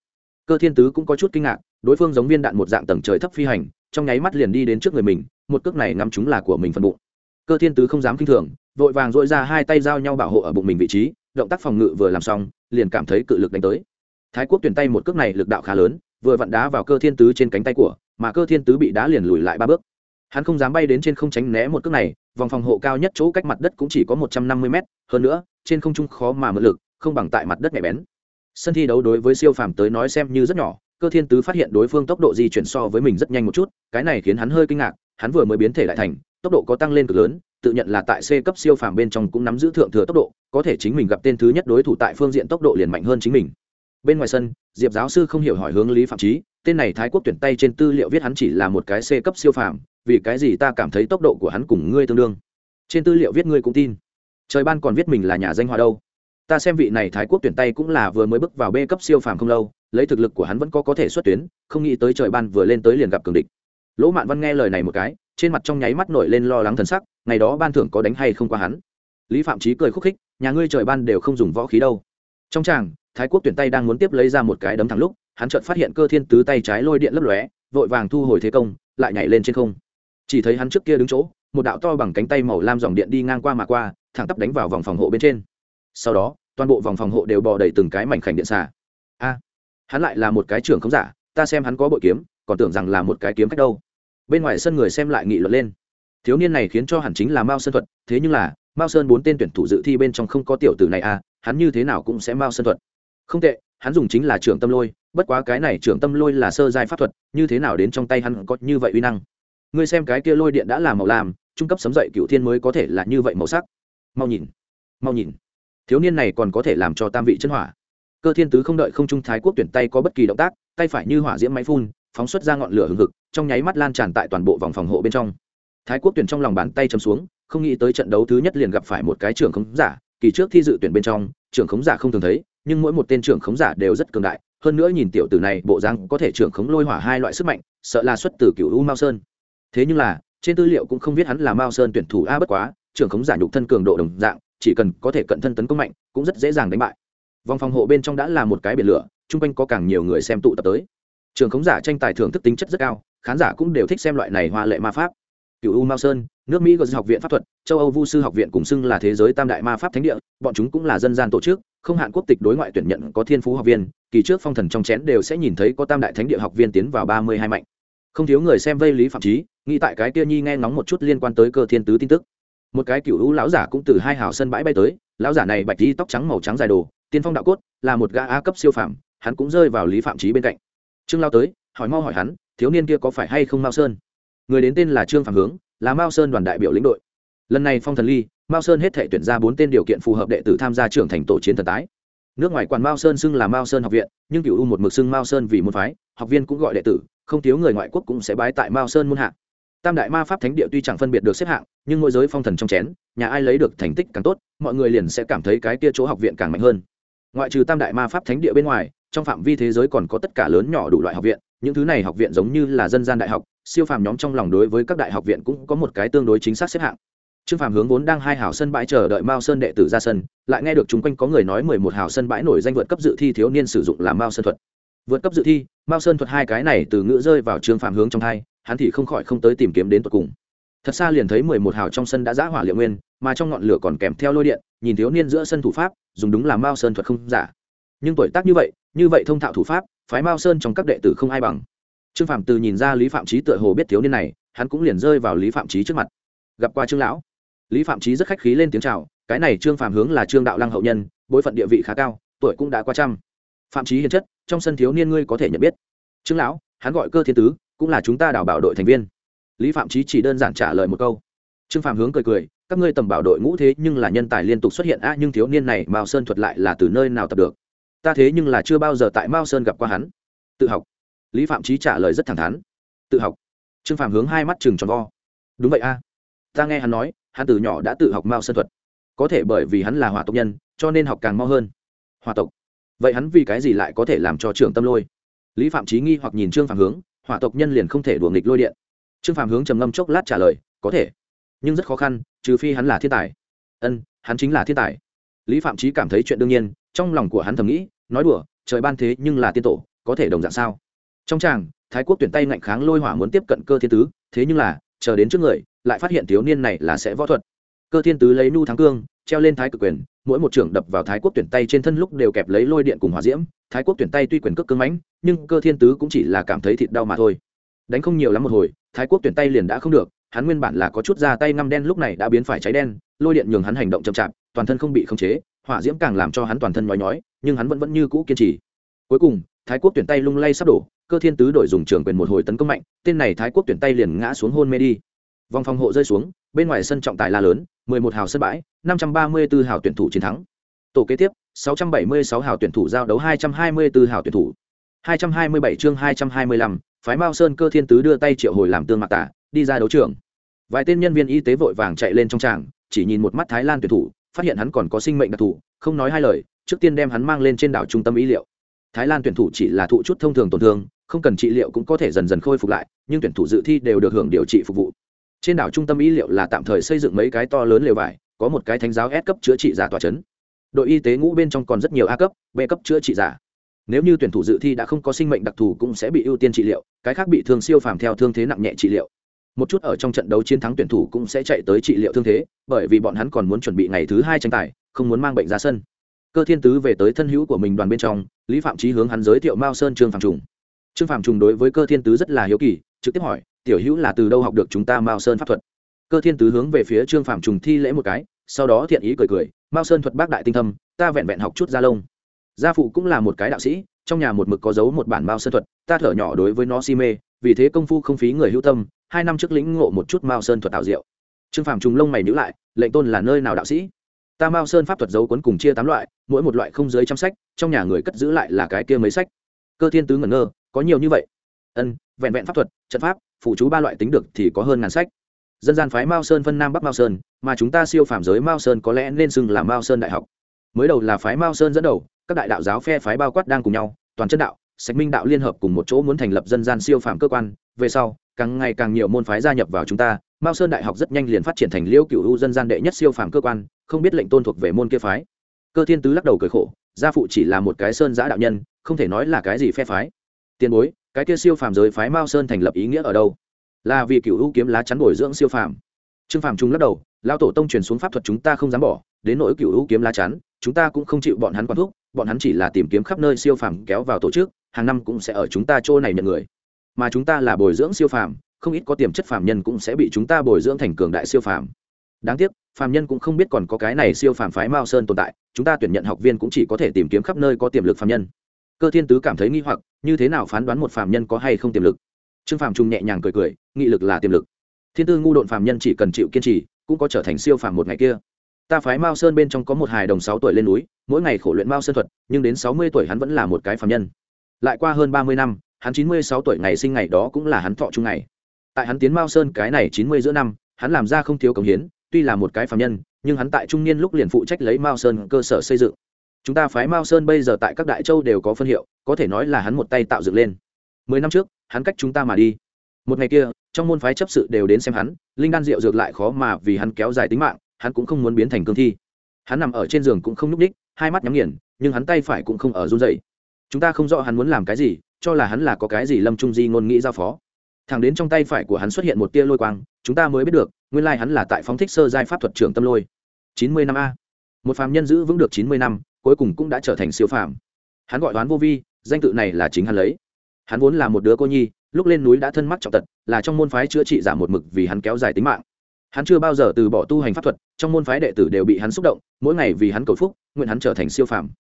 Cơ thiên tứ cũng có chút kinh ngạc, đối phương giống viên đạn một dạng tầng trời thấp phi hành, trong nháy mắt liền đi đến trước người mình, một cước này ngắm chúng là của mình phần bụng. Cơ thiên tứ không dám kinh thường, vội vàng dội ra hai tay giao nhau bảo hộ ở bụng mình vị trí, động tác phòng ngự vừa làm xong, liền cảm thấy cự lực đánh tới. Thái quốc tuyển tay một cước này lực đạo khá lớn, vừa vặn đá vào cơ thiên tứ trên cánh tay của, mà cơ thiên tứ bị đá liền lùi lại ba bước. Hắn không dám bay đến trên không tránh né một cước này vòng phòng hộ cao nhất chỗ cách mặt đất cũng chỉ có một trăm năm mươi mét, hơn nữa, trên không trung khó mà mượn lực, không bằng tại mặt đất nhạy bén. Sân thi đấu đối với siêu phàm tới nói xem như rất nhỏ, cơ thiên tứ phát hiện đối phương tốc độ di chuyển so với mình rất nhanh một chút, cái này khiến hắn hơi kinh ngạc, hắn vừa mới biến thể lại thành, tốc độ có tăng lên cực lớn, tự nhận là tại c cấp siêu phàm bên trong cũng nắm giữ thượng thừa tốc độ, có thể chính mình gặp tên thứ nhất đối thủ tại phương diện tốc độ liền mạnh hơn chính mình. Bên ngoài sân, diệp giáo sư không hiểu hỏi hướng lý phạm trí tên này thái quốc tuyển tay trên tư liệu viết hắn chỉ là một cái c cấp siêu phàm, vì cái gì ta cảm thấy tốc độ của hắn cùng ngươi tương đương? Trên tư liệu viết ngươi cũng tin. Trời ban còn viết mình là nhà danh hoa đâu. Ta xem vị này thái quốc tuyển tay cũng là vừa mới bước vào b cấp siêu phàm không lâu, lấy thực lực của hắn vẫn có có thể xuất tuyến, không nghĩ tới trời ban vừa lên tới liền gặp cường địch. Lỗ mạn văn nghe lời này một cái, trên mặt trong nháy mắt nổi lên lo lắng thần sắc, ngày đó ban thưởng có đánh hay không qua hắn. Lý phạm trí cười khúc khích, nhà ngươi trời ban đều không dùng võ khí đâu. Trong tràng, thái quốc tuyển tay đang muốn tiếp lấy ra một cái đấm thẳng lúc hắn chợt phát hiện cơ thiên tứ tay trái lôi điện lấp lóe, vội vàng thu hồi thế công, lại nhảy lên trên không. Chỉ thấy hắn trước kia đứng chỗ, một đạo to bằng cánh tay màu lam dòng điện đi ngang qua mà qua, thẳng tắp đánh vào vòng phòng hộ bên trên. Sau đó, toàn bộ vòng phòng hộ đều bò đầy từng cái mảnh khảnh điện xà. A, hắn lại là một cái trưởng không giả, ta xem hắn có bội kiếm, còn tưởng rằng là một cái kiếm cách đâu. Bên ngoài sân người xem lại nghị luận lên. Thiếu niên này khiến cho hẳn chính là mao sơn thuật, thế nhưng là, mao sơn bốn tên tuyển thủ dự thi bên trong không có tiểu tử này à hắn như thế nào cũng sẽ mao sơn thuật. Không tệ, hắn dùng chính là trưởng tâm lôi bất quá cái này trưởng tâm lôi là sơ giai pháp thuật, như thế nào đến trong tay hắn có như vậy uy năng? Ngươi xem cái kia lôi điện đã là màu làm trung cấp sấm dậy cựu thiên mới có thể là như vậy màu sắc. Mau nhìn mau nhìn. Thiếu niên này còn có thể làm cho tam vị chân hỏa. Cơ thiên tứ không đợi không trung thái quốc tuyển tay có bất kỳ động tác, tay phải như hỏa diễm máy phun, phóng xuất ra ngọn lửa hừng hực, trong nháy mắt lan tràn tại toàn bộ vòng phòng hộ bên trong. Thái quốc tuyển trong lòng bàn tay chấm xuống, không nghĩ tới trận đấu thứ nhất liền gặp phải một cái trưởng khống giả, kỳ trước thi dự tuyển bên trong, trưởng khống giả không thường thấy, nhưng mỗi một tên trưởng khống giả đều rất cường đại hơn nữa nhìn tiểu tử này, bộ dáng có thể trưởng khống lôi hỏa hai loại sức mạnh, sợ là xuất từ cựu u mao sơn. Thế nhưng là, trên tư liệu cũng không biết hắn là mao sơn tuyển thủ a bất quá, trưởng khống giả nhục thân cường độ đồng dạng, chỉ cần có thể cận thân tấn công mạnh, cũng rất dễ dàng đánh bại. Vòng phòng hộ bên trong đã là một cái biển lửa, chung quanh có càng nhiều người xem tụ tập tới. Trường khống giả tranh tài thưởng thức tính chất rất cao, khán giả cũng đều thích xem loại này hoa lệ ma pháp cựu u mao sơn, nước mỹ có học viện pháp thuật, châu âu vu sư học viện cùng xưng là thế giới tam đại ma pháp thánh địa, bọn chúng cũng là dân gian tổ chức, không hạn quốc tịch đối ngoại tuyển nhận có thiên phú học viên, kỳ trước phong thần trong chén đều sẽ nhìn thấy có tam đại thánh địa học viên tiến vào ba mươi hai mạnh. Không thiếu người xem vây lý phạm trí, nghĩ tại cái kia nhi nghe ngóng một chút liên quan tới cơ thiên tứ tin tức. Một cái cựu hữu lão giả cũng từ hai hào sân bãi bay tới, lão giả này bạch đi tóc trắng màu trắng dài đồ, tiên phong đạo cốt, là một gã a cấp siêu phạm hắn cũng rơi vào lý phạm trí bên cạnh. Trương lao tới, hỏi mau hỏi hắn, thiếu niên kia có phải hay không mao sơn? Người đến tên là trương phạm hướng, là mao sơn đoàn đại biểu lĩnh đội. Lần này phong thần ly, mao sơn hết thể tuyển ra bốn tên điều kiện phù hợp đệ tử tham gia trưởng thành tổ chiến thần tái. Nước ngoài quản mao sơn xưng là mao sơn học viện, nhưng cựu u một mực xưng mao sơn vì môn phái, học viên cũng gọi đệ tử, không thiếu người ngoại quốc cũng sẽ bái tại mao sơn môn hạ. Tam đại ma pháp thánh địa tuy chẳng phân biệt được xếp hạng, nhưng mỗi giới phong thần trong chén, nhà ai lấy được thành tích càng tốt, mọi người liền sẽ cảm thấy cái kia chỗ học viện càng mạnh hơn. Ngoại trừ tam đại ma pháp thánh địa bên ngoài, trong phạm vi thế giới còn có tất cả lớn nhỏ đủ loại học viện những thứ này học viện giống như là dân gian đại học, siêu phàm nhóm trong lòng đối với các đại học viện cũng có một cái tương đối chính xác xếp hạng. Trương phàm hướng vốn đang hai hào sân bãi chờ đợi mao sơn đệ tử ra sân, lại nghe được chung quanh có người nói mười một hào sân bãi nổi danh vượt cấp dự thi thiếu niên sử dụng làm mao sơn thuật. Vượt cấp dự thi, mao sơn thuật hai cái này từ ngữ rơi vào trương phàm hướng trong hai, hắn thì không khỏi không tới tìm kiếm đến tận cùng. Thật xa liền thấy mười một hào trong sân đã giã hỏa liệu nguyên, mà trong ngọn lửa còn kèm theo lôi điện, nhìn thiếu niên giữa sân thủ pháp, dùng đúng là mao sơn thuật không giả. Nhưng tuổi tác như vậy như vậy thông thạo thủ pháp phái mao sơn trong các đệ tử không ai bằng trương phạm từ nhìn ra lý phạm trí tựa hồ biết thiếu niên này hắn cũng liền rơi vào lý phạm trí trước mặt gặp qua trương lão lý phạm trí rất khách khí lên tiếng chào, cái này trương phạm hướng là trương đạo lăng hậu nhân, bối phận địa vị khá cao, tuổi cũng đã qua trăm. Phạm trí hiền chất, trong sân thiếu niên ngươi có thể nhận biết. Trương lão, hắn gọi cơ thiên tứ, cũng là chúng ta đào bảo đội thành viên. Lý phạm trí chỉ đơn giản trả lời một câu. Trương phạm hướng cười cười, các ngươi tầm bảo đội ngũ thế nhưng là nhân tài liên tục xuất hiện a nhưng thiếu niên này mao sơn thuật lại là từ nơi nào tập được? Ta thế nhưng là chưa bao giờ tại mao sơn gặp qua hắn. Tự học. Lý phạm trí trả lời rất thẳng thắn. Tự học. Trương phạm hướng hai mắt chừng tròn vo. Đúng vậy a. Ta nghe hắn nói, hắn từ nhỏ đã tự học mao sơn thuật. Có thể bởi vì hắn là hỏa tộc nhân, cho nên học càng mau hơn. Hỏa tộc. Vậy hắn vì cái gì lại có thể làm cho trưởng tâm lôi? Lý phạm trí nghi hoặc nhìn trương phạm hướng, hỏa tộc nhân liền không thể đùa nghịch lôi điện. Trương phạm hướng trầm ngâm chốc lát trả lời, có thể. Nhưng rất khó khăn, trừ phi hắn là thiên tài. Ân, hắn chính là thiên tài. Lý phạm trí cảm thấy chuyện đương nhiên trong lòng của hắn thầm nghĩ, nói đùa, trời ban thế nhưng là tiên tổ, có thể đồng dạng sao? Trong tràng, thái quốc tuyển tay ngạnh kháng lôi hỏa muốn tiếp cận cơ thiên tứ, thế nhưng là, chờ đến trước người, lại phát hiện thiếu niên này là sẽ võ thuật. Cơ thiên tứ lấy nu thắng cương, treo lên thái cực quyền, mỗi một trưởng đập vào thái quốc tuyển tay trên thân lúc đều kẹp lấy lôi điện cùng hỏa diễm, thái quốc tuyển tay tuy quyền cước cứng mãnh, nhưng cơ thiên tứ cũng chỉ là cảm thấy thịt đau mà thôi. Đánh không nhiều lắm một hồi, thái quốc tuyển tay liền đã không được, hắn nguyên bản là có chút ra tay ngăm đen lúc này đã biến phải cháy đen, lôi điện nhường hắn hành động chậm chạp, toàn thân không bị khống chế hỏa diễm càng làm cho hắn toàn thân nhói nhói, nhưng hắn vẫn vẫn như cũ kiên trì. Cuối cùng, thái quốc tuyển tay lung lay sắp đổ, cơ thiên tứ đổi dùng trường quyền một hồi tấn công mạnh, tên này thái quốc tuyển tay liền ngã xuống hôn mê đi. Vòng phòng hộ rơi xuống, bên ngoài sân trọng tài la lớn, mười một hào sân bãi, năm trăm ba mươi 534 hào tuyển thủ chiến thắng. Tổ kế tiếp, sáu trăm bảy mươi sáu hào tuyển thủ giao đấu, hai trăm hai mươi 224 hào tuyển thủ. hai trăm hai mươi bảy chương hai trăm hai mươi lăm, phái mao sơn cơ thiên tứ đưa tay triệu hồi làm tương mạc tả, đi ra đấu trường. Vài tên nhân viên y tế vội vàng chạy lên trong tràng, chỉ nhìn một mắt thái lan tuyển thủ phát hiện hắn còn có sinh mệnh đặc thù, không nói hai lời, trước tiên đem hắn mang lên trên đảo trung tâm y liệu. Thái lan tuyển thủ chỉ là thụ chút thông thường tổn thương, không cần trị liệu cũng có thể dần dần khôi phục lại, nhưng tuyển thủ dự thi đều được hưởng điều trị phục vụ. Trên đảo trung tâm y liệu là tạm thời xây dựng mấy cái to lớn lều vải, có một cái thánh giáo S cấp chữa trị giả tòa chấn. Đội y tế ngũ bên trong còn rất nhiều a cấp, b cấp chữa trị giả. Nếu như tuyển thủ dự thi đã không có sinh mệnh đặc thù cũng sẽ bị ưu tiên trị liệu, cái khác bị thương siêu phàm theo thương thế nặng nhẹ trị liệu một chút ở trong trận đấu chiến thắng tuyển thủ cũng sẽ chạy tới trị liệu thương thế, bởi vì bọn hắn còn muốn chuẩn bị ngày thứ hai tranh tài, không muốn mang bệnh ra sân. Cơ thiên tứ về tới thân hữu của mình đoàn bên trong, lý phạm trí hướng hắn giới thiệu mao sơn trương phạm trùng. Trương phạm trùng đối với cơ thiên tứ rất là hiếu kỳ, trực tiếp hỏi, tiểu hữu là từ đâu học được chúng ta mao sơn pháp thuật? Cơ thiên tứ hướng về phía trương phạm trùng thi lễ một cái, sau đó thiện ý cười cười, mao sơn thuật bác đại tinh thâm, ta vẹn vẹn học chút gia lông. Gia phụ cũng là một cái đạo sĩ, trong nhà một mực có giấu một bản mao sơn thuật, ta thở nhỏ đối với nó si mê, vì thế công phu không phí người hữu tâm hai năm trước lĩnh ngộ một chút mao sơn thuật tạo diệu. Trương phàm trùng lông mày nhữ lại, lệnh tôn là nơi nào đạo sĩ? Ta mao sơn pháp thuật dấu cuốn cùng chia tám loại, mỗi một loại không dưới trăm sách, trong nhà người cất giữ lại là cái kia mấy sách. Cơ thiên tứ ngẩn ngơ, có nhiều như vậy? Ân, vẹn vẹn pháp thuật, trận pháp, phụ chú ba loại tính được thì có hơn ngàn sách. Dân gian phái mao sơn phân nam bắc mao sơn, mà chúng ta siêu phàm giới mao sơn có lẽ nên xưng là mao sơn đại học. Mới đầu là phái mao sơn dẫn đầu, các đại đạo giáo phe phái bao quát đang cùng nhau, toàn chân đạo sạch minh đạo liên hợp cùng một chỗ muốn thành lập dân gian siêu phàm cơ quan, về sau, càng ngày càng nhiều môn phái gia nhập vào chúng ta, mao sơn đại học rất nhanh liền phát triển thành liêu cựu u dân gian đệ nhất siêu phàm cơ quan, không biết lệnh tôn thuộc về môn kia phái. Cơ thiên tứ lắc đầu cười khổ, gia phụ chỉ là một cái sơn giã đạo nhân, không thể nói là cái gì phe phái. Tiền bối, cái kia siêu phàm giới phái mao sơn thành lập ý nghĩa ở đâu? Là vì cựu u kiếm lá chắn bồi dưỡng siêu phàm. Trương phàm trung lắc đầu lao tổ tông truyền xuống pháp thuật chúng ta không dám bỏ đến nỗi cựu hữu kiếm lá chắn, chúng ta cũng không chịu bọn hắn quản thúc, bọn hắn chỉ là tìm kiếm khắp nơi siêu phàm kéo vào tổ chức, hàng năm cũng sẽ ở chúng ta chỗ này nhận người. Mà chúng ta là bồi dưỡng siêu phàm, không ít có tiềm chất phàm nhân cũng sẽ bị chúng ta bồi dưỡng thành cường đại siêu phàm. Đáng tiếc, phàm nhân cũng không biết còn có cái này siêu phàm phái mao sơn tồn tại, chúng ta tuyển nhận học viên cũng chỉ có thể tìm kiếm khắp nơi có tiềm lực phàm nhân. Cơ thiên tứ cảm thấy nghi hoặc, như thế nào phán đoán một phàm nhân có hay không tiềm lực? Trương phàm trung nhẹ nhàng cười cười, nghị lực là tiềm lực. Thiên tư ngu độn phàm nhân chỉ cần chịu kiên trì, cũng có trở thành siêu phàm một ngày kia ta phái mao sơn bên trong có một hài đồng sáu tuổi lên núi, mỗi ngày khổ luyện mao sơn thuật, nhưng đến sáu mươi tuổi hắn vẫn là một cái phạm nhân. Lại qua hơn ba mươi năm, hắn chín mươi sáu tuổi ngày sinh ngày đó cũng là hắn thọ trung ngày. Tại hắn tiến mao sơn cái này chín mươi giữa năm, hắn làm ra không thiếu công hiến, tuy là một cái phạm nhân, nhưng hắn tại trung niên lúc liền phụ trách lấy mao sơn cơ sở xây dựng. Chúng ta phái mao sơn bây giờ tại các đại châu đều có phân hiệu, có thể nói là hắn một tay tạo dựng lên. Mười năm trước, hắn cách chúng ta mà đi. Một ngày kia, trong môn phái chấp sự đều đến xem hắn, linh đan rượu dược lại khó mà vì hắn kéo dài tính mạng hắn cũng không muốn biến thành cương thi. Hắn nằm ở trên giường cũng không nhúc ních hai mắt nhắm nghiền, nhưng hắn tay phải cũng không ở run dậy chúng ta không rõ hắn muốn làm cái gì, cho là hắn là có cái gì lâm trung di ngôn nghĩ giao phó. Thẳng đến trong tay phải của hắn xuất hiện một tia lôi quang, chúng ta mới biết được, nguyên lai hắn là tại phóng thích sơ giai pháp thuật trưởng tâm lôi. Chín mươi năm a. Một phàm nhân giữ vững được chín mươi năm, cuối cùng cũng đã trở thành siêu phàm. Hắn gọi đoán vô vi, danh tự này là chính hắn lấy. Hắn vốn là một đứa cô nhi, lúc lên núi đã thân mắc trọng tật, là trong môn phái chữa trị giảm một mực vì hắn kéo dài tính mạng hắn chưa bao giờ từ bỏ tu hành pháp thuật, trong môn phái đệ tử đều bị hắn xúc động, mỗi ngày vì hắn cầu phúc, nguyện hắn trở thành siêu phàm.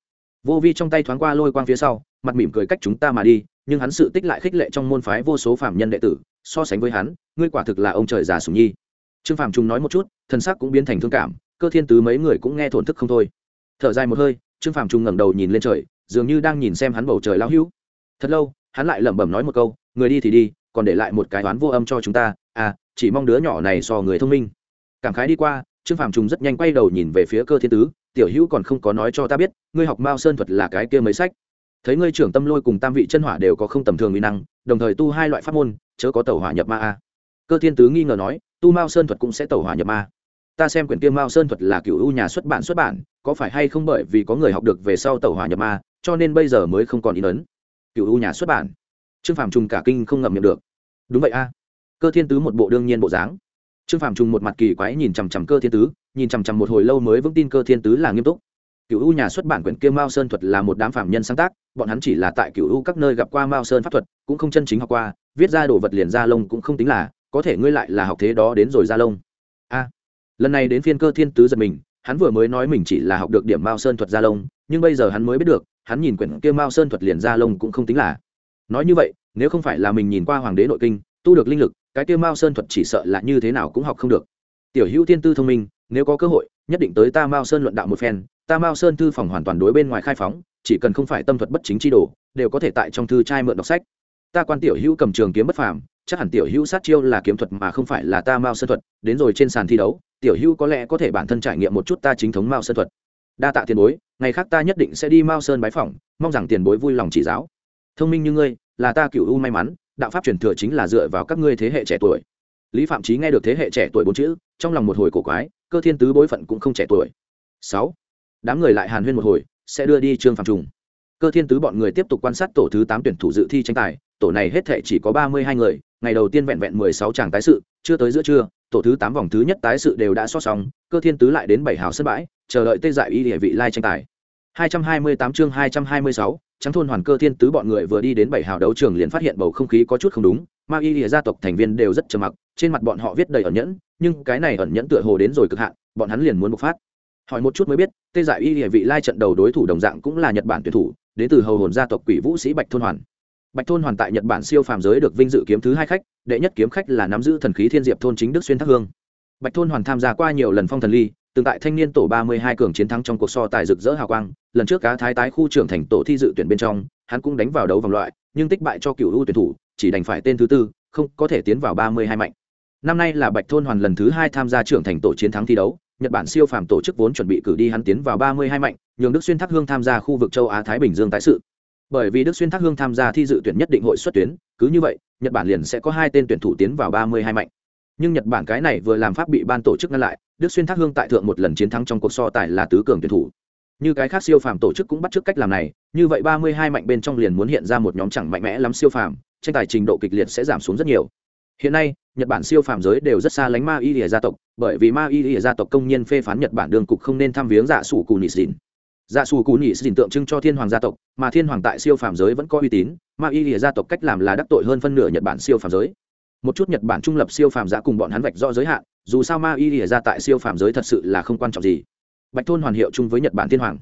Vô vi trong tay thoáng qua lôi quang phía sau, mặt mỉm cười cách chúng ta mà đi, nhưng hắn sự tích lại khích lệ trong môn phái vô số phàm nhân đệ tử, so sánh với hắn, ngươi quả thực là ông trời già sùng nhi. Trương phàm trung nói một chút thân sắc cũng biến thành thương cảm, cơ thiên tứ mấy người cũng nghe thổn thức không thôi. Thở dài một hơi, trương phàm trung ngẩng đầu nhìn lên trời, dường như đang nhìn xem hắn bầu trời lao hữu. Thật lâu, hắn lại lẩm bẩm nói một câu, người đi thì đi, còn để lại một cái toán vô âm cho chúng ta à chỉ mong đứa nhỏ này so người thông minh. Cảm khái đi qua, trương phạm trùng rất nhanh quay đầu nhìn về phía cơ thiên tứ, tiểu hữu còn không có nói cho ta biết, ngươi học mao sơn thuật là cái kia mấy sách. Thấy ngươi trưởng tâm lôi cùng tam vị chân hỏa đều có không tầm thường uy năng, đồng thời tu hai loại pháp môn, chớ có tàu hỏa nhập ma a. Cơ thiên tứ nghi ngờ nói, tu mao sơn thuật cũng sẽ tàu hỏa nhập ma. Ta xem quyển kia mao sơn thuật là cựu u nhà xuất bản xuất bản, có phải hay không bởi vì có người học được về sau tàu hỏa nhập ma, cho nên bây giờ mới không còn in ấn? Cựu u nhà xuất bản. Trương phạm trùng cả kinh không ngậm miệng được. Đúng vậy a cơ thiên tứ một bộ đương nhiên bộ dáng. Trương phàm trùng một mặt kỳ quái nhìn chằm chằm cơ thiên tứ, nhìn chằm chằm một hồi lâu mới vững tin cơ thiên tứ là nghiêm túc. Cựu u nhà xuất bản quyển kia mao sơn thuật là một đám phạm nhân sáng tác, bọn hắn chỉ là tại cựu u các nơi gặp qua mao sơn pháp thuật, cũng không chân chính học qua, viết ra đồ vật liền ra lông cũng không tính là, có thể ngươi lại là học thế đó đến rồi ra lông. A, lần này đến phiên cơ thiên tứ giật mình, hắn vừa mới nói mình chỉ là học được điểm mao sơn thuật ra lông, nhưng bây giờ hắn mới biết được, hắn nhìn quyển kia mao sơn thuật liền ra lông cũng không tính là. Nói như vậy, nếu không phải là mình nhìn qua hoàng đế nội kinh tu được linh lực, cái kia mao sơn thuật chỉ sợ là như thế nào cũng học không được. Tiểu hữu tiên tư thông minh, nếu có cơ hội, nhất định tới ta mao sơn luận đạo một phen. Ta mao sơn thư phòng hoàn toàn đối bên ngoài khai phóng, chỉ cần không phải tâm thuật bất chính chi đồ, đều có thể tại trong thư trai mượn đọc sách. Ta quan tiểu hữu cầm trường kiếm bất phàm, chắc hẳn tiểu hữu sát chiêu là kiếm thuật mà không phải là ta mao sơn thuật. Đến rồi trên sàn thi đấu, tiểu hữu có lẽ có thể bản thân trải nghiệm một chút ta chính thống mao sơn thuật. Đa tạ tiền bối, ngày khác ta nhất định sẽ đi mao sơn bái phỏng, mong rằng tiền bối vui lòng chỉ giáo. Thông minh như ngươi, là ta cựu u may mắn đạo pháp truyền thừa chính là dựa vào các ngươi thế hệ trẻ tuổi. Lý phạm trí nghe được thế hệ trẻ tuổi bốn chữ, trong lòng một hồi cổ quái, cơ thiên tứ bối phận cũng không trẻ tuổi. Sáu, đám người lại hàn huyên một hồi, sẽ đưa đi trương phạm trùng. Cơ thiên tứ bọn người tiếp tục quan sát tổ thứ tám tuyển thủ dự thi tranh tài, tổ này hết thể chỉ có ba mươi hai người, ngày đầu tiên vẹn vẹn mười sáu chàng tái sự, chưa tới giữa trưa, tổ thứ tám vòng thứ nhất tái sự đều đã xót xong, cơ thiên tứ lại đến bảy hào sân bãi, chờ đợi tê dại y địa vị lai tranh tài. Hai trăm hai mươi tám chương hai trăm hai mươi sáu trắng thôn hoàn cơ thiên tứ bọn người vừa đi đến bảy hào đấu trường liền phát hiện bầu không khí có chút không đúng, ma y lìa gia tộc thành viên đều rất trầm mặc, trên mặt bọn họ viết đầy ẩn nhẫn, nhưng cái này ẩn nhẫn tựa hồ đến rồi cực hạn, bọn hắn liền muốn bộc phát. Hỏi một chút mới biết, tê giải y lìa vị lai trận đầu đối thủ đồng dạng cũng là nhật bản tuyển thủ, đến từ hầu hồn gia tộc quỷ vũ sĩ bạch thôn hoàn. Bạch thôn hoàn tại nhật bản siêu phàm giới được vinh dự kiếm thứ hai khách, đệ nhất kiếm khách là nắm giữ thần khí thiên diệp thôn chính đức xuyên thác hương. Bạch thôn hoàn tham gia qua nhiều lần phong thần ly từng tại thanh niên tổ ba mươi hai cường chiến thắng trong cuộc so tài rực rỡ hào quang, lần trước cá thái tái khu trưởng thành tổ thi dự tuyển bên trong, hắn cũng đánh vào đấu vòng loại, nhưng tích bại cho cựu ưu tuyển thủ, chỉ đành phải tên thứ tư, không có thể tiến vào ba mươi hai mạnh. Năm nay là bạch thôn hoàn lần thứ hai tham gia trưởng thành tổ chiến thắng thi đấu, nhật bản siêu phàm tổ chức vốn chuẩn bị cử đi hắn tiến vào ba mươi hai mạnh, nhường đức xuyên thác hương tham gia khu vực châu á thái bình dương tái sự. Bởi vì đức xuyên thác hương tham gia thi dự tuyển nhất định hội xuất tuyến, cứ như vậy, nhật bản liền sẽ có hai tên tuyển thủ tiến vào ba mươi hai mạnh nhưng nhật bản cái này vừa làm pháp bị ban tổ chức ngăn lại đức xuyên thác hương tại thượng một lần chiến thắng trong cuộc so tài là tứ cường tuyển thủ như cái khác siêu phàm tổ chức cũng bắt trước cách làm này như vậy ba mươi hai mạnh bên trong liền muốn hiện ra một nhóm chẳng mạnh mẽ lắm siêu phàm tranh tài trình độ kịch liệt sẽ giảm xuống rất nhiều hiện nay nhật bản siêu phàm giới đều rất xa lánh ma y lìa gia tộc bởi vì ma y lìa gia tộc công nhân phê phán nhật bản đường cục không nên thăm viếng dạ sủ cù nị xỉn. dạ sủ cù nị xỉn tượng trưng cho thiên hoàng gia tộc, mà thiên hoàng tại siêu phàm giới vẫn có uy tín, ma y lìa gia tộc cách làm là đắc tội hơn phân nửa nhật bản siêu phàm giới một chút nhật bản trung lập siêu phàm giả cùng bọn hắn vạch rõ giới hạn, dù sao ma y ỉa ra tại siêu phàm giới thật sự là không quan trọng gì. Bạch thôn hoàn hiệu chung với nhật bản thiên hoàng.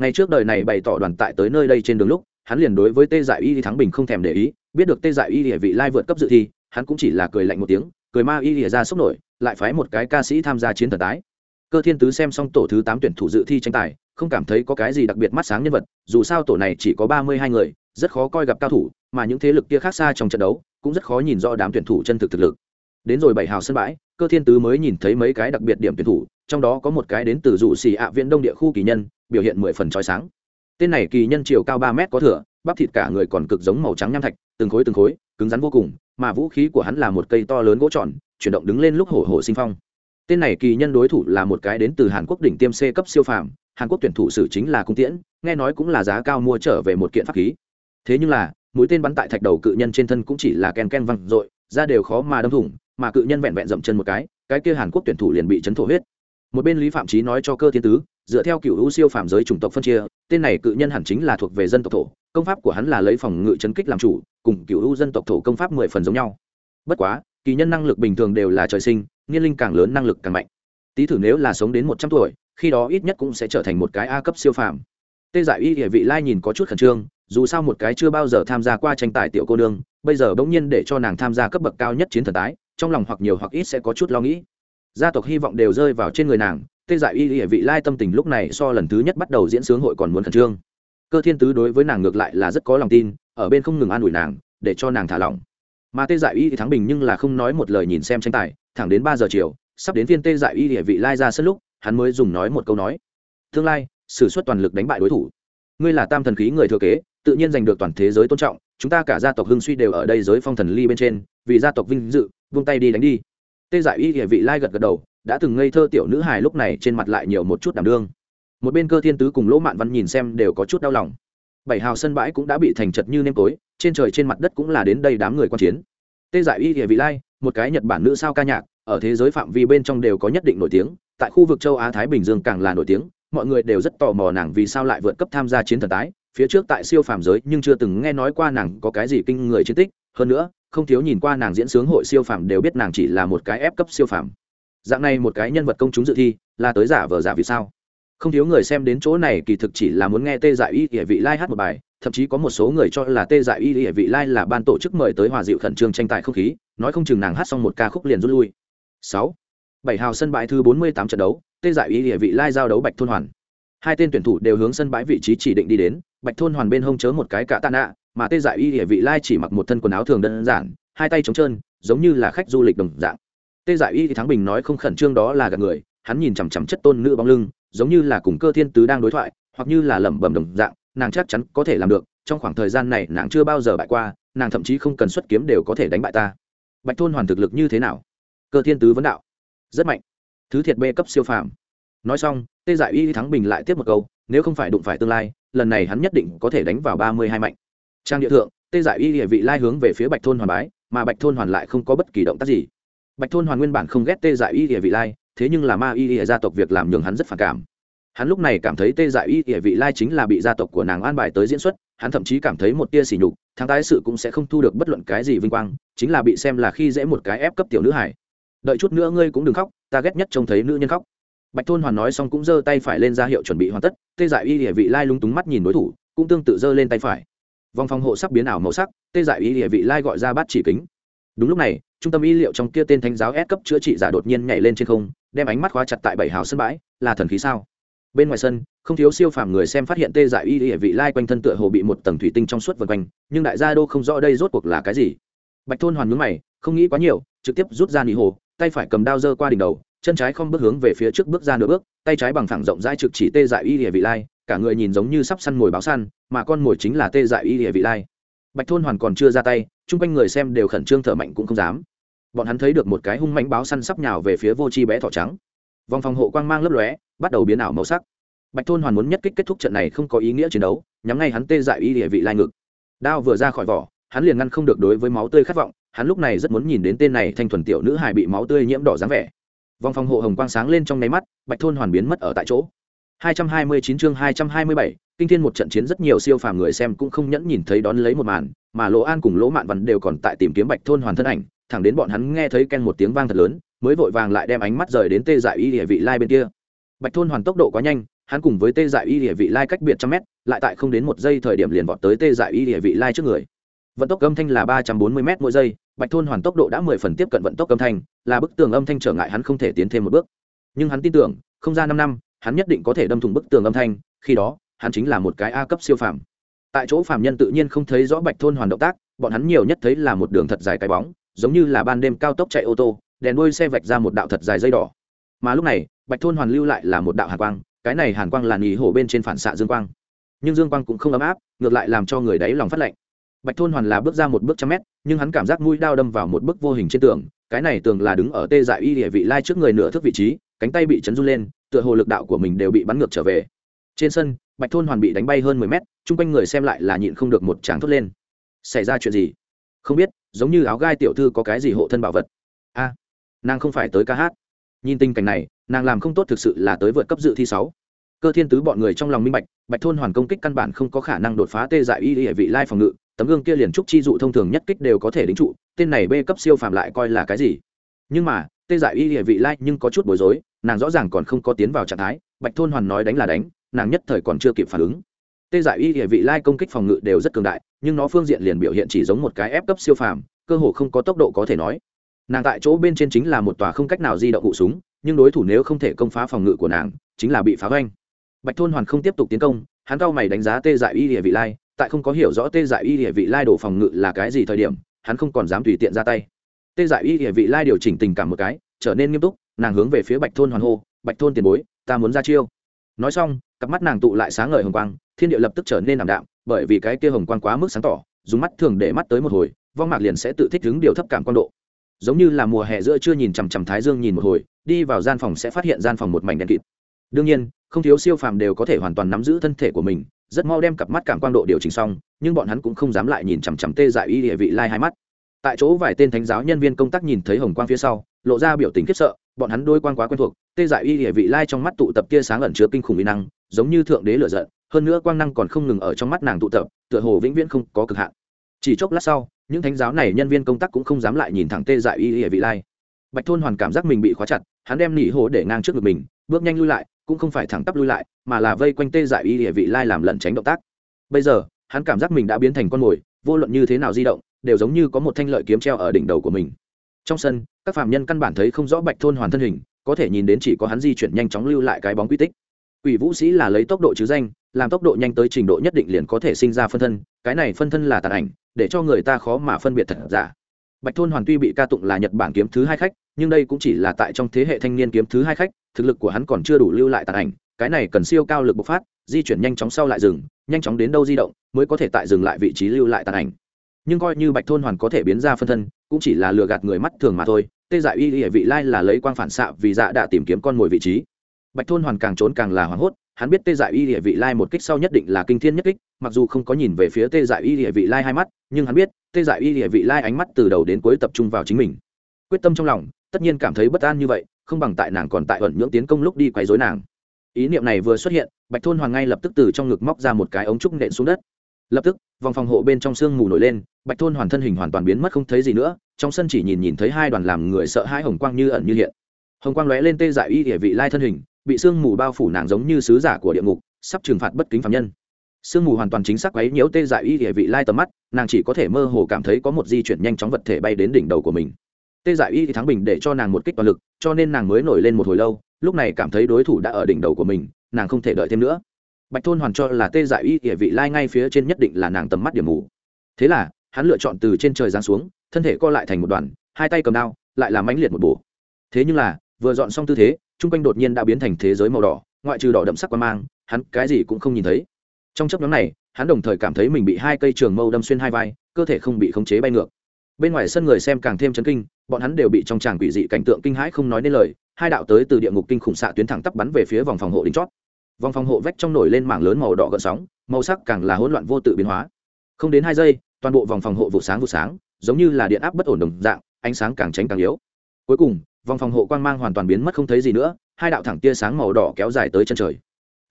Ngày trước đời này bày tỏ đoàn tại tới nơi đây trên đường lúc, hắn liền đối với tê dại y thắng bình không thèm để ý, biết được tê dại y địa vị lai vượt cấp dự thi, hắn cũng chỉ là cười lạnh một tiếng, cười ma y lìa ra sốc nổi, lại phái một cái ca sĩ tham gia chiến thần tái. Cơ thiên tứ xem xong tổ thứ tám tuyển thủ dự thi tranh tài, không cảm thấy có cái gì đặc biệt mắt sáng nhân vật, dù sao tổ này chỉ có ba mươi hai người, rất khó coi gặp cao thủ mà những thế lực kia khác xa trong trận đấu cũng rất khó nhìn rõ đám tuyển thủ chân thực thực lực. Đến rồi bảy hào sân bãi, cơ thiên tứ mới nhìn thấy mấy cái đặc biệt điểm tuyển thủ, trong đó có một cái đến từ dụ xì ạ viễn đông địa khu kỳ nhân, biểu hiện mười phần trói sáng. Tên này kỳ nhân chiều cao ba mét có thửa bắp thịt cả người còn cực giống màu trắng nham thạch, từng khối từng khối, cứng rắn vô cùng, mà vũ khí của hắn là một cây to lớn gỗ tròn, chuyển động đứng lên lúc hổ hổ sinh phong. Tên này kỳ nhân đối thủ là một cái đến từ hàn quốc đỉnh tiêm c cấp siêu phàm, hàn quốc tuyển thủ sử chính là cung tiễn, nghe nói cũng là giá cao mua trở về một kiện pháp khí. Thế nhưng là mũi tên bắn tại thạch đầu cự nhân trên thân cũng chỉ là ken ken văng dội ra đều khó mà đâm thủng, mà cự nhân vẹn vẹn dậm chân một cái cái kia hàn quốc tuyển thủ liền bị chấn thổ huyết. Một bên lý phạm trí nói cho cơ thiên tứ, dựa theo cựu hữu siêu phạm giới chủng tộc phân chia, tên này cự nhân hẳn chính là thuộc về dân tộc thổ, công pháp của hắn là lấy phòng ngự chấn kích làm chủ, cùng cựu hữu dân tộc thổ công pháp mười phần giống nhau. Bất quá, kỳ nhân năng lực bình thường đều là trời sinh niên linh càng lớn năng lực càng mạnh. Tý thử nếu là sống đến một trăm tuổi, khi đó ít nhất cũng sẽ trở thành một cái a cấp siêu phàm. Tê giải y địa vị lai nhìn có chút khẩn trương dù sao một cái chưa bao giờ tham gia qua tranh tài tiểu cô nương, bây giờ bỗng nhiên để cho nàng tham gia cấp bậc cao nhất chiến thần tái, trong lòng hoặc nhiều hoặc ít sẽ có chút lo nghĩ. Gia tộc hy vọng đều rơi vào trên người nàng tê giải y địa vị lai tâm tình lúc này so lần thứ nhất bắt đầu diễn sướng hội còn muốn khẩn trương. Cơ thiên tứ đối với nàng ngược lại là rất có lòng tin, ở bên không ngừng an ủi nàng, để cho nàng thả lỏng. Mà tê giải y thì thắng bình nhưng là không nói một lời nhìn xem tranh tài, thẳng đến ba giờ chiều, sắp đến viên tê giải y địa vị lai ra sân lúc, hắn mới dùng nói một câu nói. Tương lai s ử suất toàn lực đánh bại đối thủ. Ngươi là tam thần khí người thừa kế tự nhiên giành được toàn thế giới tôn trọng, chúng ta cả gia tộc hưng suy đều ở đây giới phong thần ly bên trên, vì gia tộc vinh dự vung tay đi đánh đi. Tê giải y địa vị lai gật gật đầu, đã từng ngây thơ tiểu nữ hài lúc này trên mặt lại nhiều một chút đảm đương. Một bên cơ thiên tứ cùng lỗ mạn văn nhìn xem đều có chút đau lòng. Bảy hào sân bãi cũng đã bị thành chật như nêm tối, trên trời trên mặt đất cũng là đến đây đám người quan chiến. Tê giải y địa vị lai, một cái nhật bản nữ sao ca nhạc, ở thế giới phạm vi bên trong đều có nhất định nổi tiếng, tại khu vực châu á thái bình dương càng là nổi tiếng, mọi người đều rất tò mò nàng vì sao lại vượt cấp tham gia chiến thần tái phía trước tại siêu phàm giới nhưng chưa từng nghe nói qua nàng có cái gì kinh người chiến tích. Hơn nữa, không thiếu nhìn qua nàng diễn sướng hội siêu phàm đều biết nàng chỉ là một cái ép cấp siêu phàm. Dạng này một cái nhân vật công chúng dự thi, là tới giả vờ giả vì sao? Không thiếu người xem đến chỗ này kỳ thực chỉ là muốn nghe tê dại y địa vị lai hát một bài, thậm chí có một số người cho là tê dại y địa vị lai là ban tổ chức mời tới hòa dịu khẩn trương tranh tài không khí, nói không chừng nàng hát xong một ca khúc liền rút lui. Sáu. Bảy hào sân bãi thứ bốn mươi tám trận đấu, tê dại y địa vị lai giao đấu bạch thôn hoàn. Hai tên tuyển thủ đều hướng sân bãi vị trí chỉ định đi đến bạch thôn hoàn bên hông chớ một cái cạ tạ nạ, mà tê dại y địa vị lai chỉ mặc một thân quần áo thường đơn giản, hai tay trống trơn, giống như là khách du lịch đồng dạng. Tê dại y thì thắng bình nói không khẩn trương đó là gạt người, hắn nhìn chằm chằm chất tôn nữ bóng lưng, giống như là cùng cơ thiên tứ đang đối thoại, hoặc như là lẩm bẩm đồng dạng, nàng chắc chắn có thể làm được, trong khoảng thời gian này nàng chưa bao giờ bại qua, nàng thậm chí không cần xuất kiếm đều có thể đánh bại ta. Bạch thôn hoàn thực lực như thế nào? Cơ thiên tứ vấn đạo. Rất mạnh. Thứ thiệt bê cấp siêu phàm. Nói xong, tê dại y thắng bình lại tiếp một câu, nếu không phải đụng phải tương lai lần này hắn nhất định có thể đánh vào ba mươi hai mạnh. Trang địa thượng, tê dại y địa vị lai hướng về phía bạch thôn hoàn bái, mà bạch thôn hoàn lại không có bất kỳ động tác gì. Bạch thôn hoàn nguyên bản không ghét tê dại y địa vị lai, thế nhưng là ma y địa gia tộc việc làm nhường hắn rất phản cảm. Hắn lúc này cảm thấy tê dại y địa vị lai chính là bị gia tộc của nàng an bài tới diễn xuất, hắn thậm chí cảm thấy một tia sỉ nhục thắng tái sự cũng sẽ không thu được bất luận cái gì vinh quang, chính là bị xem là khi dễ một cái ép cấp tiểu nữ hải đợi chút nữa ngươi cũng đừng khóc, ta ghét nhất trông thấy nữ nhân khóc bạch thôn hoàn nói xong cũng giơ tay phải lên ra hiệu chuẩn bị hoàn tất, tê dại y địa vị lai lúng túng mắt nhìn đối thủ, cũng tương tự giơ lên tay phải. Vòng phòng hộ sắc biến ảo màu sắc, tê dại y địa vị lai gọi ra bát chỉ kính. Đúng lúc này, trung tâm y liệu trong kia tên thánh giáo S cấp chữa trị giả đột nhiên nhảy lên trên không, đem ánh mắt khóa chặt tại bảy hào sân bãi, là thần khí sao? Bên ngoài sân, không thiếu siêu phàm người xem phát hiện tê dại y địa vị lai quanh thân tựa hồ bị một tầng thủy tinh trong suốt vần quanh, nhưng đại gia đô không rõ đây rốt cuộc là cái gì. Bạch thôn hoàn nhướng mày, không nghĩ quá nhiều, trực tiếp rút ra nỉ hồ, tay phải cầm đao dơ qua đỉnh đầu chân trái không bước hướng về phía trước bước ra nửa bước, tay trái bằng phẳng rộng rãi trực chỉ tê dại y địa vị lai, cả người nhìn giống như sắp săn mồi báo săn, mà con mồi chính là tê dại y địa vị lai. Bạch thôn hoàn còn chưa ra tay, chung quanh người xem đều khẩn trương thở mạnh cũng không dám. Bọn hắn thấy được một cái hung mãnh báo săn sắp nhào về phía vô chi bé thỏ trắng. Vòng phòng hộ quang mang lấp lóe, bắt đầu biến ảo màu sắc. Bạch thôn hoàn muốn nhất kích kết thúc trận này không có ý nghĩa chiến đấu, nhắm ngay hắn tê dại y địa vị lai ngực. Đao vừa ra khỏi vỏ, hắn liền ngăn không được đối với máu tươi khát vọng, hắn lúc này rất muốn nhìn đến tên này thanh thuần tiểu nữ hài bị máu tươi nhiễm đỏ dáng vẻ vòng phòng hộ hồng quang sáng lên trong nháy mắt bạch thôn hoàn biến mất ở tại chỗ. 229 chương 227, kinh thiên một trận chiến rất nhiều siêu phàm người xem cũng không nhẫn nhìn thấy đón lấy một màn mà lỗ an cùng lỗ mạn văn đều còn tại tìm kiếm bạch thôn hoàn thân ảnh thẳng đến bọn hắn nghe thấy ken một tiếng vang thật lớn mới vội vàng lại đem ánh mắt rời đến tê dại y địa vị lai bên kia. Bạch thôn hoàn tốc độ quá nhanh hắn cùng với tê dại y địa vị lai cách biệt trăm mét lại tại không đến một giây thời điểm liền vọt tới tê dại y địa vị lai trước người. Vận tốc âm thanh là ba trăm bốn mươi m mỗi giây bạch thôn hoàn tốc độ đã mười phần tiếp cận vận tốc âm thanh, là bức tường âm thanh trở ngại hắn không thể tiến thêm một bước. Nhưng hắn tin tưởng, không ra năm năm, hắn nhất định có thể đâm thủng bức tường âm thanh, khi đó, hắn chính là một cái a cấp siêu phàm. Tại chỗ phàm nhân tự nhiên không thấy rõ bạch thôn hoàn động tác, bọn hắn nhiều nhất thấy là một đường thật dài cái bóng, giống như là ban đêm cao tốc chạy ô tô, đèn đuôi xe vạch ra một đạo thật dài dây đỏ. Mà lúc này, bạch thôn hoàn lưu lại là một đạo hàn quang, cái này hàn quang là nghỉ hổ bên trên phản xạ dương quang. Nhưng dương quang cũng không ấm áp, ngược lại làm cho người đáy lòng phát lạnh bạch thôn hoàn là bước ra một bước trăm mét, nhưng hắn cảm giác mũi đao đâm vào một bức vô hình trên tường, cái này tường là đứng ở tê dại y địa vị lai trước người nửa thước vị trí, cánh tay bị chấn run lên, tựa hồ lực đạo của mình đều bị bắn ngược trở về. Trên sân, bạch thôn hoàn bị đánh bay hơn mười mét, chung quanh người xem lại là nhịn không được một tràng thốt lên. Xảy ra chuyện gì? Không biết, giống như áo gai tiểu thư có cái gì hộ thân bảo vật. A, nàng không phải tới ca hát. Nhìn tình cảnh này, nàng làm không tốt thực sự là tới vượt cấp dự thi sáu. Cơ thiên tứ bọn người trong lòng minh bạch bạch thôn hoàn công kích căn bản không có khả năng đột phá tê dại y địa vị lai phòng ngự tấm gương kia liền trúc chi dụ thông thường nhất kích đều có thể đính trụ, tên này b cấp siêu phàm lại coi là cái gì? Nhưng mà, tê giải y địa vị lai nhưng có chút bối rối, nàng rõ ràng còn không có tiến vào trạng thái, bạch thôn hoàn nói đánh là đánh, nàng nhất thời còn chưa kịp phản ứng. Tê giải y địa vị lai công kích phòng ngự đều rất cường đại, nhưng nó phương diện liền biểu hiện chỉ giống một cái ép cấp siêu phàm, cơ hồ không có tốc độ có thể nói. Nàng tại chỗ bên trên chính là một tòa không cách nào di động cụ súng, nhưng đối thủ nếu không thể công phá phòng ngự của nàng, chính là bị phá vanh bạch thôn hoàn không tiếp tục tiến công, hắn cao mày đánh giá tê dại y địa vị lai tại không có hiểu rõ tê dại y địa vị lai đổ phòng ngự là cái gì thời điểm, hắn không còn dám tùy tiện ra tay. Tê dại y địa vị lai điều chỉnh tình cảm một cái, trở nên nghiêm túc, nàng hướng về phía bạch thôn hoàn hô, bạch thôn tiền bối, ta muốn ra chiêu. Nói xong, cặp mắt nàng tụ lại sáng ngời hồng quang, thiên địa lập tức trở nên ảm đạm, bởi vì cái kia hồng quang quá mức sáng tỏ, dùng mắt thường để mắt tới một hồi, vong mạc liền sẽ tự thích ứng điều thấp cảm quang độ. Giống như là mùa hè giữa chưa nhìn chằm chằm thái dương nhìn một hồi, đi vào gian phòng sẽ phát hiện gian phòng một mảnh đen kịt. Đương nhiên, không thiếu siêu phàm đều có thể hoàn toàn nắm giữ thân thể của mình rất mau đem cặp mắt cảm quang độ điều chỉnh xong, nhưng bọn hắn cũng không dám lại nhìn chằm chằm tê dại y địa vị lai hai mắt. Tại chỗ vài tên thánh giáo nhân viên công tác nhìn thấy hồng quang phía sau, lộ ra biểu tình khiếp sợ, bọn hắn đôi quang quá quen thuộc, tê dại y địa vị lai trong mắt tụ tập tia sáng ẩn chứa kinh khủng uy năng, giống như thượng đế lửa giận, hơn nữa quang năng còn không ngừng ở trong mắt nàng tụ tập, tựa hồ vĩnh viễn không có cực hạn. Chỉ chốc lát sau, những thánh giáo này nhân viên công tác cũng không dám lại nhìn thẳng tê dại y địa vị lai. Bạch thôn hoàn cảm giác mình bị khóa chặt, hắn đem nỉ hồ để ngang trước ngực mình, bước nhanh lui lại cũng không phải thẳng tắp lui lại, mà là vây quanh tê dại y địa vị lai làm lẩn tránh động tác. Bây giờ, hắn cảm giác mình đã biến thành con mồi, vô luận như thế nào di động, đều giống như có một thanh lợi kiếm treo ở đỉnh đầu của mình. Trong sân, các phạm nhân căn bản thấy không rõ bạch thôn hoàn thân hình, có thể nhìn đến chỉ có hắn di chuyển nhanh chóng lưu lại cái bóng quy tích. Quỷ vũ sĩ là lấy tốc độ chứ danh, làm tốc độ nhanh tới trình độ nhất định liền có thể sinh ra phân thân, cái này phân thân là tàn ảnh, để cho người ta khó mà phân biệt thật giả. Bạch thôn hoàn tuy bị ca tụng là nhật bản kiếm thứ hai khách nhưng đây cũng chỉ là tại trong thế hệ thanh niên kiếm thứ hai khách, thực lực của hắn còn chưa đủ lưu lại tàn ảnh, cái này cần siêu cao lực bộc phát, di chuyển nhanh chóng sau lại rừng nhanh chóng đến đâu di động mới có thể tại dừng lại vị trí lưu lại tàn ảnh. Nhưng coi như bạch thôn hoàn có thể biến ra phân thân, cũng chỉ là lừa gạt người mắt thường mà thôi, tê dại y địa vị lai là lấy quang phản xạ vì dạ đã tìm kiếm con mồi vị trí. Bạch thôn hoàn càng trốn càng là hoảng hốt, hắn biết tê dại y địa vị lai một kích sau nhất định là kinh thiên nhất kích, mặc dù không có nhìn về phía tê dại y địa vị lai hai mắt, nhưng hắn biết tê dại y địa vị lai ánh mắt từ đầu đến cuối tập trung vào chính mình. Quyết tâm trong lòng tất nhiên cảm thấy bất an như vậy, không bằng tại nàng còn tại ẩn nhưỡng tiến công lúc đi quấy dối nàng. Ý niệm này vừa xuất hiện, bạch thôn hoàng ngay lập tức từ trong ngực móc ra một cái ống trúc nện xuống đất. Lập tức, vòng phòng hộ bên trong sương mù nổi lên, bạch thôn hoàn thân hình hoàn toàn biến mất không thấy gì nữa, trong sân chỉ nhìn nhìn thấy hai đoàn làm người sợ hãi hồng quang như ẩn như hiện. Hồng quang lóe lên tê dại y địa vị lai thân hình, bị sương mù bao phủ nàng giống như sứ giả của địa ngục, sắp trừng phạt bất kính phạm nhân. Sương mù hoàn toàn chính xác quấy nhiễu tê dại y địa vị lai tầm mắt, nàng chỉ có thể mơ hồ cảm thấy có một di chuyển nhanh chóng vật thể bay đến đỉnh đầu của mình tê dại y thì thắng bình để cho nàng một kích toàn lực, cho nên nàng mới nổi lên một hồi lâu, lúc này cảm thấy đối thủ đã ở đỉnh đầu của mình, nàng không thể đợi thêm nữa. Bạch thôn hoàn cho là tê dại y địa vị lai ngay phía trên nhất định là nàng tầm mắt điểm mù. Thế là, hắn lựa chọn từ trên trời giáng xuống, thân thể co lại thành một đoàn, hai tay cầm đao, lại làm mãnh liệt một bổ. Thế nhưng là, vừa dọn xong tư thế, chung quanh đột nhiên đã biến thành thế giới màu đỏ, ngoại trừ đỏ đậm sắc quan mang, hắn cái gì cũng không nhìn thấy. Trong chấp nhóm này, hắn đồng thời cảm thấy mình bị hai cây trường mâu đâm xuyên hai vai, cơ thể không bị khống chế bay ngược bên ngoài sân người xem càng thêm chấn kinh, bọn hắn đều bị trong tràng quỷ dị cảnh tượng kinh hãi không nói nên lời, hai đạo tới từ địa ngục kinh khủng xạ tuyến thẳng tắp bắn về phía vòng phòng hộ đỉnh chót. Vòng phòng hộ vách trong nổi lên mảng lớn màu đỏ gợn sóng, màu sắc càng là hỗn loạn vô tự biến hóa. Không đến hai giây, toàn bộ vòng phòng hộ vụ sáng vụ sáng, giống như là điện áp bất ổn đồng dạng, ánh sáng càng tránh càng yếu. Cuối cùng, vòng phòng hộ quang mang hoàn toàn biến mất không thấy gì nữa, hai đạo thẳng tia sáng màu đỏ kéo dài tới chân trời.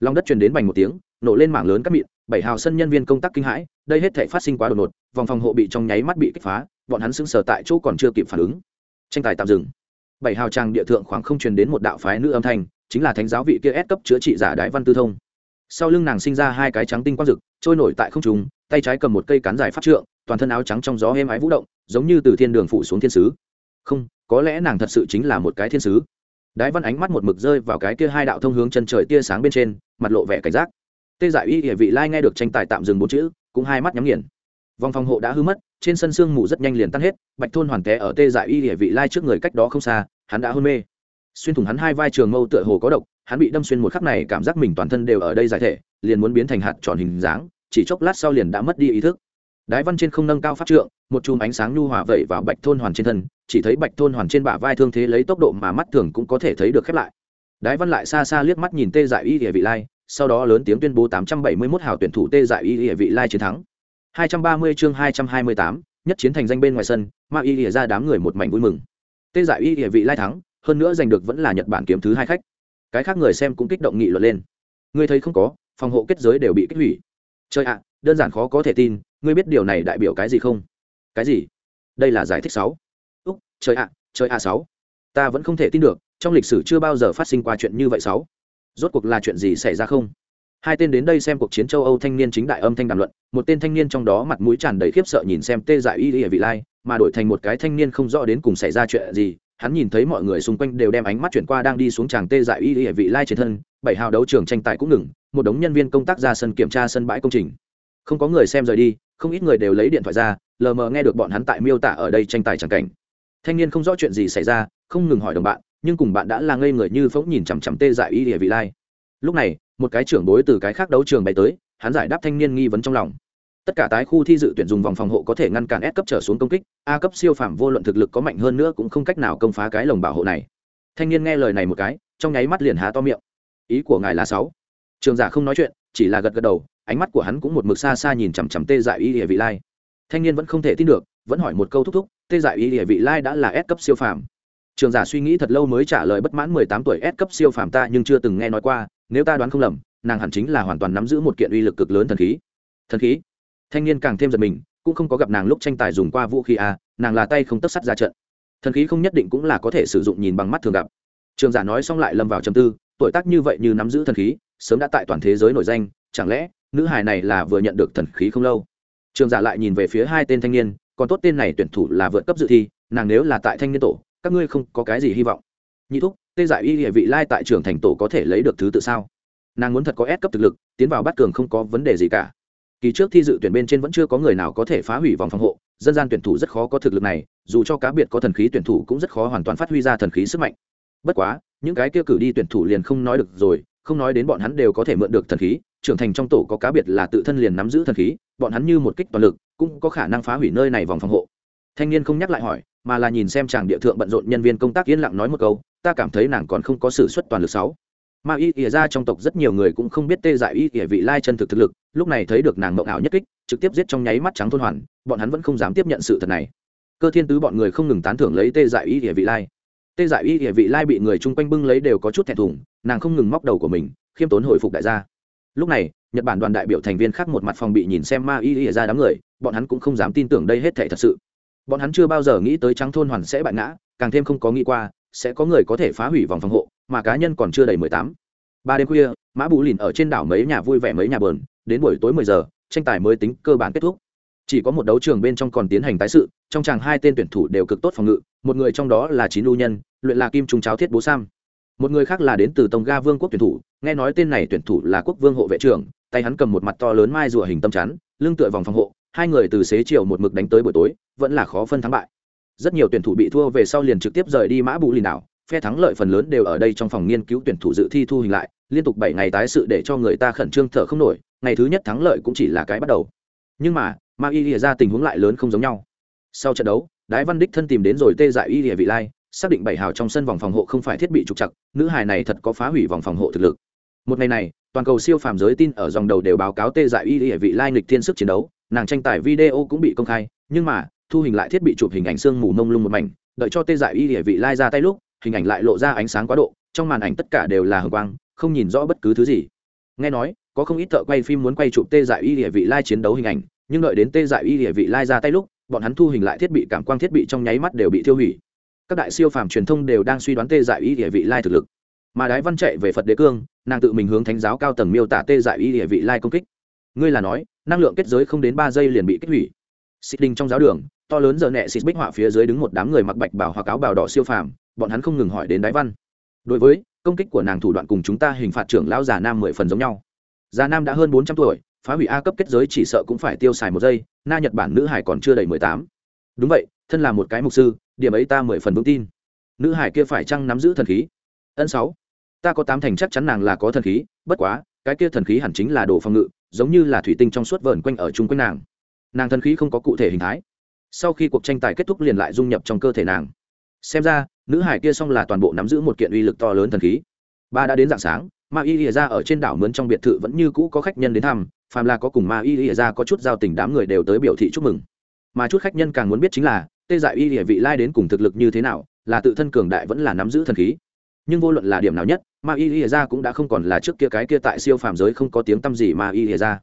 Lòng đất truyền đến bành một tiếng, nổ lên mảng lớn cắt mịn bảy hào sân nhân viên công tác kinh hãi, đây hết thể phát sinh quá đột ngột, vòng phòng hộ bị trong nháy mắt bị kích phá, bọn hắn sững sờ tại chỗ còn chưa kịp phản ứng. Tranh tài tạm dừng. Bảy hào trang địa thượng khoảng không truyền đến một đạo phái nữ âm thanh, chính là thánh giáo vị kia ép cấp chữa trị giả đái văn tư thông. Sau lưng nàng sinh ra hai cái trắng tinh quang rực, trôi nổi tại không trung, tay trái cầm một cây cán dài phát trượng, toàn thân áo trắng trong gió êm ái vũ động, giống như từ thiên đường phủ xuống thiên sứ. Không, có lẽ nàng thật sự chính là một cái thiên sứ. Đái văn ánh mắt một mực rơi vào cái kia hai đạo thông hướng chân trời tia sáng bên trên, mặt lộ vẻ cảnh giác tê giải y địa vị lai nghe được tranh tài tạm dừng bốn chữ, cũng hai mắt nhắm nghiền. Vòng phòng hộ đã hư mất, trên sân sương mù rất nhanh liền tan hết, bạch thôn hoàn té ở tê giải y địa vị lai trước người cách đó không xa, hắn đã hôn mê. Xuyên thủng hắn hai vai trường mâu tựa hồ có độc, hắn bị đâm xuyên một khắc này cảm giác mình toàn thân đều ở đây giải thể, liền muốn biến thành hạt tròn hình dáng, chỉ chốc lát sau liền đã mất đi ý thức. Đái văn trên không nâng cao pháp trượng, một chùm ánh sáng nhu hòa vẩy vào bạch thôn hoàn trên thân, chỉ thấy bạch thôn hoàn trên bả vai thương thế lấy tốc độ mà mắt thường cũng có thể thấy được khép lại. Đái văn lại xa xa liếc mắt nhìn tê dại y địa vị lai sau đó lớn tiếng tuyên bố 871 hào tuyển thủ tê dại y y vị lai chiến thắng. 230 chương 228, nhất chiến thành danh bên ngoài sân ma y y ra đám người một mảnh vui mừng. Tê dại y y vị lai thắng hơn nữa giành được vẫn là nhật bản kiếm thứ hai khách. Cái khác người xem cũng kích động nghị luận lên. Ngươi thấy không có phòng hộ kết giới đều bị kích hủy. Chơi ạ đơn giản khó có thể tin ngươi biết điều này đại biểu cái gì không? Cái gì? Đây là giải thích sáu. Úc chơi ạ chơi a sáu. Ta vẫn không thể tin được trong lịch sử chưa bao giờ phát sinh qua chuyện như vậy sáu rốt cuộc là chuyện gì xảy ra không? Hai tên đến đây xem cuộc chiến châu âu thanh niên chính đại âm thanh đàm luận, một tên thanh niên trong đó mặt mũi tràn đầy khiếp sợ nhìn xem tê dại y y vị lai, mà đổi thành một cái thanh niên không rõ đến cùng xảy ra chuyện gì, hắn nhìn thấy mọi người xung quanh đều đem ánh mắt chuyển qua đang đi xuống tràng tê dại y y vị lai trên thân, bảy hào đấu trường tranh tài cũng ngừng, một đống nhân viên công tác ra sân kiểm tra sân bãi công trình. Không có người xem rời đi, không ít người đều lấy điện thoại ra, lờ mờ nghe được bọn hắn tại miêu tả ở đây tranh tài chẳng cảnh. Thanh niên không rõ chuyện gì xảy ra, không ngừng hỏi đồng bạn nhưng cùng bạn đã là ngây người như phóng nhìn chằm chằm tê dại y địa vị lai. Lúc này, một cái trưởng bối từ cái khác đấu trường bay tới, hắn giải đáp thanh niên nghi vấn trong lòng. Tất cả tái khu thi dự tuyển dùng vòng phòng hộ có thể ngăn cản S cấp trở xuống công kích, A cấp siêu phạm vô luận thực lực có mạnh hơn nữa cũng không cách nào công phá cái lồng bảo hộ này. Thanh niên nghe lời này một cái, trong nháy mắt liền há to miệng. Ý của ngài là sáu. Trường giả không nói chuyện, chỉ là gật gật đầu, ánh mắt của hắn cũng một mực xa xa nhìn chằm chằm tê dại y địa vị lai. Thanh niên vẫn không thể tin được, vẫn hỏi một câu thúc thúc, tê dại y địa vị lai đã là S cấp siêu phàm trường giả suy nghĩ thật lâu mới trả lời bất mãn mười tám tuổi S cấp siêu phàm ta nhưng chưa từng nghe nói qua, nếu ta đoán không lầm, nàng hẳn chính là hoàn toàn nắm giữ một kiện uy lực cực lớn thần khí. Thần khí? Thanh niên càng thêm giật mình, cũng không có gặp nàng lúc tranh tài dùng qua vũ khí a nàng là tay không tất sắt ra trận. Thần khí không nhất định cũng là có thể sử dụng nhìn bằng mắt thường gặp. Trường giả nói xong lại lâm vào trầm tư, tuổi tác như vậy như nắm giữ thần khí, sớm đã tại toàn thế giới nổi danh, chẳng lẽ nữ hài này là vừa nhận được thần khí không lâu? Trường giả lại nhìn về phía hai tên thanh niên, còn tốt tên này tuyển thủ là vượt cấp dự thi, nàng nếu là tại thanh niên tổ các ngươi không có cái gì hy vọng. Nhị thúc, tê giải y địa vị lai tại trường thành tổ có thể lấy được thứ tự sao? Nàng muốn thật có ép cấp thực lực, tiến vào bắt cường không có vấn đề gì cả. Kỳ trước thi dự tuyển bên trên vẫn chưa có người nào có thể phá hủy vòng phòng hộ, dân gian tuyển thủ rất khó có thực lực này, dù cho cá biệt có thần khí tuyển thủ cũng rất khó hoàn toàn phát huy ra thần khí sức mạnh. Bất quá, những cái kia cử đi tuyển thủ liền không nói được rồi, không nói đến bọn hắn đều có thể mượn được thần khí, trưởng thành trong tổ có cá biệt là tự thân liền nắm giữ thần khí, bọn hắn như một kích toàn lực, cũng có khả năng phá hủy nơi này vòng phòng hộ thanh niên không nhắc lại hỏi, mà là nhìn xem chàng địa thượng bận rộn nhân viên công tác yên lặng nói một câu, ta cảm thấy nàng còn không có sự xuất toàn lực sáu. Mà y ỉa ra trong tộc rất nhiều người cũng không biết tê dại y ỉa vị lai chân thực thực lực, lúc này thấy được nàng mộng ảo nhất kích, trực tiếp giết trong nháy mắt trắng thôn hoàn, bọn hắn vẫn không dám tiếp nhận sự thật này. Cơ thiên tứ bọn người không ngừng tán thưởng lấy tê dại y ỉa vị lai. Tê dại y ỉa vị lai bị người chung quanh bưng lấy đều có chút thẹn thùng, nàng không ngừng móc đầu của mình, khiêm tốn hồi phục đại gia. Lúc này, nhật bản đoàn đại biểu thành viên khác một mặt phòng bị nhìn xem ma y ỉa ra đám người, bọn hắn cũng không dám tin tưởng đây hết thể thật sự bọn hắn chưa bao giờ nghĩ tới trắng thôn hoàn sẽ bại ngã, càng thêm không có nghĩ qua, sẽ có người có thể phá hủy vòng phòng hộ, mà cá nhân còn chưa đầy mười tám. Ba đêm khuya, mã bù lìn ở trên đảo mấy nhà vui vẻ mấy nhà bờn đến buổi tối mười giờ, tranh tài mới tính cơ bản kết thúc. Chỉ có một đấu trường bên trong còn tiến hành tái sự, trong chàng hai tên tuyển thủ đều cực tốt phòng ngự, một người trong đó là chín lưu nhân, luyện là kim trung cháo thiết bố sam. Một người khác là đến từ tông ga vương quốc tuyển thủ, nghe nói tên này tuyển thủ là quốc vương hộ vệ trưởng, tay hắn cầm một mặt to lớn mai rùa hình tâm chắn, lưng tựa vòng phòng hộ hai người từ xế chiều một mực đánh tới buổi tối, vẫn là khó phân thắng bại. Rất nhiều tuyển thủ bị thua về sau liền trực tiếp rời đi mã bù lìn đảo, phe thắng lợi phần lớn đều ở đây trong phòng nghiên cứu tuyển thủ dự thi thu hình lại, liên tục bảy ngày tái sự để cho người ta khẩn trương thở không nổi, ngày thứ nhất thắng lợi cũng chỉ là cái bắt đầu. Nhưng mà, ma y lìa ra tình huống lại lớn không giống nhau. Sau trận đấu, đái văn đích thân tìm đến rồi tê dại y lìa vị lai, xác định bảy hào trong sân vòng phòng hộ không phải thiết bị trục chặt nữ hài này thật có phá hủy vòng phòng hộ thực lực. Một ngày này toàn cầu siêu phàm giới tin ở dòng đầu đều báo cáo tê dại y địa vị lai lịch thiên sức chiến đấu, nàng tranh tài video cũng bị công khai, nhưng mà, thu hình lại thiết bị chụp hình ảnh sương mù mông lung một mảnh, đợi cho tê dại y địa vị lai ra tay lúc, hình ảnh lại lộ ra ánh sáng quá độ, trong màn ảnh tất cả đều là hờ quang, không nhìn rõ bất cứ thứ gì. Nghe nói, có không ít thợ quay phim muốn quay chụp tê dại y địa vị lai chiến đấu hình ảnh, nhưng đợi đến tê dại y địa vị lai ra tay lúc, bọn hắn thu hình lại thiết bị cảm quang thiết bị trong nháy mắt đều bị tiêu hủy. Các đại siêu phàm truyền thông đều đang suy đoán tê dại y địa vị lai thực lực mà đái văn chạy về phật đế cương, nàng tự mình hướng thánh giáo cao tầng miêu tả tê dại y địa vị lai công kích. Ngươi là nói, năng lượng kết giới không đến ba giây liền bị kích hủy. Xích đinh trong giáo đường, to lớn giờ nẹ xịt bích họa phía dưới đứng một đám người mặc bạch bảo hoặc áo bào đỏ siêu phàm, bọn hắn không ngừng hỏi đến đái văn. Đối với, công kích của nàng thủ đoạn cùng chúng ta hình phạt trưởng lão già nam mười phần giống nhau. Già nam đã hơn bốn trăm tuổi, phá hủy a cấp kết giới chỉ sợ cũng phải tiêu xài một giây, na nhật bản nữ hải còn chưa đầy mười tám. Đúng vậy, thân là một cái mục sư, điểm ấy ta mười phần vững tin. Nữ hải kia phải chăng nắm giữ thần khí? Ân sáu ta có tám thành chắc chắn nàng là có thần khí, bất quá, cái kia thần khí hẳn chính là đồ phòng ngự, giống như là thủy tinh trong suốt vờn quanh ở chung quanh nàng. Nàng thần khí không có cụ thể hình thái. Sau khi cuộc tranh tài kết thúc liền lại dung nhập trong cơ thể nàng. Xem ra, nữ hải kia xong là toàn bộ nắm giữ một kiện uy lực to lớn thần khí. Ba đã đến dạng sáng, ma y ỉa ra ở trên đảo mướn trong biệt thự vẫn như cũ có khách nhân đến thăm, phàm là có cùng ma y ỉa ra có chút giao tình đám người đều tới biểu thị chúc mừng. Mà chút khách nhân càng muốn biết chính là, tê dại y ỉa vị lai đến cùng thực lực như thế nào, là tự thân cường đại vẫn là nắm giữ thần khí nhưng vô luận là điểm nào nhất, ma y ỉa ra cũng đã không còn là trước kia cái kia tại siêu phàm giới không có tiếng tăm gì ma y ỉa ra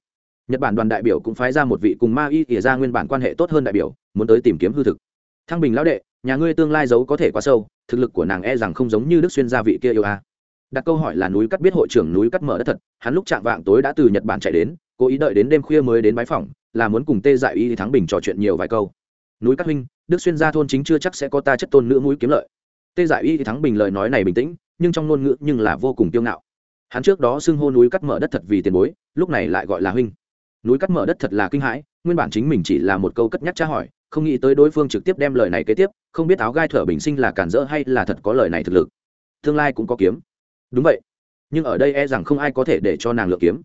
nhật bản đoàn đại biểu cũng phái ra một vị cùng ma y ỉa ra nguyên bản quan hệ tốt hơn đại biểu, muốn tới tìm kiếm hư thực. Thăng bình lão đệ, nhà ngươi tương lai giấu có thể quá sâu, thực lực của nàng e rằng không giống như đức xuyên gia vị kia yêu a. Đặt câu hỏi là núi cắt biết hội trưởng núi cắt mở đất thật, hắn lúc chạm vạng tối đã từ nhật bản chạy đến, cố ý đợi đến đêm khuya mới đến bái phòng là muốn cùng tê dại y thắng bình trò chuyện nhiều vài câu. Núi cắt huynh, đức xuyên gia thôn chính chưa chắc sẽ có ta chất tôn nữ mũi kiếm lợi tê dại y thắng bình lời nói này bình tĩnh, nhưng trong ngôn ngữ nhưng là vô cùng tiêu ngạo. Hắn trước đó xưng hô núi cắt mở đất thật vì tiền bối, lúc này lại gọi là huynh. Núi cắt mở đất thật là kinh hãi, nguyên bản chính mình chỉ là một câu cất nhắc tra hỏi, không nghĩ tới đối phương trực tiếp đem lời này kế tiếp, không biết áo gai thở bình sinh là cản rỡ hay là thật có lời này thực lực. Tương lai cũng có kiếm. Đúng vậy. Nhưng ở đây e rằng không ai có thể để cho nàng lựa kiếm.